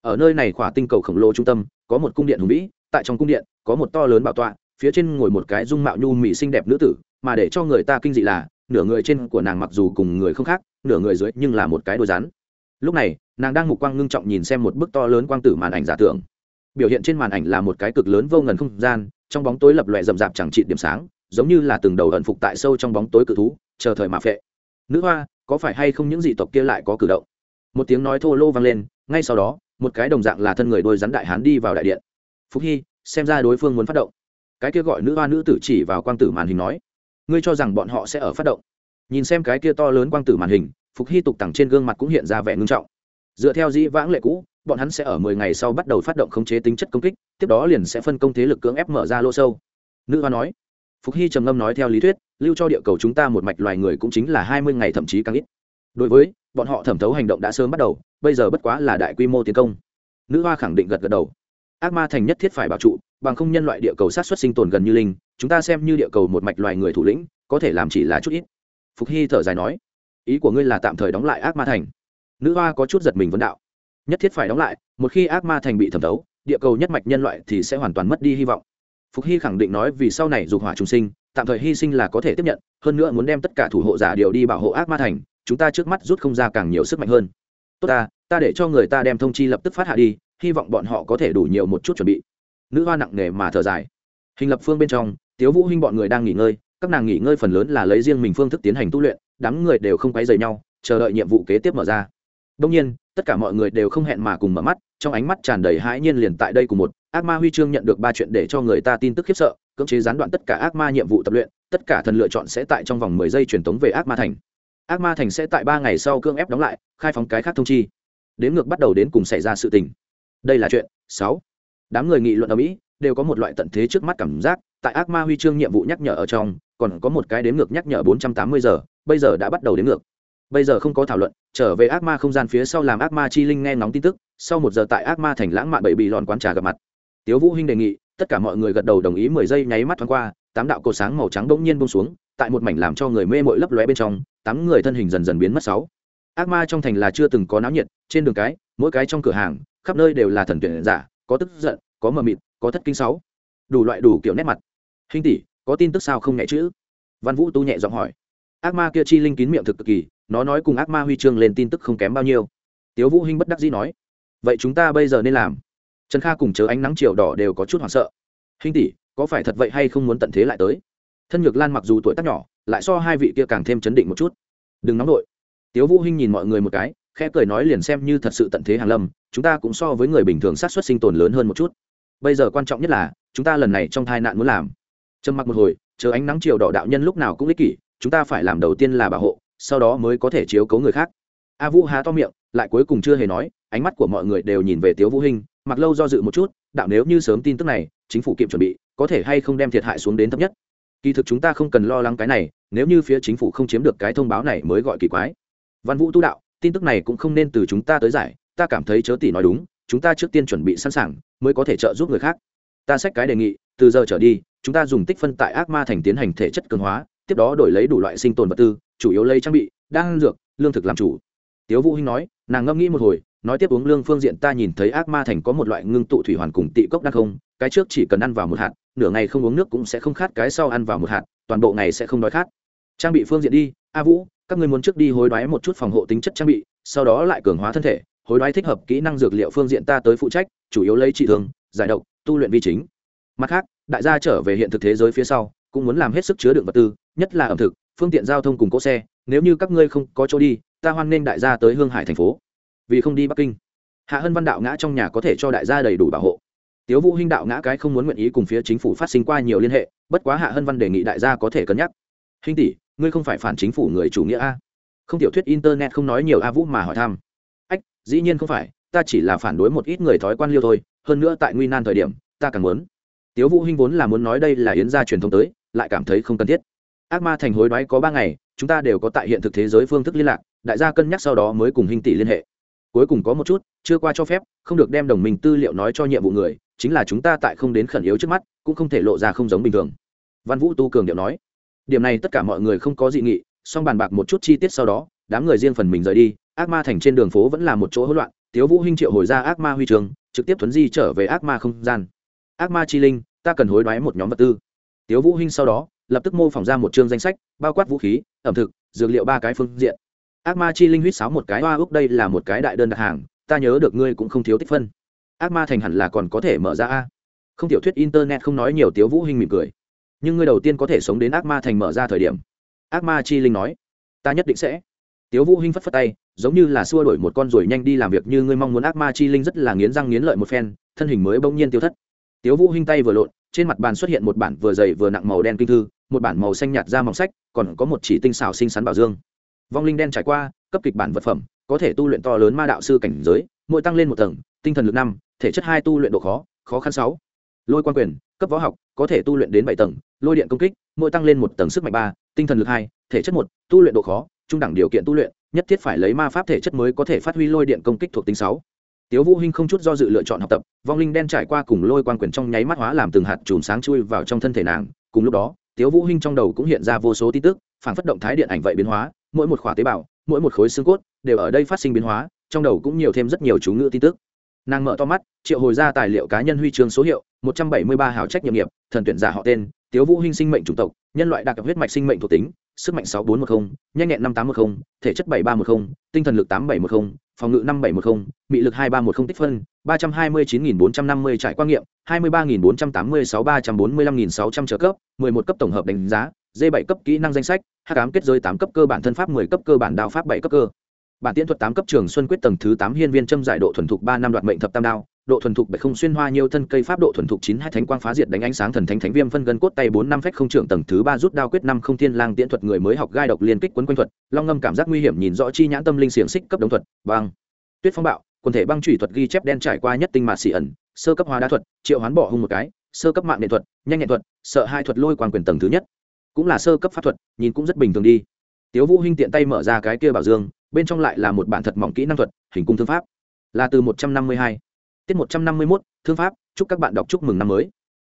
ở nơi này khỏa tinh cầu khổng lồ trung tâm, có một cung điện hùng vĩ, tại trong cung điện, có một to lớn bảo tọa, phía trên ngồi một cái dung mạo nhu mỹ xinh đẹp nữ tử, mà để cho người ta kinh dị là, nửa người trên của nàng mặc dù cùng người không khác, nửa người dưới nhưng là một cái đôi rắn. Lúc này, nàng đang mục quang ngưng trọng nhìn xem một bức to lớn quang tử màn ảnh giả tưởng. Biểu hiện trên màn ảnh là một cái cực lớn vô ngần không gian, trong bóng tối lập lòe rậm rạp chẳng trị điểm sáng, giống như là từng đầu ẩn phục tại sâu trong bóng tối cự thú, chờ thời mà phệ. Nữ hoa, có phải hay không những dị tộc kia lại có cử động? Một tiếng nói thô lô vang lên, ngay sau đó một cái đồng dạng là thân người đôi rắn đại hán đi vào đại điện. Phúc hy, xem ra đối phương muốn phát động. Cái kia gọi nữ hoa nữ tử chỉ vào quang tử màn hình nói, ngươi cho rằng bọn họ sẽ ở phát động. Nhìn xem cái kia to lớn quang tử màn hình, phục hy tục tẳng trên gương mặt cũng hiện ra vẻ ngưng trọng. Dựa theo dĩ vãng lệ cũ, bọn hắn sẽ ở mười ngày sau bắt đầu phát động khống chế tính chất công kích, tiếp đó liền sẽ phân công thế lực cưỡng ép mở ra lỗ sâu. Nữ hoa nói, phục hy trầm ngâm nói theo lý thuyết, lưu cho địa cầu chúng ta một mạch loài người cũng chính là hai mươi ngày thậm chí càng ít đối với, bọn họ thẩm thấu hành động đã sớm bắt đầu, bây giờ bất quá là đại quy mô tiến công. Nữ hoa khẳng định gật gật đầu. Ác ma thành nhất thiết phải bảo trụ, bằng không nhân loại địa cầu sát xuất sinh tồn gần như linh, chúng ta xem như địa cầu một mạch loài người thủ lĩnh, có thể làm chỉ là chút ít. Phục hy thở dài nói, ý của ngươi là tạm thời đóng lại ác ma thành. Nữ hoa có chút giật mình vấn đạo. Nhất thiết phải đóng lại, một khi ác ma thành bị thẩm thấu, địa cầu nhất mạch nhân loại thì sẽ hoàn toàn mất đi hy vọng. Phục hy khẳng định nói vì sau này dục hỏa trùng sinh, tạm thời hy sinh là có thể tiếp nhận, hơn nữa muốn đem tất cả thủ hộ giả điều đi bảo hộ ác ma thành chúng ta trước mắt rút không ra càng nhiều sức mạnh hơn. Tốt ta ta để cho người ta đem thông chi lập tức phát hạ đi, hy vọng bọn họ có thể đủ nhiều một chút chuẩn bị. Nữ hoa nặng nề mà thở dài. Hình lập phương bên trong, tiếu vũ huynh bọn người đang nghỉ ngơi, các nàng nghỉ ngơi phần lớn là lấy riêng mình phương thức tiến hành tu luyện, đám người đều không quấy rầy nhau, chờ đợi nhiệm vụ kế tiếp mở ra. Đông nhiên, tất cả mọi người đều không hẹn mà cùng mở mắt, trong ánh mắt tràn đầy hãi nhiên liền tại đây cùng một, ác ma huy chương nhận được ba chuyện để cho người ta tin tức khiếp sợ, cưỡng chế gián đoạn tất cả ác ma nhiệm vụ tập luyện, tất cả thần lựa chọn sẽ tại trong vòng mười giây truyền tống về ác ma thành ác ma thành sẽ tại ba ngày sau cưỡng ép đóng lại, khai phóng cái khác thông chi. Đến ngược bắt đầu đến cùng xảy ra sự tình. Đây là chuyện sáu. Đám người nghị luận ở mỹ đều có một loại tận thế trước mắt cảm giác, tại ác ma huy chương nhiệm vụ nhắc nhở ở trong, còn có một cái đếm ngược nhắc nhở 480 giờ, bây giờ đã bắt đầu đếm ngược. Bây giờ không có thảo luận, trở về ác ma không gian phía sau làm ác ma chi linh nghe ngóng tin tức, sau một giờ tại ác ma thành lãng mạn bảy bị lòn quán trà gặp mặt. Tiếu vũ hinh đề nghị, tất cả mọi người gật đầu đồng ý mười giây nháy mắt thoáng qua, tám đạo cột sáng màu trắng bỗng nhiên buông xuống, tại một mảnh làm cho người mê mội lấp lóe bên trong tám người thân hình dần dần biến mất sáu. Ác ma trong thành là chưa từng có náo nhiệt, trên đường cái, mỗi cái trong cửa hàng, khắp nơi đều là thần tuyển giả, có tức giận, có mờ mịt, có thất kinh sáu. Đủ loại đủ kiểu nét mặt. Hình tỷ, có tin tức sao không nhẹ chữ? Văn vũ tu nhẹ giọng hỏi. Ác ma kia chi linh kín miệng thực cực kỳ, nó nói cùng ác ma huy chương lên tin tức không kém bao nhiêu. Tiếu vũ hinh bất đắc dĩ nói. Vậy chúng ta bây giờ nên làm? Trần kha cùng chớ ánh nắng chiều đỏ đều có chút hoảng sợ. Hình tỷ, có phải thật vậy hay không muốn tận thế lại tới? Thân nhược lan mặc dù tuổi tác nhỏ lại so hai vị kia càng thêm chấn định một chút. Đừng nóng đội tiếu vũ hinh nhìn mọi người một cái, khẽ cười nói liền xem như thật sự tận thế hàng lâm, chúng ta cũng so với người bình thường sát xuất sinh tồn lớn hơn một chút. Bây giờ quan trọng nhất là, chúng ta lần này trong tai nạn muốn làm. Trầm mặc một hồi, chờ ánh nắng chiều đỏ đạo nhân lúc nào cũng ích kỷ, chúng ta phải làm đầu tiên là bảo hộ, sau đó mới có thể chiếu cố người khác. A vũ há to miệng, lại cuối cùng chưa hề nói, ánh mắt của mọi người đều nhìn về tiếu vũ hinh, mặc lâu do dự một chút, đạo nếu như sớm tin tức này, chính phủ kịp chuẩn bị, có thể hay không đem thiệt hại xuống đến thấp nhất. Kỳ thực chúng ta không cần lo lắng cái này nếu như phía chính phủ không chiếm được cái thông báo này mới gọi kỳ quái. Văn vũ tu đạo, tin tức này cũng không nên từ chúng ta tới giải, ta cảm thấy chớ tỷ nói đúng, chúng ta trước tiên chuẩn bị sẵn sàng, mới có thể trợ giúp người khác. Ta xét cái đề nghị, từ giờ trở đi, chúng ta dùng tích phân tại ác ma thành tiến hành thể chất cường hóa, tiếp đó đổi lấy đủ loại sinh tồn vật tư, chủ yếu lấy trang bị, đan dược, lương thực làm chủ. Tiếu vũ hinh nói, nàng ngâm nghĩ một hồi, nói tiếp uống lương phương diện ta nhìn thấy ác ma thành có một loại ngưng tụ thủy hoàn cùng tị cốc đan không, cái trước chỉ cần ăn vào một hạt, nửa ngày không uống nước cũng sẽ không khát, cái sau ăn vào một hạt, toàn bộ ngày sẽ không đói khát trang bị phương diện đi, a vũ, các ngươi muốn trước đi hối đoái một chút phòng hộ tính chất trang bị, sau đó lại cường hóa thân thể, hối đoái thích hợp kỹ năng dược liệu phương diện ta tới phụ trách, chủ yếu lấy trị thương, giải độc, tu luyện vi chính. Mặt khác, đại gia trở về hiện thực thế giới phía sau, cũng muốn làm hết sức chứa đựng vật tư, nhất là ẩm thực, phương tiện giao thông cùng cỗ xe, nếu như các ngươi không có chỗ đi, ta hoan nghênh đại gia tới hương hải thành phố. Vì không đi bắc kinh. Hạ hân văn đạo ngã trong nhà có thể cho đại gia đầy đủ bảo hộ. Tiếu vũ hinh đạo ngã cái không muốn nguyện ý cùng phía chính phủ phát sinh qua nhiều liên hệ, bất quá hạ hân văn đề nghị đại gia có thể cân nhắc. Hinh tỷ ngươi không phải phản chính phủ người chủ nghĩa a? Không tiểu thuyết internet không nói nhiều a vũ mà hỏi thăm. Ách, dĩ nhiên không phải, ta chỉ là phản đối một ít người thói quan liêu thôi, hơn nữa tại nguy nan thời điểm, ta càng muốn. Tiếu vũ hinh vốn là muốn nói đây là yến gia truyền thống tới, lại cảm thấy không cần thiết. Ác ma thành hối đoái có ba ngày, chúng ta đều có tại hiện thực thế giới phương thức liên lạc, đại gia cân nhắc sau đó mới cùng hình tỷ liên hệ. Cuối cùng có một chút, chưa qua cho phép, không được đem đồng minh tư liệu nói cho nhiệm vụ người, chính là chúng ta tại không đến khẩn yếu trước mắt, cũng không thể lộ ra không giống bình thường. Văn vũ tu cường điệu nói điểm này tất cả mọi người không có dị nghị, song bàn bạc một chút chi tiết sau đó, đám người riêng phần mình rời đi, ác ma thành trên đường phố vẫn là một chỗ hỗn loạn, tiếu vũ hinh triệu hồi ra ác ma huy trường, trực tiếp thuấn di trở về ác ma không gian. Ác ma chi linh, ta cần hối đoái một nhóm vật tư. Tiếu vũ hinh sau đó, lập tức mô phỏng ra một chương danh sách, bao quát vũ khí, ẩm thực, dược liệu ba cái phương diện. Ác ma chi linh huýt sáo một cái, hoa úc đây là một cái đại đơn đặt hàng, ta nhớ được ngươi cũng không thiếu tích phân. Ác ma thành hẳn là còn có thể mở ra a. Không tiểu thuyết internet không nói nhiều, tiếu vũ hinh mỉm cười nhưng ngươi đầu tiên có thể sống đến ác ma thành mở ra thời điểm. Ác ma chi linh nói, ta nhất định sẽ. Tiếu vũ hinh phất phất tay, giống như là xua đuổi một con ruồi nhanh đi làm việc như ngươi mong muốn ác ma chi linh rất là nghiến răng nghiến lợi một phen, thân hình mới bỗng nhiên tiêu thất. Tiếu vũ hinh tay vừa lộn, trên mặt bàn xuất hiện một bản vừa dày vừa nặng màu đen kinh thư, một bản màu xanh nhạt da mỏng sách, còn có một chỉ tinh xảo xinh xắn bảo dương. Vong linh đen trải qua, cấp kịch bản vật phẩm, có thể tu luyện to lớn ma đạo sư cảnh giới, mỗi tăng lên một tầng, tinh thần lực năm, thể chất hai tu luyện độ khó khó khăn sáu. Lôi quan quyền cấp võ học, có thể tu luyện đến bảy tầng, lôi điện công kích, mỗi tăng lên một tầng sức mạnh ba, tinh thần lực hai, thể chất một, tu luyện độ khó, trung đẳng điều kiện tu luyện, nhất thiết phải lấy ma pháp thể chất mới có thể phát huy lôi điện công kích thuộc tính sáu. Tiếu vũ hinh không chút do dự lựa chọn học tập, vong linh đen trải qua cùng lôi quan quyền trong nháy mắt hóa làm từng hạt chùm sáng chui vào trong thân thể nàng. Cùng lúc đó, tiếu vũ hinh trong đầu cũng hiện ra vô số tin tức phản phất động thái điện ảnh vậy biến hóa, mỗi một khỏa tế bào, mỗi một khối xương cốt đều ở đây phát sinh biến hóa, trong đầu cũng nhiều thêm rất nhiều chú ngữ tin tức. Nàng mở to mắt, triệu hồi ra tài liệu cá nhân huy chương số hiệu một trăm bảy mươi ba hào trách nhiệm nghiệp thần tuyển giả họ tên tiếu vũ hinh sinh mệnh chủng tộc nhân loại đặc huyết mạch sinh mệnh thuộc tính sức mạnh sáu 6410, nhanh nhẹn năm 5810, thể chất bảy 7310, tinh thần lực tám 8710, phòng ngự năm bảy 5710, mị lực 2310 tích phân, ba trăm hai mươi chín nghìn bốn trăm năm mươi trải qua nghiệm, hai mươi ba nghìn bốn trăm tám mươi sáu ba trăm bốn mươi lăm nghìn sáu trăm trợ cấp, 11 cấp tổng hợp đánh giá, D7 cấp kỹ năng danh sách, hắc ám kết giới 8 cấp cơ bản thân pháp 10 cấp cơ bản đao pháp 7 cấp cơ. Bản tiễn thuật 8 cấp trường xuân quyết tầng thứ 8 hiên viên châm giải độ thuần thục ba năm đoạt mệnh thập tam đao, độ thuần thục bảy không xuyên hoa nhiều thân cây pháp độ thuần thục chín hai thánh quang phá diệt đánh ánh sáng thần thánh thánh viêm phân gân cốt tay bốn năm phách không trưởng tầng thứ ba rút đao quyết năm không thiên lang tiễn thuật người mới học gai độc liên kích quấn quanh thuật, long ngâm cảm giác nguy hiểm nhìn rõ chi nhãn tâm linh xiềng xích cấp đồng thuật, băng. Tuyết phong bạo, quần thể băng chủy thuật ghi chép đen trải qua nhất tinh mạt xỉ ẩn, sơ cấp hóa đá thuật, triệu hoán bỏ hung một cái, sơ cấp mạng nghệ thuật, nhanh nhẹn thuật, sợ hai thuật lôi quan quyền tầng thứ nhất. Cũng là sơ cấp pháp thuật, nhìn cũng rất bình thường đi. Tiếu vũ hinh tiện tay mở ra cái kia bảo dương, bên trong lại là một bản thật mỏng kỹ năng thuật, hình cung thương pháp. Là từ một trăm năm mươi hai tiết một trăm năm mươi mốt, thương pháp, chúc các bạn đọc chúc mừng năm mới.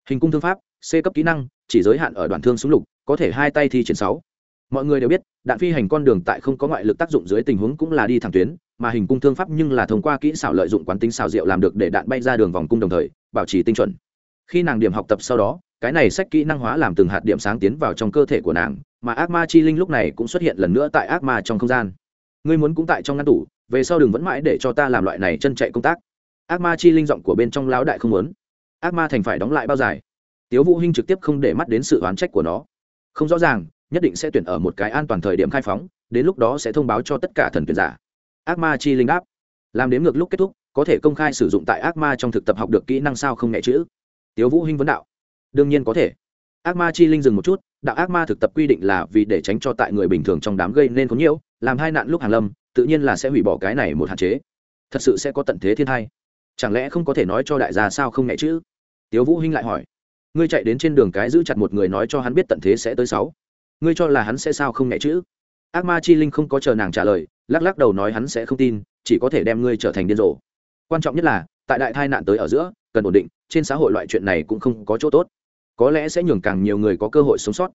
Hình cung thương pháp, c cấp kỹ năng, chỉ giới hạn ở đoạn thương súng lục, có thể hai tay thi triển sáu. Mọi người đều biết, đạn phi hành con đường tại không có ngoại lực tác dụng dưới tình huống cũng là đi thẳng tuyến, mà hình cung thương pháp nhưng là thông qua kỹ xảo lợi dụng quán tính xảo diệu làm được để đạn bay ra đường vòng cung đồng thời, bảo trì tinh chuẩn. Khi nàng điểm học tập sau đó, cái này sách kỹ năng hóa làm từng hạt điểm sáng tiến vào trong cơ thể của nàng, mà ác ma chi linh lúc này cũng xuất hiện lần nữa tại ác ma trong không gian. Ngươi muốn cũng tại trong ngăn tủ, về sau đừng vẫn mãi để cho ta làm loại này chân chạy công tác ác ma chi linh giọng của bên trong lão đại không muốn. Ác ma thành phải đóng lại bao dài. Tiếu vũ hinh trực tiếp không để mắt đến sự oán trách của nó. Không rõ ràng, nhất định sẽ tuyển ở một cái an toàn thời điểm khai phóng, đến lúc đó sẽ thông báo cho tất cả thần tuyển giả. Ác ma chi linh đáp. Làm đến ngược lúc kết thúc, có thể công khai sử dụng tại ác ma trong thực tập học được kỹ năng sao không nhẹ chữ. Tiếu vũ hinh vấn đạo. Đương nhiên có thể. Ác ma chi linh dừng một chút, đạo ác ma thực tập quy định là vì để tránh cho tại người bình thường trong đám gây nên có nhiễu, làm hai nạn lúc hàng lâm, tự nhiên là sẽ hủy bỏ cái này một hạn chế. Thật sự sẽ có tận thế thiên hai chẳng lẽ không có thể nói cho đại gia sao không nhẹ chứ? tiếu vũ hinh lại hỏi. Ngươi chạy đến trên đường cái giữ chặt một người nói cho hắn biết tận thế sẽ tới sáu. Ngươi cho là hắn sẽ sao không nhẹ chứ? ác ma chi linh không có chờ nàng trả lời, lắc lắc đầu nói hắn sẽ không tin, chỉ có thể đem ngươi trở thành điên rồ. Quan trọng nhất là, tại đại tai nạn tới ở giữa, cần ổn định, trên xã hội loại chuyện này cũng không có chỗ tốt. Có lẽ sẽ nhường càng nhiều người có cơ hội sống sót.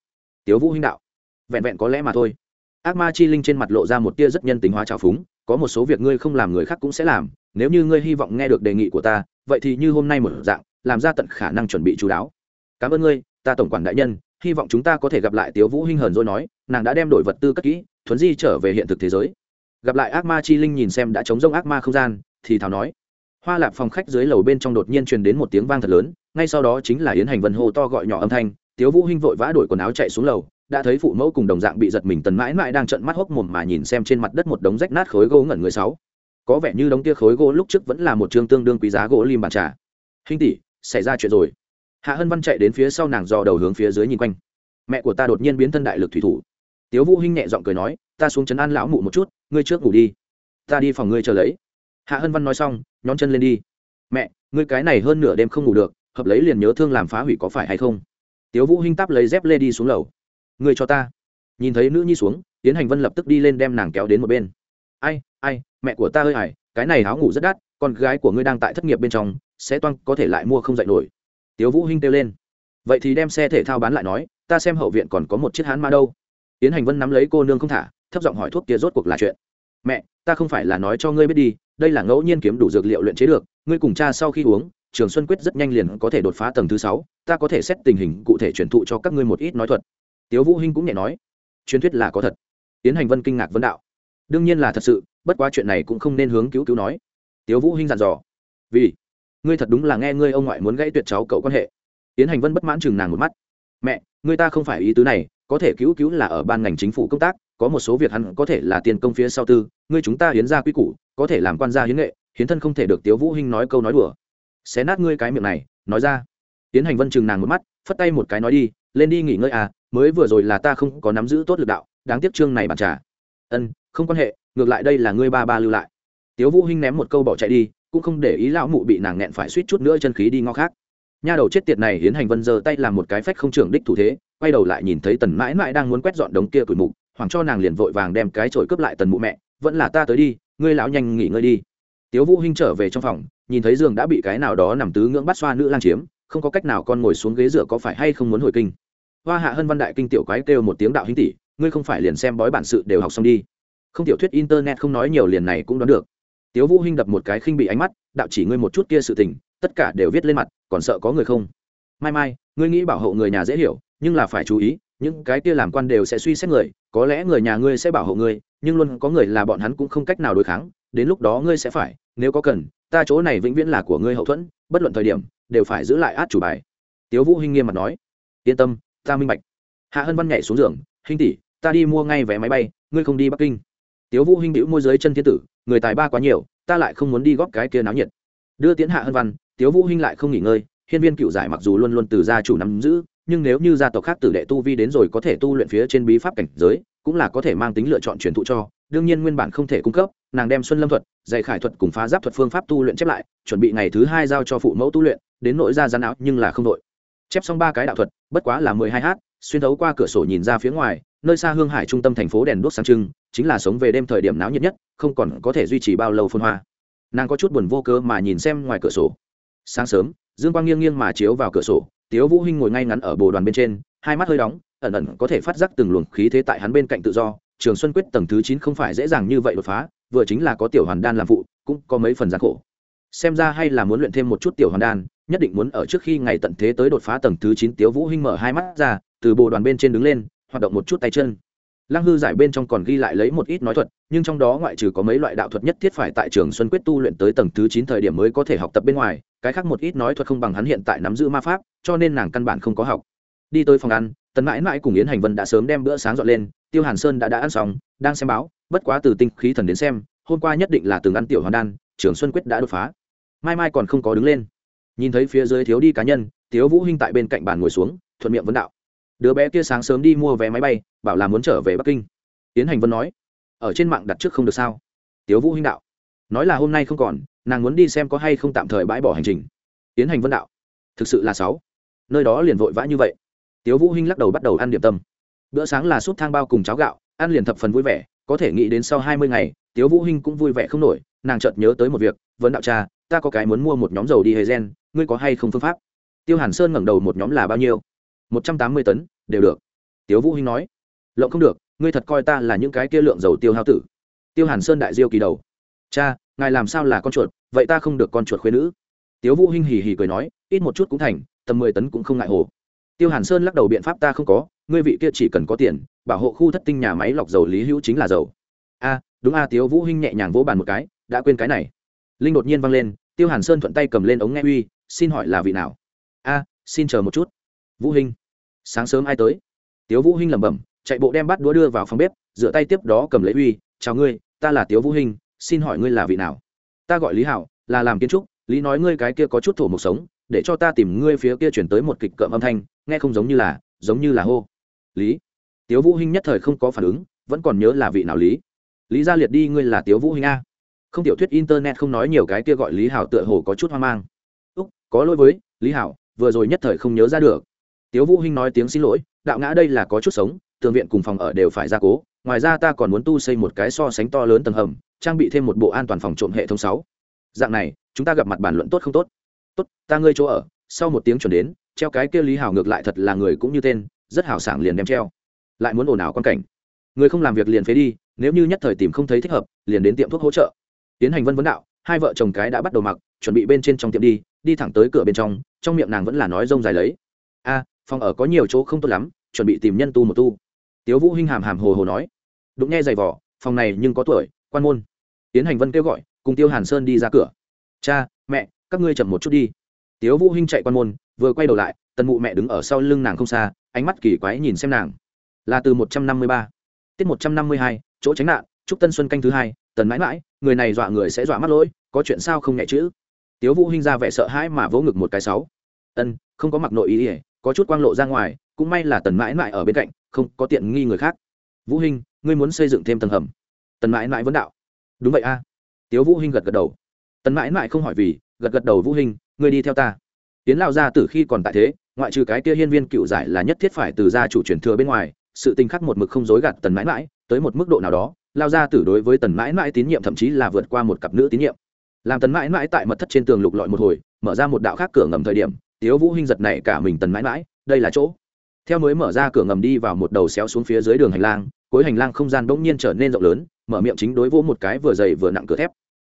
Tiếu vũ Hinh đạo. Vẹn vẹn có lẽ mà thôi. Ác ma chi linh trên mặt lộ ra một tia rất nhân tính hóa trào phúng có một số việc ngươi không làm người khác cũng sẽ làm, nếu như ngươi hy vọng nghe được đề nghị của ta, vậy thì như hôm nay một dạng, làm ra tận khả năng chuẩn bị chú đáo. Cảm ơn ngươi, ta tổng quản đại nhân, hy vọng chúng ta có thể gặp lại tiếu vũ hinh hờn rồi nói, nàng đã đem đổi vật tư cất kỹ, thuấn di trở về hiện thực thế giới. Gặp lại ác ma chi linh nhìn xem đã chống rông ác ma không gian, thì thào nói. Hoa lạp phòng khách dưới lầu bên trong đột nhiên truyền đến một tiếng vang thật lớn, ngay sau đó chính là yến hành vân hô to gọi nhỏ âm thanh, tiếu vũ hinh vội vã đổi quần áo chạy xuống lầu đã thấy phụ mẫu cùng đồng dạng bị giật mình tần mãi mãi đang trợn mắt hốc mồm mà nhìn xem trên mặt đất một đống rách nát khối gỗ ngẩn người sáu. Có vẻ như đống kia khối gỗ lúc trước vẫn là một trương tương đương quý giá gỗ lim bàn trà. Hình tỷ, xảy ra chuyện rồi. Hạ hân văn chạy đến phía sau nàng dò đầu hướng phía dưới nhìn quanh. Mẹ của ta đột nhiên biến thân đại lực thủy thủ. Tiếu vũ hinh nhẹ giọng cười nói, ta xuống chấn an lão mụ một chút, ngươi trước ngủ đi. Ta đi phòng ngươi chờ lấy. Hạ hân văn nói xong, nhón chân lên đi. Mẹ, ngươi cái này hơn nửa đêm không ngủ được, hợp lấy liền nhớ thương làm phá hủy có phải hay không? Tiếu vũ hinh táp lấy dép lê đi xuống lầu ngươi cho ta. Nhìn thấy nữ nhi xuống tiến hành vân lập tức đi lên đem nàng kéo đến một bên. Ai ai, mẹ của ta ơi hải cái này áo ngủ rất đắt, con gái của ngươi đang tại thất nghiệp bên trong, sẽ toan có thể lại mua không dạy nổi. Tiếu vũ hinh kêu lên. Vậy thì đem xe thể thao bán lại nói, ta xem hậu viện còn có một chiếc hán ma đâu. Tiến hành vân nắm lấy cô nương không thả, thấp giọng hỏi thuốc kia rốt cuộc là chuyện. Mẹ, ta không phải là nói cho ngươi biết đi, đây là ngẫu nhiên kiếm đủ dược liệu luyện chế được, ngươi cùng cha sau khi uống, trường xuân quyết rất nhanh liền có thể đột phá tầng thứ sáu, ta có thể xét tình hình cụ thể truyền thụ cho các ngươi một ít nói thuật tiếu vũ hinh cũng nhẹ nói, truyền thuyết là có thật. Tiến hành vân kinh ngạc vấn đạo, đương nhiên là thật sự, bất quá chuyện này cũng không nên hướng cứu cứu nói. Tiếu vũ hinh dặn dò, vì, ngươi thật đúng là nghe ngươi ông ngoại muốn gãy tuyệt cháu cậu quan hệ. Tiến hành vân bất mãn chừng nàng một mắt, mẹ ngươi ta không phải ý tứ này, có thể cứu cứu là ở ban ngành chính phủ công tác, có một số việc hắn có thể là tiền công phía sau tư, ngươi chúng ta hiến ra quy củ, có thể làm quan gia hiến nghệ, hiến thân không thể được tiếu vũ hinh nói câu nói đùa. Xé nát ngươi cái miệng này, nói ra. Tiến hành vân chừng nàng một mắt, phất tay một cái nói đi, lên đi nghỉ ngơi à mới vừa rồi là ta không có nắm giữ tốt lực đạo, đáng tiếc chương này bàn trả. Ân, không quan hệ, ngược lại đây là ngươi ba ba lưu lại. Tiếu vũ hinh ném một câu bỏ chạy đi, cũng không để ý lão mụ bị nàng nghẹn phải suýt chút nữa chân khí đi ngõ khác. Nha đầu chết tiệt này hiến hành vân giơ tay làm một cái phách không trưởng đích thủ thế, quay đầu lại nhìn thấy tần mãi mãi đang muốn quét dọn đống kia củi mục hoàng cho nàng liền vội vàng đem cái chổi cướp lại tần mụ mẹ, vẫn là ta tới đi, ngươi lão nhanh nghỉ ngơi đi. Tiếu vũ hinh trở về trong phòng, nhìn thấy giường đã bị cái nào đó nằm tứ ngưỡng bắt xoa nữ lang chiếm, không có cách nào con ngồi xuống ghế dựa có phải hay không muốn hồi kinh hoa hạ hân văn đại kinh tiểu quái kêu một tiếng đạo hinh tỷ, ngươi không phải liền xem bói bản sự đều học xong đi. Không tiểu thuyết internet không nói nhiều liền này cũng đoán được. Tiếu vũ hinh đập một cái khinh bị ánh mắt, đạo chỉ ngươi một chút kia sự tình, tất cả đều viết lên mặt, còn sợ có người không? Mai mai, ngươi nghĩ bảo hộ người nhà dễ hiểu, nhưng là phải chú ý, những cái kia làm quan đều sẽ suy xét người, có lẽ người nhà ngươi sẽ bảo hộ ngươi, nhưng luôn có người là bọn hắn cũng không cách nào đối kháng, đến lúc đó ngươi sẽ phải, nếu có cần, ta chỗ này vĩnh viễn là của ngươi hậu thuẫn, bất luận thời điểm, đều phải giữ lại át chủ bài. Tiếu vũ hinh nghiêm mặt nói, yên tâm ta minh bạch. Hạ hân văn nhảy xuống giường, hinh tỷ, ta đi mua ngay vé máy bay, ngươi không đi bắc kinh. Tiếu vũ hinh bĩu môi dưới chân thiên tử, người tài ba quá nhiều, ta lại không muốn đi góp cái kia náo nhiệt. Đưa tiến hạ hân văn, tiếu vũ hinh lại không nghỉ ngơi, hiên viên cựu giải mặc dù luôn luôn từ gia chủ nắm giữ, nhưng nếu như gia tộc khác tử đệ tu vi đến rồi có thể tu luyện phía trên bí pháp cảnh giới, cũng là có thể mang tính lựa chọn truyền thụ cho, đương nhiên nguyên bản không thể cung cấp, nàng đem xuân lâm thuật, dạy khải thuật cùng phá giáp thuật phương pháp tu luyện chép lại, chuẩn bị ngày thứ hai giao cho phụ mẫu tu luyện, đến nội ra gian áo nhưng là không đội chép xong ba cái đạo thuật, bất quá là mười hai h xuyên thấu qua cửa sổ nhìn ra phía ngoài, nơi xa hương hải trung tâm thành phố đèn đuốc sáng trưng, chính là sống về đêm thời điểm náo nhiệt nhất, không còn có thể duy trì bao lâu phun hoa. Nàng có chút buồn vô cớ mà nhìn xem ngoài cửa sổ. Sáng sớm, dương quang nghiêng nghiêng mà chiếu vào cửa sổ, tiếu vũ hinh ngồi ngay ngắn ở bồ đoàn bên trên, hai mắt hơi đóng, ẩn ẩn có thể phát giác từng luồng khí thế tại hắn bên cạnh tự do. Trường xuân quyết tầng thứ chín không phải dễ dàng như vậy đột phá, vừa chính là có tiểu hoàn đan làm phụ, cũng có mấy phần gian khổ. Xem ra hay là muốn luyện thêm một chút tiểu hoàn đan nhất định muốn ở trước khi ngày tận thế tới đột phá tầng thứ chín tiếu vũ hinh mở hai mắt ra, từ bộ đoàn bên trên đứng lên, hoạt động một chút tay chân. Lăng hư giải bên trong còn ghi lại lấy một ít nói thuật, nhưng trong đó ngoại trừ có mấy loại đạo thuật nhất thiết phải tại trường xuân quyết tu luyện tới tầng thứ chín thời điểm mới có thể học tập bên ngoài, cái khác một ít nói thuật không bằng hắn hiện tại nắm giữ ma pháp, cho nên nàng căn bản không có học. Đi tới phòng ăn, tần mãi mãi cùng yến hành vân đã sớm đem bữa sáng dọn lên, tiêu hàn sơn đã đã ăn xong, đang xem báo, bất quá từ tinh khí thần đến xem, hôm qua nhất định là từng ăn tiểu hoàn đan, trường xuân quyết đã đột phá. Mai mai còn không có đứng lên nhìn thấy phía dưới thiếu đi cá nhân thiếu vũ hinh tại bên cạnh bàn ngồi xuống, thuận miệng vấn đạo. Đứa bé kia sáng sớm đi mua vé máy bay, bảo là muốn trở về bắc kinh. Tiến hành vân nói, ở trên mạng đặt trước không được sao? Tiếu vũ hinh đạo, nói là hôm nay không còn, nàng muốn đi xem có hay không tạm thời bãi bỏ hành trình. Tiến hành vân đạo, thực sự là sáu. Nơi đó liền vội vã như vậy. Tiếu vũ hinh lắc đầu bắt đầu ăn điểm tâm. Bữa sáng là súp thang bao cùng cháo gạo, ăn liền thập phần vui vẻ, có thể nghĩ đến sau hai mươi ngày, tiếu vũ hinh cũng vui vẻ không nổi, nàng chợt nhớ tới một việc vấn đạo cha, ta có cái muốn mua một nhóm dầu đi hề gen ngươi có hay không phương pháp? Tiêu hàn sơn ngẩng đầu một nhóm là bao nhiêu? Một trăm tám mươi tấn, đều được. Tiếu vũ hinh nói, lộng không được, ngươi thật coi ta là những cái kia lượng dầu tiêu hao tử. Tiêu hàn sơn đại diêu kỳ đầu, cha, ngài làm sao là con chuột, vậy ta không được con chuột khuyên nữ. Tiếu vũ hinh hì hì cười nói, ít một chút cũng thành, tầm mười tấn cũng không ngại hồ. Tiêu hàn sơn lắc đầu biện pháp ta không có, ngươi vị kia chỉ cần có tiền, bảo hộ khu thất tinh nhà máy lọc dầu lý hữu chính là dầu. A, đúng a, tiếu vũ hinh nhẹ nhàng vỗ bàn một cái, đã quên cái này. Linh đột nhiên vang lên, tiêu hàn sơn thuận tay cầm lên ống nghe uy xin hỏi là vị nào? A, xin chờ một chút. Vũ hinh. Sáng sớm ai tới? Tiếu vũ hinh lẩm bẩm, chạy bộ đem bát đũa đưa vào phòng bếp, rửa tay tiếp đó cầm lấy uy, chào ngươi, ta là tiếu vũ hinh, xin hỏi ngươi là vị nào? Ta gọi lý hảo, là làm kiến trúc, lý nói ngươi cái kia có chút thổ một sống, để cho ta tìm ngươi phía kia chuyển tới một kịch cợm âm thanh, nghe không giống như là, giống như là hô. Lý? Tiếu vũ hinh nhất thời không có phản ứng, vẫn còn nhớ là vị nào lý? Lý gia liệt đi, ngươi là tiếu vũ hinh a. Không tiểu thuyết internet không nói nhiều cái kia gọi lý hảo tựa hồ có chút hoang mang có lỗi với, lý hảo, vừa rồi nhất thời không nhớ ra được. Tiếu vũ hinh nói tiếng xin lỗi, đạo ngã đây là có chút sống, tường viện cùng phòng ở đều phải gia cố, ngoài ra ta còn muốn tu xây một cái so sánh to lớn tầng hầm, trang bị thêm một bộ an toàn phòng trộm hệ thống sáu. Dạng này, chúng ta gặp mặt bàn luận tốt không tốt? Tốt, ta ngươi chỗ ở, sau một tiếng chuẩn đến, treo cái kia lý hảo ngược lại thật là người cũng như tên, rất hảo sảng liền đem treo. Lại muốn ồn ào quan cảnh. Người không làm việc liền phế đi, nếu như nhất thời tìm không thấy thích hợp, liền đến tiệm thuốc hỗ trợ. Tiến hành vân vấn đạo, hai vợ chồng cái đã bắt đầu mặc chuẩn bị bên trên trong tiệm đi đi thẳng tới cửa bên trong trong miệng nàng vẫn là nói rông dài lấy. A, phòng ở có nhiều chỗ không tốt lắm, chuẩn bị tìm nhân tu một tu. Tiếu vũ hinh hàm hàm hồ hồ nói. Đụng nghe giày vỏ, phòng này nhưng có tuổi, quan môn. Tiến hành vân kêu gọi, cùng tiêu hàn sơn đi ra cửa. Cha, mẹ, các ngươi chậm một chút đi. Tiếu vũ hinh chạy quan môn, vừa quay đầu lại, tần mụ mẹ đứng ở sau lưng nàng không xa, ánh mắt kỳ quái nhìn xem nàng. Là từ một trăm năm mươi ba. Tiết một trăm năm mươi hai, chỗ tránh nạn, chúc tân xuân canh thứ hai, tần mãi mãi, người này dọa người sẽ dọa mắt lỗi, có chuyện sao không nhẹ chữ? Tiếu vũ hinh ra vẻ sợ hãi mà vỗ ngực một cái sáu. Ân, không có mặc nội ý ỉa có chút quang lộ ra ngoài, cũng may là tần mãi mãi ở bên cạnh, không có tiện nghi người khác. Vũ hinh, ngươi muốn xây dựng thêm tầng hầm? Tần mãi mãi vấn đạo. Đúng vậy a. Tiếu vũ hinh gật gật đầu. Tần mãi mãi không hỏi vì, gật gật đầu vũ hinh, ngươi đi theo ta. Tiến lao ra từ khi còn tại thế, ngoại trừ cái kia hiên viên cựu giải là nhất thiết phải từ gia chủ truyền thừa bên ngoài, sự tình khắc một mực không dối gạt tần mãi mãi, tới một mức độ nào đó, lao ra tử đối với tần mãi mãi tín nhiệm thậm chí là vượt qua một cặp nữ tín nhiệm làm tần mãi mãi tại mật thất trên tường lục lọi một hồi, mở ra một đạo khác cửa ngầm thời điểm, tiếu vũ hinh giật này cả mình tần mãi mãi, đây là chỗ. Theo mới mở ra cửa ngầm đi vào một đầu xéo xuống phía dưới đường hành lang, cuối hành lang không gian bỗng nhiên trở nên rộng lớn, mở miệng chính đối vỗ một cái vừa dày vừa nặng cửa thép.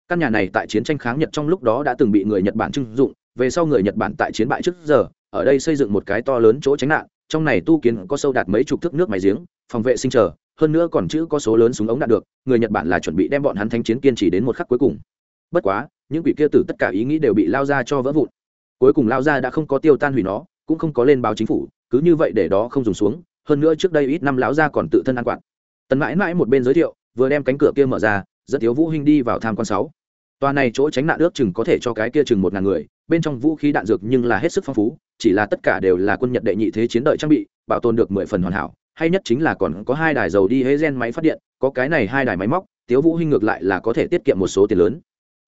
Căn nhà này tại chiến tranh kháng nhật trong lúc đó đã từng bị người nhật bản trưng dụng, về sau người nhật bản tại chiến bại trước giờ, ở đây xây dựng một cái to lớn chỗ tránh nạn, trong này tu kiến có sâu đạt mấy chục thước nước máy giếng, phòng vệ sinh chờ, hơn nữa còn chữ có số lớn súng ống đạt được, người nhật bản là chuẩn bị đem bọn hắn thanh chiến kiên trì đến một khắc cuối cùng bất quá, những quỷ kia tử tất cả ý nghĩ đều bị lao ra cho vỡ vụn. Cuối cùng lao ra đã không có tiêu tan hủy nó, cũng không có lên báo chính phủ, cứ như vậy để đó không dùng xuống, hơn nữa trước đây ít năm lão ra còn tự thân an quản tần mãi mãi một bên giới thiệu, vừa đem cánh cửa kia mở ra, dẫn thiếu vũ huynh đi vào tham quan sáu. Tòa này chỗ tránh nạn ước chừng có thể cho cái kia chừng một ngàn người, bên trong vũ khí đạn dược nhưng là hết sức phong phú, chỉ là tất cả đều là quân nhật đệ nhị thế chiến đợi trang bị, bảo tồn được mười phần hoàn hảo, hay nhất chính là còn có hai đài dầu đi hế gen máy phát điện, có cái này hai đài máy móc, tiếu vũ hinh ngược lại là có thể tiết kiệm một số tiền lớn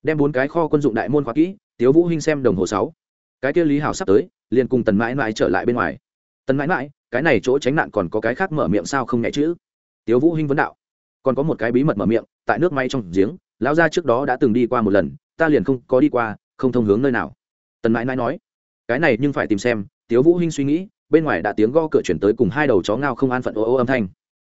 đem bốn cái kho quân dụng đại môn khóa kỹ, tiếu vũ hinh xem đồng hồ sáu. Cái kia lý hảo sắp tới, liền cùng tần mãi mãi trở lại bên ngoài. Tần mãi mãi, cái này chỗ tránh nạn còn có cái khác mở miệng sao không nhẹ chữ tiếu vũ hinh vấn đạo. Còn có một cái bí mật mở miệng, tại nước may trong giếng, lão gia trước đó đã từng đi qua một lần, ta liền không có đi qua, không thông hướng nơi nào. Tần mãi mãi nói. Cái này nhưng phải tìm xem, tiếu vũ hinh suy nghĩ, bên ngoài đã tiếng go cửa chuyển tới cùng hai đầu chó ngao không an phận ô ô âm thanh.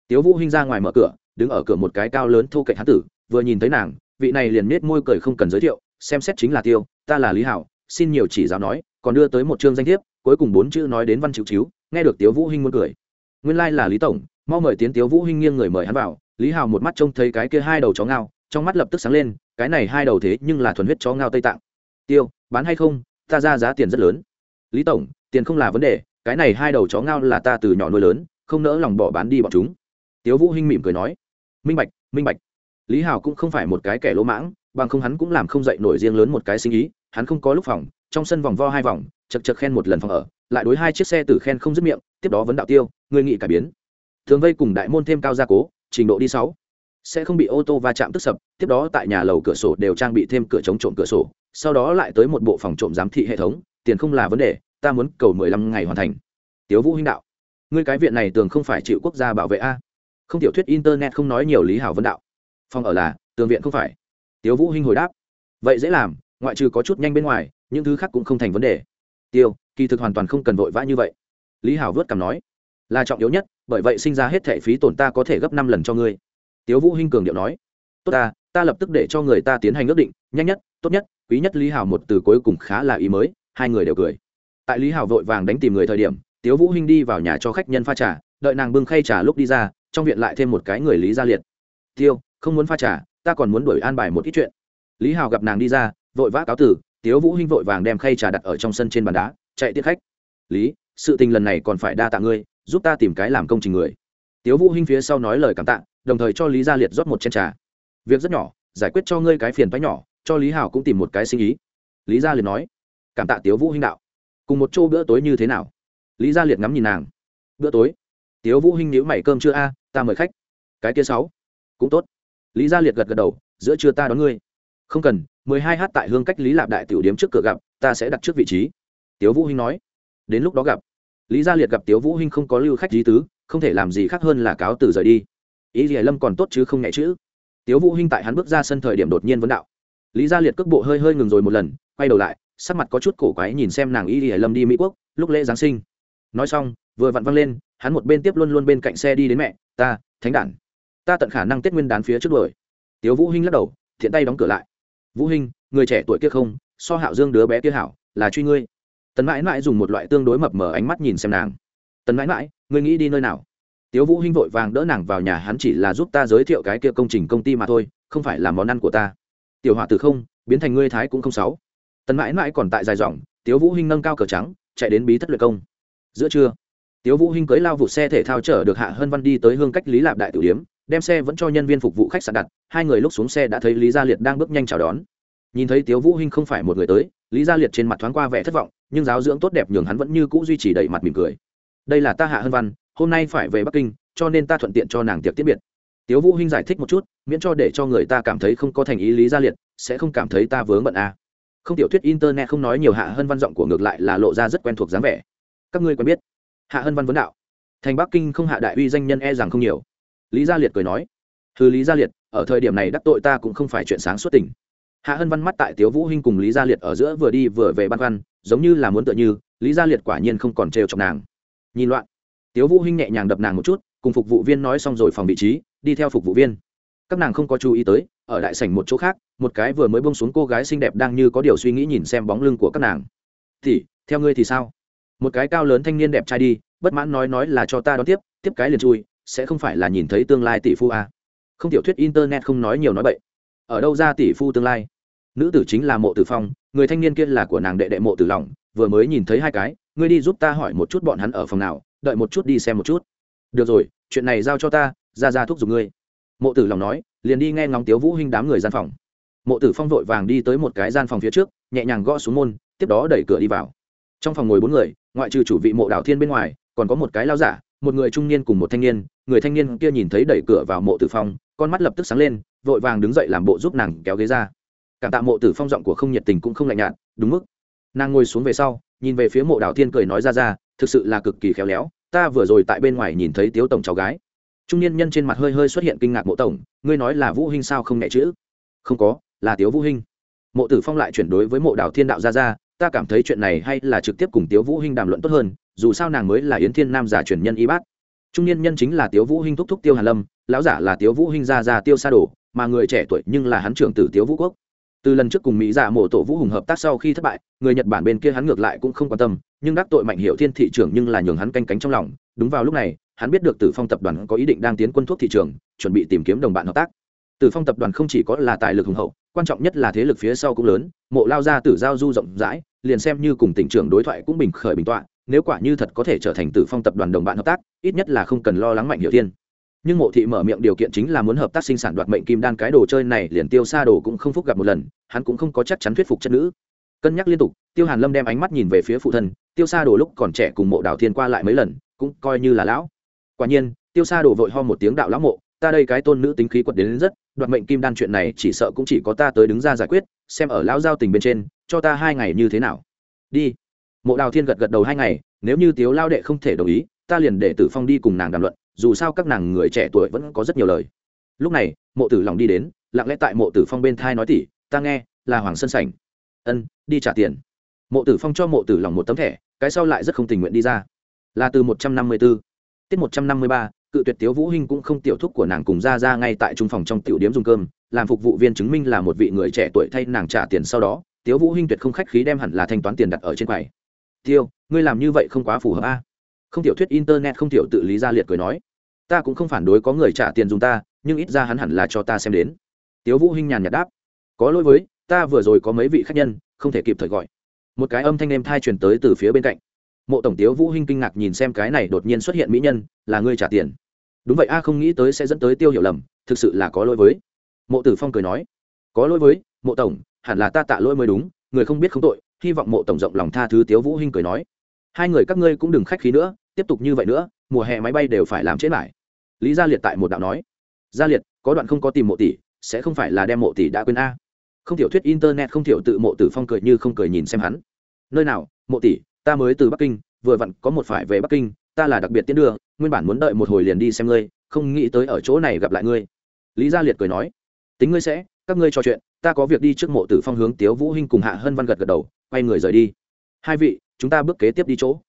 Tiếu vũ hinh ra ngoài mở cửa, đứng ở cửa một cái cao lớn thu cạnh hán tử, vừa nhìn thấy nàng vị này liền nết môi cười không cần giới thiệu, xem xét chính là tiêu, ta là lý hảo, xin nhiều chỉ giáo nói, còn đưa tới một chương danh thiếp, cuối cùng bốn chữ nói đến văn chịu chiếu, nghe được tiếu vũ hinh muốn cười. Nguyên lai like là lý tổng, mau mời tiến tiếu vũ hinh nghiêng người mời hắn vào, lý hảo một mắt trông thấy cái kia hai đầu chó ngao, trong mắt lập tức sáng lên, cái này hai đầu thế nhưng là thuần huyết chó ngao tây tạng. Tiêu, bán hay không? Ta ra giá tiền rất lớn. Lý tổng, tiền không là vấn đề, cái này hai đầu chó ngao là ta từ nhỏ nuôi lớn, không nỡ lòng bỏ bán đi bọn chúng. Tiếu vũ hinh mỉm cười nói. Minh bạch minh bạch lý hào cũng không phải một cái kẻ lỗ mãng, bằng không hắn cũng làm không dậy nổi riêng lớn một cái sinh ý, hắn không có lúc phòng, trong sân vòng vo hai vòng, chật chật khen một lần phòng ở, lại đối hai chiếc xe tử khen không dứt miệng, tiếp đó vấn đạo tiêu, người nghị cải biến. Thường vây cùng đại môn thêm cao gia cố, trình độ đi sáu. Sẽ không bị ô tô va chạm tức sập, tiếp đó tại nhà lầu cửa sổ đều trang bị thêm cửa chống trộm cửa sổ, sau đó lại tới một bộ phòng trộm giám thị hệ thống, tiền không là vấn đề, ta muốn cầu mười lăm ngày hoàn thành. Tiếu vũ huynh đạo, ngươi cái viện này tường không phải chịu quốc gia bảo vệ a? Không tiểu thuyết internet không nói nhiều lý hảo vấn đạo phòng ở là, tường viện không phải. Tiếu vũ Hinh hồi đáp. Vậy dễ làm, ngoại trừ có chút nhanh bên ngoài, những thứ khác cũng không thành vấn đề. Tiêu, kỳ thực hoàn toàn không cần vội vã như vậy. Lý hảo vớt cảm nói. Là trọng yếu nhất, bởi vậy sinh ra hết thẻ phí tổn ta có thể gấp năm lần cho ngươi. Tiếu vũ hinh cường điệu nói. Tốt ta ta lập tức để cho người ta tiến hành ước định, nhanh nhất, tốt nhất, quý nhất lý hảo một từ cuối cùng khá là ý mới, hai người đều cười. Tại lý hảo vội vàng đánh tìm người thời điểm, tiếu vũ hinh đi vào nhà cho khách nhân pha trà, đợi nàng bưng khay trà lúc đi ra, trong viện lại thêm một cái người lý gia liệt. Tiêu không muốn pha trà, ta còn muốn đuổi an bài một ít chuyện. Lý hảo gặp nàng đi ra, vội vã cáo tử tiếu vũ hinh vội vàng đem khay trà đặt ở trong sân trên bàn đá, chạy tiết khách. Lý, sự tình lần này còn phải đa tạ ngươi, giúp ta tìm cái làm công trình người. Tiếu vũ hinh phía sau nói lời cảm tạ, đồng thời cho lý gia liệt rót một chén trà. Việc rất nhỏ, giải quyết cho ngươi cái phiền toái nhỏ, cho lý hảo cũng tìm một cái sinh ý. Lý gia liệt nói, cảm tạ tiếu vũ hinh đạo. Cùng một chỗ bữa tối như thế nào? Lý gia liệt ngắm nhìn nàng. Bữa tối? Tiếu vũ hinh nhíu mày, cơm chưa a, ta mời khách. Cái kia sáu. Cũng tốt lý gia liệt gật gật đầu, giữa trưa ta đón ngươi. Không cần, mười hai h tại hương cách lý lạp đại tiểu điếm trước cửa gặp, ta sẽ đặt trước vị trí. Tiếu vũ hinh nói. Đến lúc đó gặp. Lý gia liệt gặp tiếu vũ hinh không có lưu khách lý tứ, không thể làm gì khác hơn là cáo từ rời đi. Ý gì lâm còn tốt chứ không nhẹ chữ. Tiếu vũ hinh tại hắn bước ra sân thời điểm đột nhiên vấn đạo. Lý gia liệt cước bộ hơi hơi ngừng rồi một lần, quay đầu lại, sắc mặt có chút cổ quái nhìn xem nàng y y lâm đi mỹ quốc, lúc lễ giáng sinh. Nói xong, vừa vặn văng lên, hắn một bên tiếp luôn luôn bên cạnh xe đi đến mẹ, ta, thánh đản ta tận khả năng tết nguyên đán phía trước đuổi. Tiếu vũ hinh lắc đầu, thiện tay đóng cửa lại. Vũ hinh, người trẻ tuổi kia không, so hạo dương đứa bé kia hảo, là truy ngươi. Tần mãi mãi dùng một loại tương đối mập mờ ánh mắt nhìn xem nàng. Tần mãi mãi, ngươi nghĩ đi nơi nào? Tiếu vũ hinh vội vàng đỡ nàng vào nhà, hắn chỉ là giúp ta giới thiệu cái kia công trình công ty mà thôi, không phải là món ăn của ta. Tiểu hỏa từ không, biến thành ngươi thái cũng không sáu. Tần mãi mãi còn tại dài dòng, tiếu vũ hinh nâng cao cờ trắng, chạy đến bí thất luyện công. Giữa trưa, tiếu vũ hinh cưới lao vụ xe thể thao chở được hạ hân văn đi tới hương cách lý lạp đại tử điếm đem xe vẫn cho nhân viên phục vụ khách sạn đặt, hai người lúc xuống xe đã thấy lý gia liệt đang bước nhanh chào đón. Nhìn thấy tiếu vũ hinh không phải một người tới, lý gia liệt trên mặt thoáng qua vẻ thất vọng, nhưng giáo dưỡng tốt đẹp nhường hắn vẫn như cũ duy trì đầy mặt mỉm cười. Đây là ta hạ hân văn, hôm nay phải về bắc kinh, cho nên ta thuận tiện cho nàng tiệc tiễn biệt. Tiếu vũ hinh giải thích một chút, miễn cho để cho người ta cảm thấy không có thành ý lý gia liệt, sẽ không cảm thấy ta vướng bận à. không tiểu thuyết internet không nói nhiều hạ hân văn giọng của ngược lại là lộ ra rất quen thuộc dáng vẻ. Các ngươi quen biết. Hạ hân văn vấn đạo. Thành bắc kinh không hạ đại uy danh nhân e rằng không nhiều lý gia liệt cười nói thư lý gia liệt, ở thời điểm này đắc tội ta cũng không phải chuyện sáng suốt tỉnh hạ hân văn mắt tại tiếu vũ hinh cùng lý gia liệt ở giữa vừa đi vừa về băn khoăn, giống như là muốn tựa như, lý gia liệt quả nhiên không còn trêu chọc nàng. Nhìn loạn, tiếu vũ hinh nhẹ nhàng đập nàng một chút, cùng phục vụ viên nói xong rồi phòng vị trí, đi theo phục vụ viên. Các nàng không có chú ý tới, ở đại sảnh một chỗ khác, một cái vừa mới buông xuống cô gái xinh đẹp đang như có điều suy nghĩ nhìn xem bóng lưng của các nàng. Thì theo ngươi thì sao? Một cái cao lớn thanh niên đẹp trai đi, bất mãn nói nói là cho ta đón tiếp tiếp cái liền chui sẽ không phải là nhìn thấy tương lai tỷ phu à. không tiểu thuyết internet không nói nhiều nói bậy. Ở đâu ra tỷ phu tương lai? Nữ tử chính là mộ tử phong, người thanh niên kia là của nàng đệ đệ mộ tử lòng vừa mới nhìn thấy hai cái, ngươi đi giúp ta hỏi một chút bọn hắn ở phòng nào, đợi một chút đi xem một chút. Được rồi, chuyện này giao cho ta, ra ra thuốc giục ngươi. Mộ tử lòng nói, liền đi nghe ngóng tiếu vũ hinh đám người gian phòng. Mộ tử phong vội vàng đi tới một cái gian phòng phía trước, nhẹ nhàng gõ xuống môn, tiếp đó đẩy cửa đi vào. Trong phòng ngồi bốn người, ngoại trừ chủ vị mộ đảo thiên bên ngoài, còn có một cái lao giả một người trung niên cùng một thanh niên, người thanh niên kia nhìn thấy đẩy cửa vào mộ tử phong, con mắt lập tức sáng lên, vội vàng đứng dậy làm bộ giúp nàng kéo ghế ra. Cảm tạ mộ tử phong giọng của không nhiệt tình cũng không lạnh nhạt, đúng mức. Nàng ngồi xuống về sau, nhìn về phía mộ đảo thiên cười nói ra ra, thực sự là cực kỳ khéo léo, ta vừa rồi tại bên ngoài nhìn thấy tiếu tổng cháu gái. Trung niên nhân trên mặt hơi hơi xuất hiện kinh ngạc mộ tổng, ngươi nói là vũ hinh sao không nhẹ chữ? Không có, là tiếu vũ hinh mộ tử phong lại chuyển đối với mộ đảo thiên đạo ra ra, ta cảm thấy chuyện này hay là trực tiếp cùng tiếu vũ hinh đàm luận tốt hơn dù sao nàng mới là yến thiên nam giả truyền nhân y bát. Trung niên nhân chính là tiếu vũ hinh thúc thúc tiêu hàn lâm, lão giả là tiếu vũ hinh gia gia tiêu sa đồ, mà người trẻ tuổi nhưng là hắn trưởng tử tiếu vũ quốc. Từ lần trước cùng mỹ giả mộ tổ vũ hùng hợp tác sau khi thất bại, người nhật bản bên kia hắn ngược lại cũng không quan tâm, nhưng đắc tội mạnh hiệu thiên thị trường nhưng là nhường hắn canh cánh trong lòng. Đúng vào lúc này, hắn biết được tử phong tập đoàn có ý định đang tiến quân thuốc thị trường, chuẩn bị tìm kiếm đồng bạn hợp tác. Tử phong tập đoàn không chỉ có là tài lực hùng hậu, quan trọng nhất là thế lực phía sau cũng lớn, mộ lao ra tử giao du rộng rãi, liền xem như cùng tỉnh trưởng đối thoại cũng bình khởi bình tọa nếu quả như thật có thể trở thành tử phong tập đoàn đồng bạn hợp tác ít nhất là không cần lo lắng mạnh hiểu thiên. Nhưng mộ thị mở miệng điều kiện chính là muốn hợp tác sinh sản đoạt mệnh kim đan cái đồ chơi này liền tiêu xa đồ cũng không phúc gặp một lần hắn cũng không có chắc chắn thuyết phục chất nữ. Cân nhắc liên tục tiêu hàn lâm đem ánh mắt nhìn về phía phụ thân tiêu xa đồ lúc còn trẻ cùng mộ đào thiên qua lại mấy lần cũng coi như là lão. Quả nhiên tiêu xa đồ vội ho một tiếng đạo lão mộ ta đây cái tôn nữ tính khí quật đến, đến rất đoạt mệnh kim đan chuyện này chỉ sợ cũng chỉ có ta tới đứng ra giải quyết xem ở lão giao tình bên trên cho ta hai ngày như thế nào. Đi mộ đào thiên gật gật đầu hai ngày, nếu như tiếu lao đệ không thể đồng ý, ta liền để tử phong đi cùng nàng đàm luận, dù sao các nàng người trẻ tuổi vẫn có rất nhiều lời. Lúc này, mộ tử lòng đi đến, lặng lẽ tại mộ tử phong bên thai nói tỉ, ta nghe, là hoàng sân sảnh. Ân, đi trả tiền. Mộ tử phong cho mộ tử lòng một tấm thẻ, cái sau lại rất không tình nguyện đi ra. Là từ một trăm năm mươi b ố tiết một trăm năm mươi ba, cự tuyệt tiếu vũ hinh cũng không tiểu thúc của nàng cùng ra ra ngay tại trung phòng trong tiểu điếm dùng cơm, làm phục vụ viên chứng minh là một vị người trẻ tuổi thay nàng trả tiền sau đó, tiếu vũ hinh tuyệt không khách khí đem hẳn là thanh toán tiền đặt ở trên quầy tiêu, ngươi làm như vậy không quá phù hợp a. Không tiểu thuyết internet không tiểu tự lý gia liệt cười nói. Ta cũng không phản đối có người trả tiền dùng ta, nhưng ít ra hắn hẳn là cho ta xem đến. Tiếu vũ hinh nhàn nhạt đáp. Có lỗi với, ta vừa rồi có mấy vị khách nhân, không thể kịp thời gọi. Một cái âm thanh êm thai truyền tới từ phía bên cạnh. Mộ tổng tiếu vũ hinh kinh ngạc nhìn xem cái này đột nhiên xuất hiện mỹ nhân, là ngươi trả tiền. Đúng vậy a, không nghĩ tới sẽ dẫn tới tiêu hiểu lầm, thực sự là có lỗi với. Mộ tử phong cười nói. Có lỗi với, mộ tổng, hẳn là ta tạ lỗi mới đúng, người không biết không tội hy vọng mộ tổng rộng lòng tha thứ tiếu vũ hinh cười nói, hai người các ngươi cũng đừng khách khí nữa, tiếp tục như vậy nữa, mùa hè máy bay đều phải làm chết lại. Lý gia liệt tại một đạo nói, gia liệt, có đoạn không có tìm mộ tỷ, sẽ không phải là đem mộ tỷ đã quên a? Không tiểu thuyết internet, không tiểu tự mộ tử phong cười như không cười nhìn xem hắn. Nơi nào, mộ tỷ, ta mới từ bắc kinh, vừa vặn có một phải về bắc kinh, ta là đặc biệt tiến đưa, nguyên bản muốn đợi một hồi liền đi xem ngươi, không nghĩ tới ở chỗ này gặp lại ngươi. Lý gia liệt cười nói, tính ngươi sẽ, các ngươi trò chuyện, ta có việc đi trước mộ tử phong hướng tiếu vũ hinh cùng hạ hân văn gật gật đầu quay người rời đi. Hai vị, chúng ta bước kế tiếp đi chỗ.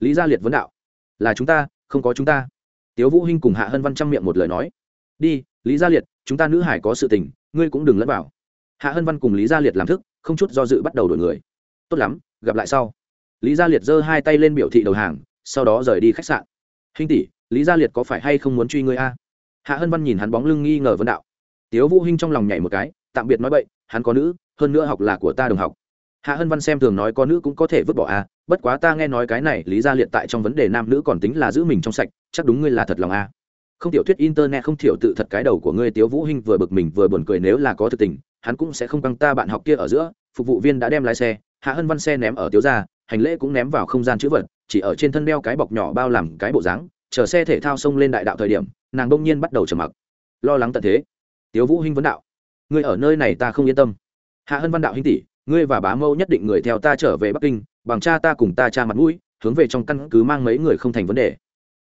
Lý gia liệt vấn đạo. Là chúng ta, không có chúng ta. Tiếu vũ hinh cùng hạ hân văn chăm miệng một lời nói. Đi, lý gia liệt, chúng ta nữ hải có sự tình, ngươi cũng đừng lẫn vào. Hạ hân văn cùng lý gia liệt làm thức, không chút do dự bắt đầu đổi người. Tốt lắm, gặp lại sau. Lý gia liệt giơ hai tay lên biểu thị đầu hàng, sau đó rời đi khách sạn. Hinh tỷ, lý gia liệt có phải hay không muốn truy ngươi a? Hạ hân văn nhìn hắn bóng lưng nghi ngờ vấn đạo. Tiếu vũ hinh trong lòng nhảy một cái, tạm biệt nói bậy, hắn có nữ, hơn nữa học là của ta đồng học hạ hân văn xem thường nói có nữ cũng có thể vứt bỏ a bất quá ta nghe nói cái này lý gia liệt tại trong vấn đề nam nữ còn tính là giữ mình trong sạch, chắc đúng ngươi là thật lòng a không tiểu thuyết internet không thiểu tự thật cái đầu của ngươi tiếu vũ hinh vừa bực mình vừa buồn cười nếu là có thực tình, hắn cũng sẽ không căng ta bạn học kia ở giữa, phục vụ viên đã đem lái xe, hạ hân văn xe ném ở tiếu gia, hành lễ cũng ném vào không gian chữ vật, chỉ ở trên thân đeo cái bọc nhỏ bao làm cái bộ dáng, chờ xe thể thao xông lên đại đạo thời điểm, nàng đông nhiên bắt đầu trầm mặc. Lo lắng tận thế. Tiếu vũ hinh vấn đạo. Ngươi ở nơi này ta không yên tâm. Hạ hân văn đạo hinh tỷ ngươi và bá mâu nhất định người theo ta trở về bắc kinh, bằng cha ta cùng ta cha mặt mũi, hướng về trong căn cứ mang mấy người không thành vấn đề.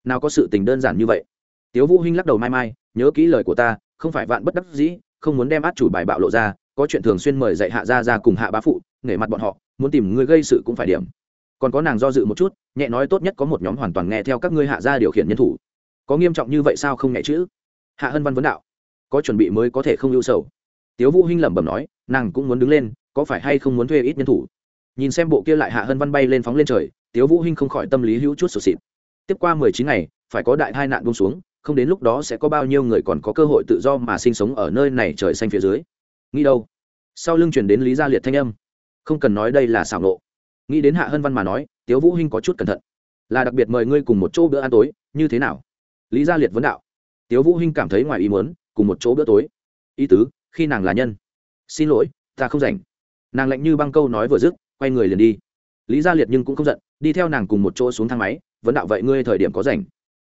Nào có sự tình đơn giản như vậy? Tiếu vũ hinh lắc đầu mai mai, nhớ kỹ lời của ta, không phải vạn bất đắc dĩ, không muốn đem át chủ bài bạo lộ ra, có chuyện thường xuyên mời dạy hạ gia ra cùng hạ bá phụ, nể mặt bọn họ, muốn tìm người gây sự cũng phải điểm. Còn có nàng do dự một chút, nhẹ nói tốt nhất có một nhóm hoàn toàn nghe theo các ngươi hạ gia điều khiển nhân thủ. Có nghiêm trọng như vậy sao không nhẹ chữ hạ hân văn vấn đạo. Có chuẩn bị mới có thể không lưu sầu. Tiếu vũ hinh lẩm bẩm nói, nàng cũng muốn đứng lên có phải hay không muốn thuê ít nhân thủ? Nhìn xem bộ kia lại hạ hân văn bay lên phóng lên trời, tiếu vũ hinh không khỏi tâm lý hữu chút sụt sịt. Tiếp qua mười chín ngày, phải có đại tai nạn buông xuống, không đến lúc đó sẽ có bao nhiêu người còn có cơ hội tự do mà sinh sống ở nơi này trời xanh phía dưới. Nghĩ đâu? Sau lưng truyền đến lý gia liệt thanh âm. Không cần nói đây là xảo nộ. Nghĩ đến hạ hân văn mà nói, tiếu vũ hinh có chút cẩn thận. Là đặc biệt mời ngươi cùng một chỗ bữa ăn tối, như thế nào? Lý gia liệt vấn đạo. Tiếu vũ hinh cảm thấy ngoài ý muốn, cùng một chỗ bữa tối. Ý tứ, khi nàng là nhân. Xin lỗi, ta không rảnh nàng lạnh như băng câu nói vừa dứt, quay người liền đi. Lý gia liệt nhưng cũng không giận, đi theo nàng cùng một chỗ xuống thang máy vẫn đạo vậy ngươi thời điểm có rảnh?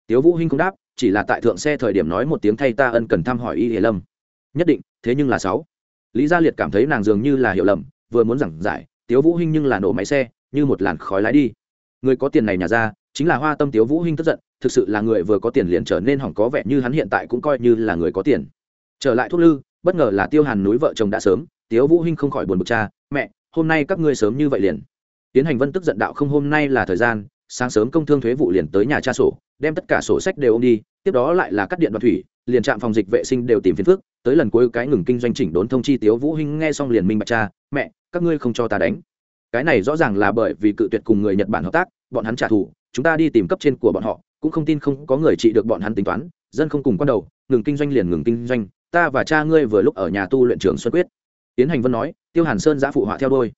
Tiếu vũ hinh không đáp, chỉ là tại thượng xe thời điểm nói một tiếng thay ta ân cần thăm hỏi y hiền lâm. Nhất định, thế nhưng là sáu. Lý gia liệt cảm thấy nàng dường như là hiểu lầm, vừa muốn giảng giải, tiếu vũ hinh nhưng là nổ máy xe, như một làn khói lái đi. Người có tiền này nhà ra, chính là hoa tâm tiếu vũ hinh tức giận, thực sự là người vừa có tiền liền trở nên hỏng có vẻ như hắn hiện tại cũng coi như là người có tiền. Trở lại thuốc lư, bất ngờ là tiêu hàn núi vợ chồng đã sớm, tiếu vũ hinh không khỏi buồn bực cha mẹ, hôm nay các ngươi sớm như vậy liền tiến hành vân tức giận đạo không hôm nay là thời gian, sáng sớm công thương thuế vụ liền tới nhà cha sổ, đem tất cả sổ sách đều ôm đi, tiếp đó lại là cắt điện đoạn thủy, liền trạm phòng dịch vệ sinh đều tìm phiền phước. tới lần cuối cái ngừng kinh doanh chỉnh đốn thông chi tiếu vũ hinh nghe xong liền minh bạch cha, mẹ, các ngươi không cho ta đánh cái này rõ ràng là bởi vì cự tuyệt cùng người nhật bản hợp tác, bọn hắn trả thù, chúng ta đi tìm cấp trên của bọn họ, cũng không tin không có người trị được bọn hắn tính toán, dân không cùng quan đầu, ngừng kinh doanh liền ngừng kinh doanh, ta và cha ngươi vừa lúc ở nhà tu luyện trường xuân quyết tiến hành vân nói, tiêu hàn sơn giã phụ họa theo đôi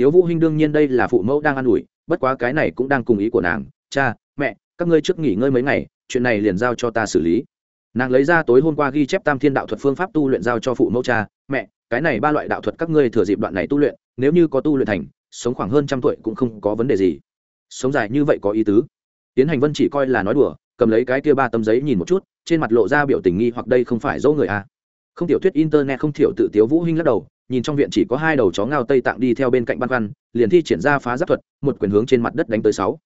tiếu vũ hinh đương nhiên đây là phụ mẫu đang ăn ủi, bất quá cái này cũng đang cùng ý của nàng. Cha, mẹ, các ngươi trước nghỉ ngơi mấy ngày, chuyện này liền giao cho ta xử lý. Nàng lấy ra tối hôm qua ghi chép tam thiên đạo thuật phương pháp tu luyện giao cho phụ mẫu cha. Mẹ, cái này ba loại đạo thuật các ngươi thừa dịp đoạn này tu luyện, nếu như có tu luyện thành, sống khoảng hơn trăm tuổi cũng không có vấn đề gì. Sống dài như vậy có ý tứ. Tiến hành vân chỉ coi là nói đùa, cầm lấy cái kia ba tấm giấy nhìn một chút, trên mặt lộ ra biểu tình nghi hoặc đây không phải dỗ người à. không tiểu thuyết internet không thiểu tự tiếu vũ hinh lắc đầu nhìn trong viện chỉ có hai đầu chó ngao tây tạng đi theo bên cạnh ban khoăn, liền thi triển ra phá giáp thuật, một quyền hướng trên mặt đất đánh tới sáu.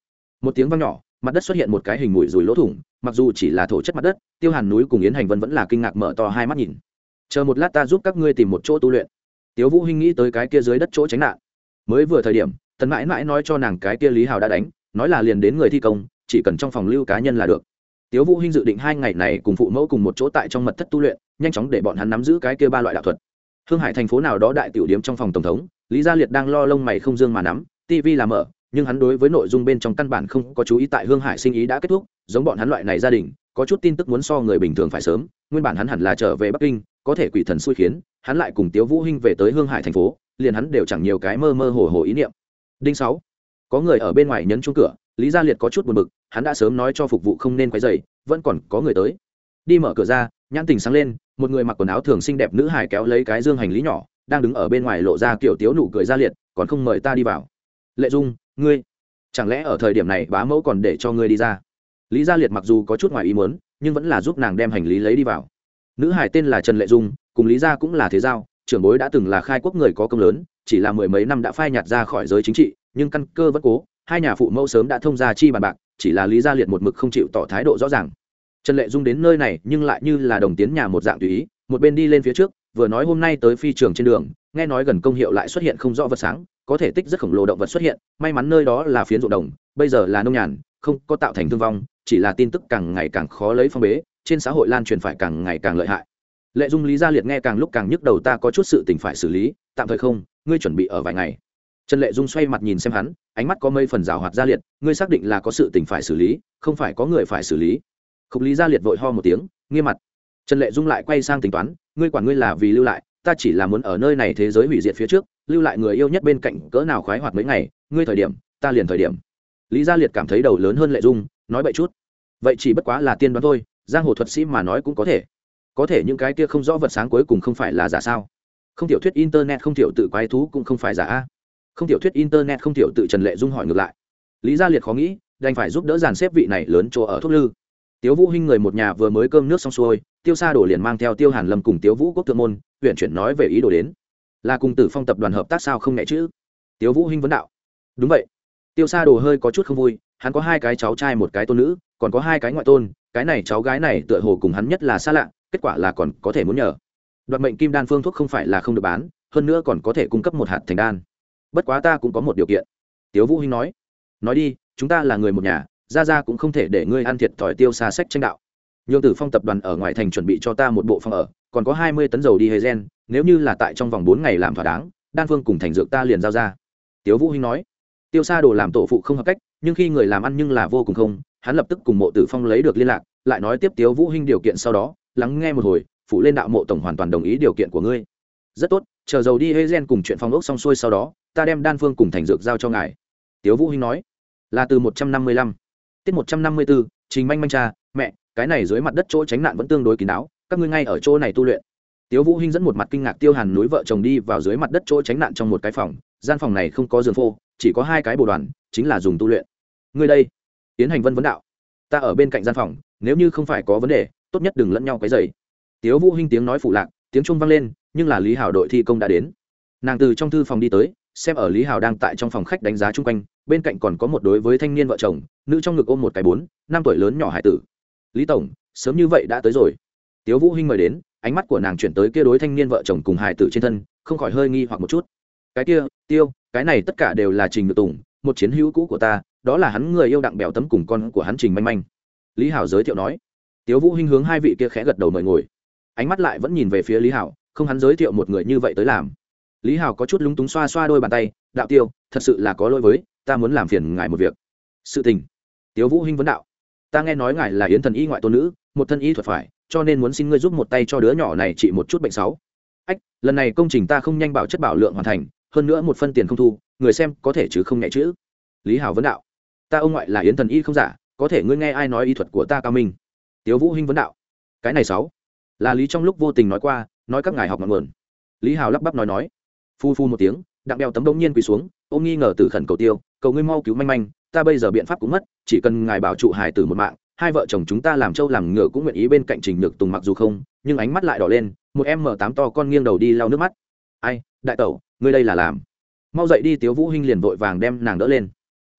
Một tiếng vang nhỏ, mặt đất xuất hiện một cái hình mũi rùi lỗ thủng, mặc dù chỉ là thổ chất mặt đất, tiêu hàn núi cùng yến hành vân vẫn là kinh ngạc mở to hai mắt nhìn. Chờ một lát ta giúp các ngươi tìm một chỗ tu luyện. Tiếu vũ hinh nghĩ tới cái kia dưới đất chỗ tránh nạn. Mới vừa thời điểm, tần mãi mãi nói cho nàng cái kia lý hào đã đánh, nói là liền đến người thi công, chỉ cần trong phòng lưu cá nhân là được. Tiếu vũ hinh dự định hai ngày này cùng phụ mẫu cùng một chỗ tại trong mật thất tu luyện, nhanh chóng để bọn hắn nắm giữ cái kia ba loại đạo thuật hương hải thành phố nào đó đại tiểu điếm trong phòng tổng thống, lý gia liệt đang lo lông mày không dương mà nắm tv làm mở, nhưng hắn đối với nội dung bên trong căn bản không có chú ý tại hương hải sinh ý đã kết thúc, giống bọn hắn loại này gia đình, có chút tin tức muốn so người bình thường phải sớm, nguyên bản hắn hẳn là trở về bắc kinh, có thể quỷ thần xui khiến, hắn lại cùng tiếu vũ hinh về tới hương hải thành phố, liền hắn đều chẳng nhiều cái mơ mơ hồ hồ ý niệm. Đinh sáu, có người ở bên ngoài nhấn chuông cửa, lý gia liệt có chút buồn bực, hắn đã sớm nói cho phục vụ không nên quấy rầy, vẫn còn có người tới. Đi mở cửa ra nhãn tình sáng lên, một người mặc quần áo thường xinh đẹp nữ hải kéo lấy cái dương hành lý nhỏ, đang đứng ở bên ngoài lộ ra kiểu tiếu nụ cười ra liệt, còn không mời ta đi vào. Lệ dung, ngươi, chẳng lẽ ở thời điểm này bá mẫu còn để cho ngươi đi ra? Lý gia liệt mặc dù có chút ngoài ý muốn, nhưng vẫn là giúp nàng đem hành lý lấy đi vào. Nữ hải tên là trần lệ dung, cùng lý gia cũng là thế giao, trưởng bối đã từng là khai quốc người có công lớn, chỉ là mười mấy năm đã phai nhạt ra khỏi giới chính trị, nhưng căn cơ vẫn cố, hai nhà phụ mẫu sớm đã thông ra chi bàn bạc, chỉ là lý gia liệt một mực không chịu tỏ thái độ rõ ràng trần lệ dung đến nơi này nhưng lại như là đồng tiến nhà một dạng tùy ý, một bên đi lên phía trước, vừa nói hôm nay tới phi trường trên đường, nghe nói gần công hiệu lại xuất hiện không rõ vật sáng, có thể tích rất khổng lồ động vật xuất hiện, may mắn nơi đó là phiến ruộng đồng, bây giờ là nông nhàn, không có tạo thành thương vong, chỉ là tin tức càng ngày càng khó lấy phong bế, trên xã hội lan truyền phải càng ngày càng lợi hại. Lệ dung lý gia liệt nghe càng lúc càng nhức đầu ta có chút sự tình phải xử lý, tạm thời không, ngươi chuẩn bị ở vài ngày. Trần lệ dung xoay mặt nhìn xem hắn, ánh mắt có mây phần rào hoạt gia liệt, ngươi xác định là có sự tình phải xử lý, không phải có người phải xử lý khúc lý gia liệt vội ho một tiếng, nghiêm mặt. Trần lệ dung lại quay sang tính toán, ngươi quản ngươi là vì lưu lại, ta chỉ là muốn ở nơi này thế giới hủy diệt phía trước, lưu lại người yêu nhất bên cạnh cỡ nào khoái hoạt mấy ngày, ngươi thời điểm, ta liền thời điểm. Lý gia liệt cảm thấy đầu lớn hơn lệ dung, nói bậy chút. Vậy chỉ bất quá là tiên đoán thôi, giang hồ thuật sĩ mà nói cũng có thể. Có thể những cái kia không rõ vật sáng cuối cùng không phải là giả sao? Không tiểu thuyết internet không tiểu tự quái thú cũng không phải giả a. Không tiểu thuyết internet không tiểu tự trần lệ dung hỏi ngược lại. Lý gia liệt khó nghĩ, đành phải giúp đỡ dàn xếp vị này lớn chỗ ở thuốc lư tiếu vũ hinh người một nhà vừa mới cơm nước xong xuôi, tiêu sa đổ liền mang theo tiêu hàn lâm cùng tiếu vũ quốc thượng môn, huyện chuyển nói về ý đồ đến. Là cùng tử phong tập đoàn hợp tác sao không nhẹ chứ? Tiếu vũ hinh vấn đạo. Đúng vậy. Tiêu sa đồ hơi có chút không vui, hắn có hai cái cháu trai một cái tôn nữ, còn có hai cái ngoại tôn, cái này cháu gái này tựa hồ cùng hắn nhất là xa lạ, kết quả là còn có thể muốn nhờ. Đoạt mệnh kim đan phương thuốc không phải là không được bán, hơn nữa còn có thể cung cấp một hạt thành đan. Bất quá ta cũng có một điều kiện. Tiếu vũ hinh nói. Nói đi, chúng ta là người một nhà ra ra cũng không thể để ngươi ăn thiệt thòi tiêu xa sách tranh đạo. Nhường tử phong tập đoàn ở ngoài thành chuẩn bị cho ta một bộ phòng ở, còn có hai mươi tấn dầu đi hề gen nếu như là tại trong vòng bốn ngày làm thỏa đáng, đan phương cùng thành dược ta liền giao ra. Tiếu vũ hinh nói, tiêu xa đồ làm tổ phụ không hợp cách, nhưng khi người làm ăn nhưng là vô cùng không, hắn lập tức cùng mộ tử phong lấy được liên lạc, lại nói tiếp tiếu vũ hinh điều kiện sau đó, lắng nghe một hồi, phụ lên đạo mộ tổng hoàn toàn đồng ý điều kiện của ngươi. Rất tốt, chờ dầu đi hê gen cùng chuyện phong ốc xong xuôi sau đó, ta đem đan phương cùng thành dược giao cho ngài. Tiếu vũ hinh nói, là từ một trăm năm mươi lăm tiết một trăm năm mươi bốn trình manh manh cha, mẹ, cái này dưới mặt đất chỗ tránh nạn vẫn tương đối kín đáo, các ngươi ngay ở chỗ này tu luyện. Tiếu vũ hinh dẫn một mặt kinh ngạc tiêu hàn núi vợ chồng đi vào dưới mặt đất chỗ tránh nạn trong một cái phòng, gian phòng này không có giường phô, chỉ có hai cái bồ đoàn, chính là dùng tu luyện. Ngươi đây tiến hành vân vấn đạo, ta ở bên cạnh gian phòng, nếu như không phải có vấn đề, tốt nhất đừng lẫn nhau cái dày tiếu vũ hinh tiếng nói phụ lạc, tiếng trung vang lên, nhưng là lý hảo đội thi công đã đến. Nàng từ trong thư phòng đi tới xem ở lý Hào đang tại trong phòng khách đánh giá chung quanh, bên cạnh còn có một đối với thanh niên vợ chồng, nữ trong ngực ôm một cái bốn, năm tuổi lớn nhỏ hải tử. Lý tổng, sớm như vậy đã tới rồi. Tiếu vũ hinh mời đến, ánh mắt của nàng chuyển tới kia đối thanh niên vợ chồng cùng hải tử trên thân, không khỏi hơi nghi hoặc một chút. Cái kia, tiêu, cái này tất cả đều là trình ngự tùng, một chiến hữu cũ của ta, đó là hắn người yêu đặng bèo tấm cùng con của hắn trình manh manh. Lý hảo giới thiệu nói. Tiếu vũ hinh hướng hai vị kia khẽ gật đầu mời ngồi. Ánh mắt lại vẫn nhìn về phía lý hảo không hắn giới thiệu một người như vậy tới làm lý Hào có chút lúng túng xoa xoa đôi bàn tay, đạo tiêu, thật sự là có lỗi với, ta muốn làm phiền ngài một việc. Sự tình? Tiếu vũ hinh vấn đạo. Ta nghe nói ngài là yến thần y ngoại tôn nữ, một thân y thuật phải, cho nên muốn xin ngươi giúp một tay cho đứa nhỏ này trị một chút bệnh xấu. Ách, lần này công trình ta không nhanh bảo chất bảo lượng hoàn thành, hơn nữa một phân tiền không thu, người xem có thể chứ không nhẹ chữ lý Hào vấn đạo. Ta ông ngoại là yến thần y không giả, có thể ngươi nghe ai nói y thuật của ta cao minh? Tiếu vũ hinh vấn đạo. Cái này sáu là lý trong lúc vô tình nói qua, nói các ngài học ngọn nguồn. Lý hào lắp bắp nói nói phu phu một tiếng, đặng đeo tấm đông nhiên quỳ xuống, ôm nghi ngờ từ khẩn cầu tiêu, cầu ngươi mau cứu manh manh, ta bây giờ biện pháp cũng mất, chỉ cần ngài bảo trụ hải tử một mạng, hai vợ chồng chúng ta làm trâu làm ngựa cũng nguyện ý bên cạnh trình nhược tùng mặc dù không, nhưng ánh mắt lại đỏ lên, một em mở tám to con nghiêng đầu đi lau nước mắt. Ai, đại tẩu, ngươi đây là làm. Mau dậy đi, tiếu vũ hinh liền vội vàng đem nàng đỡ lên.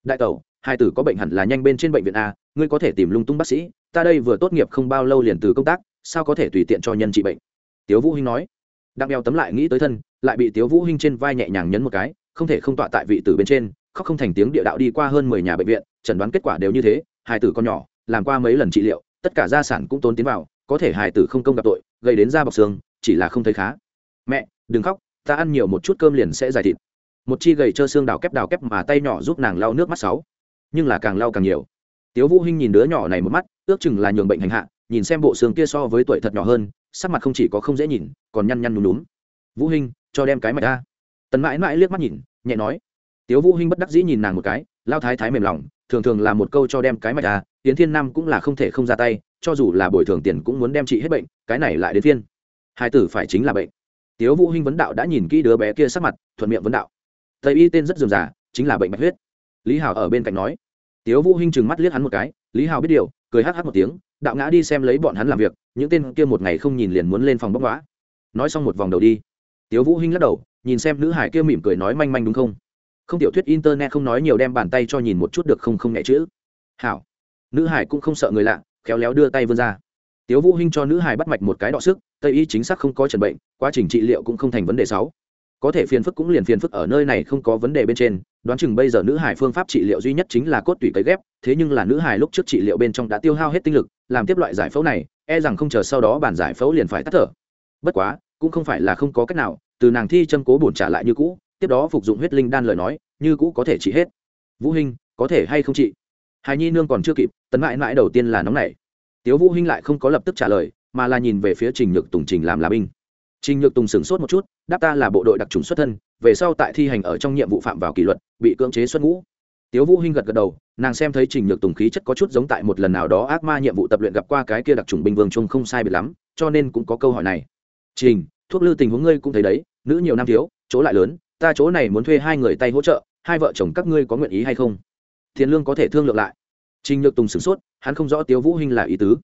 Đại tẩu, hai tử có bệnh hẳn là nhanh bên trên bệnh viện a, ngươi có thể tìm lung tung bác sĩ, ta đây vừa tốt nghiệp không bao lâu liền từ công tác, sao có thể tùy tiện cho nhân trị bệnh? Tiếu vũ hinh nói. Đặng đeo tấm lại nghĩ tới thân lại bị tiếu vũ hinh trên vai nhẹ nhàng nhấn một cái, không thể không tọa tại vị tử bên trên, khóc không thành tiếng địa đạo đi qua hơn mười nhà bệnh viện, chẩn đoán kết quả đều như thế, hài tử con nhỏ, làm qua mấy lần trị liệu, tất cả gia sản cũng tốn tiến vào, có thể hài tử không công gặp tội, gây đến da bọc xương, chỉ là không thấy khá. Mẹ, đừng khóc, ta ăn nhiều một chút cơm liền sẽ giải thịt. Một chi gầy trơ xương đào kép đào kép mà tay nhỏ giúp nàng lau nước mắt sáu. Nhưng là càng lau càng nhiều. Tiếu vũ hinh nhìn đứa nhỏ này một mắt, ước chừng là nhường bệnh hành hạ, nhìn xem bộ xương kia so với tuổi thật nhỏ hơn, sắc mặt không chỉ có không dễ nhìn, còn nhăn nhăn nhúm nhúm vũ hinh cho đem cái mạch ra. Tần mãi mãi liếc mắt nhìn, nhẹ nói, tiếu vũ hinh bất đắc dĩ nhìn nàng một cái, lao thái thái mềm lòng, thường thường là một câu cho đem cái mạch ra tiến thiên nam cũng là không thể không ra tay, cho dù là bồi thường tiền cũng muốn đem trị hết bệnh, cái này lại đến thiên hai tử phải chính là bệnh. Tiếu vũ hinh vấn đạo đã nhìn kỹ đứa bé kia sắc mặt, thuận miệng vấn đạo, tây y tên rất dườm già, chính là bệnh bạch huyết. Lý hảo ở bên cạnh nói. Tiếu vũ hinh chừng mắt liếc hắn một cái, lý hảo biết điều, cười hắt hắt một tiếng, đạo ngã đi xem lấy bọn hắn làm việc, những tên kia một ngày không nhìn liền muốn lên phòng bóc ngõ nói xong một vòng đầu đi tiếu vũ hinh lắc đầu, nhìn xem nữ hải kia mỉm cười nói manh manh đúng không? Không tiểu thuyết internet không nói nhiều đem bàn tay cho nhìn một chút được không không nhẹ chữ. Hảo. Nữ hải cũng không sợ người lạ, khéo léo đưa tay vươn ra. Tiếu vũ hinh cho nữ hải bắt mạch một cái đọ sức, tây y chính xác không có chẩn bệnh, quá trình trị liệu cũng không thành vấn đề xấu. Có thể phiền phức cũng liền phiền phức ở nơi này không có vấn đề bên trên, đoán chừng bây giờ nữ hải phương pháp trị liệu duy nhất chính là cốt tủy cấy ghép, thế nhưng là nữ hải lúc trước trị liệu bên trong đã tiêu hao hết tinh lực, làm tiếp loại giải phẫu này e rằng không chờ sau đó bản giải phẫu liền phải tắt thở. Bất quá cũng không phải là không có cách nào, từ nàng thi châm cố bổn trả lại như cũ, tiếp đó phục dụng huyết linh đan lời nói, như cũ có thể trị hết. Vũ hinh, có thể hay không trị? Hài nhi nương còn chưa kịp tấn mãi mãi đầu tiên là nóng nảy. Tiếu vũ hinh lại không có lập tức trả lời, mà là nhìn về phía trình nhược tùng trình làm là binh. Trình nhược tùng sửng sốt một chút, đáp ta là bộ đội đặc trùng xuất thân, về sau tại thi hành ở trong nhiệm vụ phạm vào kỷ luật, bị cưỡng chế xuất ngũ. Tiếu vũ hinh gật gật đầu, nàng xem thấy trình nhược tùng khí chất có chút giống tại một lần nào đó ác ma nhiệm vụ tập luyện gặp qua cái kia đặc trùng binh vương trung không sai biệt lắm, cho nên cũng có câu hỏi này trình, thuốc lư tình huống ngươi cũng thấy đấy, nữ nhiều nam thiếu, chỗ lại lớn, ta chỗ này muốn thuê hai người tay hỗ trợ, hai vợ chồng các ngươi có nguyện ý hay không? Tiền lương có thể thương lượng lại. Trình nhược tùng sửng sốt, hắn không rõ tiếu vũ hinh là ý tứ.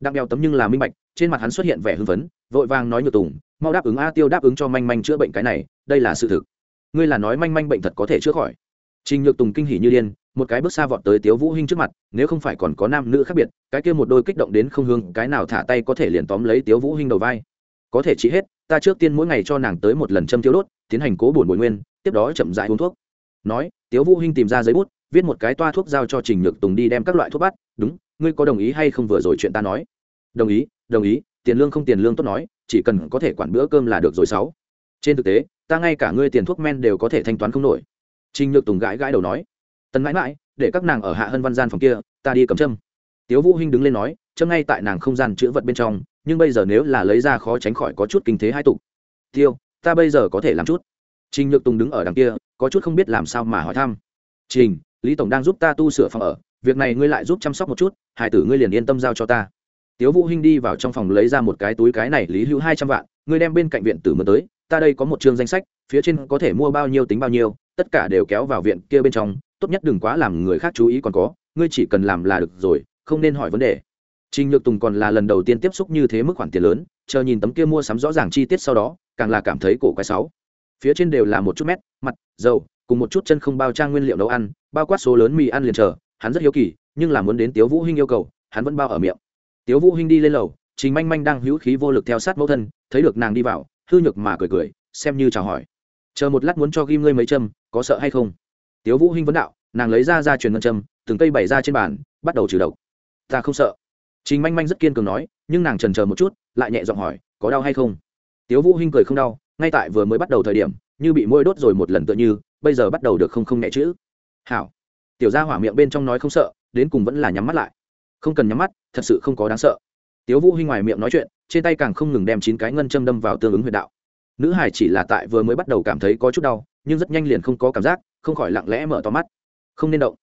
Đặng đeo tấm nhưng là minh bạch, trên mặt hắn xuất hiện vẻ hưng phấn, vội vàng nói nhược tùng, mau đáp ứng a tiêu đáp ứng cho manh manh chữa bệnh cái này, đây là sự thực. Ngươi là nói manh manh bệnh thật có thể chữa khỏi. Trình nhược tùng kinh hỉ như điên, một cái bước xa vọt tới tiếu vũ hinh trước mặt, nếu không phải còn có nam nữ khác biệt, cái kia một đôi kích động đến không hương cái nào thả tay có thể liền tóm lấy tiếu vũ hinh đầu vai có thể trị hết, ta trước tiên mỗi ngày cho nàng tới một lần châm tiêu đốt, tiến hành cố bổn bồi nguyên, tiếp đó chậm rãi uống thuốc. Nói, tiếu vũ hinh tìm ra giấy bút, viết một cái toa thuốc giao cho trình nhược tùng đi đem các loại thuốc bắt. Đúng, ngươi có đồng ý hay không vừa rồi chuyện ta nói? Đồng ý đồng ý, tiền lương không tiền lương tốt nói, chỉ cần có thể quản bữa cơm là được rồi sáu. Trên thực tế, ta ngay cả ngươi tiền thuốc men đều có thể thanh toán không nổi. Trình nhược tùng gãi gãi đầu nói. Tần mãi mãi, để các nàng ở hạ hân văn gian phòng kia, ta đi cầm châm. Tiếu vũ hinh đứng lên nói, châm ngay tại nàng không gian chữa vật bên trong nhưng bây giờ nếu là lấy ra khó tránh khỏi có chút kinh thế hai tục. Tiêu, ta bây giờ có thể làm chút. Trình nhược tùng đứng ở đằng kia, có chút không biết làm sao mà hỏi thăm. Trình, lý tổng đang giúp ta tu sửa phòng ở, việc này ngươi lại giúp chăm sóc một chút, hải tử ngươi liền yên tâm giao cho ta. Tiếu vũ hinh đi vào trong phòng lấy ra một cái túi cái này lý hữu hai trăm vạn, ngươi đem bên cạnh viện tử mới tới, ta đây có một chương danh sách, phía trên có thể mua bao nhiêu tính bao nhiêu, tất cả đều kéo vào viện kia bên trong, tốt nhất đừng quá làm người khác chú ý còn có, ngươi chỉ cần làm là được rồi, không nên hỏi vấn đề. Trình Nhược Tùng còn là lần đầu tiên tiếp xúc như thế mức khoản tiền lớn, chờ nhìn tấm kia mua sắm rõ ràng chi tiết sau đó, càng là cảm thấy cổ quái sáu. Phía trên đều là một chút mét, mặt, dầu, cùng một chút chân không bao trang nguyên liệu nấu ăn, bao quát số lớn mì ăn liền chờ, hắn rất hiếu kỳ, nhưng là muốn đến Tiếu Vũ Hinh yêu cầu, hắn vẫn bao ở miệng. Tiếu Vũ Hinh đi lên lầu, Trình Manh Manh đang hữu khí vô lực theo sát mẫu thân, thấy được nàng đi vào, hư nhược mà cười cười, xem như chào hỏi. Chờ một lát muốn cho ghim ngươi mấy châm, có sợ hay không? Tiếu Vũ Hinh vấn đạo, nàng lấy ra ra truyền ngân châm, từng cây bày ra trên bàn, bắt đầu trừ độc. Ta không sợ Trình Manh Manh rất kiên cường nói, nhưng nàng chần chờ một chút, lại nhẹ giọng hỏi, có đau hay không? Tiếu Vũ Hinh cười không đau, ngay tại vừa mới bắt đầu thời điểm, như bị môi đốt rồi một lần tựa như, bây giờ bắt đầu được không không nhẹ chữ. Hảo. Tiểu Gia hỏa miệng bên trong nói không sợ, đến cùng vẫn là nhắm mắt lại. Không cần nhắm mắt, thật sự không có đáng sợ. Tiếu Vũ Hinh ngoài miệng nói chuyện, trên tay càng không ngừng đem chín cái ngân châm đâm vào tương ứng huyệt đạo. Nữ hải chỉ là tại vừa mới bắt đầu cảm thấy có chút đau, nhưng rất nhanh liền không có cảm giác, không khỏi lặng lẽ mở to mắt. Không nên động.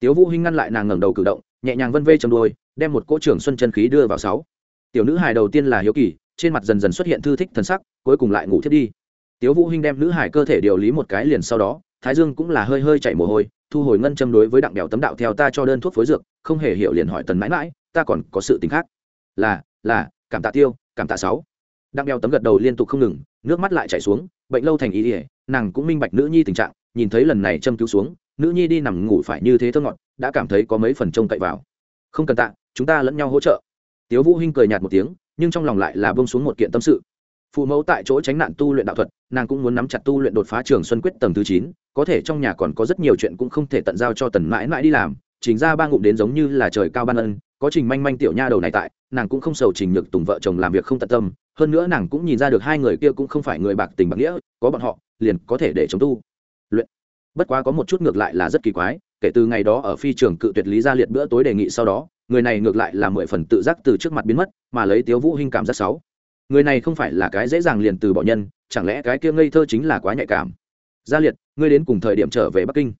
Tiếu Vũ Hinh ngăn lại nàng ngẩng đầu cử động, nhẹ nhàng vân vê chầm đuôi, đem một cỗ trưởng xuân chân khí đưa vào sáu. Tiểu nữ hài đầu tiên là hiếu kỳ trên mặt dần dần xuất hiện thư thích thần sắc cuối cùng lại ngủ thiết đi. Tiếu vũ hinh đem nữ hài cơ thể điều lý một cái liền sau đó thái dương cũng là hơi hơi chảy mồ hôi thu hồi ngân châm đối với đặng đèo tấm đạo theo ta cho đơn thuốc phối dược không hề hiểu liền hỏi tần mãi mãi ta còn có sự tình khác. Là là cảm tạ tiêu cảm tạ sáu. Đặng đèo tấm gật đầu liên tục không ngừng nước mắt lại chảy xuống bệnh lâu thành ý ỉa nàng cũng minh bạch nữ nhi tình trạng nhìn thấy lần này châm cứu xuống nữ nhi đi nằm ngủ phải như thế thơ ngọt đã cảm thấy có mấy phần trông cậy vào. Không cần tạ, chúng ta lẫn nhau hỗ trợ. Tiếu vũ hinh cười nhạt một tiếng, nhưng trong lòng lại là bông xuống một kiện tâm sự. Phụ mẫu tại chỗ tránh nạn tu luyện đạo thuật, nàng cũng muốn nắm chặt tu luyện đột phá trường xuân quyết tầng thứ chín, có thể trong nhà còn có rất nhiều chuyện cũng không thể tận giao cho tần mãi mãi đi làm. Chính ra ba ngụm đến giống như là trời cao ban ân, có trình manh manh tiểu nha đầu này tại, nàng cũng không sầu trình nhược tùng vợ chồng làm việc không tận tâm. Hơn nữa nàng cũng nhìn ra được hai người kia cũng không phải người bạc tình bạc nghĩa, có bọn họ, liền có thể để chống tu. Luyện. Bất quá có một chút ngược lại là rất kỳ quái kể từ ngày đó ở phi trường cự tuyệt lý gia liệt bữa tối đề nghị sau đó, người này ngược lại là mười phần tự giác từ trước mặt biến mất, mà lấy tiếu vũ hinh cảm giác xấu. Người này không phải là cái dễ dàng liền từ bỏ nhân, chẳng lẽ cái kia ngây thơ chính là quá nhạy cảm? Gia liệt, ngươi đến cùng thời điểm trở về bắc kinh.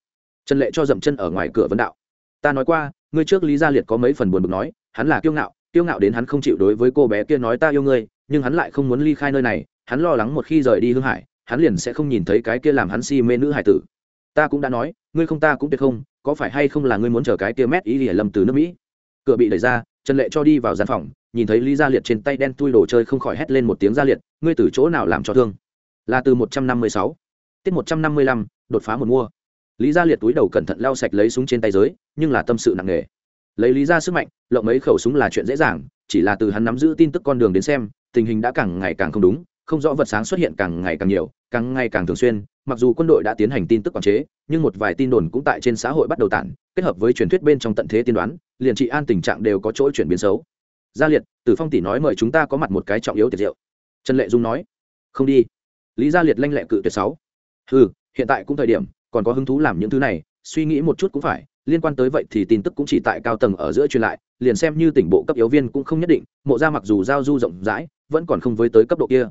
Trần lệ cho dậm chân ở ngoài cửa vấn đạo. Ta nói qua, ngươi trước lý gia liệt có mấy phần buồn bực nói, hắn là kiêu ngạo kiêu ngạo đến hắn không chịu đối với cô bé kia nói ta yêu ngươi, nhưng hắn lại không muốn ly khai nơi này, hắn lo lắng một khi rời đi hương hải, hắn liền sẽ không nhìn thấy cái kia làm hắn si mê nữ hải tử. Ta cũng đã nói, ngươi không ta cũng tuyệt không có phải hay không là ngươi muốn chờ cái kia mét ý lìa lâm từ nước mỹ? Cửa bị đẩy ra, trần lệ cho đi vào gian phòng, nhìn thấy lý gia liệt trên tay đen tui đồ chơi không khỏi hét lên một tiếng gia liệt, ngươi từ chỗ nào làm cho thương? Là từ một trăm năm mươi sáu. Tiết một trăm năm mươi lăm, đột phá một mua lý gia liệt túi đầu cẩn thận lau sạch lấy súng trên tay giới, nhưng là tâm sự nặng nề. Lấy lý ra sức mạnh, lộng mấy khẩu súng là chuyện dễ dàng, chỉ là từ hắn nắm giữ tin tức con đường đến xem, tình hình đã càng ngày càng không đúng không rõ vật sáng xuất hiện càng ngày càng nhiều, càng ngày càng thường xuyên, mặc dù quân đội đã tiến hành tin tức quản chế, nhưng một vài tin đồn cũng tại trên xã hội bắt đầu tản, kết hợp với truyền thuyết bên trong tận thế tiên đoán, liền trị an tình trạng đều có chỗ chuyển biến xấu. Gia liệt, tử phong tỷ nói mời chúng ta có mặt một cái trọng yếu tiệt diệu. Trần lệ dung nói, không đi. Lý gia liệt lanh lẹ cự tuyệt sáu. Ừ hiện tại cũng thời điểm, còn có hứng thú làm những thứ này, suy nghĩ một chút cũng phải, liên quan tới vậy thì tin tức cũng chỉ tại cao tầng ở giữa truyền lại, liền xem như tỉnh bộ cấp yếu viên cũng không nhất định, mộ ra mặc dù giao du rộng rãi, vẫn còn không với tới cấp độ kia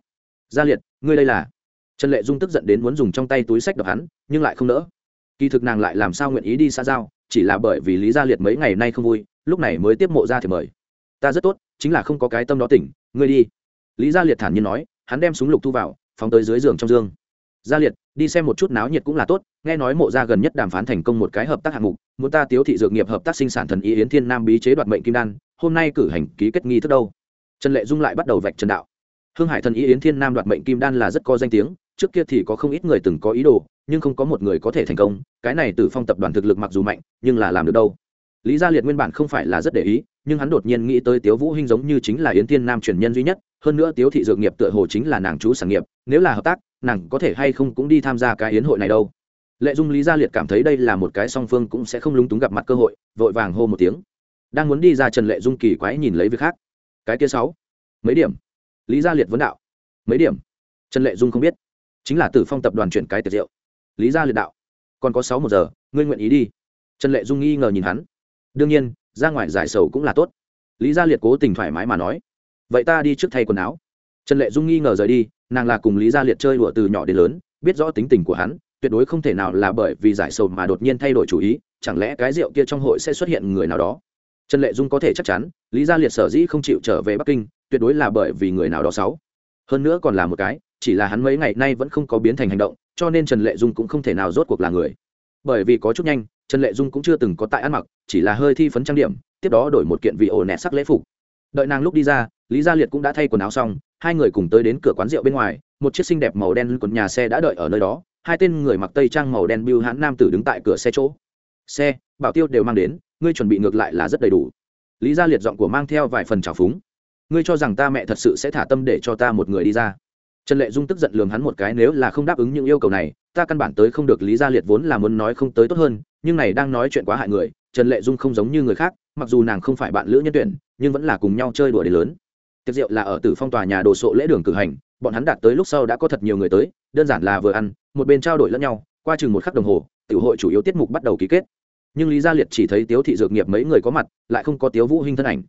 gia liệt, ngươi đây là? Trần lệ dung tức giận đến muốn dùng trong tay túi sách đập hắn, nhưng lại không nỡ. Kỳ thực nàng lại làm sao nguyện ý đi xa giao, chỉ là bởi vì lý gia liệt mấy ngày nay không vui, lúc này mới tiếp mộ ra thì mời. Ta rất tốt, chính là không có cái tâm đó tỉnh, ngươi đi. Lý gia liệt thản nhiên nói, hắn đem súng lục thu vào, phóng tới dưới giường trong dương. Gia liệt, đi xem một chút náo nhiệt cũng là tốt, nghe nói mộ gia gần nhất đàm phán thành công một cái hợp tác hạng mục, muốn ta tiếu thị dược nghiệp hợp tác sinh sản thần ý yến thiên nam bí chế đoạt mệnh kim đan, hôm nay cử hành ký kết nghi thức đâu? Trần lệ dung lại bắt đầu vạch trần đạo hương hải thần ý yến thiên nam đoạt mệnh kim đan là rất có danh tiếng, trước kia thì có không ít người từng có ý đồ, nhưng không có một người có thể thành công, cái này từ phong tập đoàn thực lực mặc dù mạnh, nhưng là làm được đâu? Lý gia liệt nguyên bản không phải là rất để ý, nhưng hắn đột nhiên nghĩ tới tiếu vũ hinh giống như chính là yến thiên nam truyền nhân duy nhất, hơn nữa tiếu thị dược nghiệp tựa hồ chính là nàng chú sản nghiệp, nếu là hợp tác, nàng có thể hay không cũng đi tham gia cái yến hội này đâu? Lệ dung lý gia liệt cảm thấy đây là một cái song phương cũng sẽ không lúng túng gặp mặt cơ hội, vội vàng hô một tiếng. Đang muốn đi ra trần lệ dung kỳ quái nhìn lấy việc khác. Cái kia sáu. Mấy điểm? Lý gia liệt vấn đạo. Mấy điểm? Trần lệ dung không biết. Chính là tử phong tập đoàn chuyển cái tiệt diệu lý gia liệt đạo. Còn có sáu một giờ, ngươi nguyện ý đi. Trần lệ dung nghi ngờ nhìn hắn. Đương nhiên, ra ngoài giải sầu cũng là tốt. Lý gia liệt cố tình thoải mái mà nói. Vậy ta đi trước thay quần áo. Trần lệ dung nghi ngờ rời đi, nàng là cùng lý gia liệt chơi đùa từ nhỏ đến lớn, biết rõ tính tình của hắn, tuyệt đối không thể nào là bởi vì giải sầu mà đột nhiên thay đổi chủ ý, chẳng lẽ cái rượu kia trong hội sẽ xuất hiện người nào đó? Trần lệ dung có thể chắc chắn, lý gia liệt sở dĩ không chịu trở về bắc kinh tuyệt đối là bởi vì người nào đó xấu. Hơn nữa còn là một cái, chỉ là hắn mấy ngày nay vẫn không có biến thành hành động, cho nên trần lệ dung cũng không thể nào rốt cuộc là người. Bởi vì có chút nhanh, trần lệ dung cũng chưa từng có tại ăn mặc, chỉ là hơi thi phấn trang điểm, tiếp đó đổi một kiện vị ổ nẹt sắc lễ phục. Đợi nàng lúc đi ra, lý gia liệt cũng đã thay quần áo xong, hai người cùng tới đến cửa quán rượu bên ngoài, một chiếc xinh đẹp màu đen quần nhà xe đã đợi ở nơi đó, hai tên người mặc tây trang màu đen bưu hãn nam tử đứng tại cửa xe chỗ. Xe, bảo tiêu đều mang đến, ngươi chuẩn bị ngược lại là rất đầy đủ. Lý gia liệt giọng của mang theo vài phần trào phúng ngươi cho rằng ta mẹ thật sự sẽ thả tâm để cho ta một người đi ra. Trần lệ dung tức giận lường hắn một cái, nếu là không đáp ứng những yêu cầu này, ta căn bản tới không được, lý gia liệt vốn là muốn nói không tới tốt hơn, nhưng này đang nói chuyện quá hại người, trần lệ dung không giống như người khác, mặc dù nàng không phải bạn lữ nhân tuyển, nhưng vẫn là cùng nhau chơi đùa đến lớn. Tiệc rượu là ở tử phong tòa nhà đồ sộ lễ đường cử hành, bọn hắn đạt tới lúc sau đã có thật nhiều người tới, đơn giản là vừa ăn, một bên trao đổi lẫn nhau, qua chừng một khắc đồng hồ, tiểu hội chủ yếu tiết mục bắt đầu ký kết. Nhưng lý gia liệt chỉ thấy tiếu thị dược nghiệp mấy người có mặt, lại không có tiếu vũ hinh thân ảnh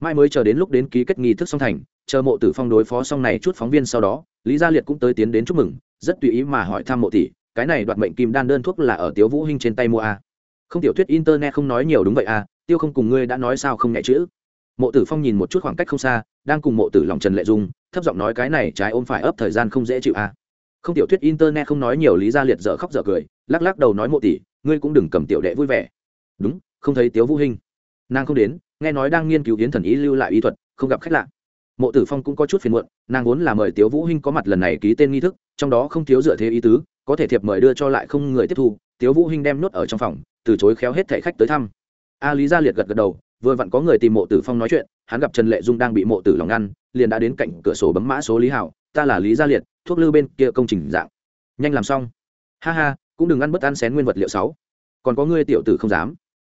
mai mới chờ đến lúc đến ký kết nghi thức song thành, chờ mộ tử phong đối phó xong này chút phóng viên sau đó, lý gia liệt cũng tới tiến đến chúc mừng, rất tùy ý mà hỏi thăm mộ tỷ, cái này đoạt mệnh kim đan đơn thuốc là ở tiếu vũ hinh trên tay mua a à? không tiểu thuyết internet không nói nhiều đúng vậy à? Tiêu không cùng ngươi đã nói sao không nhẹ chữ? Mộ tử phong nhìn một chút khoảng cách không xa, đang cùng mộ tử lòng trần lệ dung, thấp giọng nói cái này trái ôm phải ấp thời gian không dễ chịu à? Không tiểu thuyết internet không nói nhiều, lý gia liệt dở khóc dở cười, lắc lắc đầu nói mộ tỷ, ngươi cũng đừng cầm tiểu đệ vui vẻ. Đúng, không thấy tiếu vũ hinh. Nàng không đến nghe nói đang nghiên cứu hiến thần ý lưu lại y thuật, không gặp khách lạ. Mộ tử phong cũng có chút phiền muộn, nàng vốn là mời tiếu vũ hinh có mặt lần này ký tên nghi thức, trong đó không thiếu dựa thế ý tứ, có thể thiệp mời đưa cho lại không người tiếp thu, tiếu vũ hinh đem nốt ở trong phòng, từ chối khéo hết thảy khách tới thăm. A lý gia liệt gật gật đầu, vừa vặn có người tìm mộ tử phong nói chuyện, hắn gặp trần lệ dung đang bị mộ tử lòng ngăn, liền đã đến cạnh cửa sổ bấm mã số lý hảo, ta là lý gia liệt, thuốc lư bên kia công trình dạng. Nhanh làm xong. Ha ha, cũng đừng ăn bất ăn xén nguyên vật liệu sáu. Còn có ngươi tiểu tử không dám.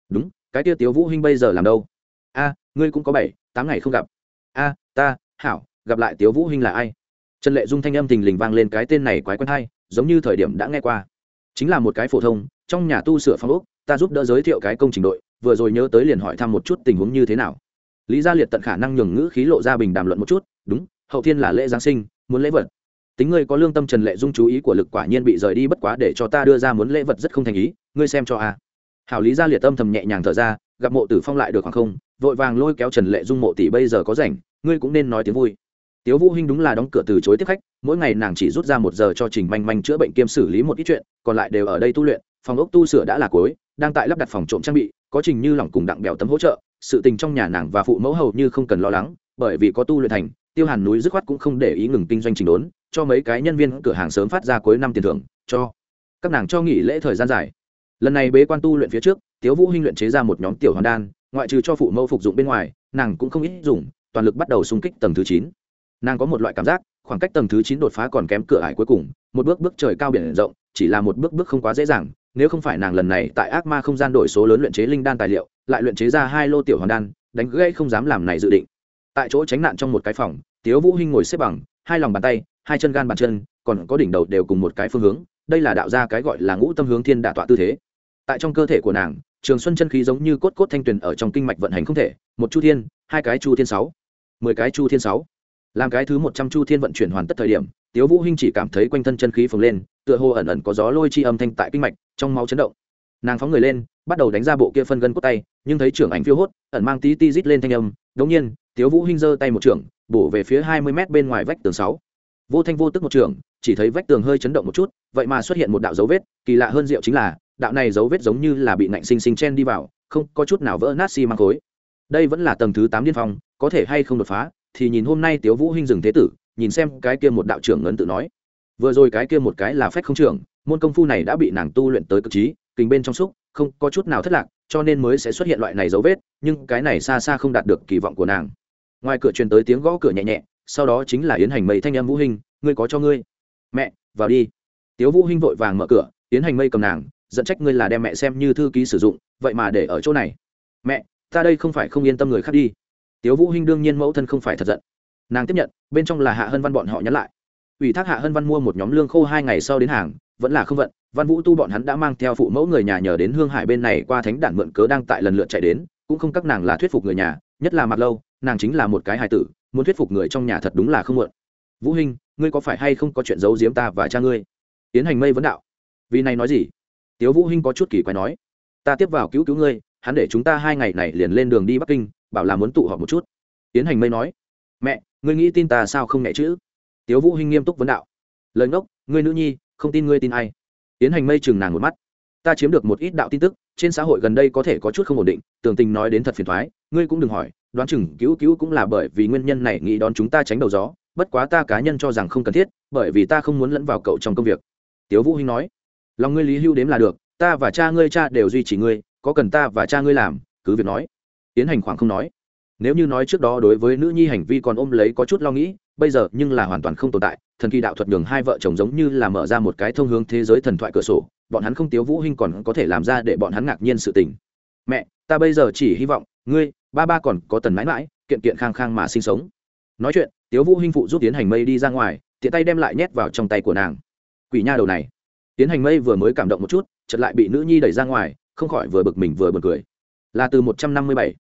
Đúng, cái kia tiếu vũ hinh bây giờ làm đâu? A, ngươi cũng có bảy, tám ngày không gặp. A, ta, hảo, gặp lại tiếu vũ hinh là ai? Trần lệ dung thanh âm thình lình vang lên cái tên này quái quen hay giống như thời điểm đã nghe qua. Chính là một cái phổ thông, trong nhà tu sửa phong ốc, ta giúp đỡ giới thiệu cái công trình đội, vừa rồi nhớ tới liền hỏi thăm một chút tình huống như thế nào. Lý gia liệt tận khả năng nhường ngữ khí lộ ra bình đàm luận một chút, đúng, hậu thiên là lễ giáng sinh, muốn lễ vật. Tính ngươi có lương tâm trần lệ dung chú ý của lực quả nhiên bị rời đi bất quá để cho ta đưa ra muốn lễ vật rất không thành ý, ngươi xem cho a. Hảo lý gia liệt tâm thầm nhẹ nhàng thở ra, gặp mộ tử phong lại được khoảng không vội vàng lôi kéo trần lệ dung mộ tỷ bây giờ có rảnh, ngươi cũng nên nói tiếng vui. Tiếu vũ hinh đúng là đóng cửa từ chối tiếp khách, mỗi ngày nàng chỉ rút ra một giờ cho trình manh manh chữa bệnh kiêm xử lý một ít chuyện, còn lại đều ở đây tu luyện, phòng ốc tu sửa đã là cuối, đang tại lắp đặt phòng trộm trang bị, có trình như lỏng cùng đặng bèo tấm hỗ trợ, sự tình trong nhà nàng và phụ mẫu hầu như không cần lo lắng, bởi vì có tu luyện thành, tiêu hàn núi dứt khoát cũng không để ý ngừng kinh doanh trình đốn, cho mấy cái nhân viên cửa hàng sớm phát ra cuối năm tiền thưởng, cho các nàng cho nghỉ lễ thời gian dài. Lần này bế quan tu luyện phía trước, tiếu vũ hinh luyện chế ra một nhóm tiểu hoàn đan ngoại trừ cho phụ mẫu phục dụng bên ngoài, nàng cũng không ít dùng, toàn lực bắt đầu xung kích tầng thứ chín. Nàng có một loại cảm giác, khoảng cách tầng thứ chín đột phá còn kém cửa ải cuối cùng, một bước bước trời cao biển rộng, chỉ là một bước bước không quá dễ dàng, nếu không phải nàng lần này tại ác ma không gian đổi số lớn luyện chế linh đan tài liệu, lại luyện chế ra hai lô tiểu hoàn đan, đánh gãy không dám làm này dự định. Tại chỗ tránh nạn trong một cái phòng, tiếu vũ hinh ngồi xếp bằng, hai lòng bàn tay, hai chân gan bàn chân, còn có đỉnh đầu đều cùng một cái phương hướng, đây là đạo ra cái gọi là ngũ tâm hướng thiên đả tọa tư thế. Tại trong cơ thể của nàng trường xuân chân khí giống như cốt cốt thanh tuyền ở trong kinh mạch vận hành không thể, một chu thiên, hai cái chu thiên sáu, mười cái chu thiên sáu. Làm cái thứ một trăm chu thiên vận chuyển hoàn tất thời điểm, tiếu vũ hinh chỉ cảm thấy quanh thân chân khí phồng lên, tựa hồ ẩn ẩn có gió lôi chi âm thanh tại kinh mạch, trong máu chấn động. Nàng phóng người lên, bắt đầu đánh ra bộ kia phân gân cốt tay, nhưng thấy trưởng ảnh phiêu hốt, ẩn mang tí ti rít lên thanh âm, đống nhiên, tiếu vũ hinh giơ tay một trưởng, bổ về phía hai mươi mét bên ngoài vách tường sáu. Vô thanh vô tức một trưởng, chỉ thấy vách tường hơi chấn động một chút, vậy mà xuất hiện một đạo dấu vết, kỳ lạ hơn diệu chính là đạo này dấu vết giống như là bị nạnh sinh sinh chen đi vào, không có chút nào vỡ nát xi măng khối. Đây vẫn là tầng thứ tám điên phong, có thể hay không đột phá, thì nhìn hôm nay tiếu vũ hinh dừng thế tử, nhìn xem cái kia một đạo trưởng ngẩn tự nói. Vừa rồi cái kia một cái là phách không trưởng, môn công phu này đã bị nàng tu luyện tới cực trí kình bên trong xúc, không có chút nào thất lạc, cho nên mới sẽ xuất hiện loại này dấu vết, nhưng cái này xa xa không đạt được kỳ vọng của nàng. Ngoài cửa truyền tới tiếng gõ cửa nhẹ nhẹ, sau đó chính là yến hành mây thanh âm vũ hình ngươi có cho ngươi. Mẹ, vào đi. Tiếu vũ hinh vội vàng mở cửa, yến hành mây cầm nàng giận trách ngươi là đem mẹ xem như thư ký sử dụng, vậy mà để ở chỗ này. Mẹ, ta đây không phải không yên tâm người khác đi. Tiếu vũ hinh đương nhiên mẫu thân không phải thật giận. Nàng tiếp nhận, bên trong là hạ hân văn bọn họ nhắn lại. Ủy thác hạ hân văn mua một nhóm lương khô hai ngày sau đến hàng, vẫn là không vận. Văn vũ tu bọn hắn đã mang theo phụ mẫu người nhà nhờ đến hương hải bên này qua thánh đản mượn cớ đang tại lần lượt chạy đến, cũng không các nàng là thuyết phục người nhà, nhất là mặt lâu, nàng chính là một cái hài tử, muốn thuyết phục người trong nhà thật đúng là không muộn. Vũ hinh, ngươi có phải hay không có chuyện giấu giếm ta và cha ngươi? Tiến hành mây vấn đạo. Vì này nói gì? Tiếu vũ hinh có chút kỳ quái nói, ta tiếp vào cứu cứu ngươi, hắn để chúng ta hai ngày này liền lên đường đi bắc kinh, bảo là muốn tụ họp một chút. Tiến hành mây nói, mẹ, ngươi nghĩ tin ta sao không nhẹ chữ? Tiếu vũ hinh nghiêm túc vấn đạo, lời ngốc, ngươi nữ nhi, không tin ngươi tin ai? Tiến hành mây chừng nàng một mắt, ta chiếm được một ít đạo tin tức, trên xã hội gần đây có thể có chút không ổn định tường tình nói đến thật phiền toái, ngươi cũng đừng hỏi, đoán chừng cứu cứu cũng là bởi vì nguyên nhân này nghĩ đón chúng ta tránh đầu gió, bất quá ta cá nhân cho rằng không cần thiết, bởi vì ta không muốn lẫn vào cậu trong công việc. Tiếu vũ hinh nói lòng ngươi lý hưu đếm là được, ta và cha ngươi, cha đều duy trì ngươi, có cần ta và cha ngươi làm, cứ việc nói. Tiến hành khoảng không nói. Nếu như nói trước đó đối với nữ nhi hành vi còn ôm lấy có chút lo nghĩ, bây giờ nhưng là hoàn toàn không tồn tại, thần kỳ đạo thuật nhường hai vợ chồng giống như là mở ra một cái thông hướng thế giới thần thoại cửa sổ, bọn hắn không tiếu vũ hinh còn có thể làm ra để bọn hắn ngạc nhiên sự tình. Mẹ, ta bây giờ chỉ hy vọng ngươi, ba ba còn có tần mãi mãi, kiện kiện khang khang mà sinh sống. Nói chuyện, tiếu vũ hinh phụ giúp tiến hành mây đi ra ngoài, tiện tay đem lại nhét vào trong tay của nàng. Quỷ nha đầu này tiến hành mây vừa mới cảm động một chút, chợt lại bị nữ nhi đẩy ra ngoài, không khỏi vừa bực mình vừa bực cười. Là từ một trăm năm mươi bảy,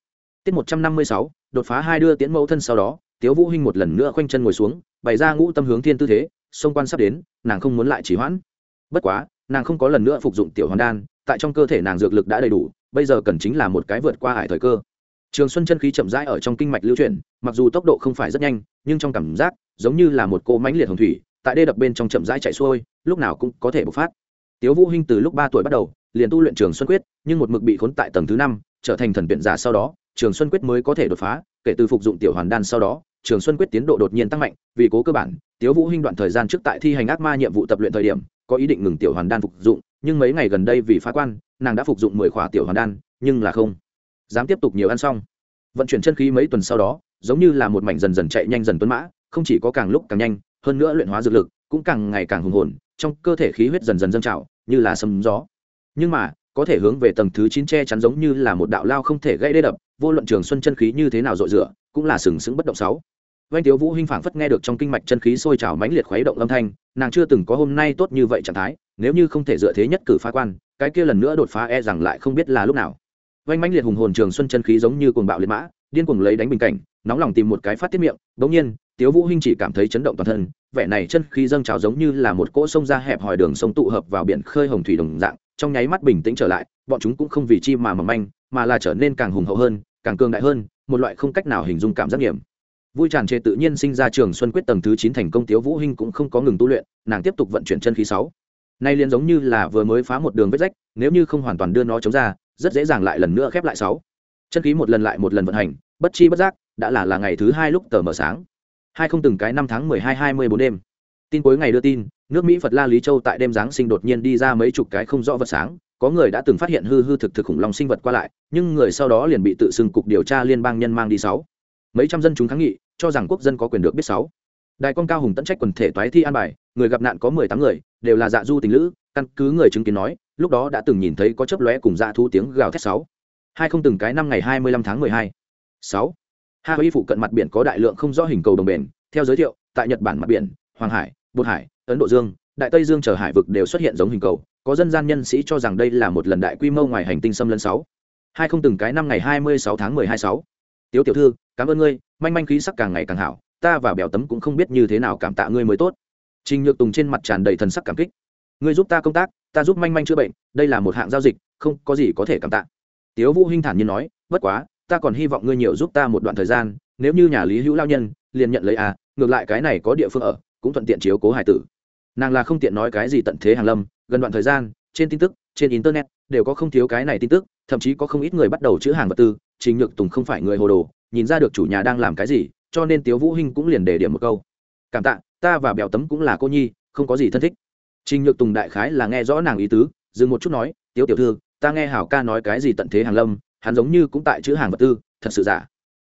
tiết một trăm năm mươi sáu, đột phá hai đưa tiến mẫu thân sau đó, tiếu vũ hinh một lần nữa khoanh chân ngồi xuống, bày ra ngũ tâm hướng thiên tư thế xung quan sắp đến, nàng không muốn lại trì hoãn. Bất quá, nàng không có lần nữa phục dụng tiểu hoàn đan, tại trong cơ thể nàng dược lực đã đầy đủ, bây giờ cần chính là một cái vượt qua hải thời cơ. Trường xuân chân khí chậm rãi ở trong kinh mạch lưu chuyển, mặc dù tốc độ không phải rất nhanh, nhưng trong cảm giác, giống như là một cô mãnh liệt hồng thủy tại đê đập bên trong chậm rãi chạy xuôi, lúc nào cũng có thể bộc phát. Tiếu vũ hinh từ lúc ba tuổi bắt đầu, liền tu luyện trường xuân quyết, nhưng một mực bị khốn tại tầng thứ năm, trở thành thần tuyển giả sau đó, trường xuân quyết mới có thể đột phá, kể từ phục dụng tiểu hoàn đan sau đó, trường xuân quyết tiến độ đột nhiên tăng mạnh, vì cố cơ bản, tiếu vũ hinh đoạn thời gian trước tại thi hành ác ma nhiệm vụ tập luyện thời điểm, có ý định ngừng tiểu hoàn đan phục dụng, nhưng mấy ngày gần đây vì phá quan, nàng đã phục dụng mười khỏa tiểu hoàn đan, nhưng là không dám tiếp tục nhiều ăn xong. Vận chuyển chân khí mấy tuần sau đó, giống như là một mảnh dần dần chạy nhanh dần tuấn mã, không chỉ có càng lúc càng nhanh hơn nữa luyện hóa dược lực cũng càng ngày càng hùng hồn trong cơ thể khí huyết dần dần dâng trào như là sấm gió nhưng mà có thể hướng về tầng thứ chín che chắn giống như là một đạo lao không thể gây đê đập vô luận trường xuân chân khí như thế nào dội rửa cũng là sừng sững bất động sáu Vành Tiếu Vũ Hinh phảng phất nghe được trong kinh mạch chân khí sôi trào mãnh liệt khuấy động âm thanh, nàng chưa từng có hôm nay tốt như vậy trạng thái, nếu như không thể dựa thế nhất cử phá quan, cái kia lần nữa đột phá e rằng lại không biết là lúc nào. Vành mãnh liệt hùng hồn trường xuân chân khí giống như cuồng bạo liệt mã, điên cuồng lấy đánh bình cảnh, nóng lòng tìm một cái phát tiết miệng, đống nhiên, Tiếu Vũ Hinh chỉ cảm thấy chấn động toàn thân, vẻ này chân khí dâng trào giống như là một cỗ sông ra hẹp hòi đường sông tụ hợp vào biển khơi hồng thủy đồng dạng, trong nháy mắt bình tĩnh trở lại, bọn chúng cũng không vì chi mà mỏng manh, mà là trở nên càng hùng hậu hơn, càng cường đại hơn, một loại không cách nào hình dung cảm giác nghiệm. Vui tràn trề tự nhiên sinh ra trường xuân quyết tầng thứ chín thành công tiếu vũ hinh cũng không có ngừng tu luyện nàng tiếp tục vận chuyển chân khí sáu. Nay liền giống như là vừa mới phá một đường vết rách nếu như không hoàn toàn đưa nó chống ra rất dễ dàng lại lần nữa khép lại sáu. Chân khí một lần lại một lần vận hành bất chi bất giác đã là là ngày thứ hai lúc tờ mờ sáng hai không từng cái năm tháng mười hai hai mươi bốn đêm. Tin cuối ngày đưa tin, nước mỹ phật la lý châu tại đêm giáng sinh đột nhiên đi ra mấy chục cái không rõ vật sáng. Có người đã từng phát hiện hư hư thực thực khủng long sinh vật qua lại, nhưng người sau đó liền bị tự xưng cục điều tra liên bang nhân mang đi sáu. Mấy trăm dân chúng kháng nghị, cho rằng quốc dân có quyền được biết sáu. Đại con cao hùng tận trách quần thể toái thi an bài, người gặp nạn có mười tám người, đều là dạ du tình lữ. Căn cứ người chứng kiến nói, lúc đó đã từng nhìn thấy có chớp lóe cùng dạ thu tiếng gào thét sáu. Hai không từng cái năm ngày hai mươi lăm tháng mười hai. Sáu hai phụ cận mặt biển có đại lượng không rõ hình cầu đồng bền. Theo giới thiệu, tại nhật bản mặt biển, hoàng hải, bột hải, ấn độ dương, đại tây dương chờ hải vực đều xuất hiện giống hình cầu. Có dân gian nhân sĩ cho rằng đây là một lần đại quy mô ngoài hành tinh xâm lấn sáu. Hai không từng cái năm ngày hai mươi sáu tháng mười hai sáu. Tiếu tiểu thư, cảm ơn ngươi, manh manh khí sắc càng ngày càng hảo, ta và bèo tấm cũng không biết như thế nào cảm tạ ngươi mới tốt. Trình nhược tùng trên mặt tràn đầy thần sắc cảm kích. Ngươi giúp ta công tác, ta giúp manh manh chữa bệnh, đây là một hạng giao dịch, không có gì có thể cảm tạ. Tiếu vũ hinh thản nhiên nói, bất quá ta còn hy vọng ngươi nhiều giúp ta một đoạn thời gian, nếu như nhà lý hữu lao nhân liền nhận lấy à ngược lại cái này có địa phương ở, cũng thuận tiện chiếu cố hải tử. Nàng là không tiện nói cái gì tận thế hàng lâm, gần đoạn thời gian, trên tin tức, trên internet, đều có không thiếu cái này tin tức, thậm chí có không ít người bắt đầu chữ hàng vật tư, trình nhược tùng không phải người hồ đồ, nhìn ra được chủ nhà đang làm cái gì, cho nên tiếu vũ hinh cũng liền đề điểm một câu. Cảm tạ, ta và bèo tấm cũng là cô nhi, không có gì thân thích. Trình nhược tùng đại khái là nghe rõ nàng ý tứ, dừng một chút nói, tiếu tiểu thư, ta nghe hảo ca nói cái gì tận thế hàng lâm hắn giống như cũng tại chữ hàng vật tư, thật sự giả.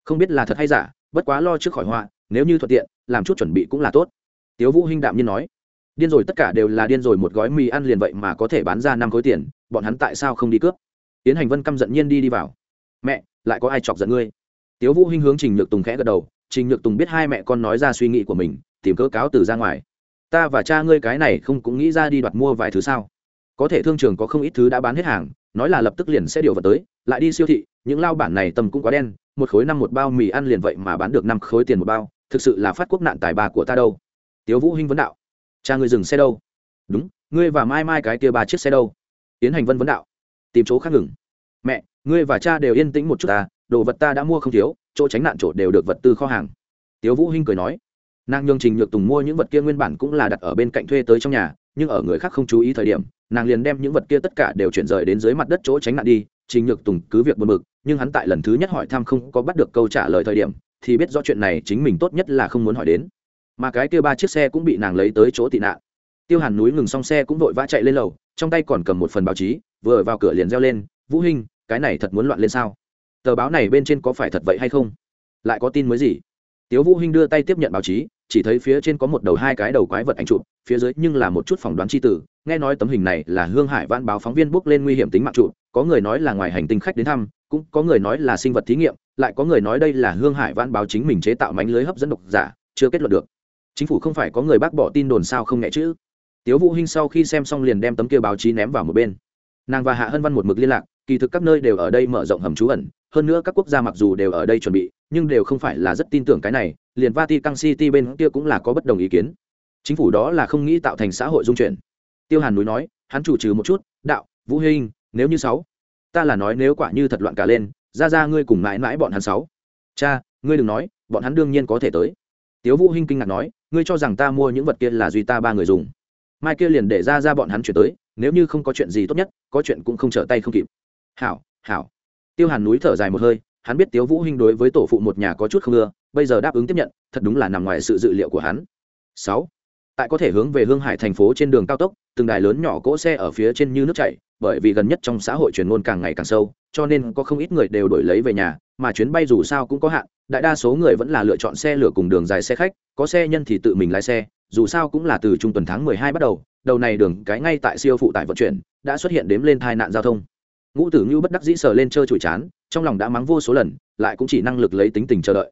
Không biết là thật hay giả, bất quá lo trước khỏi họa, nếu như thuận tiện, làm chút chuẩn bị cũng là tốt. Tiếu vũ hinh đạm nhiên nói, điên rồi, tất cả đều là điên rồi, một gói mì ăn liền vậy mà có thể bán ra năm khối tiền, bọn hắn tại sao không đi cướp? Tiến hành vân căm giận nhiên đi đi vào. Mẹ, lại có ai chọc giận ngươi? Tiếu vũ hinh hướng trình nhược tùng khẽ gật đầu, trình nhược tùng biết hai mẹ con nói ra suy nghĩ của mình, tìm cớ cáo từ ra ngoài. Ta và cha ngươi cái này không cũng nghĩ ra đi đoạt mua vài thứ sao? Có thể thương trường có không ít thứ đã bán hết hàng nói là lập tức liền sẽ điều vật tới, lại đi siêu thị, những lao bản này tầm cũng quá đen, một khối năm một bao mì ăn liền vậy mà bán được năm khối tiền một bao, thực sự là phát quốc nạn tài bà của ta đâu. Tiếu vũ hinh vấn đạo. Cha ngươi dừng xe đâu? Đúng, ngươi và mai mai cái kia ba chiếc xe đâu? Tiến hành vân vấn đạo. Tìm chỗ khác ngừng. Mẹ, ngươi và cha đều yên tĩnh một chút ta, đồ vật ta đã mua không thiếu, chỗ tránh nạn chỗ đều được vật tư kho hàng. Tiếu vũ hinh cười nói. Nàng nhường trình nhược tùng mua những vật kia nguyên bản cũng là đặt ở bên cạnh thuê tới trong nhà nhưng ở người khác không chú ý thời điểm, nàng liền đem những vật kia tất cả đều chuyển rời đến dưới mặt đất chỗ tránh nạn đi, trình nhược tùng cứ việc buồn bực, nhưng hắn tại lần thứ nhất hỏi thăm không có bắt được câu trả lời thời điểm, thì biết rõ chuyện này chính mình tốt nhất là không muốn hỏi đến. Mà cái kia ba chiếc xe cũng bị nàng lấy tới chỗ tị nạn. Tiêu hàn núi ngừng xong xe cũng vội vã chạy lên lầu, trong tay còn cầm một phần báo chí, vừa vào cửa liền reo lên, vũ hinh, cái này thật muốn loạn lên sao? Tờ báo này bên trên có phải thật vậy hay không? Lại có tin mới gì? Tiếu vũ hinh đưa tay tiếp nhận báo chí chỉ thấy phía trên có một đầu hai cái đầu quái vật ảnh chụp, phía dưới nhưng là một chút phỏng đoán chi tử. Nghe nói tấm hình này là hương hải văn báo phóng viên bước lên nguy hiểm tính mạng trụ có người nói là ngoài hành tinh khách đến thăm, cũng có người nói là sinh vật thí nghiệm, lại có người nói đây là hương hải văn báo chính mình chế tạo mánh lưới hấp dẫn độc giả, chưa kết luận được. Chính phủ không phải có người bác bỏ tin đồn sao không nghe chứ tiếu vũ hinh sau khi xem xong liền đem tấm kia báo chí ném vào một bên. Nàng và hạ hân văn một mực liên lạc kỳ thực các nơi đều ở đây mở rộng hầm trú ẩn, hơn nữa các quốc gia mặc dù đều ở đây chuẩn bị, nhưng đều không phải là rất tin tưởng cái này, liền vatican city bên kia cũng là có bất đồng ý kiến. Chính phủ đó là không nghĩ tạo thành xã hội dung chuyển. Tiêu hàn núi nói, hắn chủ trừ một chút, đạo, vũ hinh, nếu như sáu, ta là nói nếu quả như thật loạn cả lên, ra ra ngươi cùng mãi mãi bọn hắn sáu. Cha, ngươi đừng nói, bọn hắn đương nhiên có thể tới. Tiếu vũ hinh kinh ngạc nói, ngươi cho rằng ta mua những vật kia là duy ta ba người dùng. Mai kia liền để ra ra bọn hắn chuyển tới, nếu như không có chuyện gì tốt nhất, có chuyện cũng không trở tay không kịp hảo hảo. Tiêu hàn núi thở dài một hơi, hắn biết tiếu vũ hinh đối với tổ phụ một nhà có chút không ưa, bây giờ đáp ứng tiếp nhận, thật đúng là nằm ngoài sự dự liệu của hắn. Sáu. Tại có thể hướng về hương hải thành phố trên đường cao tốc, từng đài lớn nhỏ cỗ xe ở phía trên như nước chảy, bởi vì gần nhất trong xã hội truyền ngôn càng ngày càng sâu, cho nên có không ít người đều đổi lấy về nhà, mà chuyến bay dù sao cũng có hạn, đại đa số người vẫn là lựa chọn xe lửa cùng đường dài xe khách, có xe nhân thì tự mình lái xe, dù sao cũng là từ trung tuần tháng 12 bắt đầu đầu này đường cái ngay tại siêu phụ tải vận chuyển, đã xuất hiện đếm lên tai nạn giao thông ngũ tử ngưu bất đắc dĩ sờ lên chơi chùi chán, trong lòng đã mắng vô số lần, lại cũng chỉ năng lực lấy tính tình chờ đợi.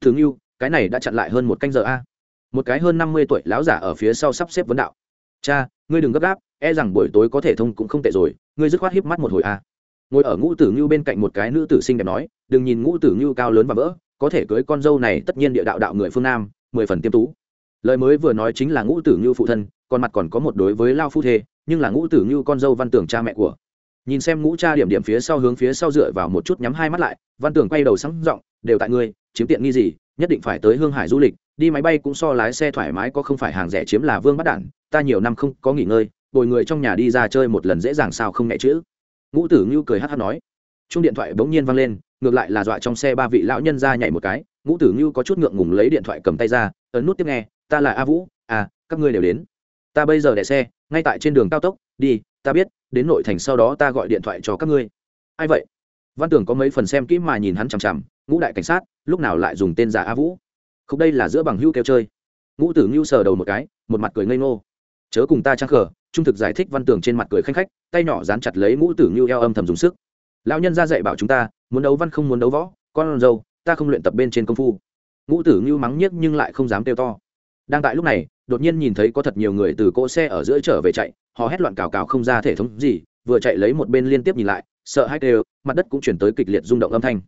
Tử ngưu, cái này đã chặn lại hơn một canh giờ a. Một cái hơn năm mươi tuổi lão giả ở phía sau sắp xếp vấn đạo. Cha, ngươi đừng gấp gáp e rằng buổi tối có thể thông cũng không tệ rồi, ngươi dứt khoát hiếp mắt một hồi a. Ngồi ở ngũ tử ngưu bên cạnh một cái nữ tử sinh đẹp nói, đừng nhìn ngũ tử ngưu cao lớn và vỡ, có thể cưới con dâu này tất nhiên địa đạo đạo người phương nam, mười phần tiêm tú. Lời mới vừa nói chính là ngũ tử ngưu phụ thân, còn mặt còn có một đối với lao phu thê, nhưng là ngũ tử ngưu con dâu văn tưởng cha mẹ của nhìn xem ngũ cha điểm điểm phía sau hướng phía sau dựa vào một chút nhắm hai mắt lại, văn tưởng quay đầu sáng giọng, đều tại ngươi, chiếm tiện nghi gì? Nhất định phải tới hương hải du lịch, đi máy bay cũng so lái xe thoải mái, có không phải hàng rẻ chiếm là vương bắt đản, ta nhiều năm không có nghỉ ngơi, bồi người trong nhà đi ra chơi một lần dễ dàng sao không nghe chữ. Ngũ tử ngưu cười hát hát nói. Chung điện thoại bỗng nhiên văng lên, ngược lại là dọa trong xe ba vị lão nhân ra nhảy một cái. Ngũ tử ngưu có chút ngượng ngùng lấy điện thoại cầm tay ra, ấn nút tiếp nghe, ta là a vũ à các ngươi đều đến. Ta bây giờ đẻ xe, ngay tại trên đường cao tốc, đi, ta biết đến nội thành sau đó ta gọi điện thoại cho các ngươi. Ai vậy? Văn tưởng có mấy phần xem kỹ mà nhìn hắn chằm chằm, ngũ đại cảnh sát, lúc nào lại dùng tên giả a vũ? Không, đây là giữa bằng hữu kêu chơi. Ngũ tử ngưu sờ đầu một cái, một mặt cười ngây ngô. Chớ cùng ta trang khờ, trung thực giải thích văn tường trên mặt cười khanh khách, tay nhỏ dán chặt lấy ngũ tử ngưu eo âm thầm dùng sức. Lão nhân ra dạy bảo chúng ta, muốn đấu văn không muốn đấu võ, con dâu, ta không luyện tập bên trên công phu. Ngũ tử ngưu mắng nhiếc nhưng lại không dám kêu to. Đang tại lúc này đột nhiên nhìn thấy có thật nhiều người từ cỗ xe ở giữa trở về chạy, họ hét loạn cào cào không ra thể thống gì, vừa chạy lấy một bên liên tiếp nhìn lại, sợ hãi đều mặt đất cũng chuyển tới kịch liệt rung động âm thanh.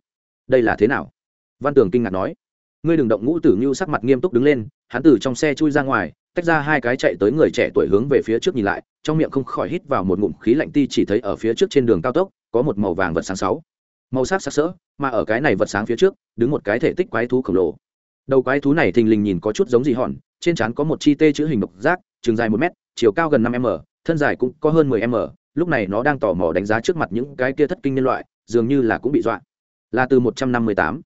Đây là thế nào? Văn tường kinh ngạc nói. Ngươi đừng động ngũ tử như sắc mặt nghiêm túc đứng lên, hắn từ trong xe chui ra ngoài, tách ra hai cái chạy tới người trẻ tuổi hướng về phía trước nhìn lại, trong miệng không khỏi hít vào một ngụm khí lạnh ti chỉ thấy ở phía trước trên đường cao tốc, có một màu vàng vật sáng sáu. Màu sắc sắc sỡ, mà ở cái này vật sáng phía trước, đứng một cái thể tích quái thú khổng lồ đầu quái thú này thình lình nhìn có chút giống gì hòn, trên trán có một chi tê chữ hình độc giác, trường dài một m chiều cao gần năm m, thân dài cũng có hơn mười m, lúc này nó đang tò mò đánh giá trước mặt những cái kia thất kinh nhân loại, dường như là cũng bị dọa. Là từ một trăm năm mươi tám,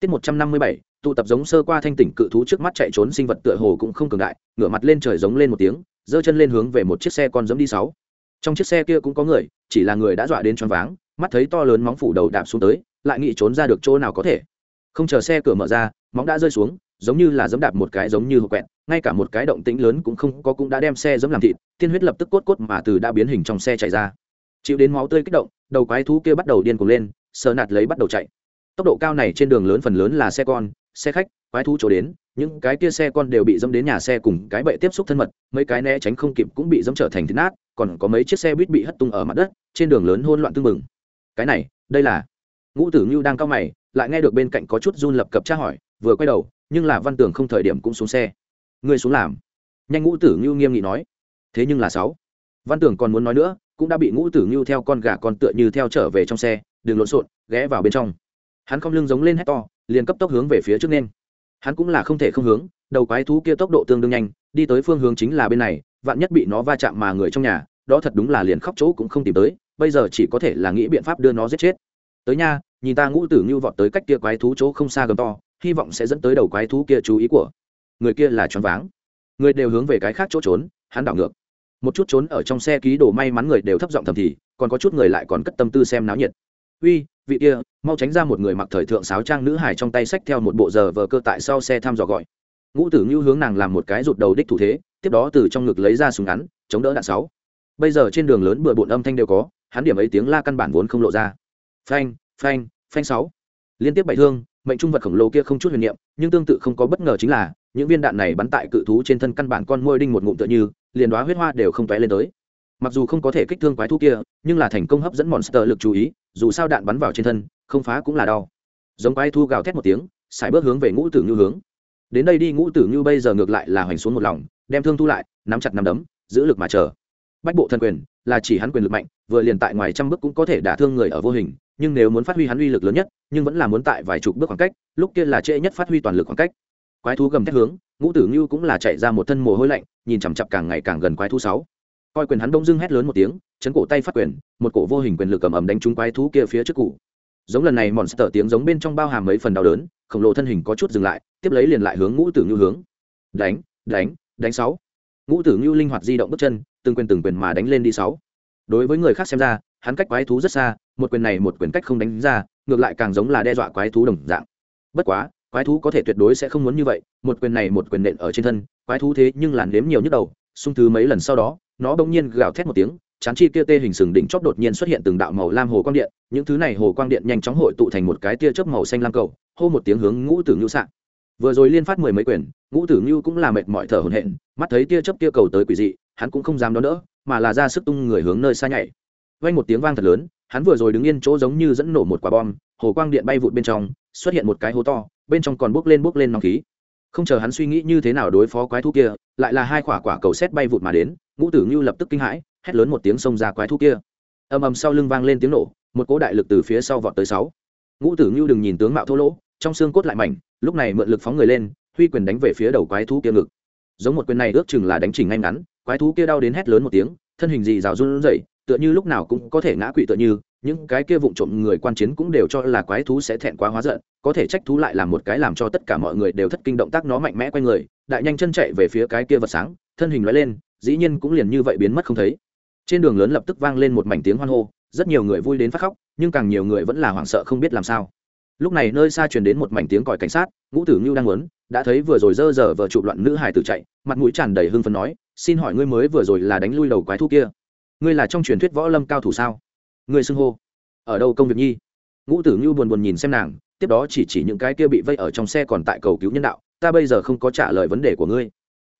tiết một trăm năm mươi bảy, tụ tập giống sơ qua thanh tỉnh cự thú trước mắt chạy trốn sinh vật tựa hồ cũng không cường đại, ngửa mặt lên trời giống lên một tiếng, giơ chân lên hướng về một chiếc xe con dẫm đi sáu. Trong chiếc xe kia cũng có người, chỉ là người đã dọa đến choáng váng, mắt thấy to lớn móng phủ đầu đạp xuống tới, lại nghĩ trốn ra được chỗ nào có thể không chờ xe cửa mở ra, móng đã rơi xuống, giống như là giấm đạp một cái giống như hộp quẹt, ngay cả một cái động tĩnh lớn cũng không có cũng đã đem xe giấm làm thịt, tiên huyết lập tức cốt cốt mà từ đã biến hình trong xe chạy ra. Chịu đến máu tươi kích động, đầu quái thú kia bắt đầu điên cuồng lên, sờ nạt lấy bắt đầu chạy. Tốc độ cao này trên đường lớn phần lớn là xe con, xe khách, quái thú chỗ đến, những cái kia xe con đều bị dẫm đến nhà xe cùng cái bệ tiếp xúc thân mật, mấy cái né tránh không kịp cũng bị dẫm trở thành thịt nát, còn có mấy chiếc xe buýt bị hất tung ở mặt đất, trên đường lớn hôn loạn tưng bừng. Cái này, đây là. Ngũ tử ngưu đang cao mày lại nghe được bên cạnh có chút run lập cập tra hỏi, vừa quay đầu, nhưng là văn tường không thời điểm cũng xuống xe. Ngươi xuống làm. Nhanh ngũ tử ngưu nghiêm nghị nói. Thế nhưng là sáu. Văn tường còn muốn nói nữa, cũng đã bị ngũ tử ngưu theo con gà con tựa như theo trở về trong xe, đừng lộn xộn, ghé vào bên trong. Hắn không lưng giống lên hét to, liền cấp tốc hướng về phía trước nên. Hắn cũng là không thể không hướng, đầu quái thú kia tốc độ tương đương nhanh, đi tới phương hướng chính là bên này, vạn nhất bị nó va chạm mà người trong nhà, đó thật đúng là liền khóc chỗ cũng không tìm tới, bây giờ chỉ có thể là nghĩ biện pháp đưa nó giết chết. Tới nha nhìn ta ngũ tử ngưu vọt tới cách kia quái thú chỗ không xa gần to, hy vọng sẽ dẫn tới đầu quái thú kia chú ý của. Người kia là choáng váng. Người đều hướng về cái khác chỗ trốn, hắn đảo ngược. Một chút trốn ở trong xe ký đồ may mắn người đều thấp giọng thầm thì, còn có chút người lại còn cất tâm tư xem náo nhiệt. Uy, vị kia, mau tránh ra một người mặc thời thượng sáo trang nữ hải trong tay sách theo một bộ giờ vờ cơ tại sau xe thăm dò gọi. Ngũ tử ngưu hướng nàng làm một cái rụt đầu đích thủ thế, tiếp đó từ trong ngực lấy ra súng ngắn, chống đỡ đạn sáu. Bây giờ trên đường lớn bừa bộn âm thanh đều có, hắn điểm ấy tiếng la căn bản vốn không lộ ra. Phanh phanh phanh sáu. Liên tiếp bảy thương, mệnh trung vật khổng lồ kia không chút huyền niệm, nhưng tương tự không có bất ngờ chính là, những viên đạn này bắn tại cự thú trên thân căn bản con môi đinh một ngụm tựa như, liền đoá huyết hoa đều không tóe lên tới. Mặc dù không có thể kích thương quái thú kia, nhưng là thành công hấp dẫn monster lực chú ý, dù sao đạn bắn vào trên thân, không phá cũng là đau. Giống quái thú gào thét một tiếng xài bước hướng về ngũ tử như hướng. Đến đây đi, ngũ tử như bây giờ ngược lại là hoành xuống một lòng, đem thương thu lại, nắm chặt nắm đấm, giữ lực mà chờ. Bách bộ thân quyền, là chỉ hắn quyền lực mạnh, vừa liền tại ngoài trăm bước cũng có thể đả thương người ở vô hình nhưng nếu muốn phát huy hắn uy lực lớn nhất, nhưng vẫn là muốn tại vài chục bước khoảng cách, lúc kia là trễ nhất phát huy toàn lực khoảng cách. Quái thú gầm thét hướng, ngũ tử ngưu cũng là chạy ra một thân mồ hôi lạnh, nhìn chằm chặp càng ngày càng gần quái thú sáu. Coi quyền hắn đông dưng hét lớn một tiếng, chấn cổ tay phát quyền, một cổ vô hình quyền lực cầm ầm đánh trúng quái thú kia phía trước cụ. Giống lần này monster tiếng giống bên trong bao hàm mấy phần đau đớn, khổng lồ thân hình có chút dừng lại, tiếp lấy liền lại hướng ngũ tử ngưu hướng. Đánh đánh đánh sáu. Ngũ tử ngưu linh hoạt di động bước chân, từng quyền từng quyền mà đánh lên đi sáu. Đối với người khác xem ra hắn cách quái thú rất xa, một quyền này một quyền cách không đánh ra, ngược lại càng giống là đe dọa quái thú đồng dạng. Bất quá, quái thú có thể tuyệt đối sẽ không muốn như vậy, một quyền này một quyền nện ở trên thân, quái thú thế nhưng làn đếm nhiều nhức đầu xung thứ mấy lần sau đó, nó bỗng nhiên gào thét một tiếng, chán chi kia tê hình sừng đỉnh chóp đột nhiên xuất hiện từng đạo màu lam hồ quang điện, những thứ này hồ quang điện nhanh chóng hội tụ thành một cái tia chớp màu xanh lam cầu, hô một tiếng hướng ngũ tử ngưu sạn vừa rồi liên phát mười mấy quyền, ngũ tử ngưu cũng là mệt mỏi thở hổn hển, mắt thấy tia chớp tia cầu tới quỷ dị, hắn cũng không dám đón đỡ, mà là ra sức tung người hướng nơi xa nhảy vang một tiếng vang thật lớn, hắn vừa rồi đứng yên chỗ giống như dẫn nổ một quả bom, hồ quang điện bay vụt bên trong, xuất hiện một cái hố to, bên trong còn bốc lên bốc lên nóng khí. Không chờ hắn suy nghĩ như thế nào đối phó quái thú kia, lại là hai quả quả cầu xét bay vụt mà đến, ngũ tử ngưu lập tức kinh hãi, hét lớn một tiếng xông ra quái thú kia. Ầm ầm sau lưng vang lên tiếng nổ, một cỗ đại lực từ phía sau vọt tới sáu. Ngũ tử ngưu đừng nhìn tướng mạo thô lỗ, trong xương cốt lại mảnh, lúc này mượn lực phóng người lên, huy quyền đánh về phía đầu quái thú kia ngực. Giống một quyền này ước chừng là đánh chỉnh ngay ngắn, quái thú kia đau đến hét lớn một tiếng, thân hình dị rào run rẩy tựa như lúc nào cũng có thể ngã quỵ tựa như, những cái kia vụng trộm người quan chiến cũng đều cho là quái thú sẽ thẹn quá hóa giận, có thể trách thú lại làm một cái làm cho tất cả mọi người đều thất kinh động tác nó mạnh mẽ quay người, đại nhanh chân chạy về phía cái kia vật sáng, thân hình lóe lên, dĩ nhiên cũng liền như vậy biến mất không thấy. Trên đường lớn lập tức vang lên một mảnh tiếng hoan hô, rất nhiều người vui đến phát khóc, nhưng càng nhiều người vẫn là hoảng sợ không biết làm sao. Lúc này nơi xa truyền đến một mảnh tiếng còi cảnh sát, ngũ tử ngưu đang muốn, đã thấy vừa rồi dơ dở vừa chụp loạn nữ hải tử chạy, mặt mũi tràn đầy hưng phấn nói, xin hỏi ngươi mới vừa rồi là đánh lui đầu quái thú kia? Ngươi là trong truyền thuyết võ lâm cao thủ sao? Ngươi xưng hô. Ở đâu công việc nhi? Ngũ tử ngưu buồn buồn nhìn xem nàng, tiếp đó chỉ chỉ những cái kia bị vây ở trong xe còn tại cầu cứu nhân đạo, ta bây giờ không có trả lời vấn đề của ngươi.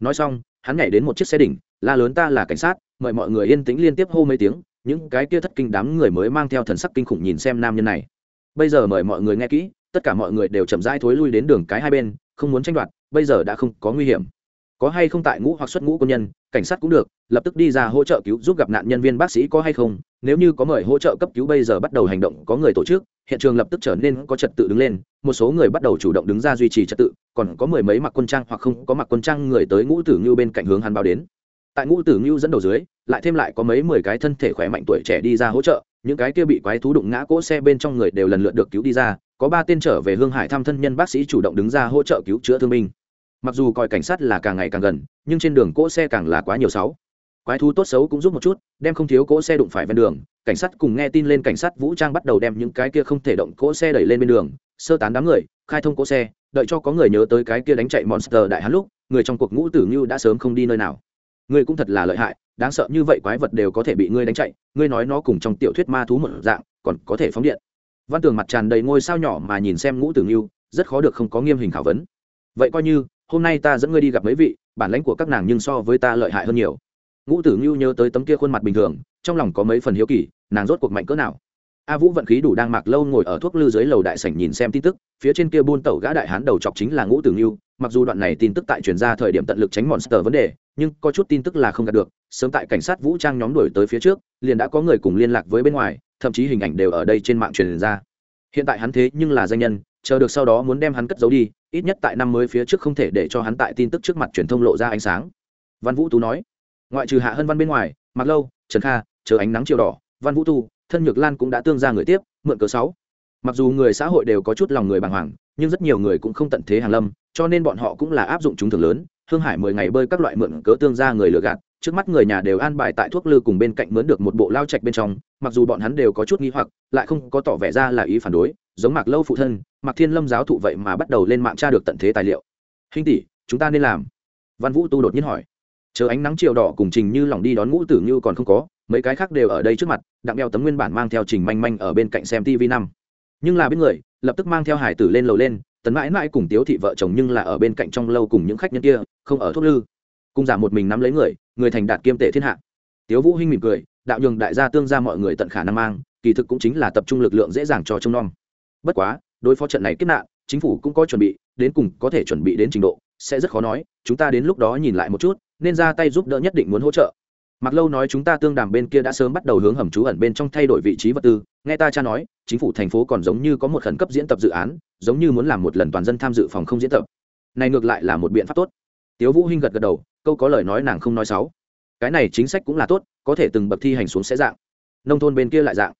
Nói xong, hắn nhảy đến một chiếc xe đỉnh, la lớn ta là cảnh sát, mời mọi người yên tĩnh liên tiếp hô mấy tiếng, những cái kia thất kinh đám người mới mang theo thần sắc kinh khủng nhìn xem nam nhân này. Bây giờ mời mọi người nghe kỹ, tất cả mọi người đều chậm rãi thối lui đến đường cái hai bên, không muốn tranh đoạt, bây giờ đã không có nguy hiểm có hay không tại ngũ hoặc xuất ngũ quân nhân, cảnh sát cũng được, lập tức đi ra hỗ trợ cứu giúp gặp nạn nhân viên bác sĩ có hay không. Nếu như có mời hỗ trợ cấp cứu bây giờ bắt đầu hành động, có người tổ chức, hiện trường lập tức trở nên có trật tự đứng lên, một số người bắt đầu chủ động đứng ra duy trì trật tự, còn có mười mấy mặc quân trang hoặc không có mặc quân trang người tới ngũ tử ngưu bên cạnh hướng hắn báo đến. Tại ngũ tử ngưu dẫn đầu dưới, lại thêm lại có mấy mười cái thân thể khỏe mạnh tuổi trẻ đi ra hỗ trợ, những cái kia bị quái thú đụng ngã cỗ xe bên trong người đều lần lượt được cứu đi ra, có ba tên trở về hương hải thăm thân nhân bác sĩ chủ động đứng ra hỗ trợ cứu chữa thương binh mặc dù coi cảnh sát là càng ngày càng gần, nhưng trên đường cỗ xe càng là quá nhiều sáu. Quái thú tốt xấu cũng giúp một chút, đem không thiếu cỗ xe đụng phải ven đường. Cảnh sát cùng nghe tin lên cảnh sát vũ trang bắt đầu đem những cái kia không thể động cỗ xe đẩy lên bên đường. Sơ tán đám người, khai thông cỗ xe, đợi cho có người nhớ tới cái kia đánh chạy monster đại hắn lúc, người trong cuộc ngũ tử như đã sớm không đi nơi nào. Ngươi cũng thật là lợi hại, đáng sợ như vậy quái vật đều có thể bị ngươi đánh chạy, ngươi nói nó cùng trong tiểu thuyết ma thú một dạng, còn có thể phóng điện. Văn tường mặt tràn đầy ngôi sao nhỏ mà nhìn xem ngũ tử như rất khó được không có nghiêm hình khảo vấn. Vậy coi như hôm nay ta dẫn ngươi đi gặp mấy vị, bản lãnh của các nàng nhưng so với ta lợi hại hơn nhiều. Ngũ tử ngưu nhớ tới tấm kia khuôn mặt bình thường, trong lòng có mấy phần hiếu kỳ, nàng rốt cuộc mạnh cỡ nào? A vũ vận khí đủ đang mặc lâu ngồi ở thuốc lư dưới lầu đại sảnh nhìn xem tin tức, phía trên kia buôn tẩu gã đại hán đầu chọc chính là ngũ tử ngưu, mặc dù đoạn này tin tức tại truyền ra thời điểm tận lực tránh monster vấn đề, nhưng có chút tin tức là không đạt được, sớm tại cảnh sát vũ trang nhóm đuổi tới phía trước, liền đã có người cùng liên lạc với bên ngoài, thậm chí hình ảnh đều ở đây trên mạng truyền ra. Hiện tại hắn thế nhưng là danh nhân chờ được sau đó muốn đem hắn cất giấu đi, ít nhất tại năm mới phía trước không thể để cho hắn tại tin tức trước mặt truyền thông lộ ra ánh sáng. Văn vũ tú nói, ngoại trừ hạ hân văn bên ngoài mặc lâu, trần kha, chờ ánh nắng chiều đỏ, văn vũ tu thân nhược lan cũng đã tương ra người tiếp, mượn cớ sáu. Mặc dù người xã hội đều có chút lòng người bàng hoàng, nhưng rất nhiều người cũng không tận thế hàng lâm, cho nên bọn họ cũng là áp dụng chúng thường lớn, hương hải mười ngày bơi các loại mượn cớ tương ra người lừa gạt, trước mắt người nhà đều an bài tại thuốc lư cùng bên cạnh mướn được một bộ lao trạch bên trong, mặc dù bọn hắn đều có chút nghi hoặc, lại không có tỏ vẻ ra là ý phản đối, giống mạc lâu phụ thân mạc thiên lâm giáo thụ vậy mà bắt đầu lên mạng tra được tận thế tài liệu. Hình tỷ, chúng ta nên làm. Văn vũ tu đột nhiên hỏi. Chờ ánh nắng chiều đỏ cùng trình như lòng đi đón ngũ tử như còn không có, mấy cái khác đều ở đây trước mặt, đặng đeo tấm nguyên bản mang theo trình manh manh ở bên cạnh xem tv năm. Nhưng là bên người, lập tức mang theo hải tử lên lầu lên tấn mãi mãi cùng tiếu thị vợ chồng nhưng là ở bên cạnh trong lâu cùng những khách nhân kia, không ở thuốc lư. Cung giả một mình nắm lấy người người thành đạt kiêm tệ thiên hạ. Tiếu vũ hinh mỉm cười, đạo nhường đại gia tương ra mọi người tận khả năng mang, kỳ thực cũng chính là tập trung lực lượng dễ dàng cho trông nom. Bất quá đối phó trận này kết nạn, chính phủ cũng có chuẩn bị, đến cùng có thể chuẩn bị đến trình độ, sẽ rất khó nói, chúng ta đến lúc đó nhìn lại một chút, nên ra tay giúp đỡ nhất định muốn hỗ trợ. Mặc lâu nói chúng ta tương đàm bên kia đã sớm bắt đầu hướng hầm trú ẩn bên trong thay đổi vị trí vật tư, nghe ta cha nói, chính phủ thành phố còn giống như có một khẩn cấp diễn tập dự án, giống như muốn làm một lần toàn dân tham dự phòng không diễn tập. Này ngược lại là một biện pháp tốt. Tiếu vũ hinh gật gật đầu, câu có lời nói nàng không nói xấu. Cái này chính sách cũng là tốt, có thể từng bậc thi hành xuống sẽ dạng. Nông thôn bên kia lại dạng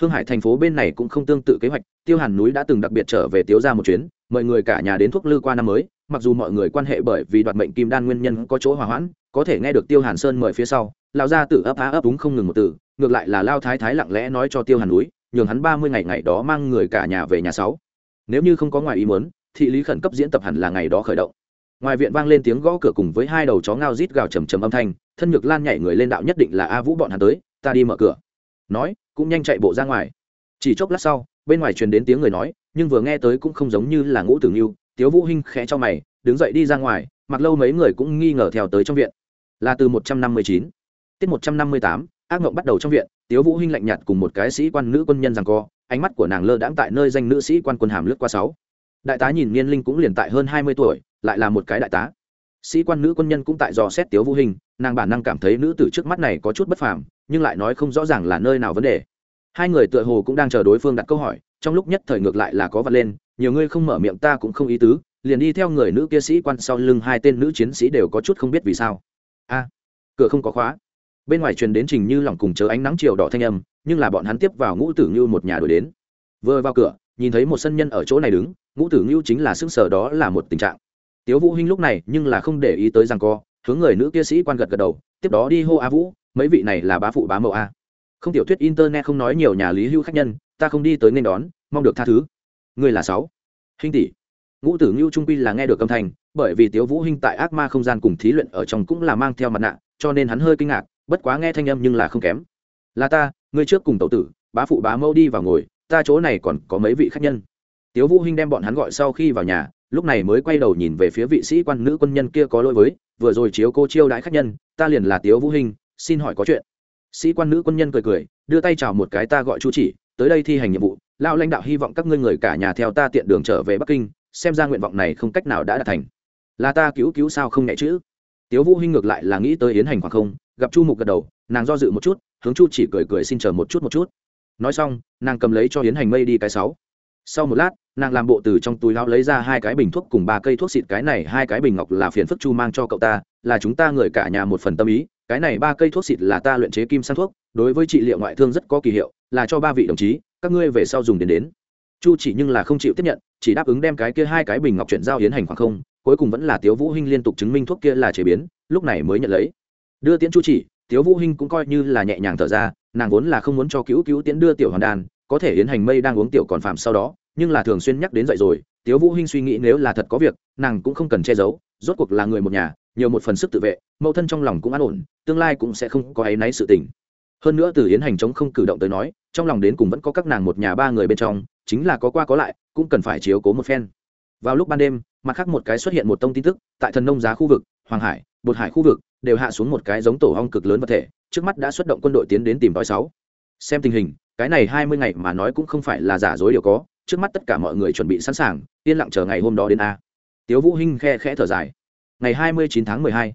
hương hải thành phố bên này cũng không tương tự kế hoạch, tiêu hàn núi đã từng đặc biệt trở về tiếu ra một chuyến, mời người cả nhà đến thuốc lư qua năm mới, mặc dù mọi người quan hệ bởi vì đoạt mệnh kim đan nguyên nhân có chỗ hòa hoãn, có thể nghe được tiêu hàn sơn mời phía sau lao ra tự ấp á ấp đúng không ngừng một từ, ngược lại là lao thái thái lặng lẽ nói cho tiêu hàn núi, nhường hắn ba mươi ngày ngày đó mang người cả nhà về nhà sáu. Nếu như không có ngoài ý muốn, thị lý khẩn cấp diễn tập hẳn là ngày đó khởi động. Ngoài viện vang lên tiếng gõ cửa cùng với hai đầu chó ngao rít gào trầm trầm âm thanh, thân nhược lan nhảy người lên đạo nhất định là a vũ bọn hắn tới, ta đi mở cửa. Nói cũng nhanh chạy bộ ra ngoài. Chỉ chốc lát sau, bên ngoài truyền đến tiếng người nói, nhưng vừa nghe tới cũng không giống như là ngũ tử nghiêu, tiếu vũ hinh khẽ cho mày, đứng dậy đi ra ngoài, mặc lâu mấy người cũng nghi ngờ theo tới trong viện. Là từ một trăm năm mươi chín, tiết một trăm năm mươi tám, ác ngộng bắt đầu trong viện, tiếu vũ hinh lạnh nhạt cùng một cái sĩ quan nữ quân nhân rằng co, ánh mắt của nàng lơ đãng tại nơi danh nữ sĩ quan quân hàm lướt qua sáu. Đại tá nhìn niên linh cũng liền tại hơn hai mươi tuổi, lại là một cái đại tá. Sĩ quan nữ quân nhân cũng tại dò xét tiếu vũ hình nàng bản năng cảm thấy nữ tử trước mắt này có chút bất phàm nhưng lại nói không rõ ràng là nơi nào vấn đề. Hai người tựa hồ cũng đang chờ đối phương đặt câu hỏi, trong lúc nhất thời ngược lại là có vật lên, nhiều người không mở miệng ta cũng không ý tứ, liền đi theo người nữ kia sĩ quan sau lưng hai tên nữ chiến sĩ đều có chút không biết vì sao. A, cửa không có khóa. Bên ngoài truyền đến trình như lỏng cùng chớ ánh nắng chiều đỏ thanh âm, nhưng là bọn hắn tiếp vào ngũ tử như một nhà đổi đến. Vừa vào cửa, nhìn thấy một sân nhân ở chỗ này đứng, ngũ tử như chính là xương sở đó là một tình trạng. Tiếu vũ hinh lúc này nhưng là không để ý tới rằng co, hướng người nữ kia sĩ quan gật gật đầu, tiếp đó đi hô a vũ mấy vị này là bá phụ bá mẫu a. Không tiểu thuyết internet không nói nhiều nhà lý hữu khách nhân, ta không đi tới nên đón, mong được tha thứ. Người là sáu. Hình tỷ. Ngũ tử ngưu trung quy là nghe được âm thanh, bởi vì tiếu vũ hinh tại ác ma không gian cùng thí luyện ở trong cũng là mang theo mặt nạ, cho nên hắn hơi kinh ngạc, bất quá nghe thanh âm nhưng là không kém. Là ta, ngươi trước cùng tẩu tử, bá phụ bá mẫu đi vào ngồi, ta chỗ này còn có mấy vị khách nhân. Tiếu vũ hinh đem bọn hắn gọi sau khi vào nhà, lúc này mới quay đầu nhìn về phía vị sĩ quan nữ quân nhân kia có lỗi với, vừa rồi chiếu cô chiêu đãi khách nhân, ta liền là tiếu vũ hinh xin hỏi có chuyện. Sĩ quan nữ quân nhân cười cười, đưa tay chào một cái ta gọi chu chỉ, tới đây thi hành nhiệm vụ lao lãnh đạo hy vọng các ngươi người cả nhà theo ta tiện đường trở về bắc kinh, xem ra nguyện vọng này không cách nào đã đạt thành. Là ta cứu cứu sao không nhẹ chữ. Tiếu vũ hinh ngược lại là nghĩ tới yến hành khoảng không, gặp chu mục gật đầu, nàng do dự một chút, hướng chu chỉ cười cười xin chờ một chút một chút. Nói xong, nàng cầm lấy cho yến hành mây đi cái sáu. Sau một lát, nàng làm bộ từ trong túi lao lấy ra hai cái bình thuốc cùng ba cây thuốc xịt, cái này hai cái bình ngọc là phiền phức chu mang cho cậu ta, là chúng ta người cả nhà một phần tâm ý cái này ba cây thuốc xịt là ta luyện chế kim sang thuốc, đối với trị liệu ngoại thương rất có kỳ hiệu, là cho ba vị đồng chí, các ngươi về sau dùng đến đến. Chu chỉ nhưng là không chịu tiếp nhận, chỉ đáp ứng đem cái kia hai cái bình ngọc chuyển giao hiến hành khoảng không, cuối cùng vẫn là tiếu vũ hinh liên tục chứng minh thuốc kia là chế biến, lúc này mới nhận lấy. Đưa tiễn chu chỉ, tiếu vũ hinh cũng coi như là nhẹ nhàng thở ra, nàng vốn là không muốn cho cứu cứu tiễn đưa tiểu hoàn đàn có thể hiến hành mây đang uống tiểu còn phạm sau đó nhưng là thường xuyên nhắc đến dậy rồi, tiếu vũ hinh suy nghĩ nếu là thật có việc, nàng cũng không cần che giấu, rốt cuộc là người một nhà, nhiều một phần sức tự vệ, mẫu thân trong lòng cũng an ổn, tương lai cũng sẽ không có áy náy sự tình. Hơn nữa từ yến hành chống không cử động tới nói, trong lòng đến cùng vẫn có các nàng một nhà ba người bên trong, chính là có qua có lại, cũng cần phải chiếu cố một phen. Vào lúc ban đêm, mặt khác một cái xuất hiện một tông tin tức, tại thần nông giá khu vực, hoàng hải, bột hải khu vực, đều hạ xuống một cái giống tổ hong cực lớn vật thể, trước mắt đã xuất động quân đội tiến đến tìm tòi sáu. Xem tình hình, cái này hai mươi ngày mà nói cũng không phải là giả dối điều có trước mắt tất cả mọi người chuẩn bị sẵn sàng, yên lặng chờ ngày hôm đó đến a. Tiếu vũ hinh khe khẽ thở dài. Ngày hai mươi chín tháng mười hai,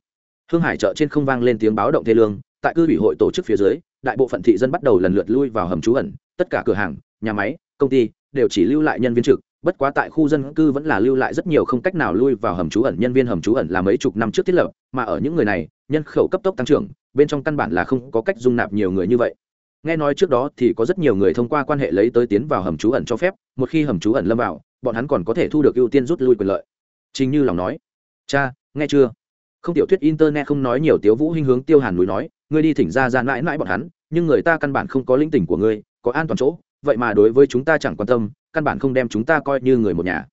hương hải chợ trên không vang lên tiếng báo động thê lương, tại cư ủy hội tổ chức phía dưới, đại bộ phận thị dân bắt đầu lần lượt lui vào hầm trú ẩn, tất cả cửa hàng, nhà máy, công ty đều chỉ lưu lại nhân viên trực, bất quá tại khu dân cư vẫn là lưu lại rất nhiều không cách nào lui vào hầm trú ẩn nhân viên hầm trú ẩn là mấy chục năm trước thiết lập, mà ở những người này, nhân khẩu cấp tốc tăng trưởng, bên trong căn bản là không có cách dung nạp nhiều người như vậy nghe nói trước đó thì có rất nhiều người thông qua quan hệ lấy tới tiến vào hầm trú ẩn cho phép, một khi hầm trú ẩn lâm vào, bọn hắn còn có thể thu được ưu tiên rút lui quyền lợi. Chính như lòng nói, cha, nghe chưa? Không tiểu thuyết internet không nói nhiều tiếu vũ hinh hướng tiêu hàn núi nói, ngươi đi thỉnh ra ra mãi mãi bọn hắn, nhưng người ta căn bản không có linh tỉnh của ngươi, có an toàn chỗ, vậy mà đối với chúng ta chẳng quan tâm, căn bản không đem chúng ta coi như người một nhà.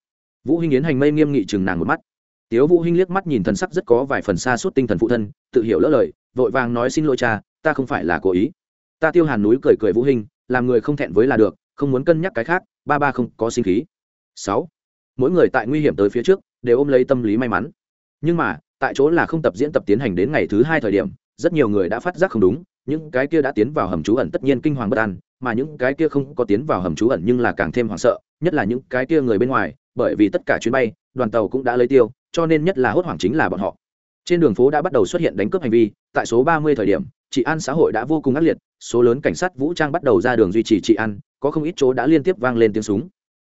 Vũ hinh yến hành mây nghiêm nghị chừng nàng một mắt. Tiếu vũ hinh liếc mắt nhìn thần sắc rất có vài phần xa suốt tinh thần phụ thân, tự hiểu lỡ lời, vội vàng nói, xin lỗi cha, ta không phải là cố ý ta tiêu hàn núi cười cười vũ hình, làm người không thẹn với là được không muốn cân nhắc cái khác ba ba không có sinh khí. Sáu. Mỗi người tại nguy hiểm tới phía trước đều ôm lấy tâm lý may mắn. Nhưng mà tại chỗ là không tập diễn tập tiến hành đến ngày thứ hai thời điểm rất nhiều người đã phát giác không đúng những cái kia đã tiến vào hầm trú ẩn tất nhiên kinh hoàng bất an mà những cái kia không có tiến vào hầm trú ẩn nhưng là càng thêm hoảng sợ nhất là những cái kia người bên ngoài bởi vì tất cả chuyến bay đoàn tàu cũng đã lấy tiêu cho nên nhất là hốt hoảng chính là bọn họ. Trên đường phố đã bắt đầu xuất hiện đánh cướp hành vi tại số ba mươi thời điểm trị an xã hội đã vô cùng ác liệt, số lớn cảnh sát vũ trang bắt đầu ra đường duy trì trị an, có không ít chỗ đã liên tiếp vang lên tiếng súng.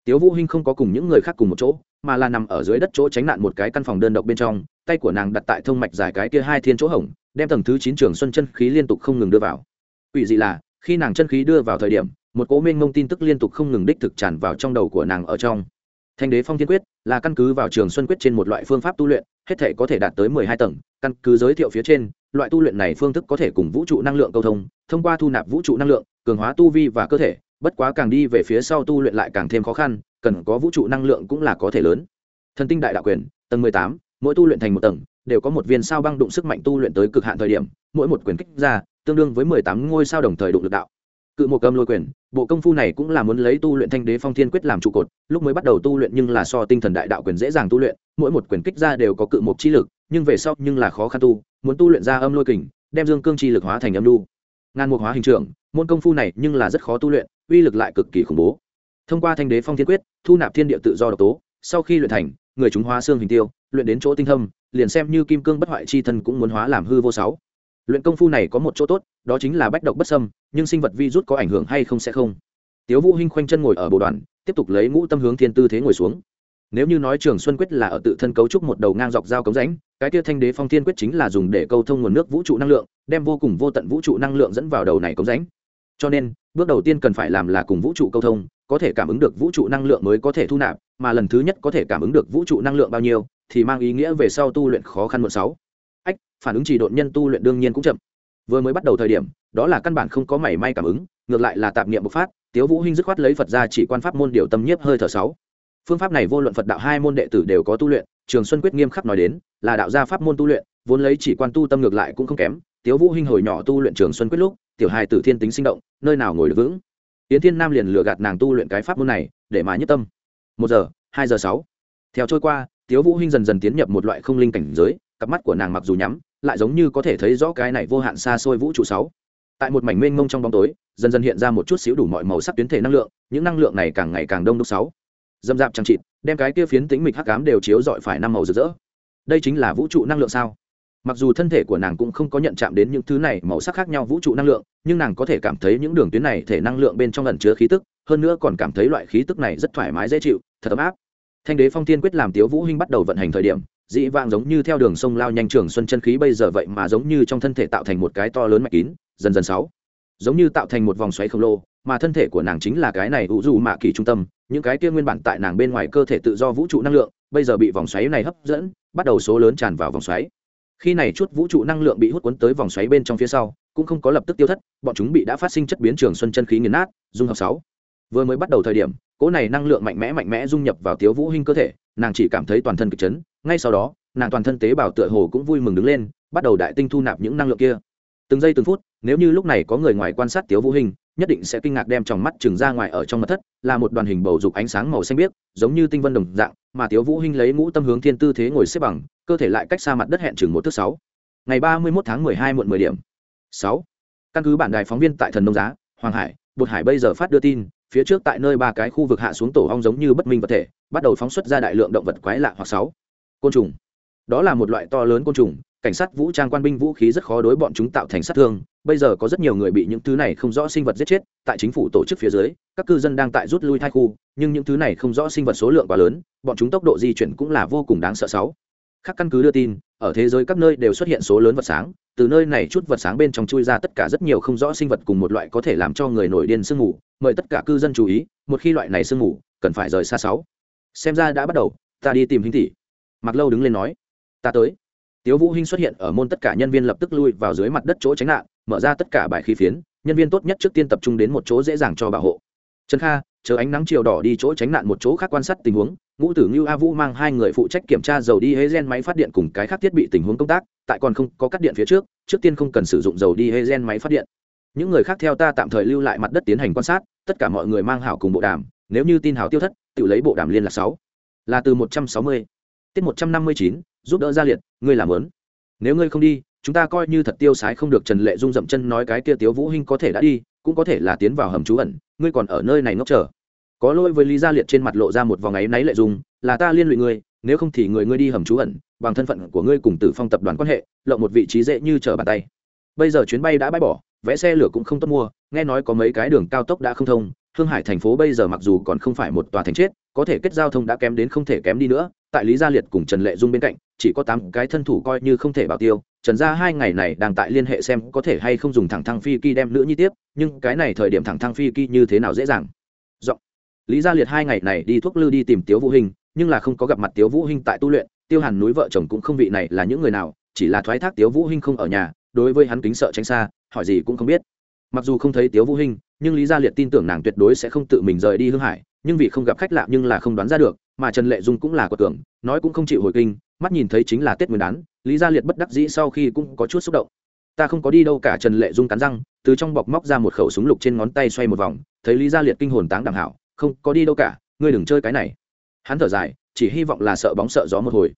Tiếu vũ hinh không có cùng những người khác cùng một chỗ, mà là nằm ở dưới đất chỗ tránh nạn một cái căn phòng đơn độc bên trong, tay của nàng đặt tại thông mạch dài cái kia hai thiên chỗ hổng, đem tầng thứ chín trường xuân chân khí liên tục không ngừng đưa vào. Quỷ dị là, khi nàng chân khí đưa vào thời điểm, một cố minh ngông tin tức liên tục không ngừng đích thực tràn vào trong đầu của nàng ở trong. Thanh đế phong thiên quyết là căn cứ vào trường xuân quyết trên một loại phương pháp tu luyện, hết thể có thể đạt tới mười hai tầng, căn cứ giới thiệu phía trên loại tu luyện này phương thức có thể cùng vũ trụ năng lượng câu thông thông qua thu nạp vũ trụ năng lượng, cường hóa tu vi và cơ thể, bất quá càng đi về phía sau tu luyện lại càng thêm khó khăn, cần có vũ trụ năng lượng cũng là có thể lớn. Thần tinh đại đạo quyền, tầng mười tám, mỗi tu luyện thành một tầng, đều có một viên sao băng đụng sức mạnh tu luyện tới cực hạn thời điểm, mỗi một quyền kích ra, tương đương với mười tám ngôi sao đồng thời đụng lực đạo. Cự một cầm lôi quyền bộ công phu này cũng là muốn lấy tu luyện thanh đế phong thiên quyết làm trụ cột, lúc mới bắt đầu tu luyện nhưng là so tinh thần đại đạo quyền dễ dàng tu luyện, mỗi một quyền kích ra đều có cự một chi lực, nhưng về sau nhưng là khó khăn tu, muốn tu luyện ra âm lôi kình, đem dương cương chi lực hóa thành âm lu ngàn mục hóa hình trưởng, môn công phu này nhưng là rất khó tu luyện, uy lực lại cực kỳ khủng bố. Thông qua thanh đế phong thiên quyết, thu nạp thiên địa tự do độc tố, sau khi luyện thành, người chúng hóa xương hình tiêu, luyện đến chỗ tinh thâm, liền xem như kim cương bất hoại chi thân cũng muốn hóa làm hư vô sáu luyện công phu này có một chỗ tốt, đó chính là bách độc bất sâm nhưng sinh vật vi rút có ảnh hưởng hay không sẽ không. Tiếu vũ hinh khoanh chân ngồi ở bộ đoàn, tiếp tục lấy ngũ tâm hướng thiên tư thế ngồi xuống. Nếu như nói trường xuân quyết là ở tự thân cấu trúc một đầu ngang dọc dao cống rãnh, cái kia thanh đế phong thiên quyết chính là dùng để câu thông nguồn nước vũ trụ năng lượng, đem vô cùng vô tận vũ trụ năng lượng dẫn vào đầu này cống rãnh. Cho nên, bước đầu tiên cần phải làm là cùng vũ trụ câu thông, có thể cảm ứng được vũ trụ năng lượng mới có thể thu nạp, mà lần thứ nhất có thể cảm ứng được vũ trụ năng lượng bao nhiêu, thì mang ý nghĩa về sau tu luyện khó khăn một sáu phản ứng chỉ độn nhân tu luyện đương nhiên cũng chậm. Vừa mới bắt đầu thời điểm, đó là căn bản không có mảy may cảm ứng, ngược lại là tạp niệm bộc phát, tiếu vũ hinh dứt khoát lấy phật ra chỉ quan pháp môn điều tâm nhiếp hơi thở sáu. Phương pháp này vô luận phật đạo hai môn đệ tử đều có tu luyện, trường xuân quyết nghiêm khắc nói đến, là đạo gia pháp môn tu luyện, vốn lấy chỉ quan tu tâm ngược lại cũng không kém, tiếu vũ hinh hồi nhỏ tu luyện trường xuân quyết lúc, tiểu hài tử thiên tính sinh động, nơi nào ngồi được vững. Yến thiên nam liền lừa gạt nàng tu luyện cái pháp môn này, để mà nhất tâm. Một giờ, hai giờ sáu. Theo trôi qua, tiếu vũ hinh dần dần tiến nhập một loại không linh cảnh giới, cặp mắt của nàng mặc dù nhắm lại giống như có thể thấy rõ cái này vô hạn xa xôi vũ trụ sáu. Tại một mảnh mênh mông trong bóng tối, dần dần hiện ra một chút xíu đủ mọi màu sắc tuyến thể năng lượng, những năng lượng này càng ngày càng đông đúc sáu. Dâm dạp chẳng chịt, đem cái kia phiến tĩnh mịch hắc ám đều chiếu rọi phải năm màu rực rỡ. Đây chính là vũ trụ năng lượng sao? Mặc dù thân thể của nàng cũng không có nhận chạm đến những thứ này màu sắc khác nhau vũ trụ năng lượng, nhưng nàng có thể cảm thấy những đường tuyến này thể năng lượng bên trong ẩn chứa khí tức, hơn nữa còn cảm thấy loại khí tức này rất thoải mái dễ chịu, thật ấm áp. Thanh đế phong tiên quyết làm tiếu vũ hinh bắt đầu vận hành thời điểm dĩ vãng giống như theo đường sông lao nhanh trường xuân chân khí bây giờ vậy mà giống như trong thân thể tạo thành một cái to lớn mạch kín, dần dần sáu. Giống như tạo thành một vòng xoáy khổng lồ, mà thân thể của nàng chính là cái này ủ dù mạ kỳ trung tâm, những cái kia nguyên bản tại nàng bên ngoài cơ thể tự do vũ trụ năng lượng, bây giờ bị vòng xoáy này hấp dẫn, bắt đầu số lớn tràn vào vòng xoáy. Khi này chút vũ trụ năng lượng bị hút cuốn tới vòng xoáy bên trong phía sau, cũng không có lập tức tiêu thất, bọn chúng bị đã phát sinh chất biến trường xuân chân khí nghiền nát, dung hợp sáu. Vừa mới bắt đầu thời điểm, cỗ này năng lượng mạnh mẽ mạnh mẽ dung nhập vào tiếu vũ hinh cơ thể nàng chỉ cảm thấy toàn thân kịch chấn, ngay sau đó, nàng toàn thân tế bào tựa hồ cũng vui mừng đứng lên, bắt đầu đại tinh thu nạp những năng lượng kia. Từng giây từng phút, nếu như lúc này có người ngoài quan sát tiếu vũ hình nhất định sẽ kinh ngạc đem trong mắt chừng ra ngoài ở trong mặt thất, là một đoàn hình bầu dục ánh sáng màu xanh biếc, giống như tinh vân đồng dạng, mà tiếu vũ hinh lấy ngũ tâm hướng thiên tư thế ngồi xếp bằng, cơ thể lại cách xa mặt đất hẹn chừng một thước sáu. Ngày ba mươi một tháng mười hai muộn mười điểm. Sáu. Căn cứ bản đài phóng viên tại thần nông giá, hoàng hải, bột hải bây giờ phát đưa tin phía trước tại nơi ba cái khu vực hạ xuống tổ ong giống như bất minh vật thể, bắt đầu phóng xuất ra đại lượng động vật quái lạ hoặc sáu. Côn trùng. Đó là một loại to lớn côn trùng, cảnh sát vũ trang quan binh vũ khí rất khó đối bọn chúng tạo thành sát thương. Bây giờ có rất nhiều người bị những thứ này không rõ sinh vật giết chết, tại chính phủ tổ chức phía dưới, các cư dân đang tại rút lui thai khu, nhưng những thứ này không rõ sinh vật số lượng quá lớn, bọn chúng tốc độ di chuyển cũng là vô cùng đáng sợ sáu. Khác căn cứ đưa tin, ở thế giới các nơi đều xuất hiện số lớn vật sáng từ nơi này chút vật sáng bên trong chui ra tất cả rất nhiều không rõ sinh vật cùng một loại có thể làm cho người nổi điên sương mù, mời tất cả cư dân chú ý, một khi loại này sương mù, cần phải rời xa sáu. Xem ra đã bắt đầu, ta đi tìm hình tỷ mặc lâu đứng lên nói, ta tới. Tiếu vũ hinh xuất hiện ở môn tất cả nhân viên lập tức lui vào dưới mặt đất chỗ tránh nạn, mở ra tất cả bài khí phiến, nhân viên tốt nhất trước tiên tập trung đến một chỗ dễ dàng cho bảo hộ. Trần kha, chờ ánh nắng chiều đỏ đi chỗ tránh nạn một chỗ khác quan sát tình huống ngũ tử ngưu a vũ mang hai người phụ trách kiểm tra dầu đi hê gen máy phát điện cùng cái khác thiết bị tình huống công tác, tại còn không có cắt điện phía trước trước tiên không cần sử dụng dầu đi hê gen máy phát điện. Những người khác theo ta tạm thời lưu lại mặt đất tiến hành quan sát, tất cả mọi người mang hảo cùng bộ đàm, nếu như tin hảo tiêu thất, tự lấy bộ đàm liên lạc sáu. Là từ một trăm sáu mươi. Tiết một trăm năm mươi chín, giúp đỡ gia liệt, ngươi làm lớn. Nếu ngươi không đi, chúng ta coi như thật tiêu sái không được trần lệ dung dậm chân nói cái kia tiếu vũ hinh có thể đã đi, cũng có thể là tiến vào hầm trú ẩn, ngươi còn ở nơi này ngốc chờ có lỗi với lý gia liệt trên mặt lộ ra một vòng áy náy lệ dung, là ta liên lụy ngươi, nếu không thì người ngươi đi hầm trú ẩn, bằng thân phận của ngươi cùng tử phong tập đoàn quan hệ, lộng một vị trí dễ như trở bàn tay. Bây giờ chuyến bay đã bãi bỏ vẽ xe lửa cũng không tốt mua, nghe nói có mấy cái đường cao tốc đã không thông, hương hải thành phố bây giờ mặc dù còn không phải một tòa thành chết, có thể kết giao thông đã kém đến không thể kém đi nữa, tại lý gia liệt cùng trần lệ dung bên cạnh, chỉ có tám cái thân thủ coi như không thể bảo tiêu, trần gia hai ngày này đang tại liên hệ xem có thể hay không dùng thẳng thăng phi kỳ đem nữ nhi tiếp, nhưng cái này thời điểm thẳng thăng phi kỳ như thế nào dễ dàng lý gia liệt hai ngày này đi thuốc lư đi tìm tiếu vũ hình nhưng là không có gặp mặt tiếu vũ hình tại tu luyện, tiêu hàn núi vợ chồng cũng không vị này là những người nào, chỉ là thoái thác tiếu vũ hình không ở nhà, đối với hắn kính sợ tránh xa, hỏi gì cũng không biết. Mặc dù không thấy tiếu vũ hình nhưng lý gia liệt tin tưởng nàng tuyệt đối sẽ không tự mình rời đi hương hải, nhưng vì không gặp khách lạ nhưng là không đoán ra được, mà trần lệ dung cũng là có tưởng nói cũng không chịu hồi kinh, mắt nhìn thấy chính là tết nguyên đán, lý gia liệt bất đắc dĩ sau khi cũng có chút xúc động. Ta không có đi đâu cả, trần lệ dung cắn răng, từ trong bọc móc ra một khẩu súng lục trên ngón tay xoay một vòng, thấy lý gia liệt kinh hồn táng đẳng hảo không có đi đâu cả, ngươi đừng chơi cái này. Hắn thở dài, chỉ hy vọng là sợ bóng sợ gió một hồi.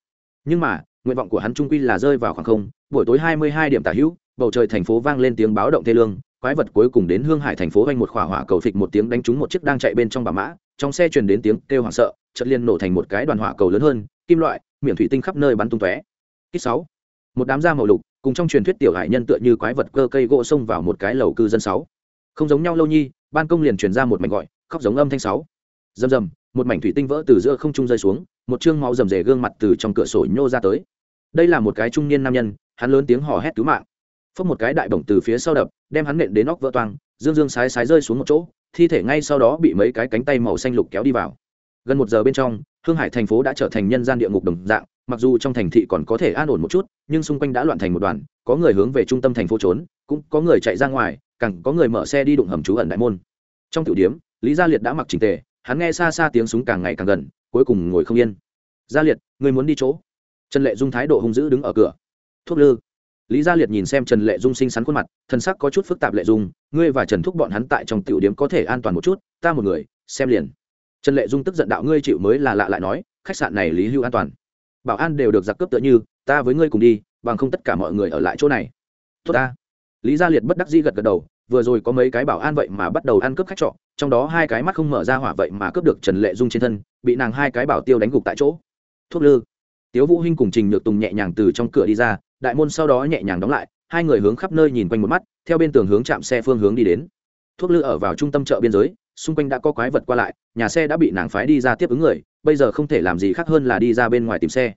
Nhưng mà, nguyện vọng của hắn trung quy là rơi vào khoảng không. Buổi tối hai mươi hai điểm tả hữu, bầu trời thành phố vang lên tiếng báo động thê lương. Quái vật cuối cùng đến hương hải thành phố vanh một khỏa hỏa cầu phịch một tiếng đánh trúng một chiếc đang chạy bên trong bà mã. Trong xe truyền đến tiếng kêu hoảng sợ, chợt liên nổ thành một cái đoàn hỏa cầu lớn hơn, kim loại, miệng thủy tinh khắp nơi bắn tung tóe. Kích sáu. Một đám da màu lục, cùng trong truyền thuyết tiểu hải nhân tựa như quái vật cơ cây gỗ xông vào một cái lầu cư dân sáu không giống nhau lâu nhi, ban công liền truyền ra một mảnh gọi, khóc giống âm thanh sáu. Rầm rầm, một mảnh thủy tinh vỡ từ giữa không trung rơi xuống, một chương máu rầm rề gương mặt từ trong cửa sổ nhô ra tới. Đây là một cái trung niên nam nhân, hắn lớn tiếng hò hét cứu mạng. Phốc một cái đại bổng từ phía sau đập, đem hắn nện đến nóc vỡ toang, dương dương sái sái rơi xuống một chỗ, thi thể ngay sau đó bị mấy cái cánh tay màu xanh lục kéo đi vào. Gần một giờ bên trong, hương hải thành phố đã trở thành nhân gian địa ngục đồng dạng, mặc dù trong thành thị còn có thể an ổn một chút, nhưng xung quanh đã loạn thành một đoàn, có người hướng về trung tâm thành phố trốn, cũng có người chạy ra ngoài càng có người mở xe đi đụng hầm trú ẩn đại môn. Trong tiểu điếm, lý gia liệt đã mặc trình tề, hắn nghe xa xa tiếng súng càng ngày càng gần, cuối cùng ngồi không yên. Gia liệt người muốn đi chỗ? Trần lệ dung thái độ hung dữ đứng ở cửa. Thuốc lư. Lý gia liệt nhìn xem trần lệ dung xinh xắn khuôn mặt, thân sắc có chút phức tạp lệ dung, ngươi và trần thúc bọn hắn tại trong tiểu điếm có thể an toàn một chút, ta một người, xem liền. Trần lệ dung tức giận đạo, ngươi chịu mới là lạ lại nói, khách sạn này lý hưu an toàn. Bảo an đều được giặc cướp tựa như, ta với ngươi cùng đi, bằng không tất cả mọi người ở lại chỗ này. Tốt ta. Lý gia liệt bất đắc dĩ gật gật đầu vừa rồi có mấy cái bảo an vậy mà bắt đầu ăn cướp khách trọ, trong đó hai cái mắt không mở ra hỏa vậy mà cướp được trần lệ dung trên thân, bị nàng hai cái bảo tiêu đánh gục tại chỗ. Thuốc lư. Tiếu vũ hinh cùng trình nhược tùng nhẹ nhàng từ trong cửa đi ra, đại môn sau đó nhẹ nhàng đóng lại, hai người hướng khắp nơi nhìn quanh một mắt, theo bên tường hướng chạm xe phương hướng đi đến. Thuốc lư ở vào trung tâm chợ biên giới, xung quanh đã có quái vật qua lại, nhà xe đã bị nàng phái đi ra tiếp ứng người, bây giờ không thể làm gì khác hơn là đi ra bên ngoài tìm xe.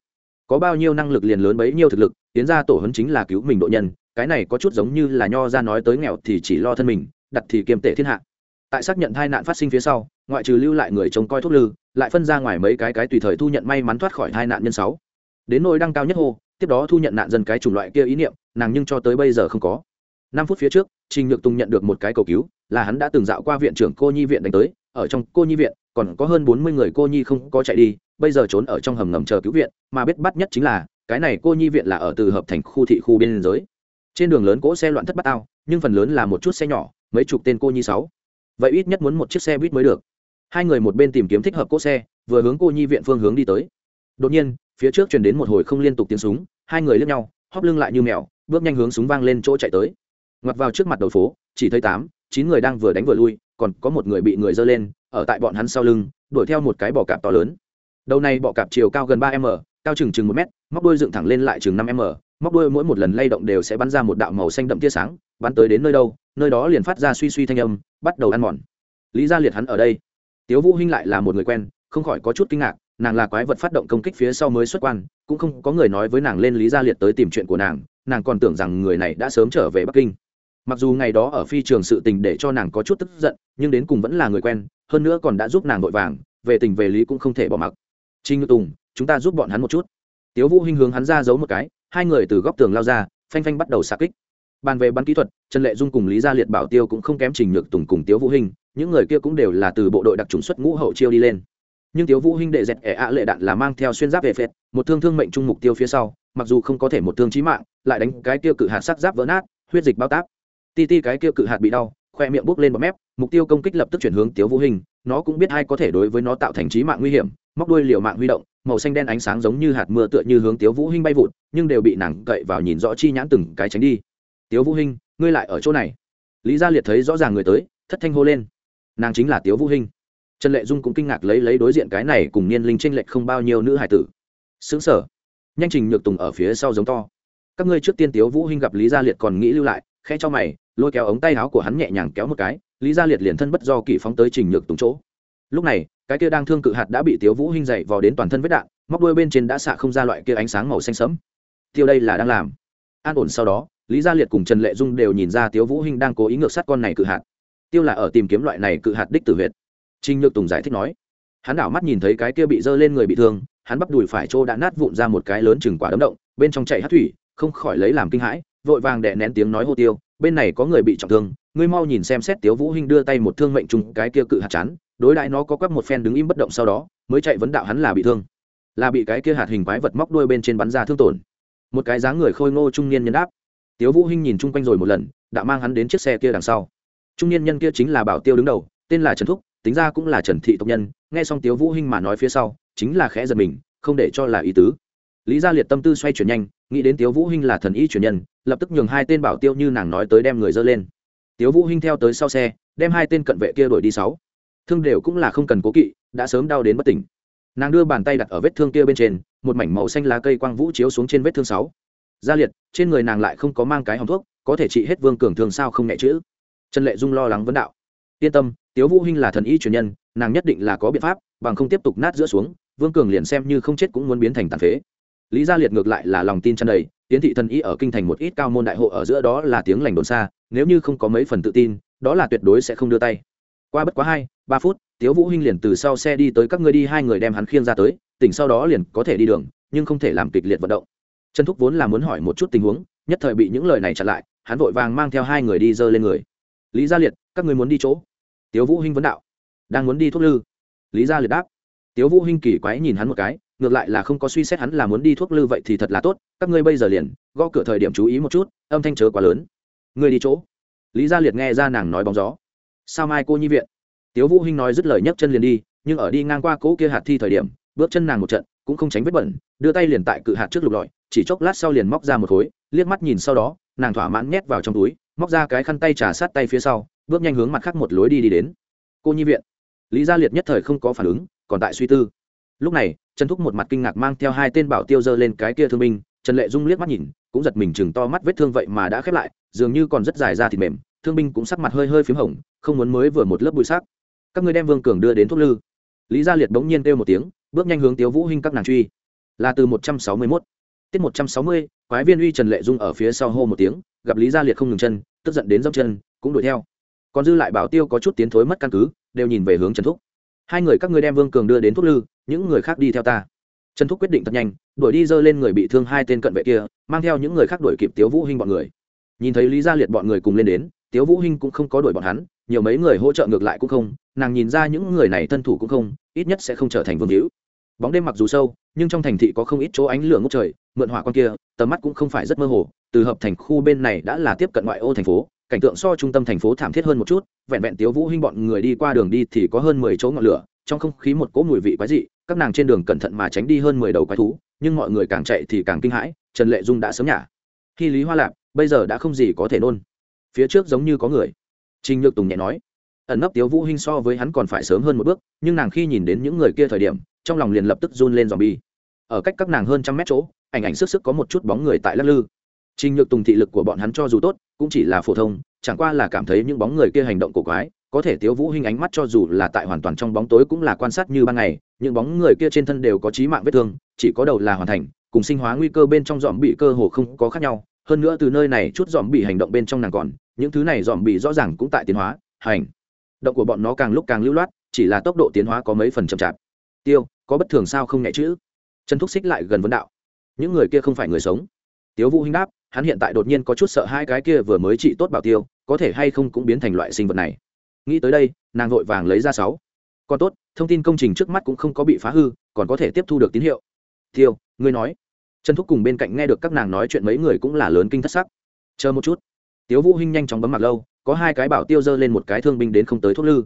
Có bao nhiêu năng lực liền lớn bấy nhiêu thực lực, tiến ra tổ hấn chính là cứu mình độ nhân cái này có chút giống như là nho ra nói tới nghèo thì chỉ lo thân mình, đặt thì kiềm tệ thiên hạ. Tại xác nhận tai nạn phát sinh phía sau, ngoại trừ lưu lại người trông coi thuốc lư, lại phân ra ngoài mấy cái cái tùy thời thu nhận may mắn thoát khỏi tai nạn nhân sáu. Đến nỗi đăng cao nhất hô, tiếp đó thu nhận nạn dân cái chủng loại kia ý niệm, nàng nhưng cho tới bây giờ không có. Năm phút phía trước, trình nhược tùng nhận được một cái cầu cứu, là hắn đã từng dạo qua viện trưởng cô nhi viện đánh tới, ở trong cô nhi viện, còn có hơn bốn mươi người cô nhi không có chạy đi, bây giờ trốn ở trong hầm ngầm chờ cứu viện, mà biết bắt nhất chính là, cái này cô nhi viện là ở từ hợp thành khu thị khu biên giới trên đường lớn cỗ xe loạn thất bát ao nhưng phần lớn là một chút xe nhỏ, mấy chục tên cô nhi sáu. Vậy ít nhất muốn một chiếc xe buýt mới được. Hai người một bên tìm kiếm thích hợp cỗ xe, vừa hướng cô nhi viện phương hướng đi tới. Đột nhiên, phía trước truyền đến một hồi không liên tục tiếng súng, hai người lướt nhau, hóp lưng lại như mèo, bước nhanh hướng súng vang lên chỗ chạy tới. Ngoặt vào trước mặt đầu phố, chỉ thấy tám, chín người đang vừa đánh vừa lui, còn có một người bị người dơ lên, ở tại bọn hắn sau lưng, đuổi theo một cái bò cạp to lớn. Đầu này bọ cạp chiều cao gần ba m, cao chừng chừng một m móc đuôi dựng thẳng lên lại chừng năm m móc đuôi mỗi một lần lay động đều sẽ bắn ra một đạo màu xanh đậm tia sáng, bắn tới đến nơi đâu, nơi đó liền phát ra suy suy thanh âm, bắt đầu ăn mòn. Lý gia liệt hắn ở đây. Tiếu vũ hinh lại là một người quen, không khỏi có chút kinh ngạc, nàng là quái vật phát động công kích phía sau mới xuất quan, cũng không có người nói với nàng lên lý gia liệt tới tìm chuyện của nàng nàng còn tưởng rằng người này đã sớm trở về bắc kinh. Mặc dù ngày đó ở phi trường sự tình để cho nàng có chút tức giận, nhưng đến cùng vẫn là người quen, hơn nữa còn đã giúp nàng vội vàng, về tình về lý cũng không thể bỏ mặc. Trinh ngự tùng, chúng ta giúp bọn hắn một chút. Tiếu vũ hinh hướng hắn ra giấu một cái hai người từ góc tường lao ra, phanh phanh bắt đầu xạ kích. Bàn về bắn kỹ thuật, trần lệ dung cùng lý gia liệt, bảo tiêu cũng không kém trình nhược tùng cùng tiếu vũ hinh, những người kia cũng đều là từ bộ đội đặc trùng xuất ngũ hậu chiêu đi lên. Nhưng tiếu vũ hinh đệ dẹt ẻ ạ lệ đạn là mang theo xuyên giáp về phệt, một thương thương mệnh trung mục tiêu phía sau, mặc dù không có thể một thương chí mạng, lại đánh cái kia cự hạt sắc giáp vỡ nát, huyết dịch bao táp. Ti ti cái kia cự hạt bị đau, khoe miệng bốc lên bọt mép, mục tiêu công kích lập tức chuyển hướng tiếu vũ hình nó cũng biết ai có thể đối với nó tạo thành trí mạng nguy hiểm, móc đuôi liều mạng huy động, màu xanh đen ánh sáng giống như hạt mưa tựa như hướng tiếu vũ hinh bay vụt, nhưng đều bị nàng cậy vào nhìn rõ chi nhãn từng cái tránh đi. Tiếu vũ hinh, ngươi lại ở chỗ này? Lý gia liệt thấy rõ ràng người tới, thất thanh hô lên. Nàng chính là tiếu vũ hinh. Trần lệ dung cũng kinh ngạc lấy lấy đối diện cái này cùng niên linh tranh lệch không bao nhiêu nữ hải tử. Sướng sở. Nhanh trình nhược tùng ở phía sau giống to. Các ngươi trước tiên tiếu vũ hinh gặp lý gia liệt còn nghĩ lưu lại khe cho mày, lôi kéo ống tay áo của hắn nhẹ nhàng kéo một cái, lý gia liệt liền thân bất do kỳ phóng tới trình nhược tùng chỗ. Lúc này, cái kia đang thương cự hạt đã bị tiếu vũ hinh dậy vào đến toàn thân vết đạn, móc đuôi bên trên đã xạ không ra loại kia ánh sáng màu xanh sẫm. Tiêu đây là đang làm. An ổn sau đó, lý gia liệt cùng trần lệ dung đều nhìn ra tiếu vũ hinh đang cố ý ngược sát con này cự hạt. Tiêu là ở tìm kiếm loại này cự hạt đích tử huyệt. Trình nhược tùng giải thích nói. Hắn đảo mắt nhìn thấy cái kia bị dơ lên người bị thương, hắn bắp đùi phải trô đã nát vụn ra một cái lớn chừng quả đấm động, bên trong chảy hát thủy, không khỏi lấy làm kinh hãi vội vàng đè nén tiếng nói hô tiêu, bên này có người bị trọng thương, ngươi mau nhìn xem xét tiếu vũ hinh đưa tay một thương mệnh trùng cái kia cự hạt chán đối đại nó có quắp một phen đứng im bất động sau đó, mới chạy vấn đạo hắn là bị thương. Là bị cái kia hạt hình quái vật móc đuôi bên trên bắn ra thương tổn. Một cái dáng người khôi ngô trung niên nhân đáp. Tiếu vũ hinh nhìn chung quanh rồi một lần, đã mang hắn đến chiếc xe kia đằng sau. Trung niên nhân kia chính là bảo tiêu đứng đầu, tên là trần thúc, tính ra cũng là trần thị tộc nhân, nghe xong tiếu vũ hinh mà nói phía sau, chính là khẽ giật mình, không để cho là ý tứ. Lý gia liệt tâm tư xoay chuyển nhanh nghĩ đến tiếu vũ hinh là thần y truyền nhân, lập tức nhường hai tên bảo tiêu như nàng nói tới đem người dơ lên. Tiếu vũ hinh theo tới sau xe, đem hai tên cận vệ kia đuổi đi sáu. Thương đều cũng là không cần cố kỵ, đã sớm đau đến bất tỉnh. Nàng đưa bàn tay đặt ở vết thương kia bên trên, một mảnh màu xanh lá cây quang vũ chiếu xuống trên vết thương sáu. Gia liệt, trên người nàng lại không có mang cái hòm thuốc, có thể trị hết vương cường thương sao không nhẹ chữ. Trần lệ dung lo lắng vấn đạo. Yên tâm, tiếu vũ hinh là thần y truyền nhân, nàng nhất định là có biện pháp, bằng không tiếp tục nát giữa xuống, vương cường liền xem như không chết cũng muốn biến thành tàn phế lý gia liệt ngược lại là lòng tin tràn đầy tiến thị thần y ở kinh thành một ít cao môn đại hộ ở giữa đó là tiếng lành đồn xa, nếu như không có mấy phần tự tin, đó là tuyệt đối sẽ không đưa tay. Qua bất quá hai, ba phút, tiếu vũ hinh liền từ sau xe đi tới các ngươi đi, hai người đem hắn khiêng ra tới, tỉnh sau đó liền có thể đi đường, nhưng không thể làm kịch liệt vận động. Trần thúc vốn là muốn hỏi một chút tình huống, nhất thời bị những lời này chặn lại, hắn vội vàng mang theo hai người đi dơ lên người. Lý gia liệt, các ngươi muốn đi chỗ? Tiếu vũ hinh vấn đạo. Đang muốn đi thuốc lư. Lý gia liệt đáp. Tiếu vũ hinh kỳ quái nhìn hắn một cái ngược lại là không có suy xét hắn là muốn đi thuốc lư vậy thì thật là tốt, các ngươi bây giờ liền, gõ cửa thời điểm chú ý một chút, âm thanh chớ quá lớn. Ngươi đi chỗ. Lý gia liệt nghe ra nàng nói bóng gió. Sao mai cô nhi viện? Tiếu vũ hinh nói dứt lời nhấc chân liền đi, nhưng ở đi ngang qua cỗ kia hạt thi thời điểm, bước chân nàng một trận, cũng không tránh vết bẩn, đưa tay liền tại cự hạt trước lục lọi, chỉ chốc lát sau liền móc ra một khối, liếc mắt nhìn sau đó, nàng thỏa mãn nhét vào trong túi, móc ra cái khăn tay trà sát tay phía sau, bước nhanh hướng mặt khác một lối đi đi đến. Cô nhi viện. Lý gia liệt nhất thời không có phản ứng, còn tại suy tư lúc này, trần thúc một mặt kinh ngạc mang theo hai tên bảo tiêu dơ lên cái kia thương binh, trần lệ dung liếc mắt nhìn, cũng giật mình chừng to mắt vết thương vậy mà đã khép lại, dường như còn rất dài ra thịt mềm, thương binh cũng sắc mặt hơi hơi p h í m hồng, không muốn mới vừa một lớp bụi sắc. Các người đem vương cường đưa đến thuốc lư. Lý gia liệt bỗng nhiên kêu một tiếng, bước nhanh hướng tiếu vũ hinh các nàng truy. Là từ một trăm sáu mươi mốt. Tiết một trăm sáu mươi, quái viên uy trần lệ dung ở phía sau hô một tiếng, gặp lý gia liệt không ngừng chân, tức giận đến dốc chân, cũng đuổi theo. Còn dư lại bảo tiêu có chút tiến thối mất căn cứ, đều nhìn về hướng trần thúc. Hai người các ngươi đem vương cường đưa đến thuốc lư những người khác đi theo ta. Trần thúc quyết định thật nhanh, đuổi đi dơ lên người bị thương hai tên cận vệ kia, mang theo những người khác đuổi kịp tiếu vũ hinh bọn người. Nhìn thấy lý gia liệt bọn người cùng lên đến, tiếu vũ hinh cũng không có đuổi bọn hắn, nhiều mấy người hỗ trợ ngược lại cũng không, nàng nhìn ra những người này thân thủ cũng không, ít nhất sẽ không trở thành vương hữu. Bóng đêm mặc dù sâu, nhưng trong thành thị có không ít chỗ ánh lửa ngốc trời, mượn hỏa quan kia, tầm mắt cũng không phải rất mơ hồ, từ hợp thành khu bên này đã là tiếp cận ngoại ô thành phố, cảnh tượng so trung tâm thành phố thảm thiết hơn một chút, vẹn vẹn tiếu vũ hinh bọn người đi qua đường đi thì có hơn mười chỗ ngọn lửa, trong không khí một cỗ mùi vị quái dị các nàng trên đường cẩn thận mà tránh đi hơn mười đầu quái thú, nhưng mọi người càng chạy thì càng kinh hãi, trần lệ dung đã sớm nhả. Khi lý hoa lạp, bây giờ đã không gì có thể nôn. Phía trước giống như có người. Trình nhược tùng nhẹ nói. Ẩn nấp tiếu vũ hinh so với hắn còn phải sớm hơn một bước, nhưng nàng khi nhìn đến những người kia thời điểm, trong lòng liền lập tức run lên dòm bi ở cách các nàng hơn trăm mét chỗ, ảnh ảnh sức sức có một chút bóng người tại lắc lư. Trình nhược tùng thị lực của bọn hắn cho dù tốt, cũng chỉ là phổ thông, chẳng qua là cảm thấy những bóng người kia hành động cổ quái có thể tiếu vũ hinh ánh mắt cho dù là tại hoàn toàn trong bóng tối cũng là quan sát như ban ngày, những bóng người kia trên thân đều có chí mạng vết thương, chỉ có đầu là hoàn thành, cùng sinh hóa nguy cơ bên trong dòm bị cơ hồ không có khác nhau. Hơn nữa từ nơi này chút dòm bị hành động bên trong nàng còn, những thứ này dòm bị rõ ràng cũng tại tiến hóa, hành. Động của bọn nó càng lúc càng lưu loát, chỉ là tốc độ tiến hóa có mấy phần chậm chạp. Tiêu, có bất thường sao không nhẹ chữ chân thúc xích lại gần vấn đạo. Những người kia không phải người sống. Tiếu vũ hinh đáp, hắn hiện tại đột nhiên có chút sợ hai cái kia vừa mới trị tốt bảo tiêu, có thể hay không cũng biến thành loại sinh vật này nghĩ tới đây, nàng vội vàng lấy ra sáu. Còn tốt, thông tin công trình trước mắt cũng không có bị phá hư, còn có thể tiếp thu được tín hiệu. Tiêu ngươi nói. Trần thúc cùng bên cạnh nghe được các nàng nói chuyện mấy người cũng là lớn kinh thất sắc. Chờ một chút. Tiếu vũ hinh nhanh chóng bấm mặt lâu, có hai cái bảo tiêu dơ lên một cái thương binh đến không tới thuốc lư.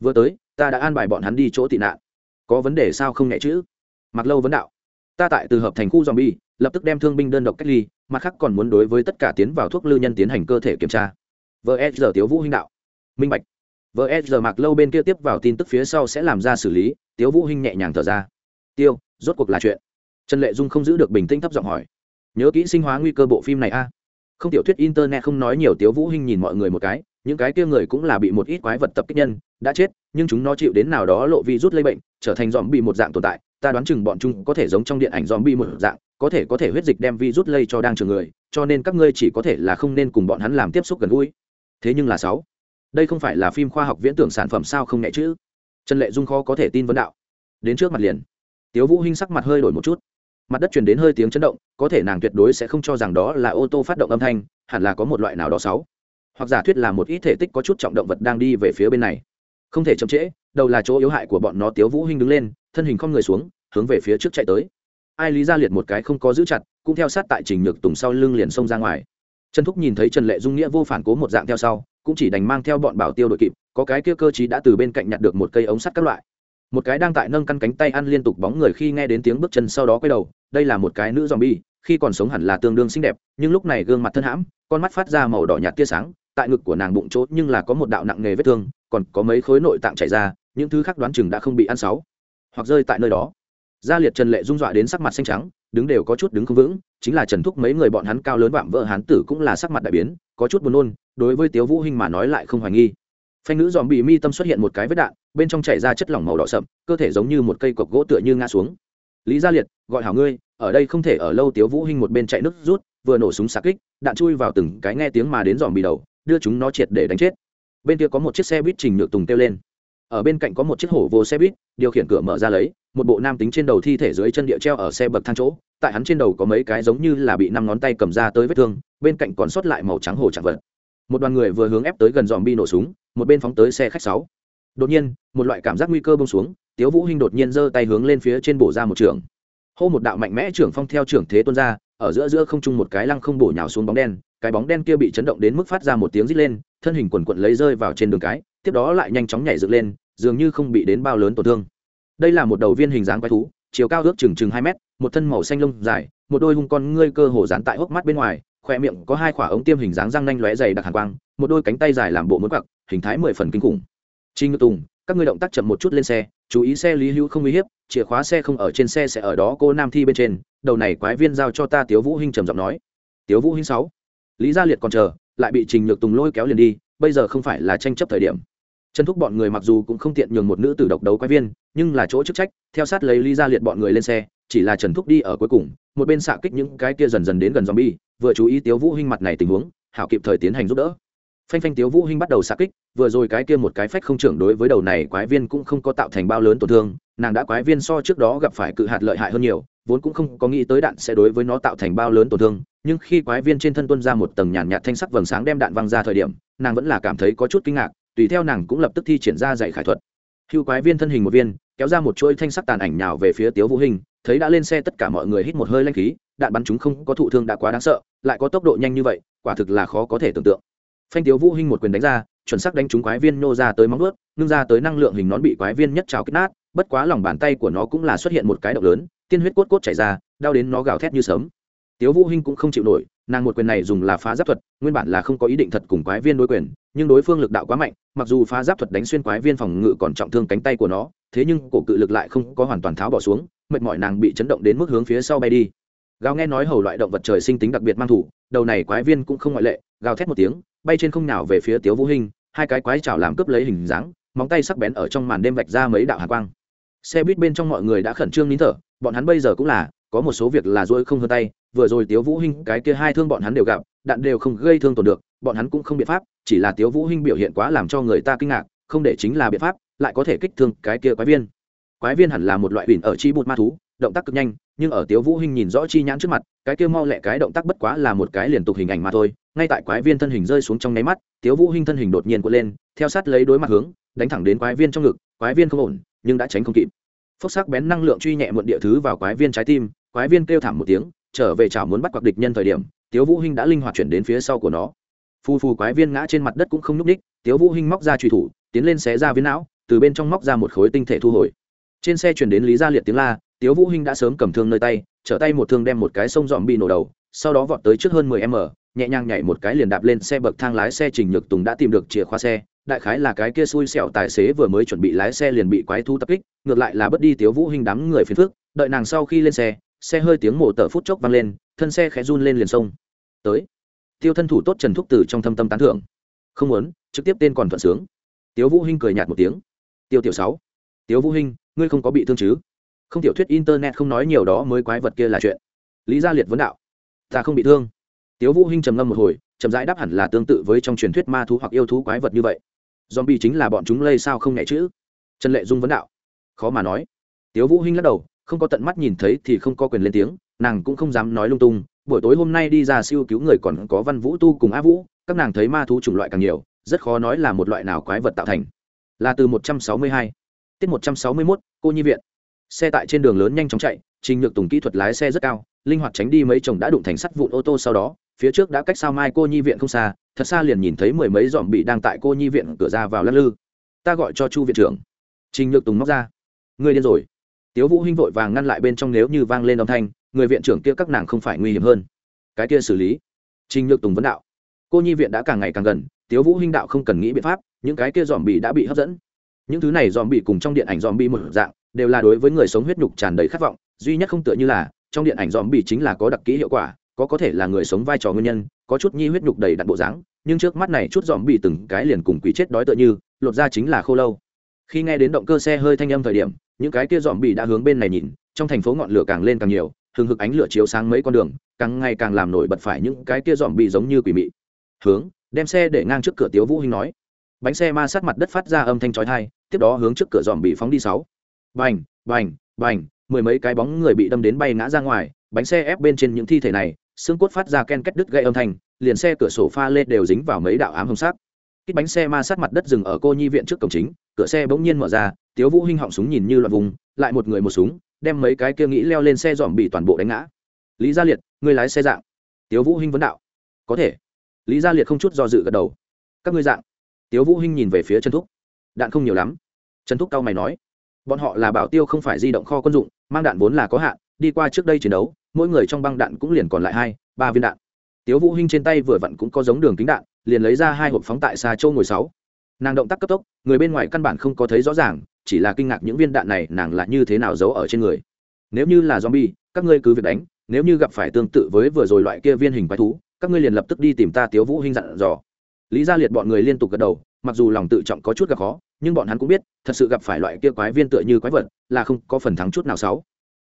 Vừa tới, ta đã an bài bọn hắn đi chỗ tị nạn. Có vấn đề sao không nhẹ chữ mặc lâu vấn đạo. Ta tại từ hợp thành khu zombie, lập tức đem thương binh đơn độc cách ly, mặt khác còn muốn đối với tất cả tiến vào thuốc lư nhân tiến hành cơ thể kiểm tra. Vs giờ tiếu vũ hinh đạo. Minh bạch vs giờ mặc lâu bên kia tiếp vào tin tức phía sau sẽ làm ra xử lý, tiếu vũ hinh nhẹ nhàng thở ra. Tiêu, rốt cuộc là chuyện. Trần lệ dung không giữ được bình tĩnh thấp giọng hỏi. Nhớ kỹ sinh hóa nguy cơ bộ phim này a. Không tiểu thuyết internet không nói nhiều, tiếu vũ hinh nhìn mọi người một cái, những cái kia người cũng là bị một ít quái vật tập kích nhân, đã chết, nhưng chúng nó chịu đến nào đó lộ vi rút lây bệnh, trở thành dòm bị một dạng tồn tại. Ta đoán chừng bọn chúng có thể giống trong điện ảnh dòm bị một dạng, có thể có thể huyết dịch đem vi rút lây cho đang trường người, cho nên các ngươi chỉ có thể là không nên cùng bọn hắn làm tiếp xúc gần gũi. Thế nhưng là sáu đây không phải là phim khoa học viễn tưởng sản phẩm sao không nhẹ chứ? Trần lệ dung khó có thể tin vấn đạo. Đến trước mặt liền. Tiếu vũ hinh sắc mặt hơi đổi một chút. Mặt đất truyền đến hơi tiếng chấn động, có thể nàng tuyệt đối sẽ không cho rằng đó là ô tô phát động âm thanh, hẳn là có một loại nào đó sáu hoặc giả thuyết là một ít thể tích có chút trọng động vật đang đi về phía bên này. Không thể chậm trễ, đầu là chỗ yếu hại của bọn nó, tiếu vũ hinh đứng lên, thân hình không người xuống, hướng về phía trước chạy tới. Ai lý ra liệt một cái không có giữ chặt, cũng theo sát tại trình nhược tùng sau lưng liền xông ra ngoài trần thúc nhìn thấy trần lệ dung nghĩa vô phản cố một dạng theo sau, cũng chỉ đành mang theo bọn bảo tiêu đội kịp, có cái kia cơ chí đã từ bên cạnh nhặt được một cây ống sắt các loại. Một cái đang tại nâng căn cánh tay ăn liên tục bóng người khi nghe đến tiếng bước chân sau đó quay đầu, đây là một cái nữ zombie, khi còn sống hẳn là tương đương xinh đẹp, nhưng lúc này gương mặt thân hãm, con mắt phát ra màu đỏ nhạt tia sáng, tại ngực của nàng bụng chốt nhưng là có một đạo nặng nghề vết thương, còn có mấy khối nội tạng chảy ra, những thứ khác đoán chừng đã không bị ăn sáu, hoặc rơi tại nơi đó. Gia liệt trần lệ rung dọa đến sắc mặt xanh trắng đứng đều có chút đứng không vững, chính là trần thúc mấy người bọn hắn cao lớn vạm vỡ hán tử cũng là sắc mặt đại biến, có chút buồn nôn, đối với tiếu vũ hinh mà nói lại không hoài nghi. Phanh nữ dòm bị mi tâm xuất hiện một cái vết đạn, bên trong chảy ra chất lỏng màu đỏ sậm, cơ thể giống như một cây cọc gỗ tựa như ngã xuống. Lý gia liệt, gọi hảo ngươi, ở đây không thể ở lâu. Tiếu vũ hinh một bên chạy nước rút, vừa nổ súng xạ kích, đạn chui vào từng cái nghe tiếng mà đến dòm bị đầu, đưa chúng nó triệt để đánh chết. Bên kia có một chiếc xe buýt trình nhựa tùng tiêu lên ở bên cạnh có một chiếc hổ vô xe buýt, điều khiển cửa mở ra lấy, một bộ nam tính trên đầu thi thể dưới chân địa treo ở xe bậc thang chỗ, tại hắn trên đầu có mấy cái giống như là bị năm ngón tay cầm ra tới vết thương, bên cạnh còn sót lại màu trắng hổ chạm vật. Một đoàn người vừa hướng ép tới gần dòm bi nổ súng, một bên phóng tới xe khách sáu. Đột nhiên, một loại cảm giác nguy cơ bông xuống, tiếu vũ hinh đột nhiên giơ tay hướng lên phía trên bổ ra một trường. Hô một đạo mạnh mẽ trưởng phong theo trưởng thế tuôn ra, ở giữa giữa không trung một cái lăng không bổ nhào xuống bóng đen, cái bóng đen kia bị chấn động đến mức phát ra một tiếng rít lên, thân hình quần quật lấy rơi vào trên đường cái tiếp đó lại nhanh chóng nhảy dựng lên, dường như không bị đến bao lớn tổn thương. Đây là một đầu viên hình dáng quái thú, chiều cao ước chừng chừng hai mét, một thân màu xanh lông dài, một đôi hung con ngươi cơ hồ dán tại hốc mắt bên ngoài, khoe miệng có hai quả ống tiêm hình dáng răng nanh lóe dày đặc hàn quang, một đôi cánh tay dài làm bộ muốn quặc, hình thái mười phần kinh khủng. Trinh tùng, các ngươi động tác chậm một chút lên xe, chú ý xe lý hữu không uy hiếp, chìa khóa xe không ở trên xe sẽ ở đó, cô nam thi bên trên, đầu này quái viên giao cho ta tiếu vũ hinh trầm giọng nói. Tiếu vũ hinh sáu. Lý gia liệt còn chờ, lại bị trình nhược tùng lôi kéo liền đi, bây giờ không phải là tranh chấp thời điểm trần thúc bọn người mặc dù cũng không tiện nhường một nữ tử độc đấu quái viên, nhưng là chỗ chức trách, theo sát lấy lý gia liệt bọn người lên xe, chỉ là trần thúc đi ở cuối cùng, một bên xạ kích những cái kia dần dần đến gần zombie, vừa chú ý tiếu vũ hinh mặt này tình huống, hảo kịp thời tiến hành giúp đỡ. Phanh phanh tiếu vũ hinh bắt đầu xạ kích, vừa rồi cái kia một cái phách không trưởng đối với đầu này quái viên cũng không có tạo thành bao lớn tổn thương, nàng đã quái viên so trước đó gặp phải cự hạt lợi hại hơn nhiều, vốn cũng không có nghĩ tới đạn sẽ đối với nó tạo thành bao lớn tổn thương, nhưng khi quái viên trên thân tuân ra một tầng nhàn nhạt thanh sắc vầng sáng đem đạn văng ra thời điểm, nàng vẫn là cảm thấy có chút kinh ngạc tùy theo nàng cũng lập tức thi triển ra dạy khải thuật. Hưu quái viên thân hình một viên, kéo ra một chuỗi thanh sắc tàn ảnh nhào về phía tiếu vũ hình thấy đã lên xe tất cả mọi người hít một hơi lanh khí, đạn bắn chúng không có thụ thương đã quá đáng sợ, lại có tốc độ nhanh như vậy, quả thực là khó có thể tưởng tượng. Phanh tiếu vũ hình một quyền đánh ra, chuẩn xác đánh trúng quái viên nô ra tới móng ướt ngưng ra tới năng lượng hình nón bị quái viên nhất trào kích nát, bất quá lòng bàn tay của nó cũng là xuất hiện một cái động lớn, tiên huyết cốt cốt chảy ra, đau đến nó gào thét như sớm tiếu vũ hinh cũng không chịu nổi, nàng một quyền này dùng là phá giáp thuật, nguyên bản là không có ý định thật cùng quái viên đối quyền, nhưng đối phương lực đạo quá mạnh mặc dù phá giáp thuật đánh xuyên quái viên phòng ngự còn trọng thương cánh tay của nó, thế nhưng cổ cự lực lại không có hoàn toàn tháo bỏ xuống, mệt mỏi nàng bị chấn động đến mức hướng phía sau bay đi. Gào nghe nói hầu loại động vật trời sinh tính đặc biệt mang thủ, đầu này quái viên cũng không ngoại lệ, gào thét một tiếng, bay trên không nào về phía tiếu vũ hinh, hai cái quái chảo làm cướp lấy hình dáng, móng tay sắc bén ở trong màn đêm vạch ra mấy đạo hàn quang. Xe buýt bên trong mọi người đã khẩn trương nín thở, bọn hắn bây giờ cũng là, có một số việc là dỗi không hơn tay, vừa rồi tiếu vũ hinh cái kia hai thương bọn hắn đều gặp, đạn đều không gây thương tổn được bọn hắn cũng không biện pháp, chỉ là tiếu vũ hinh biểu hiện quá làm cho người ta kinh ngạc, không để chính là biện pháp, lại có thể kích thương cái kia quái viên. Quái viên hẳn là một loại bỉn ở chi bụt ma thú, động tác cực nhanh, nhưng ở tiếu vũ hinh nhìn rõ chi nhãn trước mặt, cái kia mau lẹ cái động tác bất quá là một cái liên tục hình ảnh mà thôi. Ngay tại quái viên thân hình rơi xuống trong nháy mắt, tiếu vũ hinh thân hình đột nhiên cuộn lên, theo sát lấy đối mặt hướng, đánh thẳng đến quái viên trong ngực, quái viên không ổn, nhưng đã tránh không kịp. Phốc sắc bén năng lượng truy nhẹ muộn địa thứ vào quái viên trái tim, quái viên kêu thảm một tiếng, trở về chảo muốn bắt quặc địch nhân thời điểm, tiếu vũ hinh đã linh hoạt chuyển đến phía sau của nó phù phù quái viên ngã trên mặt đất cũng không núc ních tiếu vũ hinh móc ra truy thủ, tiến lên xé ra viên não, từ bên trong móc ra một khối tinh thể thu hồi. Trên xe chuyển đến lý gia liệt tiếng la, tiếu vũ hinh đã sớm cầm thương nơi tay, trở tay một thương đem một cái sông dòm bị nổ đầu, sau đó vọt tới trước hơn 10 m, nhẹ nhàng nhảy một cái liền đạp lên xe bậc thang lái xe trình nhược tùng đã tìm được chìa khóa xe, đại khái là cái kia xui xẻo tài xế vừa mới chuẩn bị lái xe liền bị quái thu tập kích, ngược lại là bất đi tiếu vũ Hinh đám người phiền phức, đợi nàng sau khi lên xe xe hơi tiếng mổ tở phút chốc vang lên, thân xe khẽ run lên liền sông. Tới tiêu thân thủ tốt trần thúc từ trong thâm tâm tán thưởng. Không muốn, trực tiếp tên còn thuận sướng. Tiếu vũ hinh cười nhạt một tiếng. Tiêu tiểu sáu, tiếu vũ hinh, ngươi không có bị thương chứ? Không tiểu thuyết internet không nói nhiều đó mới quái vật kia là chuyện. Lý gia liệt vấn đạo. Ta không bị thương. Tiếu vũ hinh trầm ngâm một hồi, chậm rãi đáp hẳn là tương tự với trong truyền thuyết ma thú hoặc yêu thú quái vật như vậy. Zombie chính là bọn chúng lây sao không nhẹ chữ trần lệ dung vấn đạo. Khó mà nói. Tiếu vũ hinh lắc đầu, không có tận mắt nhìn thấy thì không có quyền lên tiếng, nàng cũng không dám nói lung tung buổi tối hôm nay đi ra siêu cứu người còn có văn vũ tu cùng a vũ, các nàng thấy ma thú chủng loại càng nhiều, rất khó nói là một loại nào quái vật tạo thành. Là từ 162 tiết 161 cô nhi viện. Xe tại trên đường lớn nhanh chóng chạy, trình nhược tùng kỹ thuật lái xe rất cao, linh hoạt tránh đi mấy chồng đã đụng thành sắt vụn ô tô sau đó, phía trước đã cách sao mai cô nhi viện không xa, thật xa liền nhìn thấy mười mấy dòm bị đang tại cô nhi viện cửa ra vào lắc lư. Ta gọi cho chu viện trưởng. Trình nhược tùng móc ra. Người điên rồi. Tiếu vũ hinh vội vàng ngăn lại bên trong nếu như vang lên âm thanh người viện trưởng kia các nàng không phải nguy hiểm hơn. Cái kia xử lý. Trình nhược tùng vấn đạo. Cô nhi viện đã càng ngày càng gần, tiếu vũ hinh đạo không cần nghĩ biện pháp, những cái kia dòm bị đã bị hấp dẫn. Những thứ này dòm bị cùng trong điện ảnh dòm bị một dạng, đều là đối với người sống huyết nhục tràn đầy khát vọng, duy nhất không tựa như là, trong điện ảnh dòm bị chính là có đặc kỹ hiệu quả, có có thể là người sống vai trò nguyên nhân, có chút nhi huyết nhục đầy đặn bộ dáng, nhưng trước mắt này chút dòm bị từng cái liền cùng quỷ chết đói tựa như, lột ra chính là khô lâu. Khi nghe đến động cơ xe hơi thanh âm thời điểm, những cái kia dòm bị đã hướng bên này nhìn, trong thành phố ngọn lửa càng lên càng nhiều hừng hực ánh lửa chiếu sáng mấy con đường, càng ngày càng làm nổi bật phải những cái kia dòm bị giống như quỷ mị. Hướng, đem xe để ngang trước cửa tiếu vũ hinh nói. Bánh xe ma sát mặt đất phát ra âm thanh chói tai, tiếp đó hướng trước cửa dòm bị phóng đi sáu. Bành bành bành, mười mấy cái bóng người bị đâm đến bay ngã ra ngoài, bánh xe ép bên trên những thi thể này, xương cốt phát ra ken két đứt gây âm thanh, liền xe cửa sổ pha lê đều dính vào mấy đạo ám hồng sắc. Kích bánh xe ma sát mặt đất dừng ở cô nhi viện trước cổng chính, cửa xe bỗng nhiên mở ra, tiếu vũ hinh họng súng nhìn như loạn vùng, lại một người một súng đem mấy cái kia nghĩ leo lên xe dòm bị toàn bộ đánh ngã. Lý gia liệt người lái xe dạng. Tiếu vũ hinh vấn đạo. Có thể. Lý gia liệt không chút do dự gật đầu. Các ngươi dạng. Tiếu vũ hinh nhìn về phía trần thúc. Đạn không nhiều lắm. Trần thúc cao mày nói. Bọn họ là bảo tiêu không phải di động kho quân dụng, mang đạn vốn là có hạn, đi qua trước đây chiến đấu, mỗi người trong băng đạn cũng liền còn lại hai, ba viên đạn. Tiếu vũ hinh trên tay vừa vặn cũng có giống đường kính đạn, liền lấy ra hai hộp phóng tại xa châu ngồi sáu nàng động tác cấp tốc, người bên ngoài căn bản không có thấy rõ ràng, chỉ là kinh ngạc những viên đạn này nàng là như thế nào giấu ở trên người. Nếu như là zombie, các ngươi cứ việc đánh, nếu như gặp phải tương tự với vừa rồi loại kia viên hình quái thú, các ngươi liền lập tức đi tìm ta tiếu vũ hinh dặn dò. Lý gia liệt bọn người liên tục gật đầu, mặc dù lòng tự trọng có chút gặp khó, nhưng bọn hắn cũng biết, thật sự gặp phải loại kia quái viên tựa như quái vật, là không có phần thắng chút nào sáu.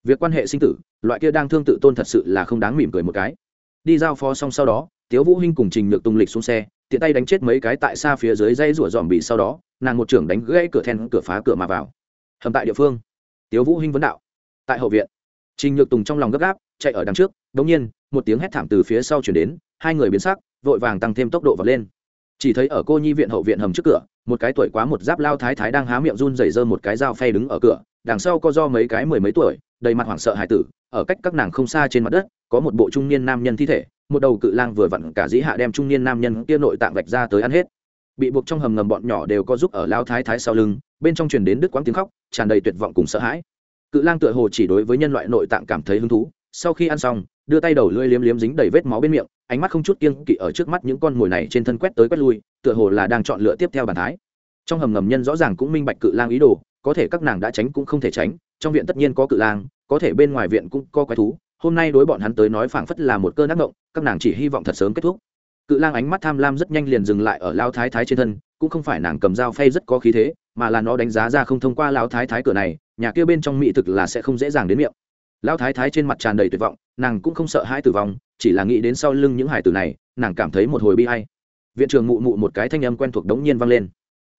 việc quan hệ sinh tử, loại kia đang thương tự tôn thật sự là không đáng mỉm cười một cái. Đi giao phó xong sau đó, tiếu vũ hinh cùng trình nhược tung lịch xuống xe tiện tay đánh chết mấy cái tại xa phía dưới dây rủa dòm bị sau đó, nàng một trưởng đánh gãy cửa then cửa phá cửa mà vào. Hầm tại địa phương. Tiếu vũ hinh vấn đạo. Tại hậu viện. Trình nhược tùng trong lòng gấp gáp, chạy ở đằng trước, đống nhiên, một tiếng hét thảm từ phía sau chuyển đến, hai người biến sắc, vội vàng tăng thêm tốc độ vọt lên. Chỉ thấy ở cô nhi viện hậu viện hầm trước cửa, một cái tuổi quá một giáp lao thái thái đang há miệng run rẩy rơ một cái dao phay đứng ở cửa, đằng sau có do mấy cái mười mấy tuổi, đầy mặt hoảng sợ hải tử, ở cách các nàng không xa trên mặt đất, có một bộ trung niên nam nhân thi thể một đầu cự lang vừa vặn cả dĩ hạ đem trung niên nam nhân kia nội tạng vạch ra tới ăn hết. Bị buộc trong hầm ngầm bọn nhỏ đều có giúp ở lao thái thái sau lưng, bên trong truyền đến đứt quãng tiếng khóc, tràn đầy tuyệt vọng cùng sợ hãi. Cự lang tựa hồ chỉ đối với nhân loại nội tạng cảm thấy hứng thú, sau khi ăn xong, đưa tay đầu lưỡi liếm liếm dính đầy vết máu bên miệng, ánh mắt không chút kiêng kỵ ở trước mắt những con mồi này trên thân quét tới quét lui, tựa hồ là đang chọn lựa tiếp theo bàn thái. Trong hầm ngầm nhân rõ ràng cũng minh bạch cự lang ý đồ, có thể các nàng đã tránh cũng không thể tránh, trong viện tất nhiên có cự lang, có thể bên ngoài viện cũng có quái thú hôm nay đối bọn hắn tới nói phảng phất là một cơn ác ngộng các nàng chỉ hy vọng thật sớm kết thúc. Cự lang ánh mắt tham lam rất nhanh liền dừng lại ở lao thái thái trên thân, cũng không phải nàng cầm dao phay rất có khí thế, mà là nó đánh giá ra không thông qua lao thái thái cửa này, nhà kia bên trong mỹ thực là sẽ không dễ dàng đến miệng. Lao thái thái trên mặt tràn đầy tuyệt vọng, nàng cũng không sợ hãi tử vong, chỉ là nghĩ đến sau lưng những hải tử này, nàng cảm thấy một hồi bi hay viện trưởng mụ mụ một cái thanh âm quen thuộc đống nhiên vang lên.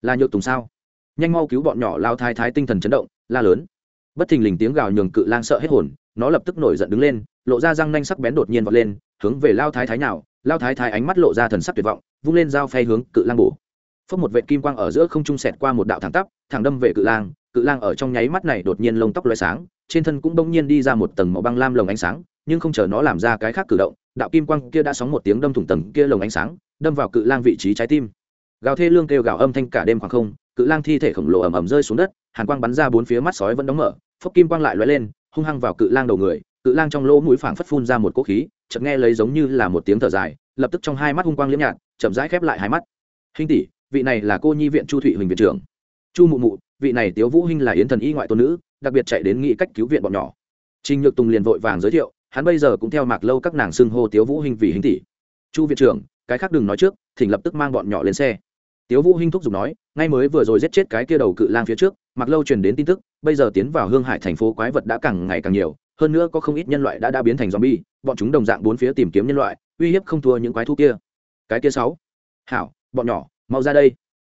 Là nhược tùng sao? Nhanh mau cứu bọn nhỏ lao thái thái tinh thần chấn động, la lớn. Bất thình lình tiếng gào nhường cự lang sợ hết hồn nó lập tức nổi giận đứng lên, lộ ra răng nanh sắc bén đột nhiên vọt lên, hướng về lao thái thái nào lao thái thái ánh mắt lộ ra thần sắc tuyệt vọng, vung lên dao phay hướng cự lang bổ. Phốc một vệ kim quang ở giữa không trung sẹt qua một đạo thẳng tắp, thẳng đâm về cự lang. Cự lang ở trong nháy mắt này đột nhiên lông tóc loé sáng, trên thân cũng bỗng nhiên đi ra một tầng màu băng lam lồng ánh sáng, nhưng không chờ nó làm ra cái khác cử động, đạo kim quang kia đã sóng một tiếng đâm thủng tầng kia lồng ánh sáng, đâm vào cự lang vị trí trái tim. Gào thê lương kêu gào âm thanh cả đêm khoảng không, cự lang thi thể khổng lồ ầm ầm rơi xuống đất, hàn quang bắn ra bốn phía mắt sói vẫn đóng mở, phốc kim quang lại lóe lên hung hăng vào cự lang đầu người, cự lang trong lỗ mũi phảng phất phun ra một cỗ khí, chợt nghe lấy giống như là một tiếng thở dài, lập tức trong hai mắt hung quang liếm nhạt, chậm rãi khép lại hai mắt. Hình tỷ, vị này là cô nhi viện chu thụy huỳnh viện trưởng. Chu mụ mụ, vị này tiếu vũ hinh là yến thần y ngoại tôn nữ, đặc biệt chạy đến nghị cách cứu viện bọn nhỏ. Trình nhược tùng liền vội vàng giới thiệu, hắn bây giờ cũng theo mạc lâu các nàng xưng hô tiếu vũ hinh vì hình tỷ. Chu viện trưởng, cái khác đừng nói trước, thỉnh lập tức mang bọn nhỏ lên xe. Tiếu vũ hinh thúc giục nói, ngay mới vừa rồi giết chết cái kia đầu cự lang phía trước mặc lâu truyền đến tin tức, bây giờ tiến vào hương hải thành phố quái vật đã càng ngày càng nhiều, hơn nữa có không ít nhân loại đã đã biến thành zombie, bọn chúng đồng dạng bốn phía tìm kiếm nhân loại, uy hiếp không thua những quái thú kia. Cái kia sáu. Hảo, bọn nhỏ, mau ra đây.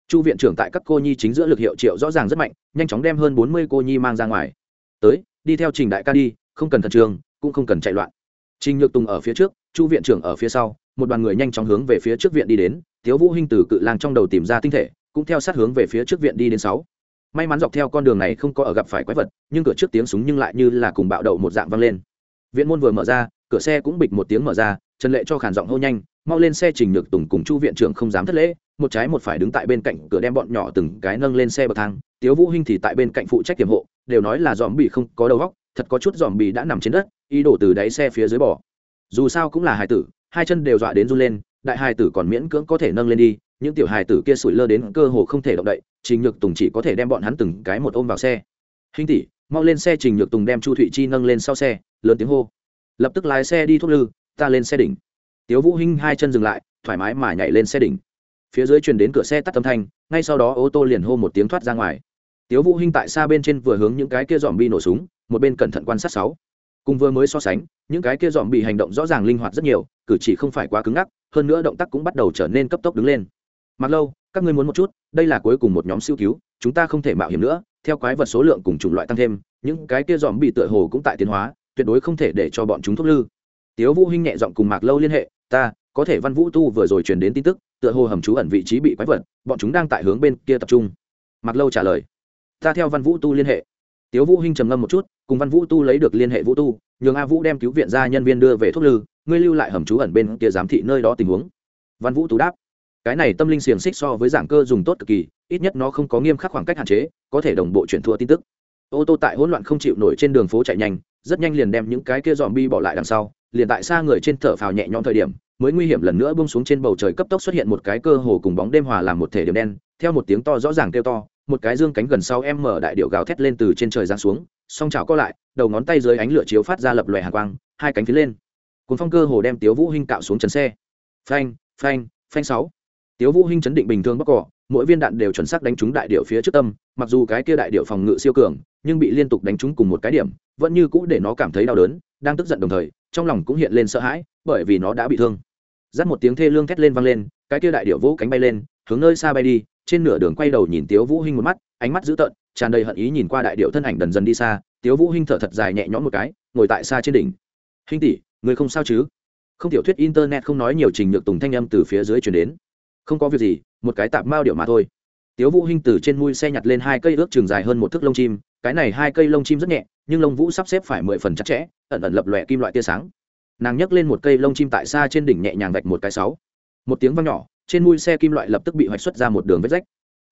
Chu viện trưởng tại các cô nhi chính giữa lực hiệu triệu rõ ràng rất mạnh, nhanh chóng đem hơn bốn mươi cô nhi mang ra ngoài. Tới, đi theo trình đại ca đi, không cần thần trường cũng không cần chạy loạn. Trình nhược tùng ở phía trước, chu viện trưởng ở phía sau, một đoàn người nhanh chóng hướng về phía trước viện đi đến, tiếu vũ hinh từ cự lang trong đầu tìm ra tinh thể, cũng theo sát hướng về phía trước viện đi đến sáu may mắn dọc theo con đường này không có ở gặp phải quái vật, nhưng cửa trước tiếng súng nhưng lại như là cùng bạo đậu một dạng vang lên. Viện môn vừa mở ra, cửa xe cũng bịch một tiếng mở ra, trần lệ cho khản giọng hô nhanh, mau lên xe trình nhược tùng cùng chu viện trưởng không dám thất lễ, một trái một phải đứng tại bên cạnh cửa đem bọn nhỏ từng cái nâng lên xe bậc thang, tiếu vũ hinh thì tại bên cạnh phụ trách tiềm hộ, đều nói là dòm bị không có đầu góc thật có chút dòm bị đã nằm trên đất, ý đổ từ đáy xe phía dưới bỏ. Dù sao cũng là hài tử, hai chân đều dọa đến run lên, đại hài tử còn miễn cưỡng có thể nâng lên đi những tiểu hài tử kia sủi lơ đến cơ hồ không thể động đậy, trình nhược tùng chỉ có thể đem bọn hắn từng cái một ôm vào xe. Hình tỷ, mau lên xe. Trình nhược tùng đem chu thụy chi nâng lên sau xe, lớn tiếng hô. Lập tức lái xe đi thuốc lư, ta lên xe đỉnh. Tiếu vũ hinh hai chân dừng lại, thoải mái mà nhảy lên xe đỉnh. Phía dưới truyền đến cửa xe tắt âm thanh, ngay sau đó ô tô liền hô một tiếng thoát ra ngoài. Tiếu vũ hinh tại xa bên trên vừa hướng những cái kia dòm bi nổ súng, một bên cẩn thận quan sát sáu. Cùng vừa mới so sánh, những cái kia dòm bị hành động rõ ràng linh hoạt rất nhiều, cử chỉ không phải quá cứng ngắc, hơn nữa động tác cũng bắt đầu trở nên cấp tốc đứng lên mặc lâu, các ngươi muốn một chút, đây là cuối cùng một nhóm siêu cứu, chúng ta không thể mạo hiểm nữa, theo quái vật số lượng cùng chủng loại tăng thêm, những cái kia dòm bị tựa hồ cũng tại tiến hóa, tuyệt đối không thể để cho bọn chúng thúc lư. Tiếu vũ hinh nhẹ giọng cùng mạc lâu liên hệ, ta, có thể văn vũ tu vừa rồi truyền đến tin tức, tựa hồ hầm trú ẩn vị trí bị quái vật, bọn chúng đang tại hướng bên kia tập trung. Mạc lâu trả lời, ta theo văn vũ tu liên hệ. Tiếu vũ hinh trầm ngâm một chút, cùng văn vũ tu lấy được liên hệ vũ tu, nhường a vũ đem cứu viện ra nhân viên đưa về thuốc lư, ngươi lưu lại hầm trú ẩn bên kia giám thị nơi đó tình huống. Văn vũ tú đáp cái này tâm linh xiềng xích so với giảng cơ dùng tốt cực kỳ, ít nhất nó không có nghiêm khắc khoảng cách hạn chế, có thể đồng bộ chuyển thua tin tức. Ô tô tại hỗn loạn không chịu nổi trên đường phố chạy nhanh, rất nhanh liền đem những cái kia dòm bi bỏ lại đằng sau, liền tại xa người trên thở phào nhẹ nhõm thời điểm, mới nguy hiểm lần nữa bung xuống trên bầu trời cấp tốc xuất hiện một cái cơ hồ cùng bóng đêm hòa làm một thể điểm đen, theo một tiếng to rõ ràng kêu to, một cái dương cánh gần sau em mở đại điệu gào thét lên từ trên trời giáng xuống, song chảo co lại, đầu ngón tay dưới ánh lửa chiếu phát ra lập lòe hàng quang, hai cánh phía lên. Cuốn phong cơ hồ đem tiếu vũ hinh cạo xuống trần xe. Phanh phanh phanh sáu tiếu vũ hinh chấn định bình thường bắc cỏ, mỗi viên đạn đều chuẩn xác đánh trúng đại điệu phía trước tâm, mặc dù cái kia đại điệu phòng ngự siêu cường, nhưng bị liên tục đánh trúng cùng một cái điểm, vẫn như cũ để nó cảm thấy đau đớn, đang tức giận đồng thời, trong lòng cũng hiện lên sợ hãi, bởi vì nó đã bị thương. Dắt một tiếng thê lương thét lên vang lên, cái kia đại điệu vỗ cánh bay lên, hướng nơi xa bay đi, trên nửa đường quay đầu nhìn tiếu vũ hinh một mắt, ánh mắt dữ tợn, tràn đầy hận ý nhìn qua đại điệu thân ảnh dần dần đi xa, tiếu vũ hinh thở thật dài nhẹ nhõm một cái, ngồi tại xa trên đỉnh. Hinh tỷ, người không sao chứ? Không tiểu thuyết internet không nói nhiều trình nhược tùng thanh âm từ phía dưới truyền đến không có việc gì, một cái tạm mao điệu mà thôi. Tiếu vũ hinh từ trên mui xe nhặt lên hai cây ước trường dài hơn một thước lông chim, cái này hai cây lông chim rất nhẹ, nhưng lông vũ sắp xếp phải mười phần chặt chẽ, ẩn ẩn lập lòe kim loại tia sáng. Nàng nhấc lên một cây lông chim tại xa trên đỉnh nhẹ nhàng vạch một cái sáu. Một tiếng vang nhỏ, trên mui xe kim loại lập tức bị hoạch xuất ra một đường vết rách.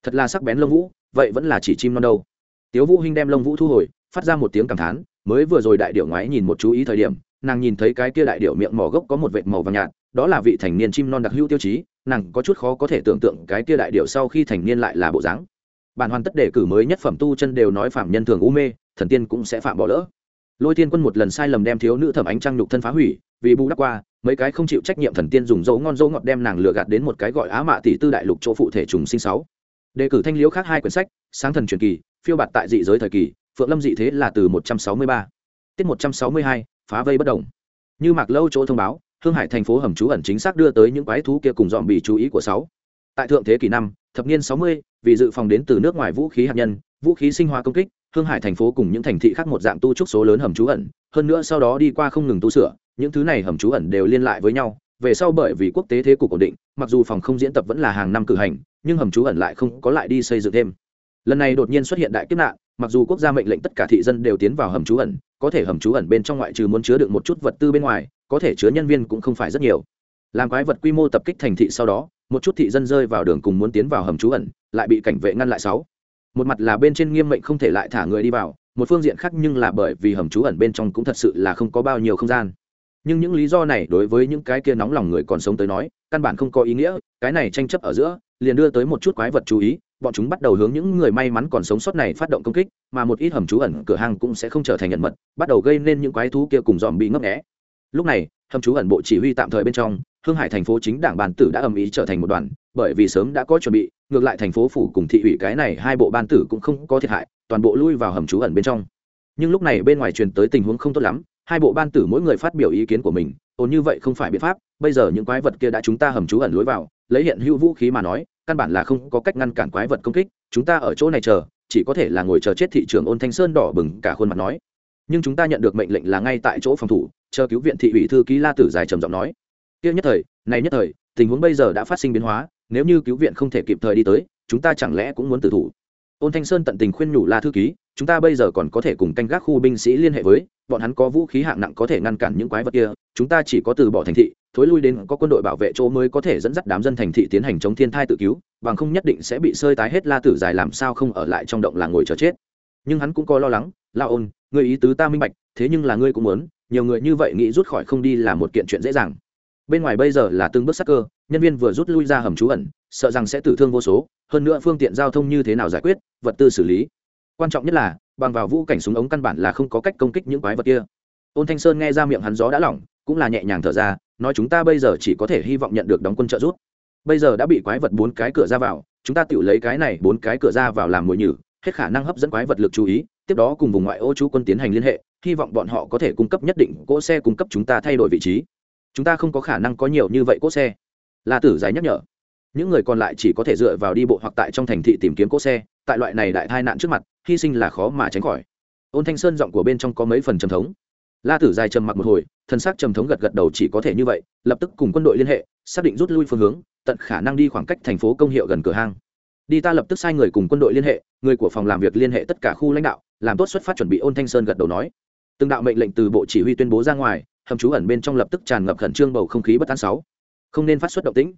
Thật là sắc bén lông vũ, vậy vẫn là chỉ chim non đâu. Tiếu vũ hinh đem lông vũ thu hồi, phát ra một tiếng cảm thán, mới vừa rồi đại điệu ngoái nhìn một chú ý thời điểm, nàng nhìn thấy cái kia đại điệu miệng mỏ gốc có một vệt màu vàng nhạt, đó là vị thành niên chim non đặc hữu tiêu chí nàng có chút khó có thể tưởng tượng cái kia đại điệu sau khi thành niên lại là bộ dáng. Bản hoàn tất đề cử mới nhất phẩm tu chân đều nói phạm nhân thường u mê, thần tiên cũng sẽ phạm bỏ lỡ. Lôi tiên quân một lần sai lầm đem thiếu nữ thẩm ánh trăng nhục thân phá hủy, vì bù đắp qua, mấy cái không chịu trách nhiệm thần tiên dùng dấu ngon dấu ngọt đem nàng lừa gạt đến một cái gọi á mạ tỷ tư đại lục chỗ phụ thể trùng sinh sáu. Đề cử thanh liễu khác hai quyển sách, sáng thần truyền kỳ, phiêu bạt tại dị giới thời kỳ, phượng lâm dị thế là từ một trăm sáu mươi ba. Tiết một trăm sáu mươi hai, phá vây bất đồng. Như mạc lâu chỗ thông báo hương hải thành phố hầm trú ẩn chính xác đưa tới những quái thú kia cùng dọn bị chú ý của sáu. Tại thượng thế kỷ năm, thập niên sáu mươi, vì dự phòng đến từ nước ngoài vũ khí hạt nhân, vũ khí sinh hóa công kích, hương hải thành phố cùng những thành thị khác một dạng tu trúc số lớn hầm trú ẩn, hơn nữa sau đó đi qua không ngừng tu sửa, những thứ này hầm trú ẩn đều liên lại với nhau, về sau bởi vì quốc tế thế cục ổn định, mặc dù phòng không diễn tập vẫn là hàng năm cử hành, nhưng hầm trú ẩn lại không có lại đi xây dựng thêm. Lần này đột nhiên xuất hiện đại kiếp nạn mặc dù quốc gia mệnh lệnh tất cả thị dân đều tiến vào hầm trú ẩn, có thể hầm trú ẩn bên trong ngoại trừ muốn chứa được một chút vật tư bên ngoài, có thể chứa nhân viên cũng không phải rất nhiều. Làm quái vật quy mô tập kích thành thị sau đó, một chút thị dân rơi vào đường cùng muốn tiến vào hầm trú ẩn, lại bị cảnh vệ ngăn lại sáu. Một mặt là bên trên nghiêm mệnh không thể lại thả người đi vào, một phương diện khác nhưng là bởi vì hầm trú ẩn bên trong cũng thật sự là không có bao nhiêu không gian. Nhưng những lý do này đối với những cái kia nóng lòng người còn sống tới nói, căn bản không có ý nghĩa, cái này tranh chấp ở giữa, liền đưa tới một chút quái vật chú ý bọn chúng bắt đầu hướng những người may mắn còn sống sót này phát động công kích, mà một ít hầm trú ẩn cửa hàng cũng sẽ không trở thành nhận mật, bắt đầu gây nên những quái thú kia cùng dòm bị ngấp nghé. Lúc này, hầm trú ẩn bộ chỉ huy tạm thời bên trong, hương hải thành phố chính đảng ban tử đã ầm ĩ trở thành một đoàn, bởi vì sớm đã có chuẩn bị, ngược lại thành phố phủ cùng thị ủy cái này hai bộ ban tử cũng không có thiệt hại, toàn bộ lui vào hầm trú ẩn bên trong. Nhưng lúc này bên ngoài truyền tới tình huống không tốt lắm, hai bộ ban tử mỗi người phát biểu ý kiến của mình ồn như vậy không phải biện pháp, bây giờ những quái vật kia đã chúng ta hầm trú ẩn lối vào, lấy hiện hữu vũ khí mà nói căn bản là không có cách ngăn cản quái vật công kích, chúng ta ở chỗ này chờ, chỉ có thể là ngồi chờ chết thị trường ôn thanh sơn đỏ bừng cả khuôn mặt nói. Nhưng chúng ta nhận được mệnh lệnh là ngay tại chỗ phòng thủ, chờ cứu viện thị ủy thư ký la tử dài trầm giọng nói. Kia nhất thời, này nhất thời, tình huống bây giờ đã phát sinh biến hóa, nếu như cứu viện không thể kịp thời đi tới, chúng ta chẳng lẽ cũng muốn tử thủ? Ôn thanh sơn tận tình khuyên nhủ la thư ký, chúng ta bây giờ còn có thể cùng canh gác khu binh sĩ liên hệ với, bọn hắn có vũ khí hạng nặng có thể ngăn cản những quái vật kia, chúng ta chỉ có từ bỏ thành thị thối lui đến có quân đội bảo vệ chỗ mới có thể dẫn dắt đám dân thành thị tiến hành chống thiên thai tự cứu, bằng không nhất định sẽ bị sơi tái hết la tử dài làm sao không ở lại trong động là ngồi chờ chết. Nhưng hắn cũng có lo lắng, la ôn người ý tứ ta minh bạch, thế nhưng là ngươi cũng muốn, nhiều người như vậy nghĩ rút khỏi không đi là một kiện chuyện dễ dàng. Bên ngoài bây giờ là từng bước sắc cơ, nhân viên vừa rút lui ra hầm trú ẩn, sợ rằng sẽ tử thương vô số, hơn nữa phương tiện giao thông như thế nào giải quyết, vật tư xử lý. Quan trọng nhất là, bằng vào vũ cảnh súng ống căn bản là không có cách công kích những quái vật kia. Ôn thanh sơn nghe ra miệng hắn gió đã lỏng, cũng là nhẹ nhàng thở ra nói chúng ta bây giờ chỉ có thể hy vọng nhận được đóng quân trợ giúp. Bây giờ đã bị quái vật bốn cái cửa ra vào, chúng ta tự lấy cái này bốn cái cửa ra vào làm mồi nhử, hết khả năng hấp dẫn quái vật lực chú ý, tiếp đó cùng vùng ngoại ô chú quân tiến hành liên hệ, hy vọng bọn họ có thể cung cấp nhất định cỗ xe cung cấp chúng ta thay đổi vị trí. Chúng ta không có khả năng có nhiều như vậy cỗ xe. La tử giải nhắc nhở. Những người còn lại chỉ có thể dựa vào đi bộ hoặc tại trong thành thị tìm kiếm cỗ xe, tại loại này đại tai nạn trước mặt, hy sinh là khó mà tránh khỏi. Ôn thanh sơn giọng của bên trong có mấy phần trầm thống la tử dài trầm mặc một hồi, thân xác trầm thống gật gật đầu chỉ có thể như vậy, lập tức cùng quân đội liên hệ, xác định rút lui phương hướng, tận khả năng đi khoảng cách thành phố công hiệu gần cửa hang. Đi ta lập tức sai người cùng quân đội liên hệ, người của phòng làm việc liên hệ tất cả khu lãnh đạo, làm tốt xuất phát chuẩn bị ôn thanh sơn gật đầu nói. Từng đạo mệnh lệnh từ bộ chỉ huy tuyên bố ra ngoài, hầm trú ẩn bên trong lập tức tràn ngập khẩn trương bầu không khí bất an sáu. Không nên phát xuất động tĩnh.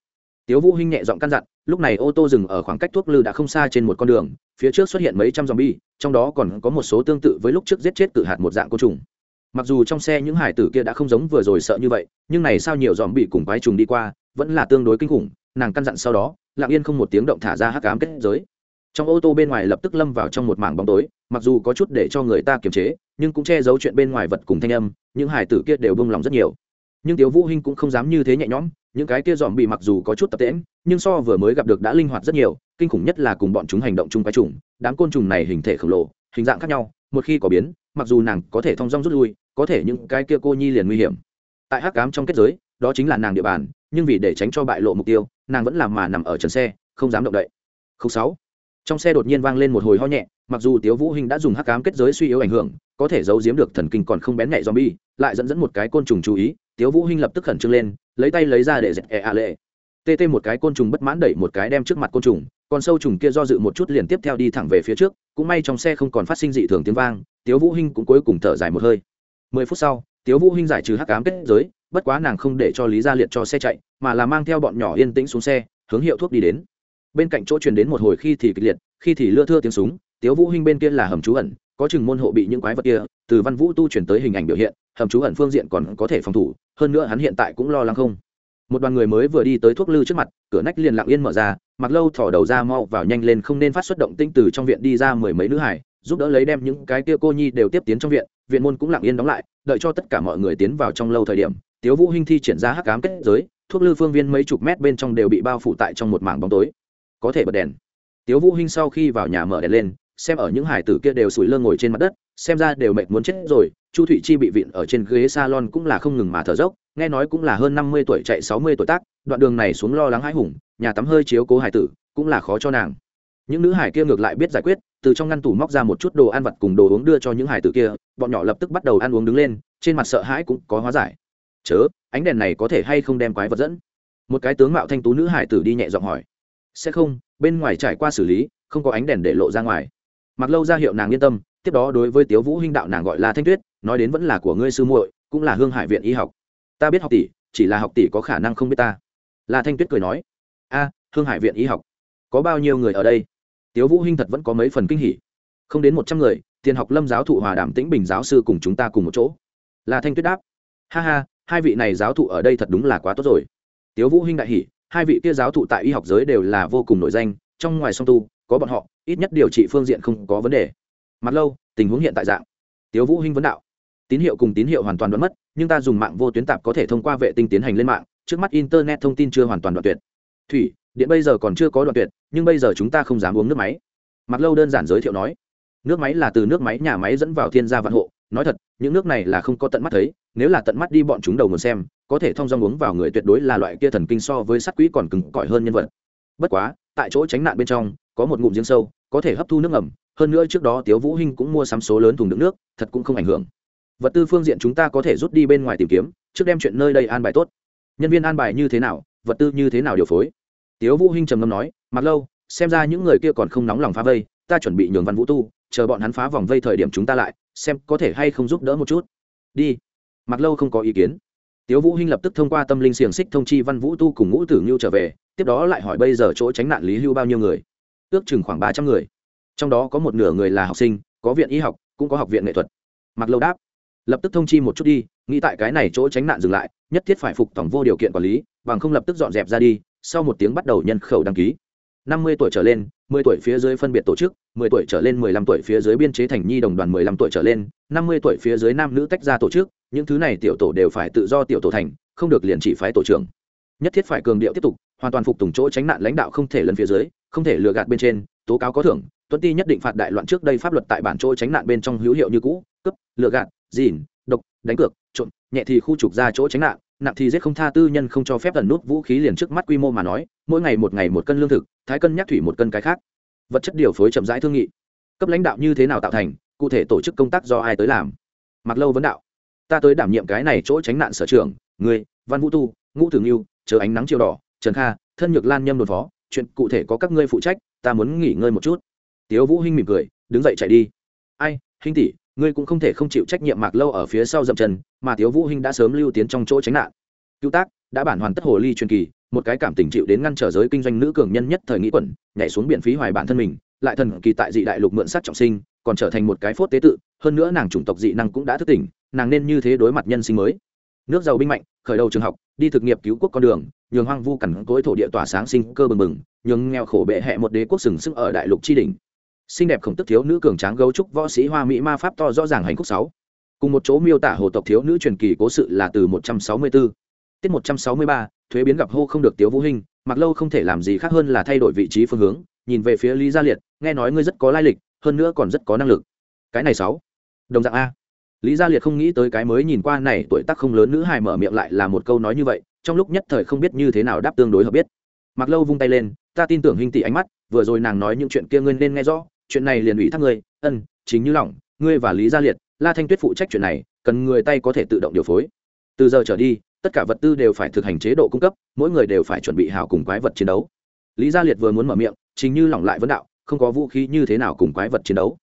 Tiếu vũ hinh nhẹ giọng căn dặn, lúc này ô tô dừng ở khoảng cách thuốc lư đã không xa trên một con đường, phía trước xuất hiện mấy trăm zombie, trong đó còn có một số tương tự với lúc trước giết chết cự hạt một dạng côn trùng mặc dù trong xe những hải tử kia đã không giống vừa rồi sợ như vậy nhưng này sao nhiều dòm bị cùng quái trùng đi qua vẫn là tương đối kinh khủng nàng căn dặn sau đó lặng yên không một tiếng động thả ra hắc ám kết giới. Trong ô tô bên ngoài lập tức lâm vào trong một mảng bóng tối mặc dù có chút để cho người ta kiềm chế nhưng cũng che giấu chuyện bên ngoài vật cùng thanh âm những hải tử kia đều bông lòng rất nhiều. Nhưng tiếu vũ hinh cũng không dám như thế nhẹ nhõm những cái kia dòm bị mặc dù có chút tập tễnh, nhưng so vừa mới gặp được đã linh hoạt rất nhiều kinh khủng nhất là cùng bọn chúng hành động chung quái trùng đám côn trùng này hình thể khổng lồ hình dạng khác nhau một khi có biến mặc dù nàng có thể thong dong rút lui, có thể những cái kia cô nhi liền nguy hiểm. Tại hắc cám trong kết giới, đó chính là nàng địa bàn, nhưng vì để tránh cho bại lộ mục tiêu, nàng vẫn làm mà nằm ở trần xe, không dám động đậy. Không sáu. Trong xe đột nhiên vang lên một hồi ho nhẹ, mặc dù tiếu vũ hình đã dùng hắc cám kết giới suy yếu ảnh hưởng, có thể giấu giếm được thần kinh còn không bén nhạy zombie, lại dẫn dẫn một cái côn trùng chú ý, tiếu vũ hình lập tức khẩn trương lên, lấy tay lấy ra để dẹp e a lệ. Tê tê một cái côn trùng bất mãn đẩy một cái đem trước mặt côn trùng con sâu trùng kia do dự một chút liền tiếp theo đi thẳng về phía trước, cũng may trong xe không còn phát sinh dị thường tiếng vang, tiếu vũ hinh cũng cuối cùng thở dài một hơi. Mười phút sau, tiếu vũ hinh giải trừ hắc ám kết giới, bất quá nàng không để cho lý gia liệt cho xe chạy, mà là mang theo bọn nhỏ yên tĩnh xuống xe, hướng hiệu thuốc đi đến. Bên cạnh chỗ truyền đến một hồi khi thì kịch liệt, khi thì lưa thưa tiếng súng, tiếu vũ hinh bên kia là hầm trú ẩn, có chừng môn hộ bị những quái vật kia, từ văn vũ tu chuyển tới hình ảnh biểu hiện, hầm trú ẩn phương diện còn có thể phòng thủ, hơn nữa hắn hiện tại cũng lo lắng không một đoàn người mới vừa đi tới thuốc lư trước mặt, cửa nách liền lặng yên mở ra, mặc lâu thỏ đầu ra mau vào nhanh lên không nên phát xuất động tinh từ trong viện đi ra mười mấy nữ hải, giúp đỡ lấy đem những cái kia cô nhi đều tiếp tiến trong viện viện môn cũng lặng yên đóng lại, đợi cho tất cả mọi người tiến vào trong lâu thời điểm, tiếu vũ hinh thi triển ra hắc ám kết giới, thuốc lư phương viên mấy chục mét bên trong đều bị bao phủ tại trong một mảng bóng tối. Có thể bật đèn. Tiếu vũ hinh sau khi vào nhà mở đèn lên, xem ở những hải tử kia đều sủi lơ ngồi trên mặt đất, xem ra đều mệt muốn chết rồi, chu thụy chi bị vịn ở trên ghế salon cũng là không ngừng mà thở dốc nghe nói cũng là hơn năm mươi tuổi chạy sáu mươi tuổi tác, đoạn đường này xuống lo lắng hãi hùng, nhà tắm hơi chiếu cố hải tử, cũng là khó cho nàng. Những nữ hải kia ngược lại biết giải quyết, từ trong ngăn tủ móc ra một chút đồ ăn vặt cùng đồ uống đưa cho những hải tử kia, bọn nhỏ lập tức bắt đầu ăn uống đứng lên, trên mặt sợ hãi cũng có hóa giải. Chớ, ánh đèn này có thể hay không đem quái vật dẫn? Một cái tướng mạo thanh tú nữ hải tử đi nhẹ giọng hỏi. Sẽ không, bên ngoài trải qua xử lý, không có ánh đèn để lộ ra ngoài. Mặc lâu ra hiệu nàng yên tâm, tiếp đó đối với tiếu vũ huynh đạo nàng gọi là thanh tuyết, nói đến vẫn là của ngươi sư muội, cũng là hương hải viện y học ta biết học tỷ, chỉ là học tỷ có khả năng không biết ta. Là thanh tuyết cười nói, a, hương hải viện y học, có bao nhiêu người ở đây? Tiếu vũ hinh thật vẫn có mấy phần kinh hỉ. Không đến một trăm người, tiền học lâm giáo thụ hòa đàm tĩnh bình giáo sư cùng chúng ta cùng một chỗ. Là thanh tuyết đáp, ha ha, hai vị này giáo thụ ở đây thật đúng là quá tốt rồi. Tiếu vũ hinh đại hỉ, hai vị kia giáo thụ tại y học giới đều là vô cùng nổi danh, trong ngoài song tu, có bọn họ, ít nhất điều trị phương diện không có vấn đề. Mặt lâu, tình huống hiện tại dạng. Tiếu vũ hinh vấn đạo tín hiệu cùng tín hiệu hoàn toàn đoán mất, nhưng ta dùng mạng vô tuyến tạp có thể thông qua vệ tinh tiến hành lên mạng, trước mắt internet thông tin chưa hoàn toàn đoạn tuyệt. Thủy, điện bây giờ còn chưa có đoạn tuyệt, nhưng bây giờ chúng ta không dám uống nước máy. Mặc lâu đơn giản giới thiệu nói. Nước máy là từ nước máy, nhà máy dẫn vào thiên gia vạn hộ. Nói thật, những nước này là không có tận mắt thấy, nếu là tận mắt đi bọn chúng đầu nguồn xem, có thể thông dong uống vào người tuyệt đối là loại kia thần kinh so với sắt quỹ còn cứng cỏi hơn nhân vật. Bất quá, tại chỗ tránh nạn bên trong, có một ngụm giếng sâu, có thể hấp thu nước ngầm, hơn nữa trước đó tiếu vũ hinh cũng mua sắm số lớn thùng đựng nước, thật cũng không ảnh hưởng vật tư phương diện chúng ta có thể rút đi bên ngoài tìm kiếm, trước đem chuyện nơi đây an bài tốt. Nhân viên an bài như thế nào, vật tư như thế nào điều phối? Tiếu vũ hinh trầm ngâm nói, mặc lâu, xem ra những người kia còn không nóng lòng phá vây, ta chuẩn bị nhường văn vũ tu, chờ bọn hắn phá vòng vây thời điểm chúng ta lại, xem có thể hay không giúp đỡ một chút. Đi. Mặc lâu không có ý kiến. Tiếu vũ hinh lập tức thông qua tâm linh xiềng xích thông chi văn vũ tu cùng ngũ tử ngưu trở về, tiếp đó lại hỏi bây giờ chỗ tránh nạn lý hưu bao nhiêu người? Ước chừng khoảng ba trăm người. Trong đó có một nửa người là học sinh, có viện y học, cũng có học viện nghệ thuật. Mặc lâu đáp lập tức thông chi một chút đi nghĩ tại cái này chỗ tránh nạn dừng lại nhất thiết phải phục tổng vô điều kiện quản lý bằng không lập tức dọn dẹp ra đi sau một tiếng bắt đầu nhân khẩu đăng ký. Năm mươi tuổi trở lên mười tuổi phía dưới phân biệt tổ chức mười tuổi trở lên mười lăm tuổi phía dưới biên chế thành nhi đồng đoàn mười lăm tuổi trở lên năm mươi tuổi phía dưới nam nữ tách ra tổ chức những thứ này tiểu tổ đều phải tự do tiểu tổ thành không được liền chỉ phái tổ trưởng. Nhất thiết phải cường điệu tiếp tục hoàn toàn phục tùng chỗ tránh nạn lãnh đạo không thể lần phía dưới không thể lừa gạt bên trên tố cáo có thưởng tuấn ti nhất định phạt đại loạn trước đây pháp luật tại bản chỗ tránh nạn bên trong hữu hiệu như cũ cấp, lừa gạt dìn, độc, đánh cược, trộm, nhẹ thì khu trục ra chỗ tránh nạn, nặng thì giết không tha tư nhân không cho phép tần nút vũ khí liền trước mắt quy mô mà nói, mỗi ngày một ngày một cân lương thực, thái cân nhắc thủy một cân cái khác. Vật chất điều phối chậm rãi thương nghị. Cấp lãnh đạo như thế nào tạo thành, cụ thể tổ chức công tác do ai tới làm? Mặc lâu vấn đạo. Ta tới đảm nhiệm cái này chỗ tránh nạn sở trường người văn vũ tu, ngũ thường lưu chờ ánh nắng chiều đỏ, trần kha, thân nhược lan nhâm đồn phó, chuyện cụ thể có các ngươi phụ trách, ta muốn nghỉ ngơi một chút. Tiếu vũ hinh mỉm cười, đứng dậy chạy đi. Ai, hinh tỷ ngươi cũng không thể không chịu trách nhiệm mạc lâu ở phía sau dậm chân, mà thiếu vũ hinh đã sớm lưu tiến trong chỗ tránh nạn cứu tác, đã bản hoàn tất hồ ly truyền kỳ, một cái cảm tình chịu đến ngăn trở giới kinh doanh nữ cường nhân nhất thời nghĩ quẩn, nhảy xuống biển phí hoài bản thân mình, lại thần kỳ tại dị đại lục mượn sát trọng sinh, còn trở thành một cái phốt tế tự, hơn nữa nàng chủng tộc dị năng cũng đã thức tỉnh, nàng nên như thế đối mặt nhân sinh mới nước giàu binh mạnh, khởi đầu trường học, đi thực nghiệp cứu quốc con đường, nhường hoang vu cằn cối thổ địa tỏa sáng sinh cơ bừng bừng, nhường nghèo khổ bệ hẹ một đế quốc sừng sức ở đại lục tri đỉnh xinh đẹp khổng tức thiếu nữ cường tráng gấu trúc võ sĩ hoa mỹ ma pháp to rõ ràng hành khúc sáu. Cùng một chỗ miêu tả hồ tộc thiếu nữ truyền kỳ cố sự là từ 164. tiết 163, thuế biến gặp hô không được tiếu vũ hình mặc lâu không thể làm gì khác hơn là thay đổi vị trí phương hướng nhìn về phía lý gia liệt nghe nói ngươi rất có lai lịch hơn nữa còn rất có năng lực. Cái này sáu. Đồng dạng a. Lý gia liệt không nghĩ tới cái mới nhìn qua này tuổi tác không lớn nữ hài mở miệng lại là một câu nói như vậy trong lúc nhất thời không biết như thế nào đáp tương đối hợp biết. Mặc lâu vung tay lên ta tin tưởng hình tỷ ánh mắt vừa rồi nàng nói những chuyện kia ngươi nên nghe rõ chuyện này liền ủy thác ngươi, ân, chính như lỏng, ngươi và lý gia liệt, la thanh tuyết phụ trách chuyện này, cần người tay có thể tự động điều phối. Từ giờ trở đi, tất cả vật tư đều phải thực hành chế độ cung cấp, mỗi người đều phải chuẩn bị hào cùng quái vật chiến đấu. Lý gia liệt vừa muốn mở miệng, chính như lỏng lại vấn đạo, không có vũ khí như thế nào cùng quái vật chiến đấu.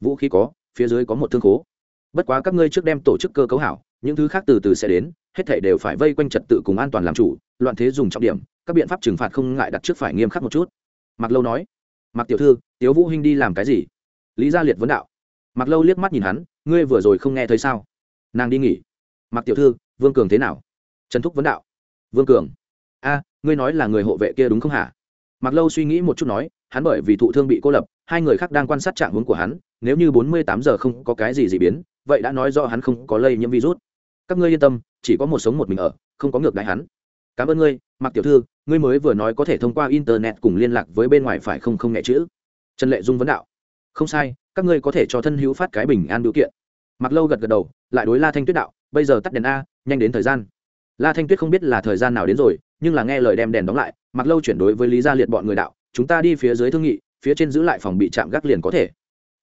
Vũ khí có, phía dưới có một thương khố. Bất quá các ngươi trước đem tổ chức cơ cấu hảo, những thứ khác từ từ sẽ đến, hết thảy đều phải vây quanh trật tự cùng an toàn làm chủ, loạn thế dùng trọng điểm, các biện pháp trừng phạt không ngại đặt trước phải nghiêm khắc một chút. Mặc lâu nói mặc tiểu thư, tiếu vũ hinh đi làm cái gì? Lý gia liệt vấn đạo. Mặc lâu liếc mắt nhìn hắn, ngươi vừa rồi không nghe thấy sao? Nàng đi nghỉ. Mặc tiểu thư, vương cường thế nào? Trần thúc vấn đạo. Vương cường. A, ngươi nói là người hộ vệ kia đúng không hả? Mặc lâu suy nghĩ một chút nói, hắn bởi vì thụ thương bị cô lập, hai người khác đang quan sát trạng hướng của hắn, nếu như bốn mươi tám giờ không có cái gì dị biến, vậy đã nói do hắn không có lây nhiễm virus. Các ngươi yên tâm, chỉ có một sống một mình ở, không có ngược đại hắn. Cảm ơn ngươi mặc tiểu thư, ngươi mới vừa nói có thể thông qua internet cùng liên lạc với bên ngoài phải không không nhẹ chữ. Trần lệ dung vấn đạo. Không sai, các ngươi có thể cho thân hữu phát cái bình an điều kiện. Mặc lâu gật gật đầu, lại đối la thanh tuyết đạo, bây giờ tắt đèn a, nhanh đến thời gian. La thanh tuyết không biết là thời gian nào đến rồi, nhưng là nghe lời đem đèn đóng lại mặc lâu chuyển đối với lý gia liệt bọn người đạo, chúng ta đi phía dưới thương nghị, phía trên giữ lại phòng bị chạm gác liền có thể.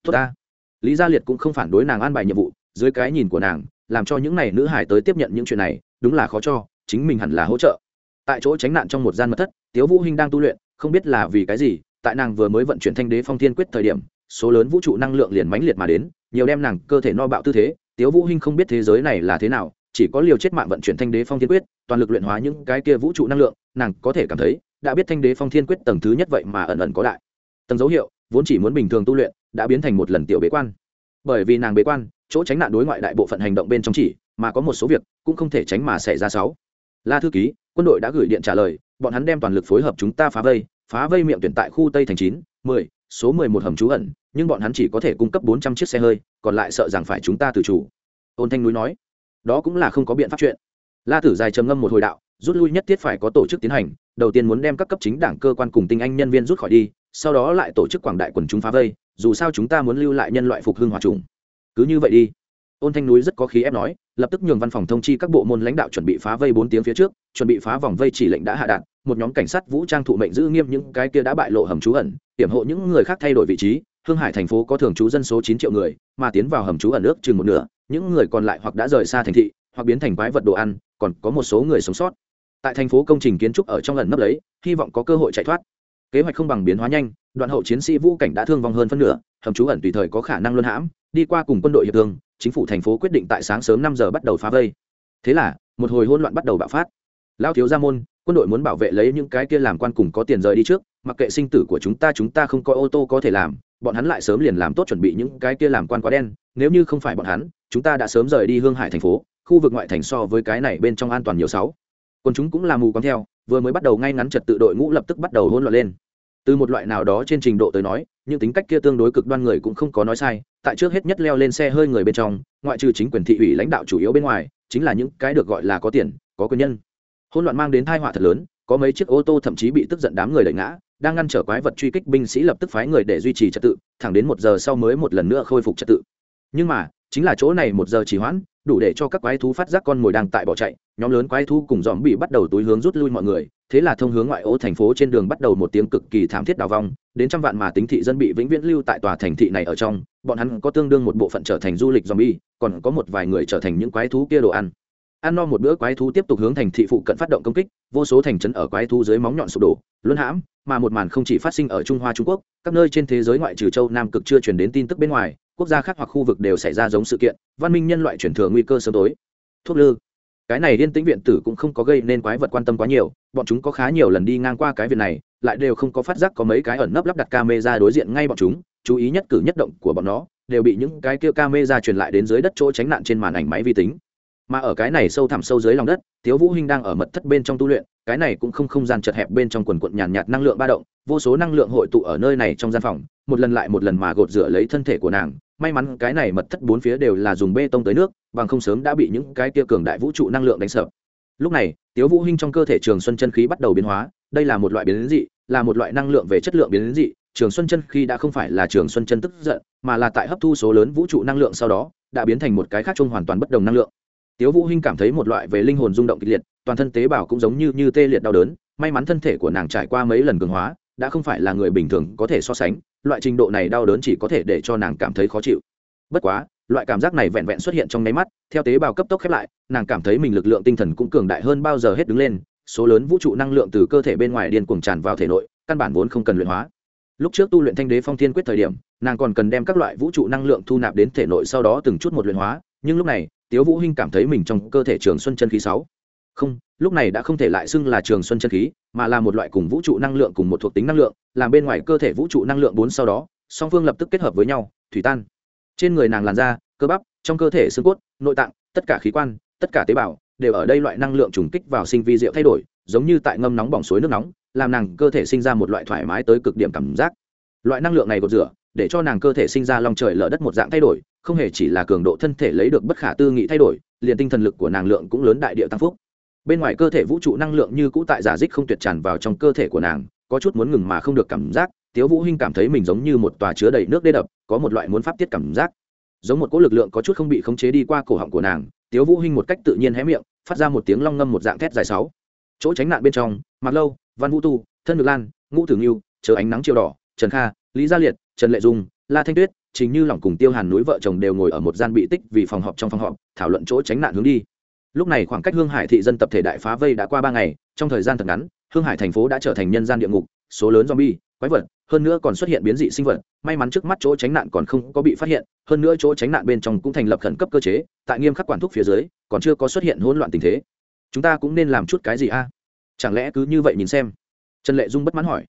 Tốt ta. Lý gia liệt cũng không phản đối nàng an bài nhiệm vụ, dưới cái nhìn của nàng, làm cho những này nữ hải tới tiếp nhận những chuyện này, đúng là khó cho, chính mình hẳn là hỗ trợ tại chỗ tránh nạn trong một gian mật thất, tiếu vũ hinh đang tu luyện, không biết là vì cái gì, tại nàng vừa mới vận chuyển thanh đế phong thiên quyết thời điểm, số lớn vũ trụ năng lượng liền mãnh liệt mà đến, nhiều đem nàng cơ thể no bạo tư thế, tiếu vũ hinh không biết thế giới này là thế nào, chỉ có liều chết mạng vận chuyển thanh đế phong thiên quyết, toàn lực luyện hóa những cái kia vũ trụ năng lượng, nàng có thể cảm thấy, đã biết thanh đế phong thiên quyết tầng thứ nhất vậy mà ẩn ẩn có đại. Tầng dấu hiệu, vốn chỉ muốn bình thường tu luyện, đã biến thành một lần tiểu bế quan. Bởi vì nàng bế quan, chỗ tránh nạn đối ngoại đại bộ phận hành động bên trong chỉ, mà có một số việc cũng không thể tránh mà xảy ra sáu la thư ký, quân đội đã gửi điện trả lời, bọn hắn đem toàn lực phối hợp chúng ta phá vây phá vây miệng tuyển tại khu tây thành chín, mười, số mười một hầm trú ẩn, nhưng bọn hắn chỉ có thể cung cấp bốn trăm chiếc xe hơi, còn lại sợ rằng phải chúng ta tự chủ. Ôn thanh núi nói, đó cũng là không có biện pháp chuyện. La tử dài trầm ngâm một hồi đạo, rút lui nhất thiết phải có tổ chức tiến hành, đầu tiên muốn đem các cấp chính đảng cơ quan cùng tinh anh nhân viên rút khỏi đi, sau đó lại tổ chức quảng đại quần chúng phá vây, dù sao chúng ta muốn lưu lại nhân loại phục hưng hòa trùng. Cứ như vậy đi. Ôn thanh núi rất có khí ép nói lập tức nhường văn phòng thông chi các bộ môn lãnh đạo chuẩn bị phá vây bốn tiếng phía trước, chuẩn bị phá vòng vây chỉ lệnh đã hạ đạn một nhóm cảnh sát vũ trang thụ mệnh giữ nghiêm những cái kia đã bại lộ hầm trú ẩn tiểm hộ những người khác thay đổi vị trí hương hải thành phố có thường trú dân số chín triệu người, mà tiến vào hầm trú ẩn nước chừng một nửa, những người còn lại hoặc đã rời xa thành thị, hoặc biến thành quái vật đồ ăn, còn có một số người sống sót. Tại thành phố công trình kiến trúc ở trong lần nấp lấy hy vọng có cơ hội chạy thoát. Kế hoạch không bằng biến hóa nhanh, đoạn hậu chiến sĩ vũ cảnh đã thương vong hơn phân nửa, hầm trú ẩn tùy thời có khả năng luân hãm, đi qua cùng quân đội hiệp thương chính phủ thành phố quyết định tại sáng sớm năm giờ bắt đầu phá vây. Thế là, một hồi hỗn loạn bắt đầu bạo phát. Lao thiếu gia môn, quân đội muốn bảo vệ lấy những cái kia làm quan cùng có tiền rời đi trước, mặc kệ sinh tử của chúng ta chúng ta không có ô tô có thể làm, bọn hắn lại sớm liền làm tốt chuẩn bị những cái kia làm quan quá đen, nếu như không phải bọn hắn, chúng ta đã sớm rời đi hương hải thành phố, khu vực ngoại thành so với cái này bên trong an toàn nhiều sáu. Còn chúng cũng là mù quáng theo, vừa mới bắt đầu ngay ngắn trật tự đội ngũ lập tức bắt đầu hỗn loạn lên từ một loại nào đó trên trình độ tới nói, những tính cách kia tương đối cực đoan người cũng không có nói sai, tại trước hết nhất leo lên xe hơi người bên trong, ngoại trừ chính quyền thị ủy lãnh đạo chủ yếu bên ngoài, chính là những cái được gọi là có tiền, có quyền nhân. Hỗn loạn mang đến tai họa thật lớn, có mấy chiếc ô tô thậm chí bị tức giận đám người đẩy ngã, đang ngăn trở quái vật truy kích binh sĩ lập tức phái người để duy trì trật tự, thẳng đến một giờ sau mới một lần nữa khôi phục trật tự. Nhưng mà, chính là chỗ này một giờ chỉ hoãn, đủ để cho các quái thú phát giác con mồi đang tại bỏ chạy, nhóm lớn quái thú cùng dòm bị bắt đầu túi hướng rút lui mọi người thế là thông hướng ngoại ô thành phố trên đường bắt đầu một tiếng cực kỳ thảm thiết đào vong, đến trăm vạn mà tính thị dân bị vĩnh viễn lưu tại tòa thành thị này ở trong, bọn hắn có tương đương một bộ phận trở thành du lịch zombie, còn có một vài người trở thành những quái thú kia đồ ăn. Ăn no một bữa quái thú tiếp tục hướng thành thị phụ cận phát động công kích, vô số thành trấn ở quái thú dưới móng nhọn sụp đổ, luân hãm, mà một màn không chỉ phát sinh ở trung hoa trung quốc, các nơi trên thế giới ngoại trừ châu nam cực chưa truyền đến tin tức bên ngoài, quốc gia khác hoặc khu vực đều xảy ra giống sự kiện, văn minh nhân loại chuyển thừa nguy cơ sớm tối. Thuốc lư cái này yên tĩnh viện tử cũng không có gây nên quái vật quan tâm quá nhiều, bọn chúng có khá nhiều lần đi ngang qua cái viện này, lại đều không có phát giác có mấy cái ẩn nấp lắp đặt camera đối diện ngay bọn chúng, chú ý nhất cử nhất động của bọn nó, đều bị những cái kia camera truyền lại đến dưới đất chỗ tránh nạn trên màn ảnh máy vi tính. Mà ở cái này sâu thẳm sâu dưới lòng đất, tiếu vũ hinh đang ở mật thất bên trong tu luyện, cái này cũng không không gian chật hẹp bên trong quần cuộn nhàn nhạt năng lượng ba động, vô số năng lượng hội tụ ở nơi này trong gian phòng, một lần lại một lần mà gột rửa lấy thân thể của nàng may mắn cái này mật thất bốn phía đều là dùng bê tông tới nước, bằng không sớm đã bị những cái tia cường đại vũ trụ năng lượng đánh sợ. Lúc này, tiếu vũ hinh trong cơ thể trường xuân chân khí bắt đầu biến hóa, đây là một loại biến dị, là một loại năng lượng về chất lượng biến dị, trường xuân chân khí đã không phải là trường xuân chân tức giận, mà là tại hấp thu số lớn vũ trụ năng lượng sau đó, đã biến thành một cái khác chung hoàn toàn bất đồng năng lượng. Tiếu vũ hinh cảm thấy một loại về linh hồn rung động kịch liệt, toàn thân tế bào cũng giống như như tê liệt đau đớn, may mắn thân thể của nàng trải qua mấy lần cường hóa, đã không phải là người bình thường có thể so sánh loại trình độ này đau đớn chỉ có thể để cho nàng cảm thấy khó chịu. Bất quá, loại cảm giác này vẹn vẹn xuất hiện trong nháy mắt, theo tế bào cấp tốc khép lại, nàng cảm thấy mình lực lượng tinh thần cũng cường đại hơn bao giờ hết đứng lên, số lớn vũ trụ năng lượng từ cơ thể bên ngoài điên cuồng tràn vào thể nội, căn bản vốn không cần luyện hóa. Lúc trước tu luyện thanh đế phong thiên quyết thời điểm, nàng còn cần đem các loại vũ trụ năng lượng thu nạp đến thể nội sau đó từng chút một luyện hóa, nhưng lúc này, tiếu vũ hinh cảm thấy mình trong cơ thể trường xuân chân khí sáu không, lúc này đã không thể lại xưng là trường xuân chân khí, mà là một loại cùng vũ trụ năng lượng cùng một thuộc tính năng lượng, làm bên ngoài cơ thể vũ trụ năng lượng bốn sau đó, song phương lập tức kết hợp với nhau, thủy tan. Trên người nàng làn da, cơ bắp, trong cơ thể xương cốt, nội tạng, tất cả khí quan, tất cả tế bào, đều ở đây loại năng lượng trùng kích vào sinh vi diệu thay đổi, giống như tại ngâm nóng bỏng suối nước nóng, làm nàng cơ thể sinh ra một loại thoải mái tới cực điểm cảm giác. Loại năng lượng này gột rửa, để cho nàng cơ thể sinh ra lòng trời lở đất một dạng thay đổi, không hề chỉ là cường độ thân thể lấy được bất khả tư nghị thay đổi, liền tinh thần lực của nàng lượng cũng lớn đại địa tăng phúc bên ngoài cơ thể vũ trụ năng lượng như cũ tại giả dích không tuyệt tràn vào trong cơ thể của nàng, có chút muốn ngừng mà không được cảm giác, tiếu vũ hinh cảm thấy mình giống như một tòa chứa đầy nước đê đập, có một loại muốn pháp tiết cảm giác. Giống một cỗ lực lượng có chút không bị khống chế đi qua cổ họng của nàng, tiếu vũ hinh một cách tự nhiên hé miệng, phát ra một tiếng long ngâm một dạng thét dài sáu. Chỗ tránh nạn bên trong mặc lâu, văn vũ tu, thân ngược lan, ngũ tử nghiêu, chờ ánh nắng chiều đỏ, trần kha, lý gia liệt, trần lệ dung, la thanh tuyết chính như lòng cùng tiêu hàn núi vợ chồng đều ngồi ở một gian bị tích vì phòng họp trong phòng họp, thảo luận chỗ tránh nạn hướng đi lúc này khoảng cách hương hải thị dân tập thể đại phá vây đã qua ba ngày, trong thời gian thật ngắn, hương hải thành phố đã trở thành nhân gian địa ngục, số lớn zombie, quái vật, hơn nữa còn xuất hiện biến dị sinh vật, may mắn trước mắt chỗ tránh nạn còn không có bị phát hiện, hơn nữa chỗ tránh nạn bên trong cũng thành lập khẩn cấp cơ chế, tại nghiêm khắc quản thúc phía dưới, còn chưa có xuất hiện hỗn loạn tình thế. Chúng ta cũng nên làm chút cái gì a? Chẳng lẽ cứ như vậy nhìn xem? Trần lệ dung bất mãn hỏi.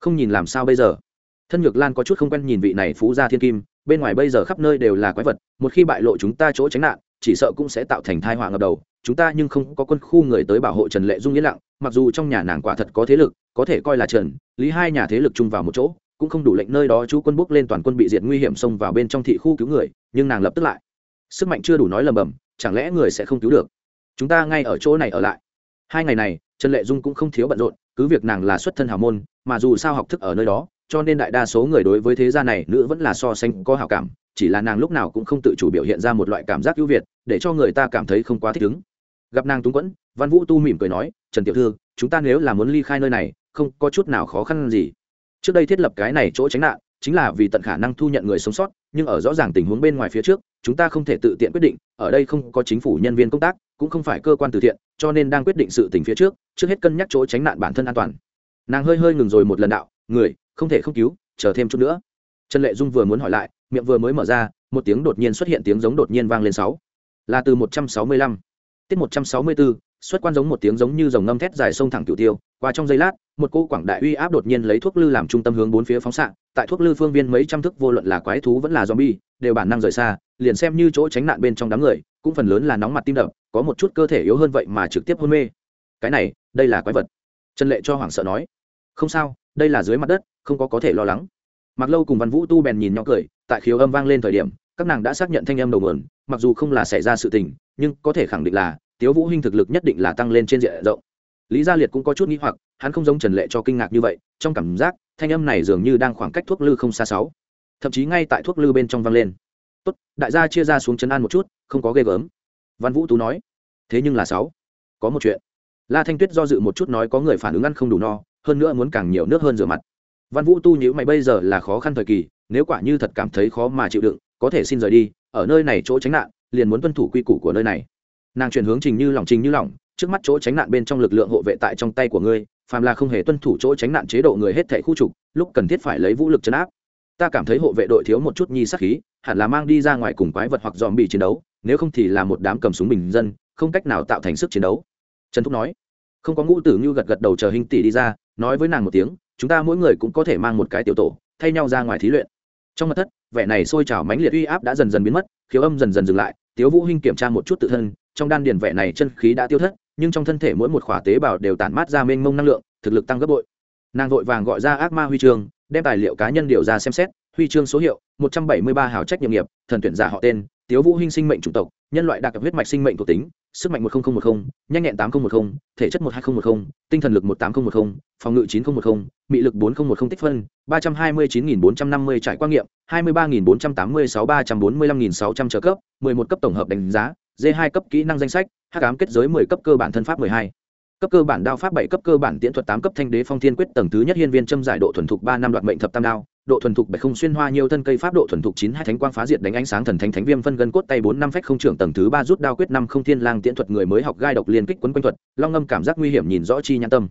Không nhìn làm sao bây giờ? Thân nhược lan có chút không quen nhìn vị này phú gia thiên kim, bên ngoài bây giờ khắp nơi đều là quái vật, một khi bại lộ chúng ta chỗ tránh nạn, chỉ sợ cũng sẽ tạo thành thai họa ngập đầu chúng ta nhưng không có quân khu người tới bảo hộ trần lệ dung yên lặng, mặc dù trong nhà nàng quả thật có thế lực, có thể coi là trần lý hai nhà thế lực chung vào một chỗ, cũng không đủ lệnh nơi đó chú quân bước lên toàn quân bị diệt nguy hiểm xông vào bên trong thị khu cứu người, nhưng nàng lập tức lại. Sức mạnh chưa đủ nói lầm bầm, chẳng lẽ người sẽ không cứu được? Chúng ta ngay ở chỗ này ở lại. Hai ngày này, trần lệ dung cũng không thiếu bận rộn, cứ việc nàng là xuất thân hào môn, mà dù sao học thức ở nơi đó, cho nên đại đa số người đối với thế gia này, nữ vẫn là so sánh có hào cảm, chỉ là nàng lúc nào cũng không tự chủ biểu hiện ra một loại cảm giác ưu việt, để cho người ta cảm thấy không quá thích ứng gặp nàng túng quẫn, văn vũ tu mỉm cười nói, trần tiểu thư, chúng ta nếu là muốn ly khai nơi này, không có chút nào khó khăn gì. Trước đây thiết lập cái này chỗ tránh nạn, chính là vì tận khả năng thu nhận người sống sót, nhưng ở rõ ràng tình huống bên ngoài phía trước, chúng ta không thể tự tiện quyết định, ở đây không có chính phủ nhân viên công tác, cũng không phải cơ quan từ thiện, cho nên đang quyết định sự tình phía trước trước hết cân nhắc chỗ tránh nạn bản thân an toàn. Nàng hơi hơi ngừng rồi một lần đạo, người, không thể không cứu, chờ thêm chút nữa. Trần lệ dung vừa muốn hỏi lại, miệng vừa mới mở ra, một tiếng đột nhiên xuất hiện tiếng giống đột nhiên vang lên sáu. Là từ một trăm sáu mươi lăm tiết một trăm sáu mươi bốn xuất quan giống một tiếng giống như dòng ngâm thét dài sông thẳng cửu tiêu, qua trong giây lát, một cô quảng đại uy áp đột nhiên lấy thuốc lư làm trung tâm hướng bốn phía phóng xạ, tại thuốc lư phương viên mấy trăm thước vô luận là quái thú vẫn là zombie, đều bản năng rời xa, liền xem như chỗ tránh nạn bên trong đám người, cũng phần lớn là nóng mặt tim đập, có một chút cơ thể yếu hơn vậy mà trực tiếp hôn mê. Cái này, đây là quái vật. Trần lệ cho hoảng sợ nói. Không sao, đây là dưới mặt đất, không có có thể lo lắng. Mặc lâu cùng văn vũ tu bèn nhìn nhỏ cười, tại khiếu âm vang lên thời điểm, các nàng đã xác nhận thanh âm đầu nguồn, mặc dù không là xảy ra sự tình nhưng có thể khẳng định là, tiếu vũ hinh thực lực nhất định là tăng lên trên diện rộng. Lý gia liệt cũng có chút nghi hoặc, hắn không giống trần lệ cho kinh ngạc như vậy, trong cảm giác, thanh âm này dường như đang khoảng cách thuốc lư không xa sáu. Thậm chí ngay tại thuốc lư bên trong vang lên. Tốt, đại gia chia ra xuống chân an một chút, không có ghê gớm. Văn vũ tú nói. Thế nhưng là sáu, có một chuyện. La thanh tuyết do dự một chút nói có người phản ứng ăn không đủ no, hơn nữa muốn càng nhiều nước hơn rửa mặt. Văn vũ tu nhữ mày bây giờ là khó khăn thời kỳ, nếu quả như thật cảm thấy khó mà chịu đựng, có thể xin rời đi, ở nơi này chỗ tránh nạn liền muốn tuân thủ quy củ của nơi này. Nàng chuyển hướng trình như lỏng, trình như lỏng, trước mắt chỗ tránh nạn bên trong lực lượng hộ vệ tại trong tay của ngươi, phàm là không hề tuân thủ chỗ tránh nạn chế độ người hết thảy khu trục, lúc cần thiết phải lấy vũ lực chấn áp. Ta cảm thấy hộ vệ đội thiếu một chút nhi sắc khí, hẳn là mang đi ra ngoài cùng quái vật hoặc dòm bị chiến đấu, nếu không thì là một đám cầm súng bình dân, không cách nào tạo thành sức chiến đấu. Trần thúc nói. Không có ngũ tử như gật gật đầu chờ hình tỷ đi ra, nói với nàng một tiếng, chúng ta mỗi người cũng có thể mang một cái tiểu tổ, thay nhau ra ngoài thí luyện. Trong mặt thất, vẻ này sôi trào mãnh liệt uy áp đã dần dần biến mất, khiếu âm dần dần dừng lại tiếu vũ hinh kiểm tra một chút tự thân, trong đan điền vẻ này chân khí đã tiêu thất, nhưng trong thân thể mỗi một khỏa tế bào đều tản mát ra mênh mông năng lượng, thực lực tăng gấp bội. Nàng vội vàng gọi ra ác ma huy chương, đem tài liệu cá nhân điều ra xem xét, huy chương số hiệu, một trăm bảy mươi ba hào trách nhiệm nghiệp, thần tuyển giả họ tên, tiếu vũ hinh sinh mệnh chủng tộc, nhân loại đặc huyết mạch sinh mệnh thuộc tính sức mạnh một nghìn một mươi nhanh nhẹn tám nghìn một mươi thể chất một hai nghìn một mươi tinh thần lực một tám nghìn một mươi phòng ngự chín nghìn một mươi mị lực bốn nghìn một mươi tích phân, ba trăm hai mươi chín nghìn bốn trăm năm mươi trải qua nghiệm, hai mươi ba nghìn bốn trăm tám mươi sáu, ba trăm bốn mươi lăm nghìn sáu trăm trợ cấp, mười một cấp tổng hợp đánh giá d hai cấp kỹ năng danh sách hắc ám kết giới mười cấp cơ bản thân pháp mười hai. Cấp cơ bản đao pháp bảy cấp cơ bản tiễn thuật tám cấp thanh đế phong thiên quyết tầng thứ nhất hiên viên châm giải độ thuần thục ba năm đoạt mệnh thập tam đao độ thuần thục bảy không xuyên hoa nhiều thân cây pháp độ thuần thục chín hai thánh quang phá diệt đánh ánh sáng thần thánh thánh viêm phân gân cốt tay bốn năm phách không trưởng tầng thứ ba rút đao quyết năm không thiên lang tiễn thuật người mới học gai độc liên kích quấn quanh thuật, long ngâm cảm giác nguy hiểm nhìn rõ chi nhãn tâm.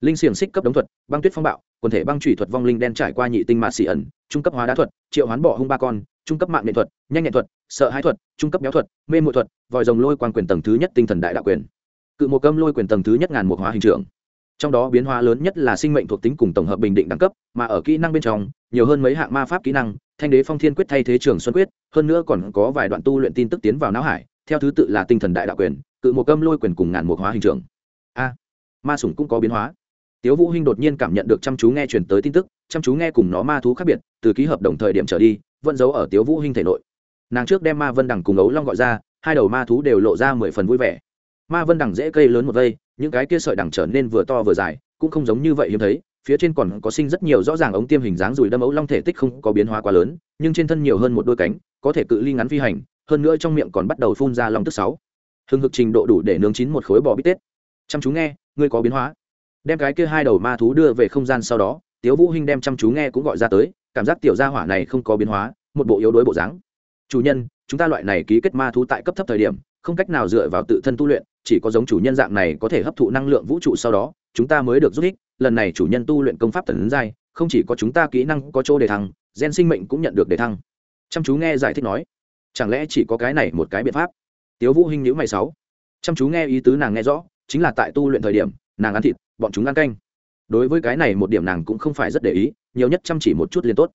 Linh xiềng xích cấp đống thuật, băng tuyết phong bạo, quần thể băng chủy thuật vong linh đen trải qua nhị tinh mạ xỉ ẩn, trung cấp hóa đá thuật, triệu hoán bỏ hung ba con, trung cấp mạng nghệ thuật, nhanh nhẹn thuật, sợ hãi thuật, trung cấp béo thuật, mê mộ thuật, vòi rồng lôi quan quyền tầng thứ nhất tinh thần đại đạo quyền. Cự một cơm lôi quyền tầng thứ nhất ngàn một hóa hình trưởng trong đó biến hóa lớn nhất là sinh mệnh thuộc tính cùng tổng hợp bình định đẳng cấp, mà ở kỹ năng bên trong, nhiều hơn mấy hạng ma pháp kỹ năng, thanh đế phong thiên quyết thay thế trường xuân quyết, hơn nữa còn có vài đoạn tu luyện tin tức tiến vào não hải, theo thứ tự là tinh thần đại đạo quyền, cự một cơm lôi quyền cùng ngàn một hóa hình trưởng a, ma sủng cũng có biến hóa. Tiếu vũ hinh đột nhiên cảm nhận được chăm chú nghe truyền tới tin tức, chăm chú nghe cùng nó ma thú khác biệt, từ ký hợp đồng thời điểm trở đi, vẫn giấu ở tiếu vũ hinh thể nội. Nàng trước đem ma vân đằng cùng ấu long gọi ra, hai đầu ma thú đều lộ ra mười phần vui vẻ. Ma vân đằng dễ cây lớn một vây những cái kia sợi đằng trở nên vừa to vừa dài, cũng không giống như vậy hiếm thấy, phía trên còn có sinh rất nhiều rõ ràng ống tiêm hình dáng rùi đâm ấu long thể tích không có biến hóa quá lớn, nhưng trên thân nhiều hơn một đôi cánh, có thể cự ly ngắn phi hành, hơn nữa trong miệng còn bắt đầu phun ra long tức sáu. Hưng hực trình độ đủ để nướng chín một khối bò bít tết. Chăm chú nghe, ngươi có biến hóa. Đem cái kia hai đầu ma thú đưa về không gian sau đó, tiếu vũ hinh đem chăm chú nghe cũng gọi ra tới, cảm giác tiểu gia hỏa này không có biến hóa, một bộ yếu đuối bộ dáng. Chủ nhân, chúng ta loại này ký kết ma thú tại cấp thấp thời điểm, không cách nào dựa vào tự thân tu luyện chỉ có giống chủ nhân dạng này có thể hấp thụ năng lượng vũ trụ sau đó, chúng ta mới được giúp ích. Lần này chủ nhân tu luyện công pháp tần giai, không chỉ có chúng ta kỹ năng có chỗ để thăng, gen sinh mệnh cũng nhận được để thăng. Chăm chú nghe giải thích nói. Chẳng lẽ chỉ có cái này một cái biện pháp? Tiếu vũ hình nhữ mày sáu. Chăm chú nghe ý tứ nàng nghe rõ, chính là tại tu luyện thời điểm, nàng ăn thịt, bọn chúng ăn canh. Đối với cái này một điểm nàng cũng không phải rất để ý, nhiều nhất chăm chỉ một chút liền tốt.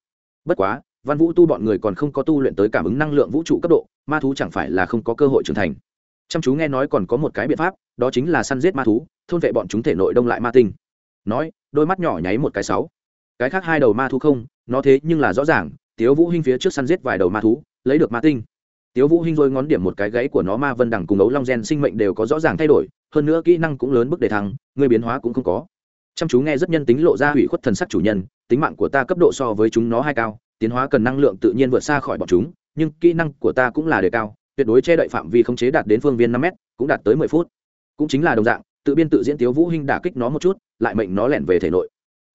Bất quá, văn vũ tu bọn người còn không có tu luyện tới cảm ứng năng lượng vũ trụ cấp độ, ma thú chẳng phải là không có cơ hội trưởng thành chăm chú nghe nói còn có một cái biện pháp, đó chính là săn giết ma thú, thôn vệ bọn chúng thể nội đông lại ma tinh. Nói, đôi mắt nhỏ nháy một cái sáu. Cái khác hai đầu ma thú không, nó thế nhưng là rõ ràng, tiếu vũ hinh phía trước săn giết vài đầu ma thú, lấy được ma tinh. Tiếu vũ hinh rồi ngón điểm một cái gáy của nó ma vân đẳng cùng ấu long gen sinh mệnh đều có rõ ràng thay đổi, hơn nữa kỹ năng cũng lớn bước đề thăng, người biến hóa cũng không có. Chăm chú nghe rất nhân tính lộ ra hủy khuất thần sắc chủ nhân, tính mạng của ta cấp độ so với chúng nó hai cao, tiến hóa cần năng lượng tự nhiên vượt xa khỏi bọn chúng, nhưng kỹ năng của ta cũng là đề cao tuyệt đối che đậy phạm vi khống chế đạt đến phương viên năm m cũng đạt tới mười phút. Cũng chính là đồng dạng, tự biên tự diễn tiếu vũ hinh đả kích nó một chút, lại mệnh nó lẻn về thể nội.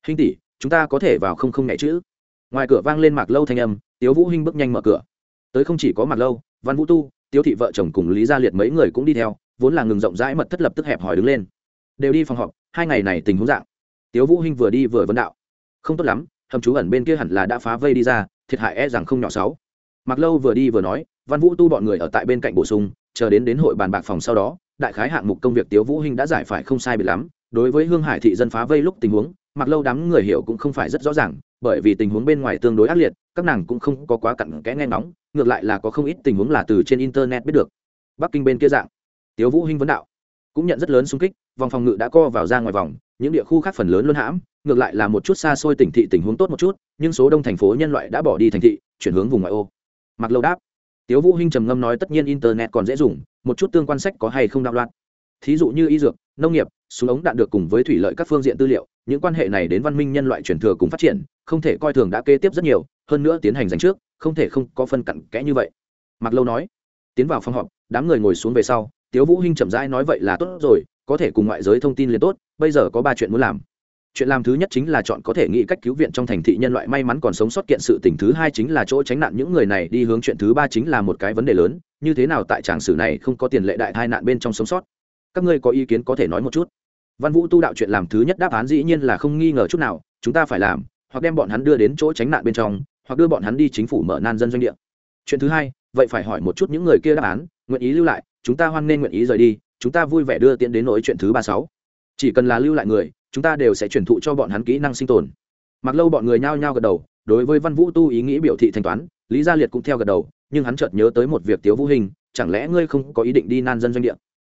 Hinh tỷ, chúng ta có thể vào không không nhẹ chữ. Ngoài cửa vang lên mạc lâu thanh âm, tiếu vũ hinh bước nhanh mở cửa. Tới không chỉ có mạc lâu, văn vũ tu, tiếu thị vợ chồng cùng lý gia liệt mấy người cũng đi theo, vốn là ngừng rộng rãi mật thất lập tức hẹp hỏi đứng lên. Đều đi phòng họp, hai ngày này tình huống dạng. Tiếu vũ hinh vừa đi vừa vấn đạo. Không tốt lắm, hầm chú ẩn bên kia hẳn là đã phá vây đi ra, thiệt hại e rằng không nhỏ sáu mặc lâu vừa đi vừa nói văn vũ tu bọn người ở tại bên cạnh bổ sung, chờ đến đến hội bàn bạc phòng sau đó, đại khái hạng mục công việc tiếu vũ hinh đã giải phải không sai biệt lắm. Đối với hương hải thị dân phá vây lúc tình huống, mặc lâu đám người hiểu cũng không phải rất rõ ràng, bởi vì tình huống bên ngoài tương đối ác liệt, các nàng cũng không có quá cặn kẽ nghe ngóng, ngược lại là có không ít tình huống là từ trên internet biết được. Bắc kinh bên kia dạng, tiếu vũ hinh vấn đạo, cũng nhận rất lớn xung kích, vòng phòng ngự đã co vào ra ngoài vòng, những địa khu khác phần lớn luôn hãm, ngược lại là một chút xa xôi tỉnh thị tình huống tốt một chút, nhưng số đông thành phố nhân loại đã bỏ đi thành thị, chuyển hướng vùng ngoại ô. Mặc lâu đáp tiếu vũ hinh trầm ngâm nói tất nhiên internet còn dễ dùng, một chút tương quan sách có hay không đạo loạn. Thí dụ như y dược, nông nghiệp, súng ống đạn được cùng với thủy lợi các phương diện tư liệu, những quan hệ này đến văn minh nhân loại truyền thừa cùng phát triển, không thể coi thường đã kế tiếp rất nhiều, hơn nữa tiến hành dành trước, không thể không có phân cặn kẽ như vậy. Mặc lâu nói, tiến vào phòng họp, đám người ngồi xuống về sau, tiếu vũ hinh chậm rãi nói vậy là tốt rồi, có thể cùng ngoại giới thông tin liền tốt, bây giờ có ba chuyện muốn làm chuyện làm thứ nhất chính là chọn có thể nghĩ cách cứu viện trong thành thị nhân loại may mắn còn sống sót kiện sự tình thứ hai chính là chỗ tránh nạn những người này đi hướng chuyện thứ ba chính là một cái vấn đề lớn, như thế nào tại tràng sử này không có tiền lệ đại tai nạn bên trong sống sót. Các ngươi có ý kiến có thể nói một chút. Văn vũ tu đạo chuyện làm thứ nhất đáp án dĩ nhiên là không nghi ngờ chút nào, chúng ta phải làm, hoặc đem bọn hắn đưa đến chỗ tránh nạn bên trong, hoặc đưa bọn hắn đi chính phủ mở nan dân doanh địa. Chuyện thứ hai, vậy phải hỏi một chút những người kia đáp án, nguyện ý lưu lại, chúng ta hoan nên nguyện ý rời đi, chúng ta vui vẻ đưa tiễn đến nỗi chuyện thứ ba sáu chỉ cần là lưu lại người, chúng ta đều sẽ truyền thụ cho bọn hắn kỹ năng sinh tồn. Mặc lâu bọn người nhao nhao gật đầu, đối với văn vũ tu ý nghĩ biểu thị thanh toán, lý gia liệt cũng theo gật đầu, nhưng hắn chợt nhớ tới một việc tiếu vũ hình chẳng lẽ ngươi không có ý định đi nan dân doanh địa?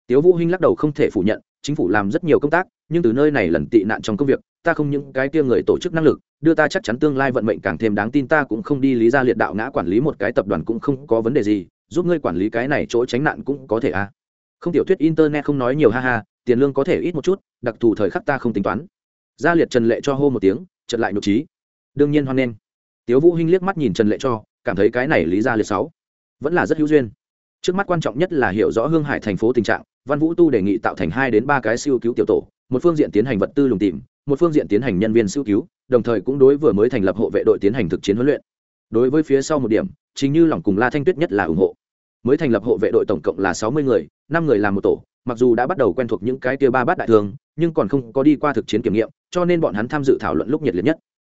Tiếu vũ hình lắc đầu không thể phủ nhận, chính phủ làm rất nhiều công tác, nhưng từ nơi này lần tị nạn trong công việc, ta không những cái kia người tổ chức năng lực, đưa ta chắc chắn tương lai vận mệnh càng thêm đáng tin ta cũng không đi lý gia liệt đạo ngã quản lý một cái tập đoàn cũng không có vấn đề gì, giúp ngươi quản lý cái này chỗ tránh nạn cũng có thể à. Không tiểu thuyết internet không nói nhiều ha ha tiền lương có thể ít một chút, đặc thù thời khắc ta không tính toán. Gia liệt trần lệ cho hô một tiếng chật lại nhục trí đương nhiên hoan nghênh. Tiếu vũ hinh liếc mắt nhìn trần lệ cho, cảm thấy cái này lý gia liệt sáu vẫn là rất hữu duyên. Trước mắt quan trọng nhất là hiểu rõ hương hải thành phố tình trạng, văn vũ tu đề nghị tạo thành hai đến ba cái siêu cứu tiểu tổ, một phương diện tiến hành vật tư lùng tìm, một phương diện tiến hành nhân viên siêu cứu, đồng thời cũng đối vừa mới thành lập hộ vệ đội tiến hành thực chiến huấn luyện. Đối với phía sau một điểm, chính như lòng cùng la thanh tuyết nhất là ủng hộ. Mới thành lập hộ vệ đội tổng cộng là sáu mươi người, năm người làm một tổ mặc dù đã bắt đầu quen thuộc những cái tia ba bát đại thường, nhưng còn không có đi qua thực chiến kiểm nghiệm, cho nên bọn hắn tham dự thảo luận lúc nhiệt liệt nhất.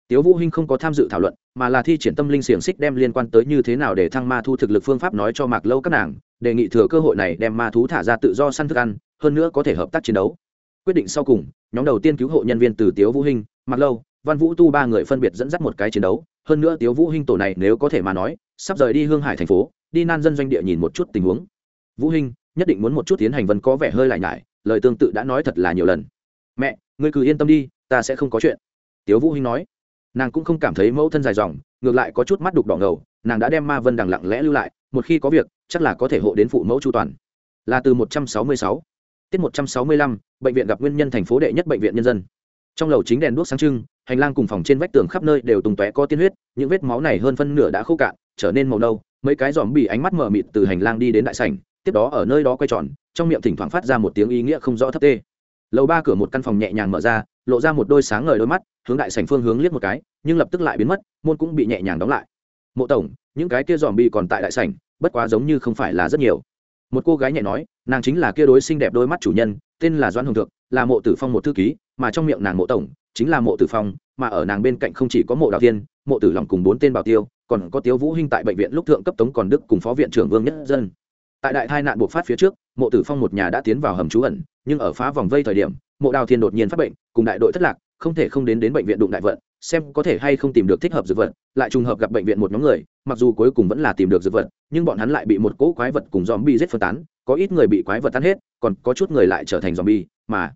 Tiếu vũ hinh không có tham dự thảo luận, mà là thi triển tâm linh xiềng xích đem liên quan tới như thế nào để thăng ma thu thực lực phương pháp nói cho mạc lâu các nàng, đề nghị thừa cơ hội này đem ma thú thả ra tự do săn thức ăn, hơn nữa có thể hợp tác chiến đấu. Quyết định sau cùng, nhóm đầu tiên cứu hộ nhân viên từ tiếu vũ hinh, mạc lâu, văn vũ tu ba người phân biệt dẫn dắt một cái chiến đấu. Hơn nữa tiếu vũ hinh tổ này nếu có thể mà nói, sắp rời đi hương hải thành phố, đi nan dân doanh địa nhìn một chút tình huống. Vũ hinh nhất định muốn một chút tiến hành vân có vẻ hơi lại nhải, lời tương tự đã nói thật là nhiều lần. Mẹ, ngươi cứ yên tâm đi, ta sẽ không có chuyện. Tiếu vũ hinh nói. Nàng cũng không cảm thấy mẫu thân dài dòng, ngược lại có chút mắt đục đỏ ngầu, nàng đã đem ma vân đằng lặng lẽ lưu lại, một khi có việc, chắc là có thể hộ đến phụ mẫu chu toàn. Là từ 166 tiết 165 bệnh viện gặp nguyên nhân thành phố đệ nhất bệnh viện nhân dân. Trong lầu chính đèn đuốc sáng trưng, hành lang cùng phòng trên vách tường khắp nơi đều tung tóe có tiên huyết, những vết máu này hơn phân nửa đã khô cạn, trở nên màu nâu, mấy cái giòm bị ánh mắt mở mịt từ hành lang đi đến đại sảnh tiếp đó ở nơi đó quay tròn, trong miệng thỉnh thoảng phát ra một tiếng ý nghĩa không rõ thấp tê. Lầu ba cửa một căn phòng nhẹ nhàng mở ra, lộ ra một đôi sáng ngời đôi mắt, hướng đại sảnh phương hướng liếc một cái, nhưng lập tức lại biến mất, môn cũng bị nhẹ nhàng đóng lại. Mộ tổng, những cái kia dòm bị còn tại đại sảnh, bất quá giống như không phải là rất nhiều. Một cô gái nhẹ nói, nàng chính là kia đối xinh đẹp đôi mắt chủ nhân, tên là doãn hồng thượng là mộ tử phong một thư ký, mà trong miệng nàng mộ tổng chính là mộ tử phong, mà ở nàng bên cạnh không chỉ có mộ đào thiên, mộ tử lòng cùng bốn tên bảo tiêu, còn có tiếu vũ hinh tại bệnh viện lúc thượng cấp tống còn đức cùng phó viện trưởng vương nhất dân tại đại tai nạn buộc phát phía trước, mộ tử phong một nhà đã tiến vào hầm trú ẩn, nhưng ở phá vòng vây thời điểm, mộ đào thiên đột nhiên phát bệnh, cùng đại đội thất lạc, không thể không đến đến bệnh viện đụng đại vận, xem có thể hay không tìm được thích hợp dược vật, lại trùng hợp gặp bệnh viện một nhóm người, mặc dù cuối cùng vẫn là tìm được dược vật, nhưng bọn hắn lại bị một cỗ quái vật cùng dòm bi giết phân tán, có ít người bị quái vật tan hết, còn có chút người lại trở thành dòm bi mà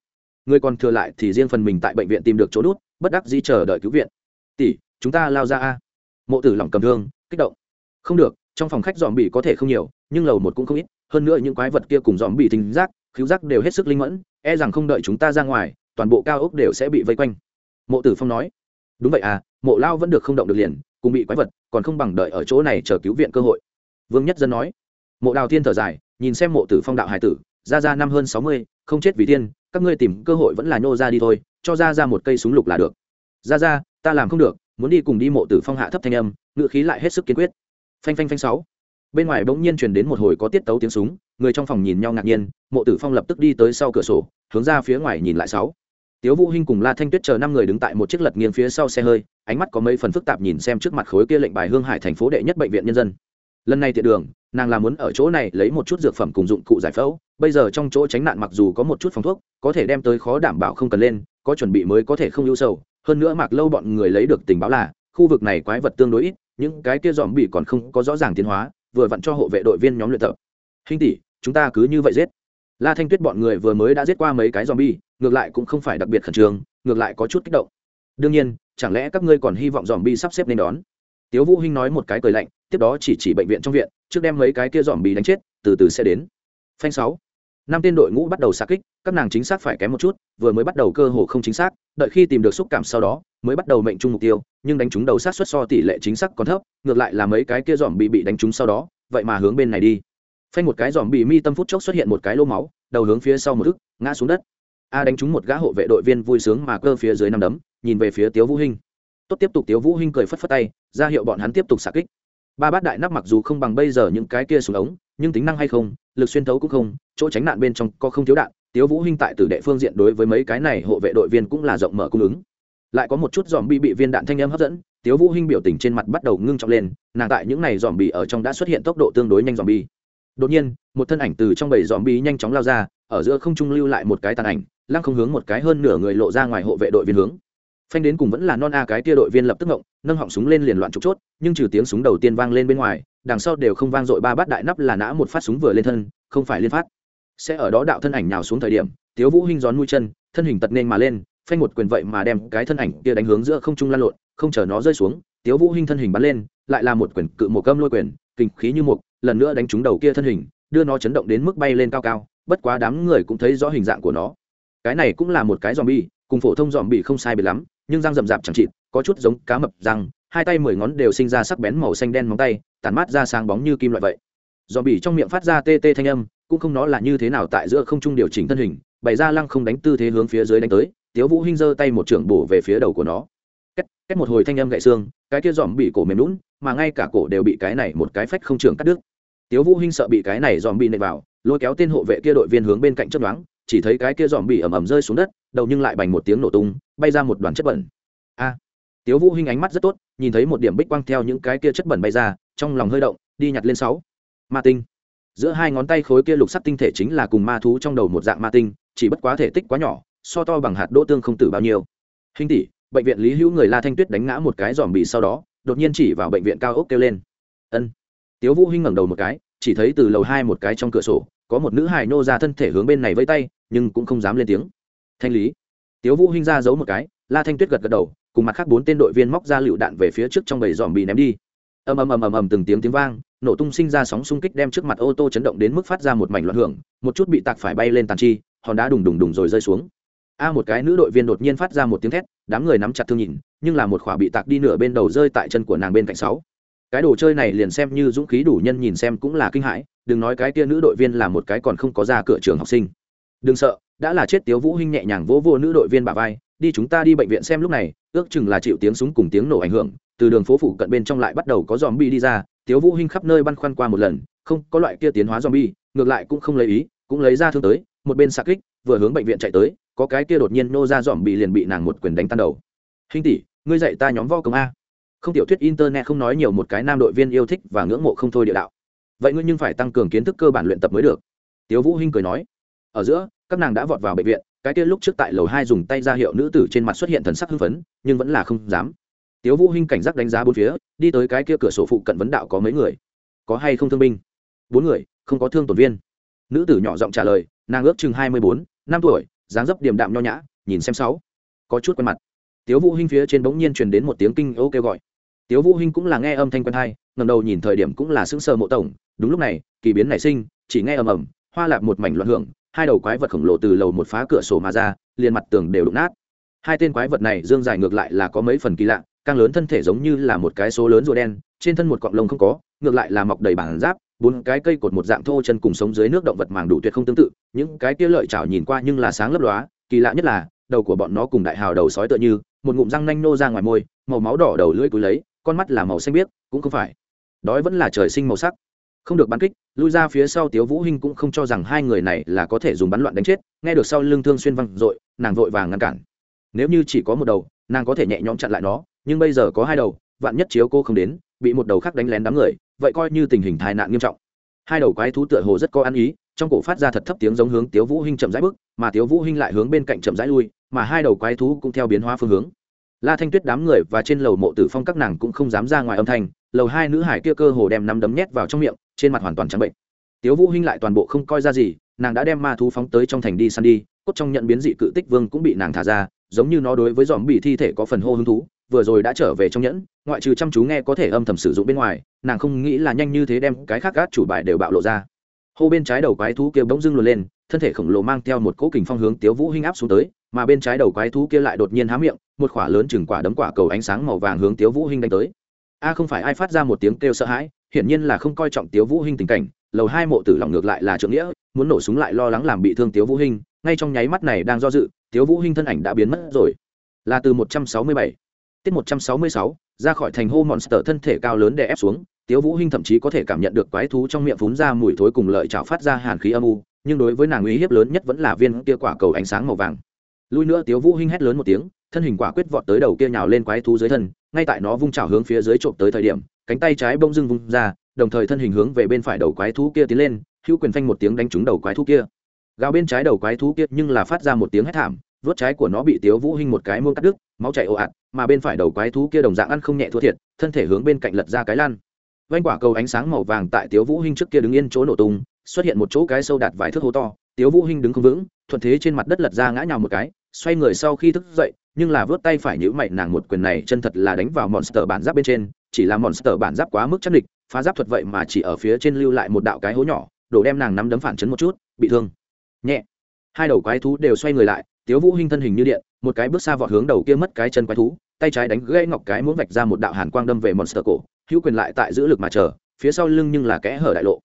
người còn thừa lại thì riêng phần mình tại bệnh viện tìm được chỗ đút bất đắc dĩ chờ đợi cứu viện. Tỷ, chúng ta lao ra a. Mộ tử lòng cầm thương, kích động. Không được, trong phòng khách dòm bị có thể không nhiều nhưng lầu một cũng không ít, hơn nữa những quái vật kia cùng dòm bị thính giác cứu giác đều hết sức linh mẫn e rằng không đợi chúng ta ra ngoài, toàn bộ cao ốc đều sẽ bị vây quanh. Mộ tử phong nói, đúng vậy à mộ lao vẫn được không động được liền, cùng bị quái vật, còn không bằng đợi ở chỗ này chờ cứu viện cơ hội. Vương nhất dân nói. Mộ đào thiên thở dài, nhìn xem mộ tử phong đạo hải tử, ra ra năm hơn sáu mươi, không chết vì tiên, các ngươi tìm cơ hội vẫn là nhô ra đi thôi, cho ra ra một cây súng lục là được. Ra ra, ta làm không được, muốn đi cùng đi mộ tử phong hạ thấp thanh âm ngự khí lại hết sức kiên quyết. Phanh phanh phanh sáu bên ngoài bỗng nhiên truyền đến một hồi có tiết tấu tiếng súng, người trong phòng nhìn nhau ngạc nhiên, mộ tử phong lập tức đi tới sau cửa sổ, hướng ra phía ngoài nhìn lại sáu. Tiếu vũ hinh cùng la thanh tuyết chờ năm người đứng tại một chiếc lật nghiêng phía sau xe hơi, ánh mắt có mấy phần phức tạp nhìn xem trước mặt khối kia lệnh bài hương hải thành phố đệ nhất bệnh viện nhân dân. Lần này tiện đường, nàng là muốn ở chỗ này lấy một chút dược phẩm cùng dụng cụ giải phẫu, bây giờ trong chỗ tránh nạn mặc dù có một chút phòng thuốc, có thể đem tới khó đảm bảo không cần lên, có chuẩn bị mới có thể không ưu sầu, hơn nữa mặc lâu bọn người lấy được tình báo là, khu vực này quái vật tương đối ít, những cái kia dòm bị còn không có rõ ràng tiến hóa vừa vặn cho hộ vệ đội viên nhóm luyện tập. Hình tỷ, chúng ta cứ như vậy giết. La thanh tuyết bọn người vừa mới đã giết qua mấy cái dòm bi ngược lại cũng không phải đặc biệt khẩn trương, ngược lại có chút kích động. Đương nhiên, chẳng lẽ các ngươi còn hy vọng dòm bi sắp xếp nên đón? Tiếu vũ hinh nói một cái cười lạnh, tiếp đó chỉ chỉ bệnh viện trong viện, trước đem mấy cái kia dòm bi đánh chết, từ từ sẽ đến. Phanh sáu năm tên đội ngũ bắt đầu xa kích, các nàng chính xác phải kém một chút, vừa mới bắt đầu cơ hồ không chính xác, đợi khi tìm được xúc cảm sau đó, mới bắt đầu mệnh chung mục tiêu, nhưng đánh trúng đầu sát xuất so tỷ lệ chính xác còn thấp, ngược lại là mấy cái kia dòm bị bị đánh trúng sau đó, vậy mà hướng bên này đi. Phanh một cái dòm bị mi tâm phút chốc xuất hiện một cái lô máu, đầu hướng phía sau một thức ngã xuống đất. A đánh trúng một gã hộ vệ đội viên vui sướng mà cơ phía dưới năm đấm, nhìn về phía tiếu vũ hinh. Tốt, tiếp tục tiếu vũ hinh cười phất phất tay, ra hiệu bọn hắn tiếp tục xạ kích. Ba bát đại nắp mặc dù không bằng bây giờ những cái kia súng ống, nhưng tính năng hay không lực xuyên thấu cũng không, chỗ tránh nạn bên trong có không thiếu đạn, tiếu vũ hinh tại tử đệ phương diện đối với mấy cái này hộ vệ đội viên cũng là rộng mở cung ứng. Lại có một chút dòm bi bị viên đạn thanh âm hấp dẫn, tiếu vũ hinh biểu tình trên mặt bắt đầu ngưng trọng lên, nàng tại những này dòm bi ở trong đã xuất hiện tốc độ tương đối nhanh dòm bi đột nhiên, một thân ảnh từ trong bầy dòm bi nhanh chóng lao ra, ở giữa không trung lưu lại một cái tàn ảnh, lăng không hướng một cái hơn nửa người lộ ra ngoài hộ vệ đội viên hướng phanh đến cùng vẫn là non a cái tia đội viên lập tức ngộng, nâng họng súng lên liền loạn trục chốt, nhưng trừ tiếng súng đầu tiên vang lên bên ngoài, đằng sau đều không vang dội ba bát đại nắp là nã một phát súng vừa lên thân, không phải liên phát. Sẽ ở đó đạo thân ảnh nào xuống thời điểm, tiếu vũ hinh gión mũi chân, thân hình tật nên mà lên, phanh một quyền vậy mà đem cái thân ảnh kia đánh hướng giữa không trung lan lộn, không chờ nó rơi xuống, tiếu vũ hinh thân hình bắn lên, lại là một quyền cự một cơm lôi quyền kình khí như một lần nữa đánh trúng đầu kia thân hình, đưa nó chấn động đến mức bay lên cao cao, bất quá đám người cũng thấy rõ hình dạng của nó. Cái này cũng là một cái dòm bi cùng phổ thông dòm bị không sai biệt lắm nhưng răng rậm rạp chẳng chịt có chút giống cá mập răng hai tay mười ngón đều sinh ra sắc bén màu xanh đen móng tay tản mát ra sáng bóng như kim loại vậy. Dòm bỉ trong miệng phát ra tê tê thanh âm cũng không nó là như thế nào tại giữa không trung điều chỉnh thân hình bày ra lăng không đánh tư thế hướng phía dưới đánh tới tiếu vũ hinh giơ tay một trưởng bổ về phía đầu của nó. Cách, két một hồi thanh âm gãy xương cái kia dòm bị cổ mềm lún mà ngay cả cổ đều bị cái này một cái phách không trưởng cắt đứt. Tiếu vũ hinh sợ bị cái này dòm bị nện vào lôi kéo tên hộ vệ kia đội viên hướng bên cạnh chất đoán chỉ thấy cái kia dòm bị ầm ầm rơi xuống đất, đầu nhưng lại bành một tiếng nổ tung, bay ra một đoàn chất bẩn. A! Tiếu vũ hinh ánh mắt rất tốt, nhìn thấy một điểm bích quang theo những cái kia chất bẩn bay ra, trong lòng hơi động, đi nhặt lên sáu. Ma tinh. Giữa hai ngón tay khối kia lục sắt tinh thể chính là cùng ma thú trong đầu một dạng ma tinh, chỉ bất quá thể tích quá nhỏ, so to bằng hạt đỗ tương không tử bao nhiêu. Hình tỷ, bệnh viện lý hữu người la thanh tuyết đánh ngã một cái dòm bị sau đó, đột nhiên chỉ vào bệnh viện cao ốc kêu lên. Ân. Tiếu vũ hinh ngẩng đầu một cái, chỉ thấy từ lầu hai một cái trong cửa sổ có một nữ hài nô ra thân thể hướng bên này vây tay, nhưng cũng không dám lên tiếng. Thanh lý. Tiếu vũ hinh ra giấu một cái, la thanh tuyết gật gật đầu, cùng mặt khác bốn tên đội viên móc ra lựu đạn về phía trước trong bầy dòm bị ném đi. Ầm ầm ầm ầm ầm từng tiếng tiếng vang, nổ tung sinh ra sóng xung kích đem trước mặt ô tô chấn động đến mức phát ra một mảnh loạn hưởng, một chút bị tạc phải bay lên tàn chi, hòn đá đùng đùng đùng rồi rơi xuống. A một cái nữ đội viên đột nhiên phát ra một tiếng thét, đám người nắm chặt thương nhìn, nhưng là một khỏa bị tạc đi nửa bên đầu rơi tại chân của nàng bên cạnh sáu. Cái đồ chơi này liền xem như dũng khí đủ nhân nhìn xem cũng là kinh hãi đừng nói cái kia nữ đội viên là một cái còn không có ra cửa trường học sinh. Đừng sợ, đã là chết tiếu vũ hinh nhẹ nhàng vỗ vô nữ đội viên bà vai, đi chúng ta đi bệnh viện xem lúc này, ước chừng là chịu tiếng súng cùng tiếng nổ ảnh hưởng, từ đường phố phủ cận bên trong lại bắt đầu có dòm bi đi ra, tiếu vũ hinh khắp nơi băn khoăn qua một lần, không có loại kia tiến hóa dòm bi ngược lại cũng không lấy ý, cũng lấy ra thương tới, một bên xạ kích, vừa hướng bệnh viện chạy tới, có cái kia đột nhiên nô ra dòm bị liền bị nàng một quyền đánh tan đầu. Hình tỷ, ngươi dạy ta nhóm võ công a. Không tiểu thuyết internet không nói nhiều, một cái nam đội viên yêu thích và ngưỡng mộ không thôi địa đạo vậy ngươi nhưng phải tăng cường kiến thức cơ bản luyện tập mới được. Tiếu vũ hinh cười nói, ở giữa, các nàng đã vọt vào bệnh viện, cái kia lúc trước tại lầu hai dùng tay ra hiệu nữ tử trên mặt xuất hiện thần sắc hưng phấn, nhưng vẫn là không dám. Tiếu vũ hinh cảnh giác đánh giá bốn phía, đi tới cái kia cửa sổ phụ cận vấn đạo có mấy người? Có hay không thương binh? Bốn người, không có thương tổn viên. Nữ tử nhỏ giọng trả lời, nàng ước chừng hai mươi bốn, năm tuổi, dáng dấp điềm đạm nho nhã, nhìn xem sáu. Có chút quen mặt. Tiếu vũ hinh phía trên bỗng nhiên truyền đến một tiếng kinh ô kêu gọi. Tiếu vũ hinh cũng là nghe âm thanh quen hay ngẩng đầu nhìn thời điểm cũng là sững sờ mộ tổng, đúng lúc này, kỳ biến nảy sinh, chỉ nghe ầm ầm, hoa lạp một mảnh loạn hưởng, hai đầu quái vật khổng lồ từ lầu một phá cửa sổ mà ra, liền mặt tường đều đụng nát. Hai tên quái vật này dương dài ngược lại là có mấy phần kỳ lạ, càng lớn thân thể giống như là một cái số lớn rùa đen, trên thân một cọng lông không có, ngược lại là mọc đầy bản giáp, bốn cái cây cột một dạng thô chân cùng sống dưới nước động vật màng đủ tuyệt không tương tự, những cái kia lợi chảo nhìn qua nhưng là sáng lấp lóa, kỳ lạ nhất là, đầu của bọn nó cùng đại hào đầu sói tựa như, một ngụm răng nanh nô ra ngoài môi, màu máu đỏ đầu lưỡi cúi lấy, con mắt là màu xanh biếc, cũng không phải đói vẫn là trời sinh màu sắc. Không được bắn kích, lui ra phía sau tiếu vũ hinh cũng không cho rằng hai người này là có thể dùng bắn loạn đánh chết, nghe được sau lưng thương xuyên văng dội, nàng vội vàng ngăn cản. Nếu như chỉ có một đầu, nàng có thể nhẹ nhõm chặn lại nó, nhưng bây giờ có hai đầu, vạn nhất chiếu cô không đến, bị một đầu khác đánh lén đám người, vậy coi như tình hình tai nạn nghiêm trọng. Hai đầu quái thú tựa hồ rất có ăn ý, trong cổ phát ra thật thấp tiếng giống hướng tiếu vũ hinh chậm rãi bước, mà tiếu vũ hinh lại hướng bên cạnh chậm rãi lui, mà hai đầu quái thú cũng theo biến hóa phương hướng. La thanh tuyết đám người và trên lầu mộ tử phong các nàng cũng không dám ra ngoài âm thanh lầu hai nữ hải kia cơ hồ đem nắm đấm nhét vào trong miệng, trên mặt hoàn toàn trắng bệnh. Tiếu vũ hinh lại toàn bộ không coi ra gì, nàng đã đem ma thú phóng tới trong thành đi săn đi, cốt trong nhận biến dị cự tích vương cũng bị nàng thả ra, giống như nó đối với dòm bị thi thể có phần hô hứng thú, vừa rồi đã trở về trong nhẫn, ngoại trừ chăm chú nghe có thể âm thầm sử dụng bên ngoài, nàng không nghĩ là nhanh như thế đem cái khác gác chủ bài đều bạo lộ ra. Hô bên trái đầu quái thú kia bỗng dưng luồn lên, thân thể khổng lồ mang theo một cỗ kình phong hướng tiếu vũ hinh áp xuống tới, mà bên trái đầu quái thú kia lại đột nhiên há miệng, một quả lớn chừng quả đấm quả cầu ánh sáng màu vàng hướng tiếu vũ hinh đánh tới a không phải ai phát ra một tiếng kêu sợ hãi, hiển nhiên là không coi trọng tiếu vũ hinh tình cảnh, lầu hai mộ tử lòng ngược lại là trượng nghĩa, muốn nổ súng lại lo lắng làm bị thương tiếu vũ hinh, ngay trong nháy mắt này đang do dự, tiếu vũ hinh thân ảnh đã biến mất rồi. Là từ 167 tiết 166 ra khỏi thành hô monster thân thể cao lớn đè ép xuống, tiếu vũ hinh thậm chí có thể cảm nhận được quái thú trong miệng phún ra mùi thối cùng lợi chảo phát ra hàn khí âm u, nhưng đối với nàng uy hiếp lớn nhất vẫn là viên kia quả cầu ánh sáng màu vàng. Lui nữa tiếu vũ hinh hét lớn một tiếng thân hình quả quyết vọt tới đầu kia nhào lên quái thú dưới thân, ngay tại nó vung chảo hướng phía dưới trộm tới thời điểm, cánh tay trái bông dưng vung ra, đồng thời thân hình hướng về bên phải đầu quái thú kia tiến lên, hữu quyền phanh một tiếng đánh trúng đầu quái thú kia. Gào bên trái đầu quái thú kia nhưng là phát ra một tiếng hét thảm, vớt trái của nó bị tiếu vũ hinh một cái muông cắt đứt, máu chảy ồ ạt, mà bên phải đầu quái thú kia đồng dạng ăn không nhẹ thua thiệt, thân thể hướng bên cạnh lật ra cái lan. Vanh quả cầu ánh sáng màu vàng tại tiếu vũ hinh trước kia đứng yên chỗ nổ tung, xuất hiện một chỗ cái sâu đạt vài thước hố to, tiếu vũ hinh đứng không vững, thuận thế trên mặt đất lật ra ngã nhào một cái xoay người sau khi thức dậy, nhưng là vớt tay phải nhữ mày, nàng một quyền này chân thật là đánh vào monster bản giáp bên trên, chỉ là monster bản giáp quá mức chắc địch, phá giáp thuật vậy mà chỉ ở phía trên lưu lại một đạo cái hố nhỏ, đổ đem nàng nắm đấm phản chấn một chút, bị thương. Nhẹ. Hai đầu quái thú đều xoay người lại, tiếu vũ hinh thân hình như điện, một cái bước xa vọt hướng đầu kia mất cái chân quái thú, tay trái đánh gãy ngọc cái muốn vạch ra một đạo hàn quang đâm về monster cổ, hữu quyền lại tại giữ lực mà chờ, phía sau lưng nhưng là kẽ hở đại lộ.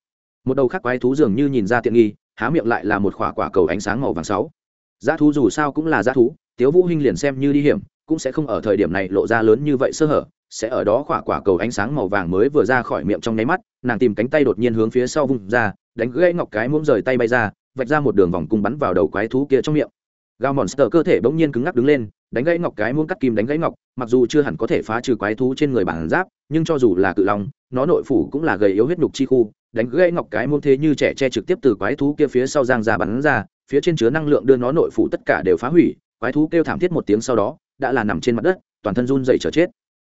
Một đầu khác quái thú dường như nhìn ra tiện nghi, há miệng lại là một khỏa quả cầu ánh sáng màu vàng sáu giá thú dù sao cũng là giá thú, tiếu vũ hinh liền xem như đi hiểm, cũng sẽ không ở thời điểm này lộ ra lớn như vậy sơ hở, sẽ ở đó khỏa quả cầu ánh sáng màu vàng mới vừa ra khỏi miệng trong nháy mắt, nàng tìm cánh tay đột nhiên hướng phía sau vung ra, đánh gãy ngọc cái muỗng rời tay bay ra, vạch ra một đường vòng cung bắn vào đầu quái thú kia trong miệng. Gao monster cơ thể bỗng nhiên cứng ngắc đứng lên, đánh gãy ngọc cái muỗng cắt kim đánh gãy ngọc, mặc dù chưa hẳn có thể phá trừ quái thú trên người bản giáp, nhưng cho dù là cự long, nó nội phủ cũng là gầy yếu huyết nục chi khu, đánh gãy ngọc cái muỗng thế như trẻ che trực tiếp từ quái thú kia phía sau giang ra bắn ra phía trên chứa năng lượng đưa nó nội phủ tất cả đều phá hủy, quái thú kêu thảm thiết một tiếng sau đó, đã là nằm trên mặt đất, toàn thân run dậy chờ chết.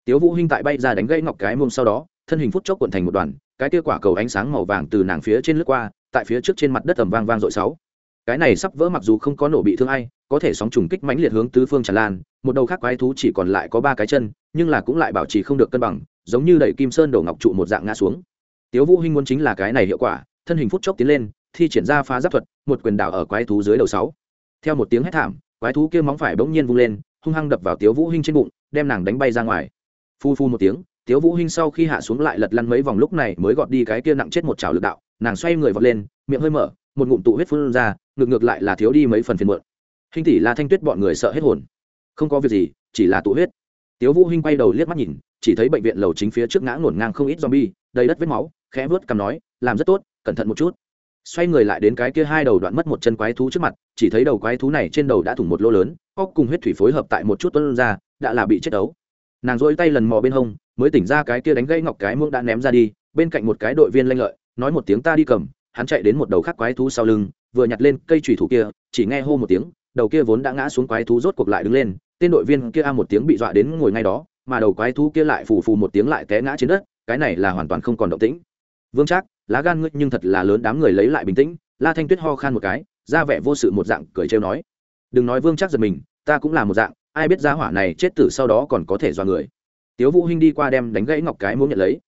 Tiếu vũ hinh tại bay ra đánh gãy ngọc cái muông sau đó, thân hình phút chốc cuộn thành một đoàn, cái kia quả cầu ánh sáng màu vàng từ nàng phía trên lướt qua, tại phía trước trên mặt đất tầm vang vang dội sáu. Cái này sắp vỡ mặc dù không có nổ bị thương ai, có thể sóng trùng kích mãnh liệt hướng tứ phương tràn lan, một đầu khác quái thú chỉ còn lại có ba cái chân, nhưng là cũng lại bảo trì không được cân bằng, giống như đẩy kim sơn đổ ngọc trụ một dạng ngã xuống. Tiếu vũ hinh muốn chính là cái này hiệu quả, thân hình phút chốc tiến lên thi triển ra phá giáp thuật, một quyền đảo ở quái thú dưới đầu sáu. Theo một tiếng hét thảm, quái thú kia móng phải bỗng nhiên vung lên, hung hăng đập vào tiếu vũ hinh trên bụng, đem nàng đánh bay ra ngoài. Phu phu một tiếng, tiếu vũ hinh sau khi hạ xuống lại lật lăn mấy vòng lúc này mới gọt đi cái kia nặng chết một chảo lực đạo, nàng xoay người vọt lên, miệng hơi mở, một ngụm tụ huyết phun ra, ngược ngược lại là thiếu đi mấy phần phiền muộn. Hình tỷ là thanh tuyết bọn người sợ hết hồn. Không có việc gì, chỉ là tụ huyết. Tiếu vũ hinh quay đầu liếc mắt nhìn, chỉ thấy bệnh viện lầu chính phía trước ngã ngổn ngang không ít zombie, đầy đất vết máu, khẽ vớt cầm nói, làm rất tốt, cẩn thận một chút xoay người lại đến cái kia hai đầu đoạn mất một chân quái thú trước mặt, chỉ thấy đầu quái thú này trên đầu đã thủng một lỗ lớn, óc cùng huyết thủy phối hợp tại một chút tuân ra, đã là bị chết đấu. Nàng dỗi tay lần mò bên hông, mới tỉnh ra cái kia đánh gãy ngọc cái muỗng đã ném ra đi, bên cạnh một cái đội viên lanh lợi, nói một tiếng ta đi cầm hắn chạy đến một đầu khác quái thú sau lưng, vừa nhặt lên cây trùy thủ kia, chỉ nghe hô một tiếng, đầu kia vốn đã ngã xuống quái thú rốt cuộc lại đứng lên, tên đội viên kia a một tiếng bị dọa đến ngồi ngay đó, mà đầu quái thú kia lại phù phù một tiếng lại té ngã trên đất, cái này là hoàn toàn không còn động tĩnh. Vương trác lá gan ngươi nhưng thật là lớn đám người lấy lại bình tĩnh, la thanh tuyết ho khan một cái, ra vẻ vô sự một dạng cười trêu nói. Đừng nói vương trác giật mình, ta cũng là một dạng, ai biết giá hỏa này chết tử sau đó còn có thể dọa người. Tiếu vũ hinh đi qua đem đánh gãy ngọc cái muốn nhận lấy.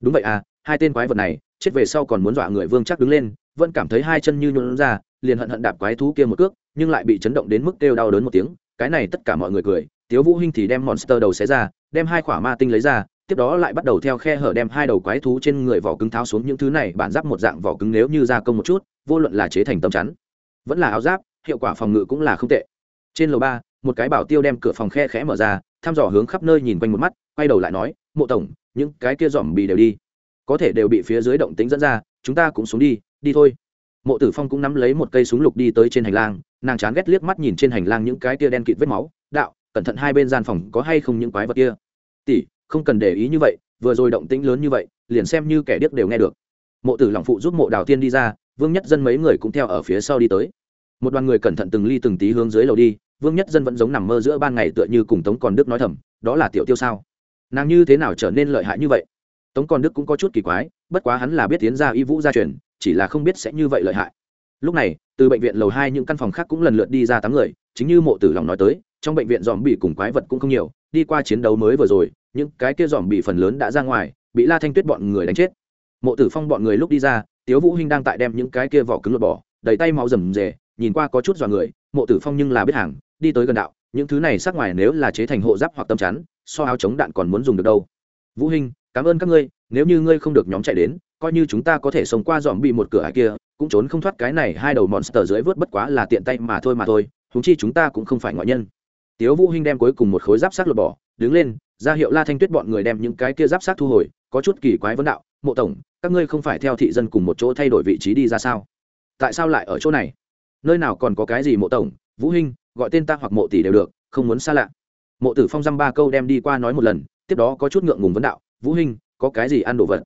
Đúng vậy à hai tên quái vật này, chết về sau còn muốn dọa người vương chắc đứng lên, vẫn cảm thấy hai chân như nhuộn ra, liền hận hận đạp quái thú kia một cước, nhưng lại bị chấn động đến mức kêu đau đớn một tiếng, cái này tất cả mọi người cười, tiếu vũ hinh thì đem monster đầu xé ra, đem hai khỏa ma tinh lấy ra tiếp đó lại bắt đầu theo khe hở đem hai đầu quái thú trên người vỏ cứng tháo xuống những thứ này, bản giáp một dạng vỏ cứng nếu như gia công một chút, vô luận là chế thành tấm chắn, vẫn là áo giáp, hiệu quả phòng ngự cũng là không tệ. Trên lầu ba, một cái bảo tiêu đem cửa phòng khe khẽ mở ra, thăm dò hướng khắp nơi nhìn quanh một mắt, quay đầu lại nói, mộ tổng, những cái kia dòm bì đều đi. Có thể đều bị phía dưới động tính dẫn ra, chúng ta cũng xuống đi đi thôi. Mộ tử phong cũng nắm lấy một cây súng lục đi tới trên hành lang, nàng chán ghét liếc mắt nhìn trên hành lang những cái kia đen kịt vết máu, đạo, cẩn thận hai bên gian phòng có hay không những quái vật kia? Tỷ không cần để ý như vậy, vừa rồi động tĩnh lớn như vậy, liền xem như kẻ điếc đều nghe được. Mộ tử lòng phụ giúp mộ đào tiên đi ra, vương nhất dân mấy người cũng theo ở phía sau đi tới. Một đoàn người cẩn thận từng ly từng tí hướng dưới lầu đi, vương nhất dân vẫn giống nằm mơ giữa ban ngày tựa như cùng tống còn đức nói thầm, đó là tiểu tiêu sao? Nàng như thế nào trở nên lợi hại như vậy? Tống còn đức cũng có chút kỳ quái, bất quá hắn là biết tiến ra y vũ gia truyền, chỉ là không biết sẽ như vậy lợi hại. Lúc này, từ bệnh viện lầu hai những căn phòng khác cũng lần lượt đi ra tám người, chính như mộ tử lòng nói tới, trong bệnh viện dòm bị cùng quái vật cũng không nhiều đi qua chiến đấu mới vừa rồi những cái kia dòm bị phần lớn đã ra ngoài bị la thanh tuyết bọn người đánh chết. Mộ tử phong bọn người lúc đi ra tiếu vũ hinh đang tại đem những cái kia vỏ cứng lột bỏ đầy tay máu rầm rề nhìn qua có chút dọa người mộ tử phong nhưng là biết hàng đi tới gần đạo những thứ này sắc ngoài nếu là chế thành hộ giáp hoặc tâm chắn so áo chống đạn còn muốn dùng được đâu. Vũ Hinh, cảm ơn các ngươi nếu như ngươi không được nhóm chạy đến coi như chúng ta có thể sống qua dòm bị một cửa hải kia cũng trốn không thoát cái này hai đầu monster dưới vớt bất quá là tiện tay mà thôi mà thôi chúng chi chúng ta cũng không phải ngoại nhân tiếu vũ hinh đem cuối cùng một khối giáp sát lột bỏ, đứng lên, ra hiệu la thanh tuyết bọn người đem những cái kia giáp sát thu hồi, có chút kỳ quái vấn đạo, mộ tổng, các ngươi không phải theo thị dân cùng một chỗ thay đổi vị trí đi ra sao? Tại sao lại ở chỗ này? Nơi nào còn có cái gì mộ tổng, vũ hinh, gọi tên ta hoặc mộ tỷ đều được, không muốn xa lạ. Mộ tử phong dăm ba câu đem đi qua nói một lần, tiếp đó có chút ngượng ngùng vấn đạo, vũ hinh, có cái gì ăn đồ vật?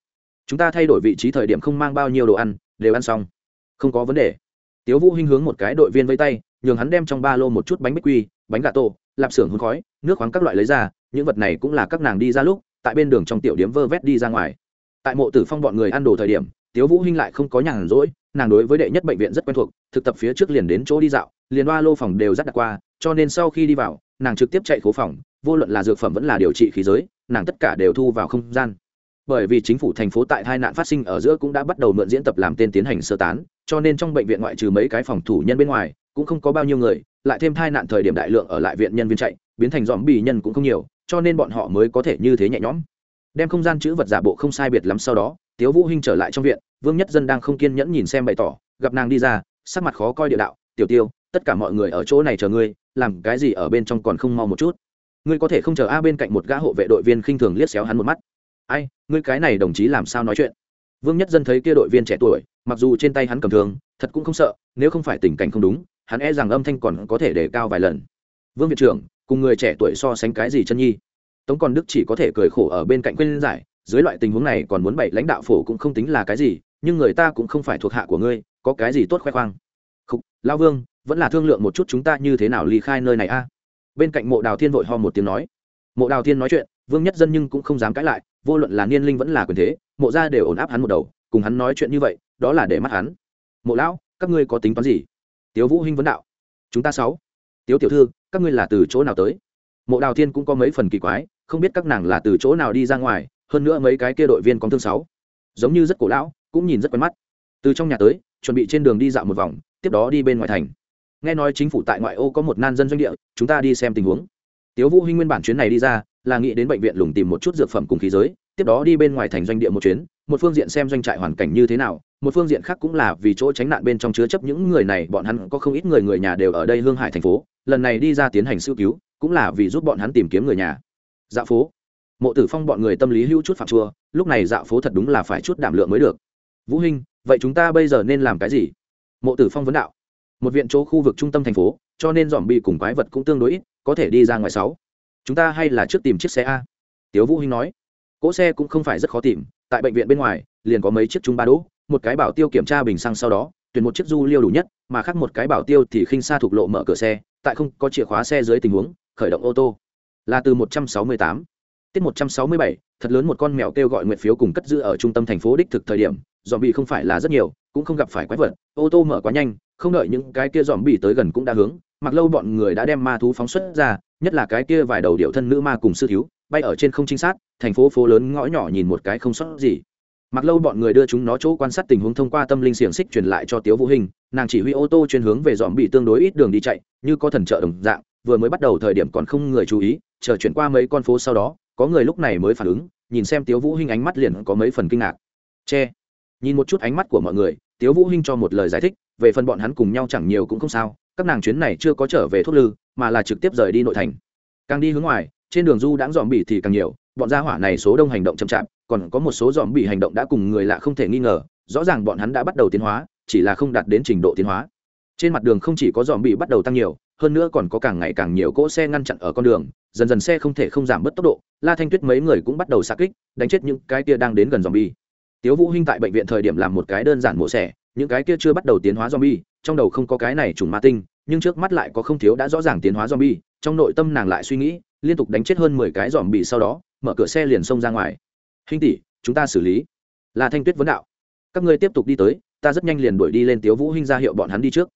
Chúng ta thay đổi vị trí thời điểm không mang bao nhiêu đồ ăn, đều ăn xong. Không có vấn đề. Tiếu vũ hinh hướng một cái đội viên vây tay, nhường hắn đem trong ba lô một chút bánh bích quy, bánh gà tổ lạp xưởng hôn khói, nước khoáng các loại lấy ra, những vật này cũng là các nàng đi ra lúc, tại bên đường trong tiểu điếm vơ vét đi ra ngoài. Tại mộ tử phong bọn người ăn đồ thời điểm, tiếu vũ hinh lại không có nhàn rỗi, nàng đối với đệ nhất bệnh viện rất quen thuộc, thực tập phía trước liền đến chỗ đi dạo, liền ba lô phòng đều dắt đặt qua, cho nên sau khi đi vào, nàng trực tiếp chạy khố phòng, vô luận là dược phẩm vẫn là điều trị khí giới, nàng tất cả đều thu vào không gian. Bởi vì chính phủ thành phố tại hai nạn phát sinh ở giữa cũng đã bắt đầu mượn diễn tập làm tên tiến hành sơ tán, cho nên trong bệnh viện ngoại trừ mấy cái phòng thủ nhân bên ngoài cũng không có bao nhiêu người lại thêm tai nạn thời điểm đại lượng ở lại viện nhân viên chạy biến thành dòm bì nhân cũng không nhiều cho nên bọn họ mới có thể như thế nhẹ nhõm. Đem không gian chữ vật giả bộ không sai biệt lắm sau đó tiếu vũ hinh trở lại trong viện vương nhất dân đang không kiên nhẫn nhìn xem bày tỏ gặp nàng đi ra sắc mặt khó coi địa đạo tiểu tiêu tất cả mọi người ở chỗ này chờ ngươi làm cái gì ở bên trong còn không mau một chút. Ngươi có thể không chờ a bên cạnh một gã hộ vệ đội viên khinh thường liếc xéo hắn một mắt. Ai ngươi cái này đồng chí làm sao nói chuyện? Vương nhất dân thấy kia đội viên trẻ tuổi mặc dù trên tay hắn cầm thương, thật cũng không sợ nếu không phải tình cảnh không đúng hắn e rằng âm thanh còn có thể để cao vài lần. Vương viện trưởng, cùng người trẻ tuổi so sánh cái gì chân nhi? Tống còn đức chỉ có thể cười khổ ở bên cạnh quên giải, dưới loại tình huống này còn muốn bày lãnh đạo phổ cũng không tính là cái gì, nhưng người ta cũng không phải thuộc hạ của ngươi, có cái gì tốt khoe khoang? Không lao vương, vẫn là thương lượng một chút chúng ta như thế nào ly khai nơi này a? Bên cạnh mộ đào thiên vội ho một tiếng nói. Mộ đào thiên nói chuyện, vương nhất dân nhưng cũng không dám cãi lại, vô luận là niên linh vẫn là quyền thế, mộ ra đều ổn áp hắn một đầu, cùng hắn nói chuyện như vậy, đó là để mắt hắn. Mộ lão, các ngươi có tính toán gì? Tiếu vũ hinh vấn đạo. Chúng ta sáu. Tiếu tiểu thư, các ngươi là từ chỗ nào tới? Mộ đào thiên cũng có mấy phần kỳ quái, không biết các nàng là từ chỗ nào đi ra ngoài, hơn nữa mấy cái kia đội viên con thương sáu. Giống như rất cổ lão, cũng nhìn rất quen mắt. Từ trong nhà tới, chuẩn bị trên đường đi dạo một vòng, tiếp đó đi bên ngoài thành. Nghe nói chính phủ tại ngoại ô có một nan dân doanh địa, chúng ta đi xem tình huống. Tiếu vũ hinh nguyên bản chuyến này đi ra, là nghĩ đến bệnh viện lùng tìm một chút dược phẩm cùng khí giới, tiếp đó đi bên ngoài thành doanh địa một chuyến, một phương diện xem doanh trại hoàn cảnh như thế nào một phương diện khác cũng là vì chỗ tránh nạn bên trong chứa chấp những người này, bọn hắn có không ít người người nhà đều ở đây hương hải thành phố, lần này đi ra tiến hành sưu cứu, cũng là vì giúp bọn hắn tìm kiếm người nhà. Dạo phố. Mộ tử phong bọn người tâm lý hữu chút phạm chua, lúc này dạo phố thật đúng là phải chút đảm lượng mới được. Vũ hinh, vậy chúng ta bây giờ nên làm cái gì? Mộ tử phong vấn đạo. Một viện chỗ khu vực trung tâm thành phố, cho nên dòm bị cùng quái vật cũng tương đối ít, có thể đi ra ngoài sáu. Chúng ta hay là trước tìm chiếc xe a? Tiếu vũ hinh nói. Cỗ xe cũng không phải rất khó tìm, tại bệnh viện bên ngoài, liền có mấy chiếc trung ba đỗ một cái bảo tiêu kiểm tra bình xăng sau đó, tuyển một chiếc du liêu đủ nhất, mà khác một cái bảo tiêu thì khinh xa thuộc lộ mở cửa xe, tại không có chìa khóa xe dưới tình huống, khởi động ô tô. Là từ 168 tiết 167 thật lớn một con mèo kêu gọi nguyện phiếu cùng cất giữ ở trung tâm thành phố đích thực thời điểm dòm bị không phải là rất nhiều, cũng không gặp phải quái vật, ô tô mở quá nhanh, không đợi những cái kia dòm bị tới gần cũng đã hướng, mặc lâu bọn người đã đem ma thú phóng xuất ra, nhất là cái kia vài đầu điệu thân nữ ma cùng sư thiếu, bay ở trên không trinh sát, thành phố phố lớn ngõ nhỏ nhìn một cái không sót gì mặc lâu bọn người đưa chúng nó chỗ quan sát tình huống thông qua tâm linh xiềng xích truyền lại cho tiếu vũ hình, nàng chỉ huy ô tô chuyên hướng về dòm bị tương đối ít đường đi chạy, như có thần trợ đồng dạng, vừa mới bắt đầu thời điểm còn không người chú ý, chờ chuyển qua mấy con phố sau đó, có người lúc này mới phản ứng, nhìn xem tiếu vũ hinh ánh mắt liền có mấy phần kinh ngạc. Che. Nhìn một chút ánh mắt của mọi người, tiếu vũ hinh cho một lời giải thích, về phần bọn hắn cùng nhau chẳng nhiều cũng không sao, các nàng chuyến này chưa có trở về thuốc lư, mà là trực tiếp rời đi nội thành. Càng đi hướng ngoài trên đường du đãng dòm bỉ thì càng nhiều bọn gia hỏa này số đông hành động chậm chạp còn có một số dòm bỉ hành động đã cùng người lạ không thể nghi ngờ rõ ràng bọn hắn đã bắt đầu tiến hóa chỉ là không đạt đến trình độ tiến hóa. Trên mặt đường không chỉ có dòm bỉ bắt đầu tăng nhiều hơn nữa còn có càng ngày càng nhiều cỗ xe ngăn chặn ở con đường dần dần xe không thể không giảm bớt tốc độ la thanh tuyết mấy người cũng bắt đầu xa kích đánh chết những cái kia đang đến gần dòm bi tiếu vũ hinh tại bệnh viện thời điểm làm một cái đơn giản mổ xẻ những cái kia chưa bắt đầu tiến hóa zombie, trong đầu không có cái này trùng ma tinh, nhưng trước mắt lại có không thiếu đã rõ ràng tiến hóa zombie, trong nội tâm nàng lại suy nghĩ, liên tục đánh chết hơn mười cái zombie sau đó, mở cửa xe liền xông ra ngoài. "Hình tỷ, chúng ta xử lý." Là Thanh Tuyết vấn đạo. "Các ngươi tiếp tục đi tới, ta rất nhanh liền đuổi đi lên Tiếu Vũ Hinh ra hiệu bọn hắn đi trước."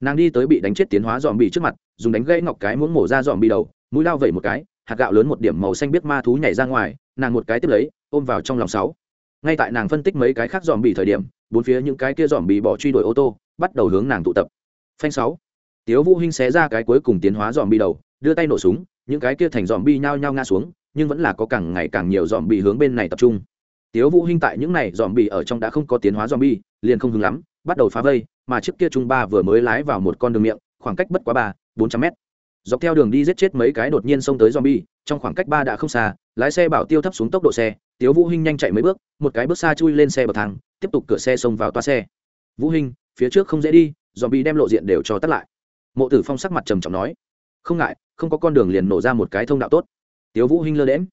Nàng đi tới bị đánh chết tiến hóa zombie trước mặt, dùng đánh gãy ngọc cái muốn mổ ra zombie đầu, mũi lao vẩy một cái, hạt gạo lớn một điểm màu xanh biết ma thú nhảy ra ngoài, nàng một cái tiếp lấy, ôm vào trong lòng sáu ngay tại nàng phân tích mấy cái khác dòm bị thời điểm bốn phía những cái kia dòm bị bỏ truy đuổi ô tô bắt đầu hướng nàng tụ tập phanh sáu tiếu vũ hinh xé ra cái cuối cùng tiến hóa dòm bị đầu đưa tay nổ súng những cái kia thành dòm bi nhao nhao ngã xuống, nhưng vẫn là có càng ngày càng nhiều dòm bi hướng bên này tập trung. Tiếu vũ hinh tại những này dòm bi ở trong đã không có tiến hóa dòm bi liền không hứng lắm, bắt đầu phá vây, mà chiếc kia trung ba vừa mới lái vào một con đường miệng, khoảng cách bất quá ba, bốn trăm mét. Dọc theo đường đi giết chết mấy cái đột nhiên xông tới zombie, trong khoảng cách ba đã không xa, lái xe bảo tiêu thấp xuống tốc độ xe, tiếu vũ hinh nhanh chạy mấy bước, một cái bước xa chui lên xe bậc thang, tiếp tục cửa xe xông vào toa xe. Vũ hinh, phía trước không dễ đi, zombie đem lộ diện đều cho tắt lại. Mộ tử phong sắc mặt trầm trọng nói không ngại, không có con đường liền nổ ra một cái thông đạo tốt. Tiếu vũ hinh lơ đễm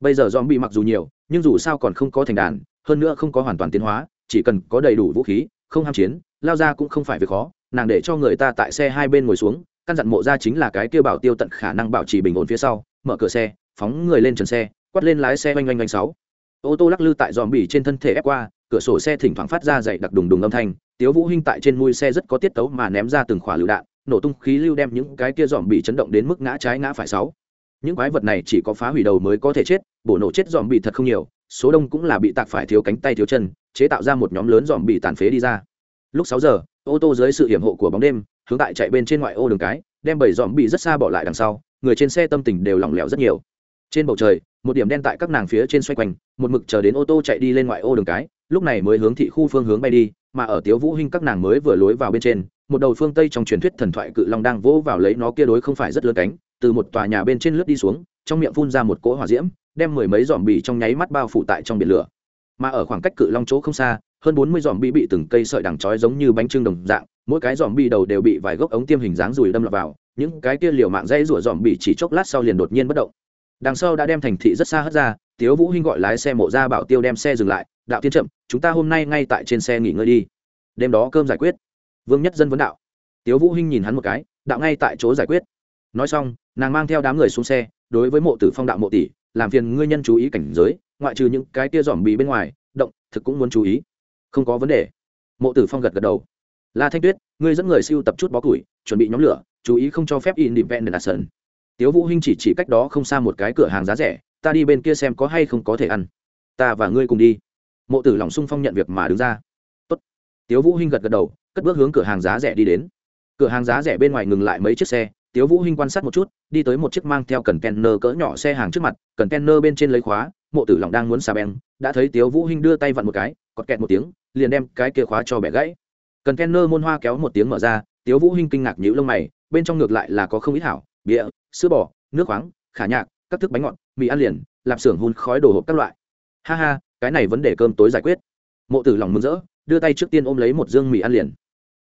bây giờ zombie mặc dù nhiều, nhưng dù sao còn không có thành đàn, hơn nữa không có hoàn toàn tiến hóa, chỉ cần có đầy đủ vũ khí, không ham chiến, lao ra cũng không phải việc khó, nàng để cho người ta tại xe hai bên ngồi xuống, căn dặn mộ ra chính là cái kia bảo tiêu tận khả năng bảo trì bình ổn phía sau, mở cửa xe, phóng người lên trần xe, quát lên lái xe oanh oanh oanh sáu. Ô tô lắc lư tại dòm bỉ trên thân thể ép qua, cửa sổ xe thỉnh thoảng phát ra dậy đặc đùng đùng âm thanh, tiếu vũ hinh tại trên mui xe rất có tiết tấu mà ném ra từng khỏa lựu đạn nổ tung khí lưu đem những cái kia dòm bị chấn động đến mức ngã trái ngã phải sáu. Những quái vật này chỉ có phá hủy đầu mới có thể chết, bổ nổ chết dòm bị thật không nhiều, số đông cũng là bị tạc phải thiếu cánh tay thiếu chân, chế tạo ra một nhóm lớn dòm bị tàn phế đi ra. Lúc sáu giờ, ô tô dưới sự hiểm hộ của bóng đêm, hướng tại chạy bên trên ngoại ô đường cái, đem bảy dòm bị rất xa bỏ lại đằng sau, người trên xe tâm tình đều lỏng lẻo rất nhiều. Trên bầu trời, một điểm đen tại các nàng phía trên xoay quanh, một mực chờ đến ô tô chạy đi lên ngoại ô đường cái, lúc này mới hướng thị khu phương hướng bay đi, mà ở tiếu vũ hinh các nàng mới vừa lối vào bên trên một đầu phương tây trong truyền thuyết thần thoại cự long đang vỗ vào lấy nó kia đối không phải rất lớn cánh, từ một tòa nhà bên trên lướt đi xuống, trong miệng phun ra một cỗ hỏa diễm, đem mười mấy dòm bì trong nháy mắt bao phủ tại trong biển lửa. Mà ở khoảng cách cự long chỗ không xa, hơn bốn mươi dòm bì bị từng cây sợi đằng chói giống như bánh trưng đồng dạng, mỗi cái dòm bì đầu đều bị vài gốc ống tiêm hình dáng rùi đâm lọt vào, những cái kia liều mạng dây rủa dòm bì chỉ chốc lát sau liền đột nhiên bất động. Đằng sau đã đem thành thị rất xa hất ra, tiếu vũ hinh gọi lái xe mộ ra bảo tiêu đem xe dừng lại, đạo tiên chậm, chúng ta hôm nay ngay tại trên xe nghỉ ngơi đi. Đêm đó cơm giải quyết vương nhất dân vấn đạo. Tiếu vũ hinh nhìn hắn một cái, đạo ngay tại chỗ giải quyết. Nói xong, nàng mang theo đám người xuống xe, đối với mộ tử phong đạo mộ tỷ, làm phiền ngươi nhân chú ý cảnh giới, ngoại trừ những cái tia dòm bì bên ngoài, động, thực cũng muốn chú ý. Không có vấn đề. Mộ tử phong gật gật đầu. La thanh tuyết, ngươi dẫn người siêu tập chút bó củi, chuẩn bị nhóm lửa, chú ý không cho phép independent sơn. tiếu vũ hinh chỉ chỉ cách đó không xa một cái cửa hàng giá rẻ, ta đi bên kia xem có hay không có thể ăn. Ta và ngươi cùng đi. Mộ tử lòng sung phong nhận việc mà đứng ra. Tốt. tiếu vũ hinh gật gật đầu cất bước hướng cửa hàng giá rẻ đi đến. Cửa hàng giá rẻ bên ngoài ngừng lại mấy chiếc xe, tiếu vũ hinh quan sát một chút, đi tới một chiếc mang theo cần kenner cỡ nhỏ xe hàng trước mặt cần kenner bên trên lấy khóa, mộ tử lòng đang muốn xà beng, đã thấy tiếu vũ hinh đưa tay vặn một cái, cọt kẹt một tiếng, liền đem cái kia khóa cho bẻ gãy. Cần kenner môn hoa kéo một tiếng mở ra, tiếu vũ hinh kinh ngạc nhíu lông mày, bên trong ngược lại là có không ít hảo bia sữa bò, nước khoáng, khả nhạc, các thức bánh ngọt, mì ăn liền, lạp xưởng hun khói đồ hộp các loại. Ha ha, cái này vấn đề cơm tối giải quyết. Mộ tử lòng mừng rỡ, đưa tay trước tiên ôm lấy một dương mì ăn liền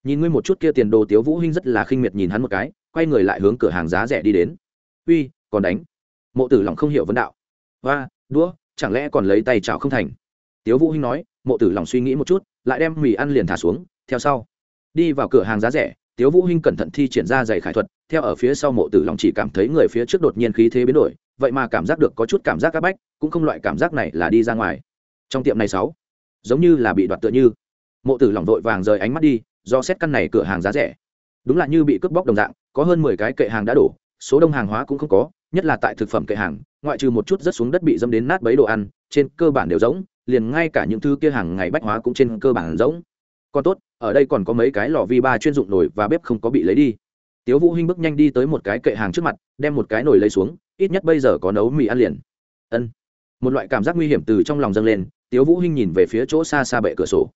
nhìn ngươi một chút kia tiền đồ tiếu vũ hinh rất là khinh miệt nhìn hắn một cái, quay người lại hướng cửa hàng giá rẻ đi đến. Uy, còn đánh? Mộ tử lòng không hiểu vấn đạo. Và đũa, chẳng lẽ còn lấy tay chảo không thành? Tiếu vũ hinh nói, mộ tử lòng suy nghĩ một chút, lại đem mì ăn liền thả xuống, theo sau. Đi vào cửa hàng giá rẻ, tiếu vũ hinh cẩn thận thi triển ra giày khải thuật, theo ở phía sau mộ tử lòng chỉ cảm thấy người phía trước đột nhiên khí thế biến đổi, vậy mà cảm giác được có chút cảm giác áp bách, cũng không loại cảm giác này là đi ra ngoài. Trong tiệm này sáu, giống như là bị đoạt tựa như. Mộ tử lòng vội vàng rời ánh mắt đi do xét căn này cửa hàng giá rẻ. Đúng là như bị cướp bóc đồng dạng, có hơn mười cái kệ hàng đã đổ, số đông hàng hóa cũng không có, nhất là tại thực phẩm kệ hàng, ngoại trừ một chút rất xuống đất bị dâm đến nát bấy đồ ăn, trên cơ bản đều rỗng, liền ngay cả những thứ kia hàng ngày bách hóa cũng trên cơ bản rỗng. Còn tốt, ở đây còn có mấy cái lò vi ba chuyên dụng nồi và bếp không có bị lấy đi. Tiếu vũ hinh bước nhanh đi tới một cái kệ hàng trước mặt, đem một cái nồi lấy xuống, ít nhất bây giờ có nấu mì ăn liền. Ân. Một loại cảm giác nguy hiểm từ trong lòng dâng lên, tiếu vũ hinh nhìn về phía chỗ xa xa bệ cửa sổ.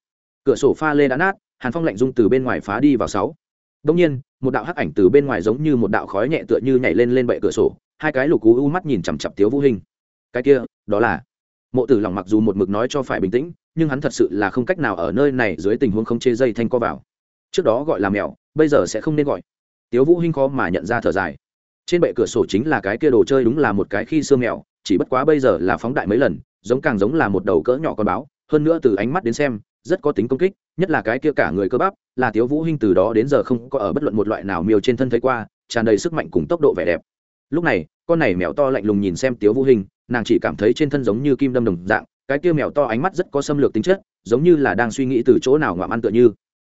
Cửa sổ pha lê đã nát hàn phong lạnh dung từ bên ngoài phá đi vào sáu. Đông nhiên, một đạo hắc ảnh từ bên ngoài giống như một đạo khói nhẹ tựa như nhảy lên lên bệ cửa sổ, hai cái lục cú u mắt nhìn chằm chặp tiếu vũ Hình. cái kia, đó là mộ tử lòng mặc dù một mực nói cho phải bình tĩnh, nhưng hắn thật sự là không cách nào ở nơi này dưới tình huống không chê dây thanh co vào. Trước đó gọi là mèo, bây giờ sẽ không nên gọi. Tiếu vũ hinh khó mà nhận ra thở dài. Trên bệ cửa sổ chính là cái kia đồ chơi đúng là một cái khi xưa mèo, chỉ bất quá bây giờ là phóng đại mấy lần, giống càng giống là một đầu cỡ nhỏ con báo, hơn nữa từ ánh mắt đến xem rất có tính công kích, nhất là cái kia cả người cơ bắp, là tiếu vũ hinh từ đó đến giờ không có ở bất luận một loại nào miêu trên thân thấy qua, tràn đầy sức mạnh cùng tốc độ vẻ đẹp. Lúc này, con này mèo to lạnh lùng nhìn xem tiếu vũ hinh, nàng chỉ cảm thấy trên thân giống như kim đâm đồng dạng, cái kia mèo to ánh mắt rất có xâm lược tính chất, giống như là đang suy nghĩ từ chỗ nào ngoạm ăn tựa như.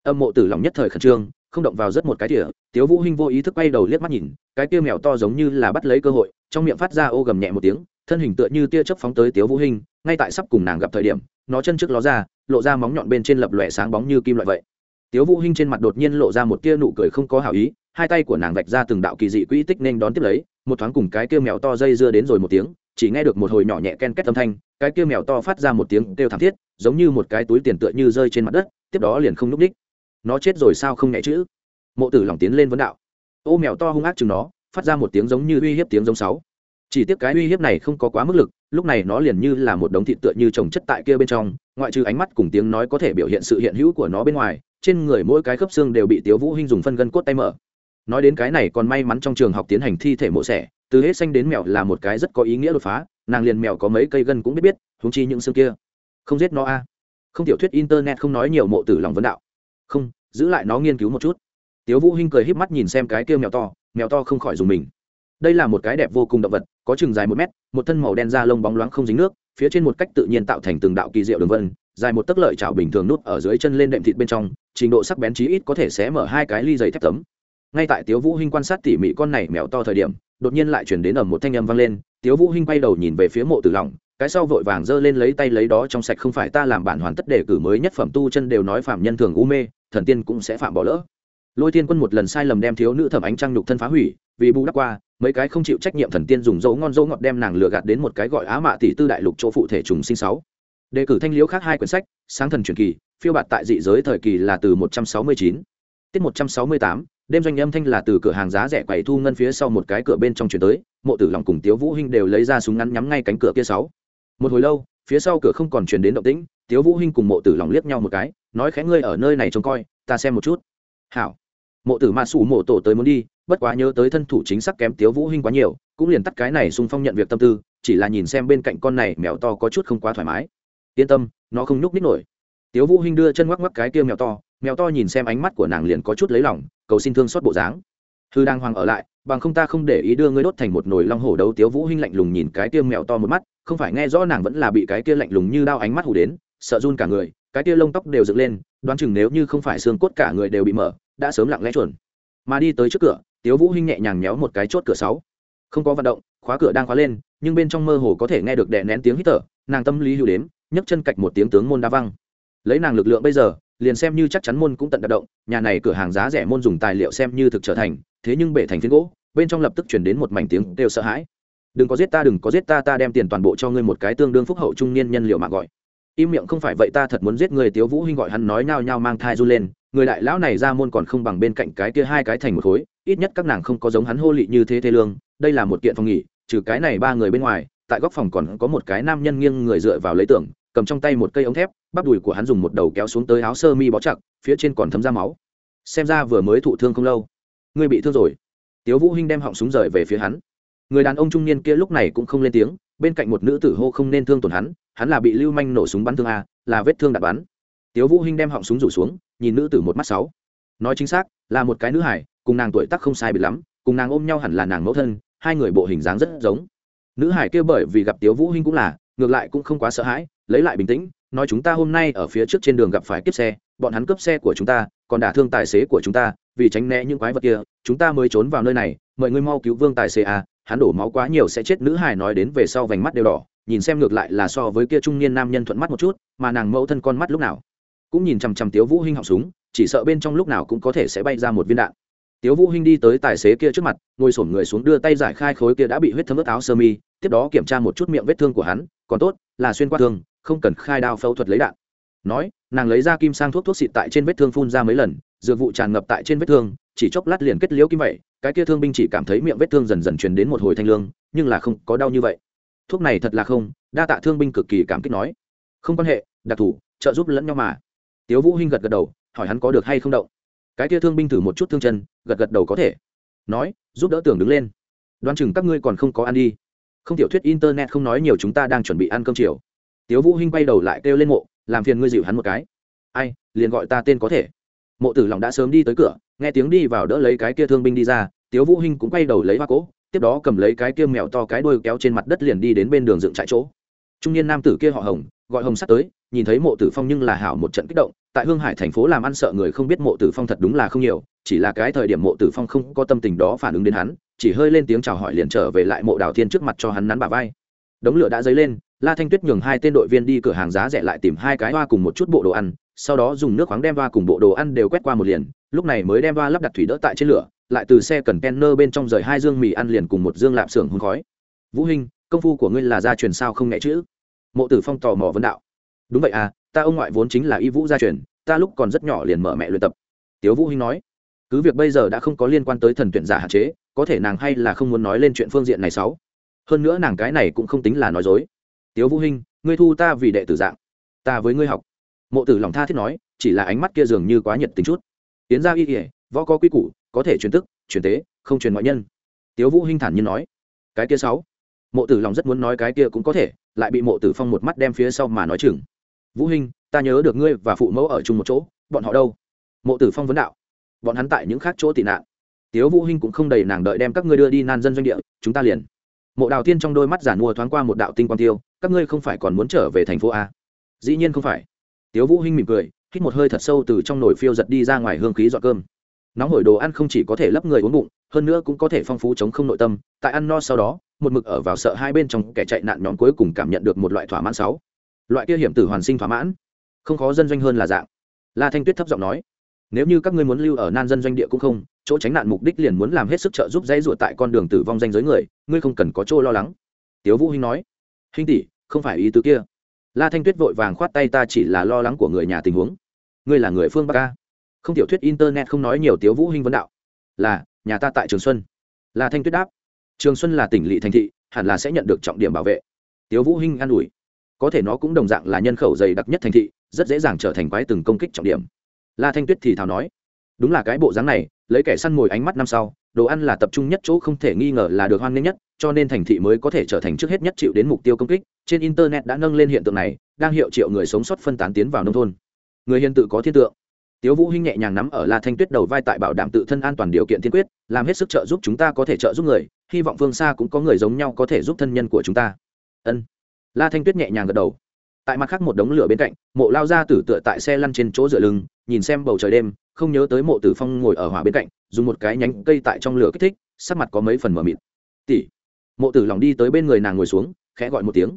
Âm mộ tử lòng nhất thời khẩn trương, không động vào rất một cái tỉa, tiếu vũ hinh vô ý thức quay đầu liếc mắt nhìn, cái kia mèo to giống như là bắt lấy cơ hội, trong miệng phát ra ô gầm nhẹ một tiếng, thân hình tựa như tia chớp phóng tới tiếu vũ hinh, ngay tại sắp cùng nàng gặp thời điểm, nó chân trước ló ra lộ ra móng nhọn bên trên lập lòe sáng bóng như kim loại vậy. Tiếu vũ hinh trên mặt đột nhiên lộ ra một tia nụ cười không có hảo ý, hai tay của nàng vạch ra từng đạo kỳ dị quỹ tích nên đón tiếp lấy, một thoáng cùng cái kia mèo to dây dưa đến rồi một tiếng, chỉ nghe được một hồi nhỏ nhẹ ken két âm thanh, cái kia mèo to phát ra một tiếng kêu thảm thiết, giống như một cái túi tiền tựa như rơi trên mặt đất, tiếp đó liền không núp đích. Nó chết rồi sao không nhẹ chữ? Mộ tử lòng tiến lên vấn đạo. Ô mèo to hung ác chừng nó, phát ra một tiếng giống như uy hiếp tiếng giống sáu. Chỉ tiếc cái uy hiếp này không có quá mức lực lúc này nó liền như là một đống thịt tựa như trồng chất tại kia bên trong, ngoại trừ ánh mắt cùng tiếng nói có thể biểu hiện sự hiện hữu của nó bên ngoài, trên người mỗi cái khớp xương đều bị tiếu vũ hinh dùng phân gân cốt tay mở. Nói đến cái này còn may mắn trong trường học tiến hành thi thể mổ xẻ, từ hết xanh đến mèo là một cái rất có ý nghĩa đột phá, nàng liền mèo có mấy cây gân cũng biết biết húng chi những xương kia. Không giết nó a. Không tiểu thuyết internet không nói nhiều mộ tử lòng vấn đạo. Không, giữ lại nó nghiên cứu một chút. Tiếu vũ hinh cười híp mắt nhìn xem cái kia mèo to mèo to không khỏi dùng mình đây là một cái đẹp vô cùng động vật, có chừng dài một mét, một thân màu đen da lông bóng loáng không dính nước, phía trên một cách tự nhiên tạo thành từng đạo kỳ diệu đường vân, dài một tấc lợi chảo bình thường nút ở dưới chân lên đệm thịt bên trong, trình độ sắc bén chí ít có thể xé mở hai cái ly giày thép tấm. Ngay tại tiếu vũ hinh quan sát tỉ mỉ con này mèo to thời điểm, đột nhiên lại chuyển đến ở một thanh âm vang lên, tiếu vũ hinh quay đầu nhìn về phía mộ tử lòng, cái sau vội vàng giơ lên lấy tay lấy đó trong sạch không phải ta làm bản hoàn tất đề cử mới nhất phẩm tu chân đều nói phạm nhân thường u mê, thần tiên cũng sẽ phạm bỏ lỡ. Lôi Thiên quân một lần sai lầm đem thiếu nữ thẩm ánh trăng nhục thân phá hủy, vì bù đắp qua mấy cái không chịu trách nhiệm thần tiên dùng dấu ngon dấu ngọt đem nàng lừa gạt đến một cái gọi á mạ tỷ tư đại lục chỗ phụ thể trùng sinh sáu. Đề cử thanh liễu khác hai quyển sách, sáng thần truyền kỳ, phiêu bạt tại dị giới thời kỳ là từ 169 tiết 168 đêm doanh âm thanh là từ cửa hàng giá rẻ quầy thu ngân phía sau một cái cửa bên trong chuyển tới, mộ tử lòng cùng tiếu vũ hinh đều lấy ra súng ngắn nhắm ngay cánh cửa kia sáu. Một hồi lâu, phía sau cửa không còn truyền đến động tĩnh, tiếu vũ hinh cùng mộ tử lòng liếc nhau một cái, nói khẽ ngươi ở nơi này trông coi, ta xem một chút. Hảo mộ tử ma sủ mộ tổ tới muốn đi, bất quá nhớ tới thân thủ chính xác kém tiếu vũ hinh quá nhiều, cũng liền tắt cái này xung phong nhận việc tâm tư, chỉ là nhìn xem bên cạnh con này mèo to có chút không quá thoải mái. Yên tâm, nó không nhúc nít nổi. Tiếu vũ hinh đưa chân ngoắc ngoắc cái kia mèo to mèo to nhìn xem ánh mắt của nàng liền có chút lấy lòng, cầu xin thương xót bộ dáng. Hư đang hoàng ở lại, bằng không ta không để ý đưa ngươi đốt thành một nồi long hổ đấu, tiếu vũ hinh lạnh lùng nhìn cái kia mèo to một mắt, không phải nghe rõ nàng vẫn là bị cái kia lạnh lùng như đao ánh mắt hù đến sợ run cả người, cái tia lông tóc đều dựng lên, đoán chừng nếu như không phải xương cốt cả người đều bị mở, đã sớm lặng lẽ chuẩn mà đi tới trước cửa, tiếu vũ hinh nhẹ nhàng nhéo một cái chốt cửa sáu. Không có vận động, khóa cửa đang khóa lên, nhưng bên trong mơ hồ có thể nghe được đè nén tiếng hít thở, nàng tâm lý lưu đếm, nhấc chân cạch một tiếng tướng môn đa văng. Lấy nàng lực lượng bây giờ, liền xem như chắc chắn môn cũng tận đạp động, nhà này cửa hàng giá rẻ môn dùng tài liệu xem như thực trở thành, thế nhưng bể thành phiến gỗ, bên trong lập tức chuyển đến một mảnh tiếng đều sợ hãi. Đừng có giết ta, đừng có giết ta ta đem tiền toàn bộ cho ngươi một cái tương đương phúc hậu trung niên nhân liệu mà gọi im miệng không phải vậy ta thật muốn giết người tiếu vũ hinh gọi hắn nói nhao nhao mang thai run lên, người đại lão này ra môn còn không bằng bên cạnh cái kia hai cái thành một khối, ít nhất các nàng không có giống hắn hô lị như thế thế lương, đây là một kiện phòng nghỉ, trừ cái này ba người bên ngoài, tại góc phòng còn có một cái nam nhân nghiêng người dựa vào lấy tưởng cầm trong tay một cây ống thép, bắp đùi của hắn dùng một đầu kéo xuống tới áo sơ mi bó chặt, phía trên còn thấm ra máu. Xem ra vừa mới thụ thương không lâu. Ngươi bị thương rồi. Tiếu vũ hinh đem họng súng rời về phía hắn. Người đàn ông trung niên kia lúc này cũng không lên tiếng, bên cạnh một nữ tử hô không nên thương tổn hắn hắn là bị lưu manh nổ súng bắn thương a, là vết thương đạn bắn. Tiếu vũ hinh đem họng súng rủ xuống, nhìn nữ tử một mắt sáu. Nói chính xác, là một cái nữ hải cùng nàng tuổi tác không sai biệt lắm, cùng nàng ôm nhau hẳn là nàng mẫu thân, hai người bộ hình dáng rất giống. Nữ hải kia bởi vì gặp tiếu vũ hinh cũng là, ngược lại cũng không quá sợ hãi, lấy lại bình tĩnh, nói chúng ta hôm nay ở phía trước trên đường gặp phải kiếp xe, bọn hắn cướp xe của chúng ta, còn đả thương tài xế của chúng ta, vì tránh né những quái vật kia, chúng ta mới trốn vào nơi này, mời ngươi mau cứu vương tài xế à hắn đổ máu quá nhiều sẽ chết, nữ hải nói đến về sau vành mắt đều đỏ nhìn xem ngược lại là so với kia trung niên nam nhân thuận mắt một chút, mà nàng mẫu thân con mắt lúc nào. Cũng nhìn chằm chằm tiếu vũ hinh họng súng, chỉ sợ bên trong lúc nào cũng có thể sẽ bay ra một viên đạn. Tiếu vũ hinh đi tới tài xế kia trước mặt, ngồi sổm người xuống đưa tay giải khai khối kia đã bị huyết thấm ướt áo sơ mi, tiếp đó kiểm tra một chút miệng vết thương của hắn, còn tốt, là xuyên qua thương, không cần khai đao phẫu thuật lấy đạn. Nói, nàng lấy ra kim sang thuốc thuốc xịt tại trên vết thương phun ra mấy lần, dược vụ tràn ngập tại trên vết thương, chỉ chốc lát liền kết liễu kim vậy, cái kia thương binh chỉ cảm thấy miệng vết thương dần dần truyền đến một hồi thanh lương, nhưng là không có đau như vậy thuốc này thật là không, đa tạ thương binh cực kỳ cảm kích nói. Không quan hệ, đặc thù trợ giúp lẫn nhau mà. Tiếu vũ hinh gật gật đầu, hỏi hắn có được hay không động. Cái kia thương binh thử một chút thương chân, gật gật đầu có thể. Nói, giúp đỡ tưởng đứng lên. Đoán chừng các ngươi còn không có ăn đi. Không tiểu thuyết internet không nói nhiều chúng ta đang chuẩn bị ăn cơm chiều. Tiếu vũ hinh quay đầu lại kêu lên mộ, làm phiền ngươi dịu hắn một cái. Ai, liền gọi ta tên có thể. Mộ tử lòng đã sớm đi tới cửa, nghe tiếng đi vào đỡ lấy cái kia thương binh đi ra, tiếu vũ hinh cũng quay đầu lấy hoa cỗ tiếp đó cầm lấy cái kia mèo to cái đuôi kéo trên mặt đất liền đi đến bên đường dựng trại chỗ. Trung niên nam tử kia họ hồng, gọi hồng sắt tới, nhìn thấy mộ tử phong nhưng là hảo một trận kích động, tại hương hải thành phố làm ăn sợ người không biết mộ tử phong thật đúng là không nhiều, chỉ là cái thời điểm mộ tử phong không có tâm tình đó phản ứng đến hắn, chỉ hơi lên tiếng chào hỏi liền trở về lại mộ đào thiên trước mặt cho hắn nắn bà vai. Đống lửa đã dấy lên, la thanh tuyết nhường hai tên đội viên đi cửa hàng giá rẻ lại tìm hai cái hoa cùng một chút bộ đồ ăn, sau đó dùng nước khoáng đem va cùng bộ đồ ăn đều quét qua một liền, lúc này mới đem va lắp đặt thủy đỡ tại trên lửa lại từ xe cần kenner bên trong rời hai dương mì ăn liền cùng một dương lạp xưởng hôn khói. Vũ hình công phu của ngươi là gia truyền sao không nhẹ chữ? Mộ tử phong tò mò vấn đạo. Đúng vậy à ta ông ngoại vốn chính là y vũ gia truyền, ta lúc còn rất nhỏ liền mở mẹ luyện tập. Tiếu vũ hinh nói, cứ việc bây giờ đã không có liên quan tới thần tuyển giả hạn chế, có thể nàng hay là không muốn nói lên chuyện phương diện này xấu hơn nữa nàng cái này cũng không tính là nói dối. Tiếu vũ hinh, ngươi thu ta vì đệ tử dạng, ta với ngươi học. Mộ tử lòng tha thiết nói, chỉ là ánh mắt kia dường như quá nhiệt tình chút. Tiến ra y kỉa võ có quy củ có thể truyền tức, truyền tế, không truyền ngoại nhân. Tiếu vũ hinh thản nhiên nói, cái kia sáu. Mộ tử lòng rất muốn nói cái kia cũng có thể, lại bị mộ tử phong một mắt đem phía sau mà nói chừng. Vũ hinh, ta nhớ được ngươi và phụ mẫu ở chung một chỗ, bọn họ đâu? Mộ tử phong vấn đạo. Bọn hắn tại những khác chỗ tị nạn. Tiếu vũ hinh cũng không đầy nàng đợi đem các ngươi đưa đi nan dân doanh địa, chúng ta liền. Mộ đào tiên trong đôi mắt giản mua thoáng qua một đạo tinh quang tiêu, các ngươi không phải còn muốn trở về thành phố a? Dĩ nhiên không phải. Tiếu vũ hinh mỉm cười, hít một hơi thật sâu từ trong nồi phiêu giật đi ra ngoài hương khí dọa cơm nóng hổi đồ ăn không chỉ có thể lấp người uống bụng, hơn nữa cũng có thể phong phú chống không nội tâm. Tại ăn no sau đó, một mực ở vào sợ hai bên trong kẻ chạy nạn nhóm cuối cùng cảm nhận được một loại thỏa mãn sáu. Loại kia hiểm tử hoàn sinh thỏa mãn. Không khó dân doanh hơn là dạng. La thanh tuyết thấp giọng nói, nếu như các ngươi muốn lưu ở nan dân doanh địa cũng không, chỗ tránh nạn mục đích liền muốn làm hết sức trợ giúp dãy ruột tại con đường tử vong danh giới người, ngươi không cần có chỗ lo lắng. Tiếu vũ hinh nói, hinh tỷ, không phải ý tứ kia. La thanh tuyết vội vàng khoát tay, ta chỉ là lo lắng của người nhà tình huống. Ngươi là người phương bắc ca không tiểu thuyết internet không nói nhiều tiếu vũ hinh vấn đạo. Là, nhà ta tại trường xuân. Là thanh tuyết đáp. Trường xuân là tỉnh lỵ thành thị, hẳn là sẽ nhận được trọng điểm bảo vệ. Tiếu vũ hinh an ủi. Có thể nó cũng đồng dạng là nhân khẩu dày đặc nhất thành thị, rất dễ dàng trở thành quái từng công kích trọng điểm. La thanh tuyết thì thào nói. Đúng là cái bộ dáng này, lấy kẻ săn mồi ánh mắt năm sau, đồ ăn là tập trung nhất chỗ không thể nghi ngờ là được hoan nghênh nhất, cho nên thành thị mới có thể trở thành trước hết nhất chịu đến mục tiêu công kích. Trên internet đã nâng lên hiện tượng này, đang hiệu triệu người sống sót phân tán tiến vào nông thôn. Người hiền tự có thiên tượng tiếu vũ hinh nhẹ nhàng nắm ở la thanh tuyết đầu vai tại bảo đảm tự thân an toàn điều kiện tiên quyết, làm hết sức trợ giúp chúng ta có thể trợ giúp người, hy vọng phương xa cũng có người giống nhau có thể giúp thân nhân của chúng ta. Ân. La thanh tuyết nhẹ nhàng gật đầu. Tại mặt khác một đống lửa bên cạnh, mộ lao ra tử tựa tại xe lăn trên chỗ dựa lưng, nhìn xem bầu trời đêm, không nhớ tới mộ tử phong ngồi ở hỏa bên cạnh, dùng một cái nhánh cây tại trong lửa kích thích, sắc mặt có mấy phần mờ mịt. Tỷ. Mộ tử lòng đi tới bên người nàng ngồi xuống, khẽ gọi một tiếng.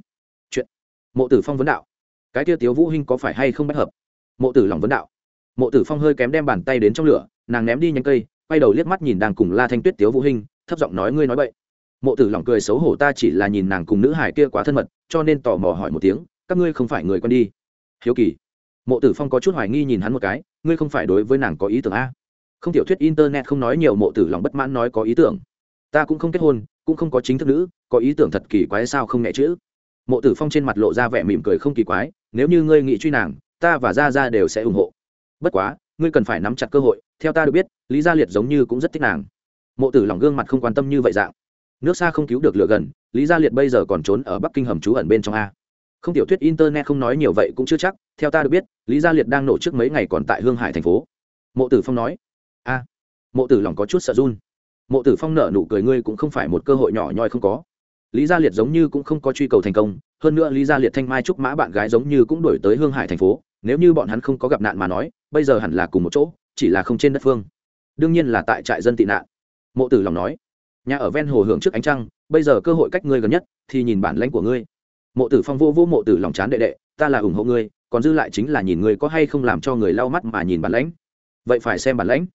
Chuyện. Mộ tử phong vấn đạo. Cái kia tiếu vũ hinh có phải hay không bất hợp? Mộ tử lòng vấn đạo mộ tử phong hơi kém đem bàn tay đến trong lửa, nàng ném đi nhánh cây, quay đầu liếc mắt nhìn đang cùng la thanh tuyết tiếu vũ hinh, thấp giọng nói, ngươi nói vậy. mộ tử lòng cười xấu hổ, ta chỉ là nhìn nàng cùng nữ hải kia quá thân mật, cho nên tò mò hỏi một tiếng, các ngươi không phải người quen đi. Hiếu kỳ. Mộ tử phong có chút hoài nghi nhìn hắn một cái, ngươi không phải đối với nàng có ý tưởng a? Không tiểu thuyết internet không nói nhiều, mộ tử lòng bất mãn nói, có ý tưởng. Ta cũng không kết hôn, cũng không có chính thức nữ, có ý tưởng thật kỳ quái sao không nghe chữ? Mộ tử phong trên mặt lộ ra vẻ mỉm cười không kỳ quái, nếu như ngươi nghĩ truy nàng, ta và gia gia đều sẽ ủng hộ bất quá, ngươi cần phải nắm chặt cơ hội, theo ta được biết, lý gia liệt giống như cũng rất thích nàng. Mộ tử lòng gương mặt không quan tâm như vậy dạng. Nước xa không cứu được lửa gần, lý gia liệt bây giờ còn trốn ở bắc kinh hầm trú ẩn bên trong a. Không tiểu thuyết internet không nói nhiều vậy cũng chưa chắc, theo ta được biết, lý gia liệt đang nổ trước mấy ngày còn tại hương hải thành phố. Mộ tử phong nói, a. Mộ tử lòng có chút sợ run. Mộ tử phong nợ nụ cười, ngươi cũng không phải một cơ hội nhỏ nhoi không có. Lý gia liệt giống như cũng không có truy cầu thành công, hơn nữa lý gia liệt thanh mai trúc mã bạn gái giống như cũng đổi tới hương hải thành phố nếu như bọn hắn không có gặp nạn mà nói bây giờ hẳn là cùng một chỗ chỉ là không trên đất phương. Đương nhiên là tại trại dân tị nạn. Mộ tử lòng nói nhà ở ven hồ hưởng trước ánh trăng bây giờ cơ hội cách ngươi gần nhất thì nhìn bản lãnh của ngươi. Mộ tử phong vô vô mộ tử lòng chán đệ đệ ta là ủng hộ ngươi còn dư lại chính là nhìn ngươi có hay không làm cho người lau mắt mà nhìn bản lãnh. Vậy phải xem bản lãnh.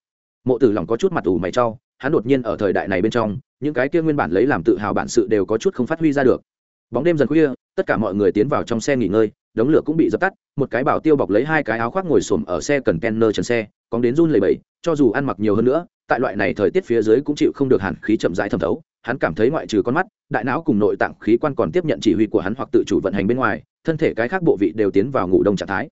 Mộ tử lòng có chút mặt ủ mày cho, hắn đột nhiên ở thời đại này bên trong những cái kia nguyên bản lấy làm tự hào bản sự đều có chút không phát huy ra được. Bóng đêm dần khuya tất cả mọi người tiến vào trong xe nghỉ ngơi đống lửa cũng bị dập tắt, một cái bảo tiêu bọc lấy hai cái áo khoác ngồi xổm ở xe cần kenner trần xe, cóng đến run lầy bầy cho dù ăn mặc nhiều hơn nữa, tại loại này thời tiết phía dưới cũng chịu không được hàn khí chậm rãi thẩm thấu. Hắn cảm thấy ngoại trừ con mắt, đại não cùng nội tạng khí quan còn tiếp nhận chỉ huy của hắn hoặc tự chủ vận hành bên ngoài, thân thể cái khác bộ vị đều tiến vào ngủ đông trạng thái.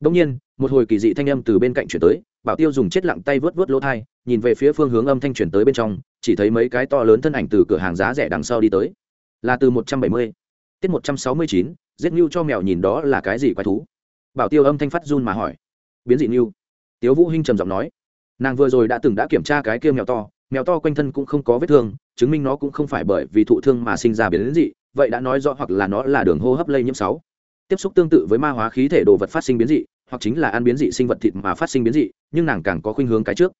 Đông nhiên, một hồi kỳ dị thanh âm từ bên cạnh chuyển tới, bảo tiêu dùng chết lặng tay vớt vớt lỗ thai, nhìn về phía phương hướng âm thanh chuyển tới bên trong, chỉ thấy mấy cái to lớn thân ảnh từ cửa hàng giá rẻ đằng sau đi tới. Là từ một trăm bảy mươi, tiết một trăm sáu mươi chín giết ngưu cho mèo nhìn đó là cái gì quái thú? Bảo tiêu âm thanh phát run mà hỏi. Biến dị ngưu tiếu vũ hinh trầm giọng nói. Nàng vừa rồi đã từng đã kiểm tra cái kia mèo to mèo to quanh thân cũng không có vết thương, chứng minh nó cũng không phải bởi vì thụ thương mà sinh ra biến dị, vậy đã nói rõ hoặc là nó là đường hô hấp lây nhiễm sáu. Tiếp xúc tương tự với ma hóa khí thể đồ vật phát sinh biến dị, hoặc chính là ăn biến dị sinh vật thịt mà phát sinh biến dị, nhưng nàng càng có khuynh hướng cái trước.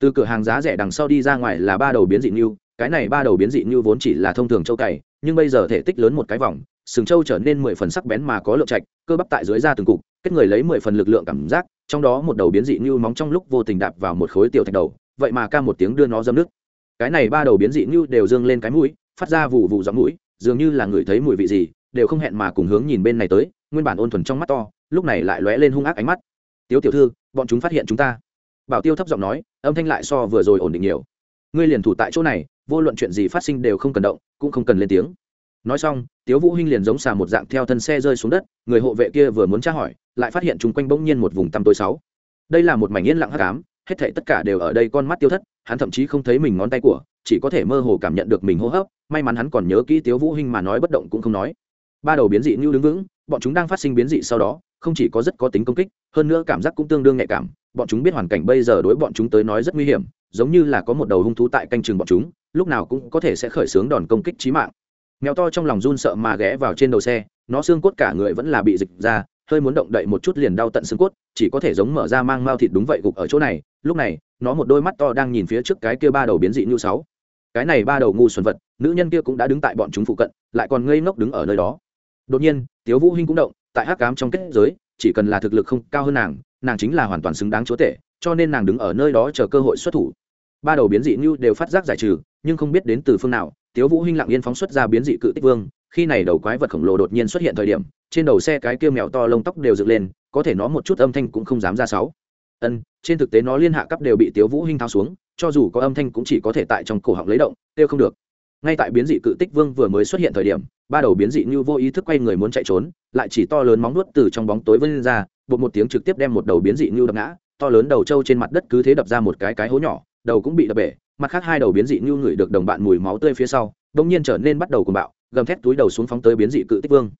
Từ cửa hàng giá rẻ đằng sau đi ra ngoài là ba đầu biến dị như cái này ba đầu biến dị như vốn chỉ là thông thường châu cày, nhưng bây giờ thể tích lớn một cái vòng sừng trâu trở nên mười phần sắc bén mà có lượng trạch, cơ bắp tại dưới da từng cục, kết người lấy mười phần lực lượng cảm giác, trong đó một đầu biến dị như móng trong lúc vô tình đạp vào một khối tiểu thạch đầu, vậy mà ca một tiếng đưa nó dâm nước. Cái này ba đầu biến dị như đều dương lên cái mũi, phát ra vụ vụ giọng mũi, dường như là người thấy mùi vị gì, đều không hẹn mà cùng hướng nhìn bên này tới, nguyên bản ôn thuần trong mắt to, lúc này lại lóe lên hung ác ánh mắt. Tiếu tiểu thư, bọn chúng phát hiện chúng ta. Bảo tiêu thấp giọng nói, âm thanh lại so vừa rồi ổn định nhiều. Ngươi liền thủ tại chỗ này, vô luận chuyện gì phát sinh đều không cần động, cũng không cần lên tiếng nói xong, tiếu vũ hinh liền giống xà một dạng theo thân xe rơi xuống đất, người hộ vệ kia vừa muốn tra hỏi, lại phát hiện chung quanh bỗng nhiên một vùng tăm tối sáu. Đây là một mảnh yên lặng hắc ám, hết thảy tất cả đều ở đây con mắt tiêu thất, hắn thậm chí không thấy mình ngón tay của, chỉ có thể mơ hồ cảm nhận được mình hô hấp, may mắn hắn còn nhớ kỹ tiếu vũ hinh mà nói bất động cũng không nói. Ba đầu biến dị như đứng vững, bọn chúng đang phát sinh biến dị sau đó, không chỉ có rất có tính công kích, hơn nữa cảm giác cũng tương đương nhạy cảm, bọn chúng biết hoàn cảnh bây giờ đối bọn chúng tới nói rất nguy hiểm, giống như là có một đầu hung thú tại canh chừng bọn chúng, lúc nào cũng có thể sẽ khởi xướng đòn công kích chí mạng mèo to trong lòng run sợ mà ghé vào trên đầu xe, nó xương cốt cả người vẫn là bị dịch ra, hơi muốn động đậy một chút liền đau tận xương cốt, chỉ có thể giống mở ra mang mao thịt đúng vậy gục ở chỗ này. Lúc này, nó một đôi mắt to đang nhìn phía trước cái kia ba đầu biến dị như sáu. Cái này ba đầu ngu xuẩn vật, nữ nhân kia cũng đã đứng tại bọn chúng phụ cận, lại còn ngây ngốc đứng ở nơi đó. Đột nhiên, tiếu vũ hinh cũng động, tại hắc cám trong kết giới, chỉ cần là thực lực không cao hơn nàng nàng chính là hoàn toàn xứng đáng chúa tể, cho nên nàng đứng ở nơi đó chờ cơ hội xuất thủ ba đầu biến dị như đều phát giác giải trừ, nhưng không biết đến từ phương nào, tiếu vũ hinh lặng yên phóng xuất ra biến dị cự tích vương, khi này đầu quái vật khổng lồ đột nhiên xuất hiện thời điểm, trên đầu xe cái kia mèo to lông tóc đều dựng lên, có thể nó một chút âm thanh cũng không dám ra sáu. Ân, trên thực tế nó liên hạ cấp đều bị tiếu vũ hinh thao xuống, cho dù có âm thanh cũng chỉ có thể tại trong cổ họng lấy động, tiêu không được. Ngay tại biến dị cự tích vương vừa mới xuất hiện thời điểm, ba đầu biến dị như vô ý thức quay người muốn chạy trốn, lại chỉ to lớn móng nuốt từ trong bóng tối vươn ra bột một tiếng trực tiếp đem một đầu biến dị như đập ngã, to lớn đầu trâu trên mặt đất cứ thế đập ra một cái cái hố nhỏ đầu cũng bị đập bể, mặt khác hai đầu biến dị như ngửi được đồng bạn mùi máu tươi phía sau, đông nhiên trở nên bắt đầu cùng bạo, gầm thét túi đầu xuống phóng tới biến dị cự tích vương.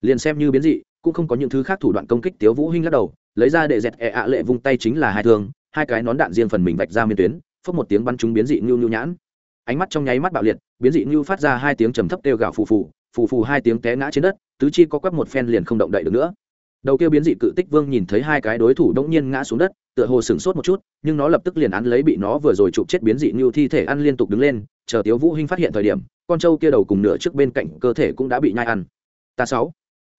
Liền xem như biến dị, cũng không có những thứ khác thủ đoạn công kích tiếu vũ hinh lắc đầu, lấy ra để dẹt e ạ lệ vung tay chính là hai thương, hai cái nón đạn riêng phần mình vạch ra miên tuyến, phốc một tiếng bắn trúng biến dị như nhu nhãn. Ánh mắt trong nháy mắt bạo liệt, biến dị như phát ra hai tiếng trầm thấp kêu gào phù phù phù phù hai tiếng té ngã trên đất, tứ chi có quắp một phen liền không động đậy được nữa. Đầu kia biến dị cự tích vương nhìn thấy hai cái đối thủ đống nhiên ngã xuống đất tựa hồ sửng sốt một chút, nhưng nó lập tức liền án lấy bị nó vừa rồi chụp chết biến dị như thi thể ăn liên tục đứng lên, chờ tiếu vũ hinh phát hiện thời điểm, con trâu kia đầu cùng nửa trước bên cạnh cơ thể cũng đã bị nhai ăn. Ta sáu.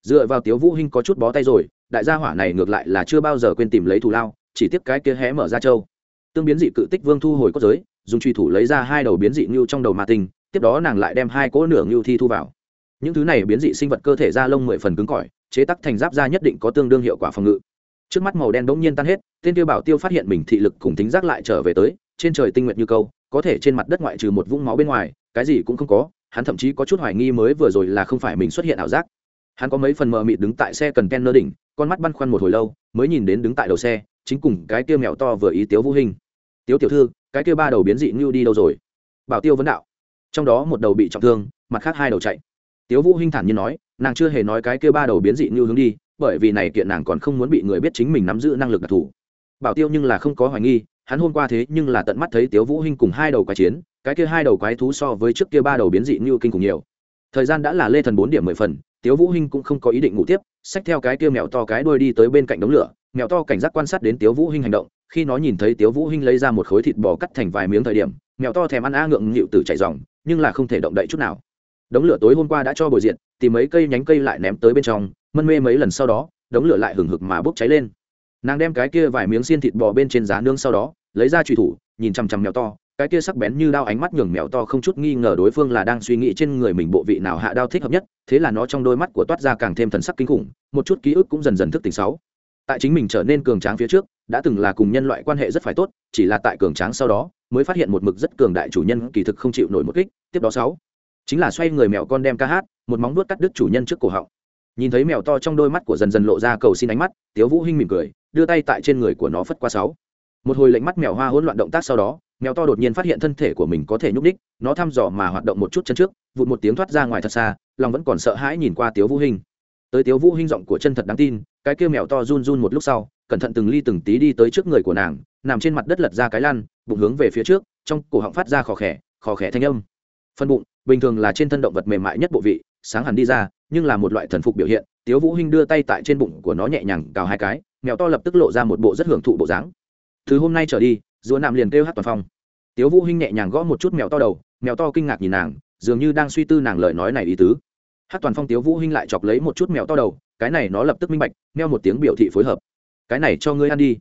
Dựa vào tiếu vũ hinh có chút bó tay rồi, đại gia hỏa này ngược lại là chưa bao giờ quên tìm lấy thù lao, chỉ tiếp cái kia hé mở ra trâu. Tương biến dị cự tích vương thu hồi cốt giới, dùng truy thủ lấy ra hai đầu biến dị như trong đầu ma tinh, tiếp đó nàng lại đem hai cỗ nửa như thi thu vào. Những thứ này biến dị sinh vật cơ thể da lông mười phần cứng cỏi, chế tác thành giáp da nhất định có tương đương hiệu quả phòng ngự trước mắt màu đen bỗng nhiên tan hết, tên tiêu bảo tiêu phát hiện mình thị lực cùng tính giác lại trở về tới, trên trời tinh nguyện như câu, có thể trên mặt đất ngoại trừ một vũng máu bên ngoài, cái gì cũng không có, hắn thậm chí có chút hoài nghi mới vừa rồi là không phải mình xuất hiện ảo giác. Hắn có mấy phần mờ mịt đứng tại xe cần ken nơ đỉnh, con mắt băn khoăn một hồi lâu, mới nhìn đến đứng tại đầu xe, chính cùng cái kia mèo to vừa ý tiếu vũ hình tiếu tiểu thư, cái kia ba đầu biến dị ngưu đi đâu rồi? Bảo tiêu vấn đạo. Trong đó một đầu bị trọng thương, mặt khác hai đầu chạy. Tiếu vũ hinh thản nhiên nói, nàng chưa hề nói cái kia ba đầu biến dị ngưu hướng đi bởi vì này kiện nàng còn không muốn bị người biết chính mình nắm giữ năng lực đặc thù. Bảo tiêu nhưng là không có hoài nghi, hắn hôm qua thế nhưng là tận mắt thấy tiếu vũ hinh cùng hai đầu quái chiến, cái kia hai đầu quái thú so với trước kia ba đầu biến dị như kinh cùng nhiều. Thời gian đã là lê thần bốn điểm mười phần, tiếu vũ hinh cũng không có ý định ngủ tiếp, xách theo cái kia mèo to cái đuôi đi tới bên cạnh đống lửa, mèo to cảnh giác quan sát đến tiếu vũ hinh hành động, khi nó nhìn thấy tiếu vũ hinh lấy ra một khối thịt bò cắt thành vài miếng thời điểm, mèo to thèm ăn a ngượng nghịu tử chạy ròng nhưng là không thể động đậy chút nào. Đống lửa tối hôm qua đã cho bồi diện tìm mấy cây nhánh cây lại ném tới bên trong mân mê mấy lần sau đó, đống lửa lại hừng hực mà bốc cháy lên. Nàng đem cái kia vài miếng xiên thịt bò bên trên giá nương sau đó, lấy ra trùy thủ, nhìn chằm chằm mèo to, cái kia sắc bén như đao ánh mắt nhường mèo to không chút nghi ngờ đối phương là đang suy nghĩ trên người mình bộ vị nào hạ đao thích hợp nhất, thế là nó trong đôi mắt của toát ra càng thêm thần sắc kinh khủng, một chút ký ức cũng dần dần thức tỉnh sáu. Tại chính mình trở nên cường tráng phía trước, đã từng là cùng nhân loại quan hệ rất phải tốt, chỉ là tại cường tráng sau đó, mới phát hiện một mực rất cường đại chủ nhân kỳ thực không chịu nổi một kích, tiếp đó sáu. Chính là xoay người mèo con đem ca hát, một móng vuốt cắt đứt chủ nhân trước cổ họng nhìn thấy mèo to trong đôi mắt của dần dần lộ ra cầu xin ánh mắt, tiếu vũ hinh mỉm cười, đưa tay tại trên người của nó phất qua sáu. Một hồi lệnh mắt mèo hoa hỗn loạn động tác sau đó, mèo to đột nhiên phát hiện thân thể của mình có thể nhúc đích nó thăm dò mà hoạt động một chút chân trước, vụt một tiếng thoát ra ngoài thật xa, lòng vẫn còn sợ hãi nhìn qua tiếu vũ hinh. Tới tiếu vũ hinh giọng của chân thật đáng tin, cái kia mèo to run run một lúc sau, cẩn thận từng ly từng tí đi tới trước người của nàng, nằm trên mặt đất lật ra cái lăn, bụng hướng về phía trước, trong cổ họng phát ra khò khè khò khè thanh âm. Phân bụng, bình thường là trên thân động vật mềm mại nhất bộ vị, sáng hẳn đi ra nhưng là một loại thần phục biểu hiện, tiếu vũ hinh đưa tay tại trên bụng của nó nhẹ nhàng cào hai cái, mèo to lập tức lộ ra một bộ rất hưởng thụ bộ dáng. Từ hôm nay trở đi, rùa nạm liền kêu hát toàn phong. Tiếu vũ hinh nhẹ nhàng gõ một chút mèo to đầu, mèo to kinh ngạc nhìn nàng, dường như đang suy tư nàng lời nói này ý tứ. Hát toàn phong tiếu vũ hinh lại chọc lấy một chút mèo to đầu, cái này nó lập tức minh bạch, meo một tiếng biểu thị phối hợp. Cái này cho ngươi ăn đi.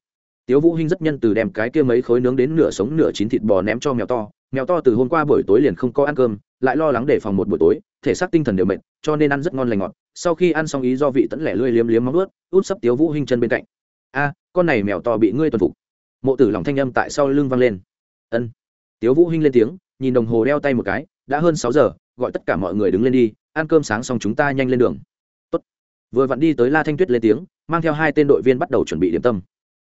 Tiếu vũ hinh rất nhân từ đem cái kia mấy khối nướng đến nửa sống nửa chín thịt bò ném cho mèo to mèo to từ hôm qua buổi tối liền không có ăn cơm lại lo lắng để phòng một buổi tối, thể xác tinh thần đều mệt, cho nên ăn rất ngon lành ngọt. Sau khi ăn xong ý do vị tẫn lẻ lươi liếm liếm móng ướt út sấp tiếu vũ hinh chân bên cạnh. A, con này mèo to bị ngươi tuần phục. Mộ tử lòng thanh âm tại sau lưng vang lên. Ân. Tiếu vũ hinh lên tiếng, nhìn đồng hồ đeo tay một cái, đã hơn sáu giờ, gọi tất cả mọi người đứng lên đi, ăn cơm sáng xong chúng ta nhanh lên đường. Tốt. vừa vặn đi tới la thanh tuyết lên tiếng, mang theo hai tên đội viên bắt đầu chuẩn bị điểm tâm.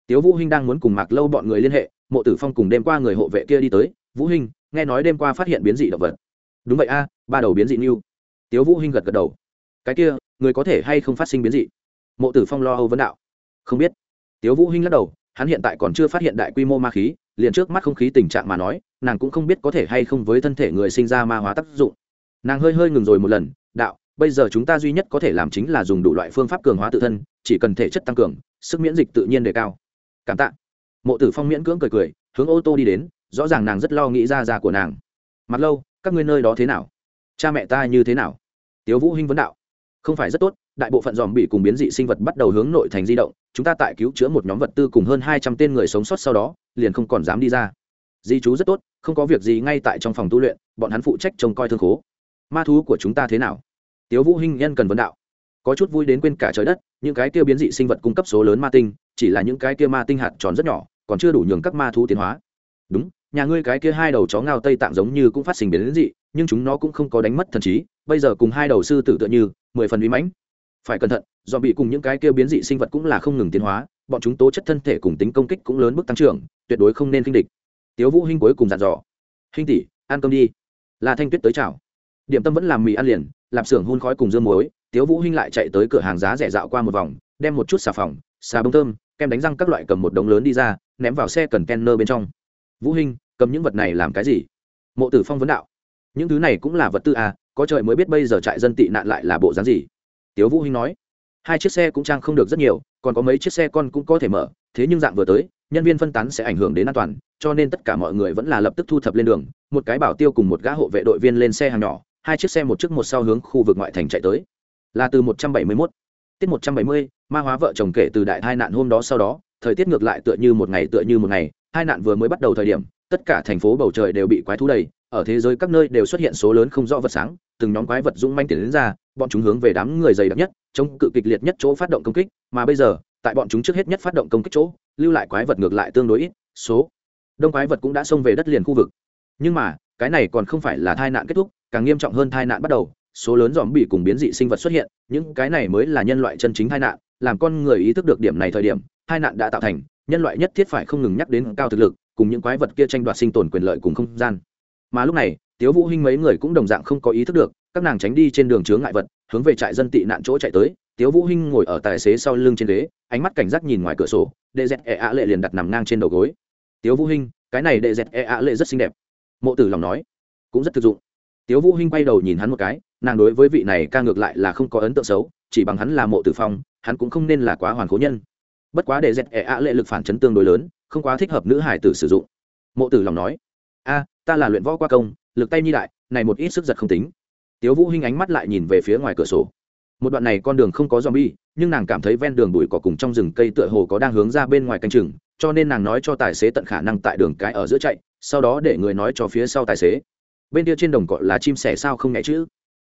Tiếu vũ hinh đang muốn cùng mạc lâu bọn người liên hệ, mộ tử phong cùng đêm qua người hộ vệ kia đi tới. Vũ hinh, nghe nói đêm qua phát hiện biến dị động vật đúng vậy a, ba đầu biến dị new tiếu vũ hinh gật gật đầu. Cái kia, người có thể hay không phát sinh biến dị? Mộ tử phong lo âu vấn đạo. Không biết. Tiếu vũ hinh lắc đầu, hắn hiện tại còn chưa phát hiện đại quy mô ma khí, liền trước mắt không khí tình trạng mà nói, nàng cũng không biết có thể hay không với thân thể người sinh ra ma hóa tác dụng. Nàng hơi hơi ngừng rồi một lần, đạo, bây giờ chúng ta duy nhất có thể làm chính là dùng đủ loại phương pháp cường hóa tự thân, chỉ cần thể chất tăng cường, sức miễn dịch tự nhiên đề cao. Cảm tạ. Mộ tử phong miễn cưỡng cười cười, hướng ô tô đi đến, rõ ràng nàng rất lo nghĩ ra ra của nàng. Mặt lâu các ngươi nơi đó thế nào? Cha mẹ ta như thế nào? Tiếu vũ hinh vấn đạo. Không phải rất tốt, đại bộ phận dòm bị cùng biến dị sinh vật bắt đầu hướng nội thành di động, chúng ta tại cứu chữa một nhóm vật tư cùng hơn hai trăm tên người sống sót sau đó, liền không còn dám đi ra. Di chú rất tốt, không có việc gì ngay tại trong phòng tu luyện, bọn hắn phụ trách trông coi thương khố. Ma thú của chúng ta thế nào? Tiếu vũ hinh nhân cần vấn đạo. Có chút vui đến quên cả trời đất, những cái kia biến dị sinh vật cung cấp số lớn ma tinh, chỉ là những cái kia ma tinh hạt tròn rất nhỏ, còn chưa đủ nhường các ma thú tiến hóa. Đúng nhà ngươi cái kia hai đầu chó ngao tây tạng giống như cũng phát sinh biến dị, nhưng chúng nó cũng không có đánh mất thần trí, bây giờ cùng hai đầu sư tử tựa như, mười phần uy mãnh. Phải cẩn thận, do bị cùng những cái kia biến dị sinh vật cũng là không ngừng tiến hóa, bọn chúng tố chất thân thể cùng tính công kích cũng lớn mức tăng trưởng, tuyệt đối không nên kinh địch. Tiếu vũ hinh cuối cùng dặn dò, hinh tỷ, ăn cơm đi. Là thanh tuyết tới chào. Điểm tâm vẫn làm mì ăn liền, lạp xưởng hun khói cùng dưa muối, tiếu vũ hinh lại chạy tới cửa hàng giá rẻ dạo qua một vòng, đem một chút xà phòng, xà bông thơm, kem đánh răng các loại cầm một đống lớn đi ra, ném vào xe cần kenner bên trong vũ hinh, cầm những vật này làm cái gì? Mộ tử phong vấn đạo. Những thứ này cũng là vật tư à có trời mới biết bây giờ trại dân tị nạn lại là bộ dáng gì. Tiếu vũ hinh nói. Hai chiếc xe cũng trang không được rất nhiều, còn có mấy chiếc xe con cũng có thể mở, thế nhưng dạng vừa tới, nhân viên phân tán sẽ ảnh hưởng đến an toàn, cho nên tất cả mọi người vẫn là lập tức thu thập lên đường, một cái bảo tiêu cùng một gã hộ vệ đội viên lên xe hàng nhỏ, hai chiếc xe một trước một sau hướng khu vực ngoại thành chạy tới. Là từ 171 tiết 170 ma hóa vợ chồng kể từ đại tai nạn hôm đó sau đó thời tiết ngược lại tựa như một ngày tựa như một ngày, hai nạn vừa mới bắt đầu thời điểm, tất cả thành phố bầu trời đều bị quái thú đầy, ở thế giới các nơi đều xuất hiện số lớn không rõ vật sáng, từng nhóm quái vật dũng manh tiến đến ra, bọn chúng hướng về đám người dày đặc nhất, chống cự kịch liệt nhất chỗ phát động công kích, mà bây giờ, tại bọn chúng trước hết nhất phát động công kích chỗ, lưu lại quái vật ngược lại tương đối ít, số đông quái vật cũng đã xông về đất liền khu vực. Nhưng mà, cái này còn không phải là tai nạn kết thúc, càng nghiêm trọng hơn tai nạn bắt đầu, số lớn dòm bị cùng biến dị sinh vật xuất hiện, những cái này mới là nhân loại chân chính tai nạn, làm con người ý thức được điểm này thời điểm hai nạn đã tạo thành, nhân loại nhất thiết phải không ngừng nhắc đến cao thực lực, cùng những quái vật kia tranh đoạt sinh tồn quyền lợi cùng không gian. Mà lúc này, tiếu vũ hinh mấy người cũng đồng dạng không có ý thức được, các nàng tránh đi trên đường chướng ngại vật, hướng về trại dân tị nạn chỗ chạy tới. Tiếu vũ hinh ngồi ở tài xế sau lưng trên ghế, ánh mắt cảnh giác nhìn ngoài cửa sổ, đệ dẹt e ạ lệ liền đặt nằm ngang trên đầu gối. Tiếu vũ hinh, cái này đệ dẹt e ạ lệ rất xinh đẹp. Mộ tử lòng nói. Cũng rất thực dụng. Tiếu vũ hinh quay đầu nhìn hắn một cái, nàng đối với vị này ca ngược lại là không có ấn tượng xấu, chỉ bằng hắn là mộ tử phong, hắn cũng không nên là quá hoàn cố nhân bất quá để dẹt ẻ ạ lệ lực phản chấn tương đối lớn, không quá thích hợp nữ hải tử sử dụng. Mộ tử lòng nói, a, ta là luyện võ qua công, lực tay nhi đại, này một ít sức giật không tính. Tiếu vũ hinh ánh mắt lại nhìn về phía ngoài cửa sổ. Một đoạn này con đường không có zombie, nhưng nàng cảm thấy ven đường bụi cỏ cùng trong rừng cây tựa hồ có đang hướng ra bên ngoài canh chừng, cho nên nàng nói cho tài xế tận khả năng tại đường cái ở giữa chạy, sau đó để người nói cho phía sau tài xế. Bên kia trên đồng cọ là chim sẻ sao không nghe chữ?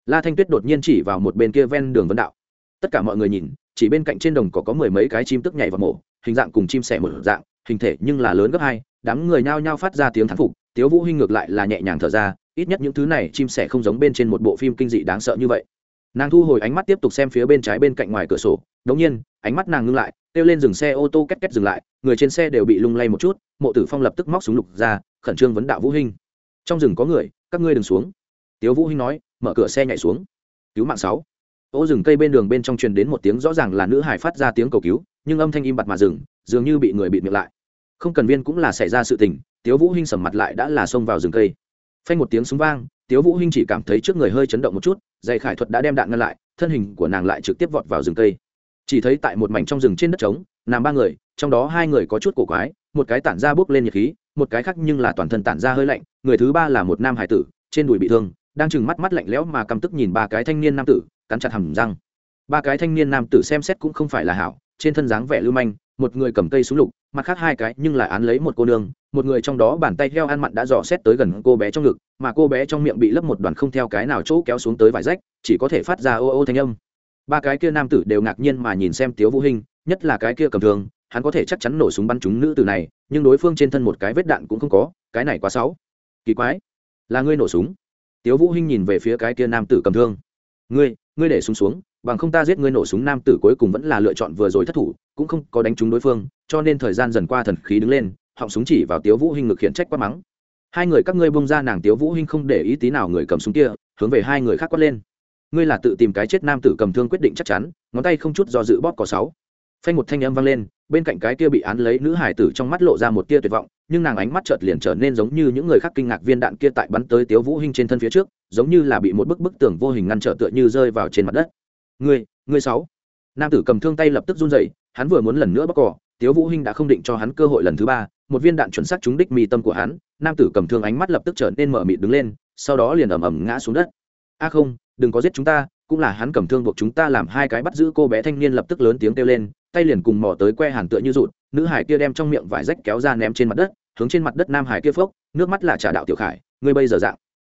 La thanh tuyết đột nhiên chỉ vào một bên kia ven đường vấn đạo tất cả mọi người nhìn, chỉ bên cạnh trên đồng cỏ có mười mấy cái chim tức nhảy vào mổ, hình dạng cùng chim sẻ một dạng, hình thể nhưng là lớn gấp hai, đám người nhao nhao phát ra tiếng thán phục, tiếu vũ hinh ngược lại là nhẹ nhàng thở ra, ít nhất những thứ này chim sẻ không giống bên trên một bộ phim kinh dị đáng sợ như vậy. Nàng thu hồi ánh mắt tiếp tục xem phía bên trái bên cạnh ngoài cửa sổ, đống nhiên, ánh mắt nàng ngưng lại, kêu lên dừng xe ô tô két két dừng lại, người trên xe đều bị lung lay một chút, mộ tử phong lập tức móc súng lục ra, khẩn trương vấn đạo vũ hinh. Trong rừng có người, các ngươi đừng xuống. Tiếu vũ hinh nói, mở cửa xe nhảy xuống. Cứu mạng sáu ô rừng cây bên đường bên trong truyền đến một tiếng rõ ràng là nữ hải phát ra tiếng cầu cứu, nhưng âm thanh im bặt mà dừng, dường như bị người bịt miệng lại. Không cần viên cũng là xảy ra sự tình, tiếu vũ hinh sầm mặt lại đã là xông vào rừng cây. Phanh một tiếng súng vang, tiếu vũ hinh chỉ cảm thấy trước người hơi chấn động một chút, dây khải thuật đã đem đạn ngăn lại, thân hình của nàng lại trực tiếp vọt vào rừng cây. Chỉ thấy tại một mảnh trong rừng trên đất trống, nằm ba người, trong đó hai người có chút cổ quái, một cái tản ra bước lên nhiệt khí, một cái khác nhưng là toàn thân tản ra hơi lạnh, người thứ ba là một nam hải tử, trên đùi bị thương, đang chừng mắt mắt lạnh lẽo mà căm tức nhìn ba cái thanh niên nam tử cắn chặt hầm răng. Ba cái thanh niên nam tử xem xét cũng không phải là hảo, trên thân dáng vẻ lưu manh, một người cầm cây súng lục, mặt khác hai cái nhưng lại án lấy một cô nương, một người trong đó bàn tay heo ăn mặn đã dò xét tới gần cô bé trong ngực, mà cô bé trong miệng bị lấp một đoàn không theo cái nào chỗ kéo xuống tới vải rách, chỉ có thể phát ra ô ô thanh âm. Ba cái kia nam tử đều ngạc nhiên mà nhìn xem tiếu vũ hinh, nhất là cái kia cầm thường, hắn có thể chắc chắn nổ súng bắn trúng nữ tử này, nhưng đối phương trên thân một cái vết đạn cũng không có, cái này quá xấu. Kỳ quái. Là ngươi nổ súng. Tiếu vũ hinh nhìn về phía cái kia nam tử cầm thương ngươi ngươi để súng xuống, bằng không ta giết ngươi nổ súng nam tử cuối cùng vẫn là lựa chọn vừa rồi thất thủ, cũng không có đánh trúng đối phương, cho nên thời gian dần qua thần khí đứng lên, họng súng chỉ vào tiếu vũ hinh ngực khiển trách quát mắng. Hai người các ngươi bông ra nàng tiếu vũ hinh không để ý tí nào người cầm súng kia, hướng về hai người khác quát lên. Ngươi là tự tìm cái chết nam tử cầm thương quyết định chắc chắn, ngón tay không chút do dự bóp có sáu. Phanh một thanh âm vang lên, bên cạnh cái kia bị án lấy nữ hải tử trong mắt lộ ra một tia tuyệt vọng, nhưng nàng ánh mắt chợt liền trở nên giống như những người khác kinh ngạc viên đạn kia tại bắn tới tiếu vũ hinh trên thân phía trước giống như là bị một bức bức tường vô hình ngăn trở tựa như rơi vào trên mặt đất. Ngươi ngươi sáu. Nam tử cầm thương tay lập tức run rẩy, hắn vừa muốn lần nữa bóc cỏ, tiếu vũ hinh đã không định cho hắn cơ hội lần thứ ba, một viên đạn chuẩn xác trúng đích mi tâm của hắn, nam tử cầm thương ánh mắt lập tức trở nên mở mịt đứng lên, sau đó liền ầm ầm ngã xuống đất. A không, đừng có giết chúng ta, cũng là hắn cầm thương buộc chúng ta làm hai cái bắt giữ cô bé thanh niên lập tức lớn tiếng kêu lên, tay liền cùng mò tới que hàn tựa như rụt, nữ hải kia đem trong miệng vải rách kéo ra ném trên mặt đất, hướng trên mặt đất nam hải kia phốc, nước mắt là trả đạo tiểu khải, ngươi bây giờ dạng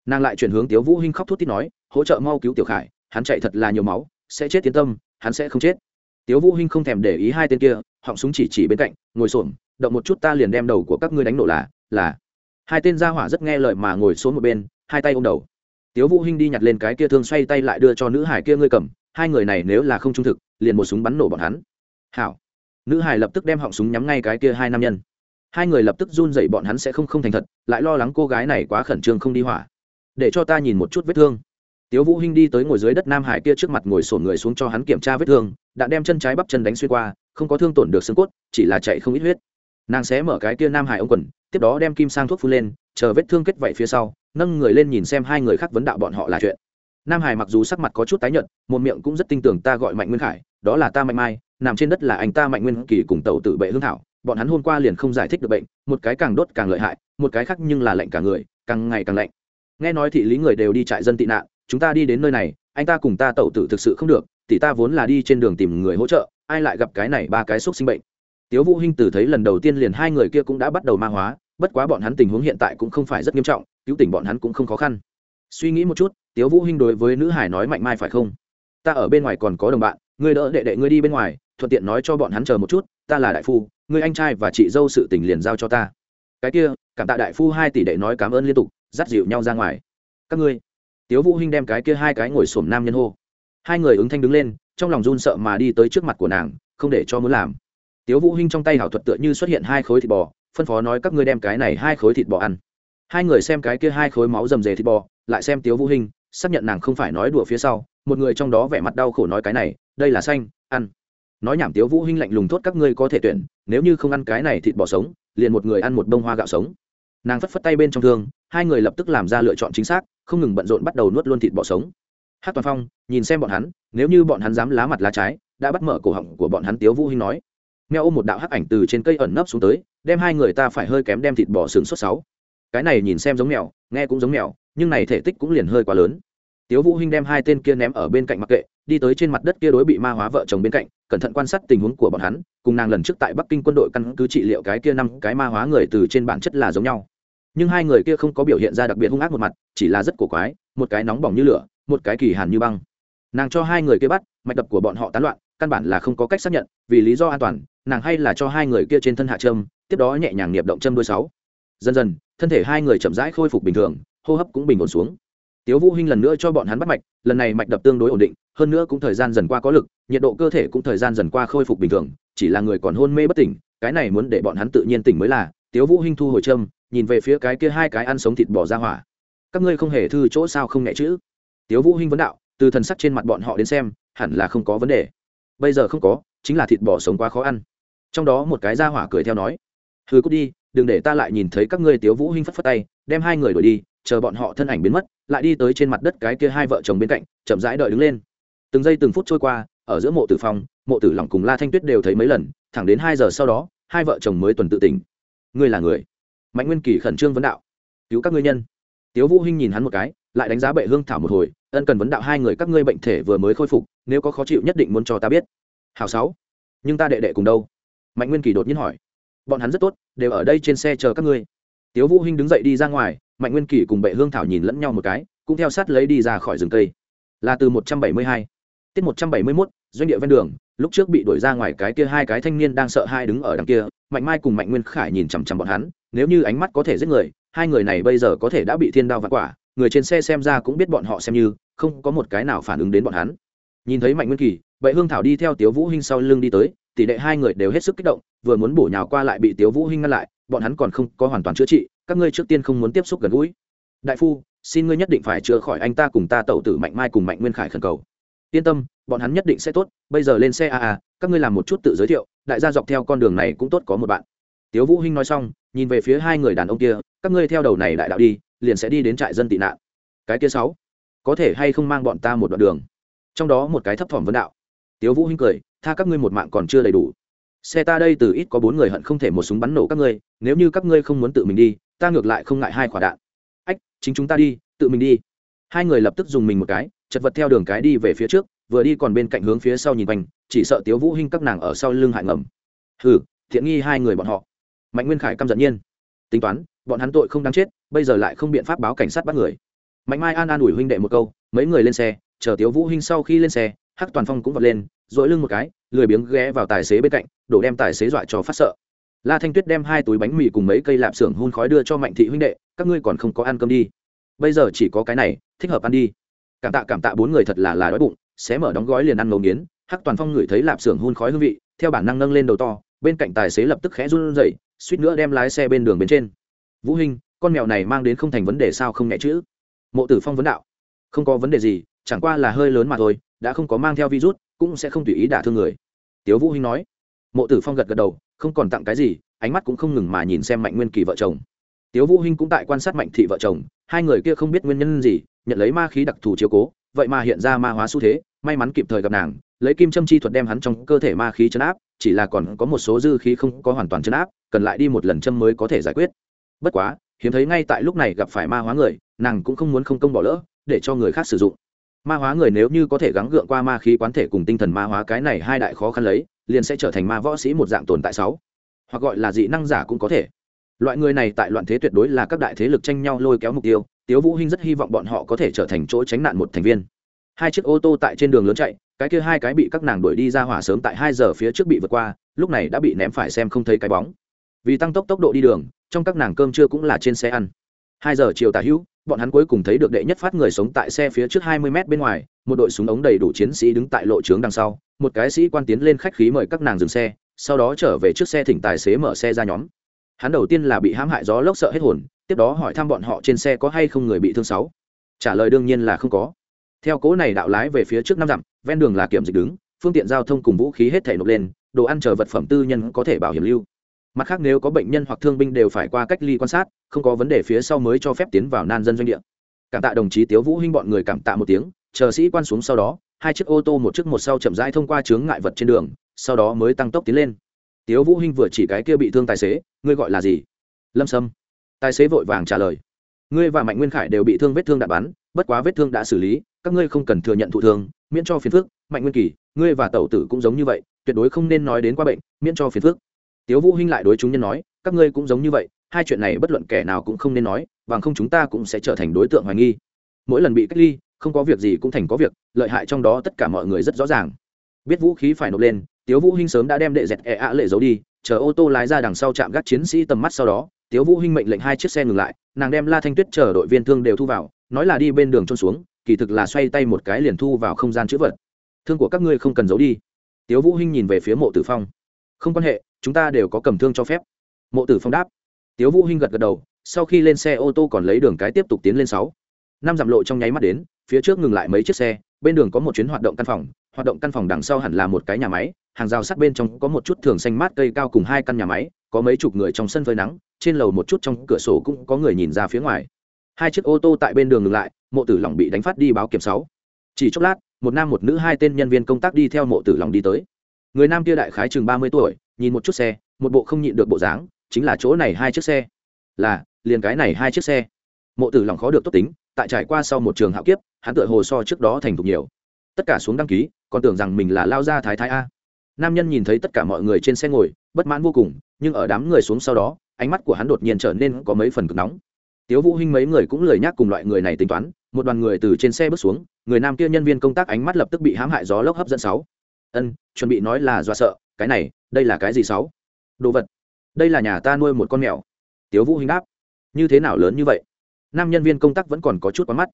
nàng lại chuyển hướng tiếu vũ hinh khóc thút thít nói, hỗ trợ mau cứu tiểu khải, hắn chạy thật là nhiều máu, sẽ chết tiến tâm, hắn sẽ không chết. Tiếu vũ hinh không thèm để ý hai tên kia, họng súng chỉ chỉ bên cạnh, ngồi xổm, động một chút ta liền đem đầu của các ngươi đánh nổ là là. Hai tên gia hỏa rất nghe lời mà ngồi xuống một bên, hai tay ôm đầu. Tiếu vũ hinh đi nhặt lên cái kia thương xoay tay lại đưa cho nữ hải kia ngươi cầm, hai người này nếu là không trung thực, liền một súng bắn nổ bọn hắn. Hảo. Nữ hải lập tức đem họng súng nhắm ngay cái kia hai nam nhân. Hai người lập tức run dậy bọn hắn sẽ không không thành thật, lại lo lắng cô gái này quá khẩn trương không đi hỏa để cho ta nhìn một chút vết thương. Tiếu vũ hinh đi tới ngồi dưới đất nam hải kia trước mặt ngồi sổn người xuống cho hắn kiểm tra vết thương, Đã đem chân trái bắp chân đánh xuyên qua, không có thương tổn được xương cốt, chỉ là chạy không ít huyết. Nàng sẽ mở cái kia nam hải ông quần, tiếp đó đem kim sang thuốc phun lên, chờ vết thương kết vảy phía sau, nâng người lên nhìn xem hai người khác vấn đạo bọn họ là chuyện. Nam hải mặc dù sắc mặt có chút tái nhợt, một miệng cũng rất tin tưởng ta gọi mạnh nguyên khải, đó là ta mạnh mai, nằm trên đất là anh ta mạnh nguyên kỳ cùng tẩu tử bệ hương thảo, bọn hắn hôm qua liền không giải thích được bệnh, một cái càng đốt càng lợi hại, một cái khác nhưng là lạnh cả người, càng ngày càng lạnh nghe nói thị lý người đều đi trại dân tị nạn, chúng ta đi đến nơi này, anh ta cùng ta tẩu tử thực sự không được thì ta vốn là đi trên đường tìm người hỗ trợ, ai lại gặp cái này ba cái xúc sinh bệnh. Tiếu vũ hinh từ thấy lần đầu tiên liền hai người kia cũng đã bắt đầu ma hóa, bất quá bọn hắn tình huống hiện tại cũng không phải rất nghiêm trọng, cứu tỉnh bọn hắn cũng không khó khăn. Suy nghĩ một chút, tiếu vũ hinh đối với nữ hải nói mạnh mai phải không? Ta ở bên ngoài còn có đồng bạn, ngươi đỡ đệ đệ ngươi đi bên ngoài, thuận tiện nói cho bọn hắn chờ một chút, ta là đại phu, ngươi anh trai và chị dâu sự tình liền giao cho ta. Cái kia, cảm tạ đại phu hai tỷ đệ nói cảm ơn liên tục dắt dịu nhau ra ngoài. Các ngươi, tiếu vũ hinh đem cái kia hai cái ngồi xổm nam nhân hô. Hai người ứng thanh đứng lên, trong lòng run sợ mà đi tới trước mặt của nàng, không để cho muốn làm. Tiếu vũ hinh trong tay hảo thuật tựa như xuất hiện hai khối thịt bò, phân phó nói các ngươi đem cái này hai khối thịt bò ăn. Hai người xem cái kia hai khối máu rầm rề thịt bò, lại xem tiếu vũ hinh, xác nhận nàng không phải nói đùa phía sau, một người trong đó vẻ mặt đau khổ nói cái này, đây là xanh, ăn. Nói nhảm tiếu vũ hinh lạnh lùng thốt, các ngươi có thể tuyển, nếu như không ăn cái này thịt bò sống, liền một người ăn một bông hoa gạo sống nàng phất phất tay bên trong thương, hai người lập tức làm ra lựa chọn chính xác, không ngừng bận rộn bắt đầu nuốt luôn thịt bò sống. Hát toàn phong, nhìn xem bọn hắn, nếu như bọn hắn dám lá mặt lá trái, đã bắt mở cổ họng của bọn hắn tiếu vũ hinh nói. Meo ôm một đạo hắc ảnh từ trên cây ẩn nấp xuống tới, đem hai người ta phải hơi kém đem thịt bò sừng suốt sáu. Cái này nhìn xem giống mèo, nghe cũng giống mèo, nhưng này thể tích cũng liền hơi quá lớn. Tiếu vũ hinh đem hai tên kia ném ở bên cạnh mặc kệ, đi tới trên mặt đất kia đối bị ma hóa vợ chồng bên cạnh, cẩn thận quan sát tình huống của bọn hắn, cùng nàng lần trước tại bắc kinh quân đội căn cứ trị liệu cái kia năm cái ma hóa người từ trên bản chất là giống nhau nhưng hai người kia không có biểu hiện ra đặc biệt hung ác một mặt, chỉ là rất cổ quái, một cái nóng bỏng như lửa, một cái kỳ hàn như băng. Nàng cho hai người kia bắt, mạch đập của bọn họ tán loạn, căn bản là không có cách xác nhận, vì lý do an toàn, nàng hay là cho hai người kia trên thân hạ châm, tiếp đó nhẹ nhàng niệm động châm đôi sáu. Dần dần, thân thể hai người chậm rãi khôi phục bình thường, hô hấp cũng bình ổn xuống. Tiếu vũ hinh lần nữa cho bọn hắn bắt mạch, lần này mạch đập tương đối ổn định, hơn nữa cũng thời gian dần qua có lực, nhiệt độ cơ thể cũng thời gian dần qua khôi phục bình thường, chỉ là người còn hôn mê bất tỉnh, cái này muốn để bọn hắn tự nhiên tỉnh mới là. Tiếu vũ hinh thu hồi châm nhìn về phía cái kia hai cái ăn sống thịt bò ra hỏa. Các ngươi không hề thư chỗ sao không nhẹ chữ. Tiếu vũ hinh vấn đạo, từ thần sắc trên mặt bọn họ đến xem, hẳn là không có vấn đề. Bây giờ không có, chính là thịt bò sống quá khó ăn. Trong đó một cái ra hỏa cười theo nói, hừ, cút đi, đừng để ta lại nhìn thấy các ngươi. Tiếu vũ hinh phất phất tay, đem hai người đuổi đi, chờ bọn họ thân ảnh biến mất, lại đi tới trên mặt đất cái kia hai vợ chồng bên cạnh, chậm rãi đợi đứng lên. Từng giây từng phút trôi qua, ở giữa mộ tử phong, mộ tử lỏng cùng la thanh tuyết đều thấy mấy lần, thẳng đến hai giờ sau đó, hai vợ chồng mới tuần tự tỉnh. Ngươi là người? Mạnh nguyên kỳ khẩn trương vấn đạo. Cứu các ngươi nhân. Tiếu vũ hinh nhìn hắn một cái lại đánh giá bệ hương thảo một hồi ân cần vấn đạo hai người các ngươi bệnh thể vừa mới khôi phục nếu có khó chịu nhất định muốn cho ta biết. Hảo sáu nhưng ta đệ đệ cùng đâu? Mạnh nguyên kỳ đột nhiên hỏi. Bọn hắn rất tốt đều ở đây trên xe chờ các ngươi. Tiếu vũ hinh đứng dậy đi ra ngoài mạnh nguyên kỳ cùng bệ hương thảo nhìn lẫn nhau một cái cũng theo sát lấy đi ra khỏi rừng cây. Là từ một trăm bảy mươi hai tiết một trăm bảy mươi 171, doanh địa ven đường lúc trước bị đuổi ra ngoài cái kia hai cái thanh niên đang sợ hai đứng ở đằng kia mạnh mai cùng mạnh nguyên khải nhìn chằm chằm bọn hắn nếu như ánh mắt có thể giết người, hai người này bây giờ có thể đã bị thiên đao vặt quả, người trên xe xem ra cũng biết bọn họ xem như, không có một cái nào phản ứng đến bọn hắn. Nhìn thấy mạnh nguyên kỳ vậy hương thảo đi theo tiếu vũ hinh sau lưng đi tới, tỷ đệ hai người đều hết sức kích động, vừa muốn bổ nhào qua lại bị tiếu vũ hinh ngăn lại, bọn hắn còn không có hoàn toàn chữa trị, các ngươi trước tiên không muốn tiếp xúc gần gũi. Đại phu, xin ngươi nhất định phải chữa khỏi anh ta cùng ta tẩu tử mạnh mai cùng mạnh nguyên khải khẩn cầu. Yên tâm, bọn hắn nhất định sẽ tốt, bây giờ lên xe a a, các ngươi làm một chút tự giới thiệu, đại gia dọc theo con đường này cũng tốt có một bạn tiếu vũ hinh nói xong, nhìn về phía hai người đàn ông kia, các ngươi theo đầu này đại đạo đi, liền sẽ đi đến trại dân tị nạn. Cái kia sáu, có thể hay không mang bọn ta một đoạn đường? Trong đó một cái thấp thỏm vấn đạo. Tiếu vũ hinh cười, tha các ngươi một mạng còn chưa đầy đủ. Xe ta đây từ ít có bốn người hận không thể một súng bắn nổ các ngươi, nếu như các ngươi không muốn tự mình đi, ta ngược lại không ngại hai quả đạn. Ách, chính chúng ta đi, tự mình đi. Hai người lập tức dùng mình một cái, chật vật theo đường cái đi về phía trước, vừa đi còn bên cạnh hướng phía sau nhìn quanh, chỉ sợ tiếu vũ hinh các nàng ở sau lưng hại ngầm. Hừ, thiện nghi hai người bọn họ mạnh nguyên khải căm giận nhiên. Tính toán, bọn hắn tội không đáng chết, bây giờ lại không biện pháp báo cảnh sát bắt người. Mạnh mai an an ủi huynh đệ một câu, mấy người lên xe, chờ tiếu vũ Huynh sau khi lên xe, hắc toàn phong cũng vọt lên, dội lưng một cái, lười biếng ghé vào tài xế bên cạnh, đổ đem tài xế dọa cho phát sợ. La thanh tuyết đem hai túi bánh mì cùng mấy cây lạp xưởng hun khói đưa cho mạnh thị huynh đệ, các ngươi còn không có ăn cơm đi. Bây giờ chỉ có cái này, thích hợp ăn đi. Cảm tạ cảm tạ bốn người thật là là đói bụng, xé mở đóng gói liền ăn ngấu nghiến, hắc toàn phong ngửi thấy lạp xưởng hun khói hương vị, theo bản năng nâng lên đầu to, bên cạnh tài xế lập tức khẽ run rẩy suýt nữa đem lái xe bên đường bên trên. Vũ hinh, con mèo này mang đến không thành vấn đề sao không nhẹ chữ mộ tử phong vấn đạo. Không có vấn đề gì, chẳng qua là hơi lớn mà thôi, đã không có mang theo virus, cũng sẽ không tùy ý đả thương người. Tiếu vũ hinh nói. Mộ tử phong gật gật đầu, không còn tặng cái gì, ánh mắt cũng không ngừng mà nhìn xem mạnh nguyên kỳ vợ chồng. Tiếu vũ hinh cũng tại quan sát mạnh thị vợ chồng, hai người kia không biết nguyên nhân gì, nhận lấy ma khí đặc thù chiếu cố, vậy mà hiện ra ma hóa xu thế, may mắn kịp thời gặp nàng lấy kim châm chi thuật đem hắn trong cơ thể ma khí chấn áp, chỉ là còn có một số dư khí không có hoàn toàn chấn áp, cần lại đi một lần châm mới có thể giải quyết. Bất quá, hiếm thấy ngay tại lúc này gặp phải ma hóa người, nàng cũng không muốn không công bỏ lỡ, để cho người khác sử dụng. Ma hóa người nếu như có thể gắng gượng qua ma khí quán thể cùng tinh thần ma hóa cái này hai đại khó khăn lấy, liền sẽ trở thành ma võ sĩ một dạng tồn tại sáu. Hoặc gọi là dị năng giả cũng có thể. Loại người này tại loạn thế tuyệt đối là các đại thế lực tranh nhau lôi kéo mục tiêu, tiếu vũ hinh rất hy vọng bọn họ có thể trở thành chỗ tránh nạn một thành viên hai chiếc ô tô tại trên đường lớn chạy, cái kia hai cái bị các nàng đuổi đi ra hỏa sớm tại hai giờ phía trước bị vượt qua, lúc này đã bị ném phải xem không thấy cái bóng. Vì tăng tốc tốc độ đi đường, trong các nàng cơm trưa cũng là trên xe ăn. Hai giờ chiều tả hữu, bọn hắn cuối cùng thấy được đệ nhất phát người sống tại xe phía trước hai mươi mét bên ngoài, một đội súng ống đầy đủ chiến sĩ đứng tại lộ trướng đằng sau, một cái sĩ quan tiến lên khách khí mời các nàng dừng xe, sau đó trở về trước xe thỉnh tài xế mở xe ra nhóm. Hắn đầu tiên là bị hãm hại gió lốc sợ hết hồn, tiếp đó hỏi thăm bọn họ trên xe có hay không người bị thương sáu. Trả lời đương nhiên là không có theo cố này đạo lái về phía trước năm dặm, ven đường là kiểm dịch đứng, phương tiện giao thông cùng vũ khí hết thể nộp lên, đồ ăn chờ vật phẩm tư nhân có thể bảo hiểm lưu. Mặt khác nếu có bệnh nhân hoặc thương binh đều phải qua cách ly quan sát, không có vấn đề phía sau mới cho phép tiến vào nan dân doanh địa. Cảm tạ đồng chí tiếu vũ hinh bọn người cảm tạ một tiếng, chờ sĩ quan xuống sau đó, hai chiếc ô tô một chiếc một sau chậm rãi thông qua chướng ngại vật trên đường, sau đó mới tăng tốc tiến lên. Tiếu vũ hinh vừa chỉ cái kia bị thương tài xế, ngươi gọi là gì? Lâm sâm. Tài xế vội vàng trả lời. Ngươi và mạnh nguyên khải đều bị thương vết thương đạn bắn, bất quá vết thương đã xử lý các ngươi không cần thừa nhận thụ thương, miễn cho phiền phức, mạnh nguyên kỳ, ngươi và tẩu tử cũng giống như vậy, tuyệt đối không nên nói đến qua bệnh, miễn cho phiền phức. Tiếu vũ hinh lại đối chúng nhân nói, các ngươi cũng giống như vậy, hai chuyện này bất luận kẻ nào cũng không nên nói, bằng không chúng ta cũng sẽ trở thành đối tượng hoài nghi. Mỗi lần bị cách ly, không có việc gì cũng thành có việc, lợi hại trong đó tất cả mọi người rất rõ ràng. Biết vũ khí phải nộp lên, tiếu vũ hinh sớm đã đem đệ dẹt e ạ lệ giấu đi, chờ ô tô lái ra đằng sau chạm gác chiến sĩ tầm mắt sau đó, tiếu vũ hinh mệnh lệnh hai chiếc xe ngừng lại, nàng đem la thanh tuyết chờ đội viên thương đều thu vào, nói là đi bên đường trôn xuống kỳ thực là xoay tay một cái liền thu vào không gian chữ vật. Thương của các ngươi không cần giấu đi. Tiếu vũ hinh nhìn về phía mộ tử phong. Không quan hệ, chúng ta đều có cầm thương cho phép. Mộ tử phong đáp. Tiếu vũ hinh gật gật đầu, sau khi lên xe ô tô còn lấy đường cái tiếp tục tiến lên sáu. Năm dặm lộ trong nháy mắt đến, phía trước ngừng lại mấy chiếc xe, bên đường có một chuyến hoạt động căn phòng, hoạt động căn phòng đằng sau hẳn là một cái nhà máy, hàng rào sắt bên trong có một chút thường xanh mát cây cao cùng hai căn nhà máy, có mấy chục người trong sân phơi nắng, trên lầu một chút trong cửa sổ cũng có người nhìn ra phía ngoài hai chiếc ô tô tại bên đường ngừng lại, mộ tử lòng bị đánh phát đi báo kiểm sáu. Chỉ chốc lát, một nam một nữ hai tên nhân viên công tác đi theo mộ tử lòng đi tới. Người nam kia đại khái chừng ba mươi tuổi, nhìn một chút xe, một bộ không nhịn được bộ dáng, chính là chỗ này hai chiếc xe. Là, liền cái này hai chiếc xe. Mộ tử lòng khó được tốt tính, tại trải qua sau một trường hạo kiếp, hắn tựa hồ so trước đó thành thục nhiều. Tất cả xuống đăng ký, còn tưởng rằng mình là lao gia thái thái a. Nam nhân nhìn thấy tất cả mọi người trên xe ngồi, bất mãn vô cùng, nhưng ở đám người xuống sau đó, ánh mắt của hắn đột nhiên trở nên có mấy phần cực nóng tiếu vũ hinh mấy người cũng lười nhắc cùng loại người này tính toán, một đoàn người từ trên xe bước xuống, người nam kia nhân viên công tác ánh mắt lập tức bị hãm hại gió lốc hấp dẫn sáu. Ân, chuẩn bị nói là dọa sợ, cái này, đây là cái gì sáu? Đồ vật, đây là nhà ta nuôi một con mèo. Tiếu vũ hinh đáp. Như thế nào lớn như vậy? Nam nhân viên công tác vẫn còn có chút quá mắt.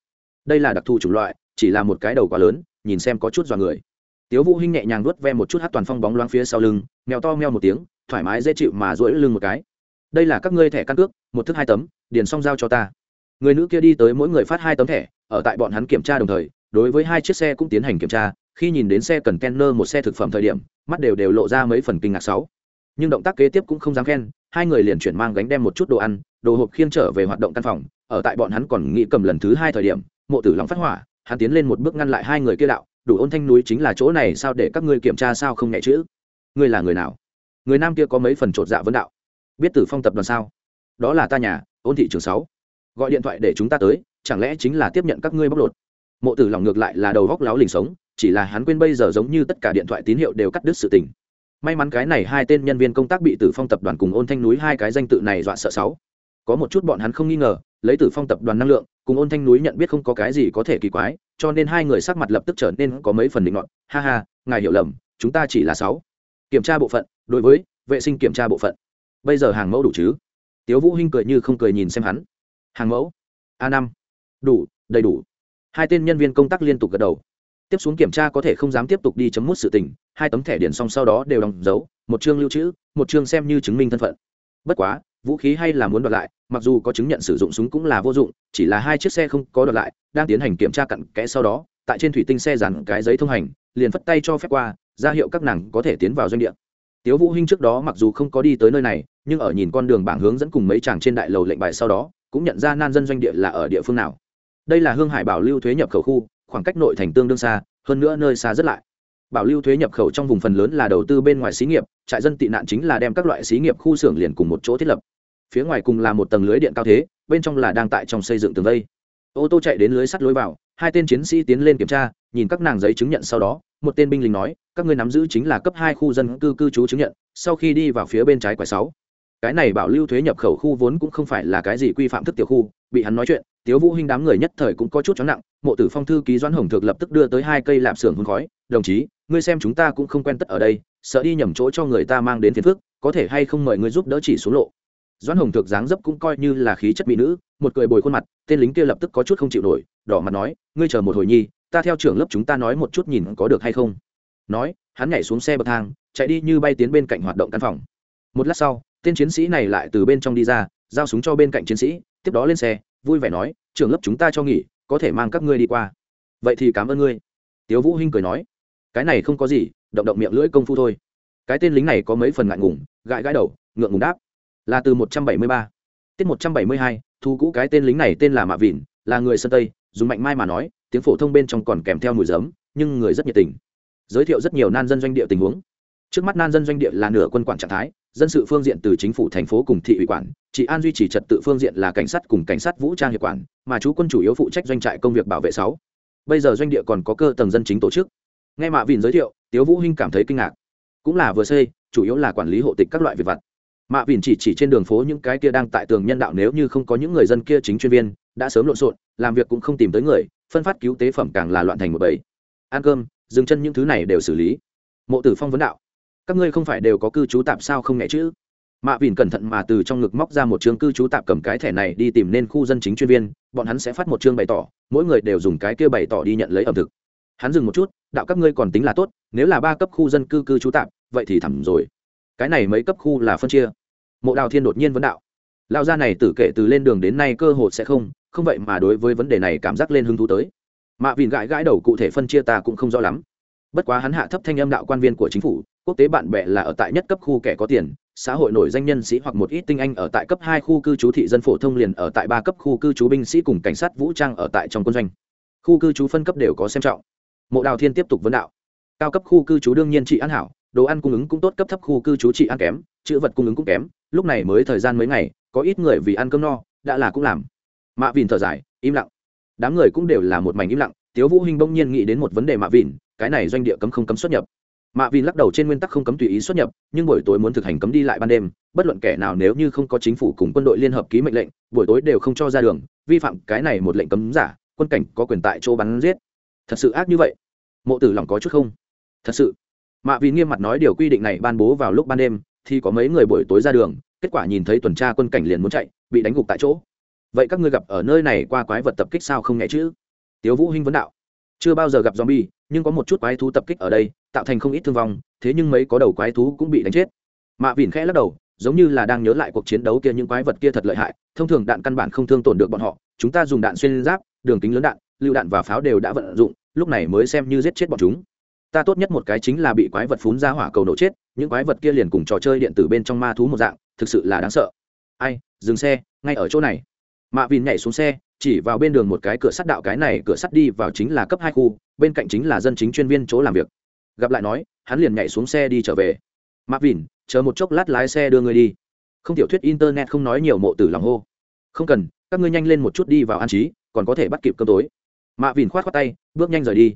Đây là đặc thù chủng loại, chỉ là một cái đầu quá lớn, nhìn xem có chút dọa người. Tiếu vũ hinh nhẹ nhàng nuốt ve một chút hát toàn phong bóng loáng phía sau lưng, mèo to meo một tiếng, thoải mái dễ chịu mà duỗi lưng một cái đây là các ngươi thẻ căn cước, một thức hai tấm, điền xong giao cho ta. Người nữ kia đi tới mỗi người phát hai tấm thẻ, ở tại bọn hắn kiểm tra đồng thời, đối với hai chiếc xe cũng tiến hành kiểm tra, khi nhìn đến xe cần kenner một xe thực phẩm thời điểm, mắt đều đều lộ ra mấy phần kinh ngạc sáu. Nhưng động tác kế tiếp cũng không dám khen, hai người liền chuyển mang gánh đem một chút đồ ăn, đồ hộp khiêng trở về hoạt động căn phòng, ở tại bọn hắn còn nghĩ cầm lần thứ hai thời điểm, mộ tử lòng phát hỏa, hắn tiến lên một bước ngăn lại hai người kia đạo, đủ ôn thanh núi chính là chỗ này, sao để các ngươi kiểm tra sao không nhẹ chữ ngươi là người nào? Người nam kia có mấy phần chột dạ vấn đạo biết tử phong tập đoàn sao? Đó là ta nhà, ôn thị trường sáu. Gọi điện thoại để chúng ta tới, chẳng lẽ chính là tiếp nhận các ngươi bóc lột? Mộ tử lòng ngược lại là đầu góc láo lình sống, chỉ là hắn quên bây giờ giống như tất cả điện thoại tín hiệu đều cắt đứt sự tình. May mắn cái này hai tên nhân viên công tác bị tử phong tập đoàn cùng ôn thanh núi hai cái danh tự này dọa sợ sáu. Có một chút bọn hắn không nghi ngờ, lấy tử phong tập đoàn năng lượng, cùng ôn thanh núi nhận biết không có cái gì có thể kỳ quái, cho nên hai người sắc mặt lập tức trở nên có mấy phần định luận ha ha, ngài hiểu lầm, chúng ta chỉ là sáu. Kiểm tra bộ phận, đối với vệ sinh kiểm tra bộ phận bây giờ hàng mẫu đủ chứ? Tiếu vũ hinh cười như không cười nhìn xem hắn. Hàng mẫu? A năm. Đủ, đầy đủ. Hai tên nhân viên công tác liên tục gật đầu. Tiếp xuống kiểm tra có thể không dám tiếp tục đi chấm mút sự tình, hai tấm thẻ điện xong sau đó đều đóng dấu, một chương lưu trữ, một chương xem như chứng minh thân phận. Bất quá, vũ khí hay là muốn đoạt lại, mặc dù có chứng nhận sử dụng súng cũng là vô dụng, chỉ là hai chiếc xe không có đoạt lại, đang tiến hành kiểm tra cặn kẽ sau đó, tại trên thủy tinh xe dàn cái giấy thông hành, liền phất tay cho phép qua, ra hiệu các nàng có thể tiến vào doanh địa. Tiếu vũ hinh trước đó mặc dù không có đi tới nơi này nhưng ở nhìn con đường bảng hướng dẫn cùng mấy chàng trên đại lầu lệnh bài sau đó, cũng nhận ra nan dân doanh địa là ở địa phương nào. Đây là hương hải bảo lưu thuế nhập khẩu khu, khoảng cách nội thành tương đương xa, hơn nữa nơi xa rất lại. Bảo lưu thuế nhập khẩu trong vùng phần lớn là đầu tư bên ngoài xí nghiệp, trại dân tị nạn chính là đem các loại xí nghiệp khu xưởng liền cùng một chỗ thiết lập. Phía ngoài cùng là một tầng lưới điện cao thế, bên trong là đang tại trong xây dựng tường vây. Ô tô chạy đến lưới sắt lối vào, hai tên chiến sĩ tiến lên kiểm tra, nhìn các nàng giấy chứng nhận sau đó, một tên binh lính nói, các ngươi nắm giữ chính là cấp hai khu dân cư cư trú chứng nhận, sau khi đi vào phía bên trái quải sáu cái này bảo lưu thuế nhập khẩu khu vốn cũng không phải là cái gì quy phạm thức tiểu khu, bị hắn nói chuyện, tiếu vũ hinh đám người nhất thời cũng có chút chóng nặng, mộ tử phong thư ký doãn hồng thực lập tức đưa tới hai cây lạp xưởng hun khói, đồng chí, ngươi xem chúng ta cũng không quen tất ở đây, sợ đi nhầm chỗ cho người ta mang đến phiền phức, có thể hay không mời ngươi giúp đỡ chỉ xuống lộ? Doãn hồng thực dáng dấp cũng coi như là khí chất mỹ nữ, một cười bồi khuôn mặt, tên lính kia lập tức có chút không chịu nổi, đỏ mặt nói, ngươi chờ một hồi nhi, ta theo trưởng lớp chúng ta nói một chút nhìn có được hay không. Nói, hắn nhảy xuống xe bậc thang, chạy đi như bay tiến bên cạnh hoạt động căn phòng. Một lát sau tên chiến sĩ này lại từ bên trong đi ra, giao súng cho bên cạnh chiến sĩ, tiếp đó lên xe, vui vẻ nói, trưởng lớp chúng ta cho nghỉ, có thể mang các ngươi đi qua. Vậy thì cảm ơn ngươi. Tiếu vũ hinh cười nói, cái này không có gì, động động miệng lưỡi công phu thôi. Cái tên lính này có mấy phần ngại ngùng, gãi gãi đầu, ngượng ngùng đáp, là từ một trăm bảy mươi ba, tiết một trăm bảy mươi hai, thu cũ cái tên lính này tên là mạ vịn, là người sơn tây, dùng mạnh mai mà nói, tiếng phổ thông bên trong còn kèm theo mùi giấm, nhưng người rất nhiệt tình. Giới thiệu rất nhiều nan dân doanh địa tình huống trước mắt nan dân doanh địa là nửa quân quản trạng thái, dân sự phương diện từ chính phủ thành phố cùng thị ủy quản, chị an duy trì trật tự phương diện là cảnh sát cùng cảnh sát vũ trang hiệp quản, mà chú quân chủ yếu phụ trách doanh trại công việc bảo vệ sáu. Bây giờ doanh địa còn có cơ tầng dân chính tổ chức. Nghe mạ vìn giới thiệu, tiếu vũ hinh cảm thấy kinh ngạc. Cũng là vừa xây chủ yếu là quản lý hộ tịch các loại việc vặt. Mạ vìn chỉ chỉ trên đường phố những cái kia đang tại tường nhân đạo nếu như không có những người dân kia chính chuyên viên, đã sớm lộn xộn, làm việc cũng không tìm tới người, phân phát cứu tế phẩm càng là loạn thành một bầy. Ăn cơm, dừng chân những thứ này đều xử lý. Mộ tử phong vấn đạo các ngươi không phải đều có cư trú tạm sao không nghe chữ? Mạ vìn cẩn thận mà từ trong ngực móc ra một chương cư trú tạm cầm cái thẻ này đi tìm nên khu dân chính chuyên viên, bọn hắn sẽ phát một chương bày tỏ, mỗi người đều dùng cái kia bày tỏ đi nhận lấy ẩm thực. Hắn dừng một chút, đạo các ngươi còn tính là tốt, nếu là ba cấp khu dân cư cư trú tạm, vậy thì thẳm rồi. Cái này mấy cấp khu là phân chia. Mộ đào thiên đột nhiên vấn đạo. Lao gia này tử kể từ lên đường đến nay cơ hội sẽ không không vậy mà đối với vấn đề này cảm giác lên hứng thú tới. Mạ vìn gãi gãi đầu, cụ thể phân chia ta cũng không rõ lắm bất quá hắn hạ thấp thanh âm đạo quan viên của chính phủ, quốc tế bạn bè là ở tại nhất cấp khu kẻ có tiền, xã hội nổi danh nhân sĩ hoặc một ít tinh anh ở tại cấp hai khu cư trú thị dân phổ thông liền ở tại ba cấp khu cư trú binh sĩ cùng cảnh sát vũ trang ở tại trong quân doanh. Khu cư trú phân cấp đều có xem trọng. Mộ đào thiên tiếp tục vấn đạo. Cao cấp khu cư trú đương nhiên trị ăn hảo, đồ ăn cung ứng cũng tốt, cấp thấp khu cư trú trị ăn kém, chữ vật cung ứng cũng kém, lúc này mới thời gian mấy ngày, có ít người vì ăn cơm no, đã là cũng làm. Mạ vìn thở dài, im lặng. Đám người cũng đều là một mảnh im lặng, tiếu vũ hinh bỗng nhiên nghĩ đến một vấn đề mạ vìn cái này doanh địa cấm không cấm xuất nhập. Mạ vin lắc đầu trên nguyên tắc không cấm tùy ý xuất nhập, nhưng buổi tối muốn thực hành cấm đi lại ban đêm, bất luận kẻ nào nếu như không có chính phủ cùng quân đội liên hợp ký mệnh lệnh, buổi tối đều không cho ra đường, vi phạm cái này một lệnh cấm giả, quân cảnh có quyền tại chỗ bắn giết. Thật sự ác như vậy? Mộ tử lòng có chút không? Thật sự. Mạ vin nghiêm mặt nói điều quy định này ban bố vào lúc ban đêm, thì có mấy người buổi tối ra đường, kết quả nhìn thấy tuần tra quân cảnh liền muốn chạy, bị đánh gục tại chỗ. Vậy các ngươi gặp ở nơi này qua quái vật tập kích sao không nghe chứ? Tiếu vũ hinh vấn đạo chưa bao giờ gặp zombie, nhưng có một chút quái thú tập kích ở đây, tạo thành không ít thương vong, thế nhưng mấy có đầu quái thú cũng bị đánh chết. Mạ vỉn khẽ lắc đầu, giống như là đang nhớ lại cuộc chiến đấu kia những quái vật kia thật lợi hại, thông thường đạn căn bản không thương tổn được bọn họ, chúng ta dùng đạn xuyên giáp, đường kính lớn đạn lưu đạn và pháo đều đã vận dụng, lúc này mới xem như giết chết bọn chúng. Ta tốt nhất một cái chính là bị quái vật phún ra hỏa cầu nổ chết, những quái vật kia liền cùng trò chơi điện tử bên trong ma thú một dạng, thực sự là đáng sợ. Ai, dừng xe, ngay ở chỗ này. Mạ vìn nhảy xuống xe chỉ vào bên đường một cái cửa sắt đạo cái này cửa sắt đi vào chính là cấp hai khu, bên cạnh chính là dân chính chuyên viên chỗ làm việc. Gặp lại nói, hắn liền nhảy xuống xe đi trở về. Mạ vìn chờ một chốc lát lái xe đưa người đi. Không tiểu thuyết internet không nói nhiều mộ tử lòng hô. Không cần, các ngươi nhanh lên một chút đi vào an trí, còn có thể bắt kịp cơm tối. Mạ vìn khoát khoát tay, bước nhanh rời đi.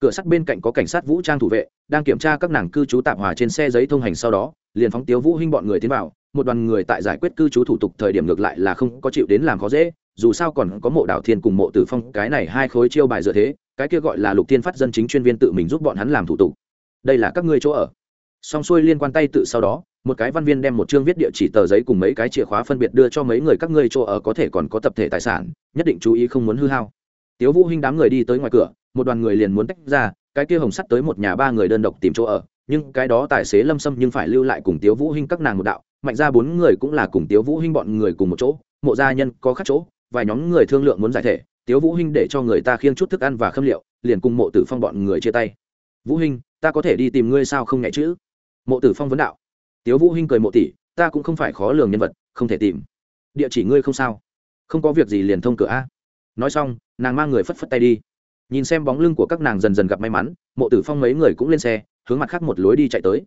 Cửa sắt bên cạnh có cảnh sát vũ trang thủ vệ, đang kiểm tra các nàng cư trú tạm hòa trên xe giấy thông hành sau đó, liền phóng tiếu vũ hinh bọn người tiến vào một đoàn người tại giải quyết cư trú thủ tục thời điểm ngược lại là không có chịu đến làm khó dễ, dù sao còn có mộ đảo thiên cùng mộ tử phong, cái này hai khối chiêu bài dựa thế, cái kia gọi là lục thiên phát dân chính chuyên viên tự mình giúp bọn hắn làm thủ tục. Đây là các ngươi chỗ ở. Song xuôi liên quan tay tự sau đó, một cái văn viên đem một chương viết địa chỉ tờ giấy cùng mấy cái chìa khóa phân biệt đưa cho mấy người các ngươi chỗ ở có thể còn có tập thể tài sản, nhất định chú ý không muốn hư hao. Tiếu vũ hinh đám người đi tới ngoài cửa, một đoàn người liền muốn tách ra, cái kia hồng sắt tới một nhà ba người đơn độc tìm chỗ ở nhưng cái đó tài xế lâm sâm nhưng phải lưu lại cùng tiếu vũ hinh các nàng một đạo, mạnh ra bốn người cũng là cùng tiếu vũ hinh bọn người cùng một chỗ, mộ gia nhân có khác chỗ, vài nhóm người thương lượng muốn giải thể, tiếu vũ hinh để cho người ta khiêng chút thức ăn và khâm liệu, liền cùng mộ tử phong bọn người chia tay. Vũ hinh, ta có thể đi tìm ngươi sao không nhẹ chữ mộ tử phong vấn đạo. Tiếu vũ hinh cười mộ tỷ ta cũng không phải khó lường nhân vật, không thể tìm. Địa chỉ ngươi không sao. Không có việc gì liền thông cửa a. Nói xong, nàng mang người phất phất tay đi. Nhìn xem bóng lưng của các nàng dần dần gặp may mắn, mộ tử phong mấy người cũng lên xe hướng mặt khác một lối đi chạy tới.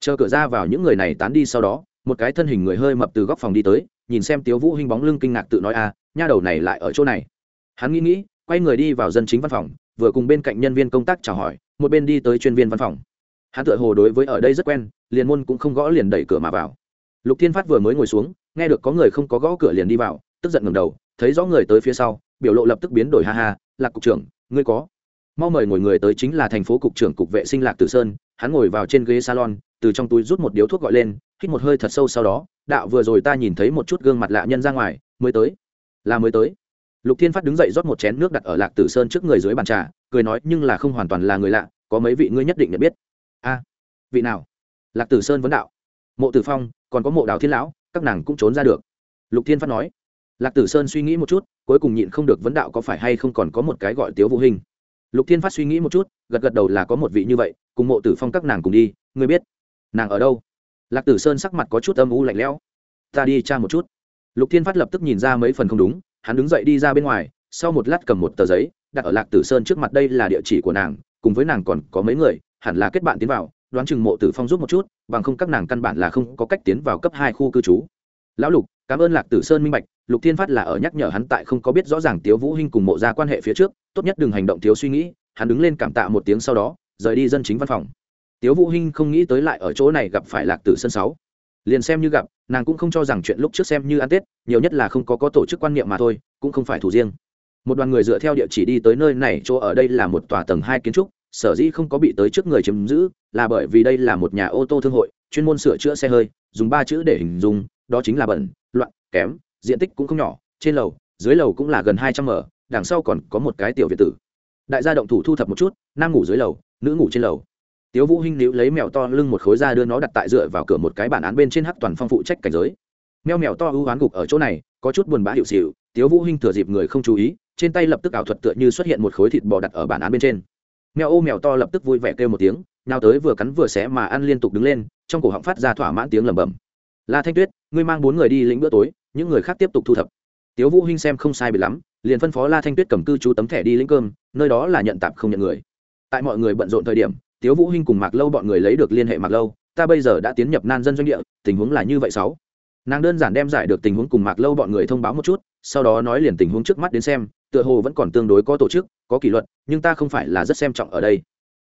Chờ cửa ra vào những người này tán đi sau đó, một cái thân hình người hơi mập từ góc phòng đi tới, nhìn xem tiếu vũ hinh bóng lưng kinh ngạc tự nói a nha đầu này lại ở chỗ này. Hắn nghĩ nghĩ, quay người đi vào dân chính văn phòng, vừa cùng bên cạnh nhân viên công tác chào hỏi, một bên đi tới chuyên viên văn phòng. Hắn tựa hồ đối với ở đây rất quen, liền môn cũng không gõ liền đẩy cửa mà vào. Lục thiên phát vừa mới ngồi xuống, nghe được có người không có gõ cửa liền đi vào, tức giận ngẩng đầu, thấy rõ người tới phía sau, biểu lộ lập tức biến đổi ha ha, lạc cục trưởng, ngươi có? Mau mời ngồi người tới chính là thành phố cục trưởng cục vệ sinh lạc tử sơn, hắn ngồi vào trên ghế salon, từ trong túi rút một điếu thuốc gọi lên, hít một hơi thật sâu sau đó, đạo, vừa rồi ta nhìn thấy một chút gương mặt lạ nhân ra ngoài, mới tới. Là mới tới. Lục thiên phát đứng dậy rót một chén nước đặt ở lạc tử sơn trước người dưới bàn trà, cười nói, nhưng là không hoàn toàn là người lạ, có mấy vị ngươi nhất định nhận biết. A, vị nào? Lạc tử sơn vấn đạo. Mộ tử phong, còn có mộ đào thiên lão, các nàng cũng trốn ra được. Lục thiên phát nói. Lạc tử sơn suy nghĩ một chút, cuối cùng nhịn không được vấn đạo, có phải hay không còn có một cái gọi tiếu vũ hình? Lục thiên phát suy nghĩ một chút, gật gật đầu là có một vị như vậy, cùng mộ tử phong các nàng cùng đi, ngươi biết, nàng ở đâu? Lạc tử sơn sắc mặt có chút âm u lạnh lẽo. Ta đi tra một chút. Lục thiên phát lập tức nhìn ra mấy phần không đúng, hắn đứng dậy đi ra bên ngoài, sau một lát cầm một tờ giấy, đặt ở lạc tử sơn trước mặt, đây là địa chỉ của nàng, cùng với nàng còn có mấy người, hẳn là kết bạn tiến vào, đoán chừng mộ tử phong giúp một chút, bằng không các nàng căn bản là không có cách tiến vào cấp hai khu cư trú. Lão lục cảm ơn lạc tử sơn minh bạch, lục thiên phát là ở nhắc nhở hắn tại không có biết rõ ràng tiếu vũ hinh cùng mộ ra quan hệ phía trước, tốt nhất đừng hành động thiếu suy nghĩ, hắn đứng lên cảm tạ một tiếng sau đó, rời đi dân chính văn phòng. Tiếu vũ hinh không nghĩ tới lại ở chỗ này gặp phải lạc tử sơn sáu. Liền xem như gặp, nàng cũng không cho rằng chuyện lúc trước xem như ăn tết, nhiều nhất là không có có tổ chức quan niệm mà thôi, cũng không phải thủ riêng. Một đoàn người dựa theo địa chỉ đi tới nơi này, chỗ ở đây là một tòa tầng hai kiến trúc, sở dĩ không có bị tới trước người chiếm giữ, là bởi vì đây là một nhà ô tô thương hội, chuyên môn sửa chữa xe hơi, dùng ba chữ để hình dung, đó chính là bẩn kém, diện tích cũng không nhỏ, trên lầu, dưới lầu cũng là gần hai trăm m đằng sau còn có một cái tiểu việt tử. Đại gia động thủ thu thập một chút, nam ngủ dưới lầu, nữ ngủ trên lầu. Tiếu vũ hinh níu lấy mèo to lưng một khối ra đưa nó đặt tại dựa vào cửa một cái bản án bên trên hắc toàn phong phụ trách cảnh giới. Mèo mèo to ưu oán gục ở chỗ này, có chút buồn bã hiệu xịu, tiếu vũ hinh thừa dịp người không chú ý, trên tay lập tức ảo thuật tựa như xuất hiện một khối thịt bò đặt ở bản án bên trên. Mèo ô mèo to lập tức vui vẻ kêu một tiếng nào tới vừa cắn vừa xé mà ăn liên tục đứng lên, trong cổ họng phát ra thỏa mãn tiếng lẩm bẩm. La thanh tuyết, ngươi mang bốn người đi lĩnh bữa tối những người khác tiếp tục thu thập. Tiếu vũ hinh xem không sai bị lắm, liền phân phó la thanh tuyết cầm cư trú tấm thẻ đi lĩnh cơm, nơi đó là nhận tạm không nhận người. Tại mọi người bận rộn thời điểm, tiếu vũ hinh cùng mạc lâu bọn người lấy được liên hệ mạc lâu, ta bây giờ đã tiến nhập nan dân doanh địa, tình huống là như vậy sáu. Nàng đơn giản đem giải được tình huống cùng mạc lâu bọn người thông báo một chút, sau đó nói liền tình huống trước mắt đến xem, tựa hồ vẫn còn tương đối có tổ chức, có kỷ luật, nhưng ta không phải là rất xem trọng ở đây.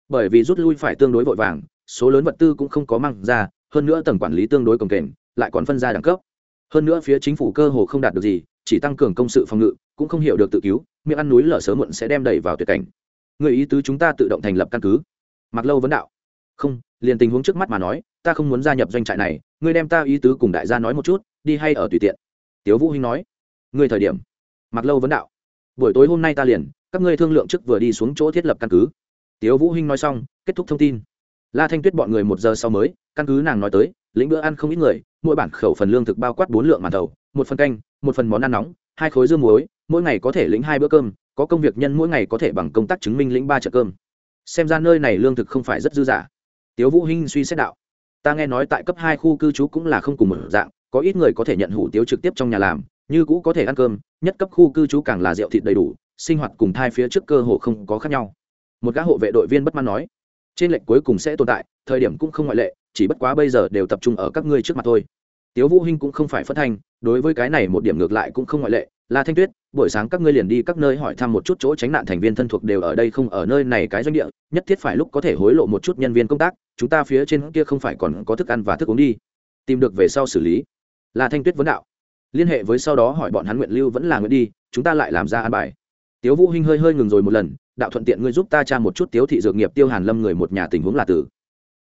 Bởi vì rút lui phải tương đối vội vàng, số lớn vật tư cũng không có mang ra, hơn nữa tầng quản lý tương đối cồng kềnh, lại còn phân ra đẳng cấp hơn nữa phía chính phủ cơ hồ không đạt được gì, chỉ tăng cường công sự phòng ngự, cũng không hiểu được tự cứu, miệng ăn núi lở sớm muộn sẽ đem đẩy vào tuyệt cảnh. Người ý tứ chúng ta tự động thành lập căn cứ. Mặc lâu vấn đạo. Không, liền tình huống trước mắt mà nói, ta không muốn gia nhập doanh trại này, ngươi đem ta ý tứ cùng đại gia nói một chút, đi hay ở tùy tiện. Tiếu vũ hinh nói. Ngươi thời điểm. Mặc lâu vấn đạo. Buổi tối hôm nay ta liền, các ngươi thương lượng trước vừa đi xuống chỗ thiết lập căn cứ. Tiếu vũ hinh nói xong, kết thúc thông tin. La thanh tuyết bọn người một giờ sau mới căn cứ nàng nói tới, lĩnh bữa ăn không ít người, mỗi bản khẩu phần lương thực bao quát bốn lượng màn thầu, một phần canh, một phần món ăn nóng, hai khối dưa muối, mỗi ngày có thể lĩnh hai bữa cơm, có công việc nhân mỗi ngày có thể bằng công tác chứng minh lĩnh ba trợ cơm. Xem ra nơi này lương thực không phải rất dư giả. tiếu vũ hinh suy xét đạo. Ta nghe nói tại cấp hai khu cư trú cũng là không cùng một dạng, có ít người có thể nhận hủ tiếu trực tiếp trong nhà làm, như cũ có thể ăn cơm, nhất cấp khu cư trú càng là rượu thịt đầy đủ, sinh hoạt cùng thai phía trước cơ hồ không có khác nhau. Một gã hộ vệ đội viên bất mãn nói, trên lệnh cuối cùng sẽ tồn tại, thời điểm cũng không ngoại lệ chỉ bất quá bây giờ đều tập trung ở các ngươi trước mặt thôi. Tiếu vũ hinh cũng không phải phất thành đối với cái này một điểm ngược lại cũng không ngoại lệ. La thanh tuyết, buổi sáng các ngươi liền đi các nơi hỏi thăm một chút chỗ tránh nạn thành viên thân thuộc đều ở đây không? Ở nơi này cái doanh địa, nhất thiết phải lúc có thể hối lộ một chút nhân viên công tác, chúng ta phía trên kia không phải còn có thức ăn và thức uống đi. Tìm được về sau xử lý. La thanh tuyết vấn đạo. Liên hệ với sau đó hỏi bọn hắn nguyện lưu vẫn là nguyện đi, chúng ta lại làm ra an bài. Tiếu vũ hinh hơi hơi ngừng rồi một lần, đạo thuận tiện ngươi giúp ta tra một chút tiếu thị dược nghiệp tiêu hàn lâm người một nhà tình huống là tử.